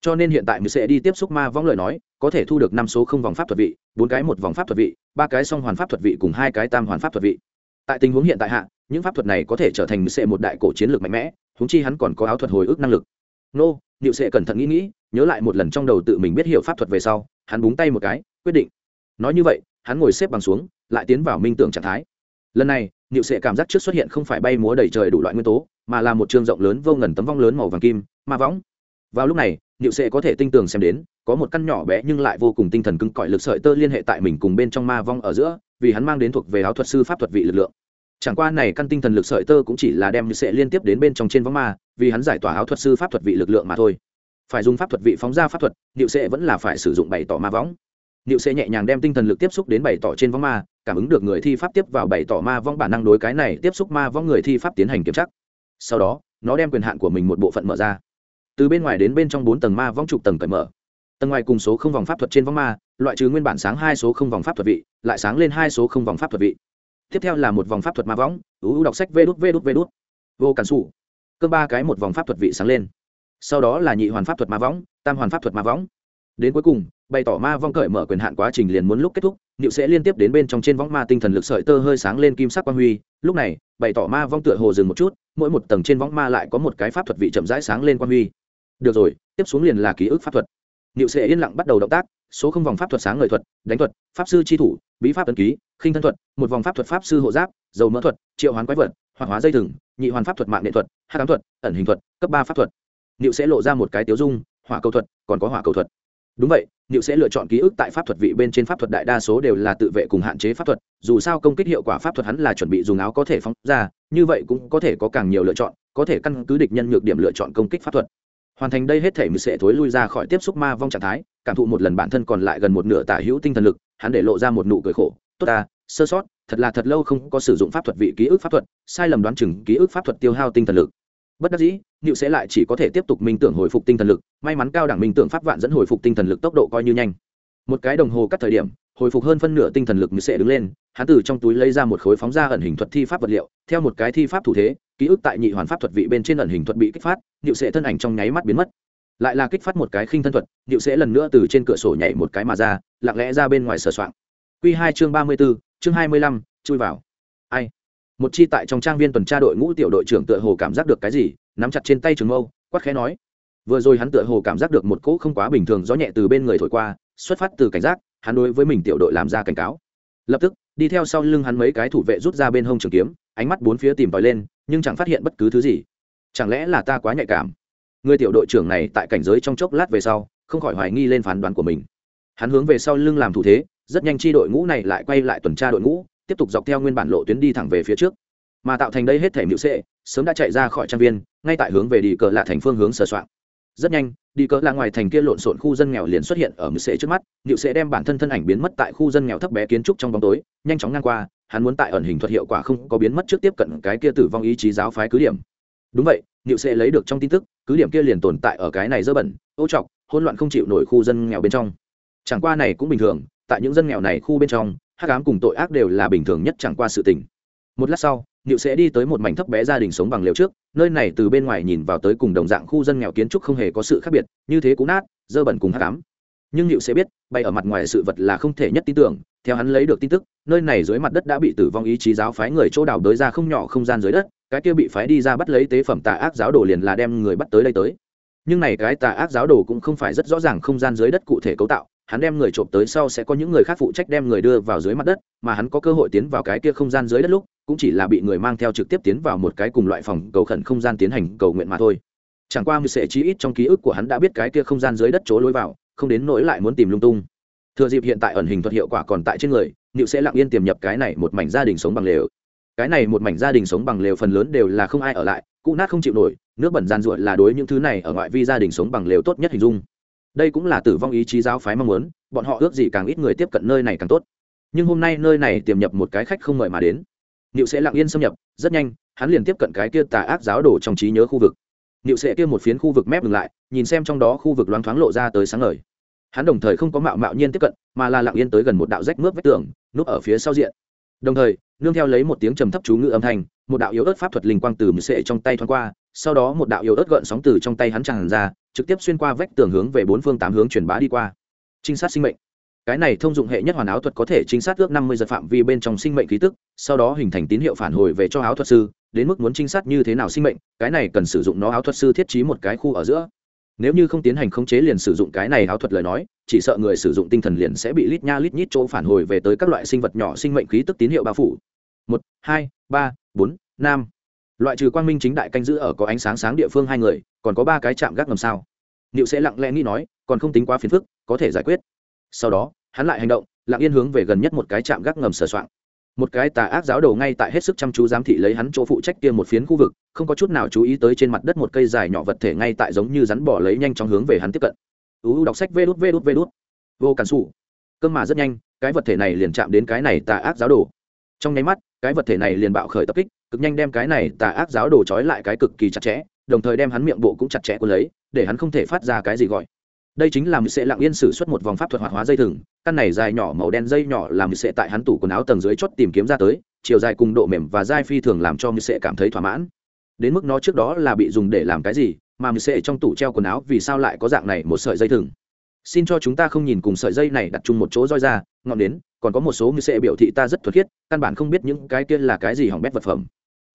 cho nên hiện tại mình sẽ đi tiếp xúc ma vong lời nói có thể thu được năm số không vòng pháp thuật vị, bốn cái một vòng pháp thuật vị, ba cái song hoàn pháp thuật vị cùng hai cái tam hoàn pháp thuật vị. Tại tình huống hiện tại hạ, những pháp thuật này có thể trở thành mình sẽ một đại cổ chiến lược mạnh mẽ húng chi hắn còn có áo thuật hồi ức năng lực. Nô, niệu sẽ cẩn thận nghĩ nghĩ, nhớ lại một lần trong đầu tự mình biết hiểu pháp thuật về sau, hắn búng tay một cái, quyết định. Nói như vậy, hắn ngồi xếp bằng xuống, lại tiến vào minh tưởng trạng thái. Lần này, niệu sệ cảm giác trước xuất hiện không phải bay múa đầy trời đủ loại nguyên tố, mà là một trường rộng lớn vô ngần tấm vong lớn màu vàng kim, ma võng. Vào lúc này niệu sệ có thể tinh tường xem đến, có một căn nhỏ bé nhưng lại vô cùng tinh thần cứng cỏi lực sợi tơ liên hệ tại mình cùng bên trong ma vong ở giữa, vì hắn mang đến thuộc về áo thuật sư pháp thuật vị lực lượng. Chẳng qua này căn tinh thần lực sợi tơ cũng chỉ là đem niệu sệ liên tiếp đến bên trong trên vong ma, vì hắn giải tỏa áo thuật sư pháp thuật vị lực lượng mà thôi. Phải dùng pháp thuật vị phóng ra pháp thuật, niệu sệ vẫn là phải sử dụng bày tỏ ma võng niệu sệ nhẹ nhàng đem tinh thần lực tiếp xúc đến bày tỏ trên vong ma, cảm ứng được người thi pháp tiếp vào bày tỏ ma vong bản năng đối cái này tiếp xúc ma vong người thi pháp tiến hành kiểm tra. Sau đó, nó đem quyền hạn của mình một bộ phận mở ra từ bên ngoài đến bên trong bốn tầng ma vong trục tầng cởi mở. Tầng ngoài cùng số không vòng pháp thuật trên vong ma, loại trừ nguyên bản sáng hai số không vòng pháp thuật vị, lại sáng lên hai số không vòng pháp thuật vị. Tiếp theo là một vòng pháp thuật ma võng ưu đọc sách vê đút vê đút vê đút. Vô cản xù cơ ba cái một vòng pháp thuật vị sáng lên. Sau đó là nhị hoàn pháp thuật ma võng tam hoàn pháp thuật ma võng đến cuối cùng, bày tỏ ma vong cởi mở quyền hạn quá trình liền muốn lúc kết thúc nịu sẽ liên tiếp đến bên trong trên võng ma tinh thần lực sợi tơ hơi sáng lên kim sắc quang huy. Lúc này, bày tỏ ma vong tựa hồ dừng một chút, mỗi một tầng trên võng ma lại có một cái pháp thuật vị chậm rãi sáng lên quang huy được rồi tiếp xuống liền là ký ức pháp thuật. Niệu sẽ yên lặng bắt đầu động tác số không vòng pháp thuật sáng ngời thuật đánh thuật pháp sư tri thủ bí pháp tân ký khinh thân thuật một vòng pháp thuật pháp sư hộ giáp dầu mỡ thuật triệu hoán quái vật hoạt hóa dây thừng nhị hoàn pháp thuật mạng nghệ thuật hát cám thuật ẩn hình thuật cấp ba pháp thuật. Niệu sẽ lộ ra một cái tiếu dung hỏa cầu thuật còn có hỏa cầu thuật. Đúng vậy Niệu sẽ lựa chọn ký ức tại pháp thuật vị bên trên pháp thuật đại đa số đều là tự vệ cùng hạn chế pháp thuật, dù sao công kích hiệu quả pháp thuật hắn là chuẩn bị dùng áo có thể phóng ra, như vậy cũng có thể có càng nhiều lựa chọn, có thể căn cứ địch nhân nhược điểm lựa chọn công kích pháp thuật. Hoàn thành đây hết thể mình sẽ thối lui ra khỏi tiếp xúc ma vong trạng thái, cảm thụ một lần bản thân còn lại gần một nửa tả hữu tinh thần lực, hắn để lộ ra một nụ cười khổ, tốt ta, sơ sót, thật là thật lâu không có sử dụng pháp thuật vị ký ức pháp thuật, sai lầm đoán chừng ký ức pháp thuật tiêu hao tinh thần lực. Bất đắc dĩ nịu sẽ lại chỉ có thể tiếp tục minh tưởng hồi phục tinh thần lực may mắn cao đẳng minh tưởng pháp vạn dẫn hồi phục tinh thần lực tốc độ coi như nhanh. Một cái đồng hồ cắt thời điểm hồi phục hơn phân nửa tinh thần lực như sẽ đứng lên, hắn từ trong túi lấy ra một khối phóng ra ẩn hình thuật thi pháp vật liệu, theo một cái thi pháp thủ thế, ký ức tại nhị hoàn pháp thuật vị bên trên ẩn hình thuật bị kích phát nịu sẽ thân ảnh trong nháy mắt biến mất. Lại là kích phát một cái khinh thân thuật nịu sẽ lần nữa từ trên cửa sổ nhảy một cái mà ra, lặng lẽ ra bên ngoài sờ soạng. Q hai chương ba mươi b ố chương hai mươi lăm, chui vào. Ai? Một chi tại trong trang viên tuần tra đội ngũ tiểu đội trưởng tựa hồ cảm giác được cái gì, nắm chặt trên tay trường mâu, quát khẽ nói. Vừa rồi hắn tựa hồ cảm giác được một cỗ không quá bình thường gió nhẹ từ bên người thổi qua, xuất phát từ cảnh giác hắn đối với mình tiểu đội làm ra cảnh cáo. Lập tức, đi theo sau lưng hắn mấy cái thủ vệ rút ra bên hông trường kiếm, ánh mắt bốn phía tìm tòi lên, nhưng chẳng phát hiện bất cứ thứ gì. Chẳng lẽ là ta quá nhạy cảm? Người tiểu đội trưởng này tại cảnh giới trong chốc lát về sau, không khỏi hoài nghi lên phán đoán của mình. Hắn hướng về sau lưng làm thủ thế, rất nhanh chi đội ngũ này lại quay lại tuần tra đội ngũ, tiếp tục dọc theo nguyên bản lộ tuyến đi thẳng về phía trước. Mà tạo thành đây hết thể miễu sệ, sớm đã chạy ra khỏi trang viên, ngay tại hướng về đi cờ lạ thành phương hướng sờ soạn rất nhanh, đi cỡ là ngoài thành kia lộn xộn khu dân nghèo liền xuất hiện ở mịu sệ trước mắt mịu sẽ đem bản thân thân ảnh biến mất tại khu dân nghèo thấp bé kiến trúc trong bóng tối, nhanh chóng ngang qua, hắn muốn tại ẩn hình thuật hiệu quả không có biến mất trước tiếp cận cái kia tử vong ý chí giáo phái cứ điểm. Đúng vậy mịu sẽ lấy được trong tin tức, cứ điểm kia liền tồn tại ở cái này dơ bẩn, ô trọc, hỗn loạn không chịu nổi khu dân nghèo bên trong. Chẳng qua này cũng bình thường, tại những dân nghèo này khu bên trong, hắc ám cùng tội ác đều là bình thường nhất chẳng qua sự tình. Một lát sau Niệu sẽ đi tới một mảnh thấp bé gia đình sống bằng lều trước, nơi này từ bên ngoài nhìn vào tới cùng đồng dạng khu dân nghèo kiến trúc không hề có sự khác biệt, như thế cũng nát, dơ bẩn cùng hắc ám. Nhưng Niệu sẽ biết, bay ở mặt ngoài sự vật là không thể nhất tin tưởng, theo hắn lấy được tin tức, nơi này dưới mặt đất đã bị tử vong ý chí giáo phái người chỗ đào đới ra không nhỏ không gian dưới đất, cái kia bị phái đi ra bắt lấy tế phẩm tà ác giáo đồ liền là đem người bắt tới đây tới. Nhưng này cái tà ác giáo đồ cũng không phải rất rõ ràng không gian dưới đất cụ thể cấu tạo, hắn đem người trộm tới sau sẽ có những người khác phụ trách đem người đưa vào dưới mặt đất, mà hắn có cơ hội tiến vào cái kia không gian dưới đất lúc, cũng chỉ là bị người mang theo trực tiếp tiến vào một cái cùng loại phòng cầu khẩn không gian tiến hành cầu nguyện mà thôi. Chẳng qua mười sệ chí ít trong ký ức của hắn đã biết cái kia không gian dưới đất chỗ lối vào, không đến nỗi lại muốn tìm lung tung. Thừa dịp hiện tại ẩn hình thuật hiệu quả còn tại trên người nịu sẽ lặng yên tiềm nhập cái này một mảnh gia đình sống bằng lều. Cái này một mảnh gia đình sống bằng lều phần lớn đều là không ai ở lại cụ nát không chịu nổi, nước bẩn gian ruột là đối những thứ này ở ngoại vi gia đình sống bằng lều tốt nhất hình dung đây cũng là tử vong ý chí giáo phái mong muốn, bọn họ ước gì càng ít người tiếp cận nơi này càng tốt. Nhưng hôm nay nơi này tiềm nhập một cái khách không mời mà đến. Niệu sẽ lặng yên xâm nhập, rất nhanh, hắn liền tiếp cận cái kia tà ác giáo đồ trong trí nhớ khu vực. Niệu sẽ kia một phiến khu vực mép ngừng lại, nhìn xem trong đó khu vực loáng thoáng lộ ra tới sáng ngời. Hắn đồng thời không có mạo mạo nhiên tiếp cận, mà là lặng yên tới gần một đạo rách mướp vách tường, núp ở phía sau diện. Đồng thời, nương theo lấy một tiếng trầm thấp chú ngữ âm thanh, một đạo yếu ớt pháp thuật linh quang từ mười sệ trong tay thoáng qua sau đó một đạo yếu ớt gợn sóng từ trong tay hắn tràn ra, trực tiếp xuyên qua vách tường hướng về bốn phương tám hướng truyền bá đi qua. Trinh sát sinh mệnh. Cái này thông dụng hệ nhất hoàn áo thuật có thể trinh sát ước năm mươi giật phạm vi bên trong sinh mệnh khí tức, sau đó hình thành tín hiệu phản hồi về cho áo thuật sư, đến mức muốn trinh sát như thế nào sinh mệnh, cái này cần sử dụng nó áo thuật sư thiết trí một cái khu ở giữa. Nếu như không tiến hành khống chế liền sử dụng cái này áo thuật lời nói, chỉ sợ người sử dụng tinh thần liền sẽ bị lít nha lít nhít chỗ phản hồi về tới các loại sinh vật nhỏ sinh mệnh khí tức tín hiệu bao phủ. Một, hai, ba, bốn, năm loại trừ quang minh chính đại canh giữ ở có ánh sáng sáng địa phương hai người, còn có ba cái chạm gác ngầm sao? Niệu sẽ lặng lẽ nghĩ nói, còn không tính quá phiền phức, có thể giải quyết. Sau đó, hắn lại hành động, lặng yên hướng về gần nhất một cái chạm gác ngầm sờ soạn. một cái tà ác giáo đầu ngay tại hết sức chăm chú giám thị lấy hắn chỗ phụ trách kia một phiến khu vực, không có chút nào chú ý tới trên mặt đất một cây dài nhỏ vật thể ngay tại giống như rắn bỏ lấy nhanh trong hướng về hắn tiếp cận. Uu đọc sách vê đút vê đút vê đút. Vô cản xù cơm mà rất nhanh, cái vật thể này liền chạm đến cái này tà ác giáo đồ. Trong nháy mắt, cái vật thể này liền bạo khởi tập kích cực nhanh đem cái này tà ác giáo đồ trói lại cái cực kỳ chặt chẽ, đồng thời đem hắn miệng bộ cũng chặt chẽ của lấy, để hắn không thể phát ra cái gì gọi. Đây chính là mười sệ lặng yên sử xuất một vòng pháp thuật hoạt hóa dây thừng, căn này dài nhỏ màu đen dây nhỏ làm sệ tại hắn tủ quần áo tầng dưới chốt tìm kiếm ra tới, chiều dài cùng độ mềm và dai phi thường làm cho mười sệ cảm thấy thỏa mãn. Đến mức nó trước đó là bị dùng để làm cái gì, mà mười sệ trong tủ treo quần áo vì sao lại có dạng này một sợi dây thừng? Xin cho chúng ta không nhìn cùng sợi dây này đặt chung một chỗ roi ra, ngọn đến còn có một số mười sẽ biểu thị ta rất thuật khiết, căn bản không biết những cái kia là cái gì hỏng bét vật phẩm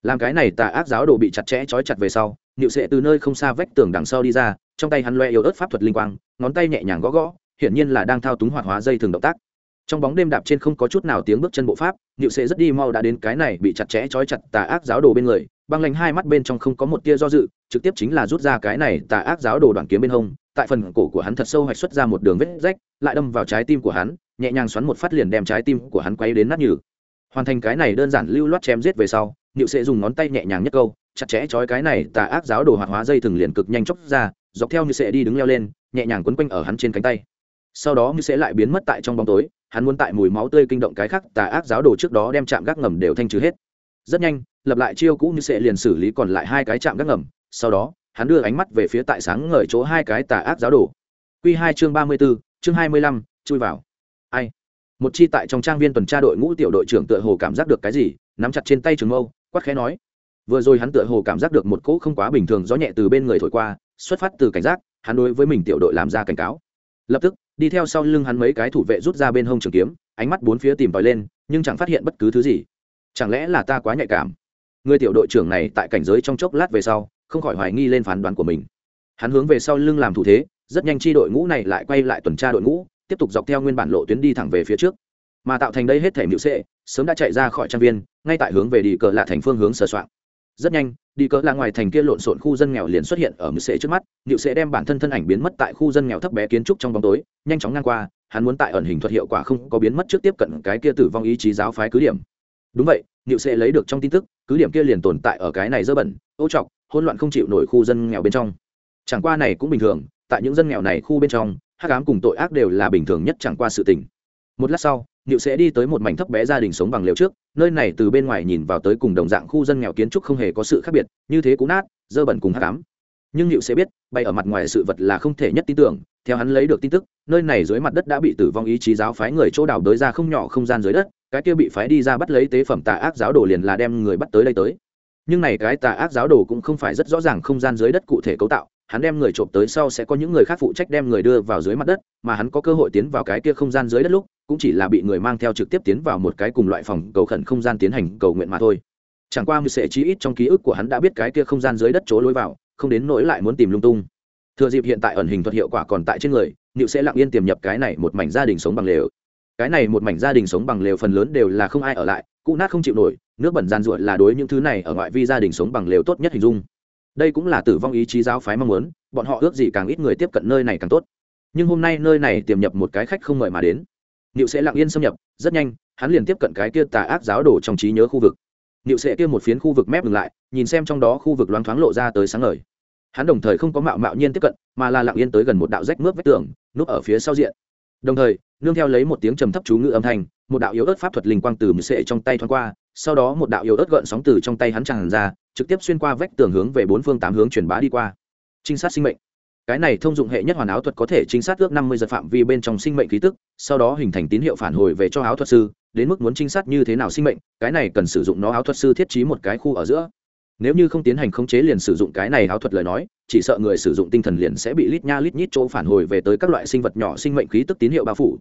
làm cái này tà ác giáo đồ bị chặt chẽ trói chặt về sau nhịu sệ từ nơi không xa vách tường đằng sau đi ra, trong tay hắn loe yếu ớt pháp thuật linh quang, ngón tay nhẹ nhàng gõ gõ, hiển nhiên là đang thao túng hoạt hóa dây thường động tác. Trong bóng đêm đạp trên không có chút nào tiếng bước chân bộ pháp nhịu sệ rất đi mau đã đến cái này bị chặt chẽ trói chặt tà ác giáo đồ bên người, băng lanh hai mắt bên trong không có một tia do dự, trực tiếp chính là rút ra cái này tà ác giáo đồ đoạn kiếm bên hông, tại phần cổ của hắn thật sâu hoạch xuất ra một đường vết rách, lại đâm vào trái tim của hắn, nhẹ nhàng xoắn một phát liền đem trái tim của hắn quay đến nát nhừ. Hoàn thành cái này đơn giản lưu loát chém giết về sau nịu sẽ dùng ngón tay nhẹ nhàng nhất câu, chặt chẽ chói cái này tà ác giáo đồ hoạt hóa dây thừng liền cực nhanh chóc ra, dọc theo như sẽ đi đứng leo lên, nhẹ nhàng quấn quanh ở hắn trên cánh tay. Sau đó như sẽ lại biến mất tại trong bóng tối, hắn muốn tại mùi máu tươi kinh động cái khác tà ác giáo đồ trước đó đem chạm gác ngầm đều thanh trừ hết. Rất nhanh, lập lại chiêu cũ như sẽ liền xử lý còn lại hai cái chạm gác ngầm, sau đó, hắn đưa ánh mắt về phía tại sáng ngời chỗ hai cái tà ác giáo đồ. Q hai chương ba mươi bốn, chương hai mươi lăm, chui vào. Ai? Một chi tại trong trang viên tuần tra đội ngũ tiểu đội trưởng tựa hồ cảm giác được cái gì, nắm chặt trên tay trường mâu quát khẽ nói. Vừa rồi hắn tựa hồ cảm giác được một cỗ không quá bình thường gió nhẹ từ bên người thổi qua, xuất phát từ cảnh giác, hắn đối với mình tiểu đội làm ra cảnh cáo. Lập tức, đi theo sau lưng hắn mấy cái thủ vệ rút ra bên hông trường kiếm, ánh mắt bốn phía tìm tòi lên, nhưng chẳng phát hiện bất cứ thứ gì. Chẳng lẽ là ta quá nhạy cảm? Người tiểu đội trưởng này tại cảnh giới trong chốc lát về sau, không khỏi hoài nghi lên phán đoán của mình. Hắn hướng về sau lưng làm thủ thế, rất nhanh chi đội ngũ này lại quay lại tuần tra đội ngũ, tiếp tục dọc theo nguyên bản lộ tuyến đi thẳng về phía trước mà tạo thành đây hết thể mịu sệ sớm đã chạy ra khỏi trang viên, ngay tại hướng về đi cờ lạ thành phương hướng sờ soạn. Rất nhanh, đi cờ là ngoài thành kia lộn xộn khu dân nghèo liền xuất hiện ở mịu sệ trước mắt, mịu sệ đem bản thân thân ảnh biến mất tại khu dân nghèo thấp bé kiến trúc trong bóng tối, nhanh chóng ngang qua, hắn muốn tại ẩn hình thuật hiệu quả không có biến mất trước tiếp cận cái kia tử vong ý chí giáo phái cứ điểm. Đúng vậy, mịu sệ lấy được trong tin tức, cứ điểm kia liền tồn tại ở cái này dơ bẩn, ô trọc, hỗn loạn không chịu nổi khu dân nghèo bên trong. Chẳng qua này cũng bình thường, tại những dân nghèo này khu bên trong, hắc ám cùng tội ác đều là bình thường nhất chẳng qua sự tình. Một lát sau Niệu sẽ đi tới một mảnh thấp bé gia đình sống bằng lều trước, nơi này từ bên ngoài nhìn vào tới cùng đồng dạng khu dân nghèo kiến trúc không hề có sự khác biệt, như thế cũng nát, dơ bẩn cùng hắc ám. Nhưng Niệu sẽ biết, bay ở mặt ngoài sự vật là không thể nhất tin tưởng, theo hắn lấy được tin tức, nơi này dưới mặt đất đã bị tử vong ý chí giáo phái người chỗ đào đới ra không nhỏ không gian dưới đất, cái kia bị phái đi ra bắt lấy tế phẩm tà ác giáo đồ liền là đem người bắt tới đây tới. Nhưng này cái tà ác giáo đồ cũng không phải rất rõ ràng không gian dưới đất cụ thể cấu tạo, hắn đem người trộm tới sau sẽ có những người khác phụ trách đem người đưa vào dưới mặt đất mà hắn có cơ hội tiến vào cái kia không gian dưới đất lúc cũng chỉ là bị người mang theo trực tiếp tiến vào một cái cùng loại phòng cầu khẩn không gian tiến hành cầu nguyện mà thôi. Chẳng qua mười sệ chí ít trong ký ức của hắn đã biết cái kia không gian dưới đất chỗ lối vào, không đến nỗi lại muốn tìm lung tung. Thừa dịp hiện tại ẩn hình thuật hiệu quả còn tại trên người nịu sẽ lặng yên tiềm nhập cái này một mảnh gia đình sống bằng lều. Cái này một mảnh gia đình sống bằng lều phần lớn đều là không ai ở lại cụ nát không chịu nổi, nước bẩn gian ruột là đối những thứ này ở ngoại vi gia đình sống bằng lều tốt nhất hình dung. Đây cũng là tử vong ý chí giáo phái mong muốn, bọn họ ước gì càng ít người tiếp cận nơi này càng tốt. Nhưng hôm nay nơi này tiềm nhập một cái khách không mời mà đến niệu sẽ lặng yên xâm nhập, rất nhanh, hắn liền tiếp cận cái kia tà ác giáo đồ trong trí nhớ khu vực. Niệu sẽ kia một phiến khu vực mép dừng lại, nhìn xem trong đó khu vực loáng thoáng lộ ra tới sáng ngời. Hắn đồng thời không có mạo mạo nhiên tiếp cận, mà là lặng yên tới gần một đạo rách mướp vách tường, núp ở phía sau diện. Đồng thời, nương theo lấy một tiếng trầm thấp chú ngữ âm thanh, một đạo yếu ớt pháp thuật linh quang từ mười sệ trong tay thoáng qua, sau đó một đạo yếu ớt gợn sóng từ trong tay hắn tràn ra, trực tiếp xuyên qua vách tường hướng về bốn phương tám hướng truyền bá đi qua. Trinh sát sinh mệnh cái này thông dụng hệ nhất hoàn áo thuật có thể trinh sát ước năm mươi giật phạm vi bên trong sinh mệnh khí tức, sau đó hình thành tín hiệu phản hồi về cho áo thuật sư, đến mức muốn trinh sát như thế nào sinh mệnh, cái này cần sử dụng nó áo thuật sư thiết trí một cái khu ở giữa. Nếu như không tiến hành khống chế liền sử dụng cái này áo thuật lời nói, chỉ sợ người sử dụng tinh thần liền sẽ bị lít nha lít nhít chỗ phản hồi về tới các loại sinh vật nhỏ sinh mệnh khí tức tín hiệu bao phủ.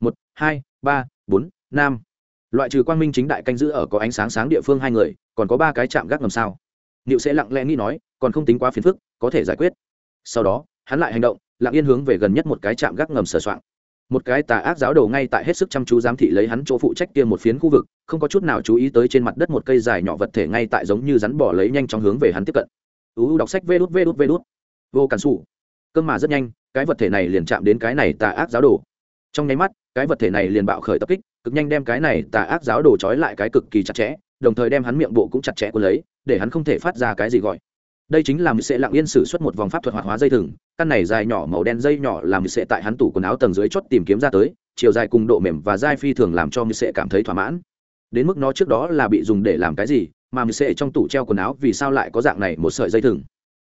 Một, hai, ba, bốn, năm. Loại trừ quang minh chính đại canh giữ ở có ánh sáng sáng địa phương hai người, còn có ba cái chạm gác ngầm sao? Niệu sẽ lặng lẽ nghĩ nói, còn không tính quá phiền phức, có thể giải quyết sau đó, hắn lại hành động, lặng yên hướng về gần nhất một cái chạm gác ngầm sờ soạng. Một cái tà ác giáo đầu ngay tại hết sức chăm chú giám thị lấy hắn chỗ phụ trách kia một phiến khu vực, không có chút nào chú ý tới trên mặt đất một cây dài nhỏ vật thể ngay tại giống như rắn bỏ lấy nhanh trong hướng về hắn tiếp cận. Uu đọc sách vê đút vê đút vê đút. Vô cản xù cơ mà rất nhanh, cái vật thể này liền chạm đến cái này tà ác giáo đồ. Trong nháy mắt, cái vật thể này liền bạo khởi tập kích, cực nhanh đem cái này tà ác giáo đồ trói lại cái cực kỳ chặt chẽ, đồng thời đem hắn miệng bộ cũng chặt chẽ cuốn lấy, để hắn không thể phát ra cái gì gọi đây chính là mười sệ lặng yên sử xuất một vòng pháp thuật hoạt hóa dây thừng, căn này dài nhỏ màu đen dây nhỏ làm mười sệ tại hắn tủ quần áo tầng dưới chót tìm kiếm ra tới, chiều dài cùng độ mềm và dai phi thường làm cho mười sệ cảm thấy thỏa mãn. Đến mức nó trước đó là bị dùng để làm cái gì, mà mười sệ trong tủ treo quần áo vì sao lại có dạng này một sợi dây thừng?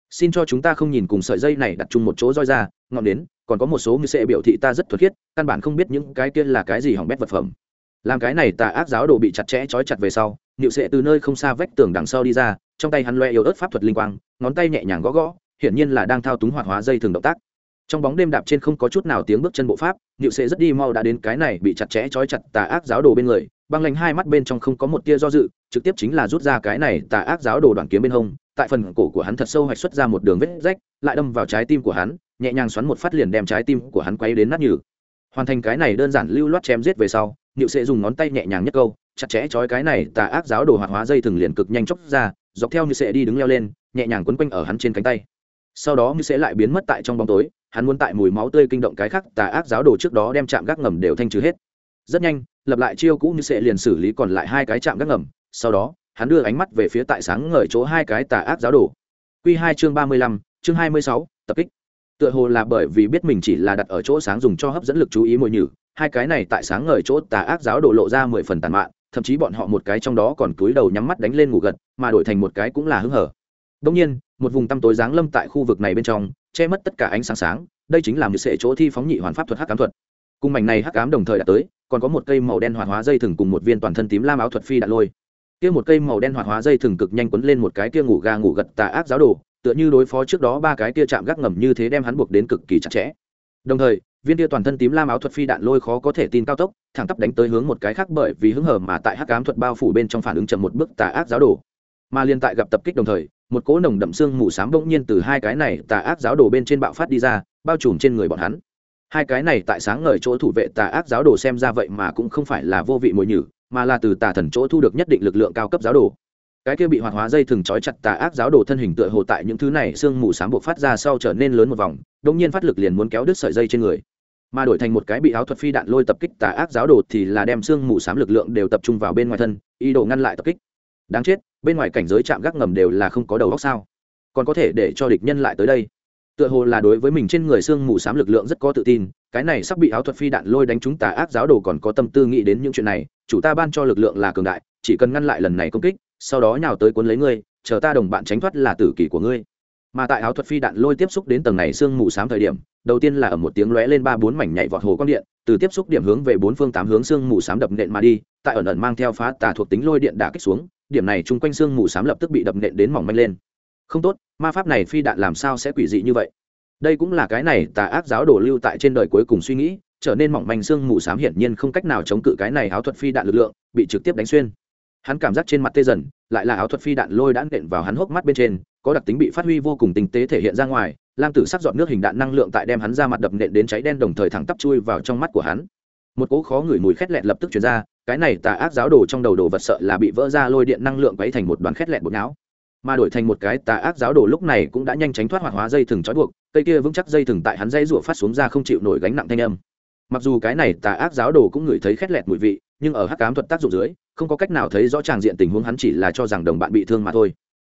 Xin cho chúng ta không nhìn cùng sợi dây này đặt chung một chỗ roi ra, ngọn đến còn có một số mười sệ biểu thị ta rất thuật khiết, căn bản không biết những cái kia là cái gì hỏng bét vật phẩm. Làm cái này tà ác giáo đồ bị chặt chẽ trói chặt về sau nịu sệ từ nơi không xa vách tường đằng sau đi ra trong tay hắn loe yếu ớt pháp thuật linh quang, ngón tay nhẹ nhàng gõ gõ, hiển nhiên là đang thao túng hoạt hóa dây thường động tác. Trong bóng đêm đạp trên không có chút nào tiếng bước chân bộ pháp nịu sệ rất đi mau đã đến cái này bị chặt chẽ trói chặt tà ác giáo đồ bên người, băng lanh hai mắt bên trong không có một tia do dự, trực tiếp chính là rút ra cái này tà ác giáo đồ đoạn kiếm bên hông, tại phần cổ của hắn thật sâu hoạch xuất ra một đường vết rách, lại đâm vào trái tim của hắn, nhẹ nhàng xoắn một phát liền đem trái tim của hắn quay đến nát nhừ. Hoàn thành cái này đơn giản lưu loát chém giết về sau nịu sẽ dùng ngón tay nhẹ nhàng nhất câu, chặt chẽ chói cái này tà ác giáo đồ hoạt hóa dây thừng liền cực nhanh chốc ra dọc theo như sẽ đi đứng leo lên, nhẹ nhàng quấn quanh ở hắn trên cánh tay. Sau đó như sẽ lại biến mất tại trong bóng tối, hắn muốn tại mùi máu tươi kinh động cái khác tà ác giáo đồ trước đó đem chạm gác ngầm đều thanh trừ hết. Rất nhanh, lập lại chiêu cũ như sẽ liền xử lý còn lại hai cái chạm gác ngầm, sau đó, hắn đưa ánh mắt về phía tại sáng ngời chỗ hai cái tà ác giáo đồ. Q hai chương ba mươi lăm, chương hai mươi sáu, tập kích. Tựa hồ là bởi vì biết mình chỉ là đặt ở chỗ sáng dùng cho hấp dẫn lực chú ý mồi nhử, hai cái này tại sáng ngời chỗ tà ác giáo đồ lộ ra mười phần tàn mạn thậm chí bọn họ một cái trong đó còn cúi đầu nhắm mắt đánh lên ngủ gật, mà đổi thành một cái cũng là hứng hở. Đông nhiên, một vùng tăm tối giáng lâm tại khu vực này bên trong, che mất tất cả ánh sáng sáng, đây chính là một sệ chỗ thi phóng nhị hoàn pháp thuật hắc ám thuật. Cùng mảnh này hắc ám đồng thời đã tới, còn có một cây màu đen hoạt hóa dây thừng cùng một viên toàn thân tím lam áo thuật phi đạn lôi. Kia một cây màu đen hoạt hóa dây thừng cực nhanh quấn lên một cái kia ngủ ga ngủ gật tà ác giáo đồ, tựa như đối phó trước đó ba cái kia chạm gác ngầm như thế đem hắn buộc đến cực kỳ chặt chẽ. Đồng thời viên kia toàn thân tím lam áo thuật phi đạn lôi khó có thể tin cao tốc, thẳng tắp đánh tới hướng một cái khác bởi vì hứng hở mà tại hắc ám thuật bao phủ bên trong phản ứng chậm một bước tà ác giáo đồ. Mà liên tại gặp tập kích đồng thời, một cỗ nồng đậm xương mù sám bỗng nhiên từ hai cái này tà ác giáo đồ bên trên bạo phát đi ra, bao trùm trên người bọn hắn. Hai cái này tại sáng ngời chỗ thủ vệ tà ác giáo đồ xem ra vậy mà cũng không phải là vô vị mồi nhử, mà là từ tà thần chỗ thu được nhất định lực lượng cao cấp giáo đồ. Cái kia bị hoạt hóa dây thừng trói chặt tà ác giáo đồ thân hình tựa hồ tại những thứ này xương mù sám buộc phát ra sau trở nên lớn một vòng đông nhiên phát lực liền muốn kéo đứt sợi dây trên người. Mà đổi thành một cái bị áo thuật phi đạn lôi tập kích tà ác giáo đồ thì là đem xương mù sám lực lượng đều tập trung vào bên ngoài thân, ý đồ ngăn lại tập kích. Đáng chết, bên ngoài cảnh giới chạm gác ngầm đều là không có đầu góc sao? Còn có thể để cho địch nhân lại tới đây. Tựa hồ là đối với mình trên người xương mù sám lực lượng rất có tự tin, cái này sắp bị áo thuật phi đạn lôi đánh chúng tà ác giáo đồ còn có tâm tư nghĩ đến những chuyện này, chủ ta ban cho lực lượng là cường đại, chỉ cần ngăn lại lần này công kích, sau đó nhào tới cuốn lấy ngươi, chờ ta đồng bạn tránh thoát là tử kỷ của ngươi mà tại áo thuật phi đạn lôi tiếp xúc đến tầng này sương mù xám thời điểm, đầu tiên là ở một tiếng lóe lên ba bốn mảnh nhảy vọt hồ quang điện, từ tiếp xúc điểm hướng về bốn phương tám hướng sương mù xám đập nện mà đi, tại ẩn ẩn mang theo phá tà thuộc tính lôi điện đả kích xuống, điểm này chung quanh sương mù xám lập tức bị đập nện đến mỏng manh lên. Không tốt, ma pháp này phi đạn làm sao sẽ quỷ dị như vậy? Đây cũng là cái này tà ác giáo đổ lưu tại trên đời cuối cùng suy nghĩ, trở nên mỏng manh sương mù xám hiển nhiên không cách nào chống cự cái này áo thuật phi đạn lực lượng, bị trực tiếp đánh xuyên. Hắn cảm giác trên mặt tê dần, lại là áo thuật phi đạn lôi đã nện vào hắn hốc mắt bên trên có đặc tính bị phát huy vô cùng tinh tế thể hiện ra ngoài, lam tử sắc dọn nước hình đạn năng lượng tại đem hắn ra mặt đập nện đến cháy đen đồng thời thẳng tắp chui vào trong mắt của hắn. Một cỗ khó ngửi mùi khét lẹt lập tức chuyển ra, cái này tà ác giáo đồ trong đầu đồ vật sợ là bị vỡ ra lôi điện năng lượng quấy thành một đoàn khét lẹt bột não. Mà đổi thành một cái tà ác giáo đồ lúc này cũng đã nhanh tránh thoát hoạt hóa dây thừng trói buộc, cây kia vững chắc dây thừng tại hắn dây rụa phát xuống ra không chịu nổi gánh nặng thanh âm. Mặc dù cái này tà ác giáo đồ cũng ngửi thấy khét lẹt mùi vị, nhưng ở hắc cám thuật tác dụng dưới, không có cách nào thấy rõ tràng diện tình huống hắn chỉ là cho rằng đồng bạn bị thương mà thôi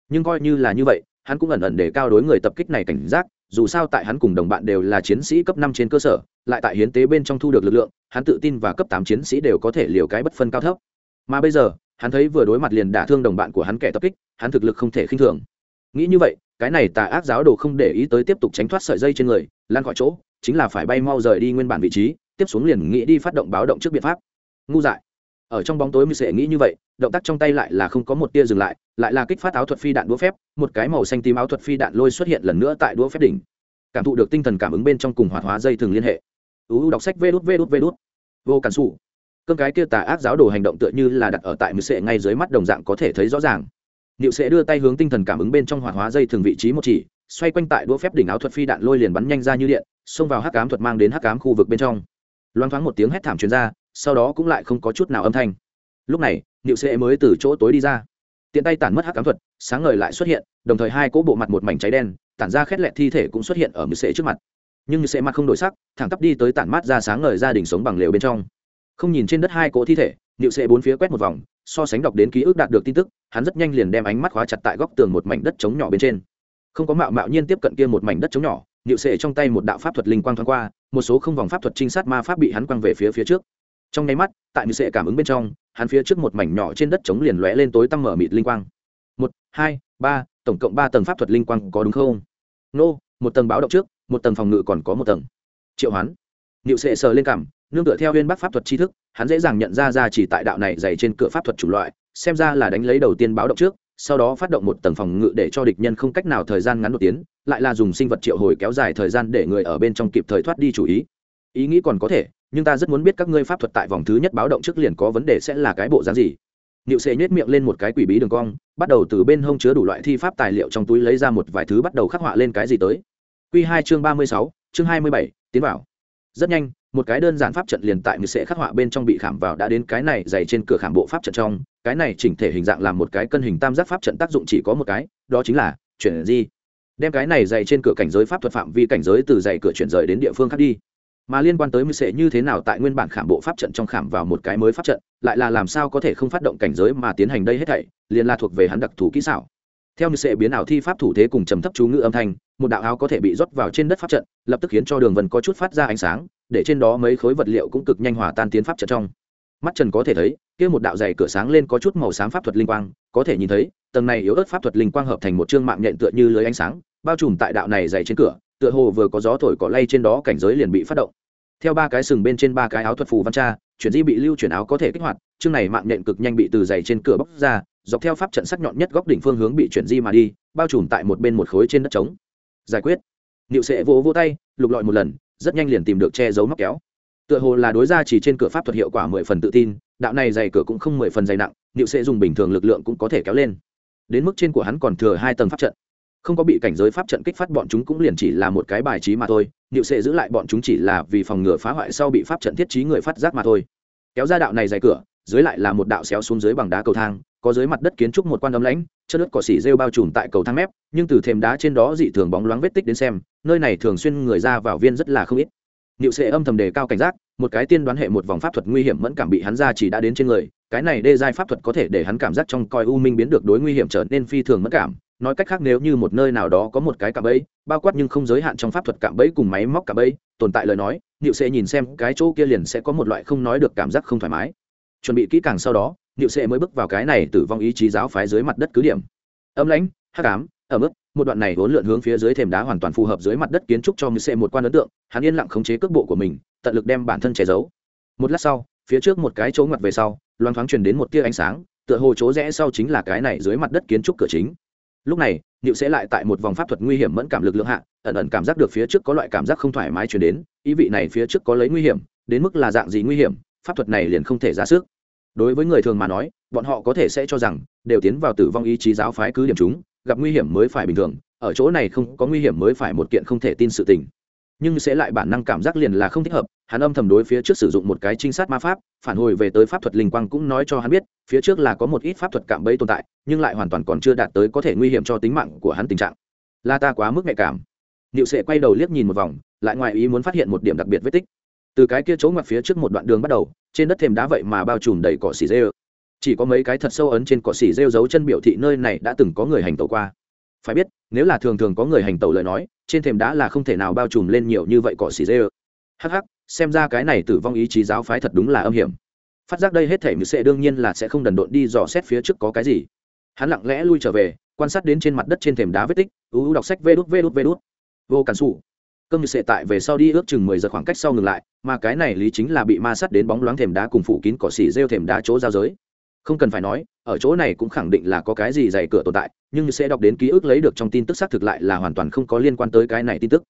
nhưng coi như là như vậy, hắn cũng ẩn ẩn để cao đối người tập kích này cảnh giác, dù sao tại hắn cùng đồng bạn đều là chiến sĩ cấp năm trên cơ sở, lại tại hiến tế bên trong thu được lực lượng, hắn tự tin và cấp tám chiến sĩ đều có thể liều cái bất phân cao thấp. Mà bây giờ, hắn thấy vừa đối mặt liền đả thương đồng bạn của hắn kẻ tập kích, hắn thực lực không thể khinh thường. Nghĩ như vậy, cái này tà ác giáo đồ không để ý tới tiếp tục tránh thoát sợi dây trên người lan khỏi chỗ, chính là phải bay mau rời đi nguyên bản vị trí, tiếp xuống liền nghĩ đi phát động báo động trước biện pháp. Ngu dại ở trong bóng tối mới sẽ nghĩ như vậy động tác trong tay lại là không có một tia dừng lại lại là kích phát áo thuật phi đạn đũa phép một cái màu xanh tím áo thuật phi đạn lôi xuất hiện lần nữa tại đũa phép đỉnh. Cảm thụ được tinh thần cảm ứng bên trong cùng hoạt hóa dây thường liên hệ. Uu đọc sách vê đút vê đút vê đút. Vô cản xù cơn cái kia tà ác giáo đồ hành động tựa như là đặt ở tại mười sệ ngay dưới mắt đồng dạng có thể thấy rõ ràng. Liệu sẽ đưa tay hướng tinh thần cảm ứng bên trong hoạt hóa dây thường vị trí một chỉ, xoay quanh tại đũa phép đỉnh áo thuật phi đạn lôi liền bắn nhanh ra như điện, xông vào hắc ám thuật mang đến hắc ám khu vực bên trong. Loáng thoáng một tiếng hét thảm truyền ra, sau đó cũng lại không có chút nào âm thanh. Lúc này, Niệu sệ mới từ chỗ tối đi ra. Tiện tay tản mất hắc ám thuật, sáng ngời lại xuất hiện, đồng thời hai cỗ bộ mặt một mảnh cháy đen, tản ra khét lẹt thi thể cũng xuất hiện ở Niệu sệ trước mặt. Nhưng Niệu sệ mặt không đổi sắc, thẳng tắp đi tới tản mát ra sáng ngời gia đình sống bằng lều bên trong. Không nhìn trên đất hai cỗ thi thể, Niệu sệ bốn phía quét một vòng, so sánh đọc đến ký ức đạt được tin tức hắn rất nhanh liền đem ánh mắt khóa chặt tại góc tường một mảnh đất trống nhỏ bên trên không có mạo mạo nhiên tiếp cận kia một mảnh đất trống nhỏ niệu sệ trong tay một đạo pháp thuật linh quang thoáng qua một số không vòng pháp thuật trinh sát ma pháp bị hắn quăng về phía phía trước trong nháy mắt, tại nịu sệ cảm ứng bên trong, hắn phía trước một mảnh nhỏ trên đất trống liền lóe lên tối tăm mở mịt linh quang. Một, hai, ba, tổng cộng ba tầng pháp thuật linh quang có đúng không? Nô, một tầng báo động trước, một tầng phòng ngự còn có một tầng. Triệu hoán. Niệu sệ sờ lên cảm, nương tựa theo huyên bắc pháp thuật tri thức, hắn dễ dàng nhận ra ra chỉ tại đạo này dày trên cửa pháp thuật chủng loại, xem ra là đánh lấy đầu tiên báo động trước, sau đó phát động một tầng phòng ngự để cho địch nhân không cách nào thời gian ngắn đột tiến, lại là dùng sinh vật triệu hồi kéo dài thời gian để người ở bên trong kịp thời thoát đi chủ ý. Ý nghĩ còn có thể nhưng ta rất muốn biết các ngươi pháp thuật tại vòng thứ nhất báo động trước liền có vấn đề sẽ là cái bộ dáng gì Niệu Sệ nhếch miệng lên một cái quỷ bí đường cong, bắt đầu từ bên hông chứa đủ loại thi pháp tài liệu trong túi lấy ra một vài thứ bắt đầu khắc họa lên cái gì tới. Quy hai chương 36, chương 27, tiến vào. Rất nhanh, một cái đơn giản pháp trận liền tại người sẽ khắc họa bên trong bị khảm vào đã đến cái này dày trên cửa khảm bộ pháp trận trong, cái này chỉnh thể hình dạng làm một cái cân hình tam giác pháp trận tác dụng chỉ có một cái, đó chính là chuyển di. Đem cái này dày trên cửa cảnh giới pháp thuật phạm vi cảnh giới từ dày cửa chuyển rời đến địa phương khác đi mà liên quan tới mưu sệ như thế nào tại nguyên bản khảm bộ pháp trận trong khảm vào một cái mới pháp trận, lại là làm sao có thể không phát động cảnh giới mà tiến hành đây hết thảy, liền là thuộc về hắn đặc thù kỹ xảo. Theo như sệ biến ảo thi pháp thủ thế cùng trầm thấp chú ngữ âm thanh, một đạo áo có thể bị rót vào trên đất pháp trận, lập tức khiến cho đường vân có chút phát ra ánh sáng, để trên đó mấy khối vật liệu cũng cực nhanh hòa tan tiến pháp trận trong. Mắt trần có thể thấy, kia một đạo dày cửa sáng lên có chút màu xám pháp thuật linh quang, có thể nhìn thấy, tầng này yếu ớt pháp thuật linh quang hợp thành một chương mạng nhện tựa như lưới ánh sáng, bao trùm tại đạo này dày trên cửa tựa hồ vừa có gió thổi cỏ lay trên đó cảnh giới liền bị phát động. Theo ba cái sừng bên trên ba cái áo thuật phù văn tra, chuyển di bị lưu chuyển áo có thể kích hoạt, chương này mạng nhện cực nhanh bị từ dày trên cửa bóc ra, dọc theo pháp trận sắc nhọn nhất góc đỉnh phương hướng bị chuyển di mà đi, bao trùm tại một bên một khối trên đất trống. Giải quyết. Niệu sệ vỗ vỗ tay, lục lọi một lần, rất nhanh liền tìm được che giấu móc kéo. Tựa hồ là đối ra chỉ trên cửa pháp thuật hiệu quả mười phần tự tin, đạo này dày cửa cũng không mười phần dày nặng, niệu sệ dùng bình thường lực lượng cũng có thể kéo lên. Đến mức trên của hắn còn thừa hai tầng pháp trận không có bị cảnh giới pháp trận kích phát, bọn chúng cũng liền chỉ là một cái bài trí mà thôi. Niệu sệ giữ lại bọn chúng chỉ là vì phòng ngừa phá hoại sau bị pháp trận thiết trí người phát giác mà thôi. Kéo ra đạo này dày cửa, dưới lại là một đạo xéo xuống dưới bằng đá cầu thang, có dưới mặt đất kiến trúc một quan âm lãnh, chất đất cỏ xỉ rêu bao trùm tại cầu thang mép, nhưng từ thềm đá trên đó dị thường bóng loáng vết tích đến xem, nơi này thường xuyên người ra vào viên rất là không ít. Niệu sệ âm thầm đề cao cảnh giác, một cái tiên đoán hệ một vòng pháp thuật nguy hiểm mẫn cảm bị hắn ra chỉ đã đến trên người, cái này đê giai pháp thuật có thể để hắn cảm giác trong coi u minh biến được đối nguy hiểm trở nên phi thường mẫn cảm nói cách khác nếu như một nơi nào đó có một cái cạm bẫy, bao quát nhưng không giới hạn trong pháp thuật cạm bẫy cùng máy móc cạm bẫy, tồn tại lời nói, niệu sẽ nhìn xem cái chỗ kia liền sẽ có một loại không nói được cảm giác không thoải mái. Chuẩn bị kỹ càng sau đó, niệu sẽ mới bước vào cái này tử vong ý chí giáo phái dưới mặt đất cứ điểm. Âm lãnh, hắc ám ở mức một đoạn này vốn lượn hướng phía dưới thềm đá hoàn toàn phù hợp dưới mặt đất kiến trúc cho niệu sẽ một quan ấn tượng, hắn yên lặng khống chế cước bộ của mình, tận lực đem bản thân che giấu. Một lát sau, phía trước một cái chỗ ngoặt về sau loan thoáng truyền đến một tia ánh sáng, tựa hồ chỗ rẽ sau chính là cái này dưới mặt đất kiến trúc cửa chính lúc này nịu sẽ lại tại một vòng pháp thuật nguy hiểm mẫn cảm lực lượng hạ, ẩn ẩn cảm giác được phía trước có loại cảm giác không thoải mái chuyển đến, ý vị này phía trước có lấy nguy hiểm, đến mức là dạng gì nguy hiểm, pháp thuật này liền không thể ra sức. Đối với người thường mà nói, bọn họ có thể sẽ cho rằng, đều tiến vào tử vong ý chí giáo phái cứ điểm chúng, gặp nguy hiểm mới phải bình thường, ở chỗ này không có nguy hiểm mới phải một kiện không thể tin sự tình nhưng sẽ lại bản năng cảm giác liền là không thích hợp. Hắn âm thầm đối phía trước sử dụng một cái trinh sát ma pháp, phản hồi về tới pháp thuật linh quang cũng nói cho hắn biết, phía trước là có một ít pháp thuật cạm bẫy tồn tại, nhưng lại hoàn toàn còn chưa đạt tới có thể nguy hiểm cho tính mạng của hắn tình trạng. Là ta quá mức nhạy cảm. Niệu sệ quay đầu liếc nhìn một vòng, lại ngoài ý muốn phát hiện một điểm đặc biệt vết tích. Từ cái kia chỗ ngoặt phía trước một đoạn đường bắt đầu, trên đất thềm đá vậy mà bao trùm đầy cỏ xỉ rêu. Chỉ có mấy cái thật sâu ấn trên cỏ xỉ rêu dấu chân biểu thị nơi này đã từng có người hành tẩu qua phải biết, nếu là thường thường có người hành tẩu lời nói, trên thềm đá là không thể nào bao trùm lên nhiều như vậy cỏ xỉ rêu hắc hắc, xem ra cái này tử vong ý chí giáo phái thật đúng là âm hiểm. Phát giác đây hết thể mười sệ đương nhiên là sẽ không đần độn đi dò xét phía trước có cái gì. Hắn lặng lẽ lui trở về, quan sát đến trên mặt đất trên thềm đá vết tích, ú đọc sách vê đút vê đút vê đút. Vô cản xù cơm như sệ tại về sau đi ước chừng mười giờ khoảng cách sau ngừng lại, mà cái này lý chính là bị ma sát đến bóng loáng thềm đá cùng phủ kín cỏ xỉ rêu thềm đá chỗ giao giới không cần phải nói, ở chỗ này cũng khẳng định là có cái gì dày cửa tồn tại, nhưng sẽ đọc đến ký ức lấy được trong tin tức xác thực lại là hoàn toàn không có liên quan tới cái này tin tức.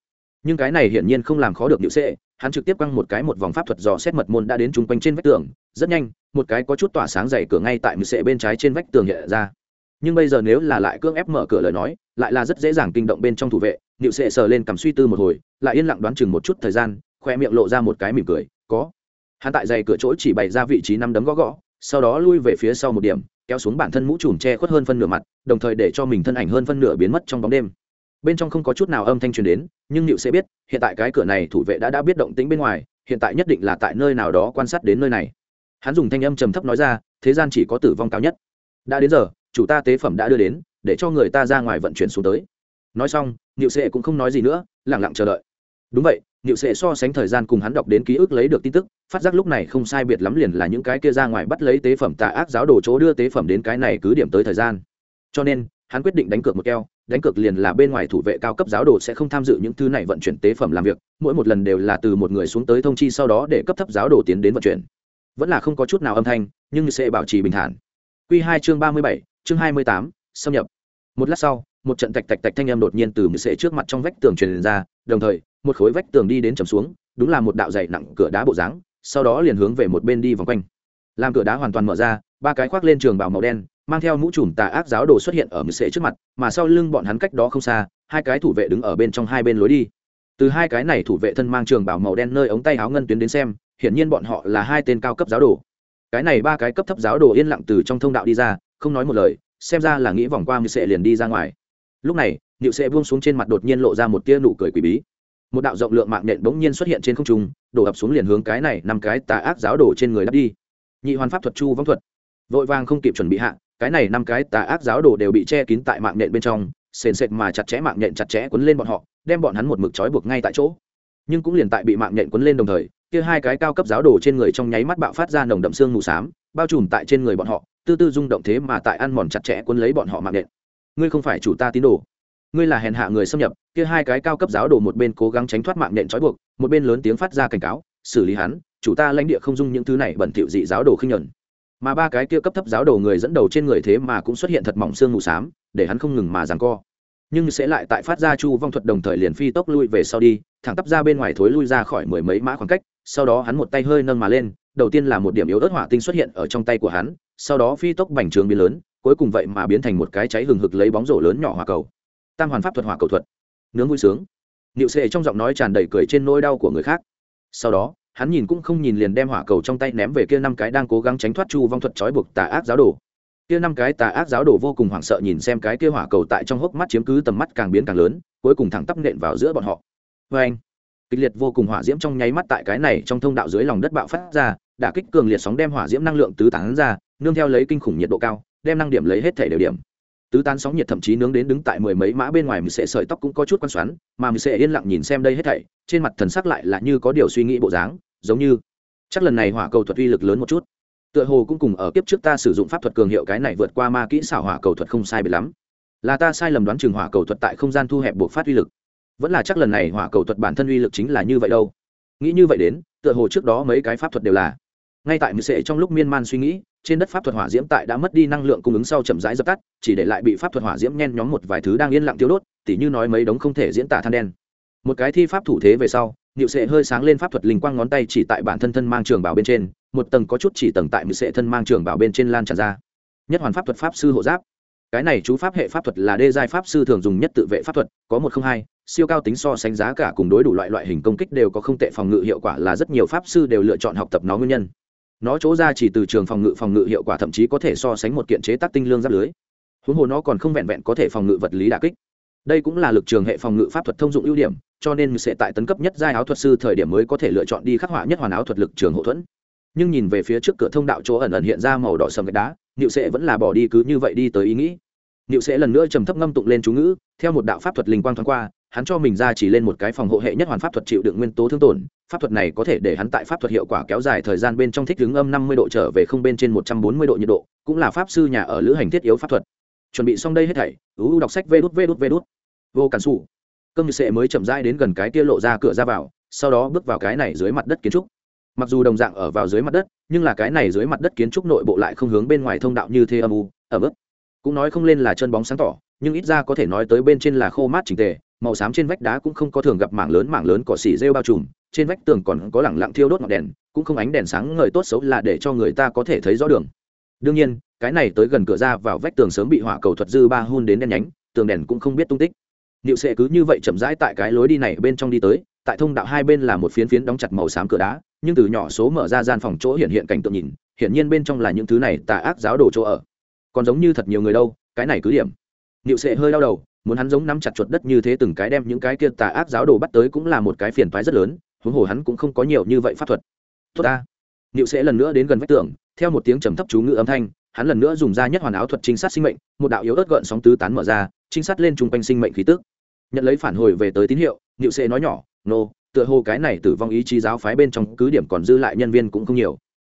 Nhưng cái này hiển nhiên không làm khó được nhự sệ, hắn trực tiếp quăng một cái một vòng pháp thuật dò xét mật môn đã đến chung quanh trên vách tường, rất nhanh, một cái có chút tỏa sáng dày cửa ngay tại mực sệ bên trái trên vách tường hiện ra. Nhưng bây giờ nếu là lại cưỡng ép mở cửa lời nói, lại là rất dễ dàng kinh động bên trong thủ vệ nhự sệ sờ lên cầm suy tư một hồi, lại yên lặng đoán chừng một chút thời gian, khoe miệng lộ ra một cái mỉm cười, có. Hắn tại dày cửa chỗ chỉ bày ra vị trí năm đấm gõ gõ sau đó lui về phía sau một điểm, kéo xuống bản thân mũ trùm che khuất hơn phân nửa mặt, đồng thời để cho mình thân ảnh hơn phân nửa biến mất trong bóng đêm. Bên trong không có chút nào âm thanh truyền đến, nhưng nịu sẽ biết, hiện tại cái cửa này thủ vệ đã đã biết động tĩnh bên ngoài, hiện tại nhất định là tại nơi nào đó quan sát đến nơi này. Hắn dùng thanh âm trầm thấp nói ra, thế gian chỉ có tử vong cao nhất. Đã đến giờ, chủ ta tế phẩm đã đưa đến, để cho người ta ra ngoài vận chuyển xuống tới. Nói xong nịu sệ cũng không nói gì nữa lẳng lặng chờ đợi. Đúng vậy nịu sệ so sánh thời gian cùng hắn đọc đến ký ức lấy được tin tức, phát giác lúc này không sai biệt lắm liền là những cái kia ra ngoài bắt lấy tế phẩm tà ác giáo đồ chỗ đưa tế phẩm đến cái này cứ điểm tới thời gian. Cho nên, hắn quyết định đánh cược một keo, đánh cược liền là bên ngoài thủ vệ cao cấp giáo đồ sẽ không tham dự những thứ này vận chuyển tế phẩm làm việc, mỗi một lần đều là từ một người xuống tới thông chi sau đó để cấp thấp giáo đồ tiến đến vận chuyển. Vẫn là không có chút nào âm thanh, nhưng sẽ bảo trì bình thản. Q hai chương ba mươi bảy, chương hai mươi tám, xâm nhập. Một lát sau, một trận tạch tạch tạch thanh âm đột nhiên từ mười sệ trước mặt trong vách tường truyền ra, đồng thời một khối vách tường đi đến trầm xuống, đúng là một đạo dày nặng cửa đá bộ dáng, sau đó liền hướng về một bên đi vòng quanh. Làm cửa đá hoàn toàn mở ra, ba cái khoác lên trường bảo màu đen, mang theo mũ trùm tà ác giáo đồ xuất hiện ở mười sệ trước mặt, mà sau lưng bọn hắn cách đó không xa, hai cái thủ vệ đứng ở bên trong hai bên lối đi. Từ hai cái này thủ vệ thân mang trường bảo màu đen nơi ống tay áo ngân tuyến đến xem, hiển nhiên bọn họ là hai tên cao cấp giáo đồ. Cái này ba cái cấp thấp giáo đồ yên lặng từ trong thông đạo đi ra, không nói một lời, xem ra là nghĩ vòng qua như sệ liền đi ra ngoài. Lúc này nhựu sệ buông xuống trên mặt đột nhiên lộ ra một tia nụ cười quỷ bí một đạo rộng lượng mạng nện bỗng nhiên xuất hiện trên không trung, đổ ập xuống liền hướng cái này năm cái tà ác giáo đổ trên người đắp đi. Nhị hoàn pháp thuật chu vong thuật. Vội vàng không kịp chuẩn bị hạ, cái này năm cái tà ác giáo đồ đều bị che kín tại mạng nện bên trong, sền sệt mà chặt chẽ mạng nện chặt chẽ quấn lên bọn họ, đem bọn hắn một mực trói buộc ngay tại chỗ. Nhưng cũng liền tại bị mạng nện quấn lên đồng thời, kia hai cái cao cấp giáo đồ trên người trong nháy mắt bạo phát ra nồng đậm xương mù xám, bao trùm tại trên người bọn họ, tư tư rung động thế mà tại ăn mòn chặt chẽ quấn lấy bọn họ mạng nện. Ngươi không phải chủ ta tín đồ ngươi là hèn hạ người xâm nhập, kia hai cái cao cấp giáo đồ một bên cố gắng tránh thoát mạng nện trói buộc, một bên lớn tiếng phát ra cảnh cáo, xử lý hắn, chủ ta lãnh địa không dung những thứ này bẩn thỉu dị giáo đồ khinh nhẫn mà ba cái kia cấp thấp giáo đồ người dẫn đầu trên người thế mà cũng xuất hiện thật mỏng xương mù xám, để hắn không ngừng mà giằng co. Nhưng sẽ lại tại phát ra chu vong thuật đồng thời liền phi tốc lui về sau đi, thẳng tắp ra bên ngoài thối lui ra khỏi mười mấy mã khoảng cách, sau đó hắn một tay hơi nâng mà lên, đầu tiên là một điểm yếu ớt hỏa tinh xuất hiện ở trong tay của hắn, sau đó phi tốc bành trướng biến lớn, cuối cùng vậy mà biến thành một cái cháy hừng hực lấy bóng rổ lớn nhỏ hỏa cầu tam hoàn pháp thuật hỏa cầu thuật, nướng vui sướng. Niệu sệ trong giọng nói tràn đầy cười trên nỗi đau của người khác. Sau đó, hắn nhìn cũng không nhìn liền đem hỏa cầu trong tay ném về kia năm cái đang cố gắng tránh thoát chu vong thuật trói buộc tà ác giáo đồ. Kia năm cái tà ác giáo đồ vô cùng hoảng sợ nhìn xem cái kia hỏa cầu tại trong hốc mắt chiếm cứ tầm mắt càng biến càng lớn, cuối cùng thẳng tắp nện vào giữa bọn họ. Vê anh, kịch liệt vô cùng hỏa diễm trong nháy mắt tại cái này trong thông đạo dưới lòng đất bạo phát ra, đả kích cường liệt sóng đem hỏa diễm năng lượng tứ tán ra, nương theo lấy kinh khủng nhiệt độ cao, đem năng điểm lấy hết thể đều điểm tứ tán sóng nhiệt thậm chí nướng đến đứng tại mười mấy mã bên ngoài mình sẽ sợi tóc cũng có chút quan xoắn, mà mình sẽ yên lặng nhìn xem đây hết thảy, trên mặt thần sắc lại là như có điều suy nghĩ bộ dáng, giống như, chắc lần này hỏa cầu thuật uy lực lớn một chút. Tựa hồ cũng cùng ở kiếp trước ta sử dụng pháp thuật cường hiệu cái này vượt qua ma kỹ xảo hỏa cầu thuật không sai biệt lắm. Là ta sai lầm đoán chừng hỏa cầu thuật tại không gian thu hẹp buộc phát uy lực. Vẫn là chắc lần này hỏa cầu thuật bản thân uy lực chính là như vậy đâu. Nghĩ như vậy đến, tựa hồ trước đó mấy cái pháp thuật đều là. Ngay tại mười sệ trong lúc miên man suy nghĩ trên đất pháp thuật hỏa diễm tại đã mất đi năng lượng cung ứng sau chậm rãi dập tắt, chỉ để lại bị pháp thuật hỏa diễm nhen nhóm một vài thứ đang yên lặng tiêu đốt, tỉ như nói mấy đống không thể diễn tả than đen. Một cái thi pháp thủ thế về sau nhịu sệ hơi sáng lên pháp thuật linh quang ngón tay chỉ tại bản thân thân mang trường bảo bên trên, một tầng có chút chỉ tầng tại mười sệ thân mang trường bảo bên trên lan tràn ra. Nhất hoàn pháp thuật pháp sư hộ giáp. Cái này chú pháp hệ pháp thuật là đê giai pháp sư thường dùng nhất tự vệ pháp thuật, có một không hai, siêu cao tính so sánh giá cả cùng đối đủ loại loại hình công kích đều có không tệ phòng ngự hiệu quả là rất nhiều pháp sư đều lựa chọn học tập nó nguyên nhân nó chỗ ra chỉ từ trường phòng ngự phòng ngự hiệu quả thậm chí có thể so sánh một kiện chế tác tinh lương giáp lưới. Huống hồ nó còn không vẹn vẹn có thể phòng ngự vật lý đà kích. Đây cũng là lực trường hệ phòng ngự pháp thuật thông dụng ưu điểm, cho nên sẽ tại tấn cấp nhất giai áo thuật sư thời điểm mới có thể lựa chọn đi khắc họa nhất hoàn áo thuật lực trường hậu thuẫn. Nhưng nhìn về phía trước cửa thông đạo chỗ ẩn ẩn hiện ra màu đỏ sầm gạch đá, niệu sẽ vẫn là bỏ đi cứ như vậy đi tới ý nghĩ. Niệu sẽ lần nữa trầm thấp ngâm tụng lên chú ngữ, theo một đạo pháp thuật linh quang thoáng qua, hắn cho mình ra chỉ lên một cái phòng hộ hệ nhất hoàn pháp thuật chịu đựng nguyên tố thương tổn pháp thuật này có thể để hắn tại pháp thuật hiệu quả kéo dài thời gian bên trong thích ứng âm năm mươi độ trở về không bên trên một trăm bốn mươi độ nhiệt độ cũng là pháp sư nhà ở lữ hành thiết yếu pháp thuật. Chuẩn bị xong đây hết thảy u đọc sách vút vút vút. vô cản Sủ, cơm sệ mới chậm rãi đến gần cái kia lộ ra cửa ra vào sau đó bước vào cái này dưới mặt đất kiến trúc. Mặc dù đồng dạng ở vào dưới mặt đất nhưng là cái này dưới mặt đất kiến trúc nội bộ lại không hướng bên ngoài thông đạo như thế âm u ở mức cũng nói không lên là chân bóng sáng tỏ nhưng ít ra có thể nói tới bên trên là khô mát chỉnh tề màu xám trên vách đá cũng không có thường gặp mảng lớn mảng lớn cỏ xỉ rêu bao trùm. Trên vách tường còn có lẳng lặng thiêu đốt ngọn đèn, cũng không ánh đèn sáng ngời tốt xấu là để cho người ta có thể thấy rõ đường. Đương nhiên, cái này tới gần cửa ra vào vách tường sớm bị hỏa cầu thuật dư ba hun đến đen nhánh, tường đèn cũng không biết tung tích. Niệu sệ cứ như vậy chậm rãi tại cái lối đi này bên trong đi tới, tại thông đạo hai bên là một phiến phiến đóng chặt màu xám cửa đá, nhưng từ nhỏ số mở ra gian phòng chỗ hiện hiện cảnh tượng nhìn, hiển nhiên bên trong là những thứ này tà ác giáo đồ chỗ ở. Còn giống như thật nhiều người đâu, cái này cứ điểm. Niệu sệ hơi đau đầu muốn hắn giống nắm chặt chuột đất như thế từng cái đem những cái kia tà ác giáo đồ bắt tới cũng là một cái phiền toái rất lớn, huống hồ hắn cũng không có nhiều như vậy pháp thuật. Tốt ta. Niệu sẽ lần nữa đến gần vách tường, theo một tiếng trầm thấp chú ngữ âm thanh, hắn lần nữa dùng ra nhất hoàn áo thuật trinh sát sinh mệnh, một đạo yếu ớt gợn sóng tứ tán mở ra, trinh sát lên chung quanh sinh mệnh khí tức. Nhận lấy phản hồi về tới tín hiệu, niệu sẽ nói nhỏ, nô, tựa hồ cái này tử vong ý chí giáo phái bên trong cứ điểm còn dư lại nhân viên cũng không nhiều.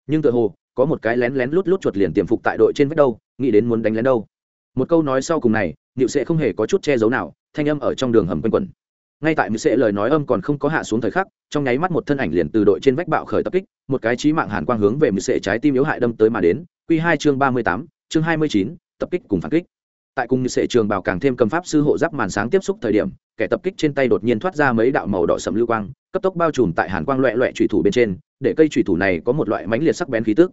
Nhưng tựa hồ, có một cái lén lén lút lút chuột liền tiềm phục tại đội trên vách đâu, nghĩ đến muốn đánh lén đâu một câu nói sau cùng này nịu sẽ không hề có chút che giấu nào, thanh âm ở trong đường hầm quanh quẩn. Ngay tại mười sệ lời nói âm còn không có hạ xuống thời khắc, trong nháy mắt một thân ảnh liền từ đội trên vách bạo khởi tập kích, một cái trí mạng hàn quang hướng về mười sệ trái tim yếu hại đâm tới mà đến. Q hai chương ba mươi tám, chương hai mươi chín, tập kích cùng phản kích. Tại cùng sệ trường bảo càng thêm cầm pháp sư hộ giáp màn sáng tiếp xúc thời điểm, kẻ tập kích trên tay đột nhiên thoát ra mấy đạo màu đỏ sầm lưu quang, cấp tốc bao trùm tại hàn quang loẹ loẹ thủy thủ bên trên, để cây thủy thủ này có một loại mãnh liệt sắc bén khí tức.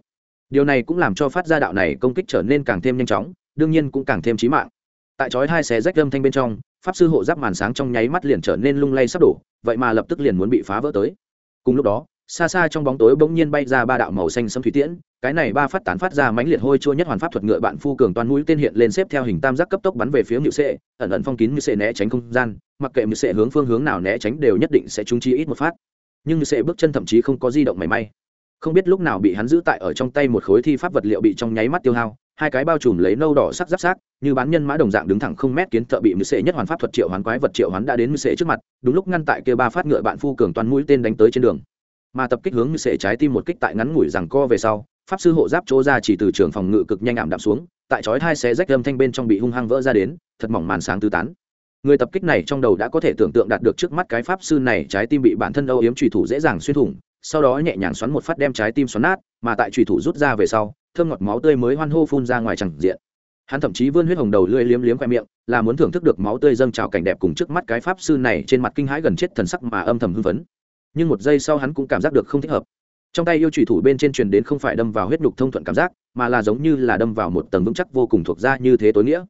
Điều này cũng làm cho phát ra đạo này công kích trở nên càng thêm nhanh chóng đương nhiên cũng càng thêm chí mạng. Tại chói hai xé rách âm thanh bên trong, pháp sư hộ giáp màn sáng trong nháy mắt liền trở nên lung lay sắp đổ, vậy mà lập tức liền muốn bị phá vỡ tới. Cùng lúc đó, xa xa trong bóng tối bỗng nhiên bay ra ba đạo màu xanh sâm thủy tiễn, cái này ba phát tán phát ra mãnh liệt hôi chua nhất hoàn pháp thuật ngựa bạn phu cường toàn mũi tên hiện lên xếp theo hình tam giác cấp tốc bắn về phía nhự sệ, ẩn ẩn phong kín như sệ né tránh không gian, mặc kệ như sệ hướng phương hướng nào né tránh đều nhất định sẽ trúng chi ít một phát. Nhưng như sệ bước chân thậm chí không có di động mảy may. Không biết lúc nào bị hắn giữ tại ở trong tay một khối thi pháp vật liệu bị trong nháy mắt tiêu hao hai cái bao trùm lấy nâu đỏ sắc giáp sát như bán nhân mã đồng dạng đứng thẳng không mét kiến thợ bị mười sệ nhất hoàn pháp thuật triệu hoán quái vật triệu hoán đã đến mười sệ trước mặt, đúng lúc ngăn tại kia ba phát ngựa bạn phu cường toàn mũi tên đánh tới trên đường. Mà tập kích hướng như sệ trái tim một kích tại ngắn ngủi rằng co về sau, pháp sư hộ giáp chỗ ra chỉ từ trường phòng ngự cực nhanh ảm đạm xuống, tại chói hai xé rách âm thanh bên trong bị hung hăng vỡ ra đến, thật mỏng màn sáng tứ tán. Người tập kích này trong đầu đã có thể tưởng tượng đạt được trước mắt cái pháp sư này trái tim bị bản thân âu yếm trùy thủ dễ dàng xuyên thủng, sau đó nhẹ nhàng xoắn một phát đem trái tim xoắn nát mà tại trùy thủ rút ra về sau, thơm ngọt máu tươi mới hoan hô phun ra ngoài chẳng diện. Hắn thậm chí vươn huyết hồng đầu lưỡi liếm liếm khoe miệng, là muốn thưởng thức được máu tươi dâng trào cảnh đẹp cùng trước mắt cái pháp sư này trên mặt kinh hãi gần chết thần sắc mà âm thầm hưng phấn. Nhưng một giây sau hắn cũng cảm giác được không thích hợp. Trong tay yêu trùy thủ bên trên truyền đến không phải đâm vào huyết nhục thông thuận cảm giác, mà là giống như là đâm vào một tầng vững chắc vô cùng thuộc ra như thế tối nghĩa.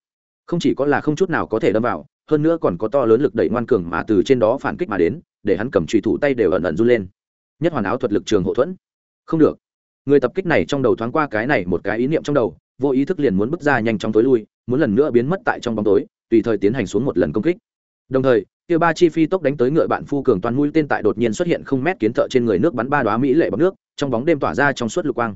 Không chỉ có là không chút nào có thể đâm vào, hơn nữa còn có to lớn lực đẩy ngoan cường mà từ trên đó phản kích mà đến, để hắn cầm trùy thủ tay đều ẩn ẩn run lên. Nhất hoàn áo thuật lực trường hậu thuẫn. Không được người tập kích này trong đầu thoáng qua cái này một cái ý niệm trong đầu, vô ý thức liền muốn bước ra nhanh chóng tối lui, muốn lần nữa biến mất tại trong bóng tối, tùy thời tiến hành xuống một lần công kích. Đồng thời, kia ba chi phi tốc đánh tới ngựa bạn phu cường toàn mũi tên tại đột nhiên xuất hiện không mét kiến thợ trên người nước bắn ba đoá mỹ lệ bọc nước, trong bóng đêm tỏa ra trong suốt lục quang.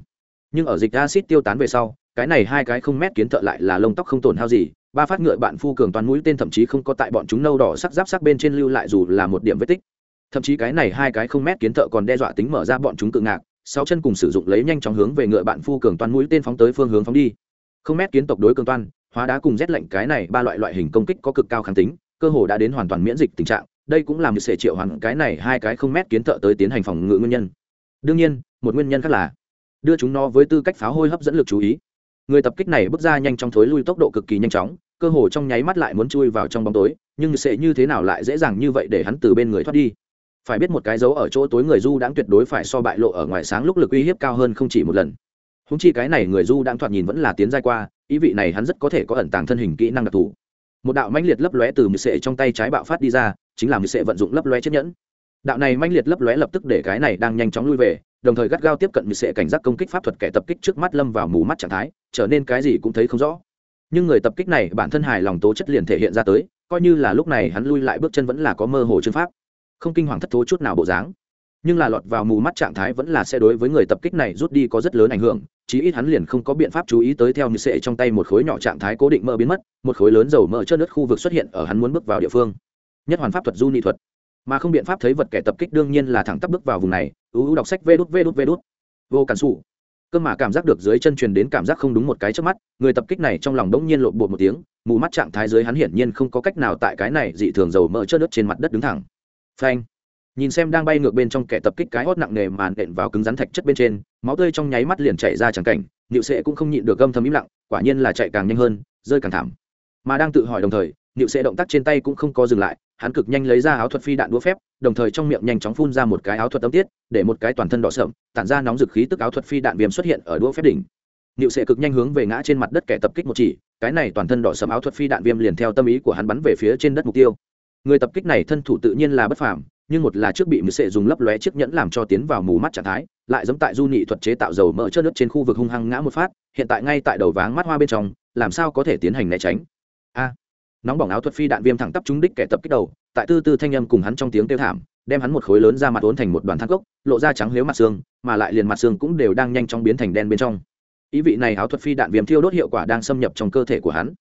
Nhưng ở dịch acid tiêu tán về sau, cái này hai cái không mét kiến thợ lại là lông tóc không tổn hao gì, ba phát ngựa bạn phu cường toàn mũi tên thậm chí không có tại bọn chúng nâu đỏ sắc giáp sắc bên trên lưu lại dù là một điểm vết tích. Thậm chí cái này hai cái không mét kiến thợ còn đe dọa tính mở ra bọn chúng cự ngạc sáu chân cùng sử dụng lấy nhanh chóng hướng về ngựa bạn phu cường toàn mũi tên phóng tới phương hướng phóng đi. Không mét kiến tộc đối cường toan, hóa đá cùng rét lạnh cái này ba loại loại hình công kích có cực cao kháng tính, cơ hồ đã đến hoàn toàn miễn dịch tình trạng. Đây cũng làm sẽ triệu hoàn cái này hai cái không mét kiến thợ tới tiến hành phòng ngự nguyên nhân. Đương nhiên, một nguyên nhân khác là đưa chúng nó với tư cách pháo hôi hấp dẫn lực chú ý. Người tập kích này bước ra nhanh trong thối lui tốc độ cực kỳ nhanh chóng, cơ hồ trong nháy mắt lại muốn chui vào trong bóng tối, nhưng sẽ như thế nào lại dễ dàng như vậy để hắn từ bên người thoát đi? Phải biết một cái dấu ở chỗ tối người du đãng tuyệt đối phải so bại lộ ở ngoài sáng lúc lực uy hiếp cao hơn không chỉ một lần. Húng chi cái này người du đãng thoạt nhìn vẫn là tiến giai qua, ý vị này hắn rất có thể có ẩn tàng thân hình kỹ năng đặc thù. Một đạo mãnh liệt lấp lóe từ mười sệ trong tay trái bạo phát đi ra, chính là mười sệ vận dụng lấp lóe chiếc nhẫn. Đạo này mãnh liệt lấp lóe lập tức để cái này đang nhanh chóng lui về, đồng thời gắt gao tiếp cận mười sệ cảnh giác công kích pháp thuật kẻ tập kích trước mắt lâm vào mù mắt trạng thái, trở nên cái gì cũng thấy không rõ. Nhưng người tập kích này bản thân hài lòng tố chất liền thể hiện ra tới, coi như là lúc này hắn lui lại bước chân vẫn là có mơ hồ chân pháp không kinh hoàng thất thố chút nào bộ dáng. Nhưng là lọt vào mù mắt trạng thái vẫn là sẽ đối với người tập kích này rút đi có rất lớn ảnh hưởng, chí ít hắn liền không có biện pháp chú ý tới theo như sệ trong tay một khối nhỏ trạng thái cố định mơ biến mất, một khối lớn dầu mỡ trơn nước khu vực xuất hiện ở hắn muốn bước vào địa phương. Nhất hoàn pháp thuật du ni thuật. Mà không biện pháp thấy vật kẻ tập kích đương nhiên là thẳng tắp bước vào vùng này ưu đọc sách vê đút vê đút vê đút. Vô cản xù cơ mà cảm giác được dưới chân truyền đến cảm giác không đúng một cái trước mắt, người tập kích này trong lòng đống nhiên lộn bột một tiếng, mù mắt trạng thái dưới hắn hiển nhiên không có cách nào tại cái này dị thường dầu mỡ trơn nước trên mặt đất đứng thẳng phanh. Nhìn xem đang bay ngược bên trong kẻ tập kích cái hót nặng nề màn đện vào cứng rắn thạch chất bên trên, máu tươi trong nháy mắt liền chảy ra chẳng cảnh nịu sệ cũng không nhịn được gâm thầm im lặng, quả nhiên là chạy càng nhanh hơn, rơi càng thảm. Mà đang tự hỏi đồng thời nịu sệ động tác trên tay cũng không có dừng lại, hắn cực nhanh lấy ra áo thuật phi đạn đũa phép, đồng thời trong miệng nhanh chóng phun ra một cái áo thuật âm tiết, để một cái toàn thân đỏ sợm tản ra nóng dực khí tức áo thuật phi đạn viêm xuất hiện ở đũa phép đỉnh. Nịu sệ cực nhanh hướng về ngã trên mặt đất kẻ tập kích một chỉ, cái này toàn thân đỏ sầm áo thuật phi đạn viêm liền theo tâm ý của hắn bắn về phía trên đất mục tiêu người tập kích này thân thủ tự nhiên là bất phàm, nhưng một là trước bị mười sệ dùng lấp lóe chiếc nhẫn làm cho tiến vào mù mắt trạng thái, lại giống tại du nhị thuật chế tạo dầu mỡ chớt nước trên khu vực hung hăng ngã một phát, hiện tại ngay tại đầu váng mắt hoa bên trong, làm sao có thể tiến hành né tránh? A! Nóng bỏng áo thuật phi đạn viêm thẳng tắp trúng đích kẻ tập kích đầu, tại tư tư thanh âm cùng hắn trong tiếng kêu thảm, đem hắn một khối lớn ra mặt ốn thành một đoàn thang cốc, lộ ra trắng lếu mặt xương, mà lại liền mặt xương cũng đều đang nhanh chóng biến thành đen bên trong. Ý vị này áo thuật phi đạn viêm thiêu đốt hiệu quả đang xâm nhập trong cơ thể của hắn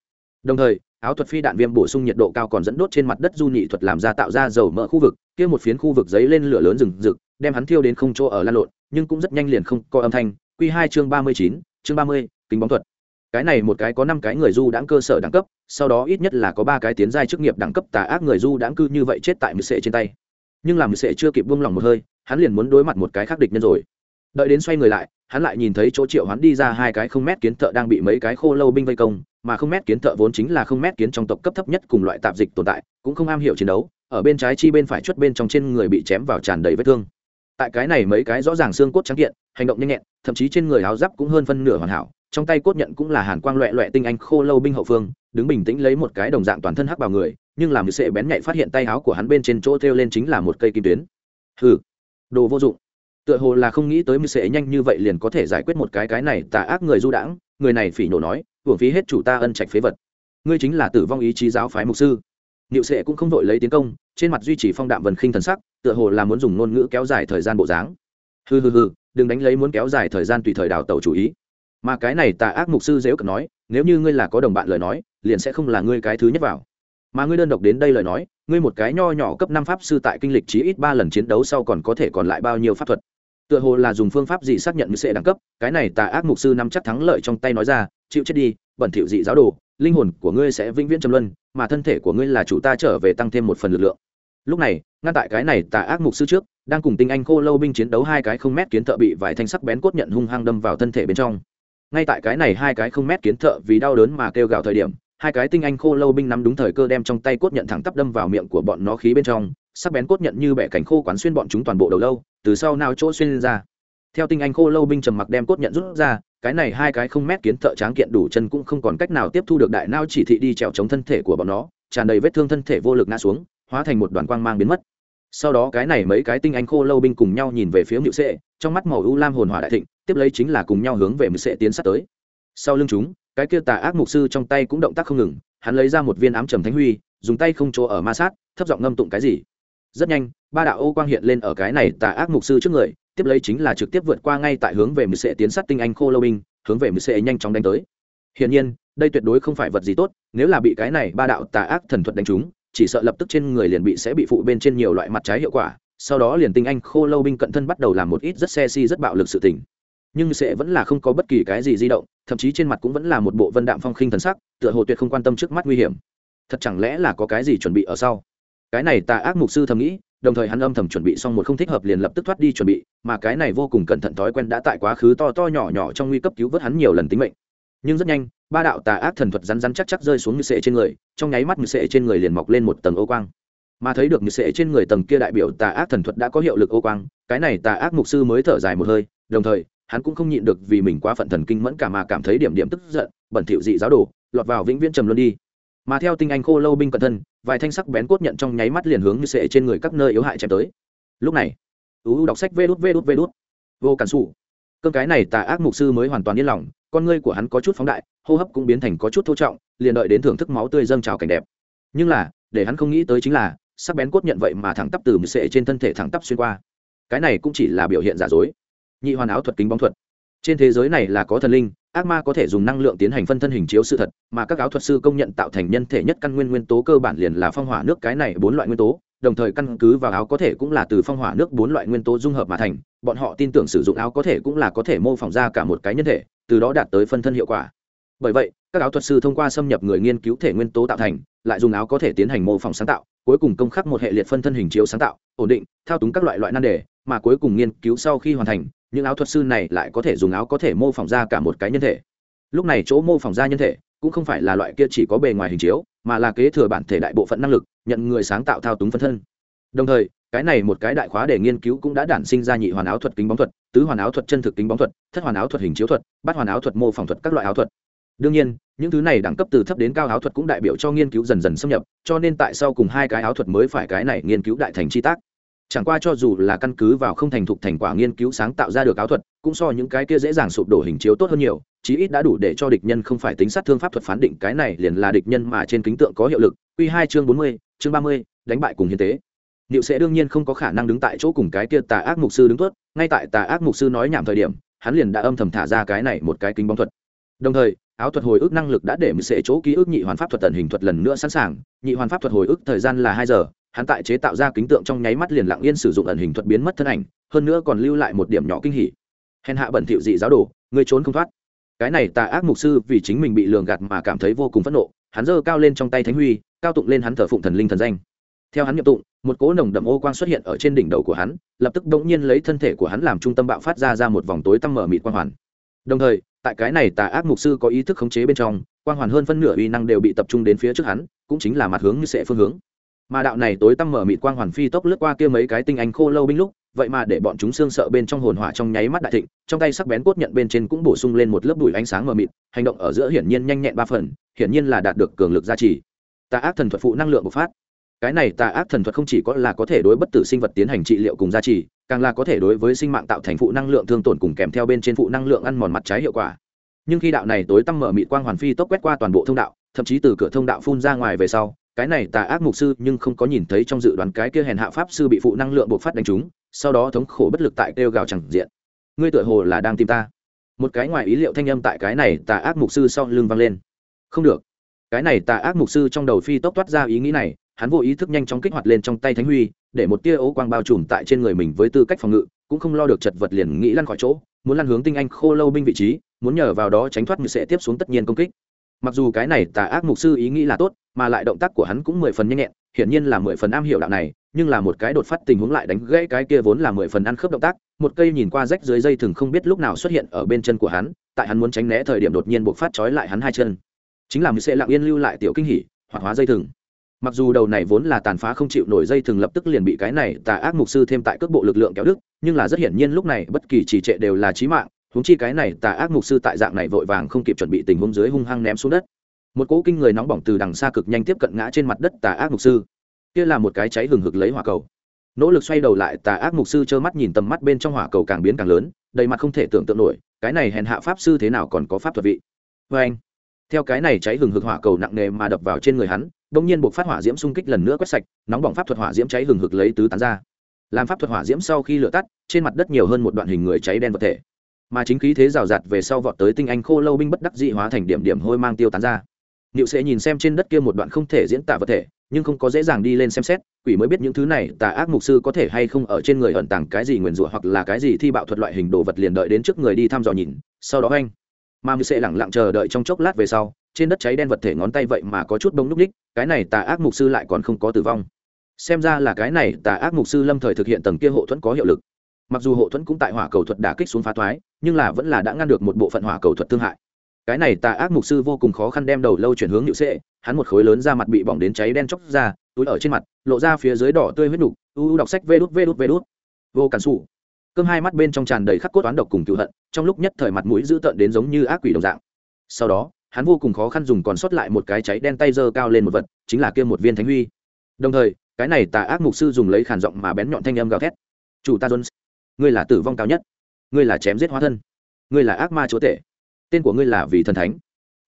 đồng thời, áo thuật phi đạn viêm bổ sung nhiệt độ cao còn dẫn đốt trên mặt đất du nhị thuật làm ra tạo ra dầu mỡ khu vực, kia một phiến khu vực giấy lên lửa lớn rừng rực, đem hắn thiêu đến không chỗ ở lan lộn, nhưng cũng rất nhanh liền không có âm thanh. Q hai chương ba mươi chín, chương ba mươi, kính bóng thuật. Cái này một cái có năm cái người du đãng cơ sở đẳng cấp, sau đó ít nhất là có ba cái tiến giai chức nghiệp đẳng cấp tà ác người du đãng cư như vậy chết tại mười sệ trên tay. Nhưng làm mười sệ chưa kịp buông lỏng một hơi, hắn liền muốn đối mặt một cái khác địch nhân rồi. Đợi đến xoay người lại, hắn lại nhìn thấy chỗ triệu hắn đi ra hai cái không mét kiến thợ đang bị mấy cái khô lâu binh vây công mà không mét kiến thợ vốn chính là không mét kiến trong tộc cấp thấp nhất cùng loại tạp dịch tồn tại, cũng không am hiểu chiến đấu, ở bên trái chi bên phải chuất bên trong trên người bị chém vào tràn đầy vết thương. Tại cái này mấy cái rõ ràng xương cốt trắng kiện, hành động nhanh nhẹn, thậm chí trên người áo giáp cũng hơn phân nửa hoàn hảo, trong tay cốt nhận cũng là hàn quang loẹ loẹ tinh anh khô lâu binh hậu phương, đứng bình tĩnh lấy một cái đồng dạng toàn thân hắc vào người, nhưng làm sệ bén nhạy phát hiện tay áo của hắn bên trên chỗ thêu lên chính là một cây kim tuyến. Hừ, đồ vô dụng. Tựa hồ là không nghĩ tới mười sệ nhanh như vậy liền có thể giải quyết một cái cái này tà ác người du đãng người này phỉ nhổ nói, hưởng phí hết chủ ta ân trạch phế vật. Ngươi chính là tử vong ý chí giáo phái mục sư. Niệu sệ cũng không vội lấy tiến công, trên mặt duy trì phong đạm vần khinh thần sắc, tựa hồ là muốn dùng ngôn ngữ kéo dài thời gian bộ dáng. Hừ hừ hừ, đừng đánh lấy muốn kéo dài thời gian tùy thời đào tẩu chủ ý. Mà cái này tà ác mục sư dễ cận nói, nếu như ngươi là có đồng bạn lời nói, liền sẽ không là ngươi cái thứ nhất vào. Mà ngươi đơn độc đến đây lời nói, ngươi một cái nho nhỏ cấp năm pháp sư tại kinh lịch chí ít ba lần chiến đấu sau còn có thể còn lại bao nhiêu pháp thuật? Tựa hồ là dùng phương pháp gì xác nhận như sẽ đẳng cấp, cái này tà ác mục sư nắm chắc thắng lợi trong tay nói ra, chịu chết đi, bẩn thỉu dị giáo đồ, linh hồn của ngươi sẽ vĩnh viễn trầm luân, mà thân thể của ngươi là chủ ta trở về tăng thêm một phần lực lượng. Lúc này, ngăn tại cái này tà ác mục sư trước, đang cùng tinh anh khô lâu binh chiến đấu hai cái không mét kiến thợ bị vài thanh sắc bén cốt nhận hung hăng đâm vào thân thể bên trong. Ngay tại cái này hai cái không mét kiến thợ vì đau đớn mà kêu gào thời điểm hai cái tinh anh khô lâu binh nắm đúng thời cơ đem trong tay cốt nhận thẳng tắp đâm vào miệng của bọn nó khí bên trong, sắc bén cốt nhận như bẻ cánh khô quán xuyên bọn chúng toàn bộ đầu lâu, từ sau nào chỗ xuyên ra. Theo tinh anh khô lâu binh trầm mặc đem cốt nhận rút ra, cái này hai cái không mét kiến thợ tráng kiện đủ chân cũng không còn cách nào tiếp thu được đại nao chỉ thị đi trèo chống thân thể của bọn nó, tràn đầy vết thương thân thể vô lực ngã xuống, hóa thành một đoàn quang mang biến mất. Sau đó cái này mấy cái tinh anh khô lâu binh cùng nhau nhìn về phía mựu sệ, trong mắt màu u lam hồn hỏa đại thịnh, tiếp lấy chính là cùng nhau hướng về mựu sệ tiến sát tới. Sau lưng chúng cái kia tà ác mục sư trong tay cũng động tác không ngừng, hắn lấy ra một viên ám trầm thánh huy, dùng tay không chỗ ở ma sát, thấp giọng ngâm tụng cái gì. Rất nhanh, ba đạo ô quang hiện lên ở cái này tà ác mục sư trước người, tiếp lấy chính là trực tiếp vượt qua ngay tại hướng về mười sệ tiến sát tinh anh khô lâu binh hướng về mười sệ nhanh chóng đánh tới. Hiển nhiên, đây tuyệt đối không phải vật gì tốt, nếu là bị cái này ba đạo tà ác thần thuật đánh trúng, chỉ sợ lập tức trên người liền bị sẽ bị phụ bên trên nhiều loại mặt trái hiệu quả, sau đó liền tinh anh khô lâu binh cận thân bắt đầu làm một ít rất xe si rất bạo lực sự tình nhưng sẽ vẫn là không có bất kỳ cái gì di động, thậm chí trên mặt cũng vẫn là một bộ vân đạm phong khinh thần sắc, tựa hồ tuyệt không quan tâm trước mắt nguy hiểm. Thật chẳng lẽ là có cái gì chuẩn bị ở sau? Cái này tà ác mục sư thầm nghĩ, đồng thời hắn âm thầm chuẩn bị xong một không thích hợp liền lập tức thoát đi chuẩn bị, mà cái này vô cùng cẩn thận thói quen đã tại quá khứ to to nhỏ nhỏ trong nguy cấp cứu vớt hắn nhiều lần tính mệnh. Nhưng rất nhanh, ba đạo tà ác thần thuật rắn rắn chắc chắc rơi xuống như sệ trên người, trong nháy mắt như sệ trên người liền mọc lên một tầng ô quang. Mà thấy được như sệ trên người tầng kia đại biểu tà ác thần thuật đã có hiệu lực ô quang, cái này tà ác mục sư mới thở dài một hơi, đồng thời hắn cũng không nhịn được vì mình quá phận thần kinh mẫn cả mà cảm thấy điểm điểm tức giận, bẩn thỉu dị giáo đồ, lọt vào vĩnh viễn trầm luân đi. Mà theo tinh anh khô lâu binh cận thân, vài thanh sắc bén cốt nhận trong nháy mắt liền hướng như sệ trên người các nơi yếu hại chém tới. Lúc này u đọc sách vê đút vê đút vê đút. Vô cản sủ. Cơn cái này tà ác mục sư mới hoàn toàn yên lòng, con ngươi của hắn có chút phóng đại, hô hấp cũng biến thành có chút thô trọng, liền đợi đến thưởng thức máu tươi dâng trào cảnh đẹp. Nhưng là, để hắn không nghĩ tới chính là, sắc bén cốt nhận vậy mà thẳng tắp từ mười sệ trên thân thể thẳng tắp xuyên qua. Cái này cũng chỉ là biểu hiện giả dối nhị hoàn áo thuật kính bóng thuật. Trên thế giới này là có thần linh, ác ma có thể dùng năng lượng tiến hành phân thân hình chiếu sự thật, mà các áo thuật sư công nhận tạo thành nhân thể nhất căn nguyên nguyên tố cơ bản liền là phong hỏa nước cái này bốn loại nguyên tố, đồng thời căn cứ vào áo có thể cũng là từ phong hỏa nước bốn loại nguyên tố dung hợp mà thành, bọn họ tin tưởng sử dụng áo có thể cũng là có thể mô phỏng ra cả một cái nhân thể, từ đó đạt tới phân thân hiệu quả. Bởi vậy, các áo thuật sư thông qua xâm nhập người nghiên cứu thể nguyên tố tạo thành, lại dùng áo có thể tiến hành mô phỏng sáng tạo, cuối cùng công khắc một hệ liệt phân thân hình chiếu sáng tạo, ổn định, thao túng các loại loại nan đề mà cuối cùng nghiên cứu sau khi hoàn thành, những áo thuật sư này lại có thể dùng áo có thể mô phỏng ra cả một cái nhân thể. Lúc này chỗ mô phỏng ra nhân thể cũng không phải là loại kia chỉ có bề ngoài hình chiếu, mà là kế thừa bản thể đại bộ phận năng lực, nhận người sáng tạo thao túng phân thân. Đồng thời, cái này một cái đại khóa để nghiên cứu cũng đã đản sinh ra nhị hoàn áo thuật kính bóng thuật, tứ hoàn áo thuật chân thực kính bóng thuật, thất hoàn áo thuật hình chiếu thuật, bát hoàn áo thuật mô phỏng thuật các loại áo thuật. Đương nhiên, những thứ này đẳng cấp từ thấp đến cao áo thuật cũng đại biểu cho nghiên cứu dần dần xâm nhập, cho nên tại sao cùng hai cái áo thuật mới phải cái này nghiên cứu đại thành chi tác chẳng qua cho dù là căn cứ vào không thành thục thành quả nghiên cứu sáng tạo ra được áo thuật cũng so những cái kia dễ dàng sụp đổ hình chiếu tốt hơn nhiều chí ít đã đủ để cho địch nhân không phải tính sát thương pháp thuật phán định cái này liền là địch nhân mà trên kính tượng có hiệu lực q hai chương bốn mươi chương ba mươi đánh bại cùng hiến tế liệu sẽ đương nhiên không có khả năng đứng tại chỗ cùng cái kia tà ác mục sư đứng tuất, ngay tại tà ác mục sư nói nhảm thời điểm, hắn liền đã âm thầm thả ra cái này một cái kính bóng thuật. Đồng thời, áo thuật hồi ức năng lực đã để mình sệ chỗ ký ức nhị hoàn pháp thuật tần hình thuật lần nữa sẵn sàng, nhị hoàn pháp thuật hồi ức thời gian là hai giờ, hắn tại chế tạo ra kính tượng trong nháy mắt liền lặng yên sử dụng ẩn hình thuật biến mất thân ảnh, hơn nữa còn lưu lại một điểm nhỏ kinh hỉ. Hèn hạ bẩn thỉu dị giáo đồ, ngươi trốn không thoát. Cái này tà ác mục sư vì chính mình bị lường gạt mà cảm thấy vô cùng phẫn nộ, hắn giơ cao lên trong tay thánh huy, cao tụng lên hắn thờ phụng thần linh thần danh. Theo hắn nhập tụng, một cỗ nồng đậm ô quang xuất hiện ở trên đỉnh đầu của hắn, lập tức bỗng nhiên lấy thân thể của hắn làm trung tâm bạo phát ra ra một vòng tối tăm mở mịt quang hoàn. Đồng thời, tại cái này tà ác mục sư có ý thức khống chế bên trong, quang hoàn hơn phân nửa uy năng đều bị tập trung đến phía trước hắn, cũng chính là mặt hướng như sẽ phương hướng mà đạo này tối tăm mở mịt quang hoàn phi tốc lướt qua kia mấy cái tinh anh khô lâu binh lúc, vậy mà để bọn chúng xương sợ bên trong hồn hỏa trong nháy mắt đại thịnh, trong tay sắc bén cốt nhận bên trên cũng bổ sung lên một lớp bụi ánh sáng mờ mịt, hành động ở giữa hiển nhiên nhanh nhẹn ba phần, hiển nhiên là đạt được cường lực gia trì. Tà ác thần thuật phụ năng lượng bộc phát. Cái này tà ác thần thuật không chỉ có là có thể đối bất tử sinh vật tiến hành trị liệu cùng gia trì, càng là có thể đối với sinh mạng tạo thành phụ năng lượng thương tổn cùng kèm theo bên trên phụ năng lượng ăn mòn mặt trái hiệu quả. Nhưng khi đạo này tối tăm mở mịt quang hoàn phi tốc quét qua toàn bộ thông đạo, thậm chí từ cửa thông đạo phun ra ngoài về sau cái này tà ác mục sư nhưng không có nhìn thấy trong dự đoán cái kia hèn hạ pháp sư bị phụ năng lượng bộc phát đánh trúng, sau đó thống khổ bất lực tại kêu gào chẳng diện. Ngươi tựa hồ là đang tìm ta. Một cái ngoài ý liệu thanh âm tại cái này tà ác mục sư sau lưng vang lên. Không được. Cái này tà ác mục sư trong đầu phi tốc toát ra ý nghĩ này, hắn vô ý thức nhanh chóng kích hoạt lên trong tay thánh huy, để một tia ố quang bao trùm tại trên người mình với tư cách phòng ngự, cũng không lo được chật vật liền nghĩ lăn khỏi chỗ, muốn lăn hướng tinh anh khô lâu binh vị trí, muốn nhờ vào đó tránh thoát như sẽ tiếp xuống tất nhiên công kích. Mặc dù cái này tà ác mục sư ý nghĩ là tốt mà lại động tác của hắn cũng mười phần nhanh nhẹn, hiển nhiên là mười phần am hiểu đạo này, nhưng là một cái đột phát tình huống lại đánh gãy cái kia vốn là mười phần ăn khớp động tác, một cây nhìn qua rách dưới dây thừng không biết lúc nào xuất hiện ở bên chân của hắn, tại hắn muốn tránh né thời điểm đột nhiên buộc phát trói lại hắn hai chân. Chính là sẽ lặng yên lưu lại tiểu kinh hỉ, hoạt hóa dây thừng. Mặc dù đầu này vốn là tàn phá không chịu nổi dây thừng lập tức liền bị cái này tà ác mục sư thêm tại cước bộ lực lượng kéo đức nhưng là rất hiển nhiên lúc này bất kỳ trì trệ đều là chí mạng, huống chi cái này tà ác mục sư tại dạng này vội vàng không kịp chuẩn bị tình huống dưới hung hăng ném xuống đất một cỗ kinh người nóng bỏng từ đằng xa cực nhanh tiếp cận ngã trên mặt đất tà ác mục sư. Kia là một cái cháy hừng hực lấy hỏa cầu. Nỗ lực xoay đầu lại, tà ác mục sư trơ mắt nhìn tầm mắt bên trong hỏa cầu càng biến càng lớn, đầy mặt không thể tưởng tượng nổi, cái này hèn hạ pháp sư thế nào còn có pháp thuật vị. Vê anh theo cái này cháy hừng hực hỏa cầu nặng nề mà đập vào trên người hắn bỗng nhiên buộc phát hỏa diễm xung kích lần nữa quét sạch, nóng bỏng pháp thuật hỏa diễm cháy hừng hực lấy tứ tán ra. Làm pháp thuật hỏa diễm sau khi lửa tắt, trên mặt đất nhiều hơn một đoạn hình người cháy đen vật thể. Mà chính khí thế rào rạt về sau vọt tới tinh anh khô lâu binh bất đắc dị hóa thành điểm điểm hôi mang tiêu tán ra. Niệu sẽ nhìn xem trên đất kia một đoạn không thể diễn tả vật thể, nhưng không có dễ dàng đi lên xem xét, quỷ mới biết những thứ này tà ác mục sư có thể hay không ở trên người ẩn tàng cái gì nguyền rủa hoặc là cái gì thi bạo thuật loại hình đồ vật liền đợi đến trước người đi thăm dò nhìn, sau đó anh. Mà Niệu sẽ lặng lặng chờ đợi trong chốc lát về sau, trên đất cháy đen vật thể ngón tay vậy mà có chút bông lúc ních, cái này tà ác mục sư lại còn không có tử vong. Xem ra là cái này tà ác mục sư lâm thời thực hiện tầng kia hộ thuẫn có hiệu lực. Mặc dù hộ thuẫn cũng tại hỏa cầu thuật đả kích xuống phá thoái, nhưng là vẫn là đã ngăn được một bộ phận hỏa cầu thuật thương hại cái này tà ác mục sư vô cùng khó khăn đem đầu lâu chuyển hướng nhự sệ. Hắn một khối lớn ra mặt bị bỏng đến cháy đen chóc ra, túi ở trên mặt, lộ ra phía dưới đỏ tươi huyết đục u u đọc sách vê đút vê đút vê đút. Vô cản xù cơm hai mắt bên trong tràn đầy khắc cốt toán độc cùng cựu hận, trong lúc nhất thời mặt mũi dữ tợn đến giống như ác quỷ đồng dạng. Sau đó, hắn vô cùng khó khăn dùng còn sót lại một cái cháy đen tay giơ cao lên một vật, chính là kia một viên thánh huy. Đồng thời, cái này tà ác mục sư dùng lấy khản giọng mà bén nhọn thanh âm gào thét. Chủ ta jones, ngươi là tử vong cao nhất. Ngươi là chém giết hóa thân. Ngươi là ác ma chúa tể tên của ngươi là vì thần thánh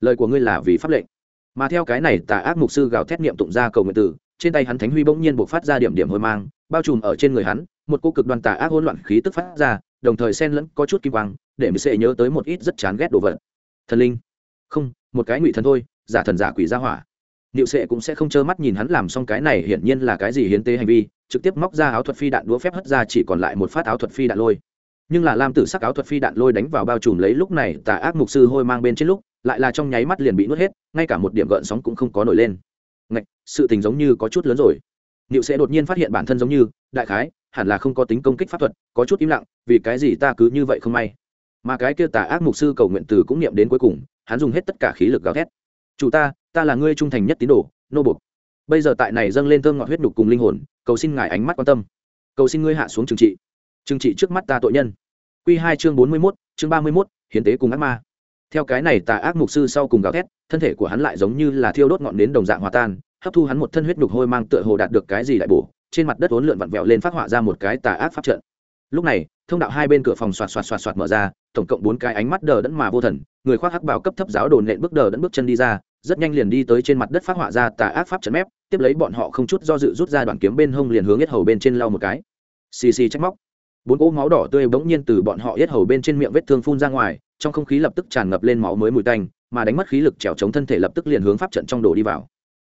lời của ngươi là vì pháp lệnh. Mà theo cái này tà ác mục sư gào thét niệm tụng ra cầu nguyện tử trên tay hắn thánh huy bỗng nhiên buộc phát ra điểm điểm hôi mang bao trùm ở trên người hắn một cô cực đoan tà ác hỗn loạn khí tức phát ra đồng thời xen lẫn có chút kim quang để mình sẽ nhớ tới một ít rất chán ghét đồ vật. Thần linh. Không một cái ngụy thần thôi giả thần giả quỷ ra hỏa. Niệu Sệ cũng sẽ không trơ mắt nhìn hắn làm xong cái này hiển nhiên là cái gì hiến tế hành vi, trực tiếp móc ra áo thuật phi đạn đũa phép hất ra chỉ còn lại một phát áo thuật phi đạn lôi nhưng là lam tử sắc áo thuật phi đạn lôi đánh vào bao trùm lấy lúc này tà ác mục sư hôi mang bên trên lúc lại là trong nháy mắt liền bị nuốt hết ngay cả một điểm gợn sóng cũng không có nổi lên. Ngạch, sự tình giống như có chút lớn rồi. Niệu sẽ đột nhiên phát hiện bản thân giống như đại khái hẳn là không có tính công kích pháp thuật có chút im lặng vì cái gì ta cứ như vậy không may? Mà cái kia tà ác mục sư cầu nguyện từ cũng niệm đến cuối cùng hắn dùng hết tất cả khí lực gào thét. Chủ ta ta là ngươi trung thành nhất tín đồ nô bục bây giờ tại này dâng lên thơm ngọt huyết đục cùng linh hồn cầu xin ngài ánh mắt quan tâm. Cầu xin ngươi hạ xuống trừng trị trừng trị trước mắt ta tội nhân Quy hai chương bốn mươi 41, chương ba mươi 31, hiến tế cùng ác ma. Theo cái này tà ác mục sư sau cùng gào thét, thân thể của hắn lại giống như là thiêu đốt ngọn nến đồng dạng hòa tan, hấp thu hắn một thân huyết đục hôi mang tựa hồ đạt được cái gì đại bổ, trên mặt đất uốn lượn vặn vẹo lên phát họa ra một cái tà ác pháp trận. Lúc này, thông đạo hai bên cửa phòng xoạt xoạt xoạt xoạt mở ra, tổng cộng bốn cái ánh mắt đờ đẫn mà vô thần, người khoác hắc bào cấp thấp giáo đồn nện bước đờ đẫn bước chân đi ra, rất nhanh liền đi tới trên mặt đất phát họa ra tà ác pháp trận mép, tiếp lấy bọn họ không chút do dự rút ra đoạn kiếm bên hông liền hướng hết hầu bên trên lau một cái. Xì xì trách móc bốn cỗ máu đỏ tươi bỗng nhiên từ bọn họ yết hầu bên trên miệng vết thương phun ra ngoài, trong không khí lập tức tràn ngập lên máu mới mùi tanh, mà đánh mất khí lực trèo chống thân thể lập tức liền hướng pháp trận trong đổ đi vào.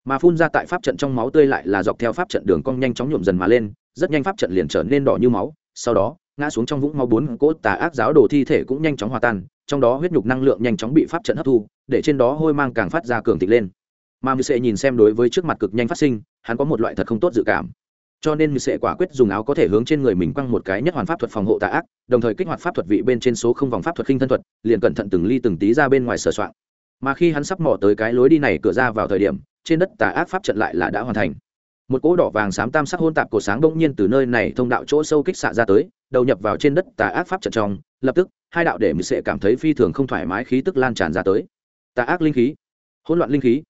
Mà phun ra tại pháp trận trong máu tươi lại là dọc theo pháp trận đường cong nhanh chóng nhuộm dần mà lên, rất nhanh pháp trận liền trở nên đỏ như máu, sau đó, ngã xuống trong vũng máu bốn cỗ tà ác giáo đồ thi thể cũng nhanh chóng hòa tan, trong đó huyết nhục năng lượng nhanh chóng bị pháp trận hấp thu, để trên đó hôi mang càng phát ra cường thịnh lên. Mà mười sệ nhìn xem đối với trước mặt cực nhanh phát sinh, hắn có một loại thật không tốt dự cảm cho nên mười sẽ quả quyết dùng áo có thể hướng trên người mình quăng một cái nhất hoàn pháp thuật phòng hộ tà ác, đồng thời kích hoạt pháp thuật vị bên trên số không vòng pháp thuật khinh thân thuật, liền cẩn thận từng ly từng tí ra bên ngoài sửa soạn mà khi hắn sắp mò tới cái lối đi này cửa ra vào thời điểm, trên đất tà ác pháp trận lại là đã hoàn thành. Một cỗ đỏ vàng xám tam sắc hôn tạp cổ sáng bỗng nhiên từ nơi này thông đạo chỗ sâu kích xạ ra tới, đầu nhập vào trên đất tà ác pháp trận trong, lập tức, hai đạo để mười sẽ cảm thấy phi thường không thoải mái khí tức lan tràn ra tới. Tà ác linh khí, hỗn loạn linh khí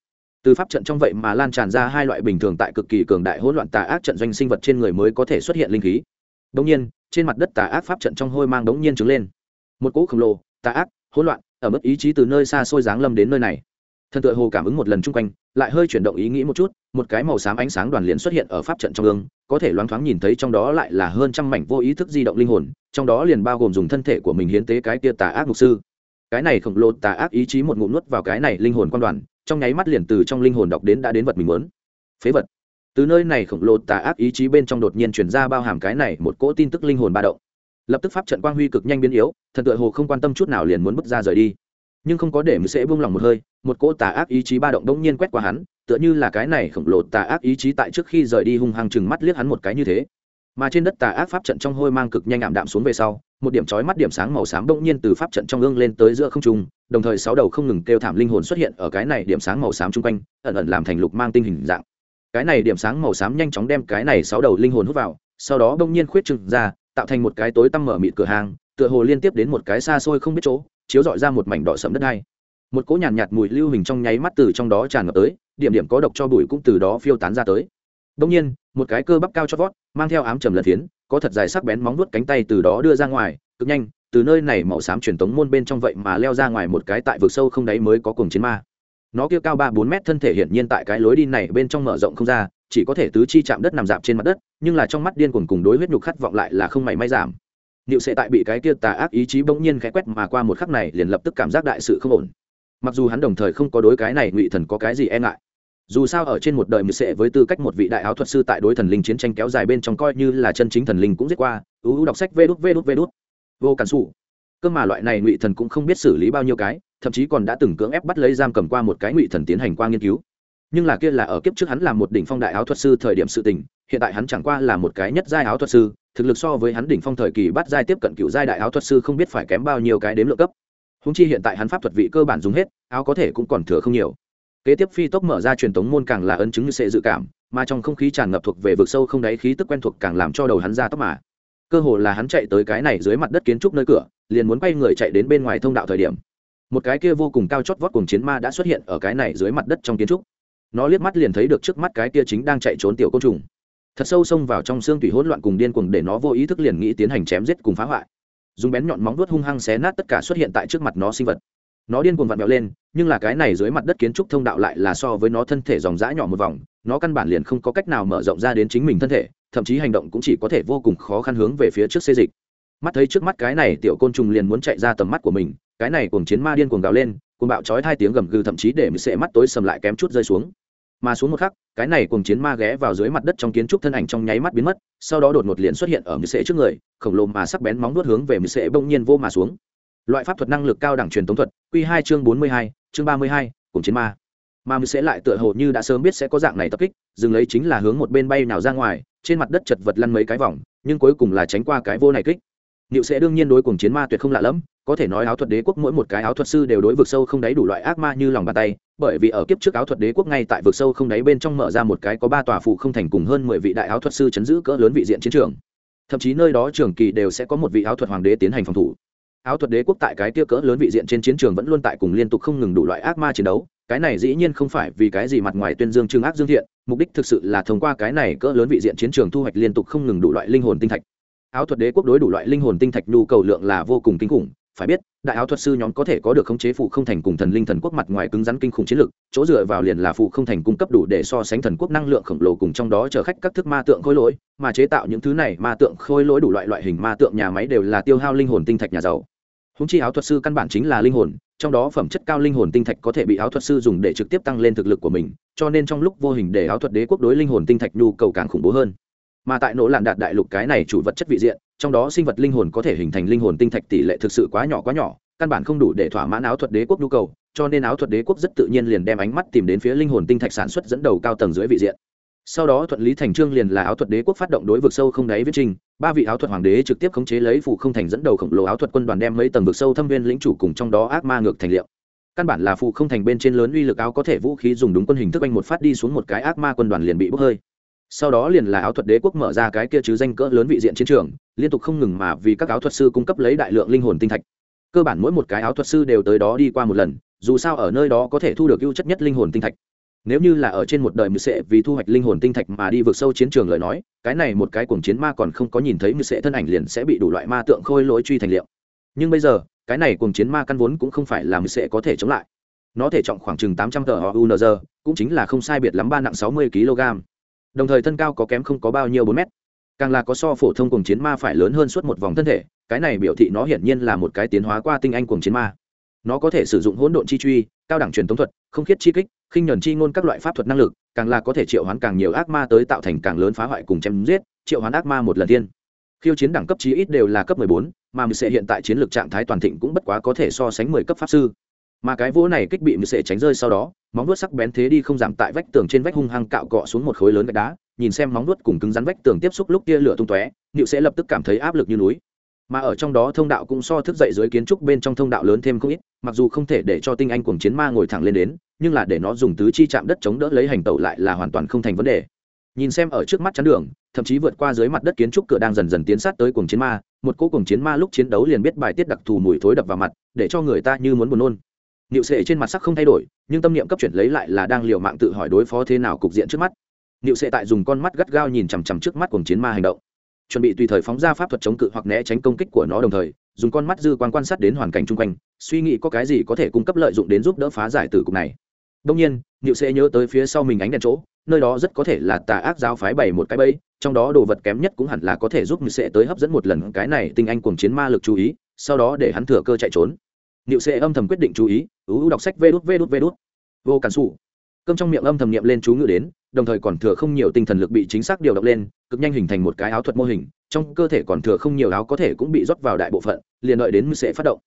từ pháp trận trong vậy mà lan tràn ra hai loại bình thường tại cực kỳ cường đại hỗn loạn tà ác trận doanh sinh vật trên người mới có thể xuất hiện linh khí. Đống nhiên, trên mặt đất tà ác pháp trận trong hôi mang đống nhiên trứng lên. Một cỗ khổng lồ, tà ác, hỗn loạn, ở mức ý chí từ nơi xa xôi giáng lâm đến nơi này. Thần tự hồ cảm ứng một lần chung quanh, lại hơi chuyển động ý nghĩ một chút, một cái màu xám ánh sáng đoàn liền xuất hiện ở pháp trận trong ương có thể loáng thoáng nhìn thấy trong đó lại là hơn trăm mảnh vô ý thức di động linh hồn, trong đó liền bao gồm dùng thân thể của mình hiến tế cái tia tà ác mục sư. Cái này khổng lồ tà ác ý chí một ngụm nuốt vào cái này linh hồn quan đoàn trong nháy mắt liền từ trong linh hồn đọc đến đã đến vật mình muốn. Phế vật. Từ nơi này khổng lồ tà ác ý chí bên trong đột nhiên chuyển ra bao hàm cái này một cỗ tin tức linh hồn ba động. Lập tức pháp trận quang huy cực nhanh biến yếu, thần tựa hồ không quan tâm chút nào liền muốn bước ra rời đi. Nhưng không có để mười sẽ buông lòng một hơi, một cỗ tà ác ý chí ba động đông nhiên quét qua hắn, tựa như là cái này khổng lồ tà ác ý chí tại trước khi rời đi hung hăng chừng mắt liếc hắn một cái như thế. Mà trên đất tà ác pháp trận trong hôi mang cực nhanh ảm đạm xuống về sau một điểm chói mắt điểm sáng màu xám bỗng nhiên từ pháp trận trong ương lên tới giữa không trung đồng thời sáu đầu không ngừng kêu thảm linh hồn xuất hiện ở cái này điểm sáng màu xám chung quanh ẩn ẩn làm thành lục mang tinh hình dạng cái này điểm sáng màu xám nhanh chóng đem cái này sáu đầu linh hồn hút vào sau đó bỗng nhiên khuyết trừng ra tạo thành một cái tối tăm mở mịt cửa hàng tựa hồ liên tiếp đến một cái xa xôi không biết chỗ chiếu dọi ra một mảnh đỏ sẫm đất hay. một cỗ nhàn nhạt, nhạt mùi lưu hình trong nháy mắt từ trong đó tràn ngập tới điểm điểm có độc cho bụi cũng từ đó phiêu tán ra tới đông nhiên một cái cơ bắp cao chót vót mang theo ám trầm lật thiến, có thật dài sắc bén móng vuốt cánh tay từ đó đưa ra ngoài, cực nhanh, từ nơi này màu xám truyền tống môn bên trong vậy mà leo ra ngoài một cái tại vực sâu không đáy mới có cùng chiến ma nó kia cao ba bốn mét thân thể hiển nhiên tại cái lối đi này bên trong mở rộng không ra, chỉ có thể tứ chi chạm đất nằm dạp trên mặt đất, nhưng là trong mắt điên cuồng cùng đối huyết nhục khát vọng lại là không mảy may giảm liệu sẽ tại bị cái kia tà ác ý chí bỗng nhiên khẽ quét mà qua một khắc này liền lập tức cảm giác đại sự không ổn. Mặc dù hắn đồng thời không có đối cái này ngụy thần có cái gì e ngại. Dù sao ở trên một đời mười sẽ với tư cách một vị đại áo thuật sư tại đối thần linh chiến tranh kéo dài bên trong coi như là chân chính thần linh cũng giết qua, ú đọc sách vê đút vê đút vê đút. Vô cản xù Cơ mà loại này ngụy thần cũng không biết xử lý bao nhiêu cái, thậm chí còn đã từng cưỡng ép bắt lấy giam cầm qua một cái ngụy thần tiến hành qua nghiên cứu. Nhưng là kia là ở kiếp trước hắn là một đỉnh phong đại áo thuật sư thời điểm sự tình, hiện tại hắn chẳng qua là một cái nhất giai áo thuật sư, thực lực so với hắn đỉnh phong thời kỳ bắt giai tiếp cận cựu giai đại áo thuật sư không biết phải kém bao nhiêu cái đếm lượng cấp húng chi hiện tại hắn pháp thuật vị cơ bản dùng hết áo có thể cũng còn thừa không nhiều kế tiếp phi tốc mở ra truyền thống môn càng là ấn chứng như sẽ dự cảm, mà trong không khí tràn ngập thuộc về vực sâu không đáy khí tức quen thuộc càng làm cho đầu hắn ra tóc mà. Cơ hồ là hắn chạy tới cái này dưới mặt đất kiến trúc nơi cửa, liền muốn quay người chạy đến bên ngoài thông đạo thời điểm. Một cái kia vô cùng cao chót vót cùng chiến ma đã xuất hiện ở cái này dưới mặt đất trong kiến trúc. Nó liếc mắt liền thấy được trước mắt cái kia chính đang chạy trốn tiểu côn trùng. Thật sâu xông vào trong xương tủy hỗn loạn cùng điên cuồng để nó vô ý thức liền nghĩ tiến hành chém giết cùng phá hoại. Dùng bén nhọn móng vuốt hung hăng xé nát tất cả xuất hiện tại trước mặt nó sinh vật nó điên cuồng vặn vẹo lên, nhưng là cái này dưới mặt đất kiến trúc thông đạo lại là so với nó thân thể dòng dã nhỏ một vòng, nó căn bản liền không có cách nào mở rộng ra đến chính mình thân thể, thậm chí hành động cũng chỉ có thể vô cùng khó khăn hướng về phía trước xê dịch. Mắt thấy trước mắt cái này tiểu côn trùng liền muốn chạy ra tầm mắt của mình, cái này cùng chiến ma điên cuồng gào lên, cuồng bạo chói hai tiếng gầm gừ thậm chí để mình sẽ mắt tối sầm lại kém chút rơi xuống. Mà xuống một khắc, cái này cùng chiến ma ghé vào dưới mặt đất trong kiến trúc thân ảnh trong nháy mắt biến mất, sau đó đột ngột liền xuất hiện ở mười sệ trước người, khổng lồ mà sắc bén móng nuốt hướng về mười sệ bỗng nhiên vô mà xuống loại pháp thuật năng lực cao đẳng truyền thống thuật q hai chương bốn mươi hai chương ba mươi hai cùng chiến ma mà mới sẽ lại tựa hồ như đã sớm biết sẽ có dạng này tập kích dừng lấy chính là hướng một bên bay nào ra ngoài trên mặt đất chật vật lăn mấy cái vòng nhưng cuối cùng là tránh qua cái vô này kích Niệu sẽ đương nhiên đối cùng chiến ma tuyệt không lạ lẫm, có thể nói áo thuật đế quốc mỗi một cái áo thuật sư đều đối vực sâu không đáy đủ loại ác ma như lòng bàn tay, bởi vì ở kiếp trước áo thuật đế quốc ngay tại vực sâu không đáy bên trong mở ra một cái có ba tòa phụ không thành cùng hơn mười vị đại áo thuật sư chấn giữ cỡ lớn vị diện chiến trường. Thậm chí nơi đó trường kỳ đều sẽ có một vị áo thuật hoàng đế tiến hành phòng thủ. Áo thuật đế quốc tại cái tia cỡ lớn vị diện trên chiến trường vẫn luôn tại cùng liên tục không ngừng đủ loại ác ma chiến đấu, cái này dĩ nhiên không phải vì cái gì mặt ngoài tuyên dương trương ác dương thiện, mục đích thực sự là thông qua cái này cỡ lớn vị diện chiến trường thu hoạch liên tục không ngừng đủ loại linh hồn tinh thạch. Áo thuật đế quốc đối đủ loại linh hồn tinh thạch nhu cầu lượng là vô cùng kinh khủng phải biết, đại áo thuật sư nhóm có thể có được khống chế phụ không thành cùng thần linh thần quốc mặt ngoài cứng rắn kinh khủng chiến lực, chỗ dựa vào liền là phụ không thành cung cấp đủ để so sánh thần quốc năng lượng khổng lồ cùng trong đó chở khách các thức ma tượng khôi lỗi, mà chế tạo những thứ này ma tượng khôi lỗi đủ loại loại hình ma tượng nhà máy đều là tiêu hao linh hồn tinh thạch nhà giàu. Húng chi áo thuật sư căn bản chính là linh hồn, trong đó phẩm chất cao linh hồn tinh thạch có thể bị áo thuật sư dùng để trực tiếp tăng lên thực lực của mình, cho nên trong lúc vô hình để áo thuật đế quốc đối linh hồn tinh thạch nhu cầu càng khủng bố hơn. Mà tại nỗ lạn đạt đại lục cái này chủ vật chất vị diện trong đó sinh vật linh hồn có thể hình thành linh hồn tinh thạch tỷ lệ thực sự quá nhỏ quá nhỏ, căn bản không đủ để thỏa mãn áo thuật đế quốc nhu cầu, cho nên áo thuật đế quốc rất tự nhiên liền đem ánh mắt tìm đến phía linh hồn tinh thạch sản xuất dẫn đầu cao tầng dưới vị diện. Sau đó thuận lý thành trương liền là áo thuật đế quốc phát động đối vực sâu không đáy viết trình, ba vị áo thuật hoàng đế trực tiếp khống chế lấy phụ không thành dẫn đầu khổng lồ áo thuật quân đoàn đem mấy tầng vực sâu thâm viên lĩnh chủ cùng trong đó ác ma ngược thành liệu. Căn bản là phụ không thành bên trên lớn uy lực áo có thể vũ khí dùng đúng quân hình thức anh một phát đi xuống một cái ác ma quân đoàn liền bị bốc hơi sau đó liền là áo thuật đế quốc mở ra cái kia chứ danh cỡ lớn vị diện chiến trường, liên tục không ngừng mà vì các áo thuật sư cung cấp lấy đại lượng linh hồn tinh thạch. Cơ bản mỗi một cái áo thuật sư đều tới đó đi qua một lần, dù sao ở nơi đó có thể thu được ưu chất nhất linh hồn tinh thạch. Nếu như là ở trên một đời mưu sệ vì thu hoạch linh hồn tinh thạch mà đi vượt sâu chiến trường lời nói, cái này một cái cuồng chiến ma còn không có nhìn thấy mưu sệ thân ảnh liền sẽ bị đủ loại ma tượng khôi lỗi truy thành liệu. Nhưng bây giờ, cái này cuồng chiến ma căn vốn cũng không phải là mưu sệ có thể chống lại. Nó thể trọng khoảng chừng tám trăm tờ unr cũng chính là không sai biệt lắm ba nặng sáu mươi kg đồng thời thân cao có kém không có bao nhiêu bốn mét càng là có so phổ thông cuồng chiến ma phải lớn hơn suốt một vòng thân thể cái này biểu thị nó hiển nhiên là một cái tiến hóa qua tinh anh cuồng chiến ma. Nó có thể sử dụng hỗn độn chi truy cao đẳng truyền thống thuật không khiết chi kích khinh nhuần chi ngôn các loại pháp thuật năng lực càng là có thể triệu hoán càng nhiều ác ma tới tạo thành càng lớn phá hoại cùng chém giết triệu hoán ác ma một lần tiên. Khiêu chiến đẳng cấp chí ít đều là cấp 14, mà mình sẽ hiện tại chiến lược trạng thái toàn thịnh cũng bất quá có thể so sánh 10 cấp pháp sư mà cái vỗ này kích bị mười sệ tránh rơi sau đó, móng vuốt sắc bén thế đi không giảm tại vách tường trên vách hung hăng cạo cọ xuống một khối lớn gạch đá, nhìn xem móng vuốt cùng cứng rắn vách tường tiếp xúc lúc tia lửa tung tóe nịu sẽ lập tức cảm thấy áp lực như núi. Mà ở trong đó thông đạo cũng so thức dậy dưới kiến trúc bên trong thông đạo lớn thêm không ít, mặc dù không thể để cho tinh anh cuồng chiến ma ngồi thẳng lên đến, nhưng là để nó dùng tứ chi chạm đất chống đỡ lấy hành tẩu lại là hoàn toàn không thành vấn đề. Nhìn xem ở trước mắt chắn đường, thậm chí vượt qua dưới mặt đất kiến trúc cửa đang dần dần tiến sát tới cuồng chiến ma, một cỗ cuồng chiến ma lúc chiến đấu liền biết bài tiết đặc thù mùi thối đập vào mặt, để cho người ta như muốn buồn nôn niệu sệ trên mặt sắc không thay đổi, nhưng tâm niệm cấp chuyển lấy lại là đang liều mạng tự hỏi đối phó thế nào cục diện trước mắt. Niệu sệ tại dùng con mắt gắt gao nhìn chằm chằm trước mắt cuồng chiến ma hành động. Chuẩn bị tùy thời phóng ra pháp thuật chống cự hoặc né tránh công kích của nó đồng thời, dùng con mắt dư quan quan sát đến hoàn cảnh chung quanh, suy nghĩ có cái gì có thể cung cấp lợi dụng đến giúp đỡ phá giải tử cục này. Đông nhiên, niệu sệ nhớ tới phía sau mình ánh đèn chỗ, nơi đó rất có thể là tà ác giáo phái bày một cái bẫy, trong đó đồ vật kém nhất cũng hẳn là có thể giúp niệu sệ tới hấp dẫn một lần cái này tinh anh cùng chiến ma lực chú ý, sau đó để hắn thừa cơ chạy trốn niệu Sệ âm thầm quyết định chú ý, ú đọc sách vê đút vê đút vê đút. Vô cản sủ. cơm trong miệng âm thầm niệm lên chú ngữ đến, đồng thời còn thừa không nhiều tinh thần lực bị chính xác điều động lên, cực nhanh hình thành một cái áo thuật mô hình, trong cơ thể còn thừa không nhiều áo có thể cũng bị rót vào đại bộ phận, liền đợi đến Sệ phát động.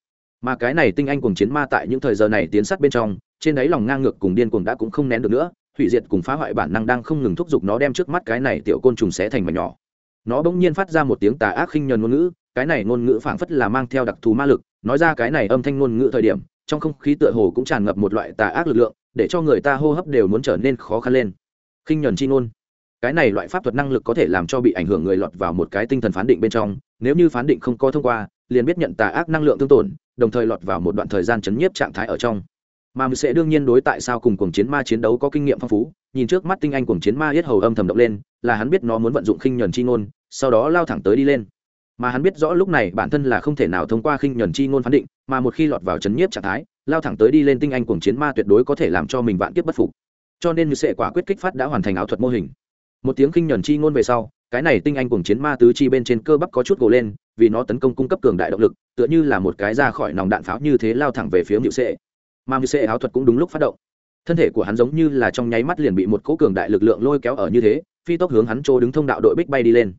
Mà cái này tinh anh cùng chiến ma tại những thời giờ này tiến sát bên trong, trên đáy lòng ngang ngược cùng điên cuồng đã cũng không nén được nữa, hủy diệt cùng phá hoại bản năng đang không ngừng thúc giục nó đem trước mắt cái này tiểu côn trùng xé thành mảnh nhỏ. Nó bỗng nhiên phát ra một tiếng tà ác khinh nhờn ngôn ngữ, cái này ngôn ngữ phảng phất là mang theo đặc thù ma lực nói ra cái này âm thanh ngôn ngữ thời điểm, trong không khí tựa hồ cũng tràn ngập một loại tà ác lực lượng, để cho người ta hô hấp đều muốn trở nên khó khăn lên. Khinh nhuần chi ngôn. Cái này loại pháp thuật năng lực có thể làm cho bị ảnh hưởng người lọt vào một cái tinh thần phán định bên trong, nếu như phán định không có thông qua, liền biết nhận tà ác năng lượng tương tổn, đồng thời lọt vào một đoạn thời gian chấn nhiếp trạng thái ở trong. Mà mình sẽ đương nhiên đối tại sao cùng cuồng chiến ma chiến đấu có kinh nghiệm phong phú, nhìn trước mắt tinh anh cuồng chiến ma yết hầu âm thầm động lên, là hắn biết nó muốn vận dụng khinh nhuần chi ngôn, sau đó lao thẳng tới đi lên mà hắn biết rõ lúc này bản thân là không thể nào thông qua khinh nhuần chi ngôn phán định, mà một khi lọt vào chấn nhiếp trạng thái, lao thẳng tới đi lên tinh anh cuồng chiến ma tuyệt đối có thể làm cho mình vạn kiếp bất phục. Cho nên như sệ quả quyết kích phát đã hoàn thành áo thuật mô hình. Một tiếng khinh nhuần chi ngôn về sau, cái này tinh anh cuồng chiến ma tứ chi bên trên cơ bắp có chút gồ lên, vì nó tấn công cung cấp cường đại động lực, tựa như là một cái ra khỏi nòng đạn pháo như thế lao thẳng về phía nhự sệ. Mà nhự sệ áo thuật cũng đúng lúc phát động. Thân thể của hắn giống như là trong nháy mắt liền bị một cỗ cường đại lực lượng lôi kéo ở như thế, phi tốc hướng hắn trô đứng thông đạo đội bích bay đi lên.